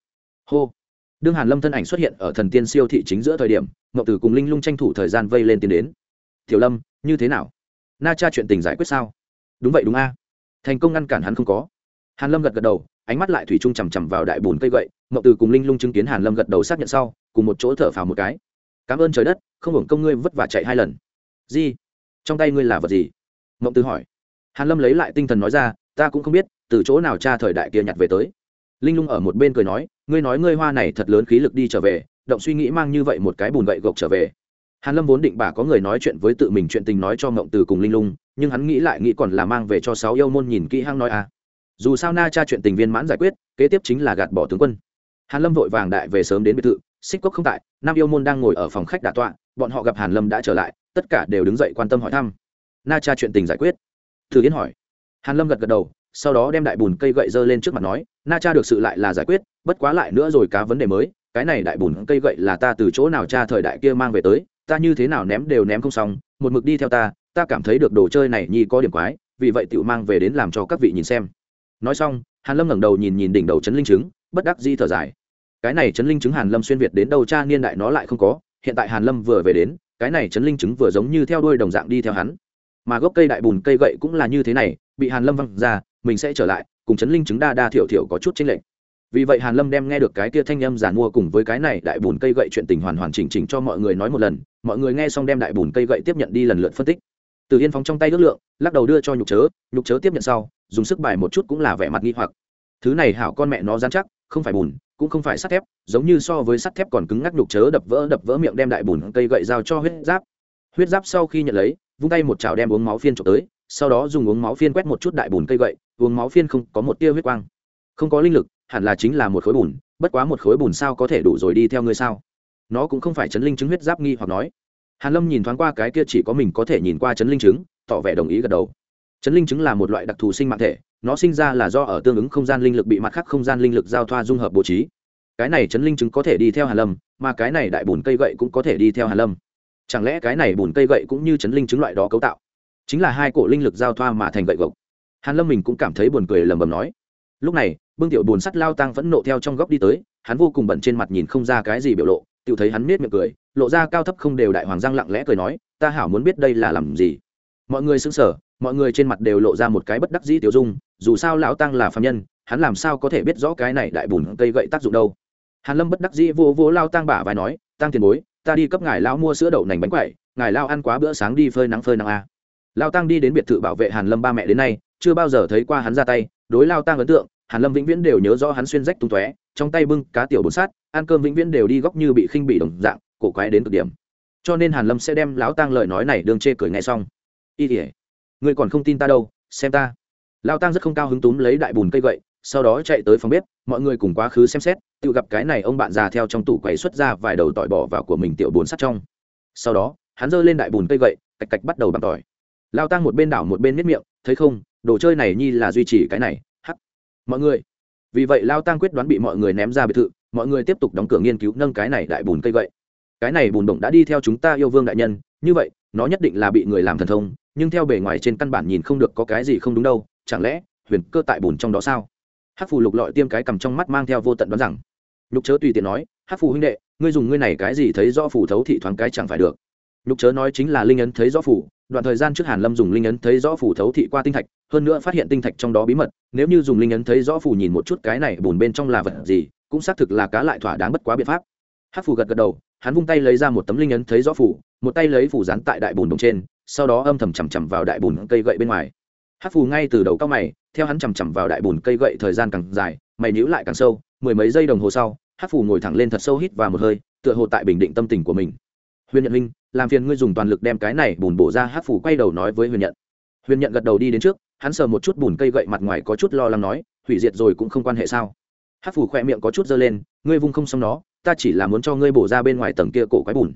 Speaker 1: Hô! Đương hàn lâm thân ảnh xuất hiện ở thần tiên siêu thị chính giữa thời điểm, ngọc tử cùng linh lung tranh thủ thời gian vây lên tiến đến. Tiểu lâm, như thế nào? Na cha chuyện tình giải quyết sao? Đúng vậy đúng a. Thành công ngăn cản hắn không có hàn lâm gật gật đầu, ánh mắt lại thủy chung chằm chằm vào đại bùn cây gậy ngọc Từ cùng linh lung chứng kiến hàn lâm gật đầu xác nhận sau, cùng một chỗ thở phào một cái. Cảm ơn trời đất, không hưởng công ngươi vất vả chạy hai lần. Gì? Trong tay ngươi là vật gì? Mộng Từ hỏi. Hàn lâm lấy lại tinh thần nói ra, ta cũng không biết, từ chỗ nào cha thời đại kia nhặt về tới. Linh lung ở một bên cười nói, ngươi nói ngươi hoa này thật lớn khí lực đi trở về, động suy nghĩ mang như vậy một cái bùn gậy gộc trở về. Hàn lâm vốn định bà có người nói chuyện với tự mình chuyện tình nói cho mộng từ cùng linh lung, nhưng hắn nghĩ lại nghĩ còn là mang về cho sáu yêu môn nhìn kỹ hăng nói à dù sao na cha chuyện tình viên mãn giải quyết, kế tiếp chính là gạt bỏ tướng quân. Hàn lâm vội vàng đại về sớm đến biệt thự, xích cốc không tại, nam yêu môn đang ngồi ở phòng khách đà tọa, bọn họ gặp hàn lâm đã trở lại, tất cả đều đứng dậy quan tâm hỏi thăm. Na cha chuyện tình giải quyết. Thử yến hỏi. Hàn lâm gật gật đầu, sau đó đem đại bùn cây gậy dơ lên trước mặt nói, na cha được sự lại là giải quyết, bất quá lại nữa rồi cá vấn đề mới, cái này đại bùn cây gậy là ta từ chỗ nào cha thời đại kia mang về tới, ta như thế nào ném đều ném không xong, một mực đi theo ta ta cảm thấy được đồ chơi này nhi có điểm quái, vì vậy tự mang về đến làm cho các vị nhìn xem nói xong, hàn lâm ngẩng đầu nhìn nhìn đỉnh đầu chấn linh chứng bất đắc di thở dài. Cái này chấn linh chứng hàn lâm xuyên việt đến đâu cha niên đại nó lại không có, hiện tại hàn lâm vừa về đến, cái này chấn linh chứng vừa giống như theo đuôi đồng dạng đi theo hắn. Mà gốc cây đại bùn cây gậy cũng là như thế này, bị hàn lâm văng ra, mình sẽ trở lại, cùng chấn linh chứng đa đa thiểu thiểu có chút chênh lệch. Vì vậy hàn lâm đem nghe được cái kia thanh âm giàn mua cùng với cái này đại bùn cây gậy chuyện tình hoàn hoàn chỉnh chỉnh cho mọi người nói một lần, mọi người nghe xong đem đại bùn cây gậy tiếp nhận đi lần lượt phân tích. Từ yên phóng trong tay ước lượng, lắc đầu đưa cho nhục chớ nhục chớ tiếp nhận sau dùng sức bài một chút cũng là vẻ mặt nghi hoặc. Thứ này hảo con mẹ nó dán chắc, không phải bùn, cũng không phải sắt thép, giống như so với sắt thép còn cứng ngắc nhục chớ đập vỡ đập vỡ miệng đem đại bùn cây gậy giao cho huyết giáp. Huyết giáp sau khi nhận lấy, vung tay một chảo đem uống máu phiên trộm tới, sau đó dùng uống máu phiên quét một chút đại bùn cây gậy, uống máu phiên không có một tia huyết quang. Không có linh lực, hẳn là chính là một khối bùn, bất quá một khối bùn sao có thể đủ rồi đi theo ngươi sao? Nó cũng không phải chấn linh chứng huyết giáp nghi hoặc nói. Hàn lâm nhìn thoáng qua cái kia chỉ có mình có thể nhìn qua chấn linh chứng, tỏ vẻ đồng ý gật đầu chấn linh chứng là một loại đặc thù sinh mạng thể, nó sinh ra là do ở tương ứng không gian linh lực bị mặt khác không gian linh lực giao thoa dung hợp bố trí. Cái này chấn linh chứng có thể đi theo hàn lâm, mà cái này đại bùn cây gậy cũng có thể đi theo hàn lâm. Chẳng lẽ cái này bùn cây gậy cũng như chấn linh chứng loại đó cấu tạo? Chính là hai cổ linh lực giao thoa mà thành gậy gộc. Hàn lâm mình cũng cảm thấy buồn cười lầm bầm nói. Lúc này, bưng tiểu bùn sắt lao tăng vẫn nộ theo trong góc đi tới, hắn vô cùng bận trên mặt nhìn không ra cái gì biểu lộ tự thấy hắn miết miệng cười, lộ ra cao thấp không đều đại hoàng giang lặng lẽ cười nói, ta hảo muốn biết đây là làm gì? Mọi người sững sờ mọi người trên mặt đều lộ ra một cái bất đắc dĩ tiểu dung, dù sao lão tăng là phạm nhân, hắn làm sao có thể biết rõ cái này đại bùn cây gậy tác dụng đâu. Hàn lâm bất đắc dĩ vô vô lao tăng bả vai nói, tăng tiền bối, ta đi cấp ngài lao mua sữa đậu nành bánh quẩy, ngài lao ăn quá bữa sáng đi phơi nắng phơi nắng a. Lao tăng đi đến biệt thự bảo vệ hàn lâm ba mẹ đến nay, chưa bao giờ thấy qua hắn ra tay, đối lao tăng ấn tượng, hàn lâm vĩnh viễn đều nhớ rõ hắn xuyên rách tung tóe, trong tay bưng cá tiểu bột sát, ăn cơm vĩnh viễn đều đi góc như bị khinh bị đồng dạng, cổ quái đến cực điểm. Cho nên hàn lâm sẽ đem lão tăng lời nói này đương chê cười ngay xong. Y ngươi còn không tin ta đâu, xem ta. Lao tăng rất không cao hứng túm lấy đại bùn cây gậy, sau đó chạy tới phòng bếp, mọi người cùng quá khứ xem xét, tự gặp cái này ông bạn già theo trong tủ quầy xuất ra vài đầu tỏi bỏ vào của mình tiểu bồn sắt trong. Sau đó, hắn giơ lên đại bùn cây gậy, cạch cạch bắt đầu bằng tỏi. Lao tăng một bên đảo một bên miết miệng, thấy không, đồ chơi này nhi là duy trì cái này. Hắc. Mọi người. Vì vậy lao tăng quyết đoán bị mọi người ném ra biệt thự, mọi người tiếp tục đóng cửa nghiên cứu nâng cái này đại bùn cây gậy. Cái này bùn động đã đi theo chúng ta yêu vương đại nhân, như vậy, nó nhất định là bị người làm thần thông nhưng theo bề ngoài trên căn bản nhìn không được có cái gì không đúng đâu, chẳng lẽ huyền cơ tại bùn trong đó sao? Hát phù lục lọi tiêm cái cầm trong mắt mang theo vô tận đoán rằng. Nhục chớ tùy tiện nói hát phù huynh đệ, ngươi dùng ngươi này cái gì thấy rõ phủ thấu thị thoáng cái chẳng phải được. Nhục chớ nói chính là linh ấn thấy rõ phủ đoạn thời gian trước hàn lâm dùng linh ấn thấy rõ phủ thấu thị qua tinh thạch, hơn nữa phát hiện tinh thạch trong đó bí mật, nếu như dùng linh ấn thấy rõ phủ nhìn một chút cái này bùn bên trong là vật gì, cũng xác thực là cá lại thỏa đáng bất quá biện pháp. Hát phù gật gật đầu, hắn vung tay lấy ra một tấm linh ấn thấy rõ phủ một tay lấy phủ dán tại đại bùn đồng trên sau đó âm thầm chằm chằm vào đại bùn cây gậy bên ngoài. Hát phù ngay từ đầu cao mày, theo hắn chằm chằm vào đại bùn cây gậy thời gian càng dài, mày níu lại càng sâu, mười mấy giây đồng hồ sau hát phù ngồi thẳng lên thật sâu hít vào một hơi, tựa hồ tại bình định tâm tình của mình. Huyền nhận linh làm phiền ngươi dùng toàn lực đem cái này bùn bổ ra. Hát phù quay đầu nói với huyền nhận. Huyền nhận gật đầu đi đến trước, hắn sờ một chút bùn cây gậy mặt ngoài có chút lo lắng nói, hủy diệt rồi cũng không quan hệ sao? Hát phù khoe miệng có chút dơ lên, ngươi vung không xong nó, ta chỉ là muốn cho ngươi bổ ra bên ngoài tầng kia cổ quái bùn.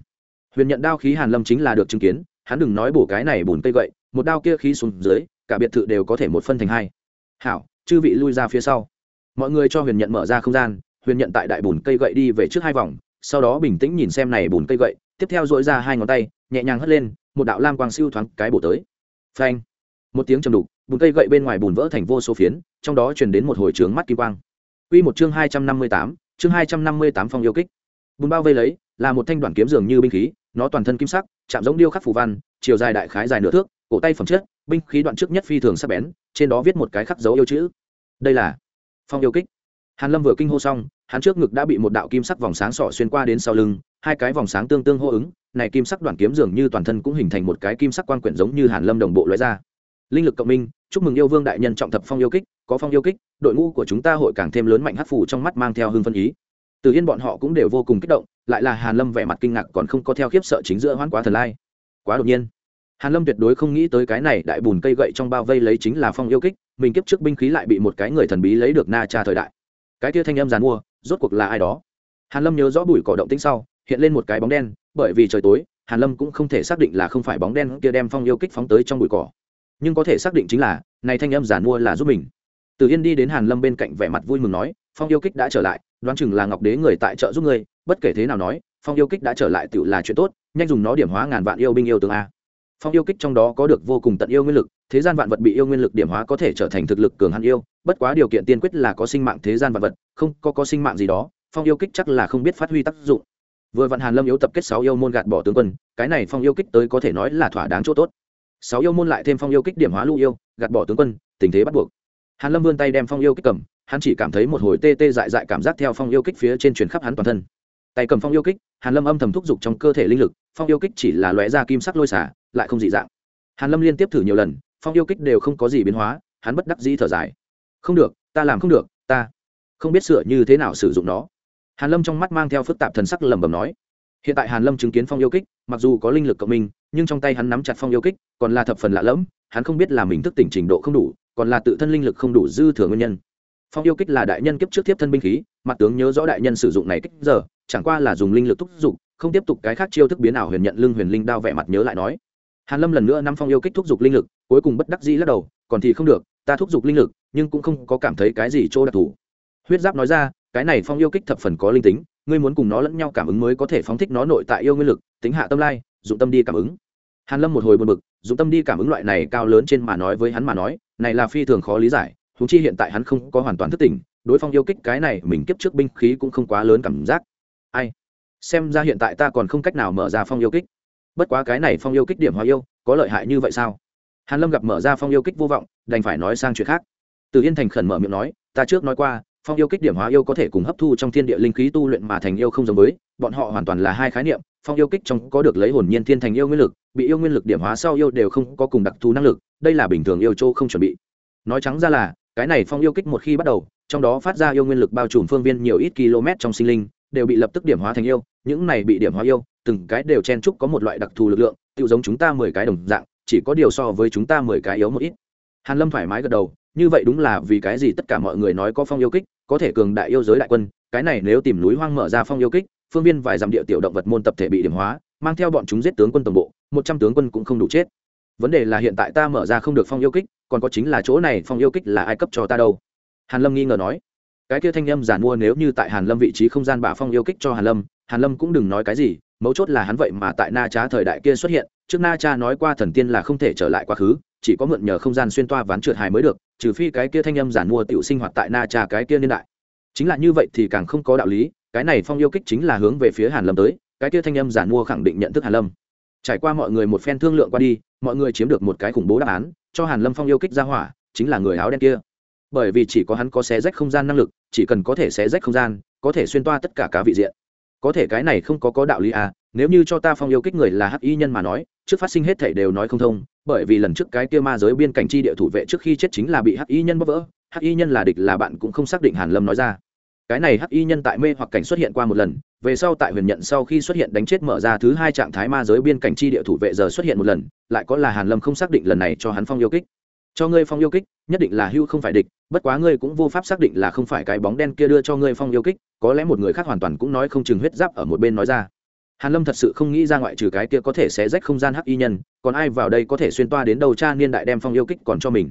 Speaker 1: Huyền nhận đao khí hàn lâm chính là được chứng kiến hắn đừng nói bổ cái này bùn cây gậy, một đao kia khí xuống dưới, cả biệt thự đều có thể một phân thành hai. Hảo, chư vị lui ra phía sau. Mọi người cho huyền nhận mở ra không gian, huyền nhận tại đại bùn cây gậy đi về trước hai vòng, sau đó bình tĩnh nhìn xem này bùn cây gậy, tiếp theo dội ra hai ngón tay, nhẹ nhàng hất lên, một đạo lam quang siêu thoáng cái bổ tới. Phanh! Một tiếng trầm đục, bùn cây gậy bên ngoài bùn vỡ thành vô số phiến, trong đó truyền đến một hồi trướng mắt kim quang. Quy một chương hai trăm năm mươi tám, chương hai trăm năm mươi tám phong yêu kích. Bùn bao vây lấy, là một thanh đoạn kiếm dường như binh khí nó toàn thân kim sắc, chạm giống điêu khắc phù văn, chiều dài đại khái dài nửa thước, cổ tay phẩm chất, binh khí đoạn trước nhất phi thường sắc bén, trên đó viết một cái khắc dấu yêu chữ. Đây là phong yêu kích. Hàn lâm vừa kinh hô xong, hắn trước ngực đã bị một đạo kim sắc vòng sáng sỏ xuyên qua đến sau lưng, hai cái vòng sáng tương tương hô ứng, này kim sắc đoạn kiếm dường như toàn thân cũng hình thành một cái kim sắc quan quyển giống như hàn lâm đồng bộ lóe ra. Linh lực cộng minh, chúc mừng yêu vương đại nhân trọng thập phong yêu kích, có phong yêu kích, đội ngũ của chúng ta hội càng thêm lớn mạnh hắc phủ trong mắt mang theo hương phân ý từ yên bọn họ cũng đều vô cùng kích động, lại là hàn lâm vẻ mặt kinh ngạc còn không có theo khiếp sợ chính giữa hoãn quá thần lai. Quá đột nhiên, hàn lâm tuyệt đối không nghĩ tới cái này đại bùn cây gậy trong bao vây lấy chính là phong yêu kích, mình kiếp trước binh khí lại bị một cái người thần bí lấy được na cha thời đại. Cái kia thanh âm giàn mua, rốt cuộc là ai đó? Hàn lâm nhớ rõ bụi cỏ động tĩnh sau, hiện lên một cái bóng đen, bởi vì trời tối, hàn lâm cũng không thể xác định là không phải bóng đen kia đem phong yêu kích phóng tới trong bụi cỏ. Nhưng có thể xác định chính là, này thanh âm giàn mua là giúp mình. Từ yên đi đến hàn lâm bên cạnh vẻ mặt vui mừng nói, phong yêu kích đã trở lại đoán chừng là ngọc đế người tại trợ giúp ngươi, bất kể thế nào nói, phong yêu kích đã trở lại tự là chuyện tốt, nhanh dùng nó điểm hóa ngàn vạn yêu binh yêu tướng a. Phong yêu kích trong đó có được vô cùng tận yêu nguyên lực, thế gian vạn vật bị yêu nguyên lực điểm hóa có thể trở thành thực lực cường hãn yêu, bất quá điều kiện tiên quyết là có sinh mạng thế gian vạn vật, không, có có sinh mạng gì đó, phong yêu kích chắc là không biết phát huy tác dụng. Vừa vạn hàn lâm yếu tập kết sáu yêu môn gạt bỏ tướng quân, cái này phong yêu kích tới có thể nói là thỏa đáng chỗ tốt. Sáu yêu môn lại thêm phong yêu kích điểm hóa lưu yêu, gạt bỏ tướng quân, tình thế bắt buộc. Hàn lâm vươn tay đem phong yêu kích cầm hắn chỉ cảm thấy một hồi tê tê dại dại cảm giác theo phong yêu kích phía trên truyền khắp hắn toàn thân. Tay cầm phong yêu kích, hàn lâm âm thầm thúc giục trong cơ thể linh lực, phong yêu kích chỉ là lóe ra kim sắc lôi xả, lại không dị dạng. Hàn lâm liên tiếp thử nhiều lần, phong yêu kích đều không có gì biến hóa, hắn bất đắc dĩ thở dài. Không được, ta làm không được, ta không biết sửa như thế nào sử dụng nó. Hàn lâm trong mắt mang theo phức tạp thần sắc lẩm bẩm nói. Hiện tại hàn lâm chứng kiến phong yêu kích, mặc dù có linh lực cộng minh, nhưng trong tay hắn nắm chặt phong yêu kích, còn là thập phần lạ lẫm, hắn không biết là mình thức tỉnh trình độ không đủ, còn là tự thân linh lực không đủ dư thừa nguyên nhân phong yêu kích là đại nhân kiếp trước tiếp thân binh khí, mặt tướng nhớ rõ đại nhân sử dụng này kích giờ, chẳng qua là dùng linh lực thúc giục, không tiếp tục cái khác chiêu thức biến ảo huyền nhận lưng huyền linh đao vẻ mặt nhớ lại nói. Hàn lâm lần nữa năm phong yêu kích thúc giục linh lực, cuối cùng bất đắc dĩ lắc đầu, còn thì không được, ta thúc giục linh lực, nhưng cũng không có cảm thấy cái gì chỗ đặc thù. Huyết giáp nói ra, cái này phong yêu kích thập phần có linh tính, ngươi muốn cùng nó lẫn nhau cảm ứng mới có thể phóng thích nó nội tại yêu nguyên lực, tính hạ tâm lai, dụng tâm đi cảm ứng. Hàn lâm một hồi buồn bực, dụng tâm đi cảm ứng loại này cao lớn trên mà nói với hắn mà nói, này là phi thường khó lý giải húng chi hiện tại hắn không có hoàn toàn thức tỉnh, đối phong yêu kích cái này mình kiếp trước binh khí cũng không quá lớn cảm giác. Ai? Xem ra hiện tại ta còn không cách nào mở ra phong yêu kích. Bất quá cái này phong yêu kích điểm hóa yêu, có lợi hại như vậy sao? Hàn lâm gặp mở ra phong yêu kích vô vọng, đành phải nói sang chuyện khác. Từ yên thành khẩn mở miệng nói, ta trước nói qua, phong yêu kích điểm hóa yêu có thể cùng hấp thu trong thiên địa linh khí tu luyện mà thành yêu không giống với, bọn họ hoàn toàn là hai khái niệm, phong yêu kích trong có được lấy hồn nhiên thiên thành yêu nguyên lực, bị yêu nguyên lực điểm hóa sau yêu đều không có cùng đặc thù năng lực, đây là bình thường yêu châu không chuẩn bị. Nói trắng ra là cái này phong yêu kích một khi bắt đầu, trong đó phát ra yêu nguyên lực bao trùm phương viên nhiều ít km trong sinh linh, đều bị lập tức điểm hóa thành yêu, những này bị điểm hóa yêu, từng cái đều chen chúc có một loại đặc thù lực lượng tự giống chúng ta mười cái đồng dạng, chỉ có điều so với chúng ta mười cái yếu một ít. Hàn lâm thoải mái gật đầu, như vậy đúng là vì cái gì tất cả mọi người nói có phong yêu kích, có thể cường đại yêu giới đại quân, cái này nếu tìm núi hoang mở ra phong yêu kích, phương viên vài dặm địa tiểu động vật môn tập thể bị điểm hóa, mang theo bọn chúng giết tướng quân tổng bộ, một trăm tướng quân cũng không đủ chết vấn đề là hiện tại ta mở ra không được phong yêu kích, còn có chính là chỗ này phong yêu kích là ai cấp cho ta đâu? Hàn lâm nghi ngờ nói. Cái kia thanh âm giản mua nếu như tại hàn lâm vị trí không gian bà phong yêu kích cho hàn lâm hàn lâm cũng đừng nói cái gì, mấu chốt là hắn vậy mà tại na cha thời đại kia xuất hiện, trước na cha nói qua thần tiên là không thể trở lại quá khứ, chỉ có mượn nhờ không gian xuyên toa ván trượt hài mới được, trừ phi cái kia thanh âm giản mua tiểu sinh hoạt tại na trà cái kia niên đại. Chính là như vậy thì càng không có đạo lý, cái này phong yêu kích chính là hướng về phía hàn lâm tới, cái kia thanh âm giản mua khẳng định nhận thức hàn lâm. Trải qua mọi người một phen thương lượng qua đi mọi người chiếm được một cái khủng bố đáp án, cho hàn lâm phong yêu kích ra hỏa, chính là người áo đen kia. Bởi vì chỉ có hắn có xé rách không gian năng lực, chỉ cần có thể xé rách không gian, có thể xuyên toa tất cả cả vị diện. Có thể cái này không có có đạo lý à nếu như cho ta phong yêu kích người là hắc y nhân mà nói, trước phát sinh hết thảy đều nói không thông, bởi vì lần trước cái kia ma giới biên cảnh chi địa thủ vệ trước khi chết chính là bị hắc y nhân bóp vỡ, hắc y nhân là địch là bạn cũng không xác định hàn lâm nói ra cái này hắc y nhân tại mê hoặc cảnh xuất hiện qua một lần, về sau tại huyền nhận sau khi xuất hiện đánh chết mở ra thứ hai trạng thái ma giới biên cảnh chi địa thủ vệ giờ xuất hiện một lần, lại có là hàn lâm không xác định lần này cho hắn phong yêu kích. Cho ngươi phong yêu kích, nhất định là hưu không phải địch, bất quá ngươi cũng vô pháp xác định là không phải cái bóng đen kia đưa cho ngươi phong yêu kích, có lẽ một người khác hoàn toàn cũng nói không chừng huyết giáp ở một bên nói ra. Hàn lâm thật sự không nghĩ ra ngoại trừ cái kia có thể sẽ rách không gian hắc y nhân, còn ai vào đây có thể xuyên toa đến đầu cha niên đại đem phong yêu kích còn cho mình.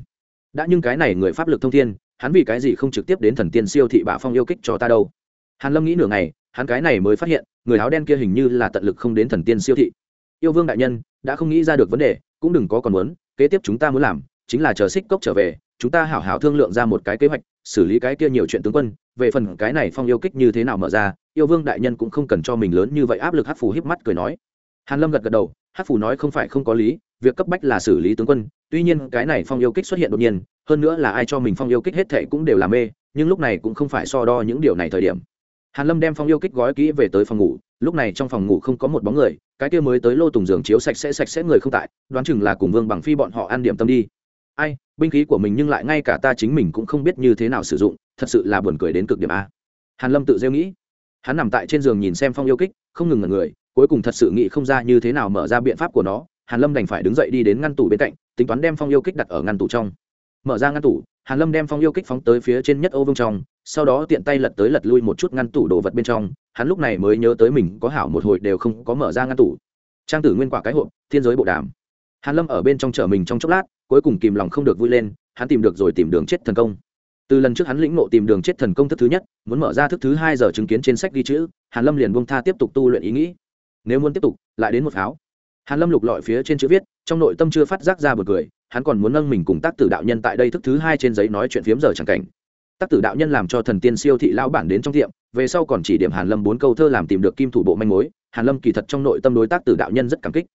Speaker 1: Đã nhưng cái này người pháp lực thông thiên hắn vì cái gì không trực tiếp đến thần tiên siêu thị bạ phong yêu kích cho ta đâu? Hàn lâm nghĩ nửa ngày, hắn cái này mới phát hiện, người áo đen kia hình như là tận lực không đến thần tiên siêu thị. Yêu vương đại nhân, đã không nghĩ ra được vấn đề, cũng đừng có còn muốn, kế tiếp chúng ta muốn làm, chính là chờ xích cốc trở về, chúng ta hảo hảo thương lượng ra một cái kế hoạch, xử lý cái kia nhiều chuyện tướng quân, về phần cái này phong yêu kích như thế nào mở ra, yêu vương đại nhân cũng không cần cho mình lớn như vậy áp lực hát phù híp mắt cười nói. Hàn lâm gật gật đầu hát phù nói không phải không có lý việc cấp bách là xử lý tướng quân, tuy nhiên cái này phong yêu kích xuất hiện đột nhiên, hơn nữa là ai cho mình phong yêu kích hết thệ cũng đều là mê, nhưng lúc này cũng không phải so đo những điều này thời điểm. Hàn lâm đem phong yêu kích gói kỹ về tới phòng ngủ, lúc này trong phòng ngủ không có một bóng người, cái kia mới tới lô tùng giường chiếu sạch sẽ sạch sẽ người không tại, đoán chừng là cùng vương bằng phi bọn họ ăn điểm tâm đi. Ai, binh khí của mình nhưng lại ngay cả ta chính mình cũng không biết như thế nào sử dụng, thật sự là buồn cười đến cực điểm a. Hàn lâm tự rêu nghĩ. Hắn nằm tại trên giường nhìn xem phong yêu kích, không ngừng ngẩn người, cuối cùng thật sự nghĩ không ra như thế nào mở ra biện pháp của nó hàn lâm đành phải đứng dậy đi đến ngăn tủ bên cạnh, tính toán đem phong yêu kích đặt ở ngăn tủ trong. Mở ra ngăn tủ, hàn lâm đem phong yêu kích phóng tới phía trên nhất ô vương trong, sau đó tiện tay lật tới lật lui một chút ngăn tủ đồ vật bên trong, hắn lúc này mới nhớ tới mình có hảo một hồi đều không có mở ra ngăn tủ. Trang tử nguyên quả cái hộp, thiên giới bộ đàm. Hàn lâm ở bên trong chở mình trong chốc lát, cuối cùng kìm lòng không được vui lên, hắn tìm được rồi tìm đường chết thần công. Từ lần trước hắn lĩnh ngộ tìm đường chết thần công thức thứ nhất, muốn mở ra thức thứ hai giờ chứng kiến trên sách ghi chữ, hàn lâm liền buông tha tiếp tục tu luyện ý nghĩ. Nếu muốn tiếp tục, lại đến một pháo hàn lâm lục lọi phía trên chữ viết, trong nội tâm chưa phát giác ra bật cười, hắn còn muốn nâng mình cùng tác tử đạo nhân tại đây thức thứ hai trên giấy nói chuyện phiếm giờ chẳng cảnh. Tác tử đạo nhân làm cho thần tiên siêu thị lão bản đến trong tiệm, về sau còn chỉ điểm hàn lâm bốn câu thơ làm tìm được kim thủ bộ manh mối, hàn lâm kỳ thật trong nội tâm đối tác tử đạo nhân rất cảm kích.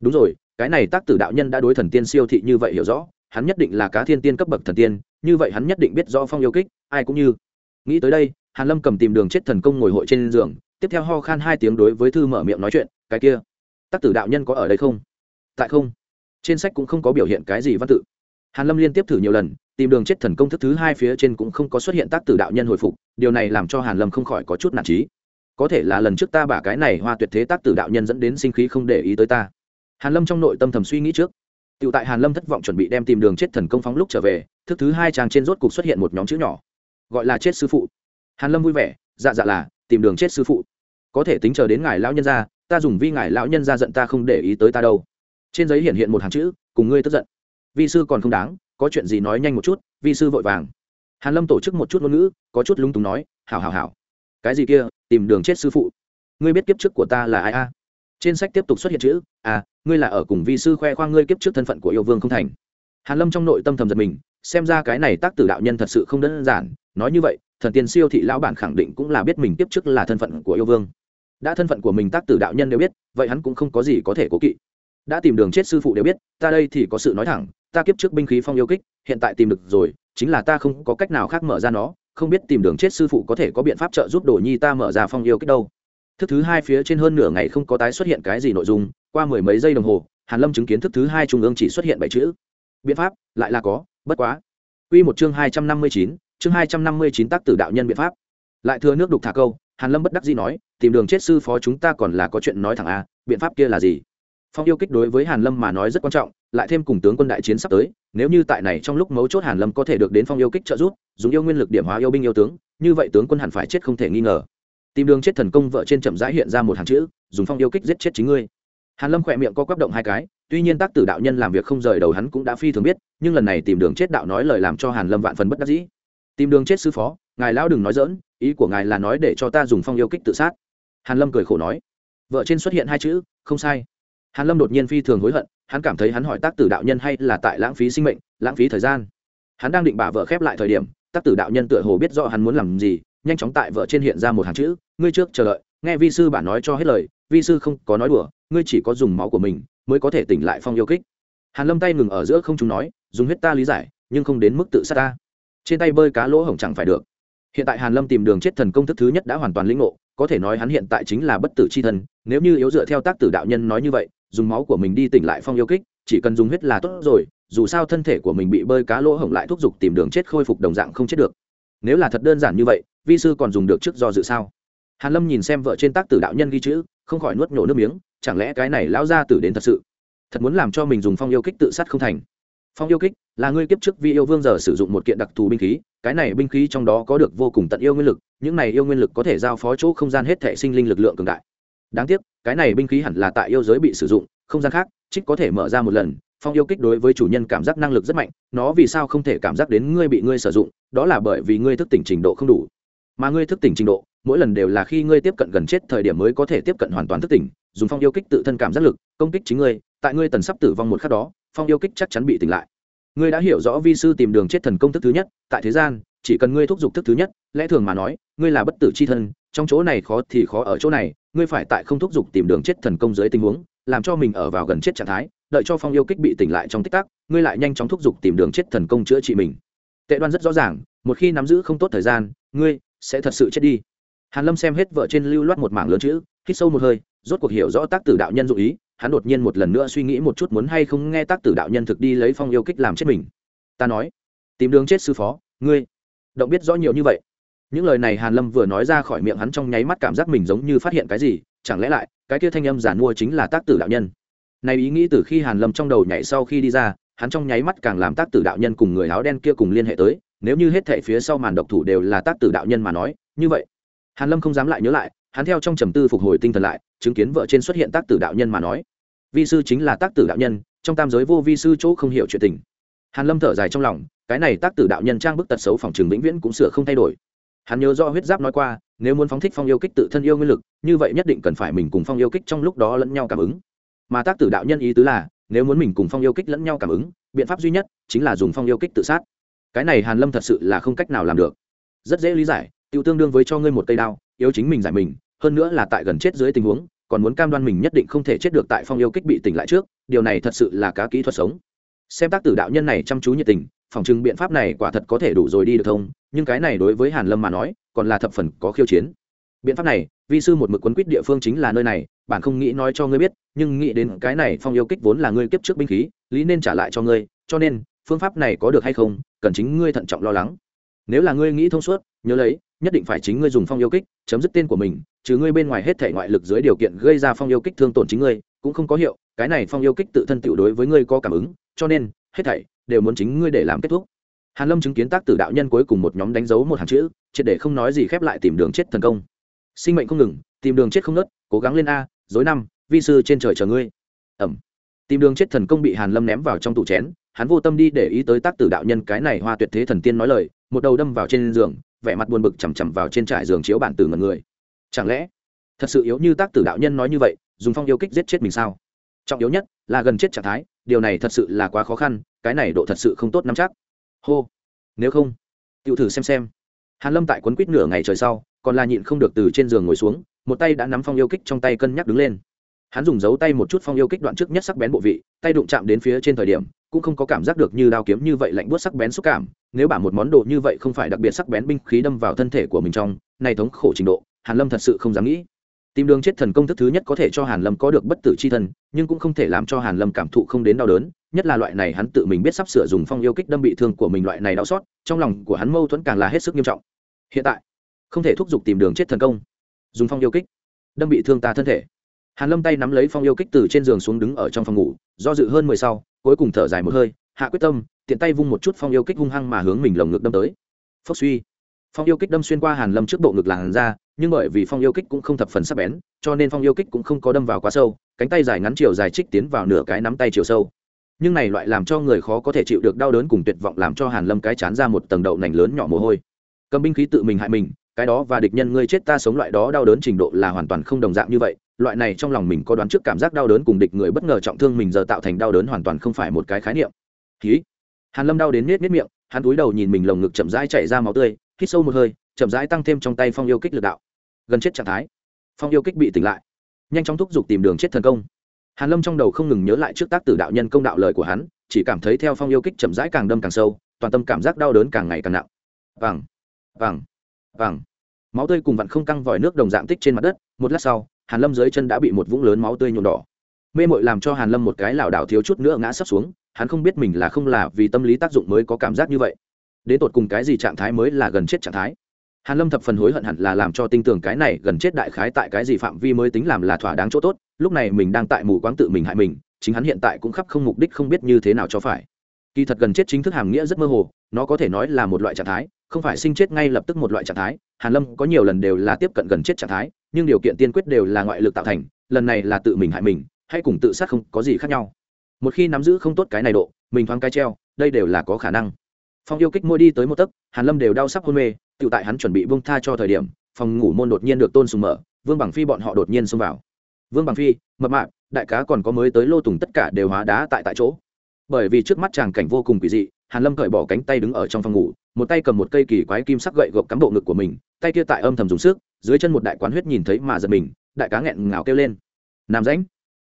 Speaker 1: Đúng rồi, cái này tác tử đạo nhân đã đối thần tiên siêu thị như vậy hiểu rõ, hắn nhất định là cá thiên tiên cấp bậc thần tiên, như vậy hắn nhất định biết rõ phong yêu kích, ai cũng như. Nghĩ tới đây, hàn lâm cầm tìm đường chết thần công ngồi hội trên giường, tiếp theo ho khan hai tiếng đối với thư mở miệng nói chuyện, cái kia tác tử đạo nhân có ở đây không tại không trên sách cũng không có biểu hiện cái gì văn tự hàn lâm liên tiếp thử nhiều lần tìm đường chết thần công thức thứ hai phía trên cũng không có xuất hiện tác tử đạo nhân hồi phục điều này làm cho hàn lâm không khỏi có chút nản trí có thể là lần trước ta bả cái này hoa tuyệt thế tác tử đạo nhân dẫn đến sinh khí không để ý tới ta hàn lâm trong nội tâm thầm suy nghĩ trước Tiểu tại Hàn Lâm thất vọng chuẩn bị đem tìm đường chết thần công phóng lúc trở về, thức thứ hai trang trên rốt cục xuất hiện một nhóm chữ nhỏ, gọi là chết sư phụ. Hàn Lâm vui vẻ, dạ dạ là, tìm đường chết sư phụ. Có thể tính chờ đến ngài lão nhân ra ta dùng vi ngài lão nhân ra giận ta không để ý tới ta đâu. Trên giấy hiện hiện một hàng chữ, cùng ngươi tức giận. Vi sư còn không đáng, có chuyện gì nói nhanh một chút, vi sư vội vàng. Hàn Lâm tổ chức một chút ngôn ngữ, có chút lung túng nói, hảo hảo hảo. Cái gì kia, tìm đường chết sư phụ? Ngươi biết kiếp trước của ta là ai a? trên sách tiếp tục xuất hiện chữ à ngươi là ở cùng vi sư khoe khoang ngươi kiếp trước thân phận của yêu vương không thành hàn lâm trong nội tâm thầm giật mình xem ra cái này tác tử đạo nhân thật sự không đơn giản nói như vậy thần tiên siêu thị lão bản khẳng định cũng là biết mình kiếp trước là thân phận của yêu vương đã thân phận của mình tác tử đạo nhân đều biết vậy hắn cũng không có gì có thể cố kỵ. Đã tìm đường chết sư phụ đều biết ta đây thì có sự nói thẳng ta kiếp trước binh khí phong yêu kích hiện tại tìm được rồi chính là ta không có cách nào khác mở ra nó không biết tìm đường chết sư phụ có thể có biện pháp trợ giúp đồ nhi ta mở ra phong yêu kích đâu. Thức thứ hai phía trên hơn nửa ngày không có tái xuất hiện cái gì nội dung qua mười mấy giây đồng hồ hàn lâm chứng kiến thức thứ hai trung ương chỉ xuất hiện bảy chữ. Biện pháp lại là có bất quá. Quy một chương hai trăm năm mươi chín, chương hai trăm năm mươi chín tác tử đạo nhân biện pháp. Lại thừa nước đục thả câu hàn lâm bất đắc dĩ nói, tìm đường chết sư phó chúng ta còn là có chuyện nói thẳng a biện pháp kia là gì? Phong yêu kích đối với hàn lâm mà nói rất quan trọng, lại thêm cùng tướng quân đại chiến sắp tới, nếu như tại này trong lúc mấu chốt hàn lâm có thể được đến phong yêu kích trợ giúp, dùng yêu nguyên lực điểm hóa yêu binh yêu tướng, như vậy tướng quân hẳn phải chết không thể nghi ngờ. Tìm đường chết thần công vợ trên chậm rãi hiện ra một hàng chữ, dùng phong yêu kích giết chết chính ngươi. Hàn lâm khỏe miệng co quắp động hai cái, tuy nhiên tác tử đạo nhân làm việc không rời đầu hắn cũng đã phi thường biết, nhưng lần này tìm đường chết đạo nói lời làm cho hàn lâm vạn phần bất đắc dĩ. Tìm đường chết sư phó, ngài lão đừng nói dỡn ý của ngài là nói để cho ta dùng phong yêu kích tự sát. Hàn lâm cười khổ nói. Vợ trên xuất hiện hai chữ, không sai. Hàn lâm đột nhiên phi thường hối hận, hắn cảm thấy hắn hỏi tác tử đạo nhân hay là tại lãng phí sinh mệnh, lãng phí thời gian. Hắn đang định bả vợ khép lại thời điểm, tác tử đạo nhân tựa hồ biết rõ hắn muốn làm gì, nhanh chóng tại vợ trên hiện ra một hàng chữ, ngươi trước chờ đợi, nghe vi sư bà nói cho hết lời, vi sư không có nói đùa, ngươi chỉ có dùng máu của mình mới có thể tỉnh lại phong yêu kích. Hàn lâm tay ngừng ở giữa không chúng nói, dùng huyết ta lý giải, nhưng không đến mức tự sát ta. Trên tay bơi cá lỗ hổng chẳng phải được hiện tại hàn lâm tìm đường chết thần công thức thứ nhất đã hoàn toàn lĩnh ngộ, có thể nói hắn hiện tại chính là bất tử chi thân nếu như yếu dựa theo tác tử đạo nhân nói như vậy, dùng máu của mình đi tỉnh lại phong yêu kích, chỉ cần dùng huyết là tốt rồi, dù sao thân thể của mình bị bơi cá lỗ hổng lại thúc giục tìm đường chết khôi phục đồng dạng không chết được. Nếu là thật đơn giản như vậy, vi sư còn dùng được trước do dự sao? Hàn lâm nhìn xem vợ trên tác tử đạo nhân ghi chữ, không khỏi nuốt nhổ nước miếng, chẳng lẽ cái này lão gia tử đến thật sự? Thật muốn làm cho mình dùng phong yêu kích tự sát không thành. Phong yêu kích là ngươi kiếp trước vi yêu vương giờ sử dụng một kiện đặc thù binh khí cái này binh khí trong đó có được vô cùng tận yêu nguyên lực, những này yêu nguyên lực có thể giao phó chỗ không gian hết thệ sinh linh lực lượng cường đại. Đáng tiếc, cái này binh khí hẳn là tại yêu giới bị sử dụng, không gian khác, trích có thể mở ra một lần, phong yêu kích đối với chủ nhân cảm giác năng lực rất mạnh, nó vì sao không thể cảm giác đến ngươi bị ngươi sử dụng, đó là bởi vì ngươi thức tỉnh trình độ không đủ. Mà ngươi thức tỉnh trình độ, mỗi lần đều là khi ngươi tiếp cận gần chết thời điểm mới có thể tiếp cận hoàn toàn thức tỉnh, dùng phong yêu kích tự thân cảm giác lực, công kích chính ngươi, tại ngươi tần sắp tử vong một khắc đó, phong yêu kích chắc chắn bị tỉnh lại ngươi đã hiểu rõ vi sư tìm đường chết thần công thức thứ nhất, tại thế gian, chỉ cần ngươi thúc giục thức thứ nhất, lẽ thường mà nói, ngươi là bất tử c h i thân, trong chỗ này khó thì khó ở chỗ này, ngươi phải tại không thúc giục tìm đường chết thần công dưới tình huống, làm cho mình ở vào gần chết trạng thái, đợi cho phong yêu kích bị tỉnh lại trong tích tắc, ngươi lại nhanh chóng thúc giục tìm đường chết thần công chữa trị mình. Tệ đoan rất rõ ràng, một khi nắm giữ không tốt thời gian, ngươi sẽ thật sự chết đi. Hàn lâm xem hết vợ trên lưu loát một mảng lớn chữ, hít sâu một hơi, rốt cuộc hiểu rõ tác tử đạo nhân dụ ý hắn đột nhiên một lần nữa suy nghĩ một chút muốn hay không nghe tác tử đạo nhân thực đi lấy phong yêu kích làm chết mình. Ta nói, tìm đường chết sư phó, ngươi. Động biết rõ nhiều như vậy. Những lời này hàn lâm vừa nói ra khỏi miệng hắn trong nháy mắt cảm giác mình giống như phát hiện cái gì, chẳng lẽ lại, cái kia thanh âm giản mua chính là tác tử đạo nhân. Này ý nghĩ từ khi hàn lâm trong đầu nhảy sau khi đi ra, hắn trong nháy mắt càng làm tác tử đạo nhân cùng người áo đen kia cùng liên hệ tới, nếu như hết thảy phía sau màn độc thủ đều là tác tử đạo nhân mà nói, như vậy, hàn lâm không dám lại nhớ lại hắn theo trong trầm tư phục hồi tinh thần lại, chứng kiến vợ trên xuất hiện tác tử đạo nhân mà nói. Vi sư chính là tác tử đạo nhân, trong tam giới vô vi sư chỗ không hiểu chuyện tình. Hàn lâm thở dài trong lòng, cái này tác tử đạo nhân trang bức tật xấu phòng trường vĩnh viễn cũng sửa không thay đổi. Hắn nhớ do huyết giáp nói qua, nếu muốn phóng thích phong yêu kích tự thân yêu nguyên lực, như vậy nhất định cần phải mình cùng phong yêu kích trong lúc đó lẫn nhau cảm ứng. Mà tác tử đạo nhân ý tứ là, nếu muốn mình cùng phong yêu kích lẫn nhau cảm ứng, biện pháp duy nhất chính là dùng phong yêu kích tự sát. Cái này hàn lâm thật sự là không cách nào làm được. Rất dễ lý giải tiêu tương đương với cho ngươi một cây đao yếu chính mình giải mình, hơn nữa là tại gần chết dưới tình huống, còn muốn cam đoan mình nhất định không thể chết được tại phong yêu kích bị tỉnh lại trước, điều này thật sự là cá kỹ thuật sống. Xem tác tử đạo nhân này chăm chú nhiệt tình, phòng chứng biện pháp này quả thật có thể đủ rồi đi được thông, nhưng cái này đối với hàn lâm mà nói, còn là thập phần có khiêu chiến. Biện pháp này, vi sư một mực quấn quýt địa phương chính là nơi này bản không nghĩ nói cho ngươi biết, nhưng nghĩ đến cái này phong yêu kích vốn là ngươi kiếp trước binh khí, lý nên trả lại cho ngươi, cho nên, phương pháp này có được hay không, cần chính ngươi thận trọng lo lắng. Nếu là ngươi nghĩ thông suốt, nhớ lấy nhất định phải chính ngươi dùng phong yêu kích, chấm dứt tên của mình chứ ngươi bên ngoài hết thể ngoại lực dưới điều kiện gây ra phong yêu kích thương tổn chính ngươi, cũng không có hiệu, cái này phong yêu kích tự thân tự đối với ngươi có cảm ứng, cho nên, hết thảy đều muốn chính ngươi để làm kết thúc. Hàn lâm chứng kiến tác tử đạo nhân cuối cùng một nhóm đánh dấu một hàng chữ, triệt để không nói gì khép lại tìm đường chết thần công. Sinh mệnh không ngừng, tìm đường chết không nớt cố gắng lên a, dối năm, vi sư trên trời chờ ngươi. Ẩm. Tìm đường chết thần công bị hàn lâm ném vào trong tủ chén, hắn vô tâm đi để ý tới tác tử đạo nhân cái này hoa tuyệt thế thần tiên nói lời, một đầu đâm vào trên giường vẻ mặt buồn bực chằm chằm vào trên trải giường chiếu bản tử ngần người. Chẳng lẽ, thật sự yếu như tác tử đạo nhân nói như vậy, dùng phong yêu kích giết chết mình sao? Trọng yếu nhất là gần chết trạng thái, điều này thật sự là quá khó khăn, cái này độ thật sự không tốt nắm chắc. Hô, nếu không tự thử xem xem. Hàn lâm tại quấn quýt nửa ngày trời sau, còn là nhịn không được từ trên giường ngồi xuống, một tay đã nắm phong yêu kích trong tay cân nhắc đứng lên. Hắn dùng dấu tay một chút phong yêu kích đoạn trước nhất sắc bén bộ vị, tay đụng chạm đến phía trên thời điểm, cũng không có cảm giác được như đao kiếm như vậy lạnh buốt sắc bén xúc cảm nếu bả một món đồ như vậy không phải đặc biệt sắc bén binh khí đâm vào thân thể của mình trong, này thống khổ trình độ, hàn lâm thật sự không dám nghĩ. Tìm đường chết thần công thức thứ nhất có thể cho hàn lâm có được bất tử c h i thân, nhưng cũng không thể làm cho hàn lâm cảm thụ không đến đau đớn, nhất là loại này hắn tự mình biết sắp sửa dùng phong yêu kích đâm bị thương của mình loại này đau xót, trong lòng của hắn mâu thuẫn càng là hết sức nghiêm trọng. Hiện tại, không thể thúc giục tìm đường chết thần công. Dùng phong yêu kích, đâm bị thương ta thân thể. Hàn lâm tay nắm lấy phong yêu kích từ trên giường xuống đứng ở trong phòng ngủ, do dự hơn mười sau, cuối cùng thở dài một hơi hạ quyết tâm, tiện tay vung một chút phong yêu kích hung hăng mà hướng mình lồng ngực đâm tới. Phốc suy. Phong yêu kích đâm xuyên qua hàn lâm trước bộ ngực làn ra nhưng bởi vì phong yêu kích cũng không thập phần sắc bén, cho nên phong yêu kích cũng không có đâm vào quá sâu, cánh tay dài ngắn chiều dài trích tiến vào nửa cái nắm tay chiều sâu. Nhưng này loại làm cho người khó có thể chịu được đau đớn cùng tuyệt vọng làm cho hàn lâm cái chán ra một tầng đậu nành lớn nhỏ mồ hôi. Cầm binh khí tự mình hại mình, cái đó và địch nhân ngươi chết ta sống loại đó đau đớn trình độ là hoàn toàn không đồng dạng như vậy, loại này trong lòng mình có đoán trước cảm giác đau đớn cùng địch người bất ngờ trọng thương mình giờ tạo thành đau đớn hoàn toàn không phải một cái khái niệm hí hàn lâm đau đến nết nết miệng, hắn cúi đầu nhìn mình lồng ngực chậm rãi chảy ra máu tươi, hít sâu một hơi, chậm rãi tăng thêm trong tay phong yêu kích lực đạo. Gần chết trạng thái. Phong yêu kích bị tỉnh lại. Nhanh chóng thúc giục tìm đường chết thần công. Hàn lâm trong đầu không ngừng nhớ lại trước tác tử đạo nhân công đạo lời của hắn, chỉ cảm thấy theo phong yêu kích chậm rãi càng đâm càng sâu, toàn tâm cảm giác đau đớn càng ngày càng nặng. Vàng vàng vàng. Máu tươi cùng vặn không căng vòi nước đồng dạng tích trên mặt đất, một lát sau, hàn lâm dưới chân đã bị một vũng lớn máu tươi nhuộm đỏ. Mê mội làm cho hàn lâm một cái lảo đảo thiếu chút nữa ngã sấp xuống hắn không biết mình là không là vì tâm lý tác dụng mới có cảm giác như vậy. Đến tột cùng cái gì trạng thái mới là gần chết trạng thái? Hàn lâm thập phần hối hận hẳn là làm cho tinh tường cái này gần chết đại khái tại cái gì phạm vi mới tính làm là thỏa đáng chỗ tốt, lúc này mình đang tại mù quáng tự mình hại mình, chính hắn hiện tại cũng khắp không mục đích không biết như thế nào cho phải. Kỳ thật gần chết chính thức hàm nghĩa rất mơ hồ, nó có thể nói là một loại trạng thái, không phải sinh chết ngay lập tức một loại trạng thái. Hàn lâm có nhiều lần đều là tiếp cận gần chết trạng thái, nhưng điều kiện tiên quyết đều là ngoại lực tạo thành, lần này là tự mình hại mình, hay cùng tự sát không có gì khác nhau một khi nắm giữ không tốt cái này độ, mình thoáng cái treo, đây đều là có khả năng. Phong yêu kích môi đi tới một tấc, hàn lâm đều đau sắp hôn mê tự tại hắn chuẩn bị buông tha cho thời điểm, phòng ngủ môn đột nhiên được tôn sùng mở, vương bằng phi bọn họ đột nhiên xông vào. Vương bằng phi, mập mạp, đại cá còn có mới tới lô tùng tất cả đều hóa đá tại tại chỗ. Bởi vì trước mắt chàng cảnh vô cùng kỳ dị, hàn lâm cởi bỏ cánh tay đứng ở trong phòng ngủ, một tay cầm một cây kỳ quái kim sắc gậy gộc cắm bộ ngực của mình, tay kia tại âm thầm dùng sức, dưới chân một đại quán huyết nhìn thấy mà giật mình, đại cá nghẹn ngào kêu lên. Nam rãnh,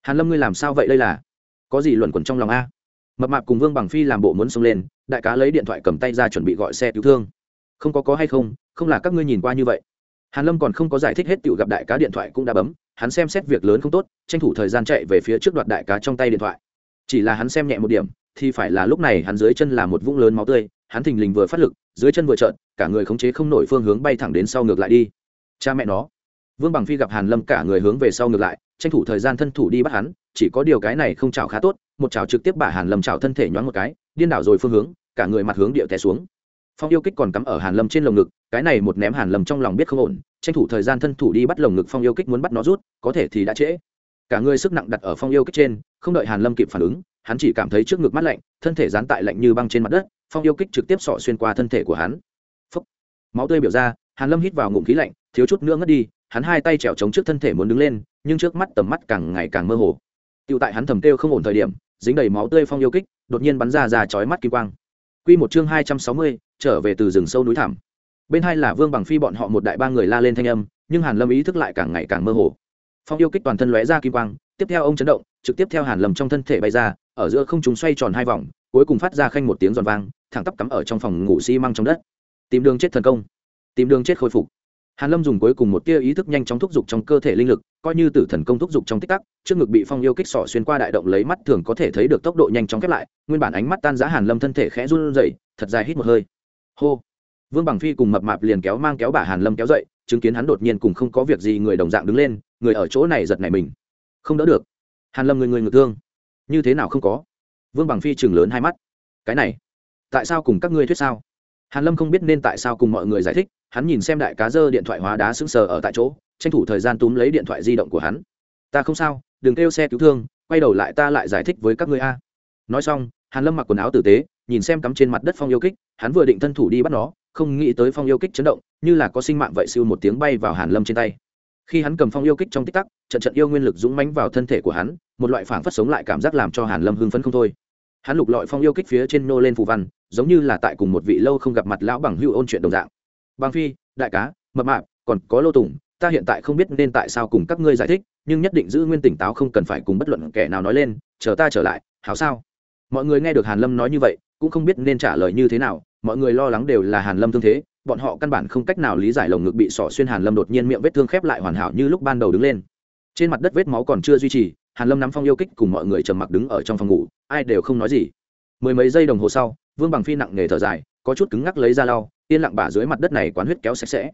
Speaker 1: hàn lâm ngươi làm sao vậy đây là? Có gì luẩn quẩn trong lòng a? Mập mạp cùng vương bằng phi làm bộ muốn xông lên, đại cá lấy điện thoại cầm tay ra chuẩn bị gọi xe cứu thương. Không có có hay không không là các ngươi nhìn qua như vậy. Hàn lâm còn không có giải thích hết tiểu gặp đại cá điện thoại cũng đã bấm, hắn xem xét việc lớn không tốt, tranh thủ thời gian chạy về phía trước đoạt đại cá trong tay điện thoại. Chỉ là hắn xem nhẹ một điểm, thì phải là lúc này hắn dưới chân là một vũng lớn máu tươi, hắn thình lình vừa phát lực, dưới chân vừa trợn, cả người khống chế không nổi phương hướng bay thẳng đến sau ngược lại đi. Cha mẹ nó. Vương bằng phi gặp hàn lâm cả người hướng về sau ngược lại, tranh thủ thời gian thân thủ đi bắt hắn chỉ có điều cái này không chảo khá tốt, một chảo trực tiếp bả hàn lâm chảo thân thể nhoáng một cái, điên đảo rồi phương hướng, cả người mặt hướng địa té xuống. Phong yêu kích còn cắm ở hàn lâm trên lồng ngực, cái này một ném hàn lâm trong lòng biết không ổn, tranh thủ thời gian thân thủ đi bắt lồng ngực phong yêu kích muốn bắt nó rút, có thể thì đã trễ. Cả người sức nặng đặt ở phong yêu kích trên, không đợi hàn lâm kịp phản ứng, hắn chỉ cảm thấy trước ngực mát lạnh, thân thể dán tại lạnh như băng trên mặt đất, phong yêu kích trực tiếp sọ xuyên qua thân thể của hắn. Phúc. máu tươi biểu ra, hàn lâm hít vào ngụm khí lạnh, thiếu chút nữa ngất đi, hắn hai tay trèo chống trước thân thể muốn đứng lên, nhưng trước mắt tầm mắt càng ngày càng mơ hồ. Tiêu tại hắn thầm kêu không ổn thời điểm dính đầy máu tươi phong yêu kích đột nhiên bắn ra ra chói mắt kim quang. Quy một chương hai trăm sáu mươi, trở về từ rừng sâu núi thẳm. Bên hai là vương bằng phi bọn họ một đại ba người la lên thanh âm nhưng hàn lâm ý thức lại càng ngày càng mơ hồ. Phong yêu kích toàn thân lóe ra kim quang tiếp theo ông chấn động trực tiếp theo hàn lâm trong thân thể bay ra ở giữa không trung xoay tròn hai vòng cuối cùng phát ra khanh một tiếng giòn vang thẳng tắp cắm ở trong phòng ngủ xi măng trong đất. Tìm đường chết thần công. Tìm đường chết khôi phục hàn lâm dùng cuối cùng một tia ý thức nhanh chóng thúc giục trong cơ thể linh lực, coi như tử thần công thúc giục trong tích tắc, trước ngực bị phong yêu kích sỏ xuyên qua đại động lấy mắt thường có thể thấy được tốc độ nhanh chóng khép lại, nguyên bản ánh mắt tan rã hàn lâm thân thể khẽ run rẩy, thật dài hít một hơi. Hô. Vương bằng phi cùng mập mạp liền kéo mang kéo bà hàn lâm kéo dậy, chứng kiến hắn đột nhiên cùng không có việc gì người đồng dạng đứng lên, người ở chỗ này giật nảy mình. Không đỡ được. Hàn lâm người người ngược thương. Như thế nào không có? Vương bằng phi chừng lớn hai mắt. Cái này, tại sao cùng các ngươi thuyết sao? Hàn lâm không biết nên tại sao cùng mọi người giải thích, hắn nhìn xem đại cá dơ điện thoại hóa đá sững sờ ở tại chỗ, tranh thủ thời gian túm lấy điện thoại di động của hắn. Ta không sao, đừng kêu xe cứu thương, quay đầu lại ta lại giải thích với các ngươi a. Nói xong, hàn lâm mặc quần áo tử tế, nhìn xem cắm trên mặt đất phong yêu kích, hắn vừa định thân thủ đi bắt nó, không nghĩ tới phong yêu kích chấn động, như là có sinh mạng vậy siêu một tiếng bay vào hàn lâm trên tay. Khi hắn cầm phong yêu kích trong tích tắc, trận trận yêu nguyên lực dũng mãnh vào thân thể của hắn, một loại phảng phất sống lại cảm giác làm cho hàn lâm hưng phấn không thôi. Hắn lục lọi phong yêu kích phía trên nô lên phù văn giống như là tại cùng một vị lâu không gặp mặt lão bằng hưu ôn chuyện đồng dạng. Bằng phi, đại cá, mập mạp, còn có lô tùng, ta hiện tại không biết nên tại sao cùng các ngươi giải thích, nhưng nhất định giữ nguyên tỉnh táo không cần phải cùng bất luận kẻ nào nói lên, chờ ta trở lại, hảo sao? Mọi người nghe được hàn lâm nói như vậy, cũng không biết nên trả lời như thế nào, mọi người lo lắng đều là hàn lâm thương thế, bọn họ căn bản không cách nào lý giải lồng ngực bị sỏ xuyên hàn lâm đột nhiên miệng vết thương khép lại hoàn hảo như lúc ban đầu đứng lên. Trên mặt đất vết máu còn chưa duy trì, hàn lâm nắm phong yêu kích cùng mọi người trầm mặc đứng ở trong phòng ngủ, ai đều không nói gì. Mười mấy giây đồng hồ sau vương bằng phi nặng nề thở dài, có chút cứng ngắc lấy ra lau, yên lặng bả dưới mặt đất này quán huyết kéo sạch sẽ.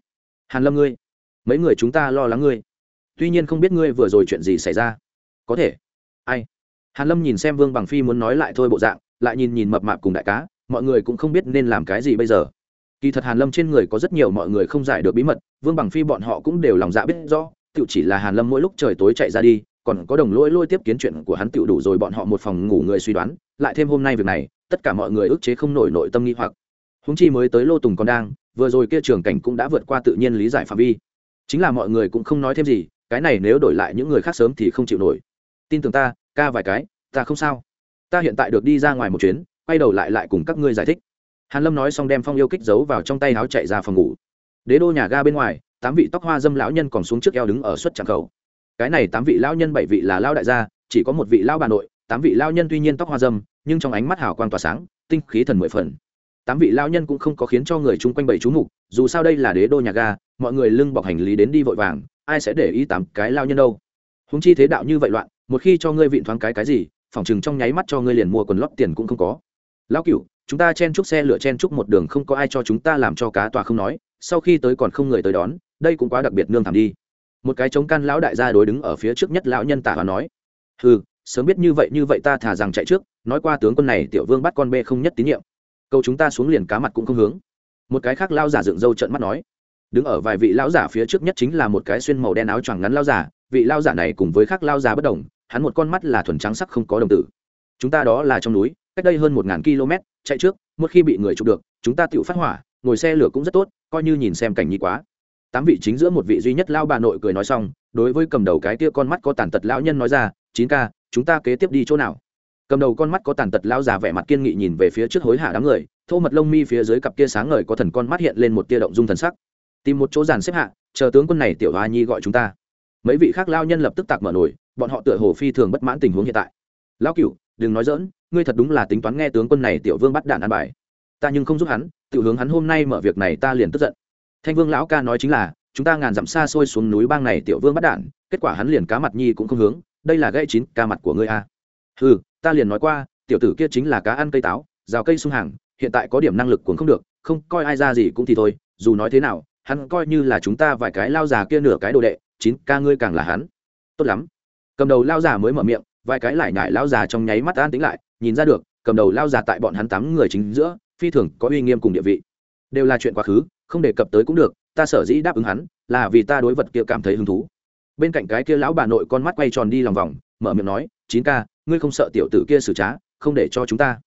Speaker 1: Hàn lâm ngươi, mấy người chúng ta lo lắng ngươi. Tuy nhiên không biết ngươi vừa rồi chuyện gì xảy ra. Có thể. Ai? Hàn lâm nhìn xem vương bằng phi muốn nói lại thôi bộ dạng, lại nhìn nhìn mập mạp cùng đại cá, mọi người cũng không biết nên làm cái gì bây giờ. Kỳ thật hàn lâm trên người có rất nhiều mọi người không giải được bí mật, vương bằng phi bọn họ cũng đều lòng dạ biết rõ tự chỉ là hàn lâm mỗi lúc trời tối chạy ra đi còn có đồng lỗi lôi tiếp kiến chuyện của hắn tựu đủ rồi bọn họ một phòng ngủ người suy đoán, lại thêm hôm nay việc này, tất cả mọi người ức chế không nổi nội tâm nghi hoặc. Húng chi mới tới lô tùng còn đang, vừa rồi kia trường cảnh cũng đã vượt qua tự nhiên lý giải phạm vi. Chính là mọi người cũng không nói thêm gì, cái này nếu đổi lại những người khác sớm thì không chịu nổi. Tin tưởng ta, ca vài cái, ta không sao. Ta hiện tại được đi ra ngoài một chuyến, quay đầu lại lại cùng các ngươi giải thích. Hàn lâm nói xong đem phong yêu kích giấu vào trong tay áo chạy ra phòng ngủ. Đế đô nhà ga bên ngoài, tám vị tóc hoa dâm lão nhân còn xuống trước eo đứng ở suất tràng khẩu cái này tám vị lao nhân bảy vị là lao đại gia, chỉ có một vị lao bà nội, tám vị lao nhân tuy nhiên tóc hoa dâm, nhưng trong ánh mắt hào quang tỏa sáng, tinh khí thần mười phần. Tám vị lao nhân cũng không có khiến cho người chung quanh bảy chú mục, dù sao đây là đế đô nhà ga, mọi người lưng bọc hành lý đến đi vội vàng, ai sẽ để ý tám cái lao nhân đâu. Húng chi thế đạo như vậy loạn, một khi cho ngươi vịn thoáng cái cái gì phỏng chừng trong nháy mắt cho ngươi liền mua quần lót tiền cũng không có. Lão cửu, chúng ta chen chúc xe lửa chen chúc một đường không có ai cho chúng ta làm cho cá tòa không nói, sau khi tới còn không người tới đón, đây cũng quá đặc biệt nương thảm đi một cái chống can lão đại gia đối đứng ở phía trước nhất lão nhân tả và nói ừ sớm biết như vậy như vậy ta thả rằng chạy trước, nói qua tướng quân này tiểu vương bắt con bê không nhất tín nhiệm. Câu chúng ta xuống liền cá mặt cũng không hướng. Một cái khác lao giả dựng râu trợn mắt nói, đứng ở vài vị lão giả phía trước nhất chính là một cái xuyên màu đen áo choàng ngắn lao giả, vị lao giả này cùng với khác lao giả bất đồng, hắn một con mắt là thuần trắng sắc không có đồng tử. Chúng ta đó là trong núi, cách đây hơn một ngàn km, chạy trước, một khi bị người chụp được, chúng ta tự phát hỏa, ngồi xe lửa cũng rất tốt, coi như nhìn xem cảnh nhi quá tám vị chính giữa một vị duy nhất lao bà nội cười nói xong, đối với cầm đầu cái tia con mắt có tàn tật lão nhân nói ra, chín ca, chúng ta kế tiếp đi chỗ nào? Cầm đầu con mắt có tàn tật lao già vẻ mặt kiên nghị nhìn về phía trước hối hả đám người, thô mật lông mi phía dưới cặp kia sáng ngời có thần con mắt hiện lên một tia động dung thần sắc. Tìm một chỗ giàn xếp hạ, chờ tướng quân này tiểu hoa nhi gọi chúng ta. Mấy vị khác lao nhân lập tức tạc mở nổi bọn họ tựa hồ phi thường bất mãn tình huống hiện tại. Lão cửu, đừng nói dỡn ngươi thật đúng là tính toán nghe tướng quân này tiểu vương bắt đạn ăn bài. Ta nhưng không giúp hắn, tự hướng hắn hôm nay mở việc này ta liền tức giận thanh vương lão ca nói chính là, chúng ta ngàn dặm xa xôi xuống núi bang này tiểu vương bắt đạn, kết quả hắn liền cá mặt nhi cũng không hướng, đây là gãy chín ca mặt của ngươi a. À. ừ ta liền nói qua, tiểu tử kia chính là cá ăn cây táo, rào cây sung hàng, hiện tại có điểm năng lực cũng không được, không coi ai ra gì cũng thì thôi, dù nói thế nào, hắn coi như là chúng ta vài cái lao già kia nửa cái đồ đệ, chín ca ngươi càng là hắn. Tốt lắm. Cầm đầu lao già mới mở miệng, vài cái lại nhải lao già trong nháy mắt an tính lại, nhìn ra được, cầm đầu lao già tại bọn hắn tám người chính giữa, phi thường có uy nghiêm cùng địa vị. Đều là chuyện quá khứ không đề cập tới cũng được, ta sở dĩ đáp ứng hắn là vì ta đối vật kia cảm thấy hứng thú. Bên cạnh cái kia lão bà nội con mắt quay tròn đi lòng vòng, mở miệng nói, chín ca, ngươi không sợ tiểu tử kia xử trá, không để cho chúng ta.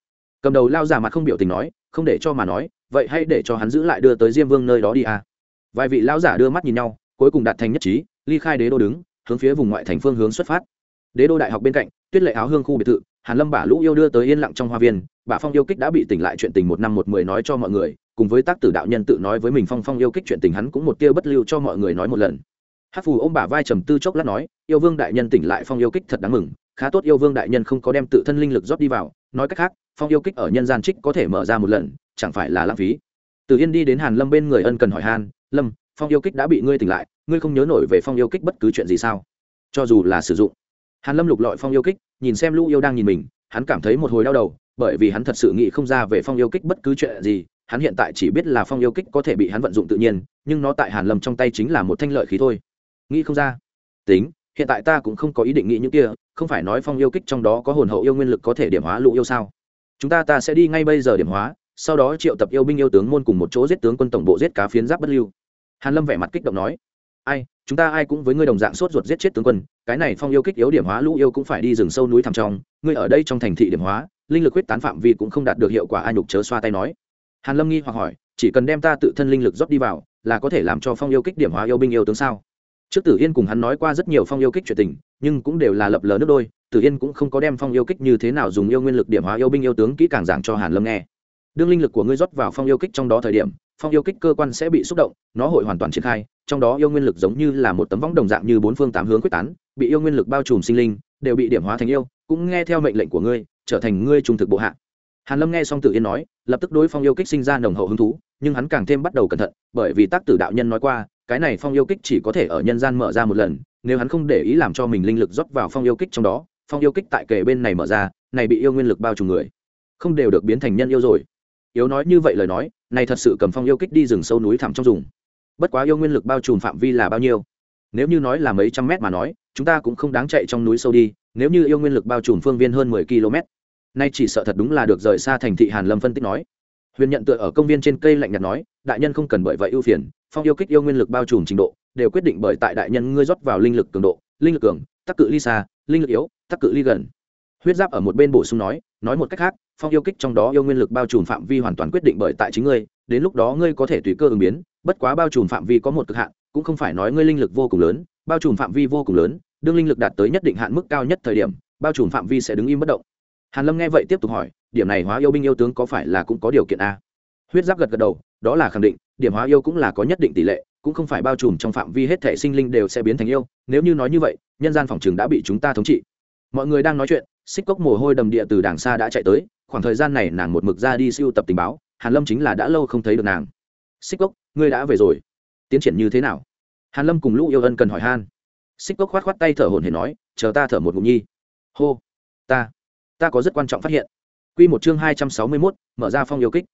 Speaker 1: Cầm đầu lao già mặt không biểu tình nói, không để cho mà nói, vậy hãy để cho hắn giữ lại đưa tới diêm vương nơi đó đi à. Vài vị lão giả đưa mắt nhìn nhau, cuối cùng đạt thành nhất trí, ly khai đế đô đứng, hướng phía vùng ngoại thành phương hướng xuất phát. Đế đô đại học bên cạnh, tuyết lệ áo hương khu biệt thự, hàn lâm bả lũ yêu đưa tới yên lặng trong hoa viên, bà phong yêu kích đã bị tỉnh lại chuyện tình một năm một mười nói cho mọi người cùng với tác tử đạo nhân tự nói với mình phong phong yêu kích chuyện tình hắn cũng một tia bất lưu cho mọi người nói một lần. Hát phù ôm bà vai trầm tư chốc lát nói, yêu vương đại nhân tỉnh lại, phong yêu kích thật đáng mừng, khá tốt yêu vương đại nhân không có đem tự thân linh lực rót đi vào. Nói cách khác, phong yêu kích ở nhân gian trích có thể mở ra một lần, chẳng phải là lãng phí. Từ yên đi đến hàn lâm bên người ân cần hỏi han, lâm, phong yêu kích đã bị ngươi tỉnh lại, ngươi không nhớ nổi về phong yêu kích bất cứ chuyện gì sao? Cho dù là sử dụng. Hàn lâm lục lọi phong yêu kích, nhìn xem lũ yêu đang nhìn mình, hắn cảm thấy một hồi đau đầu, bởi vì hắn thật sự nghĩ không ra về phong yêu kích bất cứ chuyện gì hắn hiện tại chỉ biết là phong yêu kích có thể bị hắn vận dụng tự nhiên, nhưng nó tại hàn lâm trong tay chính là một thanh lợi khí thôi. Nghĩ không ra. Tính, hiện tại ta cũng không có ý định nghĩ những kia, không phải nói phong yêu kích trong đó có hồn hậu yêu nguyên lực có thể điểm hóa lũ yêu sao? Chúng ta ta sẽ đi ngay bây giờ điểm hóa, sau đó triệu tập yêu binh yêu tướng môn cùng một chỗ giết tướng quân tổng bộ giết cá phiến giáp bất lưu. Hàn lâm vẻ mặt kích động nói. Ai, chúng ta ai cũng với ngươi đồng dạng sốt ruột giết chết tướng quân, cái này phong yêu kích yếu điểm hóa lũ yêu cũng phải đi rừng sâu núi thẳm trong, ngươi ở đây trong thành thị điểm hóa, linh lực huyết tán phạm vi cũng không đạt được hiệu quả, ai nhục chớ xoa tay nói hàn lâm nghi hoặc hỏi, chỉ cần đem ta tự thân linh lực rót đi vào, là có thể làm cho phong yêu kích điểm hóa yêu binh yêu tướng sao? Trước tử yên cùng hắn nói qua rất nhiều phong yêu kích chuyện tình, nhưng cũng đều là lập lờ nước đôi, tử yên cũng không có đem phong yêu kích như thế nào dùng yêu nguyên lực điểm hóa yêu binh yêu tướng kỹ càng giảng cho hàn lâm nghe. Đương linh lực của ngươi rót vào phong yêu kích trong đó thời điểm, phong yêu kích cơ quan sẽ bị xúc động, nó hội hoàn toàn triển khai, trong đó yêu nguyên lực giống như là một tấm võng đồng dạng như bốn phương tám hướng quyết tán, bị yêu nguyên lực bao trùm sinh linh, đều bị điểm hóa thành yêu, cũng nghe theo mệnh lệnh của ngươi, trở thành ngươi trung thực bộ hạ hàn lâm nghe xong Tử yên nói, lập tức đối phong yêu kích sinh ra nồng hậu hứng thú, nhưng hắn càng thêm bắt đầu cẩn thận, bởi vì tác tử đạo nhân nói qua, cái này phong yêu kích chỉ có thể ở nhân gian mở ra một lần, nếu hắn không để ý làm cho mình linh lực rót vào phong yêu kích trong đó, phong yêu kích tại kề bên này mở ra, này bị yêu nguyên lực bao trùm người, không đều được biến thành nhân yêu rồi. Yếu nói như vậy lời nói, này thật sự cầm phong yêu kích đi rừng sâu núi thẳm trong rừng. Bất quá yêu nguyên lực bao trùm phạm vi là bao nhiêu? Nếu như nói là mấy trăm mét mà nói, chúng ta cũng không đáng chạy trong núi sâu đi, nếu như yêu nguyên lực bao trùm phương viên hơn mười km nay chỉ sợ thật đúng là được rời xa thành thị hàn lâm phân tích nói. Huyền nhận tựa ở công viên trên cây lạnh nhạt nói, đại nhân không cần bởi vậy ưu phiền, phong yêu kích yêu nguyên lực bao trùm trình độ, đều quyết định bởi tại đại nhân ngươi rót vào linh lực cường độ, linh lực cường, tắc cự ly xa, linh lực yếu, tắc cự ly gần. Huyết giáp ở một bên bổ sung nói nói một cách khác, phong yêu kích trong đó yêu nguyên lực bao trùm phạm vi hoàn toàn quyết định bởi tại chính ngươi, đến lúc đó ngươi có thể tùy cơ ứng biến, bất quá bao trùm phạm vi có một cực hạn, cũng không phải nói ngươi linh lực vô cùng lớn, bao trùm phạm vi vô cùng lớn, đương linh lực đạt tới nhất định hạn mức cao nhất thời điểm, bao trùm phạm vi sẽ đứng im bất động hàn lâm nghe vậy tiếp tục hỏi, điểm này hóa yêu binh yêu tướng có phải là cũng có điều kiện a? Huyết giáp gật gật đầu, đó là khẳng định, điểm hóa yêu cũng là có nhất định tỷ lệ, cũng không phải bao trùm trong phạm vi hết thể sinh linh đều sẽ biến thành yêu. Nếu như nói như vậy, nhân gian phòng trường đã bị chúng ta thống trị. Mọi người đang nói chuyện, xích cốc mồ hôi đầm địa từ đàng xa đã chạy tới, khoảng thời gian này nàng một mực ra đi siêu tập tình báo, hàn lâm chính là đã lâu không thấy được nàng. Xích cốc, ngươi đã về rồi. Tiến triển như thế nào? Hàn lâm cùng lũ yêu ân cần hỏi han. Xích cốc khoát khoát tay thở hổn hển nói, chờ ta thở một ngụm nhi. Hô, ta ta có rất quan trọng phát hiện. Quy một chương hai trăm sáu mươi 261, mở ra phong yêu kích.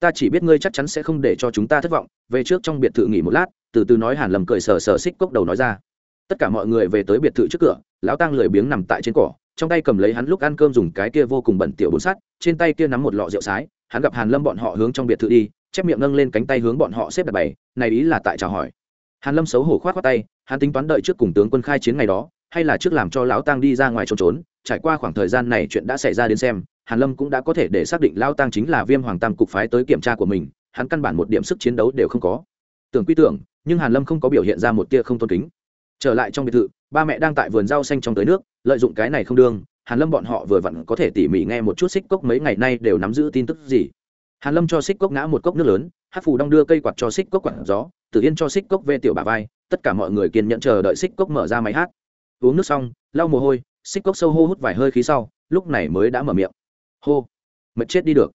Speaker 1: Ta chỉ biết ngươi chắc chắn sẽ không để cho chúng ta thất vọng. Về trước trong biệt thự nghỉ một lát từ từ nói hàn lâm cười sờ sờ xích cốc đầu nói ra. Tất cả mọi người về tới biệt thự trước cửa lão tăng lười biếng nằm tại trên cỏ trong tay cầm lấy hắn lúc ăn cơm dùng cái kia vô cùng bẩn tiểu bốn sắt trên tay kia nắm một lọ rượu sái hắn gặp hàn lâm bọn họ hướng trong biệt thự đi chép miệng nâng lên cánh tay hướng bọn họ xếp đặt bày này ý là tại chào hỏi. Hàn lâm xấu hổ khoát khoát tay hắn tính toán đợi trước cùng tướng quân khai chiến ngày đó hay là trước làm cho lão tăng đi ra ngoài trốn trốn, trải qua khoảng thời gian này chuyện đã xảy ra đến xem, hàn lâm cũng đã có thể để xác định lão tăng chính là viêm hoàng tam cục phái tới kiểm tra của mình, hắn căn bản một điểm sức chiến đấu đều không có. Tưởng quy tưởng, nhưng hàn lâm không có biểu hiện ra một tia không tôn kính. Trở lại trong biệt thự, ba mẹ đang tại vườn rau xanh trong tới nước, lợi dụng cái này không đương, hàn lâm bọn họ vừa vặn có thể tỉ mỉ nghe một chút xích cốc mấy ngày nay đều nắm giữ tin tức gì. Hàn lâm cho xích cốc ngã một cốc nước lớn hát phù đong đưa cây quạt cho xích cốc quạt gió, tử yên cho xích cốc về tiểu bà vai, tất cả mọi người kiên nhẫn chờ đợi xích cốc mở ra máy hát uống nước xong, lau mồ hôi, xích cốc sâu hô hút vài hơi khí sau, lúc này mới đã mở miệng. Hô, mệt chết đi được.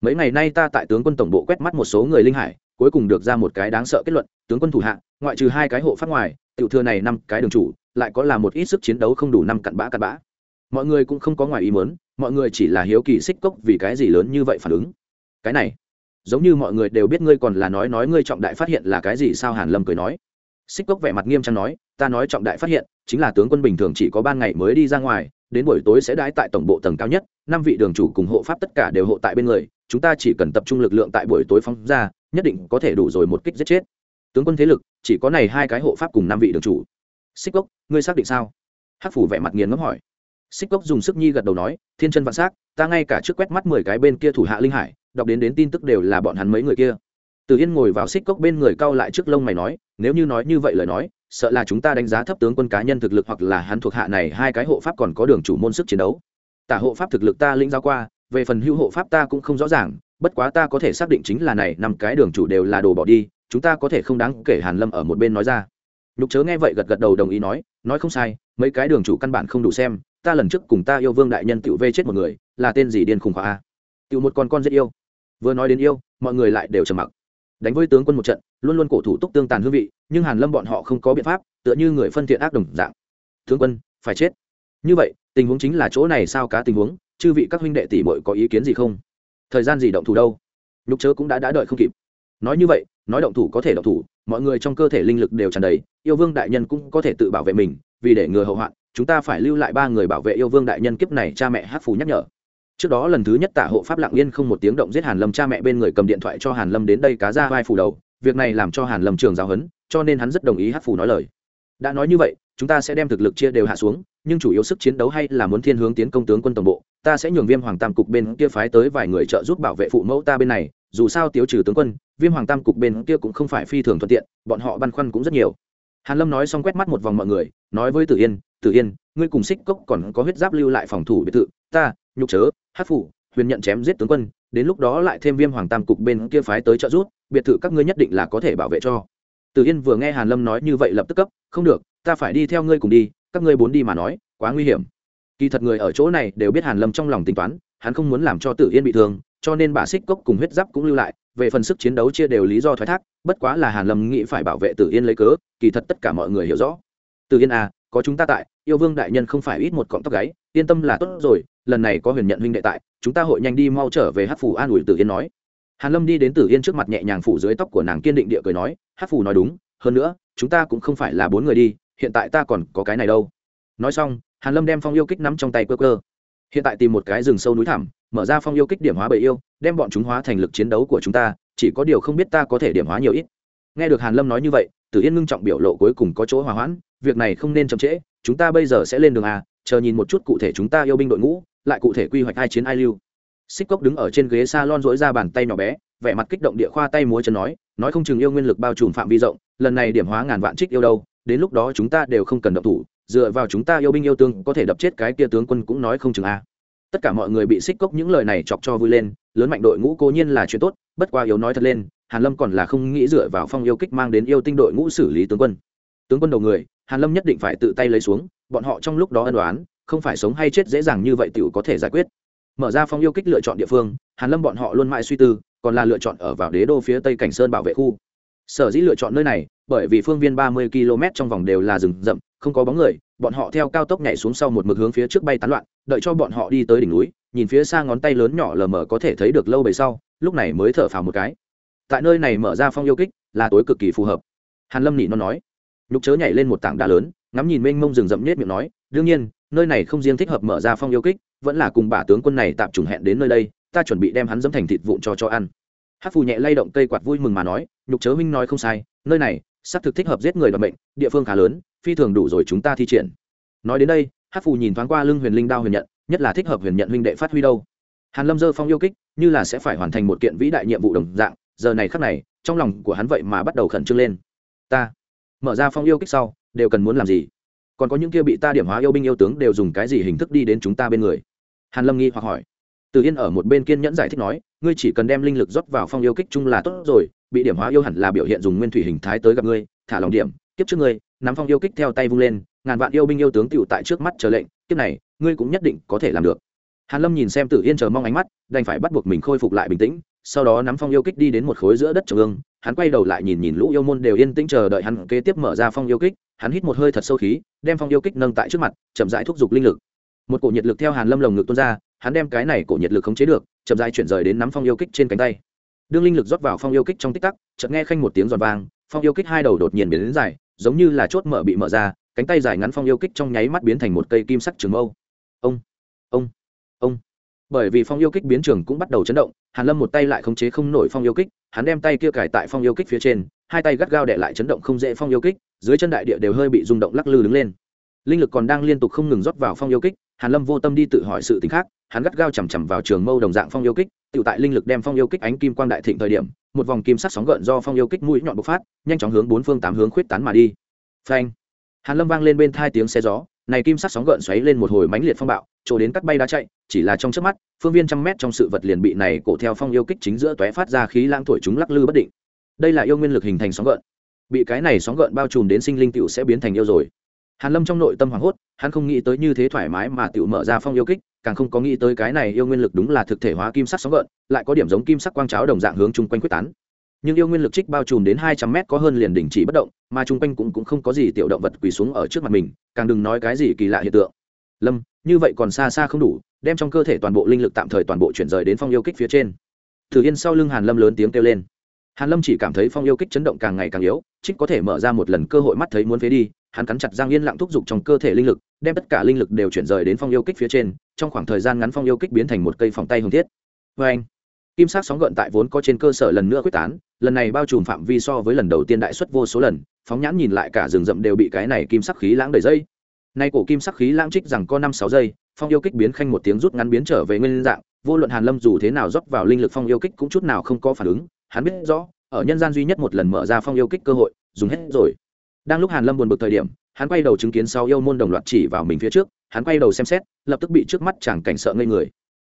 Speaker 1: Mấy ngày nay ta tại tướng quân tổng bộ quét mắt một số người linh hải, cuối cùng được ra một cái đáng sợ kết luận, tướng quân thủ hạ, ngoại trừ hai cái hộ phát ngoài, tiểu thừa này năm cái đường chủ, lại có là một ít sức chiến đấu không đủ năm cặn bã cặn bã. Mọi người cũng không có ngoài ý muốn, mọi người chỉ là hiếu kỳ xích cốc vì cái gì lớn như vậy phản ứng. Cái này, giống như mọi người đều biết ngươi còn là nói nói ngươi trọng đại phát hiện là cái gì sao hàn lâm cười nói. Xích cốc vẻ mặt nghiêm trang nói ta nói trọng đại phát hiện, chính là tướng quân bình thường chỉ có ban ngày mới đi ra ngoài, đến buổi tối sẽ đãi tại tổng bộ tầng cao nhất, năm vị đường chủ cùng hộ pháp tất cả đều hộ tại bên người, chúng ta chỉ cần tập trung lực lượng tại buổi tối phóng ra, nhất định có thể đủ rồi một kích giết chết. Tướng quân thế lực, chỉ có này hai cái hộ pháp cùng năm vị đường chủ. Xích cốc, ngươi xác định sao? Hắc phủ vẻ mặt nghiền ngẫm hỏi. Xích cốc dùng sức nhi gật đầu nói, thiên chân vạn s á c ta ngay cả trước quét mắt mười cái bên kia thủ hạ linh hải, đọc đến đến tin tức đều là bọn hắn mấy người kia. Từ yên ngồi vào xích cốc bên người cau lại trước lông mày nói, nếu như nói như vậy lời nói sợ là chúng ta đánh giá thấp tướng quân cá nhân thực lực hoặc là hắn thuộc hạ này, hai cái hộ pháp còn có đường chủ môn sức chiến đấu. Tả hộ pháp thực lực ta lĩnh giáo qua, về phần hữu hộ pháp ta cũng không rõ ràng, bất quá ta có thể xác định chính là này, năm cái đường chủ đều là đồ bỏ đi, chúng ta có thể không đáng kể hàn lâm ở một bên nói ra. Nhục chớ nghe vậy gật gật đầu đồng ý nói nói không sai, mấy cái đường chủ căn bản không đủ xem, ta lần trước cùng ta yêu vương đại nhân tiểu vê chết một người, là tên gì điên khùng quá a? Tiểu một con con rất yêu. Vừa nói đến yêu, mọi người lại đều trầm mặc đánh với tướng quân một trận, luôn luôn cổ thủ túc tương tàn hương vị, nhưng hàn lâm bọn họ không có biện pháp, tựa như người phân thiện ác đồng dạng. Tướng quân, phải chết. Như vậy, tình huống chính là chỗ này sao cá tình huống, chư vị các huynh đệ tỷ muội có ý kiến gì không? Thời gian gì động thủ đâu? Nhục chớ cũng đã đã đợi không kịp. Nói như vậy, nói động thủ có thể động thủ, mọi người trong cơ thể linh lực đều tràn đầy, yêu vương đại nhân cũng có thể tự bảo vệ mình, vì để ngừa hậu hoạn, chúng ta phải lưu lại ba người bảo vệ yêu vương đại nhân kiếp này, cha mẹ hát phù nhắc nhở trước đó lần thứ nhất tả hộ pháp lặng yên không một tiếng động giết hàn lâm cha mẹ bên người cầm điện thoại cho hàn lâm đến đây cá ra vai phủ đầu, việc này làm cho hàn lâm trường giáo hấn, cho nên hắn rất đồng ý hát phù nói lời. Đã nói như vậy, chúng ta sẽ đem thực lực chia đều hạ xuống, nhưng chủ yếu sức chiến đấu hay là muốn thiên hướng tiến công tướng quân tổng bộ, ta sẽ nhường viêm hoàng tam cục bên kia phái tới vài người trợ giúp bảo vệ phụ mẫu ta bên này, dù sao tiêu trừ tướng quân, viêm hoàng tam cục bên kia cũng không phải phi thường thuận tiện, bọn họ băn khoăn cũng rất nhiều. Hàn lâm nói xong quét mắt một vòng mọi người, nói với tử yên tử yên, ngươi cùng xích cốc còn có huyết giáp lưu lại phòng thủ biệt thự, ta nhục chớ, hát phủ, huyền nhận chém giết tướng quân, đến lúc đó lại thêm viêm hoàng tam cục bên kia phái tới trợ giúp, biệt thự các ngươi nhất định là có thể bảo vệ cho. Tử yên vừa nghe hàn lâm nói như vậy lập tức cấp, không được, ta phải đi theo ngươi cùng đi, các ngươi bốn đi mà nói, quá nguy hiểm. Kỳ thật người ở chỗ này đều biết hàn lâm trong lòng tính toán, hắn không muốn làm cho tử yên bị thương, cho nên bà xích cốc cùng huyết giáp cũng lưu lại, về phần sức chiến đấu chia đều lý do thoái thác, bất quá là hàn lâm nghĩ phải bảo vệ tử yên lấy cớ, kỳ thật tất cả mọi người hiểu rõ. Tử yên à có chúng ta tại, yêu vương đại nhân không phải ít một cọng tóc gáy, yên tâm là tốt rồi, lần này có huyền nhận huynh đệ tại, chúng ta hội nhanh đi mau trở về hát phủ an ủi tử yên nói. Hàn lâm đi đến tử yên trước mặt nhẹ nhàng phủ dưới tóc của nàng kiên định địa cười nói hát phủ nói đúng, hơn nữa, chúng ta cũng không phải là bốn người đi, hiện tại ta còn có cái này đâu. Nói xong, hàn lâm đem phong yêu kích nắm trong tay cơ cơ hiện tại tìm một cái rừng sâu núi thẳm, mở ra phong yêu kích điểm hóa bầy yêu, đem bọn chúng hóa thành lực chiến đấu của chúng ta, chỉ có điều không biết ta có thể điểm hóa nhiều ít. Nghe được hàn lâm nói như vậy, tử yên ngưng trọng biểu lộ cuối cùng có chỗ hòa hoãn việc này không nên chậm trễ, chúng ta bây giờ sẽ lên đường à? chờ nhìn một chút cụ thể chúng ta yêu binh đội ngũ, lại cụ thể quy hoạch ai chiến ai lưu xích cốc đứng ở trên ghế salon dỗi ra bàn tay nhỏ bé, vẻ mặt kích động địa khoa tay múa chân nói nói không chừng yêu nguyên lực bao trùm phạm vi rộng, lần này điểm hóa ngàn vạn trích yêu đâu, đến lúc đó chúng ta đều không cần động thủ, dựa vào chúng ta yêu binh yêu tướng có thể đập chết cái kia tướng quân cũng nói không chừng a tất cả mọi người bị xích cốc những lời này chọc cho vui lên, lớn mạnh đội ngũ cố nhiên là chuyện tốt, bất qua yếu nói thật lên, hàn lâm còn là không nghĩ dựa vào phong yêu kích mang đến yêu tinh đội ngũ xử lý tướng quân tướng quân đầu người, hàn lâm nhất định phải tự tay lấy xuống, bọn họ trong lúc đó ân đoán không phải sống hay chết dễ dàng như vậy tiểu có thể giải quyết. Mở ra phong yêu kích lựa chọn địa phương, hàn lâm bọn họ luôn mãi suy tư, còn là lựa chọn ở vào đế đô phía tây cảnh sơn bảo vệ khu. Sở dĩ lựa chọn nơi này, bởi vì phương viên ba mươi km trong vòng đều là rừng rậm, không có bóng người, bọn họ theo cao tốc nhảy xuống sau một mực hướng phía trước bay tán loạn, đợi cho bọn họ đi tới đỉnh núi, nhìn phía xa ngón tay lớn nhỏ lờ mờ có thể thấy được lâu bề sau, lúc này mới thở phào một cái. Tại nơi này mở ra phong yêu kích là tối cực kỳ phù hợp. Hàn lâm nỉ nó nói nhục chớ nhảy lên một tảng đá lớn, ngắm nhìn mênh mông rừng rậm nhết miệng nói, đương nhiên, nơi này không riêng thích hợp mở ra phong yêu kích, vẫn là cùng bà tướng quân này tạm trùng hẹn đến nơi đây, ta chuẩn bị đem hắn dẫm thành thịt vụn cho cho ăn. Hát phù nhẹ lay động cây quạt vui mừng mà nói, nhục chớ minh nói không sai, nơi này, xác thực thích hợp giết người và bệnh địa phương khá lớn, phi thường đủ rồi chúng ta thi triển. Nói đến đây hát phù nhìn thoáng qua lưng huyền linh đao huyền nhận, nhất là thích hợp huyền nhận huynh đệ phát huy đâu. Hàn lâm dơ phong yêu kích, như là sẽ phải hoàn thành một kiện vĩ đại nhiệm vụ đồng dạng, giờ này khắc này, trong lòng của hắn vậy mà bắt đầu khẩn trương lên. Ta mở ra phong yêu kích sau, đều cần muốn làm gì? Còn có những kia bị ta điểm hóa yêu binh yêu tướng đều dùng cái gì hình thức đi đến chúng ta bên người? Hàn lâm nghi hoặc hỏi. Từ yên ở một bên kiên nhẫn giải thích nói, ngươi chỉ cần đem linh lực rót vào phong yêu kích chung là tốt rồi, bị điểm hóa yêu hẳn là biểu hiện dùng nguyên thủy hình thái tới gặp ngươi, thả lòng điểm, kiếp trước ngươi, nắm phong yêu kích theo tay vung lên, ngàn vạn yêu binh yêu tướng tựu tại trước mắt chờ lệnh, kiếp này, ngươi cũng nhất định có thể làm được. Hàn lâm nhìn xem tử yên chờ mong ánh mắt, đành phải bắt buộc mình khôi phục lại bình tĩnh, sau đó nắm phong yêu kích đi đến một khối giữa đất trung ương hắn quay đầu lại nhìn nhìn lũ yêu môn đều yên tĩnh chờ đợi hắn kế tiếp mở ra phong yêu kích, hắn hít một hơi thật sâu khí, đem phong yêu kích nâng tại trước mặt, chậm rãi thúc giục linh lực. Một cổ nhiệt lực theo hàn lâm lồng ngực tuôn ra, hắn đem cái này cổ nhiệt lực khống chế được, chậm rãi chuyển rời đến nắm phong yêu kích trên cánh tay. Đương linh lực rót vào phong yêu kích trong tích tắc, chợt nghe khanh một tiếng giòn vang, phong yêu kích hai đầu đột nhiên biến đến dài, giống như là chốt mở bị mở ra, cánh tay dài ngắn phong yêu kích trong nháy mắt biến thành một cây kim sắc trường mâu. Ông ông. ông bởi vì phong yêu kích biến trường cũng bắt đầu chấn động, hàn lâm một tay lại khống chế không nổi phong yêu kích, hắn đem tay kia cài tại phong yêu kích phía trên, hai tay gắt gao đè lại chấn động không dễ phong yêu kích, dưới chân đại địa đều hơi bị rung động lắc lư đứng lên. Linh lực còn đang liên tục không ngừng rót vào phong yêu kích, hàn lâm vô tâm đi tự hỏi sự tình khác, hắn gắt gao chầm chầm vào trường mâu đồng dạng phong yêu kích, tự tại linh lực đem phong yêu kích ánh kim quang đại thịnh thời điểm, một vòng kim sắc sóng gợn do phong yêu kích mũi nhọn bộc phát, nhanh chóng hướng bốn phương tám hướng khuyết tán mà đi. Phanh! Hàn lâm vang lên bên thai tiếng xe gió, này kim sắc sóng gợn xoáy lên một hồi mãnh liệt phong bạo chỗ đến cắt bay đá chạy, chỉ là trong trước mắt, phương viên trăm mét trong sự vật liền bị này cổ theo phong yêu kích chính giữa tóe phát ra khí lãng thổi chúng lắc lư bất định. Đây là yêu nguyên lực hình thành sóng gợn. Bị cái này sóng gợn bao trùm đến sinh linh tiểu sẽ biến thành yêu rồi. Hàn lâm trong nội tâm hoảng hốt, hắn không nghĩ tới như thế thoải mái mà tiểu mở ra phong yêu kích, càng không có nghĩ tới cái này yêu nguyên lực đúng là thực thể hóa kim sắc sóng gợn, lại có điểm giống kim sắc quang cháo đồng dạng hướng chung quanh quyết tán. Nhưng yêu nguyên lực trích bao trùm đến hai trăm mét có hơn liền đỉnh chỉ bất động, mà chung quanh cũng cũng không có gì tiểu động vật quỳ xuống ở trước mặt mình, càng đừng nói cái gì kỳ lạ hiện tượng lâm, như vậy còn xa xa không đủ, đem trong cơ thể toàn bộ linh lực tạm thời toàn bộ chuyển rời đến phong yêu kích phía trên. Thử yên sau lưng hàn lâm lớn tiếng kêu lên. Hàn lâm chỉ cảm thấy phong yêu kích chấn động càng ngày càng yếu trích có thể mở ra một lần cơ hội mắt thấy muốn phế đi, hắn cắn chặt Giang yên lặng thúc giục trong cơ thể linh lực, đem tất cả linh lực đều chuyển rời đến phong yêu kích phía trên, trong khoảng thời gian ngắn phong yêu kích biến thành một cây phòng tay hồng thiết. Vê anh kim sắc sóng gợn tại vốn có trên cơ sở lần nữa quyết tán, lần này bao trùm phạm vi so với lần đầu tiên đại xuất vô số lần, phóng nhãn nhìn lại cả rừng rậm đều bị cái này kim sắc khí lãng đầy dây nay cổ kim sắc khí lãng trích rằng có năm sáu giây, phong yêu kích biến khanh một tiếng rút ngắn biến trở về nguyên dạng, vô luận hàn lâm dù thế nào dốc vào linh lực phong yêu kích cũng chút nào không có phản ứng, hắn biết rõ, ở nhân gian duy nhất một lần mở ra phong yêu kích cơ hội, dùng hết rồi. Đang lúc hàn lâm buồn bực thời điểm, hắn quay đầu chứng kiến sau yêu môn đồng loạt chỉ vào mình phía trước, hắn quay đầu xem xét, lập tức bị trước mắt chàng cảnh sợ ngây người.